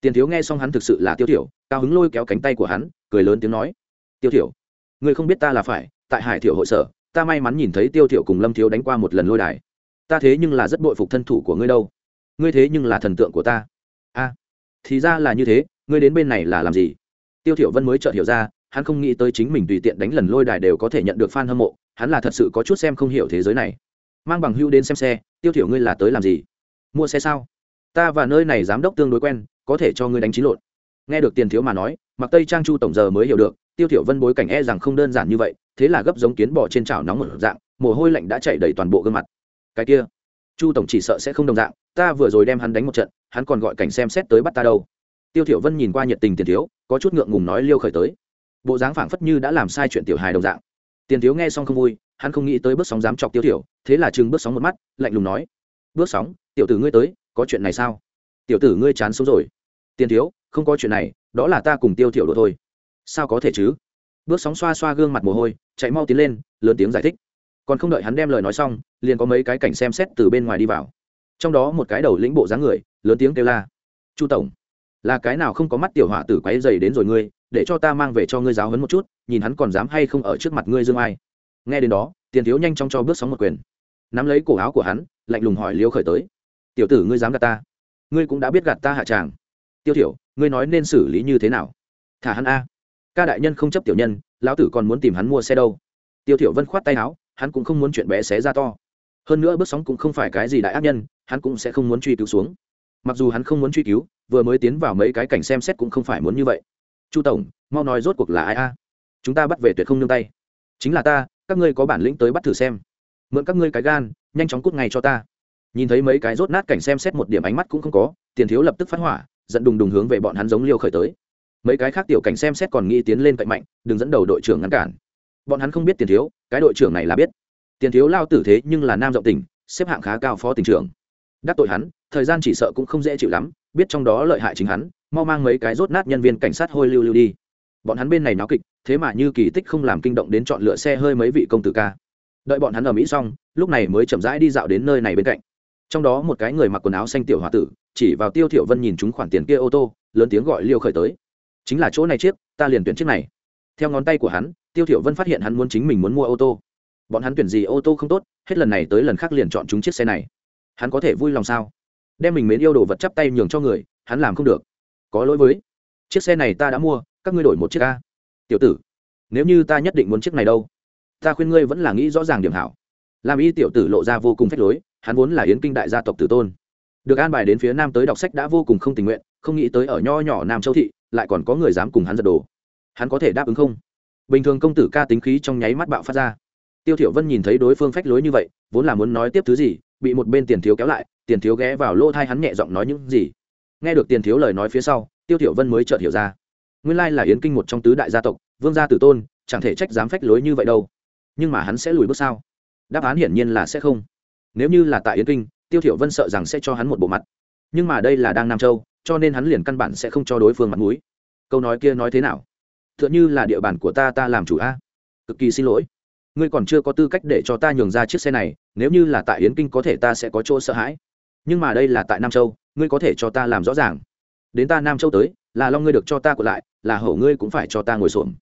Tiền thiếu nghe xong hắn thực sự là tiêu thiểu, cao hứng lôi kéo cánh tay của hắn, cười lớn tiếng nói. Tiêu thiểu, ngươi không biết ta là phải, tại hải thiểu hội sở, ta may mắn nhìn thấy tiêu thiểu cùng lâm thiếu đánh qua một lần lôi đài. Ta thế nhưng là rất bội phục thân thủ của ngươi đâu. Ngươi thế nhưng là thần tượng của ta. A thì ra là như thế, ngươi đến bên này là làm gì? Tiêu thiểu vân mới chợt hiểu ra, hắn không nghĩ tới chính mình tùy tiện đánh lần lôi đài đều có thể nhận được fan hâm mộ, hắn là thật sự có chút xem không hiểu thế giới này. Mang bằng hưu đến xem xe, tiêu thiểu ngươi là tới làm gì? Mua xe sao? Ta và nơi này giám đốc tương đối quen, có thể cho ngươi đánh chín lộn. Nghe được tiền thiếu mà nói mặc tây trang chu tổng giờ mới hiểu được, tiêu thiểu vân bối cảnh e rằng không đơn giản như vậy, thế là gấp giống kiến bò trên chảo nóng một dạng, mồ hôi lạnh đã chảy đầy toàn bộ gương mặt. Cái kia, chu tổng chỉ sợ sẽ không đồng dạng ta vừa rồi đem hắn đánh một trận, hắn còn gọi cảnh xem xét tới bắt ta đâu. Tiêu thiểu vân nhìn qua nhiệt tình tiền thiếu, có chút ngượng ngùng nói liêu khởi tới. Bộ dáng phảng phất như đã làm sai chuyện tiểu hài đồng dạng. Tiền thiếu nghe xong không vui, hắn không nghĩ tới bước sóng dám chọc tiêu thiểu, thế là chừng bước sóng một mắt, lạnh lùng nói, bước sóng, tiểu tử ngươi tới, có chuyện này sao? Tiểu tử ngươi chán sống rồi. Tiền thiếu, không có chuyện này, đó là ta cùng tiêu thiểu đùa thôi. Sao có thể chứ? Bước sóng xoa xoa gương mặt mồ hôi, chạy mau tiến lên, lớn tiếng giải thích. Còn không đợi hắn đem lời nói xong, liền có mấy cái cảnh xem xét từ bên ngoài đi vào trong đó một cái đầu lĩnh bộ dáng người, lớn tiếng kêu la, chu tổng, là cái nào không có mắt tiểu họa tử quáy dày đến rồi ngươi, để cho ta mang về cho ngươi giáo hấn một chút, nhìn hắn còn dám hay không ở trước mặt ngươi dương ai. Nghe đến đó, tiền thiếu nhanh chóng cho bước sóng một quyền. Nắm lấy cổ áo của hắn, lạnh lùng hỏi liêu khởi tới, tiểu tử ngươi dám gạt ta? Ngươi cũng đã biết gạt ta hạ tràng. Tiêu thiểu ngươi nói nên xử lý như thế nào? Thả hắn a. Ca đại nhân không chấp tiểu nhân, lão tử còn muốn tìm hắn mua xe đâu. Tiêu thiểu vân khoát tay áo, hắn cũng không muốn chuyện bé xé ra to. Hơn nữa bước sóng cũng không phải cái gì đại ác nhân hắn cũng sẽ không muốn truy cứu xuống. Mặc dù hắn không muốn truy cứu, vừa mới tiến vào mấy cái cảnh xem xét cũng không phải muốn như vậy. Chu tổng, mau nói rốt cuộc là ai a? Chúng ta bắt về tuyệt không nương tay. Chính là ta, các ngươi có bản lĩnh tới bắt thử xem. Mượn các ngươi cái gan, nhanh chóng cút ngay cho ta. Nhìn thấy mấy cái rốt nát cảnh xem xét một điểm ánh mắt cũng không có, tiền thiếu lập tức phát hỏa dẫn đùng đùng hướng về bọn hắn giống liêu khởi tới. Mấy cái khác tiểu cảnh xem xét còn nghĩ tiến lên cạnh mạnh, đừng dẫn đầu đội trưởng ngăn cản. Bọn hắn không biết tiền thiếu, cái đội trưởng này là biết. Tiền thiếu lao tử thế nhưng là nam rộng tỉnh, xếp hạng khá cao phó tỉnh trưởng đắc tội hắn, thời gian chỉ sợ cũng không dễ chịu lắm, biết trong đó lợi hại chính hắn, mau mang mấy cái rốt nát nhân viên cảnh sát hôi lưu lưu đi. Bọn hắn bên này náo kịch, thế mà như kỳ tích không làm kinh động đến chọn lựa xe hơi mấy vị công tử ca. Đợi bọn hắn ở mỹ xong, lúc này mới chậm rãi đi dạo đến nơi này bên cạnh. Trong đó một cái người mặc quần áo xanh tiểu h o a tử, chỉ vào tiêu thiểu vân nhìn chúng khoản tiền kia ô tô, lớn tiếng gọi liêu khởi tới. Chính là chỗ này chiếc, ta liền tuyển chiếc này. Theo ngón tay của hắn, tiêu thiểu vân phát hiện hắn muốn chính mình muốn mua ô tô. Bọn hắn tuyển gì ô tô không tốt, hết lần này tới lần khác liền chọn chúng chiếc xe này hắn có thể vui lòng sao? Đem mình mến yêu đồ vật chắp tay nhường cho người, hắn làm không được. Có lỗi với. Chiếc xe này ta đã mua, các ngươi đổi một chiếc a. Tiểu tử, nếu như ta nhất định muốn chiếc này đâu? Ta khuyên ngươi vẫn là nghĩ rõ ràng điểm hảo. Làm y tiểu tử lộ ra vô cùng phách lối, hắn vốn là yến kinh đại gia tộc tử tôn. Được an bài đến phía nam tới đọc sách đã vô cùng không tình nguyện, không nghĩ tới ở nho nhỏ nam châu thị, lại còn có người dám cùng hắn giật đồ. Hắn có thể đáp ứng không? Bình thường công tử ca tính khí trong nháy mắt bạo phát ra. Tiêu thiểu vân nhìn thấy đối phương phách lối như vậy, vốn là muốn nói tiếp thứ gì bị một bên tiền thiếu kéo lại, tiền thiếu ghé vào lỗ thai hắn nhẹ giọng nói những gì. Nghe được tiền thiếu lời nói phía sau, tiêu thiểu vân mới chợt hiểu ra. Nguyên lai là yến kinh một trong tứ đại gia tộc, vương gia tử tôn, chẳng thể trách dám phách lối như vậy đâu. Nhưng mà hắn sẽ lùi bước sao? Đáp án hiển nhiên là sẽ không. Nếu như là tại yến kinh, tiêu thiểu vân sợ rằng sẽ cho hắn một bộ mặt. Nhưng mà đây là đang nam châu, cho nên hắn liền căn bản sẽ không cho đối phương mặt mũi. Câu nói kia nói thế nào? Tựa như là địa bàn của ta ta làm chủ a. Cực kỳ xin lỗi ngươi còn chưa có tư cách để cho ta nhường ra chiếc xe này, nếu như là tại yến kinh có thể ta sẽ có chỗ sợ hãi. Nhưng mà đây là tại nam châu, ngươi có thể cho ta làm rõ ràng. Đến ta nam châu tới, là long ngươi được cho ta của lại, là hổ ngươi cũng phải cho ta ngồi xổm.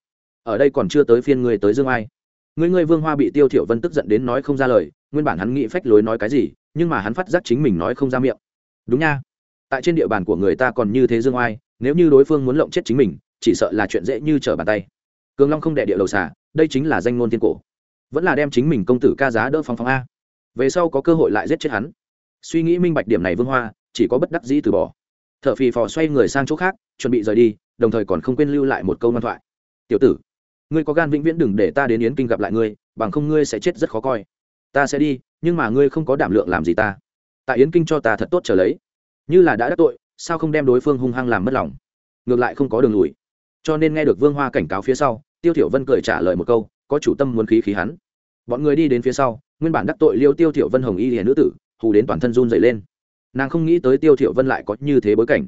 Ở đây còn chưa tới phiên ngươi tới dương ai. Ngươi ngươi vương hoa bị tiêu thiểu vân tức giận đến nói không ra lời, nguyên bản hắn nghĩ phách lối nói cái gì, nhưng mà hắn phát giác chính mình nói không ra miệng. Đúng nha. Tại trên địa bàn của người ta còn như thế dương oai nếu như đối phương muốn lộng chết chính mình, chỉ sợ là chuyện dễ như trở bàn tay. Cường long không đệ địa đầu xả đây chính là danh ngôn thiên cổ vẫn là đem chính mình công tử ca giá đỡ phong phong a. Về sau có cơ hội lại giết chết hắn. Suy nghĩ minh bạch điểm này vương hoa, chỉ có bất đắc dĩ từ bỏ. T h ở phì phò xoay người sang chỗ khác, chuẩn bị rời đi, đồng thời còn không quên lưu lại một câu ngoan thoại. Tiểu tử, ngươi có gan vĩnh viễn đừng để ta đến yến kinh gặp lại ngươi, bằng không ngươi sẽ chết rất khó coi. Ta sẽ đi, nhưng mà ngươi không có đảm lượng làm gì ta. Tại yến kinh cho ta thật tốt trở lấy. Như là đã đắc tội, sao không đem đối phương hung hăng làm mất lòng? Ngược lại không có đường lùi. Cho nên nghe được vương hoa cảnh cáo phía sau, tiêu thiểu vân cười trả lời một câu, có chủ tâm muốn khí khí hắn bọn người đi đến phía sau, nguyên bản đắc tội liêu tiêu thiểu vân hồng y hiền nữ tử, hù đến toàn thân run rẩy lên. Nàng không nghĩ tới tiêu thiểu vân lại có như thế bối cảnh.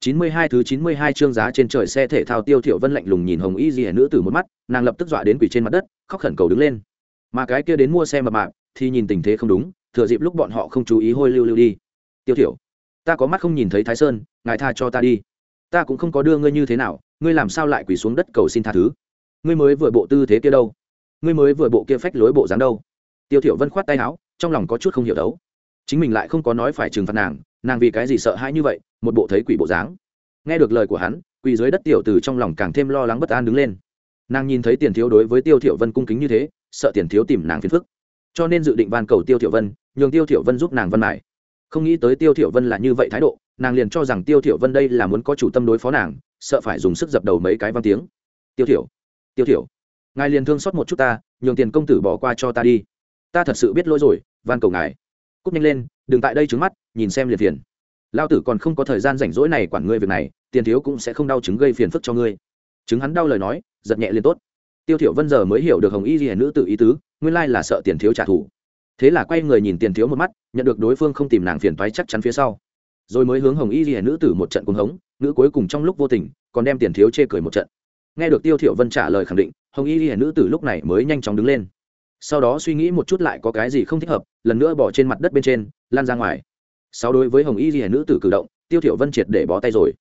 92 thứ 92 chương giá trên trời xe thể thao tiêu thiểu vân lạnh lùng nhìn hồng y hiền nữ tử một mắt, nàng lập tức dọa đến quỳ trên mặt đất, khóc khẩn cầu đứng lên. Mà cái kia đến mua xe mà mạp, thì nhìn tình thế không đúng, thừa dịp lúc bọn họ không chú ý hôi lưu lưu đi. Tiêu thiểu, ta có mắt không nhìn thấy thái sơn, ngài tha cho ta đi. Ta cũng không có đưa ngươi như thế nào, ngươi làm sao lại quỳ xuống đất cầu xin tha thứ? Ngươi mới vừa bộ tư thế kia đâu? Ngươi mới vừa bộ kia phách lối bộ dáng đâu? Tiêu thiểu vân khoát tay áo, trong lòng có chút không hiểu đấu. Chính mình lại không có nói phải trừng phạt nàng nàng vì cái gì sợ hãi như vậy, một bộ thấy quỷ bộ dáng. Nghe được lời của hắn, quỳ dưới đất tiểu từ trong lòng càng thêm lo lắng bất an đứng lên. Nàng nhìn thấy tiền thiếu đối với tiêu thiểu vân cung kính như thế, sợ tiền thiếu tìm nàng phiền phức. Cho nên dự định van cầu tiêu thiểu vân, nhường tiêu thiểu vân giúp nàng văn mải không nghĩ tới tiêu thiểu vân là như vậy thái độ, nàng liền cho rằng tiêu thiểu vân đây là muốn có chủ tâm đối phó nàng, sợ phải dùng sức dập đầu mấy cái vang tiếng. Tiêu thiểu tiêu thiểu ngài liền thương xót một chút ta, nhường tiền công tử bỏ qua cho ta đi. Ta thật sự biết lỗi rồi, van cầu ngài. Cúp nhanh lên, đừng tại đây trứng mắt, nhìn xem liền phiền. Lao tử còn không có thời gian rảnh rỗi này quản ngươi việc này, tiền thiếu cũng sẽ không đau chứng gây phiền phức cho ngươi. Chứng hắn đau lời nói, giật nhẹ liền tốt. Tiêu thiểu vân giờ mới hiểu được hồng y ghi nữ tự ý tứ, nguyên lai là sợ tiền thiếu trả thù. Thế là quay người nhìn tiền thiếu một mắt, nhận được đối phương không tìm nàng phiền toái chắc chắn phía sau. Rồi mới hướng hồng y ghi nữ tử một trận cuồng hống nữ cuối cùng trong lúc vô tình, còn đem tiền thiếu chê cười một trận. Nghe được tiêu thiểu vân trả lời khẳng định hồng y ghi nữ tử lúc này mới nhanh chóng đứng lên. Sau đó suy nghĩ một chút lại có cái gì không thích hợp, lần nữa bỏ trên mặt đất bên trên, lan ra ngoài. Sau đối với hồng y ghi nữ tử cử động, tiêu thiểu vân triệt để bó tay rồi.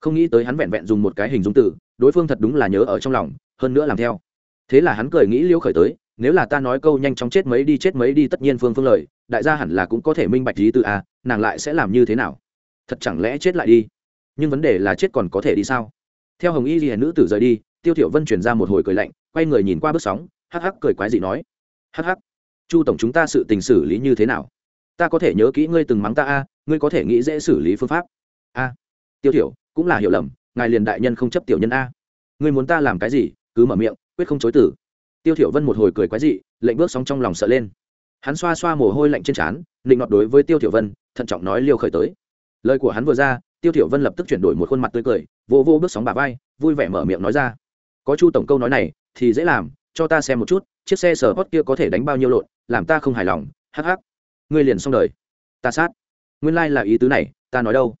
Không nghĩ tới hắn vẹn vẹn dùng một cái hình dung tử, đối phương thật đúng là nhớ ở trong lòng, hơn nữa làm theo. Thế là hắn cười nghĩ liêu khởi tới, nếu là ta nói câu nhanh chóng chết mấy đi chết mấy đi tất nhiên phương phương lời, đại gia hẳn là cũng có thể minh bạch lý từ a, nàng lại sẽ làm như thế nào? Thật chẳng lẽ chết lại đi? Nhưng vấn đề là chết còn có thể đi sao? Theo hồng y ghi nữ tử rời đi, tiêu thiểu vân chuyển ra một hồi cười lạnh quay người nhìn qua bước sóng, hắc hắc cười quái dị nói, hắc hắc, chu tổng chúng ta sự tình xử lý như thế nào? Ta có thể nhớ kỹ ngươi từng mắng ta a, ngươi có thể nghĩ dễ xử lý phương pháp. A, tiêu thiểu, cũng là hiểu lầm, ngài liền đại nhân không chấp tiểu nhân a. Ngươi muốn ta làm cái gì, cứ mở miệng, quyết không chối từ. tiêu thiểu vân một hồi cười quái dị, lệnh bước sóng trong lòng sợ lên. Hắn xoa xoa mồ hôi lạnh trên trán định nọt đối với tiêu thiểu vân, thận trọng nói liêu khởi tới. Lời của hắn vừa ra, tiêu thiểu vân lập tức chuyển đổi một khuôn mặt tươi cười, vô vô bước sóng bà vai, vui vẻ mở miệng nói ra. Có chu tổng câu nói này thì dễ làm, cho ta xem một chút, chiếc xe sở hot kia có thể đánh bao nhiêu lộn, làm ta không hài lòng, hắc hắc. Ngươi liền xong đời. Ta sát. Nguyên lai là ý tứ này, ta nói đâu?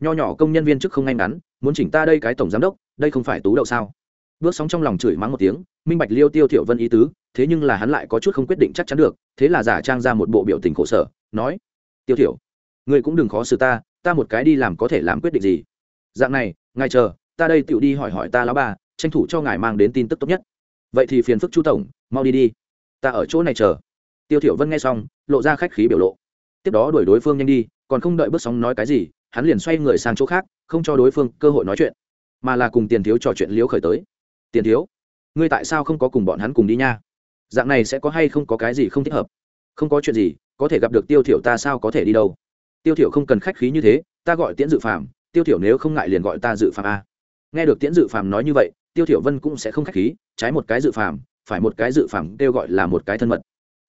Nho nhỏ công nhân viên chức không ngay ngắn, muốn chỉnh ta đây cái tổng giám đốc, đây không phải tú đậu sao? Bước sóng trong lòng chửi mắng một tiếng, minh bạch liêu tiêu thiểu vân ý tứ, thế nhưng là hắn lại có chút không quyết định chắc chắn được, thế là giả trang ra một bộ biểu tình khổ sở, nói, tiêu thiểu, ngươi cũng đừng khó xử ta ta một cái đi làm có thể làm quyết định gì? Dạng này, ngài chờ, ta đây tựu đi hỏi hỏi ta lão bà, tranh thủ cho ngài mang đến tin tức tốt nhất vậy thì phiền phức chu tổng, mau đi đi. Ta ở chỗ này chờ. Tiêu thiểu vân nghe xong, lộ ra khách khí biểu lộ. Tiếp đó đuổi đối phương nhanh đi, còn không đợi bước sóng nói cái gì, hắn liền xoay người sang chỗ khác, không cho đối phương cơ hội nói chuyện, mà là cùng tiền thiếu trò chuyện liếu khởi tới. Tiền thiếu, ngươi tại sao không có cùng bọn hắn cùng đi nha? Dạng này sẽ có hay không có cái gì không thích hợp? Không có chuyện gì, có thể gặp được tiêu thiểu ta sao có thể đi đâu? Tiêu thiểu không cần khách khí như thế, ta gọi tiễn dự phàm, tiêu thiểu nếu không ngại liền gọi ta dự phàm a. Nghe được tiễn dự phàm nói như vậy tiêu thiểu vân cũng sẽ không khách khí, trái một cái dự phàm, phải một cái dự phàm kêu gọi là một cái thân mật.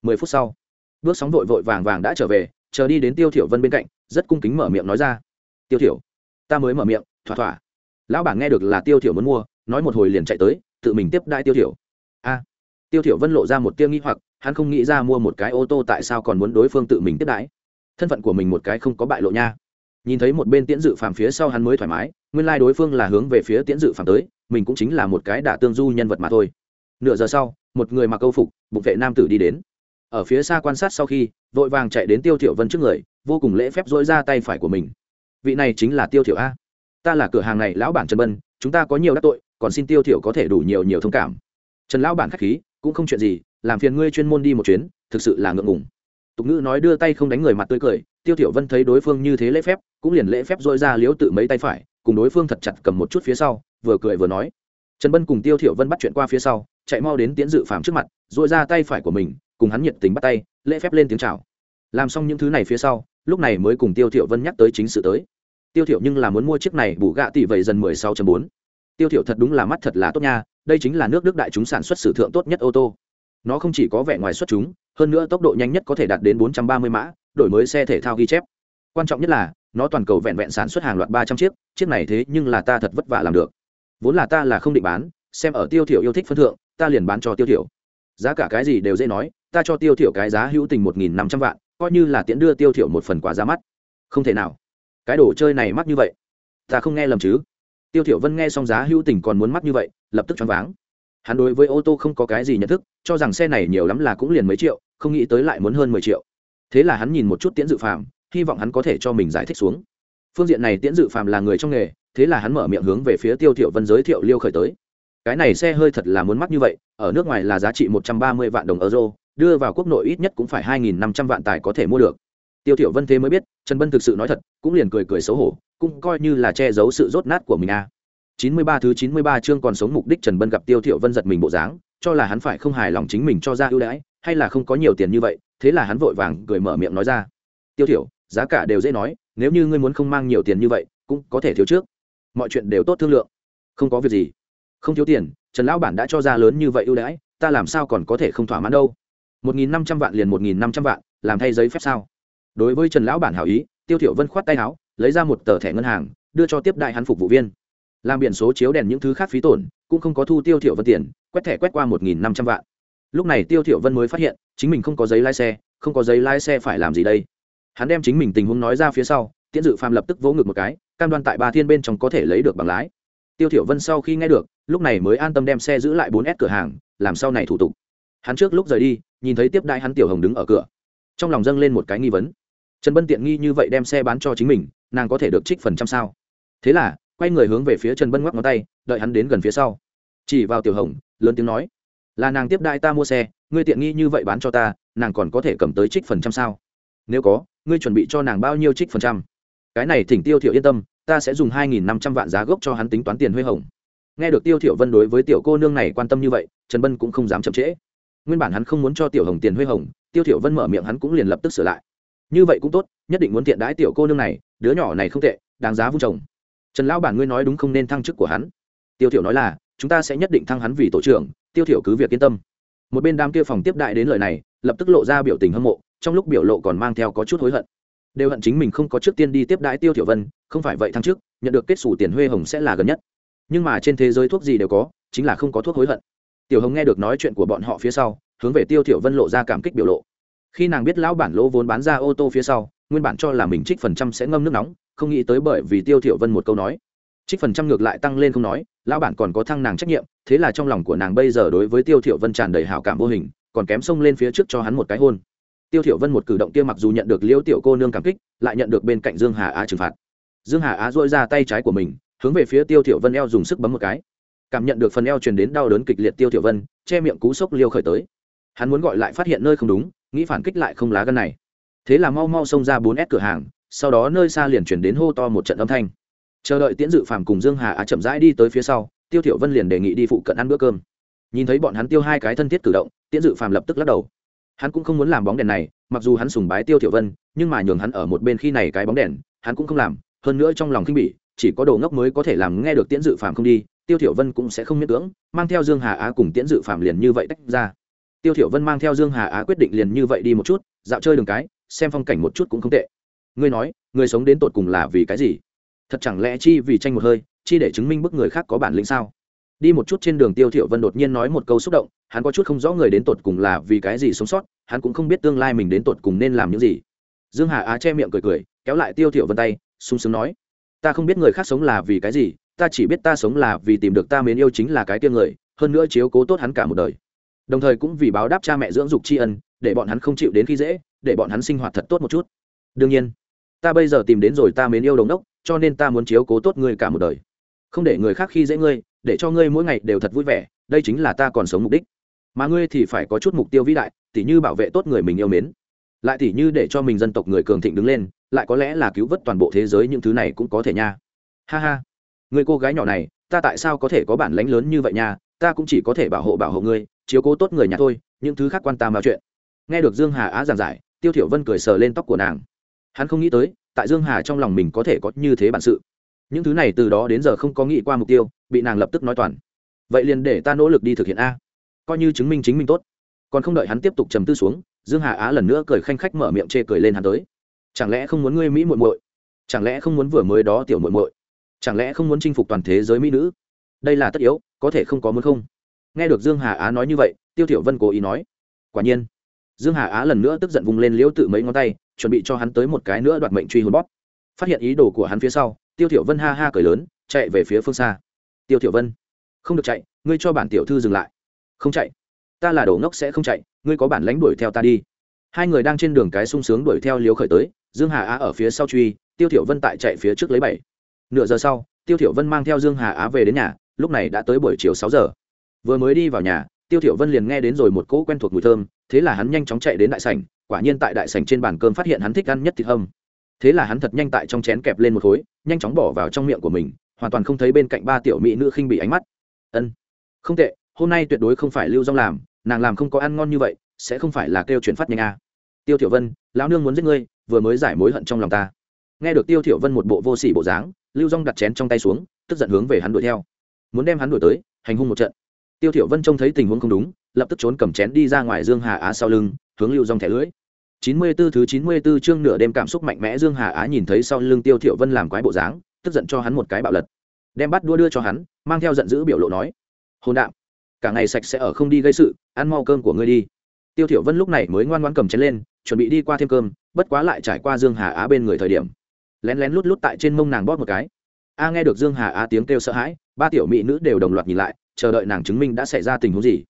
Mười phút sau, bước sóng vội vội vàng vàng đã trở về, chờ đi đến tiêu thiểu vân bên cạnh, rất cung kính mở miệng nói ra. Tiêu thiểu, ta mới mở miệng, thỏa thỏa. Lão bảng nghe được là tiêu thiểu muốn mua, nói một hồi liền chạy tới, tự mình tiếp đại tiêu thiểu. A. Tiêu thiểu vân lộ ra một tia nghi hoặc, hắn không nghĩ ra mua một cái ô tô tại sao còn muốn đối phương tự mình tiếp đãi. Thân phận của mình một cái không có bại lộ nha. Nhìn thấy một bên tiễn dự phàm phía sau hắn mới thoải mái, nguyên lai đối phương là hướng về phía tiễn dự phàm tới mình cũng chính là một cái đả tương du nhân vật mà thôi. Nửa giờ sau, một người mặc câu phục, bụng vệ nam tử đi đến. Ở phía xa quan sát sau khi, vội vàng chạy đến tiêu thiểu vân trước người, vô cùng lễ phép dỗi ra tay phải của mình. Vị này chính là tiêu thiểu a. Ta là cửa hàng này, lão bản trần bân, chúng ta có nhiều đắc tội, còn xin tiêu thiểu có thể đủ nhiều nhiều thông cảm. Trần lão bản khách khí, cũng không chuyện gì, làm phiền ngươi chuyên môn đi một chuyến, thực sự là ngượng ngùng. Tục ngữ nói đưa tay không đánh người mặt tươi cười, tiêu thiểu vân thấy đối phương như thế lễ phép, cũng liền lễ phép dỗi ra liếu tự mấy tay phải cùng đối phương thật chặt cầm một chút phía sau, vừa cười vừa nói. Trần bân cùng tiêu thiểu vân bắt chuyện qua phía sau, chạy mau đến tiễn dự phàm trước mặt dội ra tay phải của mình, cùng hắn nhiệt tình bắt tay, lễ phép lên tiếng chào. Làm xong những thứ này phía sau, lúc này mới cùng tiêu thiểu vân nhắc tới chính sự tới. Tiêu thiểu nhưng là muốn mua chiếc này bù gạ tỷ vậy dần 16.4. tiêu thiểu thật đúng là mắt thật là tốt nha, đây chính là nước đức đại chúng sản xuất sử thượng tốt nhất ô tô. Nó không chỉ có vẻ ngoài xuất chúng, hơn nữa tốc độ nhanh nhất có thể đạt đến 430 mã, đổi mới xe thể thao ghi chép. Quan trọng nhất là nó toàn cầu vẹn vẹn sản xuất hàng loạt 300 chiếc chiếc này thế nhưng là ta thật vất vả làm được. Vốn là ta là không định bán, xem ở tiêu thiểu yêu thích phân thượng, ta liền bán cho tiêu thiểu. Giá cả cái gì đều dễ nói, ta cho tiêu thiểu cái giá hữu tình một nghìn năm trăm vạn, coi như là tiễn đưa tiêu thiểu một phần quà ra mắt. Không thể nào. Cái đồ chơi này mắc như vậy. Ta không nghe lầm chứ. Tiêu thiểu vân nghe xong giá hữu tình còn muốn mắc như vậy, lập tức choáng váng. Hắn đối với ô tô không có cái gì nhận thức, cho rằng xe này nhiều lắm là cũng liền mấy triệu, không nghĩ tới lại muốn hơn mười triệu. Thế là hắn nhìn một chút tiễn dự phàm hy vọng hắn có thể cho mình giải thích xuống phương diện này tiễn dự phàm là người trong nghề, thế là hắn mở miệng hướng về phía tiêu Thiệu vân giới thiệu liêu khởi tới cái này xe hơi thật là muốn mắc như vậy, ở nước ngoài là giá trị một trăm ba mươi vạn đồng euro, đưa vào quốc nội ít nhất cũng phải hai nghìn năm trăm vạn tài có thể mua được tiêu Thiệu vân thế mới biết, trần bân thực sự nói thật, cũng liền cười cười xấu hổ, cũng coi như là che giấu sự rốt nát của mình a à. chín mươi ba thứ chín mươi ba chương còn sống mục đích trần bân gặp tiêu Thiệu vân giật mình bộ dáng, cho là hắn phải không hài lòng chính mình cho ra ưu đãi, hay là không có nhiều tiền như vậy, thế là hắn vội vàng cười mở miệng nói ra tiêu Thiệu giá cả đều dễ nói, nếu như ngươi muốn không mang nhiều tiền như vậy, cũng có thể thiếu trước. Mọi chuyện đều tốt thương lượng. Không có việc gì. Không thiếu tiền, trần lão bản đã cho ra lớn như vậy ưu đãi, ta làm sao còn có thể không thỏa mãn đâu? Một nghìn năm trăm vạn liền một nghìn năm trăm vạn, làm thay giấy phép sao? Đối với trần lão bản hảo ý, tiêu thiểu vân khoát tay áo, lấy ra một tờ thẻ ngân hàng, đưa cho tiếp đại hắn phục vụ viên. Làm biển số chiếu đèn những thứ khác phí tổn, cũng không có thu tiêu thiểu vân tiền, quét thẻ quét qua một nghìn năm trăm vạn. Lúc này tiêu thiểu vân mới phát hiện, chính mình không có giấy lái xe, không có giấy lái xe phải làm gì đây? Hắn đem chính mình tình huống nói ra phía sau, tiễn dự phàm lập tức vỗ ngực một cái, cam đoan tại ba thiên bên trong có thể lấy được bằng lái. Tiêu thiểu vân sau khi nghe được, lúc này mới an tâm đem xe giữ lại 4S cửa hàng, làm sau này thủ tục. Hắn trước lúc rời đi, nhìn thấy tiếp đại hắn tiểu hồng đứng ở cửa. Trong lòng dâng lên một cái nghi vấn. Trần bân tiện nghi như vậy đem xe bán cho chính mình, nàng có thể được trích phần trăm sao? Thế là, quay người hướng về phía trần bân ngoắc ngón tay, đợi hắn đến gần phía sau. Chỉ vào tiểu hồng, lớn tiếng nói, là nàng tiếp đại ta mua xe, ngươi tiện nghi như vậy bán cho ta, nàng còn có thể cầm tới trích phần trăm sao? Nếu có ngươi chuẩn bị cho nàng bao nhiêu trích phần trăm? Cái này thỉnh tiêu thiểu yên tâm, ta sẽ dùng hai nghìn năm trăm vạn giá gốc cho hắn tính toán tiền huê hồng. Nghe được tiêu thiểu vân đối với tiểu cô nương này quan tâm như vậy, trần bân cũng không dám chậm trễ. Nguyên bản hắn không muốn cho tiểu hồng tiền huê hồng, tiêu thiểu vân mở miệng hắn cũng liền lập tức sửa lại. Như vậy cũng tốt, nhất định muốn tiện đãi tiểu cô nương này, đứa nhỏ này không tệ, đáng giá vung chồng trần lão bản ngươi nói đúng không nên thăng chức của hắn. Tiêu thiểu nói là, chúng ta sẽ nhất định thăng hắn vì tổ trưởng, tiêu thiểu cứ việc yên tâm. Một bên đám kia phòng tiếp đại đến lời này, lập tức lộ ra biểu tình hâm mộ trong lúc biểu lộ còn mang theo có chút hối hận. Đều hận chính mình không có trước tiên đi tiếp đãi tiêu thiểu vân, không phải vậy tháng trước nhận được kết xù tiền huê hồng sẽ là gần nhất. Nhưng mà trên thế giới thuốc gì đều có, chính là không có thuốc hối hận. Tiểu hồng nghe được nói chuyện của bọn họ phía sau, hướng về tiêu thiểu vân lộ ra cảm kích biểu lộ. Khi nàng biết lão bản lỗ vốn bán ra ô tô phía sau, nguyên bản cho là mình trích phần trăm sẽ ngâm nước nóng, không nghĩ tới bởi vì tiêu thiểu vân một câu nói. Trích phần trăm ngược lại tăng lên không nói, lão bản còn có thăng nàng trách nhiệm, thế là trong lòng của nàng bây giờ đối với tiêu thiểu vân tràn đầy hảo cảm vô hình, còn kém xông lên phía trước cho hắn một cái hôn tiêu thiểu vân một cử động kia mặc dù nhận được liễu tiểu cô nương cảm kích, lại nhận được bên cạnh dương hà á trừng phạt. Dương hà á duỗi ra tay trái của mình, hướng về phía tiêu thiểu vân eo dùng sức bấm một cái. Cảm nhận được phần eo truyền đến đau đớn kịch liệt tiêu thiểu vân, che miệng cú sốc liêu khởi tới. Hắn muốn gọi lại phát hiện nơi không đúng, nghĩ phản kích lại không lá gan này. Thế là mau mau xông ra 4S cửa hàng, sau đó nơi xa liền truyền đến hô to một trận âm thanh. Chờ đợi tiễn dự phàm cùng dương hà á chậm rãi đi tới phía sau, tiêu thiểu vân liền đề nghị đi phụ cận ăn bữa cơm. Nhìn thấy bọn hắn tiêu hai cái thân thiết cử động, tiễn dự phàm lập tức lắc đầu hắn cũng không muốn làm bóng đèn này, mặc dù hắn sùng bái tiêu thiểu vân, nhưng mà nhường hắn ở một bên khi này cái bóng đèn, hắn cũng không làm. Hơn nữa trong lòng kinh bỉ, chỉ có đồ ngốc mới có thể làm nghe được tiễn dự phàm không đi, tiêu thiểu vân cũng sẽ không miễn cưỡng, mang theo dương hà á cùng tiễn dự phàm liền như vậy tách ra. Tiêu thiểu vân mang theo dương hà á quyết định liền như vậy đi một chút, dạo chơi đường cái, xem phong cảnh một chút cũng không tệ. Ngươi nói, người sống đến tột cùng là vì cái gì? Thật chẳng lẽ chi vì tranh một hơi, chi để chứng minh bức người khác có bản lĩnh sao? Đi một chút trên đường tiêu thiểu vân đột nhiên nói một câu xúc động, hắn có chút không rõ người đến tột cùng là vì cái gì sống sót, hắn cũng không biết tương lai mình đến tột cùng nên làm những gì. Dương hà á che miệng cười cười, kéo lại tiêu thiểu vân tay, sung sướng nói, ta không biết người khác sống là vì cái gì, ta chỉ biết ta sống là vì tìm được ta mến yêu chính là cái kia người, hơn nữa chiếu cố tốt hắn cả một đời. Đồng thời cũng vì báo đáp cha mẹ dưỡng dục tri ân, để bọn hắn không chịu đến khi dễ, để bọn hắn sinh hoạt thật tốt một chút. Đương nhiên, ta bây giờ tìm đến rồi ta mến yêu đồng đốc, cho nên ta muốn chiếu cố tốt ngươi cả một đời. Không để người khác khi dễ ngươi để cho ngươi mỗi ngày đều thật vui vẻ, đây chính là ta còn sống mục đích. Mà ngươi thì phải có chút mục tiêu vĩ đại, tỉ như bảo vệ tốt người mình yêu mến. Lại tỉ như để cho mình dân tộc người cường thịnh đứng lên, lại có lẽ là cứu vớt toàn bộ thế giới những thứ này cũng có thể nha. Ha ha. Người cô gái nhỏ này, ta tại sao có thể có bản lánh lớn như vậy nha? Ta cũng chỉ có thể bảo hộ bảo hộ ngươi, chiếu cố tốt người nhà thôi, những thứ khác quan tâm vào chuyện. Nghe được dương hà á giảng giải, tiêu thiểu vân cười sờ lên tóc của nàng. Hắn không nghĩ tới, tại dương hà trong lòng mình có thể có như thế bản sự những thứ này từ đó đến giờ không có nghĩ qua mục tiêu, bị nàng lập tức nói toàn. Vậy liền để ta nỗ lực đi thực hiện a. Coi như chứng minh chính mình tốt. Còn không đợi hắn tiếp tục trầm tư xuống, dương hà á lần nữa cười khanh khách mở miệng chê cười lên hắn tới. Chẳng lẽ không muốn ngươi mỹ muội muội? Chẳng lẽ không muốn vừa mới đó tiểu muội muội? Chẳng lẽ không muốn chinh phục toàn thế giới mỹ nữ? Đây là tất yếu, có thể không có muốn không? Nghe được dương hà á nói như vậy, tiêu tiểu vân cố ý nói. Quả nhiên. Dương hà á lần nữa tức giận vùng lên liễu tự mấy ngón tay, chuẩn bị cho hắn tới một cái nữa đoạt mệnh truy hồn bóp. Phát hiện ý đồ của hắn phía sau tiêu thiểu vân ha ha cười lớn, chạy về phía phương xa. Tiêu thiểu vân, không được chạy, ngươi cho bản tiểu thư dừng lại. Không chạy. Ta là đồ ngốc sẽ không chạy, ngươi có bản lãnh đuổi theo ta đi. Hai người đang trên đường cái sung sướng đuổi theo liếu khởi tới, dương hà á ở phía sau truy, tiêu thiểu vân tại chạy phía trước lấy bảy. Nửa giờ sau, tiêu thiểu vân mang theo dương hà á về đến nhà, lúc này đã tới buổi chiều sáu giờ. Vừa mới đi vào nhà, tiêu thiểu vân liền nghe đến rồi một cỗ quen thuộc mùi thơm, thế là hắn nhanh chóng chạy đến đại sảnh, quả nhiên tại đại sảnh trên bàn cơm phát hiện hắn thích ăn nhất thịt hâm thế là hắn thật nhanh tại trong chén kẹp lên một khối nhanh chóng bỏ vào trong miệng của mình, hoàn toàn không thấy bên cạnh ba tiểu mỹ nữ khinh bị ánh mắt. Ân, không tệ, hôm nay tuyệt đối không phải lưu dong làm, nàng làm không có ăn ngon như vậy, sẽ không phải là kêu chuyển phát nhanh à. tiêu tiểu vân, lão nương muốn giết ngươi, vừa mới giải mối hận trong lòng ta. Nghe được tiêu tiểu vân một bộ vô sỉ bộ dáng, lưu dong đặt chén trong tay xuống, tức giận hướng về hắn đuổi theo. Muốn đem hắn đuổi tới, hành hung một trận. Tiêu tiểu vân trông thấy tình huống không đúng, lập tức trốn cầm chén đi ra ngoài dương hà á sau lưng, hướng lưu dong thẻ lưỡi. 94 thứ chín mươi 94 chương nửa đêm cảm xúc mạnh mẽ Dương Hà Á nhìn thấy sau lưng Tiêu Thiệu Vân làm quái bộ dáng, tức giận cho hắn một cái bạo lật. Đem bắt đua đưa cho hắn, mang theo giận dữ biểu lộ nói: "Hôn đạm, cả ngày sạch sẽ ở không đi gây sự, ăn mau cơm của ngươi đi." Tiêu Thiệu Vân lúc này mới ngoan ngoãn cầm chén lên, chuẩn bị đi qua thêm cơm, bất quá lại trải qua Dương Hà Á bên người thời điểm, lén lén lút lút tại trên mông nàng bóp một cái. A nghe được Dương Hà Á tiếng kêu sợ hãi, ba tiểu mỹ nữ đều đồng loạt nhìn lại, chờ đợi nàng chứng minh đã xảy ra tình huống gì.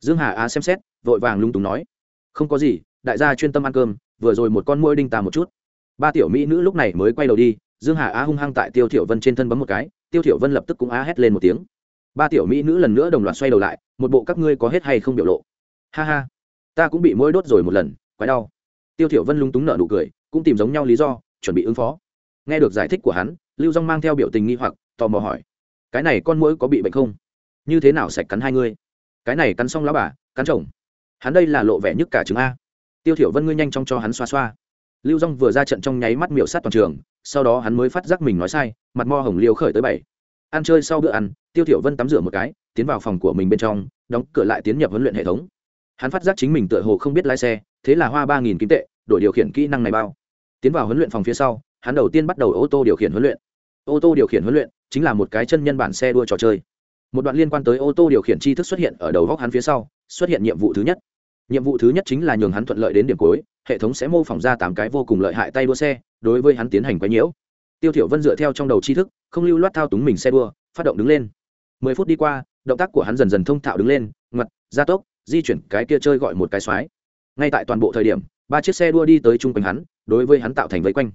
Dương Hà Á xem xét, vội vàng lung tung nói: "Không có gì, đại gia chuyên tâm ăn cơm, vừa rồi một con môi đinh ta một chút. Ba tiểu mỹ nữ lúc này mới quay đầu đi, dương hà á hung hăng tại tiêu thiểu vân trên thân bấm một cái, tiêu thiểu vân lập tức cũng á hét lên một tiếng. Ba tiểu mỹ nữ lần nữa đồng loạt xoay đầu lại, một bộ các ngươi có hết hay không biểu lộ. Ha ha, ta cũng bị môi đốt rồi một lần, quái đau. Tiêu thiểu vân lung túng nở nụ cười, cũng tìm giống nhau lý do, chuẩn bị ứng phó. Nghe được giải thích của hắn, lưu dung mang theo biểu tình nghi hoặc, tò mò hỏi, cái này con mũi có bị bệnh không? Như thế nào sạch cắn hai ngươi? Cái này cắn xong lá bà, cắn chồng. Hắn đây là lộ vẻ nhất cả trứng a tiêu thiểu vân ngươi nhanh chóng cho hắn xoa xoa. Lưu dung vừa ra trận trong nháy mắt miểu sát toàn trường, sau đó hắn mới phát giác mình nói sai, mặt mo hồng liêu khởi tới bảy. Ăn chơi sau bữa ăn, tiêu thiểu vân tắm rửa một cái, tiến vào phòng của mình bên trong, đóng cửa lại tiến nhập huấn luyện hệ thống. Hắn phát giác chính mình tựa hồ không biết lái xe, thế là hoa ba nghìn kim tệ, đổi điều khiển kỹ năng này bao. Tiến vào huấn luyện phòng phía sau, hắn đầu tiên bắt đầu ô tô điều khiển huấn luyện. Ô tô điều khiển huấn luyện chính là một cái chân nhân bản xe đua trò chơi. Một đoạn liên quan tới ô tô điều khiển tri thức xuất hiện ở đầu góc hắn phía sau, xuất hiện nhiệm vụ thứ nhất nhiệm vụ thứ nhất chính là nhường hắn thuận lợi đến điểm cuối, hệ thống sẽ mô phỏng ra tám cái vô cùng lợi hại tay đua xe, đối với hắn tiến hành quấy nhiễu. Tiêu thiểu vân dựa theo trong đầu tri thức, không lưu loát thao túng mình xe đua, phát động đứng lên. Mười phút đi qua, động tác của hắn dần dần thông thạo đứng lên ngặt gia tốc, di chuyển, cái kia chơi gọi một cái xoáy. ngay tại toàn bộ thời điểm, ba chiếc xe đua đi tới chung quanh hắn, đối với hắn tạo thành vây quanh.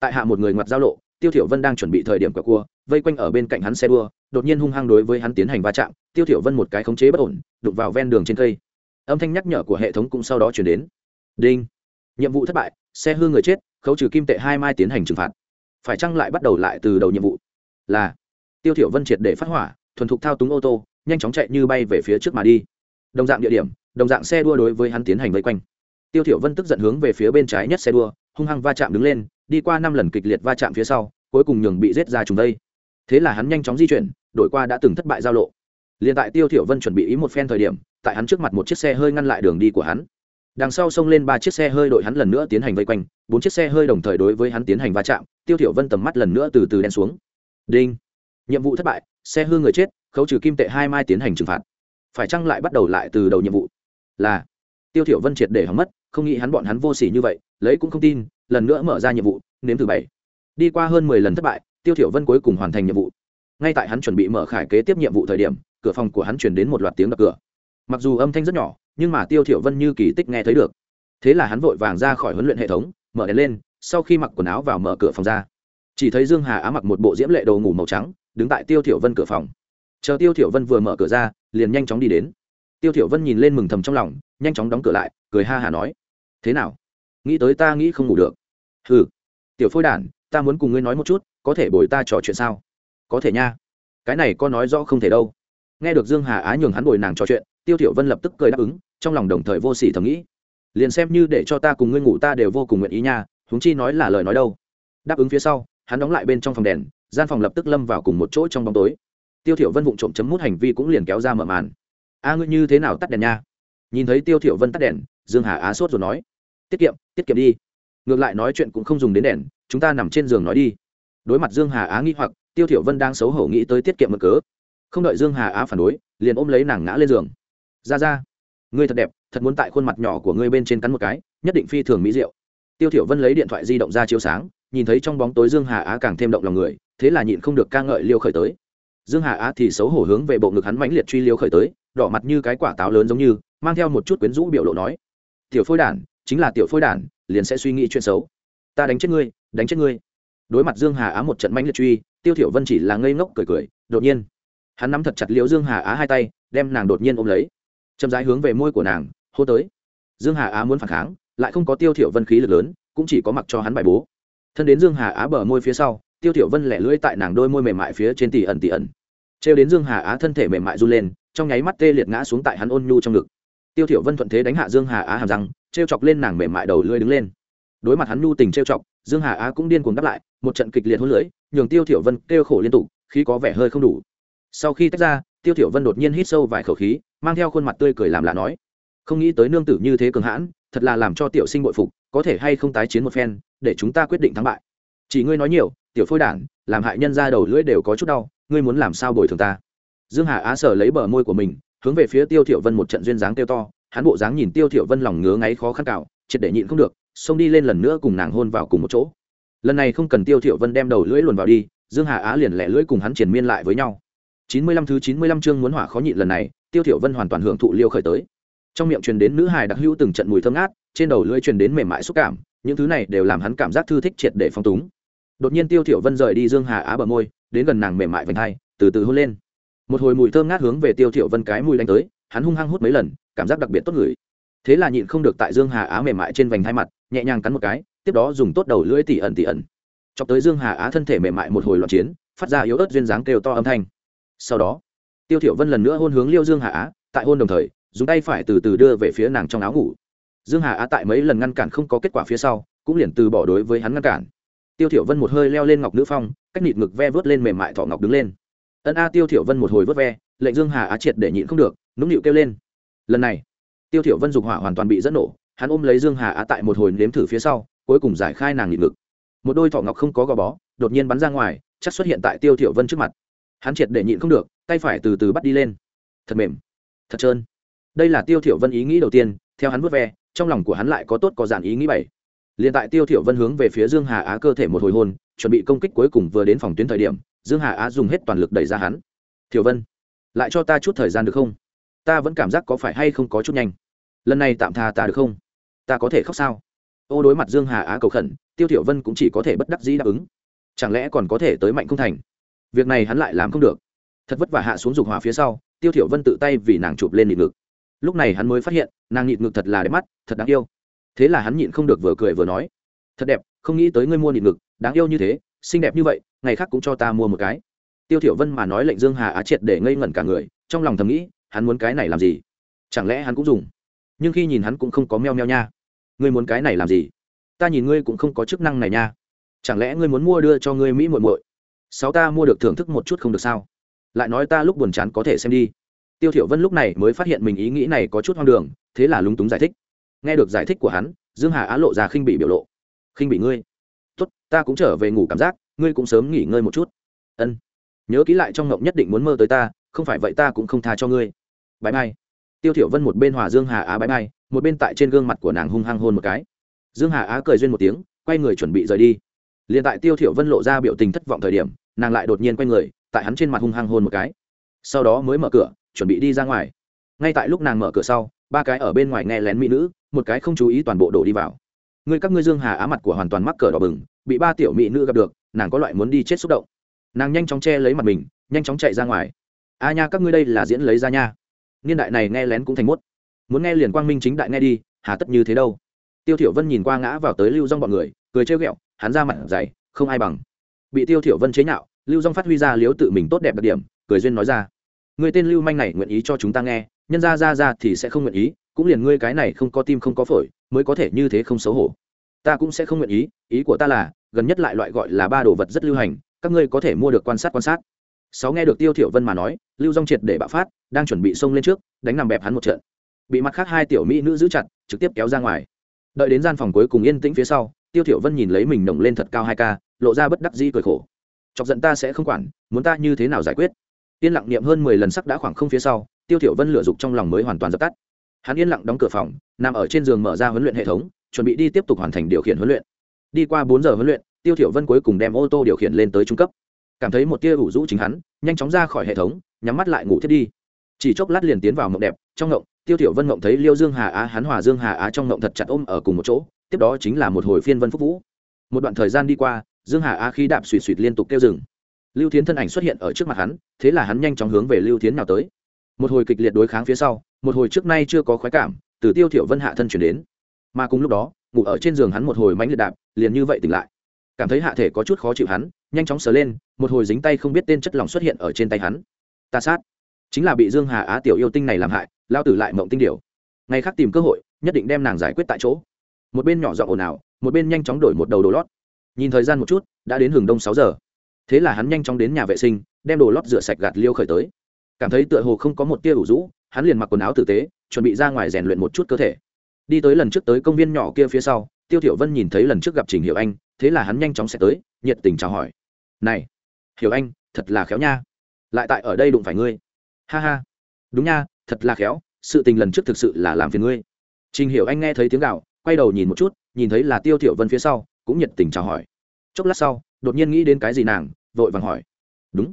Tại hạ một người ngoặt giao lộ, tiêu thiểu vân đang chuẩn bị thời điểm quả cua, vây quanh ở bên cạnh hắn xe đua, đột nhiên hung hăng đối với hắn tiến hành va chạm. Tiêu thiểu vân một cái khống chế bất ổn, đụng vào ven đường trên cây âm thanh nhắc nhở của hệ thống cũng sau đó chuyển đến. Đinh. Nhiệm vụ thất bại, xe hư người chết, khấu trừ kim tệ hai mai tiến hành trừng phạt. Phải chăng lại bắt đầu lại từ đầu nhiệm vụ? Là. Tiêu thiểu vân triệt để phát hỏa, thuần thục thao túng ô tô, nhanh chóng chạy như bay về phía trước mà đi. Đồng dạng địa điểm, đồng dạng xe đua đối với hắn tiến hành vây quanh. Tiêu thiểu vân tức giận hướng về phía bên trái nhất xe đua, hung hăng va chạm đứng lên, đi qua năm lần kịch liệt va chạm phía sau, cuối cùng nhường bị giết ra trùng đây. Thế là hắn nhanh chóng di chuyển, đổi qua đã từng thất bại giao lộ liền tại tiêu thiểu vân chuẩn bị ý một phen thời điểm, tại hắn trước mặt một chiếc xe hơi ngăn lại đường đi của hắn. Đằng sau xông lên ba chiếc xe hơi đội hắn lần nữa tiến hành vây quanh, bốn chiếc xe hơi đồng thời đối với hắn tiến hành va chạm, tiêu thiểu vân tầm mắt lần nữa từ từ đen xuống. Đinh! Nhiệm vụ thất bại, xe hư người chết, khấu trừ kim tệ hai mai tiến hành trừng phạt. Phải chăng lại bắt đầu lại từ đầu nhiệm vụ? Là. Tiêu thiểu vân triệt để hỏng mất, không nghĩ hắn bọn hắn vô sỉ như vậy, lấy cũng không tin, lần nữa mở ra nhiệm vụ, nếm thử bảy. Đi qua hơn mười lần thất bại, tiêu thiểu vân cuối cùng hoàn thành nhiệm vụ. Ngay tại hắn chuẩn bị mở khải kế tiếp nhiệm vụ thời điểm cửa phòng của hắn truyền đến một loạt tiếng đập cửa. Mặc dù âm thanh rất nhỏ, nhưng mà tiêu thiểu vân như kỳ tích nghe thấy được. Thế là hắn vội vàng ra khỏi huấn luyện hệ thống, mở đèn lên, sau khi mặc quần áo vào mở cửa phòng ra. Chỉ thấy dương hà á mặc một bộ diễm lệ đồ ngủ màu trắng, đứng tại tiêu thiểu vân cửa phòng. Chờ tiêu thiểu vân vừa mở cửa ra, liền nhanh chóng đi đến. Tiêu thiểu vân nhìn lên mừng thầm trong lòng, nhanh chóng đóng cửa lại, cười ha hà nói, thế nào? Nghĩ tới ta nghĩ không ngủ được. Hừ, tiểu phôi đản, ta muốn cùng ngươi nói một chút, có thể bồi ta trò chuyện sao? Có thể nha. Cái này có nói rõ không thể đâu nghe được dương hà á nhường hắn bồi nàng trò chuyện, tiêu tiểu vân lập tức cười đáp ứng, trong lòng đồng thời vô sỉ thầm nghĩ. Liền xem như để cho ta cùng ngươi ngủ ta đều vô cùng nguyện ý nha, huống chi nói là lời nói đâu. Đáp ứng phía sau, hắn đóng lại bên trong phòng đèn, gian phòng lập tức lâm vào cùng một chỗ trong bóng tối. Tiêu thiểu vân vụng trộm chấm mút hành vi cũng liền kéo ra mở màn. A, ngươi như thế nào tắt đèn nha? Nhìn thấy tiêu thiểu vân tắt đèn, dương hà á sốt rồi nói. Tiết kiệm tiết kiệm đi. Ngược lại nói chuyện cũng không dùng đến đèn, chúng ta nằm trên giường nói đi. Đối mặt dương hà á nghi hoặc, tiêu thiểu vân đang xấu hổ nghĩ tới tiết kiệm mực cớ không đợi dương hà á phản đối, liền ôm lấy nàng ngã lên giường. Ra ra ngươi thật đẹp, thật muốn tại khuôn mặt nhỏ của ngươi bên trên cắn một cái, nhất định phi thường mỹ diệu. Tiêu thiểu vân lấy điện thoại di động ra chiếu sáng, nhìn thấy trong bóng tối dương hà á càng thêm động lòng người, thế là nhịn không được ca ngợi liêu khởi tới. Dương hà á thì xấu hổ hướng về bộ ngực hắn mãnh liệt truy liêu khởi tới, đỏ mặt như cái quả táo lớn giống như, mang theo một chút quyến rũ biểu lộ nói, tiểu phôi đản, chính là tiểu phôi đản, liền sẽ suy nghĩ chuyện xấu. Ta đánh chết ngươi, đánh chết ngươi. Đối mặt dương hà á một trận mãnh liệt truy, tiêu thiểu vân chỉ là ngây ngốc cười cười, đột nhiên hắn nắm thật chặt liễu dương hà á hai tay, đem nàng đột nhiên ôm lấy. Chậm rãi hướng về môi của nàng, hô tới. Dương hà á muốn phản kháng, lại không có tiêu thiểu vân khí lực lớn, cũng chỉ có mặc cho hắn bài bố. Thân đến dương hà á bờ môi phía sau, tiêu thiểu vân lẻ lưỡi tại nàng đôi môi mềm mại phía trên tỉ ẩn tỉ ẩn. Treo đến dương hà á thân thể mềm mại run lên, trong nháy mắt tê liệt ngã xuống tại hắn ôn nhu trong ngực. Tiêu thiểu vân thuận thế đánh hạ dương hà á hàm răng treo chọc lên nàng mềm mại đầu lưỡi đứng lên. Đối mặt hắn nhu tình treo chọc, dương hà á cũng điên cuồng đáp lại, một trận kịch liệt hôn lưỡi, nhường tiêu thiểu vân kêu khổ liên tục, khí có vẻ hơi không đủ sau khi tách ra, tiêu thiểu vân đột nhiên hít sâu vài khẩu khí, mang theo khuôn mặt tươi cười làm lạ nói, không nghĩ tới nương tử như thế cường hãn, thật là làm cho tiểu sinh bội phục, có thể hay không tái chiến một phen, để chúng ta quyết định thắng bại. Chỉ ngươi nói nhiều, tiểu phôi đản, làm hại nhân ra đầu lưỡi đều có chút đau, ngươi muốn làm sao bồi thường ta? Dương hà á sở lấy bờ môi của mình, hướng về phía tiêu thiểu vân một trận duyên dáng tiêu to, hắn bộ dáng nhìn tiêu thiểu vân lòng ngứa ngáy khó khăn cào, triệt để nhịn không được, xông đi lên lần nữa cùng nàng hôn vào cùng một chỗ. Lần này không cần tiêu thiểu vân đem đầu lưỡi luồn vào đi, dương hà á liền lẻ lưỡi cùng hắn triển miên lại với nhau chín mươi lăm thứ chín mươi lăm chương muốn hỏa khó nhịn lần này, tiêu thiểu vân hoàn toàn hưởng thụ liêu khởi tới. Trong miệng truyền đến nữ hài đặc hữu từng trận mùi thơm ngát, trên đầu lưỡi truyền đến mềm mại xúc cảm, những thứ này đều làm hắn cảm giác thư thích triệt để phong túng. Đột nhiên tiêu thiểu vân rời đi dương hà á bờ môi, đến gần nàng mềm mại vành hai từ từ hôn lên. Một hồi mùi thơm ngát hướng về tiêu thiểu vân cái mùi đánh tới, hắn hung hăng hút mấy lần, cảm giác đặc biệt tốt người thế là nhịn không được tại dương hà á mềm mại trên vành hai mặt, nhẹ nhàng cắn một cái, tiếp đó dùng tốt đầu lưỡi tỉ ẩn tỉ ẩn. Chọc tới dương hà á thân thể mềm mại một hồi loạn chiến, phát ra yếu ớt duyên dáng kêu to âm thanh sau đó, tiêu thiểu vân lần nữa hôn hướng liêu dương hà á, tại hôn đồng thời, dùng tay phải từ từ đưa về phía nàng trong áo ngủ. Dương hà á tại mấy lần ngăn cản không có kết quả phía sau, cũng liền từ bỏ đối với hắn ngăn cản. Tiêu thiểu vân một hơi leo lên ngọc nữ phong, cách nịt ngực ve vớt lên mềm mại thọ ngọc đứng lên. Ân a, tiêu thiểu vân một hồi vớt ve, lệnh dương hà á triệt để nhịn không được, nũng nịu kêu lên. Lần này, tiêu thiểu vân dục hỏa hoàn toàn bị dẫn nổ, hắn ôm lấy dương hà á tại một hồi nếm thử phía sau, cuối cùng giải khai nàng nhịn ngực. Một đôi thọ ngọc không có gò bó, đột nhiên bắn ra ngoài, chắc xuất hiện tại tiêu thiểu vân trước mặt hắn triệt để nhịn không được tay phải từ từ bắt đi lên. Thật mềm thật trơn. Đây là tiêu thiểu vân ý nghĩ đầu tiên theo hắn vớt ve trong lòng của hắn lại có tốt có giản ý nghĩ bảy. Liền tại tiêu thiểu vân hướng về phía dương hà á cơ thể một hồi hồn, chuẩn bị công kích cuối cùng vừa đến phòng tuyến thời điểm dương hà á dùng hết toàn lực đẩy ra hắn. Thiểu vân lại cho ta chút thời gian được không? Ta vẫn cảm giác có phải hay không có chút nhanh. Lần này tạm tha ta được không? Ta có thể khóc sao? Ô đối mặt dương hà á cầu khẩn tiêu thiểu vân cũng chỉ có thể bất đắc dĩ đáp ứng. Chẳng lẽ còn có thể tới mạnh không thành? Việc này hắn lại làm không được. Thật vất vả hạ xuống dục hỏa phía sau, tiêu thiểu vân tự tay vì nàng chụp lên nhịn ngực. Lúc này hắn mới phát hiện, nàng nhịn ngực thật là đẹp mắt, thật đáng yêu. Thế là hắn nhịn không được vừa cười vừa nói, thật đẹp, không nghĩ tới ngươi mua nhịn ngực, đáng yêu như thế, xinh đẹp như vậy, ngày khác cũng cho ta mua một cái. Tiêu thiểu vân mà nói lệnh dương hà á triệt để ngây ngẩn cả người, trong lòng thầm nghĩ, hắn muốn cái này làm gì? Chẳng lẽ hắn cũng dùng? Nhưng khi nhìn hắn cũng không có meo meo nha. Ngươi muốn cái này làm gì? Ta nhìn ngươi cũng không có chức năng này nha. Chẳng lẽ ngươi muốn mua đưa cho ngươi mỹ muội muội? Sáu ta mua được thưởng thức một chút không được sao? Lại nói ta lúc buồn chán có thể xem đi. Tiêu thiểu vân lúc này mới phát hiện mình ý nghĩ này có chút hoang đường, thế là lúng túng giải thích. Nghe được giải thích của hắn, dương hà á lộ ra khinh bị biểu lộ. Khinh bị ngươi? Tốt, ta cũng trở về ngủ cảm giác, ngươi cũng sớm nghỉ ngơi một chút. Ân. Nhớ kỹ lại trong ngộng nhất định muốn mơ tới ta, không phải vậy ta cũng không tha cho ngươi. Bãi mai tiêu thiểu vân một bên hòa dương hà á bãi mai một bên tại trên gương mặt của nàng hung hăng hôn một cái. Dương hà á cười duyên một tiếng, quay người chuẩn bị rời đi. Liền tại tiêu thiểu vân lộ ra biểu tình thất vọng thời điểm nàng lại đột nhiên quay người, tại hắn trên mặt hung hăng hôn một cái. Sau đó mới mở cửa, chuẩn bị đi ra ngoài. Ngay tại lúc nàng mở cửa sau, ba cái ở bên ngoài nghe lén mỹ nữ, một cái không chú ý toàn bộ đổ đi vào. Người các ngươi dương hà á mặt của hoàn toàn mắc cờ đỏ bừng, bị ba tiểu mỹ nữ gặp được, nàng có loại muốn đi chết xúc động. Nàng nhanh chóng che lấy mặt mình, nhanh chóng chạy ra ngoài. A nha, các ngươi đây là diễn lấy ra nha. Niên đại này nghe lén cũng thành mốt. Muốn nghe liền quang minh chính đại nghe đi, hà tất như thế đâu. Tiêu thiểu vân nhìn qua ngã vào tới lưu dong bọn người, cười trêu ghẹo, hắn ra mặt dày, không ai bằng bị tiêu thiểu vân chế nhạo, lưu dong phát huy ra liếu tự mình tốt đẹp đặc điểm, cười duyên nói ra. Người tên lưu manh này nguyện ý cho chúng ta nghe, nhân ra ra ra thì sẽ không nguyện ý, cũng liền ngươi cái này không có tim không có phổi, mới có thể như thế không xấu hổ. Ta cũng sẽ không nguyện ý ý của ta là, gần nhất lại loại gọi là ba đồ vật rất lưu hành, các ngươi có thể mua được quan sát quan sát. Sáu nghe được tiêu thiểu vân mà nói, lưu dong triệt để bạo phát, đang chuẩn bị xông lên trước, đánh nằm bẹp hắn một trận. Bị mặt khác hai tiểu mỹ nữ giữ chặt, trực tiếp kéo ra ngoài. Đợi đến gian phòng cuối cùng yên tĩnh phía sau, tiêu thiểu vân nhìn lấy mình nồng lên thật cao hai ca lộ ra bất đắc dĩ cười khổ. Chọc giận ta sẽ không quản, muốn ta như thế nào giải quyết? Yên lặng niệm hơn mười lần sắc đã khoảng không phía sau, tiêu thiểu vân lửa dục trong lòng mới hoàn toàn dập tắt. Hắn yên lặng đóng cửa phòng, nằm ở trên giường mở ra huấn luyện hệ thống, chuẩn bị đi tiếp tục hoàn thành điều khiển huấn luyện. Đi qua bốn giờ huấn luyện, tiêu thiểu vân cuối cùng đem ô tô điều khiển lên tới trung cấp. Cảm thấy một tia ủ rũ chính hắn, nhanh chóng ra khỏi hệ thống, nhắm mắt lại ngủ thiết đi. Chỉ chốc lát liền tiến vào mộng đẹp, trong mộng tiêu thiểu vân mộng thấy liêu dương hà á, hắn hòa dương hà á trong mộng thật chặt ôm ở cùng một chỗ, tiếp đó chính là một hồi phiên vân phúc vũ. Một đoạn thời gian đi qua dương hà á khi đạp suỵt suỵt liên tục kêu dừng. Lưu thiến thân ảnh xuất hiện ở trước mặt hắn, thế là hắn nhanh chóng hướng về lưu thiến nào tới. Một hồi kịch liệt đối kháng phía sau, một hồi trước nay chưa có khoái cảm, từ tiêu thiểu vân hạ thân chuyển đến. Mà cùng lúc đó, ngủ ở trên giường hắn một hồi mánh liệt đạp, liền như vậy tỉnh lại. Cảm thấy hạ thể có chút khó chịu hắn, nhanh chóng sờ lên, một hồi dính tay không biết tên chất lỏng xuất hiện ở trên tay hắn. Ta sát. Chính là bị dương hà á tiểu yêu tinh này làm hại, lao tử lại mộng tinh điều. Ngày khác tìm cơ hội, nhất định đem nàng giải quyết tại chỗ. Một bên nhỏ giọng ồn ào, một bên nhanh chóng đổi một đầu đồ lót nhìn thời gian một chút, đã đến hừng đông sáu giờ. Thế là hắn nhanh chóng đến nhà vệ sinh, đem đồ lót rửa sạch gạt liêu khởi tới. Cảm thấy tựa hồ không có một tia ủ rũ, hắn liền mặc quần áo tử tế, chuẩn bị ra ngoài rèn luyện một chút cơ thể. Đi tới lần trước tới công viên nhỏ kia phía sau, tiêu thiểu vân nhìn thấy lần trước gặp trình hiểu anh, thế là hắn nhanh chóng sẽ tới, nhiệt tình chào hỏi. Này, hiểu anh, thật là khéo nha. Lại tại ở đây đụng phải ngươi. Ha ha. Đúng nha, thật là khéo, sự tình lần trước thực sự là làm phiền ngươi. Trình hiểu anh nghe thấy tiếng gào, quay đầu nhìn một chút, nhìn thấy là tiêu thiểu vân phía sau, cũng nhiệt tình chào hỏi chốc lát sau, đột nhiên nghĩ đến cái gì nàng, vội vàng hỏi. Đúng,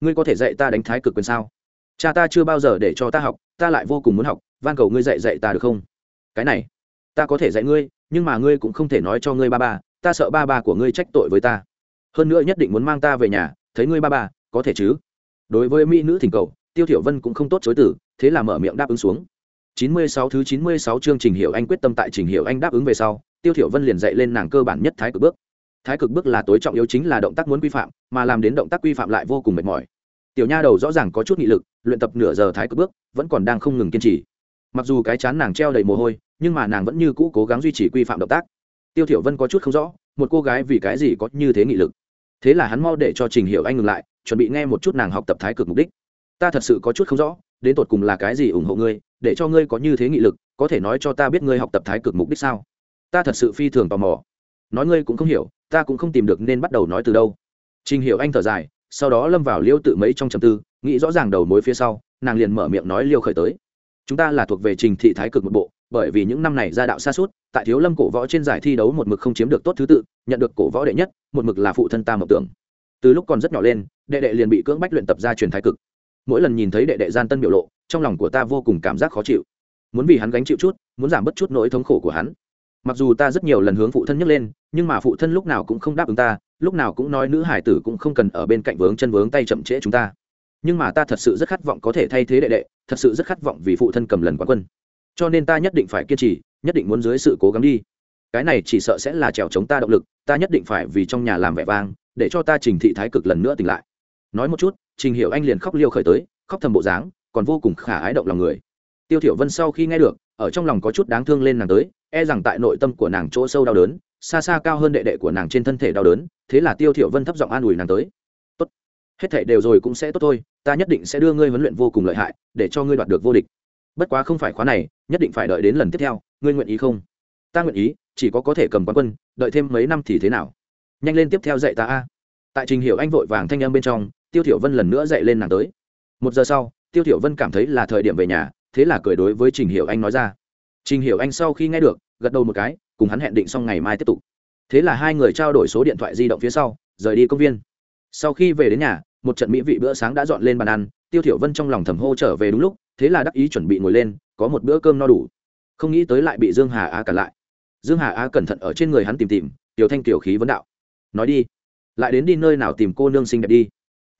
ngươi có thể dạy ta đánh thái cực quyền sao? Cha ta chưa bao giờ để cho ta học, ta lại vô cùng muốn học, van cầu ngươi dạy dạy ta được không? Cái này, ta có thể dạy ngươi, nhưng mà ngươi cũng không thể nói cho ngươi ba ba, ta sợ ba ba của ngươi trách tội với ta. Hơn nữa nhất định muốn mang ta về nhà, thấy ngươi ba ba, có thể chứ? Đối với mỹ nữ thỉnh cầu, tiêu thiểu vân cũng không tốt chối từ, thế là mở miệng đáp ứng xuống. 96 thứ 96 chương trình hiểu anh quyết tâm tại trình hiểu anh đáp ứng về sau, tiêu thiểu vân liền dạy lên nàng cơ bản nhất thái cực bước thái cực bước là tối trọng yếu chính là động tác muốn quy phạm, mà làm đến động tác quy phạm lại vô cùng mệt mỏi. Tiểu nha đầu rõ ràng có chút nghị lực, luyện tập nửa giờ thái cực bước, vẫn còn đang không ngừng kiên trì. Mặc dù cái chán nàng treo đầy mồ hôi, nhưng mà nàng vẫn như cũ cố gắng duy trì quy phạm động tác. Tiêu thiểu vân có chút không rõ, một cô gái vì cái gì có như thế nghị lực. Thế là hắn mau để cho trình hiểu anh ngừng lại, chuẩn bị nghe một chút nàng học tập thái cực mục đích. Ta thật sự có chút không rõ, đến tột cùng là cái gì ủng hộ ngươi, để cho ngươi có như thế nghị lực, có thể nói cho ta biết ngươi học tập thái cực mục đích sao? Ta thật sự phi thường tò mò. Nói ngươi cũng không hiểu ta cũng không tìm được nên bắt đầu nói từ đâu. Trình hiểu anh thở dài, sau đó lâm vào liêu tự mấy trong trầm tư, nghĩ rõ ràng đầu mối phía sau, nàng liền mở miệng nói liêu khởi tới. Chúng ta là thuộc về trình thị thái cực một bộ, bởi vì những năm này gia đạo xa suốt, tại thiếu lâm cổ võ trên giải thi đấu một mực không chiếm được tốt thứ tự, nhận được cổ võ đệ nhất, một mực là phụ thân ta mộng tưởng. Từ lúc còn rất nhỏ lên, đệ đệ liền bị cưỡng bách luyện tập ra truyền thái cực. Mỗi lần nhìn thấy đệ đệ gian tân biểu lộ, trong lòng của ta vô cùng cảm giác khó chịu. Muốn vì hắn gánh chịu chút, muốn giảm bớt chút nỗi thống khổ của hắn mặc dù ta rất nhiều lần hướng phụ thân nhắc lên, nhưng mà phụ thân lúc nào cũng không đáp ứng ta, lúc nào cũng nói nữ hải tử cũng không cần ở bên cạnh vướng chân vướng tay chậm trễ chúng ta. Nhưng mà ta thật sự rất khát vọng có thể thay thế đệ đệ, thật sự rất khát vọng vì phụ thân cầm lần quán quân. Cho nên ta nhất định phải kiên trì, nhất định muốn dưới sự cố gắng đi. Cái này chỉ sợ sẽ là trèo chống ta động lực, ta nhất định phải vì trong nhà làm vẻ vang, để cho ta trình thị thái cực lần nữa tỉnh lại. Nói một chút, trình hiểu anh liền khóc liêu khởi tới, khóc thầm bộ dáng, còn vô cùng khả ái động lòng người. Tiêu thiểu vân sau khi nghe được, ở trong lòng có chút đáng thương lên nàng tới e rằng tại nội tâm của nàng chỗ sâu đau đớn, xa xa cao hơn đệ đệ của nàng trên thân thể đau đớn, thế là tiêu thiểu vân thấp giọng an ủi nàng tới. Tốt, hết thảy đều rồi cũng sẽ tốt thôi, ta nhất định sẽ đưa ngươi huấn luyện vô cùng lợi hại, để cho ngươi đoạt được vô địch. Bất quá không phải khóa này, nhất định phải đợi đến lần tiếp theo, ngươi nguyện ý không? Ta nguyện ý, chỉ có có thể cầm quán quân, đợi thêm mấy năm thì thế nào? Nhanh lên tiếp theo dạy ta a. Tại trình hiểu anh vội vàng thanh âm bên trong, tiêu thiểu vân lần nữa dạy lên nàng tới. Một giờ sau, tiêu thiểu vân cảm thấy là thời điểm về nhà, thế là cười đối với trình hiểu anh nói ra trình hiểu anh sau khi nghe được, gật đầu một cái, cùng hắn hẹn định xong ngày mai tiếp tục. Thế là hai người trao đổi số điện thoại di động phía sau, rời đi công viên. Sau khi về đến nhà, một trận mỹ vị bữa sáng đã dọn lên bàn ăn, tiêu thiểu vân trong lòng thầm hô trở về đúng lúc, thế là đắc ý chuẩn bị ngồi lên, có một bữa cơm no đủ. Không nghĩ tới lại bị dương hà á cản lại. Dương hà á cẩn thận ở trên người hắn tìm tìm, tiểu thanh tiểu khí vấn đạo. Nói đi, lại đến đi nơi nào tìm cô nương xinh đẹp đi?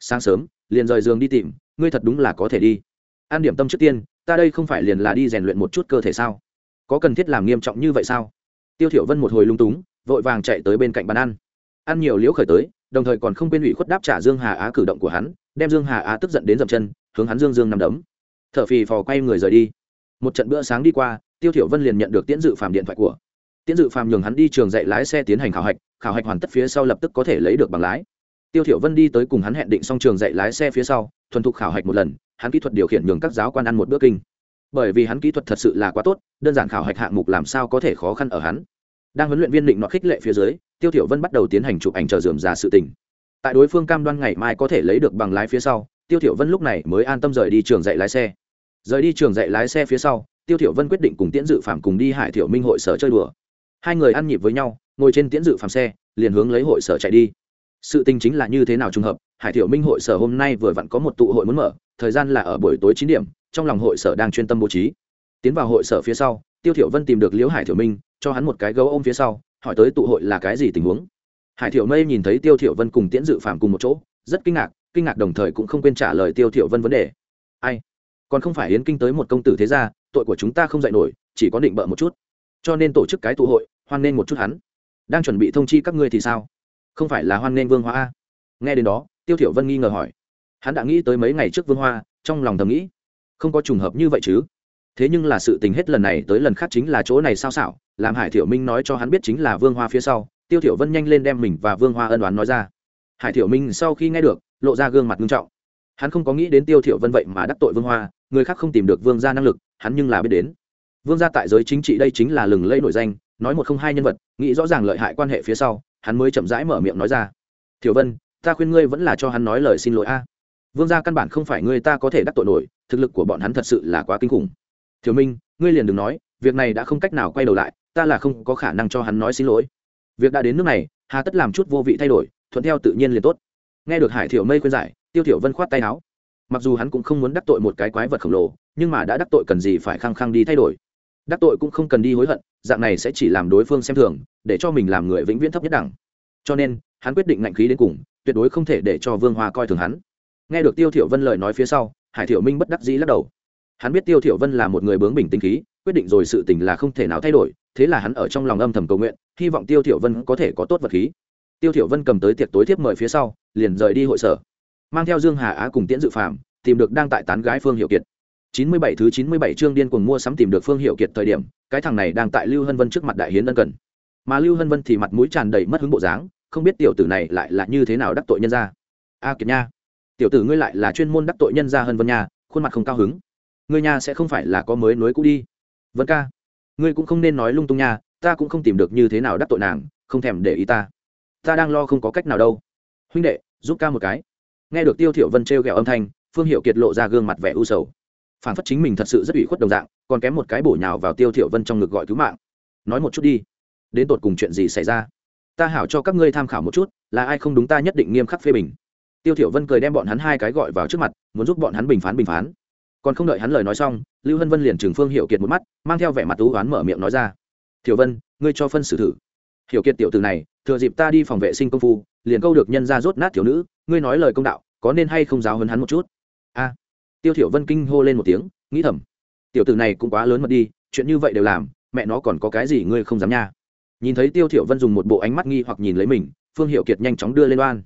Sáng sớm, liền rời giường đi tìm, ngươi thật đúng là có thể đi. An điểm tâm trước tiên, ta đây không phải liền là đi rèn luyện một chút cơ thể sao? Có cần thiết làm nghiêm trọng như vậy sao? Tiêu thiểu vân một hồi lung túng, vội vàng chạy tới bên cạnh bàn ăn. Ăn nhiều liễu khởi tới, đồng thời còn không quên ủy khuất đáp trả dương hà á cử động của hắn, đem dương hà á tức giận đến dậm chân, hướng hắn dương dương nằm đấm. Thở phì phò quay người rời đi. Một trận bữa sáng đi qua, tiêu thiểu vân liền nhận được tiễn dự phàm điện thoại của. Tiễn dự phàm nhường hắn đi trường dạy lái xe tiến hành khảo hạch khảo hạch hoàn tất phía sau lập tức có thể lấy được bằng lái. Tiêu thiểu vân đi tới cùng hắn hẹn định xong trường dạy lái xe phía sau, thuần thục khảo hạch một lần, hắn kỹ thuật điều khiển nhường các giáo quan ăn một bữa kinh bởi vì hắn kỹ thuật thật sự là quá tốt, đơn giản khảo hạch hạng mục làm sao có thể khó khăn ở hắn. Đang huấn luyện viên định nọ khích lệ phía dưới, tiêu thiểu vân bắt đầu tiến hành chụp ảnh chờ dườm ra sự tình. Tại đối phương cam đoan ngày mai có thể lấy được bằng lái phía sau, tiêu thiểu vân lúc này mới an tâm rời đi trường dạy lái xe. Rời đi trường dạy lái xe phía sau, tiêu thiểu vân quyết định cùng tiễn dự phạm cùng đi hải thiểu minh hội sở chơi đùa. Hai người ăn nhịp với nhau, ngồi trên tiễn dự phạm xe, liền hướng lấy hội sở chạy đi. Sự tình chính là như thế nào trùng hợp, hải thiểu minh hội sở hôm nay vừa vặn có một tụ hội muốn mở, thời gian là ở buổi tối chín điểm trong lòng hội sở đang chuyên tâm bố trí. Tiến vào hội sở phía sau, tiêu thiểu vân tìm được liễu hải thiểu minh, cho hắn một cái gấu ôm phía sau, hỏi tới tụ hội là cái gì tình huống. Hải thiểu mây nhìn thấy tiêu thiểu vân cùng tiễn dự phạm cùng một chỗ, rất kinh ngạc kinh ngạc đồng thời cũng không quên trả lời tiêu thiểu vân vấn đề. Ai? Còn không phải yến kinh tới một công tử thế gia, tội của chúng ta không dạy nổi, chỉ có định bợ một chút. Cho nên tổ chức cái tụ hội, hoan nên một chút hắn. Đang chuẩn bị thông chi các ngươi thì sao? Không phải là hoan nên vương hoa a? Nghe đến đó, tiêu thiểu vân nghi ngờ hỏi. Hắn đã nghĩ tới mấy ngày trước vương hoa, trong lòng thầm nghĩ không có trùng hợp như vậy chứ? Thế nhưng là sự tình hết lần này tới lần khác chính là chỗ này sao xảo, làm hải thiểu minh nói cho hắn biết chính là vương hoa phía sau, tiêu thiểu vân nhanh lên đem mình và vương hoa ân đoán nói ra. Hải thiểu minh sau khi nghe được, lộ ra gương mặt nghiêm trọng. Hắn không có nghĩ đến tiêu thiểu vân vậy mà đắc tội vương hoa, người khác không tìm được vương gia năng lực, hắn nhưng là biết đến. Vương gia tại giới chính trị đây chính là lừng lẫy nổi danh, nói một không hai nhân vật, nghĩ rõ ràng lợi hại quan hệ phía sau, hắn mới chậm rãi mở miệng nói ra. Thiểu vân, ta khuyên ngươi vẫn là cho hắn nói lời xin lỗi a vương gia căn bản không phải người ta có thể đắc tội nổi, thực lực của bọn hắn thật sự là quá kinh khủng. Thiếu minh, ngươi liền đừng nói, việc này đã không cách nào quay đầu lại, ta là không có khả năng cho hắn nói xin lỗi. Việc đã đến nước này, hà tất làm chút vô vị thay đổi, thuận theo tự nhiên liền tốt. Nghe được hải thiểu mây khuyên giải, tiêu thiểu vân khoát tay áo. Mặc dù hắn cũng không muốn đắc tội một cái quái vật khổng lồ, nhưng mà đã đắc tội cần gì phải khăng khăng đi thay đổi. Đắc tội cũng không cần đi hối hận, dạng này sẽ chỉ làm đối phương xem thường, để cho mình làm người vĩnh viễn thấp nhất đẳng. Cho nên, hắn quyết định ngạnh khí đến cùng, tuyệt đối không thể để cho vương hoa coi thường hắn nghe được tiêu thiểu vân lời nói phía sau, hải thiểu minh bất đắc dĩ lắc đầu. Hắn biết tiêu thiểu vân là một người bướng bỉnh tinh khí, quyết định rồi sự tình là không thể nào thay đổi, thế là hắn ở trong lòng âm thầm cầu nguyện, hy vọng tiêu thiểu vân có thể có tốt vật khí. Tiêu thiểu vân cầm tới tiệc tối tiếp mời phía sau, liền rời đi hội sở. Mang theo dương hà á cùng tiễn dự phạm tìm được đang tại tán gái phương hiệu kiệt. 97 thứ 97 chương điên cuồng mua sắm tìm được phương hiệu kiệt thời điểm, cái thằng này đang tại lưu hân vân trước mặt đại hiến ân cần. Mà lưu hân vân thì mặt mũi tràn đầy mất hứng bộ dáng, không biết tiểu tử này lại là như thế nào đắc tội nhân gia. A kiệt nha tiểu tử ngươi lại là chuyên môn đắc tội nhân gia hân vân nhà, khuôn mặt không cao hứng. Ngươi nhà sẽ không phải là có mới nối cũ đi. Vân ca ngươi cũng không nên nói lung tung nhà, ta cũng không tìm được như thế nào đắc tội nàng không thèm để ý ta. Ta đang lo không có cách nào đâu. Huynh đệ giúp ca một cái. Nghe được tiêu thiểu vân treo gẹo âm thanh phương hiệu kiệt lộ ra gương mặt vẻ u sầu. Phản phất chính mình thật sự rất ủy khuất đồng dạng còn kém một cái bổ nhào vào tiêu thiểu vân trong ngực gọi cứu mạng. Nói một chút đi. Đến tột cùng chuyện gì xảy ra? Ta hảo cho các ngươi tham khảo một chút là ai không đúng ta nhất định nghiêm khắc phê bình tiêu thiểu vân cười đem bọn hắn hai cái gọi vào trước mặt, muốn giúp bọn hắn bình phán bình phán. Còn không đợi hắn lời nói xong, lưu hân vân liền trừng phương Hiểu kiệt một mắt, mang theo vẻ mặt tú oán mở miệng nói ra. Thiểu vân, ngươi cho phân xử thử. Hiểu kiệt tiểu tử này, thừa dịp ta đi phòng vệ sinh công phu, liền câu được nhân ra rốt nát thiếu nữ, ngươi nói lời công đạo, có nên hay không giáo hấn hắn một chút? A. Tiêu thiểu vân kinh hô lên một tiếng, nghĩ thầm. Tiểu tử này cũng quá lớn mật đi, chuyện như vậy đều làm, mẹ nó còn có cái gì ngươi không dám nha. Nhìn thấy tiêu thiểu vân dùng một bộ ánh mắt nghi hoặc nhìn lấy mình, phương Hiểu kiệt nhanh chóng đưa lên oan.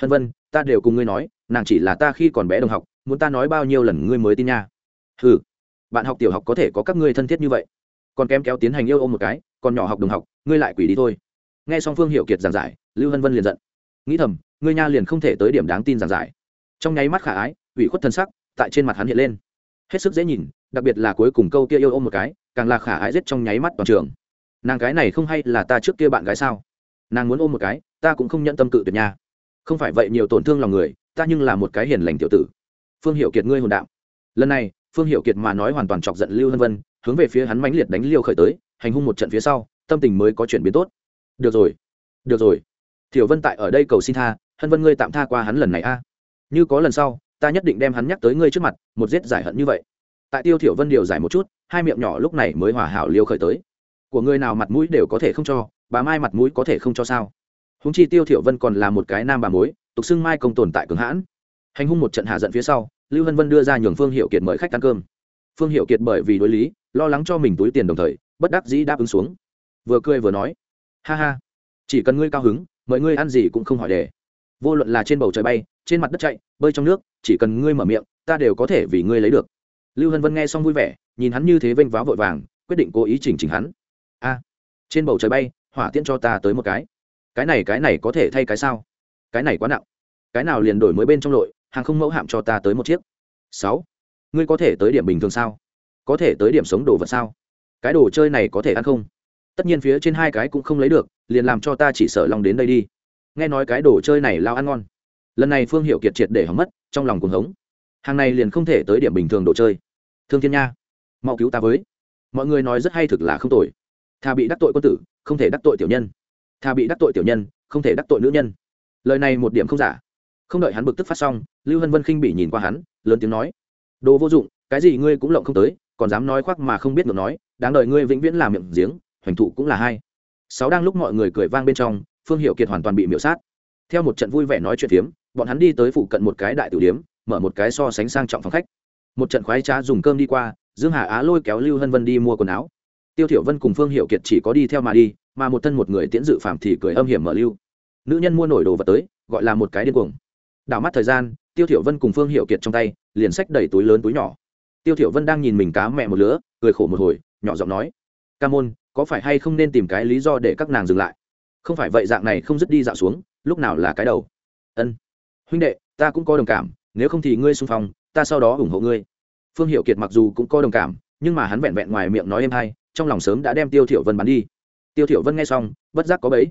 Hân vân ta đều cùng ngươi nói, nàng chỉ là ta khi còn bé đồng học, muốn ta nói bao nhiêu lần ngươi mới tin nha. Hừ, bạn học tiểu học có thể có các ngươi thân thiết như vậy. Còn kém kéo tiến hành yêu ôm một cái, còn nhỏ học đồng học, ngươi lại quỷ đi thôi. Nghe xong phương hiệu kiệt giảng giải, lưu hân vân liền giận. Nghĩ thầm, ngươi nha liền không thể tới điểm đáng tin giảng giải. Trong nháy mắt khả ái, ủy khuất thân sắc, tại trên mặt hắn hiện lên. Hết sức dễ nhìn, đặc biệt là cuối cùng câu kia yêu ôm một cái, càng là khả ái giết trong nháy mắt toàn trường. Nàng cái này không hay là ta trước kia bạn gái sao? Nàng muốn ôm một cái, ta cũng không nhận tâm cự tuyệt nha không phải vậy nhiều tổn thương lòng người, ta nhưng là một cái hiền lành tiểu tử. Phương hiệu kiệt ngươi hồn đạo. Lần này, phương hiệu kiệt mà nói hoàn toàn chọc giận lưu hân vân, hướng về phía hắn mãnh liệt đánh liêu khởi tới, hành hung một trận phía sau, tâm tình mới có chuyển biến tốt. Được rồi được rồi. Thiểu vân tại ở đây cầu xin tha, hân vân ngươi tạm tha qua hắn lần này a. Như có lần sau, ta nhất định đem hắn nhắc tới ngươi trước mặt, một giết giải hận như vậy. Tại tiêu thiểu vân điều giải một chút, hai miệng nhỏ lúc này mới hòa hảo liêu khởi tới. Của người nào mặt mũi đều có thể không cho, bà mai mặt mũi có thể không cho sao? Húng chi tiêu thiểu vân còn là một cái nam bà mối, tục xưng mai công tồn tại cường hãn. Hành hung một trận hạ giận phía sau, lưu hân vân đưa ra nhường phương hiệu kiệt mời khách ăn cơm. Phương hiệu kiệt bởi vì đối lý, lo lắng cho mình túi tiền đồng thời, bất đắc dĩ đáp ứng xuống. Vừa cười vừa nói, ha ha, chỉ cần ngươi cao hứng mọi ngươi ăn gì cũng không hỏi đề. Vô luận là trên bầu trời bay, trên mặt đất chạy, bơi trong nước, chỉ cần ngươi mở miệng, ta đều có thể vì ngươi lấy được. Lưu hân vân nghe xong vui vẻ, nhìn hắn như thế vênh váo vội vàng, quyết định cố ý chỉnh chỉnh hắn. A, trên bầu trời bay, hỏa tiễn cho ta tới một cái cái này cái này có thể thay cái sao? Cái này quá nặng. Cái nào liền đổi mới bên trong lội hàng không mẫu hạm cho ta tới một chiếc. Sáu. Ngươi có thể tới điểm bình thường sao? Có thể tới điểm sống đồ vật sao? Cái đồ chơi này có thể ăn không? Tất nhiên phía trên hai cái cũng không lấy được, liền làm cho ta chỉ sợ lòng đến đây đi. Nghe nói cái đồ chơi này lao ăn ngon. Lần này phương hiệu kiệt triệt để hỏng mất, trong lòng cuồng hống. Hàng này liền không thể tới điểm bình thường đồ chơi. Thương thiên nha, mau cứu ta với. Mọi người nói rất hay thực là không tội thà bị đắc tội quân tử, không thể đắc tội tiểu nhân thà bị đắc tội tiểu nhân, không thể đắc tội nữ nhân. Lời này một điểm không giả. Không đợi hắn bực tức phát xong, lưu hân vân khinh bị nhìn qua hắn, lớn tiếng nói, đồ vô dụng, cái gì ngươi cũng lộng không tới, còn dám nói khoác mà không biết được nói, đáng đợi ngươi vĩnh viễn làm miệng giếng, hoành thụ cũng là hai. Sáu đang lúc mọi người cười vang bên trong, phương hiệu kiệt hoàn toàn bị miễu sát. Theo một trận vui vẻ nói chuyện phiếm, bọn hắn đi tới phụ cận một cái đại tử điếm, mở một cái so sánh sang trọng phòng khách. Một trận khoái trá dùng cơm đi qua, dương hà á lôi kéo lưu hân vân đi mua quần áo. Tiêu thiểu vân cùng phương hiệu kiệt chỉ có đi theo mà đi mà một thân một người tiễn dự phạm thì cười âm hiểm mở lưu. Nữ nhân mua nổi đồ vật tới, gọi là một cái điên cuồng. Đảo mắt thời gian, tiêu thiểu vân cùng phương hiệu kiệt trong tay, liền xách đầy túi lớn túi nhỏ. Tiêu thiểu vân đang nhìn mình cá mẹ một lứa, cười khổ một hồi, nhỏ giọng nói, ca môn, có phải hay không nên tìm cái lý do để các nàng dừng lại? Không phải vậy dạng này không dứt đi dạo xuống, lúc nào là cái đầu? Ân, huynh đệ, ta cũng có đồng cảm, nếu không thì ngươi xung phong, ta sau đó ủng hộ ngươi. Phương hiệu kiệt mặc dù cũng có đồng cảm, nhưng mà hắn vẹn vẹn ngoài miệng nói em hay, trong lòng sớm đã đem tiêu thiểu vân bắn đi tiêu thiểu vân nghe xong, bất giác có bấy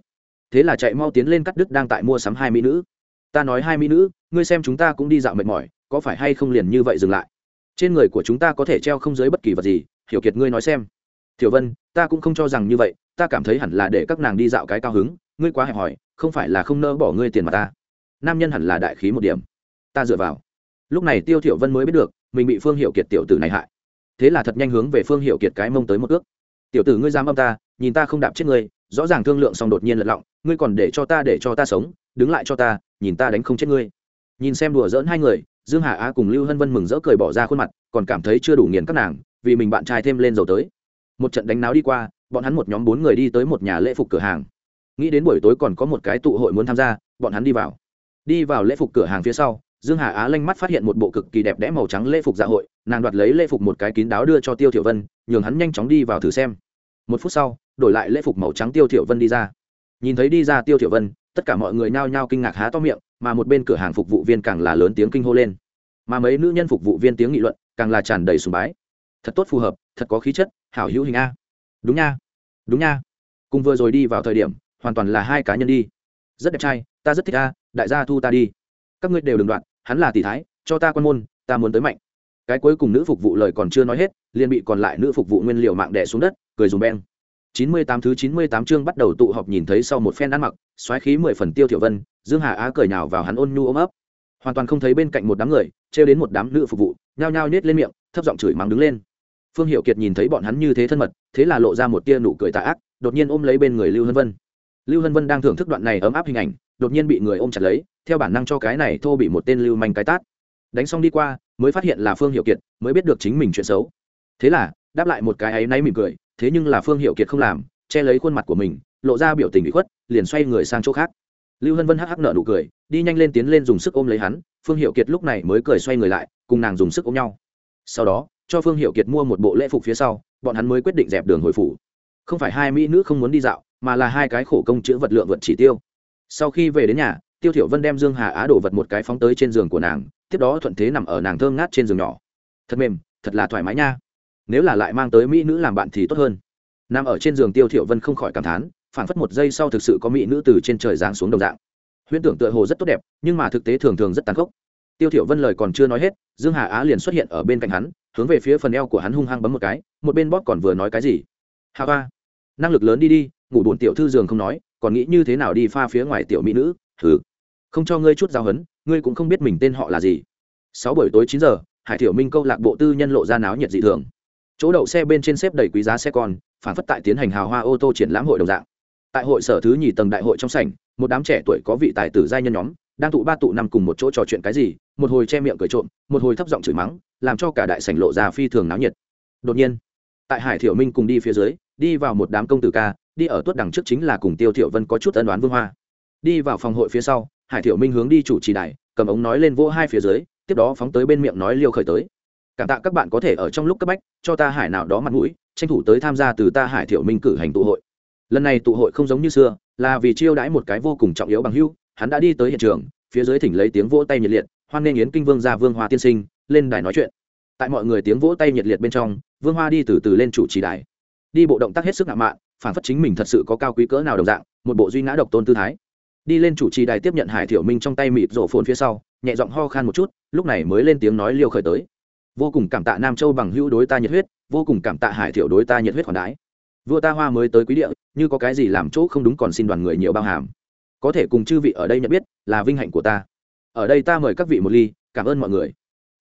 thế là chạy mau tiến lên cắt đứt đang tại mua sắm hai mỹ nữ. Ta nói hai mỹ nữ, ngươi xem chúng ta cũng đi dạo mệt mỏi, có phải hay không liền như vậy dừng lại? Trên người của chúng ta có thể treo không dưới bất kỳ vật gì, hiểu kiệt ngươi nói xem. Thiểu vân, ta cũng không cho rằng như vậy, ta cảm thấy hẳn là để các nàng đi dạo cái cao hứng, ngươi quá hẹp hòi, không phải là không nỡ bỏ ngươi tiền mà ta. Nam nhân hẳn là đại khí một điểm. Ta dựa vào. Lúc này tiêu thiểu vân mới biết được, mình bị phương hiệu kiệt tiểu tử này hại. Thế là thật nhanh hướng về phương hiệu kiệt cái mông tới một ước. Tiểu tử ngươi dám âm ta nhìn ta không đạp chết ngươi, rõ ràng thương lượng xong đột nhiên lật lọng, ngươi còn để cho ta, để cho ta sống, đứng lại cho ta, nhìn ta đánh không chết ngươi. Nhìn xem đùa dỡn hai người, dương hà á cùng lưu hân vân mừng rỡ cười bỏ ra khuôn mặt, còn cảm thấy chưa đủ nghiền các nàng, vì mình bạn trai thêm lên dầu tới. Một trận đánh náo đi qua, bọn hắn một nhóm bốn người đi tới một nhà lễ phục cửa hàng. Nghĩ đến buổi tối còn có một cái tụ hội muốn tham gia, bọn hắn đi vào. Đi vào lễ phục cửa hàng phía sau, dương hà á lanh mắt phát hiện một bộ cực kỳ đẹp đẽ màu trắng lễ phục dạ hội, nàng đoạt lấy lễ phục một cái kín đáo đưa cho tiêu thiểu vân, nhường hắn nhanh chóng đi vào thử xem. Một phút sau đổi lại lễ phục màu trắng tiêu thiểu vân đi ra. Nhìn thấy đi ra tiêu thiểu vân, tất cả mọi người nhao nhao kinh ngạc há to miệng, mà một bên cửa hàng phục vụ viên càng là lớn tiếng kinh hô lên. Mà mấy nữ nhân phục vụ viên tiếng nghị luận càng là tràn đầy sùng bái. Thật tốt phù hợp, thật có khí chất, hảo hữu hình a. Đúng nha đúng nha. Cùng vừa rồi đi vào thời điểm, hoàn toàn là hai cá nhân đi. Rất đẹp trai, ta rất thích a, đại gia thu ta đi. Các ngươi đều đừng đoạn, hắn là tỷ thái, cho ta quan môn, ta muốn tới mạnh. Cái cuối cùng nữ phục vụ lời còn chưa nói hết, liền bị còn lại nữ phục vụ nguyên liệu mạng đẻ xuống đất, cười dùng beng chín mươi tám thứ chín mươi tám chương bắt đầu tụ họp nhìn thấy sau một phen ăn mặc, xoáy khí mười phần tiêu thiểu vân, dương hà á cười nhào vào hắn ôn nhu ôm ấp. Hoàn toàn không thấy bên cạnh một đám người, trêu đến một đám nữ phục vụ, nhao nhao nết lên miệng, thấp giọng chửi mắng đứng lên. Phương Hiểu kiệt nhìn thấy bọn hắn như thế thân mật, thế là lộ ra một tia nụ cười tà ác, đột nhiên ôm lấy bên người lưu hân vân. Lưu hân vân đang thưởng thức đoạn này ấm áp hình ảnh, đột nhiên bị người ôm chặt lấy, theo bản năng cho cái này thô bị một tên lưu manh cái tát. Đánh xong đi qua, mới phát hiện là phương Hiểu kiệt, mới biết được chính mình chuyện xấu. Thế là đáp lại một cái ấy náy mỉm cười, thế nhưng là phương hiệu kiệt không làm, che lấy khuôn mặt của mình, lộ ra biểu tình bị khuất, liền xoay người sang chỗ khác. Lưu hân vân hắc hắc nợ nụ cười, đi nhanh lên tiến lên dùng sức ôm lấy hắn, phương hiệu kiệt lúc này mới cười xoay người lại, cùng nàng dùng sức ôm nhau. Sau đó, cho phương hiệu kiệt mua một bộ lễ phục phía sau, bọn hắn mới quyết định dẹp đường hồi phủ. Không phải hai mỹ nữ không muốn đi dạo, mà là hai cái khổ công chữ vật lượng vật chỉ tiêu. Sau khi về đến nhà, tiêu thiểu vân đem dương hà á đổ vật một cái phóng tới trên giường của nàng, tiếp đó thuận thế nằm ở nàng thơm ngát trên giường nhỏ. Thật mềm, thật là thoải mái nha nếu là lại mang tới mỹ nữ làm bạn thì tốt hơn. Nằm ở trên giường tiêu thiểu vân không khỏi cảm thán phản phất một giây sau thực sự có mỹ nữ từ trên trời giáng xuống đồng dạng. Huyễn tưởng tựa hồ rất tốt đẹp, nhưng mà thực tế thường thường rất tàn khốc. Tiêu thiểu vân lời còn chưa nói hết, dương hà á liền xuất hiện ở bên cạnh hắn, hướng về phía phần eo của hắn hung hăng bấm một cái, một bên bóp còn vừa nói cái gì. Hà ba năng lực lớn đi đi, ngủ buồn tiểu thư giường không nói, còn nghĩ như thế nào đi pha phía ngoài tiểu mỹ nữ thử không cho ngươi chút giao hấn, ngươi cũng không biết mình tên họ là gì. Sáu buổi tối chín giờ, hải tiểu minh câu lạc bộ tư nhân lộ ra náo nhiệt dị thường chỗ đậu xe bên trên xếp đầy quý giá xe con, phản phất tại tiến hành hào hoa ô tô triển lãm hội đồng dạng. Tại hội sở thứ nhì tầng đại hội trong sảnh, một đám trẻ tuổi có vị tài tử giai nhân nhóm, đang tụ ba tụ năm cùng một chỗ trò chuyện cái gì, một hồi che miệng cười trộm, một hồi thấp giọng chửi mắng, làm cho cả đại sảnh lộ ra phi thường náo nhiệt. Đột nhiên, tại hải thiểu minh cùng đi phía dưới, đi vào một đám công tử ca, đi ở tuất đằng trước chính là cùng tiêu thiểu vân có chút ân đoán vương hoa. Đi vào phòng hội phía sau, hải thiểu minh hướng đi chủ trì đài, cầm ống nói lên vỗ hai phía dưới, tiếp đó phóng tới bên miệng nói liêu khởi tới cảm tạ các bạn có thể ở trong lúc cấp bách, cho ta hải nào đó mặt mũi, tranh thủ tới tham gia từ ta hải thiểu minh cử hành tụ hội. Lần này tụ hội không giống như xưa, là vì chiêu đãi một cái vô cùng trọng yếu bằng hưu hắn đã đi tới hiện trường, phía dưới thỉnh lấy tiếng vỗ tay nhiệt liệt, hoan nghênh yến kinh vương gia vương hoa tiên sinh, lên đài nói chuyện. Tại mọi người tiếng vỗ tay nhiệt liệt bên trong, vương hoa đi từ từ lên chủ trì đài. Đi bộ động tác hết sức ngạo mạn, phản phất chính mình thật sự có cao quý cỡ nào đồng dạng, một bộ duy ngã độc tôn tư thái. Đi lên chủ trì đài tiếp nhận hải thiểu minh trong tay mịt rổ phồn phía sau, nhẹ giọng ho khan một chút, lúc này mới lên tiếng nói liêu khởi tới vô cùng cảm tạ nam châu bằng hữu đối ta nhiệt huyết, vô cùng cảm tạ hải thiểu đối ta nhiệt huyết khoản đái vua ta hoa mới tới quý địa, như có cái gì làm chỗ không đúng còn xin đoàn người nhiều bao hàm. Có thể cùng chư vị ở đây nhận biết là vinh hạnh của ta. Ở đây ta mời các vị một ly, cảm ơn mọi người.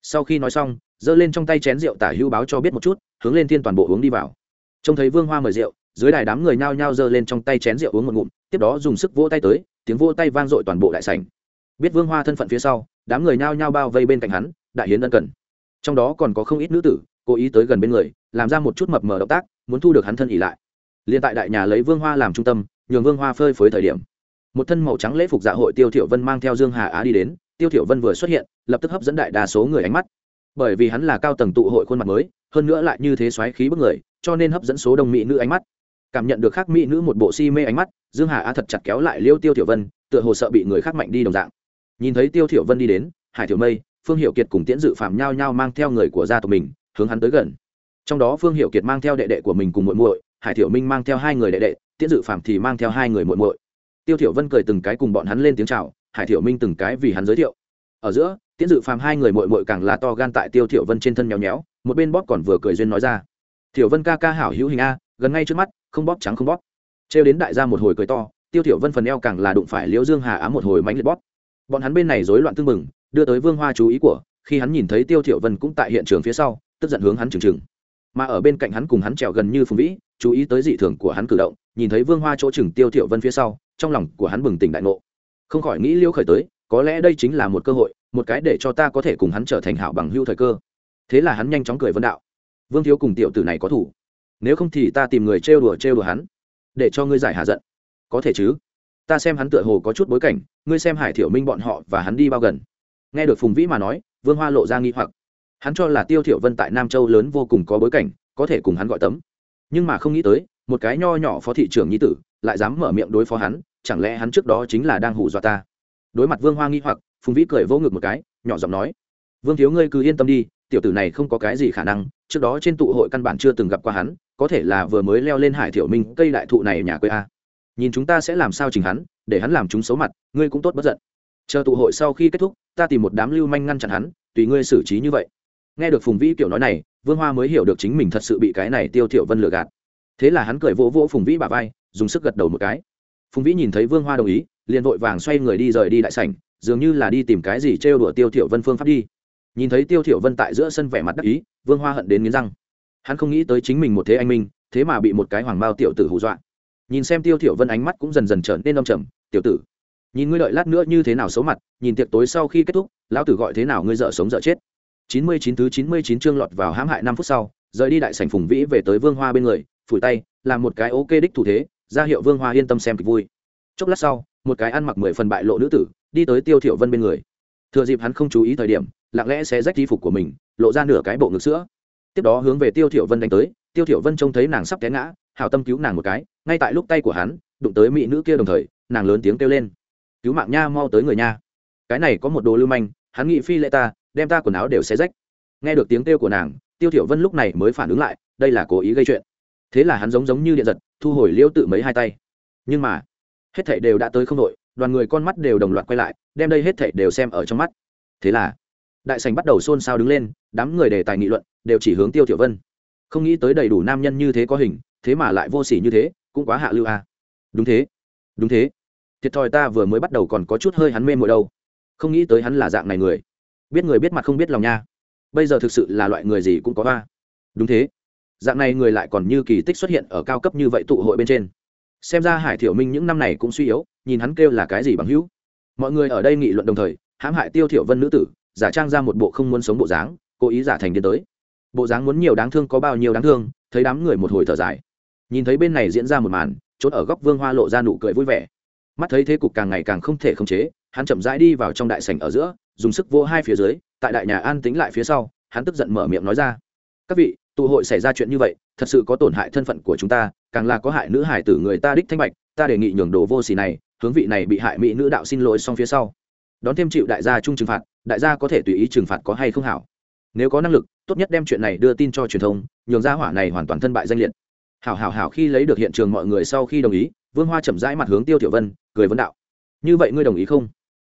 Sau khi nói xong, giơ lên trong tay chén rượu tả hữu báo cho biết một chút, hướng lên thiên toàn bộ uống đi vào. Trông thấy vương hoa mời rượu, dưới đài đám người nhao nhao giơ lên trong tay chén rượu uống một ngụm, tiếp đó dùng sức vỗ tay tới, tiếng vỗ tay vang dội toàn bộ đại sảnh. Biết vương hoa thân phận phía sau, đám người nhao nhao bao vây bên cạnh hắn, đại hiến ân cần trong đó còn có không ít nữ tử, cố ý tới gần bên người, làm ra một chút mập mờ động tác, muốn thu được hắn thân ỉ lại. Liền tại đại nhà lấy vương hoa làm trung tâm, nhường vương hoa phơi phới thời điểm. Một thân màu trắng lễ phục dạ hội tiêu thiểu vân mang theo dương hà á đi đến, tiêu thiểu vân vừa xuất hiện, lập tức hấp dẫn đại đa số người ánh mắt. Bởi vì hắn là cao tầng tụ hội khuôn mặt mới, hơn nữa lại như thế xoáy khí bức người, cho nên hấp dẫn số đông mỹ nữ ánh mắt. Cảm nhận được khác mỹ nữ một bộ si mê ánh mắt, dương hà á thật chặt kéo lại liêu tiêu thiểu vân, tựa hồ sợ bị người khác mạnh đi đồng dạng. Nhìn thấy tiêu thiểu vân đi đến, hải thiểu mây phương hiệu kiệt cùng tiễn dự phạm nhau nhau mang theo người của gia tộc mình, hướng hắn tới gần. Trong đó phương hiệu kiệt mang theo đệ đệ của mình cùng muội muội, hải thiểu minh mang theo hai người đệ đệ, tiễn dự phạm thì mang theo hai người muội muội. Tiêu thiểu vân cười từng cái cùng bọn hắn lên tiếng chào, hải thiểu minh từng cái vì hắn giới thiệu. Ở giữa, tiễn dự phạm hai người muội muội càng là to gan tại tiêu thiểu vân trên thân nhéo nhéo, một bên bóp còn vừa cười duyên nói ra. Thiểu vân ca ca hảo hữu hình a, gần ngay trước mắt, không bóp trắng không bóp. Trêu đến đại gia một hồi cười to, tiêu thiểu vân phần eo càng là đụng phải liễu dương hà á một hồi mánh liệt bóp. Bọn hắn bên này rối loạn tương mừng đưa tới vương hoa chú ý của, khi hắn nhìn thấy tiêu thiểu vân cũng tại hiện trường phía sau, tức giận hướng hắn chừng chừng. Mà ở bên cạnh hắn cùng hắn trèo gần như phùng vĩ, chú ý tới dị thường của hắn cử động, nhìn thấy vương hoa chỗ chừng tiêu thiểu vân phía sau, trong lòng của hắn bừng tỉnh đại ngộ. Không khỏi nghĩ liêu khởi tới, có lẽ đây chính là một cơ hội, một cái để cho ta có thể cùng hắn trở thành hảo bằng hữu thời cơ. Thế là hắn nhanh chóng cười vân đạo. Vương thiếu cùng tiểu tử này có thủ. Nếu không thì ta tìm người trêu đùa trêu đùa hắn, để cho ngươi giải hạ giận. Có thể chứ? Ta xem hắn tựa hồ có chút bối cảnh, ngươi xem hải thiểu minh bọn họ và hắn đi bao gần nghe được phùng vĩ mà nói, vương hoa lộ ra nghi hoặc. Hắn cho là tiêu thiểu vân tại nam châu lớn vô cùng có bối cảnh, có thể cùng hắn gọi tấm. Nhưng mà không nghĩ tới, một cái nho nhỏ phó thị trưởng nhi tử lại dám mở miệng đối phó hắn, chẳng lẽ hắn trước đó chính là đang hù dọa ta? Đối mặt vương hoa nghi hoặc, phùng vĩ cười vỗ ngực một cái, nhỏ giọng nói, vương thiếu ngươi cứ yên tâm đi, tiểu tử này không có cái gì khả năng, trước đó trên tụ hội căn bản chưa từng gặp qua hắn, có thể là vừa mới leo lên hải thiểu minh, cây đại thụ này nhà quê a. Nhìn chúng ta sẽ làm sao chỉnh hắn, để hắn làm chúng xấu mặt, ngươi cũng tốt bất giận chờ tụ hội sau khi kết thúc, ta tìm một đám lưu manh ngăn chặn hắn, tùy ngươi xử trí như vậy. Nghe được phùng vĩ kiểu nói này, vương hoa mới hiểu được chính mình thật sự bị cái này tiêu thiểu vân lừa gạt. Thế là hắn cười vỗ vỗ phùng vĩ bả vai, dùng sức gật đầu một cái. Phùng vĩ nhìn thấy vương hoa đồng ý, liền vội vàng xoay người đi rời đi đại sảnh, dường như là đi tìm cái gì trêu đùa tiêu thiểu vân phương pháp đi. Nhìn thấy tiêu thiểu vân tại giữa sân vẻ mặt đắc ý, vương hoa hận đến nghiến răng. Hắn không nghĩ tới chính mình một thế anh minh, thế mà bị một cái hoàng bao tiểu tử hù dọa. Nhìn xem tiêu thiểu vân ánh mắt cũng dần dần trở nên âm trầm, tiểu tử nhìn ngươi đợi lát nữa như thế nào xấu mặt, nhìn tiệc tối sau khi kết thúc, lão tử gọi thế nào ngươi dở sống dở chết. 99 thứ 99 chương lọt vào hãm hại năm phút sau, rời đi đại sảnh phùng vĩ về tới vương hoa bên người, phủi tay, làm một cái ok đích thủ thế, ra hiệu vương hoa yên tâm xem kịch vui. Chốc lát sau, một cái ăn mặc mười phần bại lộ nữ tử, đi tới tiêu thiểu vân bên người. Thừa dịp hắn không chú ý thời điểm, lặng lẽ sẽ rách y phục của mình, lộ ra nửa cái bộ ngực sữa. Tiếp đó hướng về tiêu thiểu vân đánh tới, tiêu thiểu vân trông thấy nàng sắp té ngã hảo tâm cứu nàng một cái, ngay tại lúc tay của hắn, đụng tới mỹ nữ kia đồng thời, nàng lớn tiếng kêu lên cứu mạng nha, mau tới người nha. Cái này có một đồ lưu manh, hắn nghĩ phi lệ ta, đem ta quần áo đều xé rách. Nghe được tiếng kêu của nàng, tiêu thiểu vân lúc này mới phản ứng lại, đây là cố ý gây chuyện. Thế là hắn giống giống như điện giật, thu hồi liêu tự mấy hai tay. Nhưng mà, hết thảy đều đã tới không đội đoàn người con mắt đều đồng loạt quay lại, đem đây hết thảy đều xem ở trong mắt. Thế là, đại sảnh bắt đầu xôn xao đứng lên, đám người đề tài nghị luận đều chỉ hướng tiêu thiểu vân. Không nghĩ tới đầy đủ nam nhân như thế có hình, thế mà lại vô sỉ như thế, cũng quá hạ lưu à. đúng thế đúng thế thiệt thòi ta vừa mới bắt đầu còn có chút hơi hắn mê mội đâu. Không nghĩ tới hắn là dạng này người. Biết người biết mặt không biết lòng nha. Bây giờ thực sự là loại người gì cũng có ba đúng thế. Dạng này người lại còn như kỳ tích xuất hiện ở cao cấp như vậy tụ hội bên trên. Xem ra hải thiểu minh những năm này cũng suy yếu, nhìn hắn kêu là cái gì bằng hữu. Mọi người ở đây nghị luận đồng thời, hãm hại tiêu thiểu vân nữ tử, giả trang ra một bộ không muốn sống bộ dáng, cố ý giả thành điên tới. Bộ dáng muốn nhiều đáng thương có bao nhiêu đáng thương, thấy đám người một hồi thở dài. Nhìn thấy bên này diễn ra một màn trốn ở góc vương hoa lộ ra nụ cười vui vẻ mắt thấy thế cục càng ngày càng không thể khống chế, hắn chậm rãi đi vào trong đại sảnh ở giữa, dùng sức vô hai phía dưới, tại đại nhà an tính lại phía sau, hắn tức giận mở miệng nói ra. Các vị, tụ hội xảy ra chuyện như vậy, thật sự có tổn hại thân phận của chúng ta, càng là có hại nữ hải tử người ta đích thanh bạch, ta đề nghị nhường đồ vô xỉ này, hướng vị này bị hại mỹ nữ đạo xin lỗi xong phía sau. Đón thêm chịu đại gia chung trừng phạt, đại gia có thể tùy ý trừng phạt có hay không hảo. Nếu có năng lực, tốt nhất đem chuyện này đưa tin cho truyền thông, nhường gia hỏa này hoàn toàn thân bại danh liệt. Hảo hảo hảo, khi lấy được hiện trường mọi người sau khi đồng ý, vương hoa chậm rãi mặt hướng tiêu tiểu vân cười vấn đạo. Như vậy ngươi đồng ý không?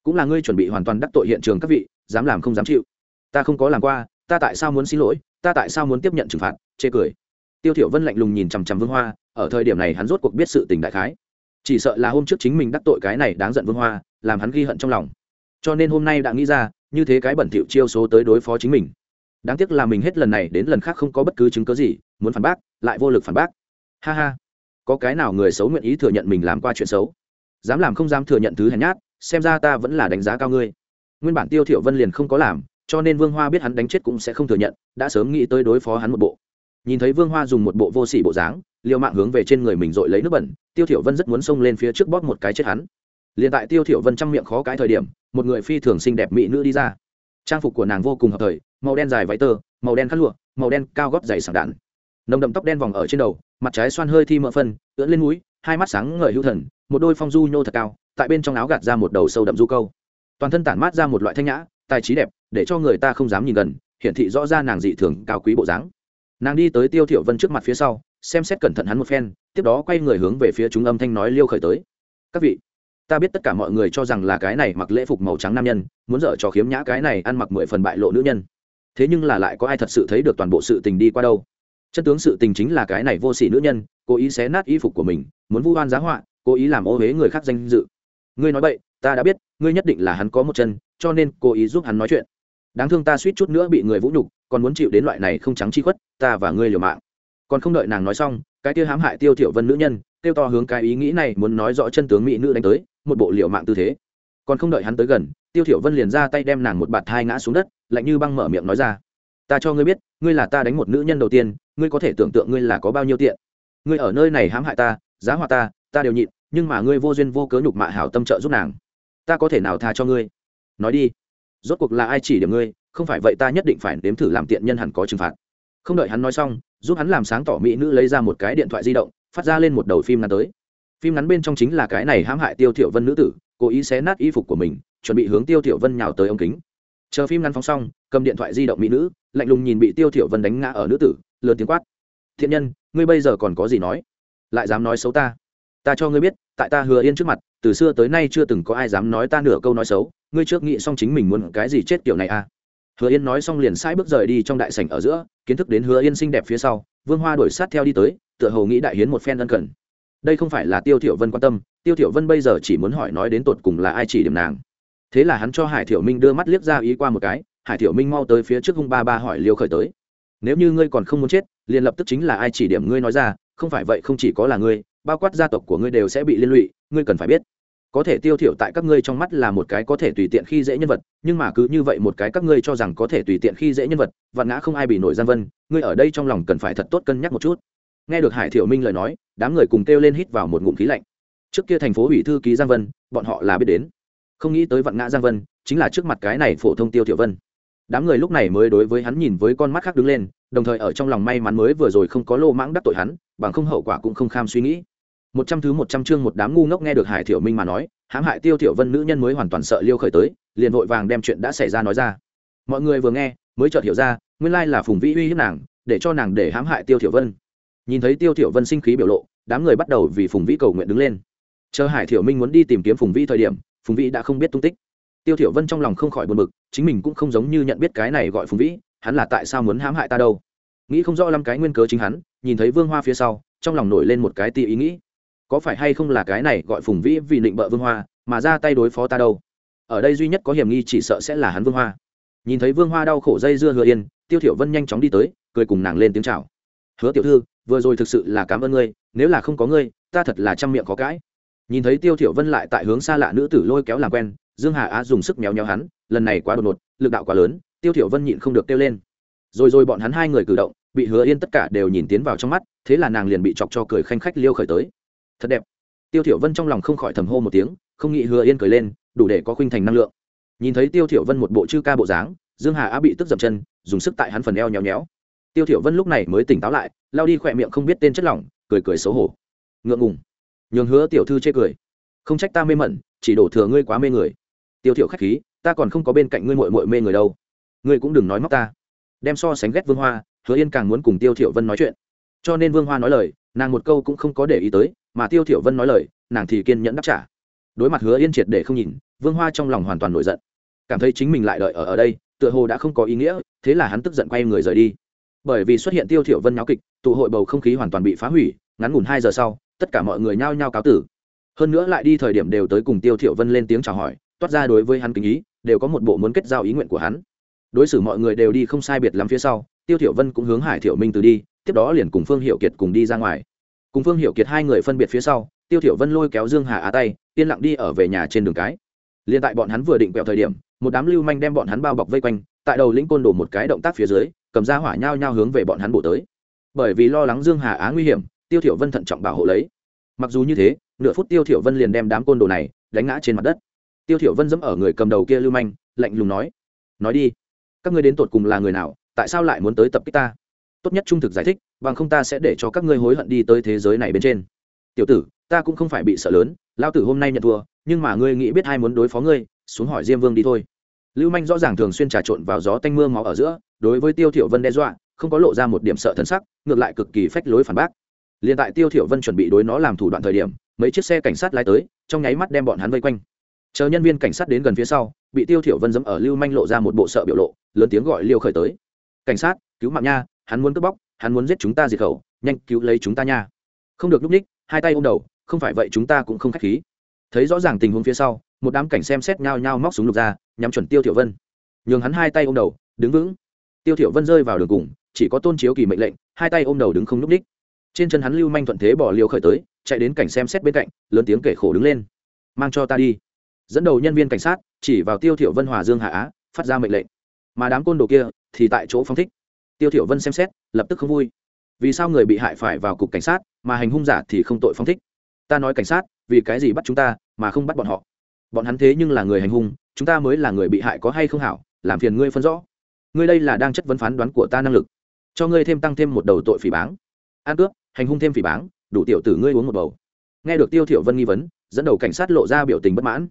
Cũng là ngươi chuẩn bị hoàn toàn đắc tội hiện trường các vị, dám làm không dám chịu. Ta không có làm qua, ta tại sao muốn xin lỗi, ta tại sao muốn tiếp nhận trừng phạt, chê cười. Tiêu thiểu vân lạnh lùng nhìn chằm chằm vương hoa, ở thời điểm này hắn rốt cuộc biết sự tình đại khái. Chỉ sợ là hôm trước chính mình đắc tội cái này đáng giận vương hoa, làm hắn ghi hận trong lòng. Cho nên hôm nay đã nghĩ ra, như thế cái bẩn thỉu chiêu số tới đối phó chính mình. Đáng tiếc là mình hết lần này đến lần khác không có bất cứ chứng cứ gì, muốn phản bác, lại vô lực phản bác. Ha ha. Có cái nào người xấu nguyện ý thừa nhận mình làm qua chuyện xấu? Dám làm không dám thừa nhận thứ hèn nhát, xem ra ta vẫn là đánh giá cao ngươi. Nguyên bản tiêu thiểu vân liền không có làm, cho nên vương hoa biết hắn đánh chết cũng sẽ không thừa nhận, đã sớm nghĩ tới đối phó hắn một bộ. Nhìn thấy vương hoa dùng một bộ vô sỉ bộ dáng liều mạng hướng về trên người mình dội lấy nước bẩn, tiêu thiểu vân rất muốn xông lên phía trước bóp một cái chết hắn. Liền tại tiêu thiểu vân trong miệng khó cái thời điểm, một người phi thường xinh đẹp mỹ nữ đi ra. Trang phục của nàng vô cùng hợp thời, màu đen dài váy tơ, màu đen khăn lụa, màu đen cao gót dày sảng đạn. Nồng đậm tóc đen vòng ở trên đầu, mặt trái xoan hơi thi mỡ phân, ưỡn lên mũi hai mắt sáng ngời hữu thần, một đôi phong du nhô thật cao, tại bên trong áo gạt ra một đầu sâu đậm du câu. Toàn thân tản mát ra một loại thanh nhã, tài trí đẹp, để cho người ta không dám nhìn gần, hiển thị rõ ra nàng dị thường cao quý bộ dáng. Nàng đi tới tiêu thiểu vân trước mặt phía sau, xem xét cẩn thận hắn một phen, tiếp đó quay người hướng về phía chúng âm thanh nói liêu khởi tới. Các vị, ta biết tất cả mọi người cho rằng là cái này mặc lễ phục màu trắng nam nhân, muốn dở trò khiếm nhã cái này ăn mặc mười phần bại lộ nữ nhân. Thế nhưng là lại có ai thật sự thấy được toàn bộ sự tình đi qua đâu? Chân tướng sự tình chính là cái này vô sỉ nữ nhân, cố ý xé nát y phục của mình muốn vu oan giá họa, cố ý làm ô huế người khác danh dự. Ngươi nói vậy ta đã biết, ngươi nhất định là hắn có một chân, cho nên cố ý giúp hắn nói chuyện. Đáng thương ta suýt chút nữa bị người vũ nhục, còn muốn chịu đến loại này không trắng chi khuất, ta và ngươi liều mạng. Còn không đợi nàng nói xong, cái kia hãm hại tiêu thiểu vân nữ nhân tiêu to hướng cái ý nghĩ này muốn nói rõ chân tướng mỹ nữ đánh tới, một bộ liều mạng tư thế. Còn không đợi hắn tới gần, tiêu thiểu vân liền ra tay đem nàng một bạt thai ngã xuống đất, lạnh như băng mở miệng nói ra. Ta cho ngươi biết, ngươi là ta đánh một nữ nhân đầu tiên, ngươi có thể tưởng tượng ngươi là có bao nhiêu tiện. Ngươi ở nơi này hãm hại ta giá họa ta ta đều nhịn, nhưng mà ngươi vô duyên vô cớ nhục mạ hảo tâm trợ giúp nàng. Ta có thể nào tha cho ngươi? Nói đi. Rốt cuộc là ai chỉ điểm ngươi? Không phải vậy ta nhất định phải nếm thử làm tiện nhân hẳn có trừng phạt. Không đợi hắn nói xong, giúp hắn làm sáng tỏ mỹ nữ lấy ra một cái điện thoại di động, phát ra lên một đầu phim ngắn tới. Phim ngắn bên trong chính là cái này hãm hại tiêu thiểu vân nữ tử, cố ý xé nát y phục của mình, chuẩn bị hướng tiêu thiểu vân nhào tới ống kính. Chờ phim ngắn phóng xong, cầm điện thoại di động mỹ nữ, lạnh lùng nhìn bị tiêu thiểu vân đánh ngã ở nữ tử, lớn tiếng quát. Thiện nhân, ngươi bây giờ còn có gì nói? Lại dám nói xấu ta. Ta cho ngươi biết, tại ta hứa yên trước mặt, từ xưa tới nay chưa từng có ai dám nói ta nửa câu nói xấu. Ngươi trước nghĩ xong chính mình muốn cái gì chết kiểu này à? Hứa yên nói xong liền sai bước rời đi trong đại sảnh ở giữa, kiến thức đến hứa yên xinh đẹp phía sau, vương hoa đổi sát theo đi tới, tựa hồ nghĩ đại hiến một phen ân cần. Đây không phải là tiêu thiểu vân quan tâm, tiêu thiểu vân bây giờ chỉ muốn hỏi nói đến tột cùng là ai chỉ điểm nàng. Thế là hắn cho hải thiểu minh đưa mắt liếc ra ý qua một cái, hải thiểu minh mau tới phía trước hung ba ba hỏi liêu khởi tới. Nếu như ngươi còn không muốn chết, liền lập tức chính là ai chỉ điểm ngươi nói ra không phải vậy không chỉ có là ngươi, bao quát gia tộc của ngươi đều sẽ bị liên lụy, ngươi cần phải biết. Có thể tiêu thiểu tại các ngươi trong mắt là một cái có thể tùy tiện khi dễ nhân vật, nhưng mà cứ như vậy một cái các ngươi cho rằng có thể tùy tiện khi dễ nhân vật, vạn ngã không ai bị nổi giang vân, ngươi ở đây trong lòng cần phải thật tốt cân nhắc một chút. Nghe được hải thiểu minh lời nói, đám người cùng kêu lên hít vào một ngụm khí lạnh. Trước kia thành phố ủy thư ký giang vân, bọn họ là biết đến. Không nghĩ tới vạn ngã giang vân, chính là trước mặt cái này phổ thông tiêu thiểu vân đám người lúc này mới đối với hắn nhìn với con mắt khác đứng lên, đồng thời ở trong lòng may mắn mới vừa rồi không có lô mãng đắc tội hắn, bằng không hậu quả cũng không kham suy nghĩ. Một trăm thứ một trăm chương một đám ngu ngốc nghe được hải thiểu minh mà nói, hãm hại tiêu thiểu vân nữ nhân mới hoàn toàn sợ liêu khởi tới, liền vội vàng đem chuyện đã xảy ra nói ra. Mọi người vừa nghe, mới chợt hiểu ra, nguyên lai là phùng vĩ uy hiếp nàng, để cho nàng để hãm hại tiêu thiểu vân. Nhìn thấy tiêu thiểu vân sinh khí biểu lộ, đám người bắt đầu vì phùng vĩ cầu nguyện đứng lên. Chờ hải thiểu minh muốn đi tìm kiếm phùng vĩ thời điểm, phùng vĩ đã không biết tung tích tiêu thiểu vân trong lòng không khỏi buồn bực, chính mình cũng không giống như nhận biết cái này gọi phùng vĩ, hắn là tại sao muốn hãm hại ta đâu? Nghĩ không rõ lắm cái nguyên cớ chính hắn, nhìn thấy vương hoa phía sau, trong lòng nổi lên một cái tì ý nghĩ. Có phải hay không là cái này gọi phùng vĩ vì định bợ vương hoa, mà ra tay đối phó ta đâu? Ở đây duy nhất có hiểm nghi chỉ sợ sẽ là hắn vương hoa. Nhìn thấy vương hoa đau khổ dây dưa hứa yên, tiêu thiểu vân nhanh chóng đi tới, cười cùng nàng lên tiếng chào. Hứa tiểu thư, vừa rồi thực sự là cảm ơn ngươi, nếu là không có ngươi, ta thật là trăm miệng có cãi. Nhìn thấy tiêu thiểu vân lại tại hướng xa lạ nữ tử lôi kéo làm quen dương hà á dùng sức méo méo hắn, lần này quá đột ngột, lực đạo quá lớn, tiêu thiểu vân nhịn không được kêu lên. Rồi rồi bọn hắn hai người cử động, bị hứa yên tất cả đều nhìn tiến vào trong mắt, thế là nàng liền bị chọc cho cười khanh khách liêu khởi tới. Thật đẹp. Tiêu thiểu vân trong lòng không khỏi thầm hô một tiếng, không nghĩ hứa yên cười lên, đủ để có khuynh thành năng lượng. Nhìn thấy tiêu thiểu vân một bộ chư ca bộ dáng, dương hà á bị tức dậm chân, dùng sức tại hắn phần eo nhéo nhéo. Tiêu thiểu vân lúc này mới tỉnh táo lại, lao đi khoẹt miệng không biết tên chất lỏng, cười cười xấu hổ. Ngượng ngùng. Nhường hứa tiểu thư chê cười. Không trách ta mê mẩn, chỉ đổ thừa ngươi quá mê người tiêu thiểu khách khí, ta còn không có bên cạnh ngươi muội muội mê người đâu. Ngươi cũng đừng nói móc ta. Đem so sánh ghét vương hoa, hứa yên càng muốn cùng tiêu thiểu vân nói chuyện. Cho nên vương hoa nói lời, nàng một câu cũng không có để ý tới, mà tiêu thiểu vân nói lời, nàng thì kiên nhẫn đáp trả. Đối mặt hứa yên triệt để không nhìn, vương hoa trong lòng hoàn toàn nổi giận. Cảm thấy chính mình lại đợi ở ở đây, tựa hồ đã không có ý nghĩa, thế là hắn tức giận quay người rời đi. Bởi vì xuất hiện tiêu thiểu vân nháo kịch, tụ hội bầu không khí hoàn toàn bị phá hủy, ngắn ngủn hai giờ sau, tất cả mọi người nhao nhao cáo tử. Hơn nữa lại đi thời điểm đều tới cùng tiêu thiểu vân lên tiếng chào hỏi toát ra đối với hắn kính ý, đều có một bộ muốn kết giao ý nguyện của hắn. Đối xử mọi người đều đi không sai biệt lắm phía sau, tiêu thiểu vân cũng hướng hải thiểu minh từ đi, tiếp đó liền cùng phương hiệu kiệt cùng đi ra ngoài. Cùng phương hiệu kiệt hai người phân biệt phía sau, tiêu thiểu vân lôi kéo dương hà á tay, yên lặng đi ở về nhà trên đường cái. Liên tại bọn hắn vừa định quẹo thời điểm, một đám lưu manh đem bọn hắn bao bọc vây quanh, tại đầu lĩnh côn đổ một cái động tác phía dưới, cầm ra hỏa nhao nhao hướng về bọn hắn bổ tới. Bởi vì lo lắng dương hà á nguy hiểm, tiêu thiểu vân thận trọng bảo hộ lấy. Mặc dù như thế, nửa phút tiêu thiểu vân liền đem đám côn đồ này đánh ngã trên mặt đất tiêu thiểu vân dẫm ở người cầm đầu kia lưu manh, lạnh lùng nói nói đi, các ngươi đến tột cùng là người nào, tại sao lại muốn tới tập kích ta? Tốt nhất trung thực giải thích, bằng không ta sẽ để cho các ngươi hối hận đi tới thế giới này bên trên. Tiểu tử, ta cũng không phải bị sợ lớn lao tử hôm nay nhận thua, nhưng mà ngươi nghĩ biết ai muốn đối phó ngươi, xuống hỏi diêm vương đi thôi. Lưu manh rõ ràng thường xuyên trà trộn vào gió tanh mưa máu ở giữa, đối với tiêu thiểu vân đe dọa, không có lộ ra một điểm sợ thần sắc, ngược lại cực kỳ phách lối phản bác. Liền tại tiêu thiểu vân chuẩn bị đối nó làm thủ đoạn thời điểm, mấy chiếc xe cảnh sát lái tới, trong nháy mắt đem bọn hắn vây quanh chờ nhân viên cảnh sát đến gần phía sau, bị tiêu thiểu vân dẫm ở lưu manh lộ ra một bộ sợ biểu lộ, lớn tiếng gọi liêu khởi tới. Cảnh sát, cứu mạng nha, hắn muốn cướp bóc, hắn muốn giết chúng ta diệt khẩu, nhanh cứu lấy chúng ta nha. Không được lúc ních, hai tay ôm đầu, không phải vậy chúng ta cũng không khách khí. Thấy rõ ràng tình huống phía sau, một đám cảnh xem xét nhau nhau móc súng lục ra, nhắm chuẩn tiêu thiểu vân. Nhường hắn hai tay ôm đầu, đứng vững. Tiêu thiểu vân rơi vào đường cùng, chỉ có tôn chiếu kỳ mệnh lệnh, hai tay ôm đầu đứng không núp ních. trên chân hắn lưu manh thuận thế bỏ liều khởi tới, chạy đến cảnh xem xét bên cạnh, lớn tiếng kể khổ đứng lên. Mang cho ta đi dẫn đầu nhân viên cảnh sát chỉ vào tiêu thiểu vân hòa dương hạ á, phát ra mệnh lệnh. Mà đám côn đồ kia thì tại chỗ phóng thích. Tiêu thiểu vân xem xét, lập tức không vui. Vì sao người bị hại phải vào cục cảnh sát, mà hành hung giả thì không tội phóng thích? Ta nói cảnh sát, vì cái gì bắt chúng ta, mà không bắt bọn họ? Bọn hắn thế nhưng là người hành hung, chúng ta mới là người bị hại có hay không hảo, làm phiền ngươi phân rõ. Ngươi đây là đang chất vấn phán đoán của ta năng lực. Cho ngươi thêm tăng thêm một đầu tội phỉ báng. Ăn cướp, hành hung thêm phỉ báng, đủ tiểu tử ngươi uống một bầu. Nghe được tiêu thiểu vân nghi vấn, dẫn đầu cảnh sát lộ ra biểu tình bất mãn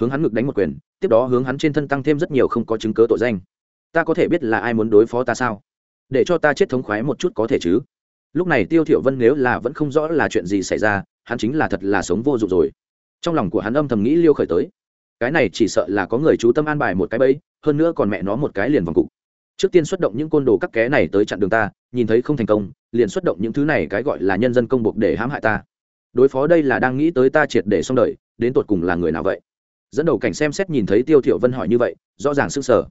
hướng hắn ngực đánh một quyền, tiếp đó hướng hắn trên thân tăng thêm rất nhiều không có chứng cứ tội danh. Ta có thể biết là ai muốn đối phó ta sao? Để cho ta chết thống khoái một chút có thể chứ? Lúc này tiêu thiểu vân nếu là vẫn không rõ là chuyện gì xảy ra, hắn chính là thật là sống vô dụng rồi. Trong lòng của hắn âm thầm nghĩ liêu khởi tới. Cái này chỉ sợ là có người chú tâm an bài một cái bẫy, hơn nữa còn mẹ nó một cái liền vòng cục. Trước tiên xuất động những côn đồ các ké này tới chặn đường ta, nhìn thấy không thành công, liền xuất động những thứ này cái gọi là nhân dân công buộc để hãm hại ta. Đối phó đây là đang nghĩ tới ta triệt để xong đời, đến tột cùng là người nào vậy? Dẫn đầu cảnh xem xét nhìn thấy tiêu thiểu vân hỏi như vậy, rõ ràng sức sở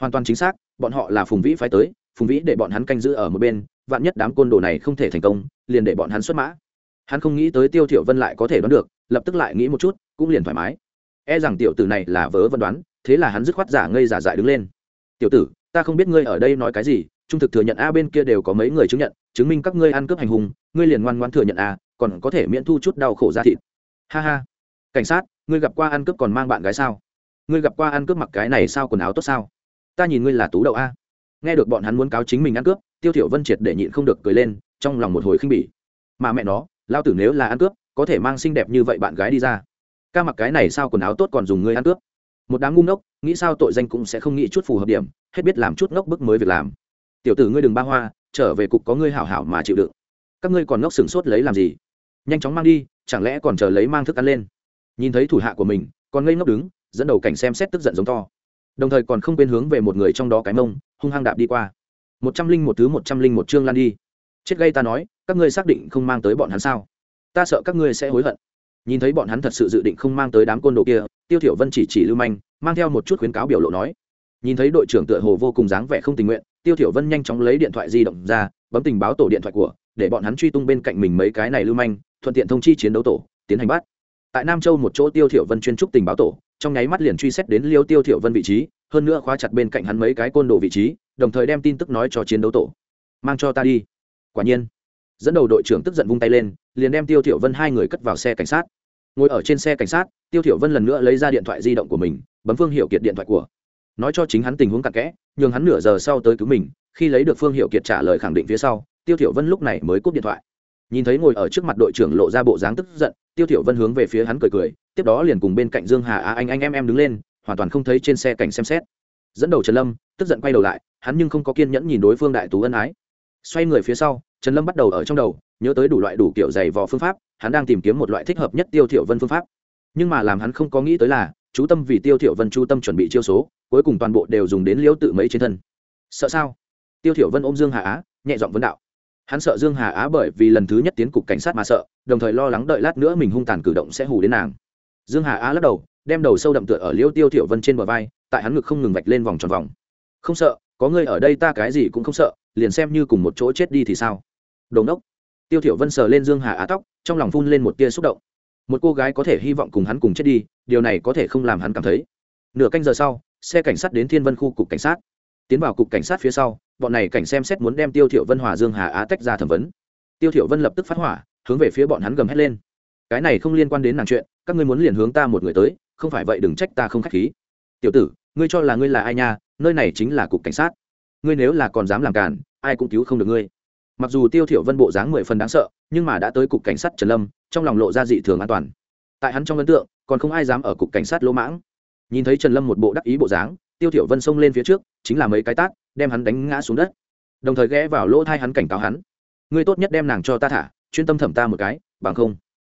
hoàn toàn chính xác, bọn họ là phùng vĩ phái tới, phùng vĩ để bọn hắn canh giữ ở một bên, vạn nhất đám côn đồ này không thể thành công, liền để bọn hắn xuất mã. Hắn không nghĩ tới tiêu thiểu vân lại có thể đoán được, lập tức lại nghĩ một chút, cũng liền thoải mái. E rằng tiểu tử này là vớ vân đoán, thế là hắn dứt khoát giả ngây giả dại đứng lên. Tiểu tử, ta không biết ngươi ở đây nói cái gì, trung thực thừa nhận a bên kia đều có mấy người chứng nhận, chứng minh các ngươi ăn cướp hành hung, ngươi liền ngoan ngoãn thừa nhận a, còn có thể miễn thu chút đau khổ ra thịt. Ha ha. Cảnh sát ngươi gặp qua ăn cướp còn mang bạn gái sao? Ngươi gặp qua ăn cướp mặc cái này sao quần áo tốt sao? Ta nhìn ngươi là tú đậu a. Nghe được bọn hắn muốn cáo chính mình ăn cướp, tiêu thiểu vân triệt để nhịn không được cười lên, trong lòng một hồi khinh bỉ. Mà mẹ nó lao tử nếu là ăn cướp, có thể mang xinh đẹp như vậy bạn gái đi ra. Ca mặc cái này sao quần áo tốt còn dùng ngươi ăn cướp. Một đám ngu ngốc, nghĩ sao tội danh cũng sẽ không nghĩ chút phù hợp điểm, hết biết làm chút ngốc bức mới việc làm. Tiểu tử ngươi đừng ba hoa, trở về cục có ngươi hảo hảo mà chịu đựng. Các ngươi còn ngốc sừng sốt lấy làm gì? Nhanh chóng mang đi, chẳng lẽ còn chờ lấy mang thức ăn lên? Nhìn thấy thủ hạ của mình, còn ngây ngốc đứng, dẫn đầu cảnh xem xét tức giận giống to. Đồng thời còn không quên hướng về một người trong đó cái mông, hung hăng đạp đi qua. Một trăm linh một thứ một trăm linh một chương lan đi. Chết gây ta nói, các ngươi xác định không mang tới bọn hắn sao? Ta sợ các ngươi sẽ hối hận. Nhìn thấy bọn hắn thật sự dự định không mang tới đám côn đồ kia, tiêu thiểu vân chỉ chỉ lưu manh, mang theo một chút khuyến cáo biểu lộ nói. Nhìn thấy đội trưởng tựa hồ vô cùng dáng vẻ không tình nguyện, tiêu thiểu vân nhanh chóng lấy điện thoại di động ra, bấm tình báo tổ điện thoại của, để bọn hắn truy tung bên cạnh mình mấy cái này lưu manh, thuận tiện thông chi chiến đấu tổ, tiến hành bắt tại nam châu một chỗ tiêu thiểu vân chuyên trúc tình báo tổ, trong nháy mắt liền truy xét đến liêu tiêu thiểu vân vị trí, hơn nữa khóa chặt bên cạnh hắn mấy cái côn đồ vị trí, đồng thời đem tin tức nói cho chiến đấu tổ. Mang cho ta đi. Quả nhiên, dẫn đầu đội trưởng tức giận vung tay lên, liền đem tiêu thiểu vân hai người cất vào xe cảnh sát. Ngồi ở trên xe cảnh sát, tiêu thiểu vân lần nữa lấy ra điện thoại di động của mình, bấm phương hiệu kiệt điện thoại của. Nói cho chính hắn tình huống cặn kẽ, nhường hắn nửa giờ sau tới cứu mình, khi lấy được phương hiệu kiệt trả lời khẳng định phía sau, tiêu thiểu vân lúc này mới cúp điện thoại nhìn thấy ngồi ở trước mặt đội trưởng lộ ra bộ dáng tức giận, tiêu thiểu vân hướng về phía hắn cười cười, tiếp đó liền cùng bên cạnh dương hà a anh anh em em đứng lên, hoàn toàn không thấy trên xe cảnh xem xét. Dẫn đầu trần lâm, tức giận quay đầu lại, hắn nhưng không có kiên nhẫn nhìn đối phương đại tú ân ái. Xoay người phía sau, trần lâm bắt đầu ở trong đầu, nhớ tới đủ loại đủ kiểu giày vò phương pháp, hắn đang tìm kiếm một loại thích hợp nhất tiêu thiểu vân phương pháp. Nhưng mà làm hắn không có nghĩ tới là, chú tâm vì tiêu thiểu vân chú tâm chuẩn bị chiêu số, cuối cùng toàn bộ đều dùng đến liễu tự mấy trên thân. Sợ sao? Tiêu thiểu vân ôm dương hà á, nhẹ giọng vấn đạo hắn sợ dương hà á bởi vì lần thứ nhất tiến cục cảnh sát mà sợ, đồng thời lo lắng đợi lát nữa mình hung tàn cử động sẽ hù đến nàng. Dương hà á lắc đầu, đem đầu sâu đậm tựa ở liêu tiêu thiểu vân trên bờ vai, tại hắn ngực không ngừng vạch lên vòng tròn vòng. Không sợ, có ngươi ở đây ta cái gì cũng không sợ, liền xem như cùng một chỗ chết đi thì sao? Đồ ngốc. Tiêu thiểu vân sờ lên dương hà á tóc, trong lòng phun lên một tia xúc động. Một cô gái có thể hy vọng cùng hắn cùng chết đi, điều này có thể không làm hắn cảm thấy. Nửa canh giờ sau, xe cảnh sát đến thiên vân khu cục cảnh sát. Tiến vào cục cảnh sát phía sau bọn này cảnh xem xét muốn đem tiêu thiểu vân hòa dương hà á tách ra thẩm vấn. Tiêu thiểu vân lập tức phát hỏa, hướng về phía bọn hắn gầm hét lên. Cái này không liên quan đến nàng chuyện, các ngươi muốn liền hướng ta một người tới, không phải vậy đừng trách ta không khách khí. Tiểu tử, ngươi cho là ngươi là ai nha, nơi này chính là cục cảnh sát. Ngươi nếu là còn dám làm cản ai cũng cứu không được ngươi. Mặc dù tiêu thiểu vân bộ dáng mười phần đáng sợ, nhưng mà đã tới cục cảnh sát trần lâm, trong lòng lộ ra dị thường an toàn. Tại hắn trong ấn tượng, còn không ai dám ở cục cảnh sát lỗ mãng. Nhìn thấy trần lâm một bộ đắc ý bộ dáng, tiêu thiểu vân xông lên phía trước, chính là mấy cái tát đem hắn đánh ngã xuống đất. Đồng thời ghé vào lỗ thai hắn cảnh cáo hắn. Ngươi tốt nhất đem nàng cho ta thả, chuyên tâm thẩm ta một cái, bằng không,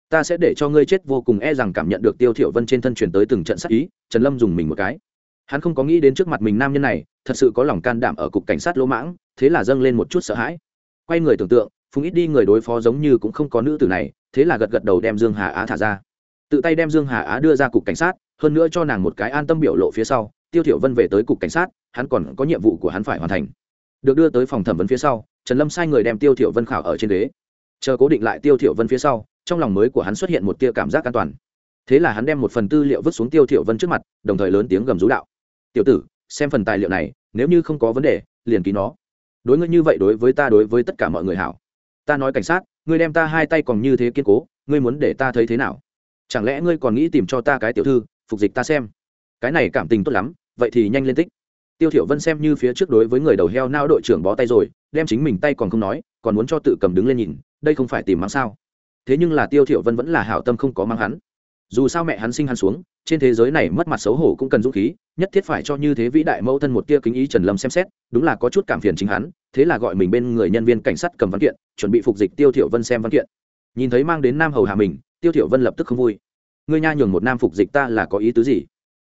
ta sẽ để cho ngươi chết vô cùng e rằng cảm nhận được tiêu thiểu vân trên thân truyền tới từng trận sát ý, trần lâm dùng mình một cái. Hắn không có nghĩ đến trước mặt mình nam nhân này, thật sự có lòng can đảm ở cục cảnh sát lỗ mãng, thế là dâng lên một chút sợ hãi. Quay người tưởng tượng, phùng ít đi người đối phó giống như cũng không có nữ tử này, thế là gật gật đầu đem dương hà á thả ra. Tự tay đem dương hà á đưa ra cục cảnh sát, hơn nữa cho nàng một cái an tâm biểu lộ phía sau tiêu thiểu vân về tới cục cảnh sát, hắn còn có nhiệm vụ của hắn phải hoàn thành. Được đưa tới phòng thẩm vấn phía sau, trần lâm sai người đem tiêu thiểu vân khảo ở trên ghế. Chờ cố định lại tiêu thiểu vân phía sau, trong lòng mới của hắn xuất hiện một tia cảm giác an toàn. Thế là hắn đem một phần tư liệu vứt xuống tiêu thiểu vân trước mặt, đồng thời lớn tiếng gầm rú đạo. Tiểu tử, xem phần tài liệu này, nếu như không có vấn đề, liền ký nó. Đối ngươi như vậy đối với ta đối với tất cả mọi người hảo. Ta nói cảnh sát, ngươi đem ta hai tay còn như thế kiên cố, ngươi muốn để ta thấy thế nào? Chẳng lẽ ngươi còn nghĩ tìm cho ta cái tiểu thư, phục dịch ta xem? Cái này cảm tình tốt lắm, vậy thì nhanh lên tích. Tiêu thiểu vân xem như phía trước đối với người đầu heo nao đội trưởng bó tay rồi, đem chính mình tay còn không nói, còn muốn cho tự cầm đứng lên nhìn, đây không phải tìm mắng sao? Thế nhưng là tiêu thiểu vân vẫn là hảo tâm không có mang hắn. Dù sao mẹ hắn sinh hắn xuống, trên thế giới này mất mặt xấu hổ cũng cần dũng khí, nhất thiết phải cho như thế vĩ đại mẫu thân một tia kính ý trần lâm xem xét, đúng là có chút cảm phiền chính hắn, thế là gọi mình bên người nhân viên cảnh sát cầm văn kiện, chuẩn bị phục dịch tiêu thiểu vân xem văn kiện. Nhìn thấy mang đến nam hầu hạ mình, tiêu thiểu vân lập tức không vui. Ngươi nha nhường một nam phục dịch ta là có ý tứ gì?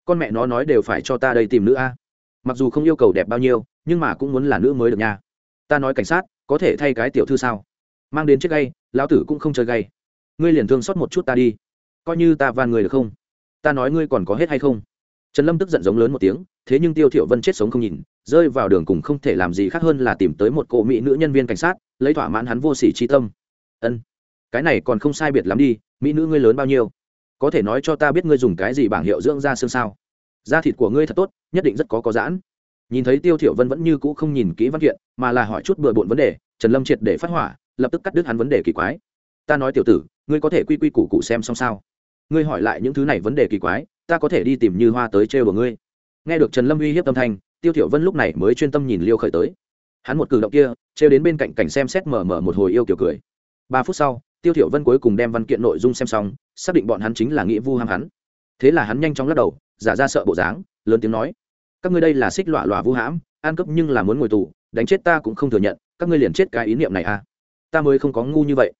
Con mẹ nó nói đều phải cho ta đây tìm nữ a. Mặc dù không yêu cầu đẹp bao nhiêu, nhưng mà cũng muốn là nữ mới được nha. Ta nói cảnh sát, có thể thay cái tiểu thư sao? Mang đến chiếc gay, lão tử cũng không chơi gay. Ngươi liền thương xót một chút ta đi. Coi như ta van người được không? Ta nói ngươi còn có hết hay không? Trần lâm tức giận giống lớn một tiếng, thế nhưng tiêu thiểu vân chết sống không nhìn, rơi vào đường cùng không thể làm gì khác hơn là tìm tới một cô mỹ nữ nhân viên cảnh sát, lấy thỏa mãn hắn vô sỉ chi tâm. Ân, cái này còn không sai biệt lắm đi, mỹ nữ ngươi lớn bao nhiêu? Có thể nói cho ta biết ngươi dùng cái gì bảng hiệu dưỡng da xương sao? Da thịt của ngươi thật tốt, nhất định rất có có giãn. Nhìn thấy tiêu thiểu vân vẫn như cũ không nhìn kỹ văn kiện, mà là hỏi chút bừa bộn vấn đề, trần lâm triệt để phát hỏa, lập tức cắt đứt hắn vấn đề kỳ quái. Ta nói tiểu tử, ngươi có thể quy quy củ cụ xem xong sao? Ngươi hỏi lại những thứ này vấn đề kỳ quái, ta có thể đi tìm như hoa tới trêu của ngươi. Nghe được trần lâm uy hiếp tâm thanh, tiêu thiểu vân lúc này mới chuyên tâm nhìn liêu khởi tới. Hắn một cử động kia, trêu đến bên cạnh cảnh xem xét mở mở một hồi yêu kiểu cười. Ba phút sau tiêu thiểu vân cuối cùng đem văn kiện nội dung xem xong xác định bọn hắn chính là nghĩa vu ham hắn. Thế là hắn nhanh chóng lắc đầu giả ra sợ bộ dáng lớn tiếng nói các ngươi đây là xích lọa lọa vu hãm an cấp nhưng là muốn ngồi tù đánh chết ta cũng không thừa nhận các ngươi liền chết cái ý niệm này à? Ta mới không có ngu như vậy.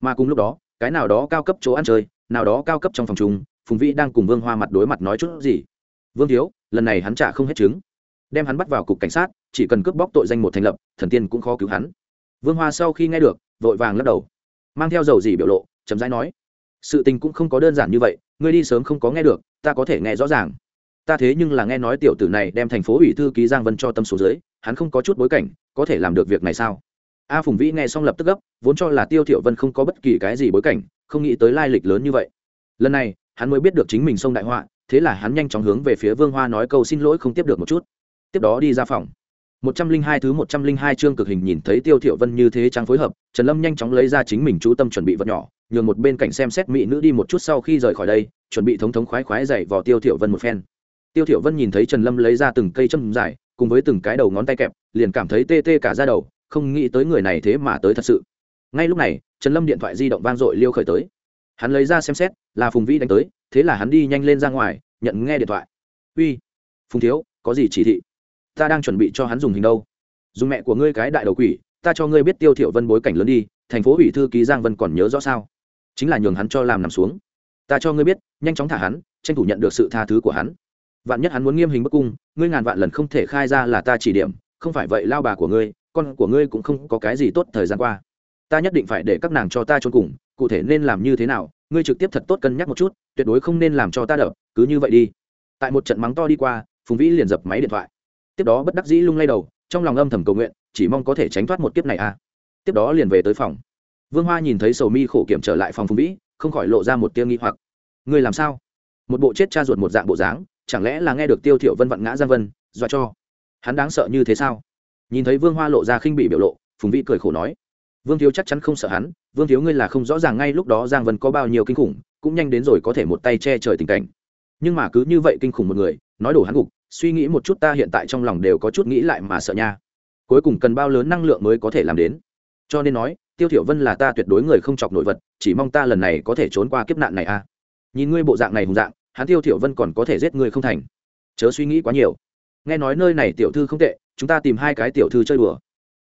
Mà cùng lúc đó cái nào đó cao cấp chỗ ăn chơi nào đó cao cấp trong phòng trung, phùng vĩ đang cùng vương hoa mặt đối mặt nói chút gì. Vương thiếu lần này hắn trả không hết chứng. Đem hắn bắt vào cục cảnh sát chỉ cần cướp bóc tội danh một thành lập thần tiên cũng khó cứu hắn. Vương hoa sau khi nghe được vội vàng lắc đầu mang theo dầu gì biểu lộ chấm dãi nói, sự tình cũng không có đơn giản như vậy, ngươi đi sớm không có nghe được, ta có thể nghe rõ ràng. Ta thế nhưng là nghe nói tiểu tử này đem thành phố ủy thư ký giang vân cho tâm số dưới, hắn không có chút bối cảnh, có thể làm được việc này sao? A phùng vĩ nghe xong lập tức gấp, vốn cho là tiêu thiệu vân không có bất kỳ cái gì bối cảnh, không nghĩ tới lai lịch lớn như vậy. Lần này, hắn mới biết được chính mình xông đại họa, thế là hắn nhanh chóng hướng về phía vương hoa nói câu xin lỗi không tiếp được một chút. Tiếp đó đi ra phòng một trăm linh hai thứ một trăm linh hai chương cực hình nhìn thấy tiêu thiểu vân như thế trang phối hợp, trần lâm nhanh chóng lấy ra chính mình chú tâm chuẩn bị vật nhỏ, nhường một bên cạnh xem xét mỹ nữ đi một chút sau khi rời khỏi đây, chuẩn bị thống thống khoái khoái dạy vò tiêu thiểu vân một phen. Tiêu thiểu vân nhìn thấy trần lâm lấy ra từng cây châm dài, cùng với từng cái đầu ngón tay kẹp, liền cảm thấy tê tê cả da đầu, không nghĩ tới người này thế mà tới thật sự. Ngay lúc này, trần lâm điện thoại di động vang dội liêu khởi tới. Hắn lấy ra xem xét, là phùng vĩ đánh tới, thế là hắn đi nhanh lên ra ngoài, nhận nghe điện thoại. Uy, phùng thiếu, có gì chỉ thị? Ta đang chuẩn bị cho hắn dùng hình đâu. Dùng mẹ của ngươi cái đại đầu quỷ, ta cho ngươi biết tiêu thiệu vân bối cảnh lớn đi, thành phố ủy thư ký giang vân còn nhớ rõ sao? Chính là nhường hắn cho làm nằm xuống. Ta cho ngươi biết, nhanh chóng thả hắn, tranh thủ nhận được sự tha thứ của hắn. Vạn nhất hắn muốn nghiêm hình bức cung, ngươi ngàn vạn lần không thể khai ra là ta chỉ điểm, không phải vậy lao bà của ngươi, con của ngươi cũng không có cái gì tốt thời gian qua. Ta nhất định phải để các nàng cho ta trốn cùng, cụ thể nên làm như thế nào, ngươi trực tiếp thật tốt cân nhắc một chút, tuyệt đối không nên làm cho ta đập, cứ như vậy đi. Tại một trận mắng to đi qua, phùng vĩ liền dập máy điện thoại tiếp đó bất đắc dĩ lung lay đầu, trong lòng âm thầm cầu nguyện, chỉ mong có thể tránh thoát một kiếp này à. Tiếp đó liền về tới phòng. Vương hoa nhìn thấy sầu mi khổ kiểm trở lại phòng phùng vĩ, không khỏi lộ ra một tiêu nghi hoặc. Ngươi làm sao? Một bộ chết cha ruột một dạng bộ dáng, chẳng lẽ là nghe được tiêu thiểu vân vặn ngã giang vân, dọa cho? Hắn đáng sợ như thế sao? Nhìn thấy vương hoa lộ ra khinh bị biểu lộ, phùng vĩ cười khổ nói. Vương thiếu chắc chắn không sợ hắn, vương thiếu ngươi là không rõ ràng ngay lúc đó giang vân có bao nhiêu kinh khủng, cũng nhanh đến rồi có thể một tay che trời tình cảnh. Nhưng mà cứ như vậy kinh khủng một người, nói đổ hắn gục suy nghĩ một chút ta hiện tại trong lòng đều có chút nghĩ lại mà sợ nha. Cuối cùng cần bao lớn năng lượng mới có thể làm đến. Cho nên nói, tiêu thiểu vân là ta tuyệt đối người không chọc nổi vật, chỉ mong ta lần này có thể trốn qua kiếp nạn này a. Nhìn ngươi bộ dạng này hùng dạng, hắn tiêu thiểu vân còn có thể giết ngươi không thành. Chớ suy nghĩ quá nhiều. Nghe nói nơi này tiểu thư không tệ, chúng ta tìm hai cái tiểu thư chơi đùa.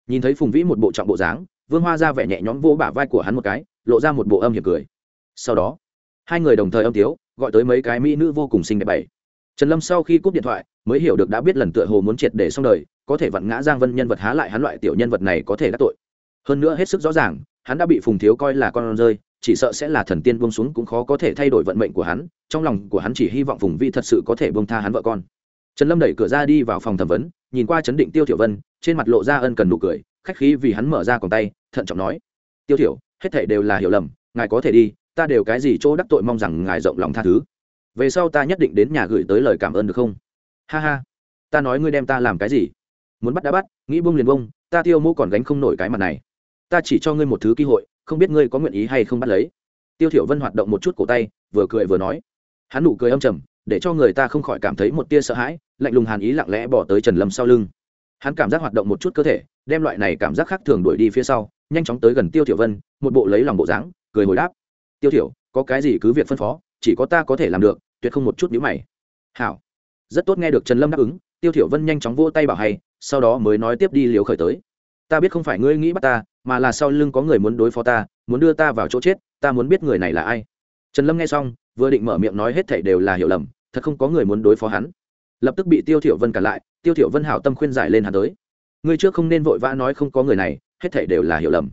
Nhìn thấy phùng vĩ một bộ trọng bộ dáng, vương hoa ra vẻ nhẹ nhõm vỗ bả vai của hắn một cái, lộ ra một bộ âm hiểm cười. Sau đó, hai người đồng thời âm tiếu, gọi tới mấy cái mỹ nữ vô cùng xinh đẹp bảy. Trần lâm sau khi cúp điện thoại mới hiểu được đã biết lần tựa hồ muốn triệt để xong đời, có thể vặn ngã giang vân nhân vật há lại hắn loại tiểu nhân vật này có thể đắc tội. Hơn nữa hết sức rõ ràng, hắn đã bị phùng thiếu coi là con rơi, chỉ sợ sẽ là thần tiên buông xuống cũng khó có thể thay đổi vận mệnh của hắn, trong lòng của hắn chỉ hy vọng phùng vi thật sự có thể buông tha hắn vợ con. Trần lâm đẩy cửa ra đi vào phòng thẩm vấn, nhìn qua chấn định tiêu tiểu vân, trên mặt lộ ra ân cần nụ cười, khách khí vì hắn mở ra còn tay, thận trọng nói, tiêu tiểu hết thảy đều là hiểu lầm, ngài có thể đi, ta đều cái gì chỗ đắc tội mong rằng ngài rộng lòng tha thứ. Về sau ta nhất định đến nhà gửi tới lời cảm ơn được không? Ha ha. Ta nói ngươi đem ta làm cái gì? Muốn bắt đã bắt, nghĩ bông liền bông ta tiêu mô còn gánh không nổi cái mặt này. Ta chỉ cho ngươi một thứ cơ hội, không biết ngươi có nguyện ý hay không bắt lấy. Tiêu thiểu vân hoạt động một chút cổ tay, vừa cười vừa nói. Hắn nụ cười âm trầm, để cho người ta không khỏi cảm thấy một tia sợ hãi, lạnh lùng hàn ý lặng lẽ bỏ tới trần lâm sau lưng. Hắn cảm giác hoạt động một chút cơ thể, đem loại này cảm giác khác thường đuổi đi phía sau, nhanh chóng tới gần tiêu thiểu vân, một bộ lấy lòng bộ dáng, cười hồi đáp. Tiêu thiểu, có cái gì cứ việc phân phó, chỉ có ta có thể làm được, tuyệt không một chút nhíu mày. Hảo rất tốt nghe được trần lâm đáp ứng, tiêu thiểu vân nhanh chóng vỗ tay bảo hay, sau đó mới nói tiếp đi liều khởi tới. Ta biết không phải ngươi nghĩ bắt ta, mà là sau lưng có người muốn đối phó ta, muốn đưa ta vào chỗ chết, ta muốn biết người này là ai. Trần lâm nghe xong, vừa định mở miệng nói hết thảy đều là hiểu lầm, thật không có người muốn đối phó hắn. Lập tức bị tiêu thiểu vân cản lại, tiêu thiểu vân hảo tâm khuyên giải lên hắn tới. Ngươi trước không nên vội vã nói không có người này, hết thảy đều là hiểu lầm.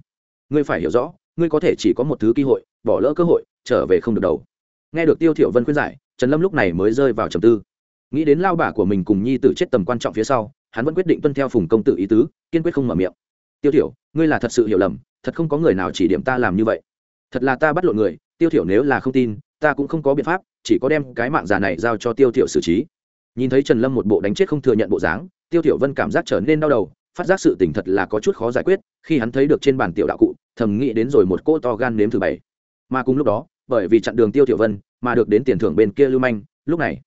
Ngươi phải hiểu rõ, ngươi có thể chỉ có một thứ cơ hội, bỏ lỡ cơ hội, trở về không được đầu. Nghe được tiêu thiểu vân khuyên giải, trần lâm lúc này mới rơi vào trầm tư nghĩ đến lao bà của mình cùng nhi tử chết tầm quan trọng phía sau, hắn vẫn quyết định tuân theo phùng công tử ý tứ, kiên quyết không mở miệng. Tiêu thiểu, ngươi là thật sự hiểu lầm, thật không có người nào chỉ điểm ta làm như vậy. Thật là ta bắt lộn người, tiêu thiểu nếu là không tin, ta cũng không có biện pháp, chỉ có đem cái mạng già này giao cho tiêu thiểu xử trí. Nhìn thấy trần lâm một bộ đánh chết không thừa nhận bộ dáng, tiêu thiểu vân cảm giác trở nên đau đầu, phát giác sự tình thật là có chút khó giải quyết, khi hắn thấy được trên bàn tiểu đạo cụ, thầm nghĩ đến rồi một cô to gan nếm thứ bảy mà cùng lúc đó, bởi vì chặn đường tiêu thiểu vân, mà được đến tiền thưởng bên kia lưu manh, lúc này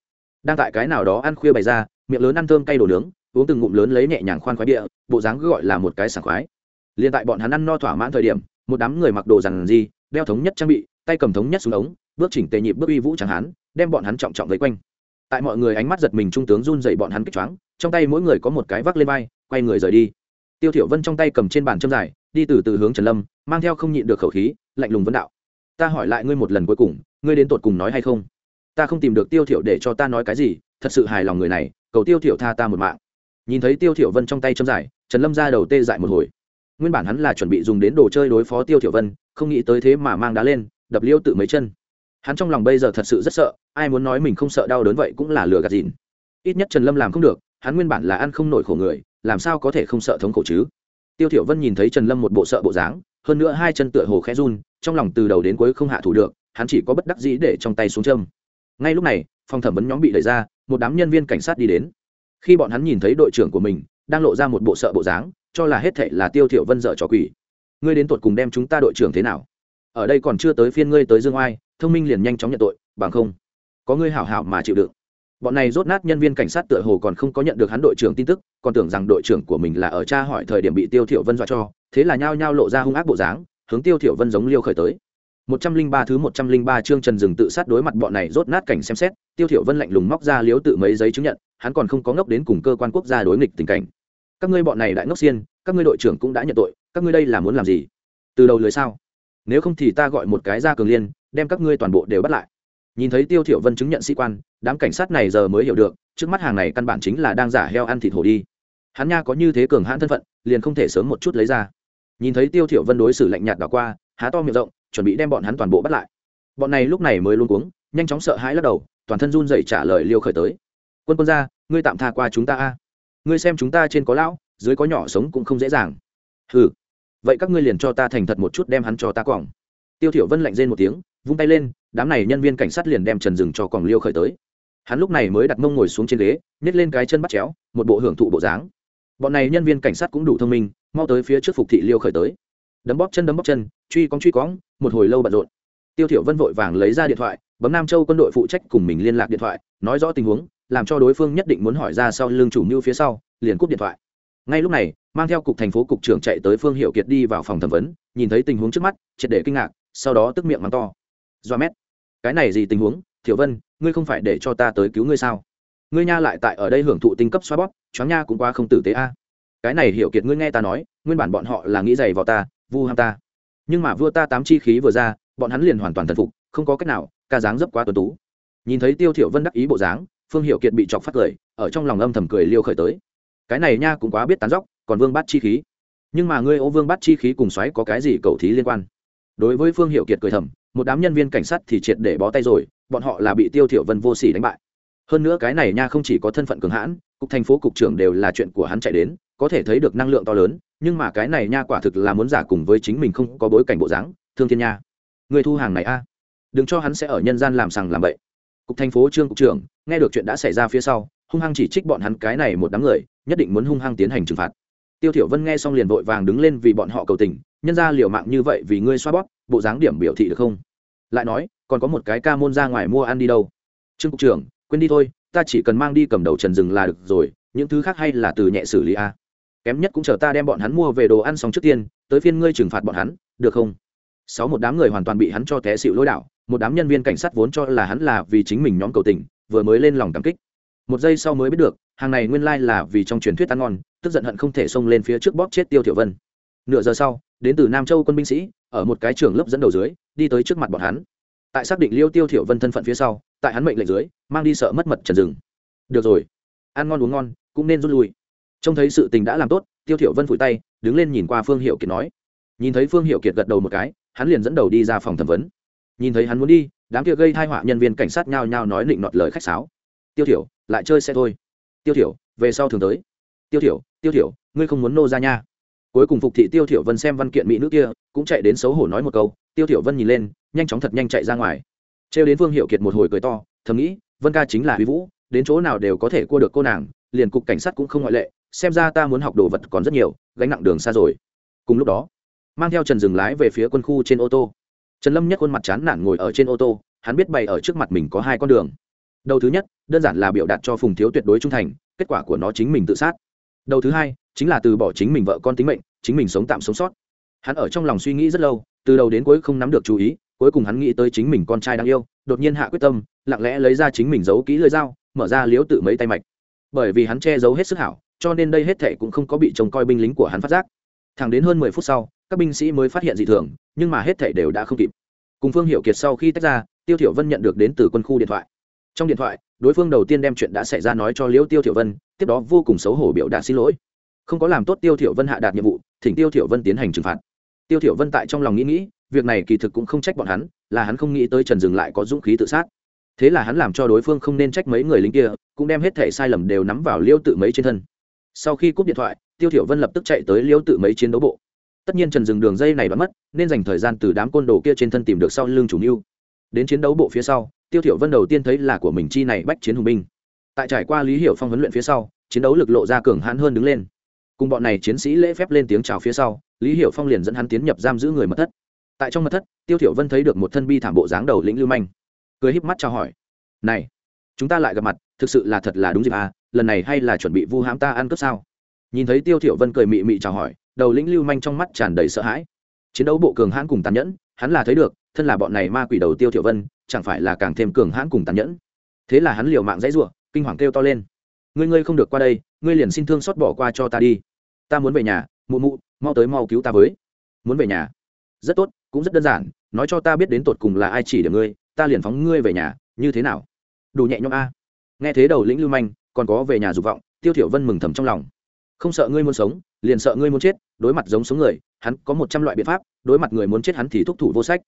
đang tại cái nào đó ăn khuya bày ra, miệng lớn ăn thơm cay đồ nướng, uống từng ngụm lớn lấy nhẹ nhàng khoan khoái địa bộ dáng gọi là một cái sảng khoái. Liền tại bọn hắn ăn no thỏa mãn thời điểm, một đám người mặc đồ rằng gì đeo thống nhất trang bị, tay cầm thống nhất xuống ống, bước chỉnh tề nhịp bước uy vũ chẳng hán, đem bọn hắn trọng trọng vây quanh. Tại mọi người ánh mắt giật mình trung tướng run dậy bọn hắn kích choáng, trong tay mỗi người có một cái vác lên vai, quay người rời đi. Tiêu thiểu vân trong tay cầm trên bàn châm dài, đi từ từ hướng trần lâm, mang theo không nhịn được khẩu khí, lạnh lùng vấn đạo. Ta hỏi lại ngươi một lần cuối cùng, ngươi đến tột cùng nói hay không? Ta không tìm được tiêu thiểu để cho ta nói cái gì, thật sự hài lòng người này, cầu tiêu thiểu tha ta một mạng. Nhìn thấy tiêu thiểu vân trong tay châm dài trần lâm ra đầu tê dại một hồi. Nguyên bản hắn là chuẩn bị dùng đến đồ chơi đối phó tiêu thiểu vân, không nghĩ tới thế mà mang đá lên, đập liêu tự mấy chân. Hắn trong lòng bây giờ thật sự rất sợ, ai muốn nói mình không sợ đau đớn vậy cũng là lừa gạt dịn ít nhất trần lâm làm không được, hắn nguyên bản là ăn không nổi khổ người, làm sao có thể không sợ thống khổ chứ? Tiêu thiểu vân nhìn thấy trần lâm một bộ sợ bộ dáng, hơn nữa hai chân tựa hồ khẽ run, trong lòng từ đầu đến cuối không hạ thủ được, hắn chỉ có bất đắc dĩ để trong tay xuống châm ngay lúc này, phòng thẩm vấn nhóm bị đẩy ra, một đám nhân viên cảnh sát đi đến. Khi bọn hắn nhìn thấy đội trưởng của mình, đang lộ ra một bộ sợ bộ dáng, cho là hết thệ là tiêu thiểu vân dở trò quỷ. Ngươi đến tuột cùng đem chúng ta đội trưởng thế nào? Ở đây còn chưa tới phiên ngươi tới dương oai, thông minh liền nhanh chóng nhận tội, bằng không, có ngươi hảo hảo mà chịu đựng. Bọn này rốt nát nhân viên cảnh sát tựa hồ còn không có nhận được hắn đội trưởng tin tức, còn tưởng rằng đội trưởng của mình là ở tra hỏi thời điểm bị tiêu thiểu vân dọa cho, thế là nhao nhao lộ ra hung ác bộ dáng, hướng tiêu thiểu vân giống liêu khởi tới một trăm linh ba thứ một trăm linh ba chương Trần Dừng tự sát đối mặt bọn này rốt nát cảnh xem xét, Tiêu Thiểu Vân lạnh lùng móc ra liếu tự mấy giấy chứng nhận, hắn còn không có ngốc đến cùng cơ quan quốc gia đối nghịch tình cảnh. Các ngươi bọn này đại ngốc xiên, các ngươi đội trưởng cũng đã nhận tội, các ngươi đây là muốn làm gì? Từ đầu lưới sao? Nếu không thì ta gọi một cái ra cường liên, đem các ngươi toàn bộ đều bắt lại. Nhìn thấy Tiêu Thiểu Vân chứng nhận sĩ quan, đám cảnh sát này giờ mới hiểu được, trước mắt hàng này căn bản chính là đang giả heo ăn thịt hổ đi. Hắn nha có như thế cường hãn thân phận, liền không thể sớm một chút lấy ra. Nhìn thấy Tiêu Thiểu Vân đối xử lạnh nhạt đảo qua, há to miệng rộng, chuẩn bị đem bọn hắn toàn bộ bắt lại. Bọn này lúc này mới luôn cuống, nhanh chóng sợ hãi lắc đầu, toàn thân run dậy trả lời liêu khởi tới. Quân quân gia, ngươi tạm tha qua chúng ta a. Ngươi xem chúng ta trên có lão, dưới có nhỏ sống cũng không dễ dàng. Ừ vậy các ngươi liền cho ta thành thật một chút đem hắn cho ta quòng. Tiêu thiểu vân lạnh rên một tiếng, vung tay lên, đám này nhân viên cảnh sát liền đem trần dừng cho quòng liêu khởi tới. Hắn lúc này mới đặt mông ngồi xuống trên ghế, nhét lên cái chân bắt chéo, một bộ hưởng thụ bộ dáng. Bọn này nhân viên cảnh sát cũng đủ thông minh, mau tới phía trước phục thị liêu khởi tới đấm bóp chân đấm bóp chân, truy cóng truy cóng một hồi lâu bận rộn. Tiêu thiểu vân vội vàng lấy ra điện thoại, bấm nam châu quân đội phụ trách cùng mình liên lạc điện thoại, nói rõ tình huống, làm cho đối phương nhất định muốn hỏi ra sau lưng chủ mưu phía sau, liền cúp điện thoại. Ngay lúc này, mang theo cục thành phố cục trưởng chạy tới phương hiệu kiệt đi vào phòng thẩm vấn, nhìn thấy tình huống trước mắt, triệt để kinh ngạc, sau đó tức miệng mắng to. Doa mét. Cái này gì tình huống? Thiểu vân, ngươi không phải để cho ta tới cứu ngươi sao? Ngươi nha lại tại ở đây hưởng thụ tinh cấp xoa bóp, choáng nha cũng qua không tử tế a. Cái này hiểu kiệt ngươi nghe ta nói, nguyên bản bọn họ là nghĩ giày vào ta vu ham ta. Nhưng mà vua ta tám chi khí vừa ra, bọn hắn liền hoàn toàn thần phục, không có cách nào, ca dáng dấp quá tuấn tú. Nhìn thấy tiêu thiểu vân đắc ý bộ dáng, phương hiệu kiệt bị chọc phát cười, ở trong lòng âm thầm cười liêu khởi tới. Cái này nha cũng quá biết tán dóc, còn vương bát chi khí. Nhưng mà ngươi ô vương bát chi khí cùng xoáy có cái gì cầu thí liên quan? Đối với phương hiệu kiệt cười thầm, một đám nhân viên cảnh sát thì triệt để bó tay rồi, bọn họ là bị tiêu thiểu vân vô sỉ đánh bại. Hơn nữa cái này nha không chỉ có thân phận cường hãn, cục thành phố cục trưởng đều là chuyện của hắn chạy đến, có thể thấy được năng lượng to lớn nhưng mà cái này nha quả thực là muốn giả cùng với chính mình không có bối cảnh bộ dáng, thương thiên nha. Người thu hàng này a. Đừng cho hắn sẽ ở nhân gian làm sằng làm bậy. Cục thành phố trương cục trưởng, nghe được chuyện đã xảy ra phía sau, hung hăng chỉ trích bọn hắn cái này một đám người, nhất định muốn hung hăng tiến hành trừng phạt. Tiêu thiểu vân nghe xong liền vội vàng đứng lên vì bọn họ cầu tình, nhân ra liều mạng như vậy vì ngươi xoa bóp, bộ dáng điểm biểu thị được không? Lại nói, còn có một cái ca môn ra ngoài mua ăn đi đâu? Trương cục trưởng, quên đi thôi, ta chỉ cần mang đi cầm đầu trần rừng là được rồi, những thứ khác hay là từ nhẹ xử lý a kém nhất cũng chờ ta đem bọn hắn mua về đồ ăn xong trước tiên, tới phiên ngươi trừng phạt bọn hắn, được không? Sáu một đám người hoàn toàn bị hắn cho té xịu lối đảo, một đám nhân viên cảnh sát vốn cho là hắn là vì chính mình nhóm cầu tình, vừa mới lên lòng cảm kích. Một giây sau mới biết được, hàng này nguyên lai là vì trong truyền thuyết ăn ngon, tức giận hận không thể xông lên phía trước bóp chết tiêu tiểu vân. Nửa giờ sau, đến từ nam châu quân binh sĩ, ở một cái trường lớp dẫn đầu dưới, đi tới trước mặt bọn hắn. Tại xác định liêu tiêu tiểu vân thân phận phía sau, tại hắn mệnh lệnh dưới, mang đi sợ mất mật trần rừng được rồi, ăn ngon uống ngon, cũng nên rút lui trông thấy sự tình đã làm tốt, tiêu thiểu vân phủi tay, đứng lên nhìn qua phương hiệu kiệt nói. Nhìn thấy phương hiệu kiệt gật đầu một cái, hắn liền dẫn đầu đi ra phòng thẩm vấn. Nhìn thấy hắn muốn đi, đám kia gây tai họa nhân viên cảnh sát nhao nhao nói định nọt lời khách sáo. Tiêu thiểu, lại chơi xe thôi. Tiêu thiểu, về sau thường tới. Tiêu thiểu tiêu thiểu, ngươi không muốn nô ra nha. Cuối cùng phục thị tiêu thiểu vân xem văn kiện mỹ nữ kia, cũng chạy đến xấu hổ nói một câu, tiêu thiểu vân nhìn lên, nhanh chóng thật nhanh chạy ra ngoài. Treo đến phương hiệu kiệt một hồi cười to, thầm nghĩ, vân ca chính là huy vũ, đến chỗ nào đều có thể cua được cô nàng, liền cục cảnh sát cũng không ngoại lệ xem ra ta muốn học đồ vật còn rất nhiều, gánh nặng đường xa rồi. Cùng lúc đó, mang theo trần dừng lái về phía quân khu trên ô tô. Trần lâm nhất khuôn mặt chán nản ngồi ở trên ô tô, hắn biết bày ở trước mặt mình có hai con đường. Đầu thứ nhất, đơn giản là biểu đạt cho phùng thiếu tuyệt đối trung thành, kết quả của nó chính mình tự sát. Đầu thứ hai, chính là từ bỏ chính mình vợ con tính mệnh, chính mình sống tạm sống sót. Hắn ở trong lòng suy nghĩ rất lâu, từ đầu đến cuối không nắm được chú ý, cuối cùng hắn nghĩ tới chính mình con trai đang yêu, đột nhiên hạ quyết tâm, lặng lẽ lấy ra chính mình giấu kỹ lưỡi dao mở ra liếu tự mấy tay mạch. Bởi vì hắn che giấu hết sức hảo cho nên đây hết thệ cũng không có bị trông coi binh lính của hắn phát giác. Thẳng đến hơn mười phút sau, các binh sĩ mới phát hiện dị thường, nhưng mà hết thệ đều đã không kịp. Cùng phương hiệu kiệt sau khi tách ra, tiêu thiểu vân nhận được đến từ quân khu điện thoại. Trong điện thoại, đối phương đầu tiên đem chuyện đã xảy ra nói cho liễu tiêu thiểu vân, tiếp đó vô cùng xấu hổ biểu đạt xin lỗi. Không có làm tốt tiêu thiểu vân hạ đạt nhiệm vụ, thỉnh tiêu thiểu vân tiến hành trừng phạt. Tiêu thiểu vân tại trong lòng nghĩ nghĩ, việc này kỳ thực cũng không trách bọn hắn, là hắn không nghĩ tới trần dừng lại có dũng khí tự sát. Thế là hắn làm cho đối phương không nên trách mấy người lính kia, cũng đem hết thể sai lầm đều nắm vào liêu tự mấy trên thân sau khi cúp điện thoại, tiêu thiểu vân lập tức chạy tới liêu tự mấy chiến đấu bộ. Tất nhiên trần dừng đường dây này đoán mất, nên dành thời gian từ đám côn đồ kia trên thân tìm được sau lưng chủ mưu đến chiến đấu bộ phía sau, tiêu thiểu vân đầu tiên thấy là của mình chi này bách chiến hùng binh. Tại trải qua lý hiểu phong huấn luyện phía sau, chiến đấu lực lộ ra cường hãn hơn đứng lên. Cùng bọn này chiến sĩ lễ phép lên tiếng chào phía sau, lý hiểu phong liền dẫn hắn tiến nhập giam giữ người mật thất. Tại trong mật thất, tiêu thiểu vân thấy được một thân bi thảm bộ dáng đầu lĩnh lưu manh. Cười híp mắt chào hỏi. Này, chúng ta lại gặp mặt, thực sự là thật là đúng dịp à lần này hay là chuẩn bị vu hãm ta ăn cướp sao? Nhìn thấy tiêu thiểu vân cười mị mị chào hỏi, đầu lĩnh lưu manh trong mắt tràn đầy sợ hãi. Chiến đấu bộ cường hãn cùng tàn nhẫn, hắn là thấy được, thân là bọn này ma quỷ đầu tiêu thiểu vân, chẳng phải là càng thêm cường hãn cùng tàn nhẫn. Thế là hắn liều mạng dãy rủa, kinh hoàng kêu to lên. Ngươi ngươi không được qua đây, ngươi liền xin thương xót bỏ qua cho ta đi. Ta muốn về nhà, mụ mụ, mau tới mau cứu ta với. Muốn về nhà? Rất tốt, cũng rất đơn giản, nói cho ta biết đến tột cùng là ai chỉ được ngươi, ta liền phóng ngươi về nhà, như thế nào? Đủ nhẹ nhõm a. Nghe thế đầu lĩnh lưu manh còn có về nhà dục vọng, tiêu thiểu vân mừng thầm trong lòng. Không sợ ngươi muốn sống, liền sợ ngươi muốn chết, đối mặt giống sống người, hắn có một trăm loại biện pháp, đối mặt người muốn chết hắn thì thúc thủ vô sách.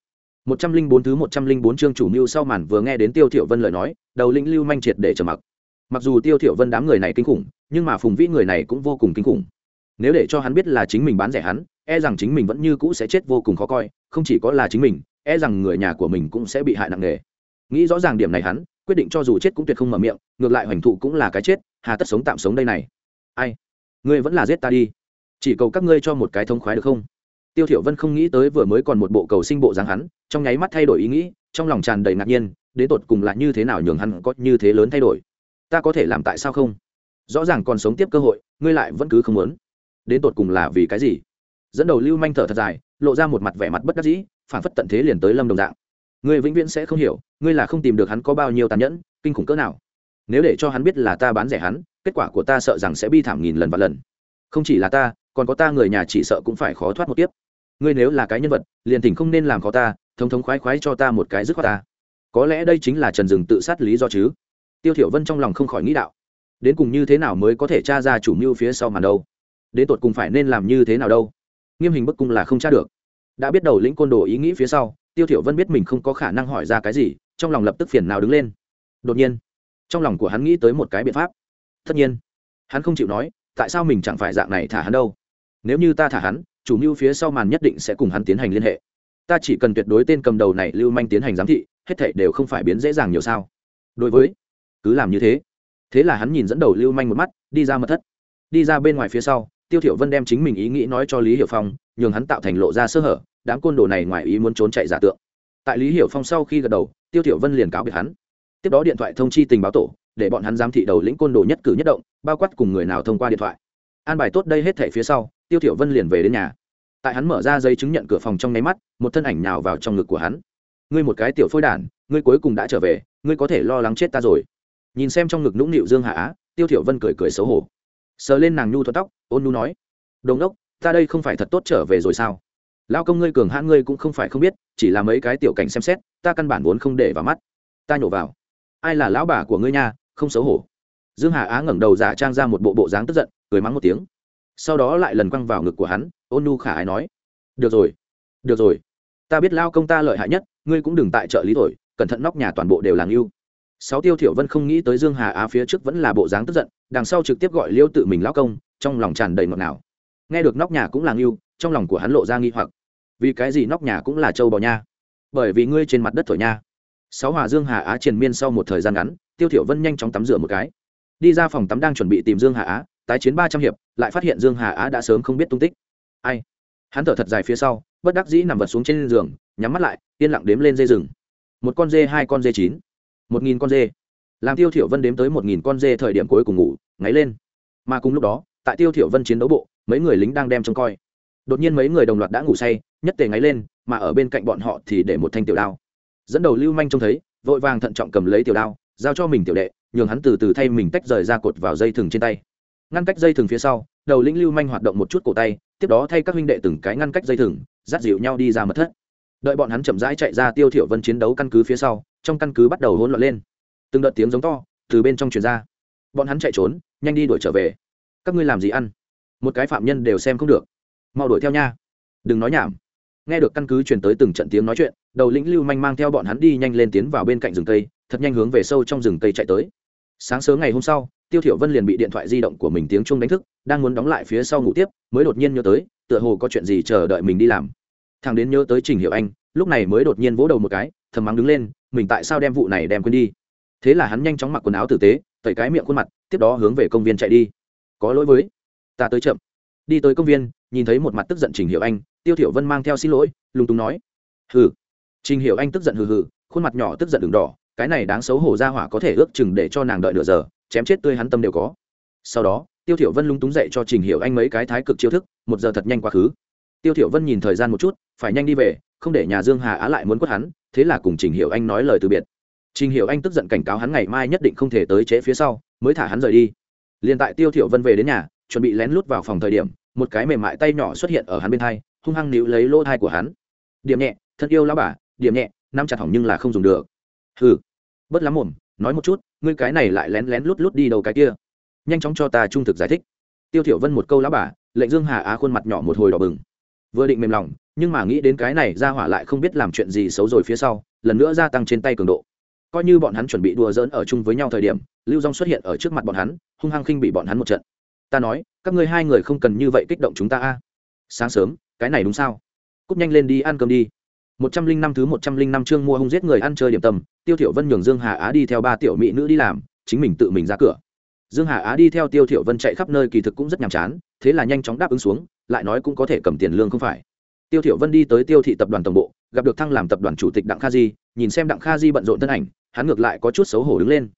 Một trăm linh bốn thứ một trăm linh bốn chương chủ mưu sau màn vừa nghe đến tiêu thiểu vân lời nói, đầu lĩnh lưu manh triệt để trầm mặc. Mặc dù tiêu thiểu vân đám người này kinh khủng, nhưng mà phùng vĩ người này cũng vô cùng kinh khủng. Nếu để cho hắn biết là chính mình bán rẻ hắn e rằng chính mình vẫn như cũ sẽ chết vô cùng khó coi, không chỉ có là chính mình e rằng người nhà của mình cũng sẽ bị hại nặng nề. Nghĩ rõ ràng điểm này hắn quyết định cho dù chết cũng tuyệt không mở miệng, ngược lại hoành thụ cũng là cái chết, hà tất sống tạm sống đây này. Ai? Ngươi vẫn là giết ta đi. Chỉ cầu các ngươi cho một cái thông khoái được không? Tiêu thiểu vân không nghĩ tới vừa mới còn một bộ cầu sinh bộ dáng hắn, trong nháy mắt thay đổi ý nghĩ, trong lòng tràn đầy ngạc nhiên, đến tột cùng là như thế nào nhường hắn có như thế lớn thay đổi? Ta có thể làm tại sao không? Rõ ràng còn sống tiếp cơ hội, ngươi lại vẫn cứ không muốn. Đến tột cùng là vì cái gì? Dẫn đầu lưu manh thở thật dài, lộ ra một mặt vẻ mặt bất đắc dĩ, phản phất tận thế liền tới lâm đồng dạng ngươi vĩnh viễn sẽ không hiểu, ngươi là không tìm được hắn có bao nhiêu tàn nhẫn, kinh khủng cỡ nào. Nếu để cho hắn biết là ta bán rẻ hắn, kết quả của ta sợ rằng sẽ bi thảm nghìn lần và lần. Không chỉ là ta, còn có ta người nhà chỉ sợ cũng phải khó thoát một tiếp ngươi nếu là cái nhân vật, liền tỉnh không nên làm khó ta, thống thống khoái khoái cho ta một cái dứt khoát ta. Có lẽ đây chính là trần dừng tự sát lý do chứ. Tiêu thiểu vân trong lòng không khỏi nghĩ đạo, đến cùng như thế nào mới có thể tra ra chủ mưu phía sau màn đâu? Đến tột cùng phải nên làm như thế nào đâu? Nghiêm hình bức cung là không tra được đã biết đầu lĩnh côn đồ ý nghĩ phía sau, tiêu thiểu vân biết mình không có khả năng hỏi ra cái gì, trong lòng lập tức phiền nào đứng lên. Đột nhiên, trong lòng của hắn nghĩ tới một cái biện pháp. Tất nhiên, hắn không chịu nói, tại sao mình chẳng phải dạng này thả hắn đâu? Nếu như ta thả hắn, chủ mưu phía sau màn nhất định sẽ cùng hắn tiến hành liên hệ. Ta chỉ cần tuyệt đối tên cầm đầu này lưu manh tiến hành giám thị, hết thảy đều không phải biến dễ dàng nhiều sao. Đối với, cứ làm như thế. Thế là hắn nhìn dẫn đầu lưu manh một mắt, đi ra mật thất. Đi ra bên ngoài phía sau tiêu thiểu vân đem chính mình ý nghĩ nói cho lý hiểu phong, nhường hắn tạo thành lộ ra sơ hở, đám côn đồ này ngoài ý muốn trốn chạy giả tượng. Tại lý hiểu phong sau khi gật đầu, tiêu thiểu vân liền cáo biệt hắn. Tiếp đó điện thoại thông chi tình báo tổ, để bọn hắn giám thị đầu lĩnh côn đồ nhất cử nhất động, bao quát cùng người nào thông qua điện thoại. An bài tốt đây hết thảy phía sau, tiêu thiểu vân liền về đến nhà. Tại hắn mở ra giấy chứng nhận cửa phòng trong nháy mắt, một thân ảnh nhào vào trong ngực của hắn. Ngươi một cái tiểu phôi đản, ngươi cuối cùng đã trở về, ngươi có thể lo lắng chết ta rồi. Nhìn xem trong ngực nũng nịu dương hạ á, tiêu thiểu vân cười cười xấu hổ sờ lên nàng nhu thuật tóc, ôn nhu nói đồn đốc ta đây không phải thật tốt trở về rồi sao? Lao công ngươi cường hãn ngươi cũng không phải không biết, chỉ là mấy cái tiểu cảnh xem xét, ta căn bản vốn không để vào mắt. Ta nhổ vào. Ai là lão bà của ngươi nha, không xấu hổ. Dương hà á ngẩng đầu giả trang ra một bộ bộ dáng tức giận, cười mắng một tiếng. Sau đó lại lần quăng vào ngực của hắn, ôn nu khả ái nói, được rồi được rồi. Ta biết lao công ta lợi hại nhất, ngươi cũng đừng tại chợ lý thổi cẩn thận nóc nhà toàn bộ đều làng yêu sáu tiêu thiểu vân không nghĩ tới dương hà á phía trước vẫn là bộ dáng tức giận, đằng sau trực tiếp gọi liêu tự mình lão công, trong lòng tràn đầy ngọt ngào. Nghe được nóc nhà cũng là yêu trong lòng của hắn lộ ra nghi hoặc. Vì cái gì nóc nhà cũng là châu bò nha? Bởi vì ngươi trên mặt đất thổi nha. Sáu hòa dương hà á triền miên sau một thời gian ngắn, tiêu thiểu vân nhanh chóng tắm rửa một cái. Đi ra phòng tắm đang chuẩn bị tìm dương hà á, tái chiến ba trăm hiệp, lại phát hiện dương hà á đã sớm không biết tung tích. Ai? Hắn thở thật dài phía sau, bất đắc dĩ nằm vật xuống trên giường, nhắm mắt lại, yên lặng đếm lên dây rừng. Một con dê, hai con dê chín một nghìn con dê. Làm tiêu thiểu vân đếm tới một nghìn con dê thời điểm cuối cùng ngủ, ngáy lên. Mà cùng lúc đó, tại tiêu thiểu vân chiến đấu bộ, mấy người lính đang đem trông coi. Đột nhiên mấy người đồng loạt đã ngủ say, nhất tề ngáy lên, mà ở bên cạnh bọn họ thì để một thanh tiểu đao. Dẫn đầu lưu manh trông thấy, vội vàng thận trọng cầm lấy tiểu đao, giao cho mình tiểu đệ, nhường hắn từ từ thay mình tách rời ra cột vào dây thừng trên tay. Ngăn cách dây thừng phía sau, đầu lĩnh lưu manh hoạt động một chút cổ tay, tiếp đó thay các huynh đệ từng cái ngăn cách dây thừng, dắt dịu nhau đi ra mật thất đợi bọn hắn chậm rãi chạy ra tiêu thiểu vân chiến đấu căn cứ phía sau, trong căn cứ bắt đầu hỗn loạn lên. Từng đợt tiếng giống to từ bên trong truyền ra. Bọn hắn chạy trốn, nhanh đi đuổi trở về. Các ngươi làm gì ăn? Một cái phạm nhân đều xem không được. Mau đuổi theo nha. Đừng nói nhảm. Nghe được căn cứ truyền tới từng trận tiếng nói chuyện, đầu lĩnh lưu manh mang theo bọn hắn đi nhanh lên tiến vào bên cạnh rừng cây, thật nhanh hướng về sâu trong rừng cây chạy tới. Sáng sớm ngày hôm sau, tiêu thiểu vân liền bị điện thoại di động của mình tiếng chuông đánh thức, đang muốn đóng lại phía sau ngủ tiếp, mới đột nhiên nhớ tới, tựa hồ có chuyện gì chờ đợi mình đi làm thằng đến nhớ tới trình hiệu anh, lúc này mới đột nhiên vỗ đầu một cái, thầm mắng đứng lên, mình tại sao đem vụ này đem quên đi? Thế là hắn nhanh chóng mặc quần áo tử tế, tẩy cái miệng khuôn mặt, tiếp đó hướng về công viên chạy đi. Có lỗi với ta tới chậm. Đi tới công viên, nhìn thấy một mặt tức giận trình hiệu anh, tiêu thiểu vân mang theo xin lỗi lung tung nói. Hừ. Trình hiệu anh tức giận hừ hừ, khuôn mặt nhỏ tức giận đường đỏ, cái này đáng xấu hổ ra hỏa có thể ước chừng để cho nàng đợi nửa giờ, chém chết tươi hắn tâm đều có. Sau đó, tiêu thiểu vân lung túng dạy cho trình hiệu anh mấy cái thái cực chiêu thức, một giờ thật nhanh quá khứ tiêu thiểu vân nhìn thời gian một chút phải nhanh đi về không để nhà dương hà á lại muốn quất hắn thế là cùng trình Hiểu anh nói lời từ biệt. Trình Hiểu anh tức giận cảnh cáo hắn ngày mai nhất định không thể tới chế phía sau mới thả hắn rời đi. Liền tại tiêu thiểu vân về đến nhà chuẩn bị lén lút vào phòng thời điểm một cái mềm mại tay nhỏ xuất hiện ở hắn bên thay, hung hăng níu lấy lỗ thai của hắn. Điểm nhẹ thân yêu lão bà điểm nhẹ nắm chặt hỏng nhưng là không dùng được. Hừ. Bất lắm mồm nói một chút ngươi cái này lại lén lén lút lút đi đầu cái kia? Nhanh chóng cho ta trung thực giải thích. Tiêu thiểu vân một câu lão bà lệnh dương hà á khuôn mặt nhỏ một hồi đỏ bừng vừa định mềm lòng, nhưng mà nghĩ đến cái này ra hỏa lại không biết làm chuyện gì xấu rồi phía sau, lần nữa gia tăng trên tay cường độ. Coi như bọn hắn chuẩn bị đùa giỡn ở chung với nhau thời điểm, lưu dong xuất hiện ở trước mặt bọn hắn, hung hăng khinh bị bọn hắn một trận. Ta nói, các ngươi hai người không cần như vậy kích động chúng ta a. Sáng sớm, cái này đúng sao? Cúp nhanh lên đi ăn cơm đi. Một trăm linh năm thứ một trăm linh năm chương mua hung giết người ăn chơi điểm tâm, tiêu thiểu vân nhường dương hà á đi theo ba tiểu mỹ nữ đi làm, chính mình tự mình ra cửa. Dương hà á đi theo tiêu thiểu vân chạy khắp nơi kỳ thực cũng rất nhàm chán, thế là nhanh chóng đáp ứng xuống lại nói cũng có thể cầm tiền lương không phải. Tiêu thiểu vân đi tới tiêu thị tập đoàn tổng bộ, gặp được thăng làm tập đoàn chủ tịch đặng kha di, nhìn xem đặng kha di bận rộn thân ảnh, hắn ngược lại có chút xấu hổ đứng lên.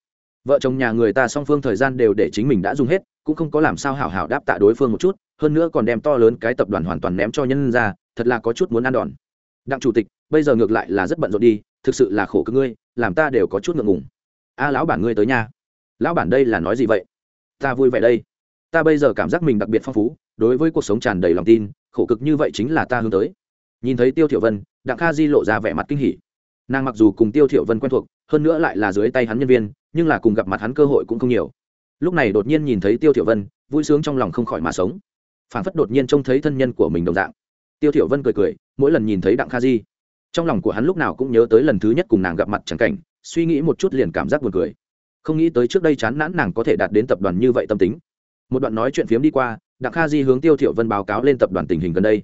Vợ chồng nhà người ta song phương thời gian đều để chính mình đã dùng hết, cũng không có làm sao hảo hảo đáp tạ đối phương một chút, hơn nữa còn đem to lớn cái tập đoàn hoàn toàn ném cho nhân ra, thật là có chút muốn ăn đòn. Đặng chủ tịch, bây giờ ngược lại là rất bận rộn đi, thực sự là khổ cơ ngươi, làm ta đều có chút ngượng ngùng. A, lão bản ngươi tới nhà lão bản đây là nói gì vậy? Ta vui vẻ đây. Ta bây giờ cảm giác mình đặc biệt phong phú đối với cuộc sống tràn đầy lòng tin, khổ cực như vậy chính là ta hướng tới. Nhìn thấy tiêu thiểu vân, đặng kha di lộ ra vẻ mặt kinh hỉ. Nàng mặc dù cùng tiêu thiểu vân quen thuộc, hơn nữa lại là dưới tay hắn nhân viên, nhưng là cùng gặp mặt hắn cơ hội cũng không nhiều. Lúc này đột nhiên nhìn thấy tiêu thiểu vân, vui sướng trong lòng không khỏi mà sống. Phảng phất đột nhiên trông thấy thân nhân của mình đồng dạng. Tiêu thiểu vân cười cười, mỗi lần nhìn thấy đặng kha di, trong lòng của hắn lúc nào cũng nhớ tới lần thứ nhất cùng nàng gặp mặt chẳng cảnh, suy nghĩ một chút liền cảm giác buồn cười. Không nghĩ tới trước đây chán nản nàng có thể đạt đến tập đoàn như vậy tâm tính. Một đoạn nói chuyện phiếm đi qua đặng kha di hướng tiêu Thiệu vân báo cáo lên tập đoàn tình hình gần đây.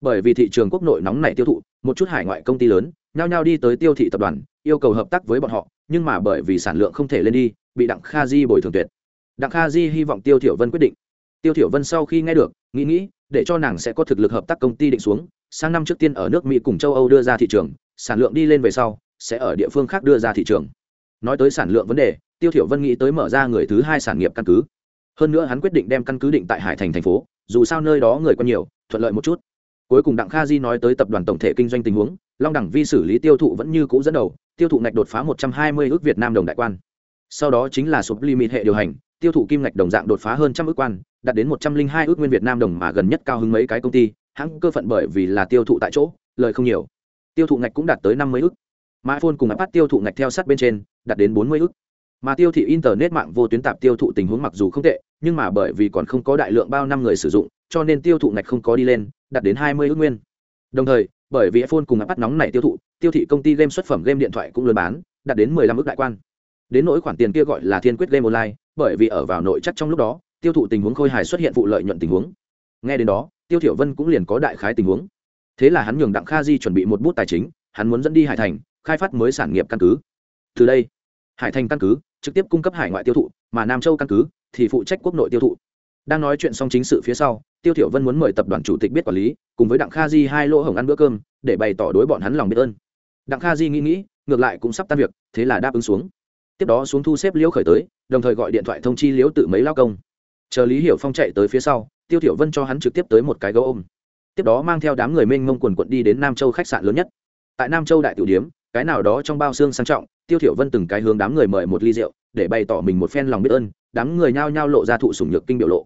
Bởi vì thị trường quốc nội nóng nảy tiêu thụ, một chút hải ngoại công ty lớn, nhao nhao đi tới tiêu thị tập đoàn, yêu cầu hợp tác với bọn họ, nhưng mà bởi vì sản lượng không thể lên đi, bị đặng kha di bồi thường tuyệt. Đặng kha di hy vọng tiêu thiểu vân quyết định. Tiêu thiểu vân sau khi nghe được, nghĩ nghĩ, để cho nàng sẽ có thực lực hợp tác công ty định xuống, sang năm trước tiên ở nước mỹ cùng châu âu đưa ra thị trường, sản lượng đi lên về sau, sẽ ở địa phương khác đưa ra thị trường. Nói tới sản lượng vấn đề, tiêu thiểu vân nghĩ tới mở ra người thứ hai sản nghiệp căn cứ hơn nữa hắn quyết định đem căn cứ định tại hải thành thành phố, dù sao nơi đó người còn nhiều, thuận lợi một chút. Cuối cùng đặng kha di nói tới tập đoàn tổng thể kinh doanh tình huống, long đẳng vi xử lý tiêu thụ vẫn như cũ dẫn đầu, tiêu thụ ngạch đột phá 120 ước việt nam đồng đại quan. Sau đó chính là sụp limit hệ điều hành, tiêu thụ kim ngạch đồng dạng đột phá hơn trăm ước quan, đạt đến 102 ước nguyên việt nam đồng mà gần nhất cao hơn mấy cái công ty, hãng cơ phận bởi vì là tiêu thụ tại chỗ lời không nhiều. Tiêu thụ ngạch cũng đạt tới 50 ước. Mà iphone cùng ipad tiêu thụ ngạch theo sát bên trên, đạt đến 40 ước. Mà tiêu thị internet mạng vô tuyến tạp tiêu thụ tình huống mặc dù không tệ nhưng mà bởi vì còn không có đại lượng bao năm người sử dụng, cho nên tiêu thụ ngạch không có đi lên, đạt đến 20 ước nguyên. Đồng thời, bởi vì iphone cùng bắt nóng này tiêu thụ, tiêu thị công ty game xuất phẩm game điện thoại cũng lớn bán, đạt đến 15 ước đại quan. Đến nỗi khoản tiền kia gọi là thiên quyết game online, bởi vì ở vào nội chắc trong lúc đó, tiêu thụ tình huống khôi hài xuất hiện vụ lợi nhuận tình huống. Nghe đến đó, tiêu thiểu vân cũng liền có đại khái tình huống. Thế là hắn nhường đặng kha di chuẩn bị một bút tài chính, hắn muốn dẫn đi hải thành, khai phát mới sản nghiệp căn cứ. Từ đây, hải thành căn cứ, trực tiếp cung cấp hải ngoại tiêu thụ, mà nam châu căn cứ thì phụ trách quốc nội tiêu thụ. Đang nói chuyện xong chính sự phía sau, tiêu thiểu vân muốn mời tập đoàn chủ tịch biết quản lý, cùng với đặng kha di hai lỗ hổng ăn bữa cơm, để bày tỏ đối bọn hắn lòng biết ơn. Đặng kha di nghĩ nghĩ, ngược lại cũng sắp tan việc, thế là đáp ứng xuống. Tiếp đó xuống thu xếp liễu khởi tới, đồng thời gọi điện thoại thông chi liễu tự mấy lao công. Chờ lý hiểu phong chạy tới phía sau, tiêu thiểu vân cho hắn trực tiếp tới một cái gấu ôm. Tiếp đó mang theo đám người mênh mông quần quận đi đến nam châu khách sạn lớn nhất. Tại nam châu đại tiểu điếm, cái nào đó trong bao xương sang trọng, tiêu thiểu vân từng cái hướng đám người mời một ly rượu, để bày tỏ mình một phen lòng biết ơn đám người nhao nhao lộ ra thụ sủng nhược kinh biểu lộ.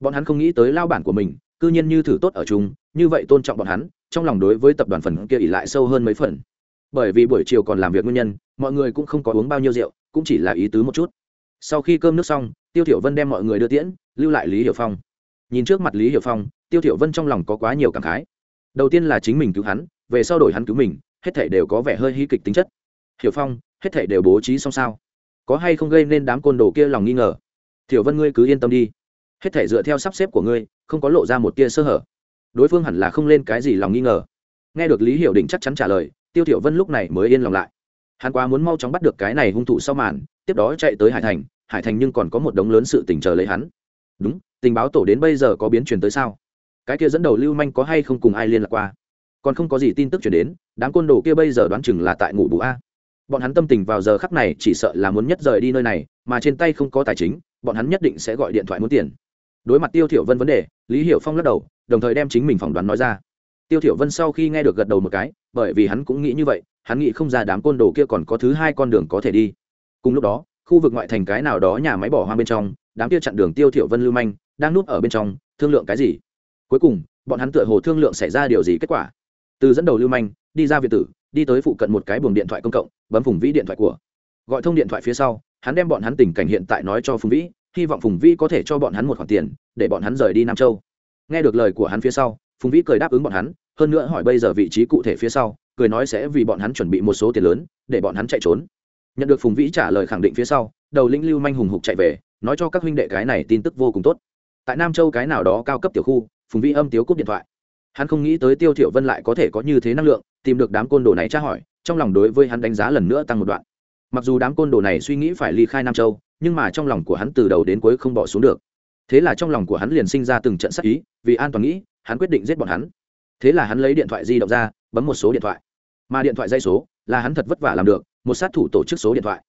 Bọn hắn không nghĩ tới lao bản của mình, cư nhiên như thử tốt ở chung, như vậy tôn trọng bọn hắn, trong lòng đối với tập đoàn phần kia ỉ lại sâu hơn mấy phần. Bởi vì buổi chiều còn làm việc nguyên nhân, mọi người cũng không có uống bao nhiêu rượu, cũng chỉ là ý tứ một chút. Sau khi cơm nước xong, tiêu thiểu vân đem mọi người đưa tiễn, lưu lại lý hiểu phong. Nhìn trước mặt lý hiểu phong, tiêu thiểu vân trong lòng có quá nhiều cảm khái. Đầu tiên là chính mình cứu hắn, về sau đổi hắn cứu mình, hết thảy đều có vẻ hơi hí kịch tính chất. Hiểu phong, hết thảy đều bố trí xong sao? Có hay không gây nên đám côn đồ kia lòng nghi ngờ? Thiểu vân ngươi cứ yên tâm đi. Hết thể dựa theo sắp xếp của ngươi, không có lộ ra một tia sơ hở. Đối phương hẳn là không lên cái gì lòng nghi ngờ. Nghe được lý hiểu định chắc chắn trả lời, tiêu thiểu vân lúc này mới yên lòng lại. Hắn quá muốn mau chóng bắt được cái này hung thủ sau màn, tiếp đó chạy tới hải thành hải thành nhưng còn có một đống lớn sự tình chờ lấy hắn. Đúng, tình báo tổ đến bây giờ có biến chuyển tới sao? Cái kia dẫn đầu lưu manh có hay không cùng ai liên lạc qua? Còn không có gì tin tức chuyển đến, đám côn đồ kia bây giờ đoán chừng là tại ngủ bù a. Bọn hắn tâm tình vào giờ khắc này chỉ sợ là muốn nhất rời đi nơi này, mà trên tay không có tài chính bọn hắn nhất định sẽ gọi điện thoại muốn tiền. Đối mặt tiêu thiểu vân vấn đề, lý hiểu phong lắc đầu, đồng thời đem chính mình phỏng đoán nói ra. Tiêu thiểu vân sau khi nghe được gật đầu một cái, bởi vì hắn cũng nghĩ như vậy, hắn nghĩ không ra đám côn đồ kia còn có thứ hai con đường có thể đi. Cùng lúc đó, khu vực ngoại thành cái nào đó nhà máy bỏ hoang bên trong, đám kia chặn đường tiêu thiểu vân lưu manh, đang núp ở bên trong, thương lượng cái gì? Cuối cùng, bọn hắn tựa hồ thương lượng xảy ra điều gì kết quả. Từ dẫn đầu lưu manh, đi ra việt tử, đi tới phụ cận một cái buồng điện thoại công cộng, bấm vùng vĩ điện thoại của. Gọi thông điện thoại phía sau hắn đem bọn hắn tình cảnh hiện tại nói cho phùng vĩ, hy vọng phùng vĩ có thể cho bọn hắn một khoản tiền, để bọn hắn rời đi nam châu. Nghe được lời của hắn phía sau, phùng vĩ cười đáp ứng bọn hắn, hơn nữa hỏi bây giờ vị trí cụ thể phía sau, cười nói sẽ vì bọn hắn chuẩn bị một số tiền lớn, để bọn hắn chạy trốn. Nhận được phùng vĩ trả lời khẳng định phía sau, đầu lĩnh lưu manh hùng hục chạy về, nói cho các huynh đệ cái này tin tức vô cùng tốt. Tại nam châu cái nào đó cao cấp tiểu khu, phùng vĩ âm tiếu cúp điện thoại. Hắn không nghĩ tới tiêu thiểu vân lại có thể có như thế năng lượng, tìm được đám côn đồ này tra hỏi, trong lòng đối với hắn đánh giá lần nữa tăng một đoạn mặc dù đám côn đồ này suy nghĩ phải ly khai nam châu, nhưng mà trong lòng của hắn từ đầu đến cuối không bỏ xuống được. Thế là trong lòng của hắn liền sinh ra từng trận sắc ý, vì an toàn nghĩ, hắn quyết định giết bọn hắn. Thế là hắn lấy điện thoại di động ra, bấm một số điện thoại. Mà điện thoại dây số, là hắn thật vất vả làm được, một sát thủ tổ chức số điện thoại.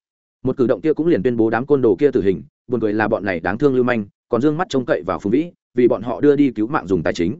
Một cử động kia cũng liền tuyên bố đám côn đồ kia tử hình, buồn cười là bọn này đáng thương lưu manh, còn dương mắt trông cậy vào phú vĩ, vì bọn họ đưa đi cứu mạng dùng tài chính.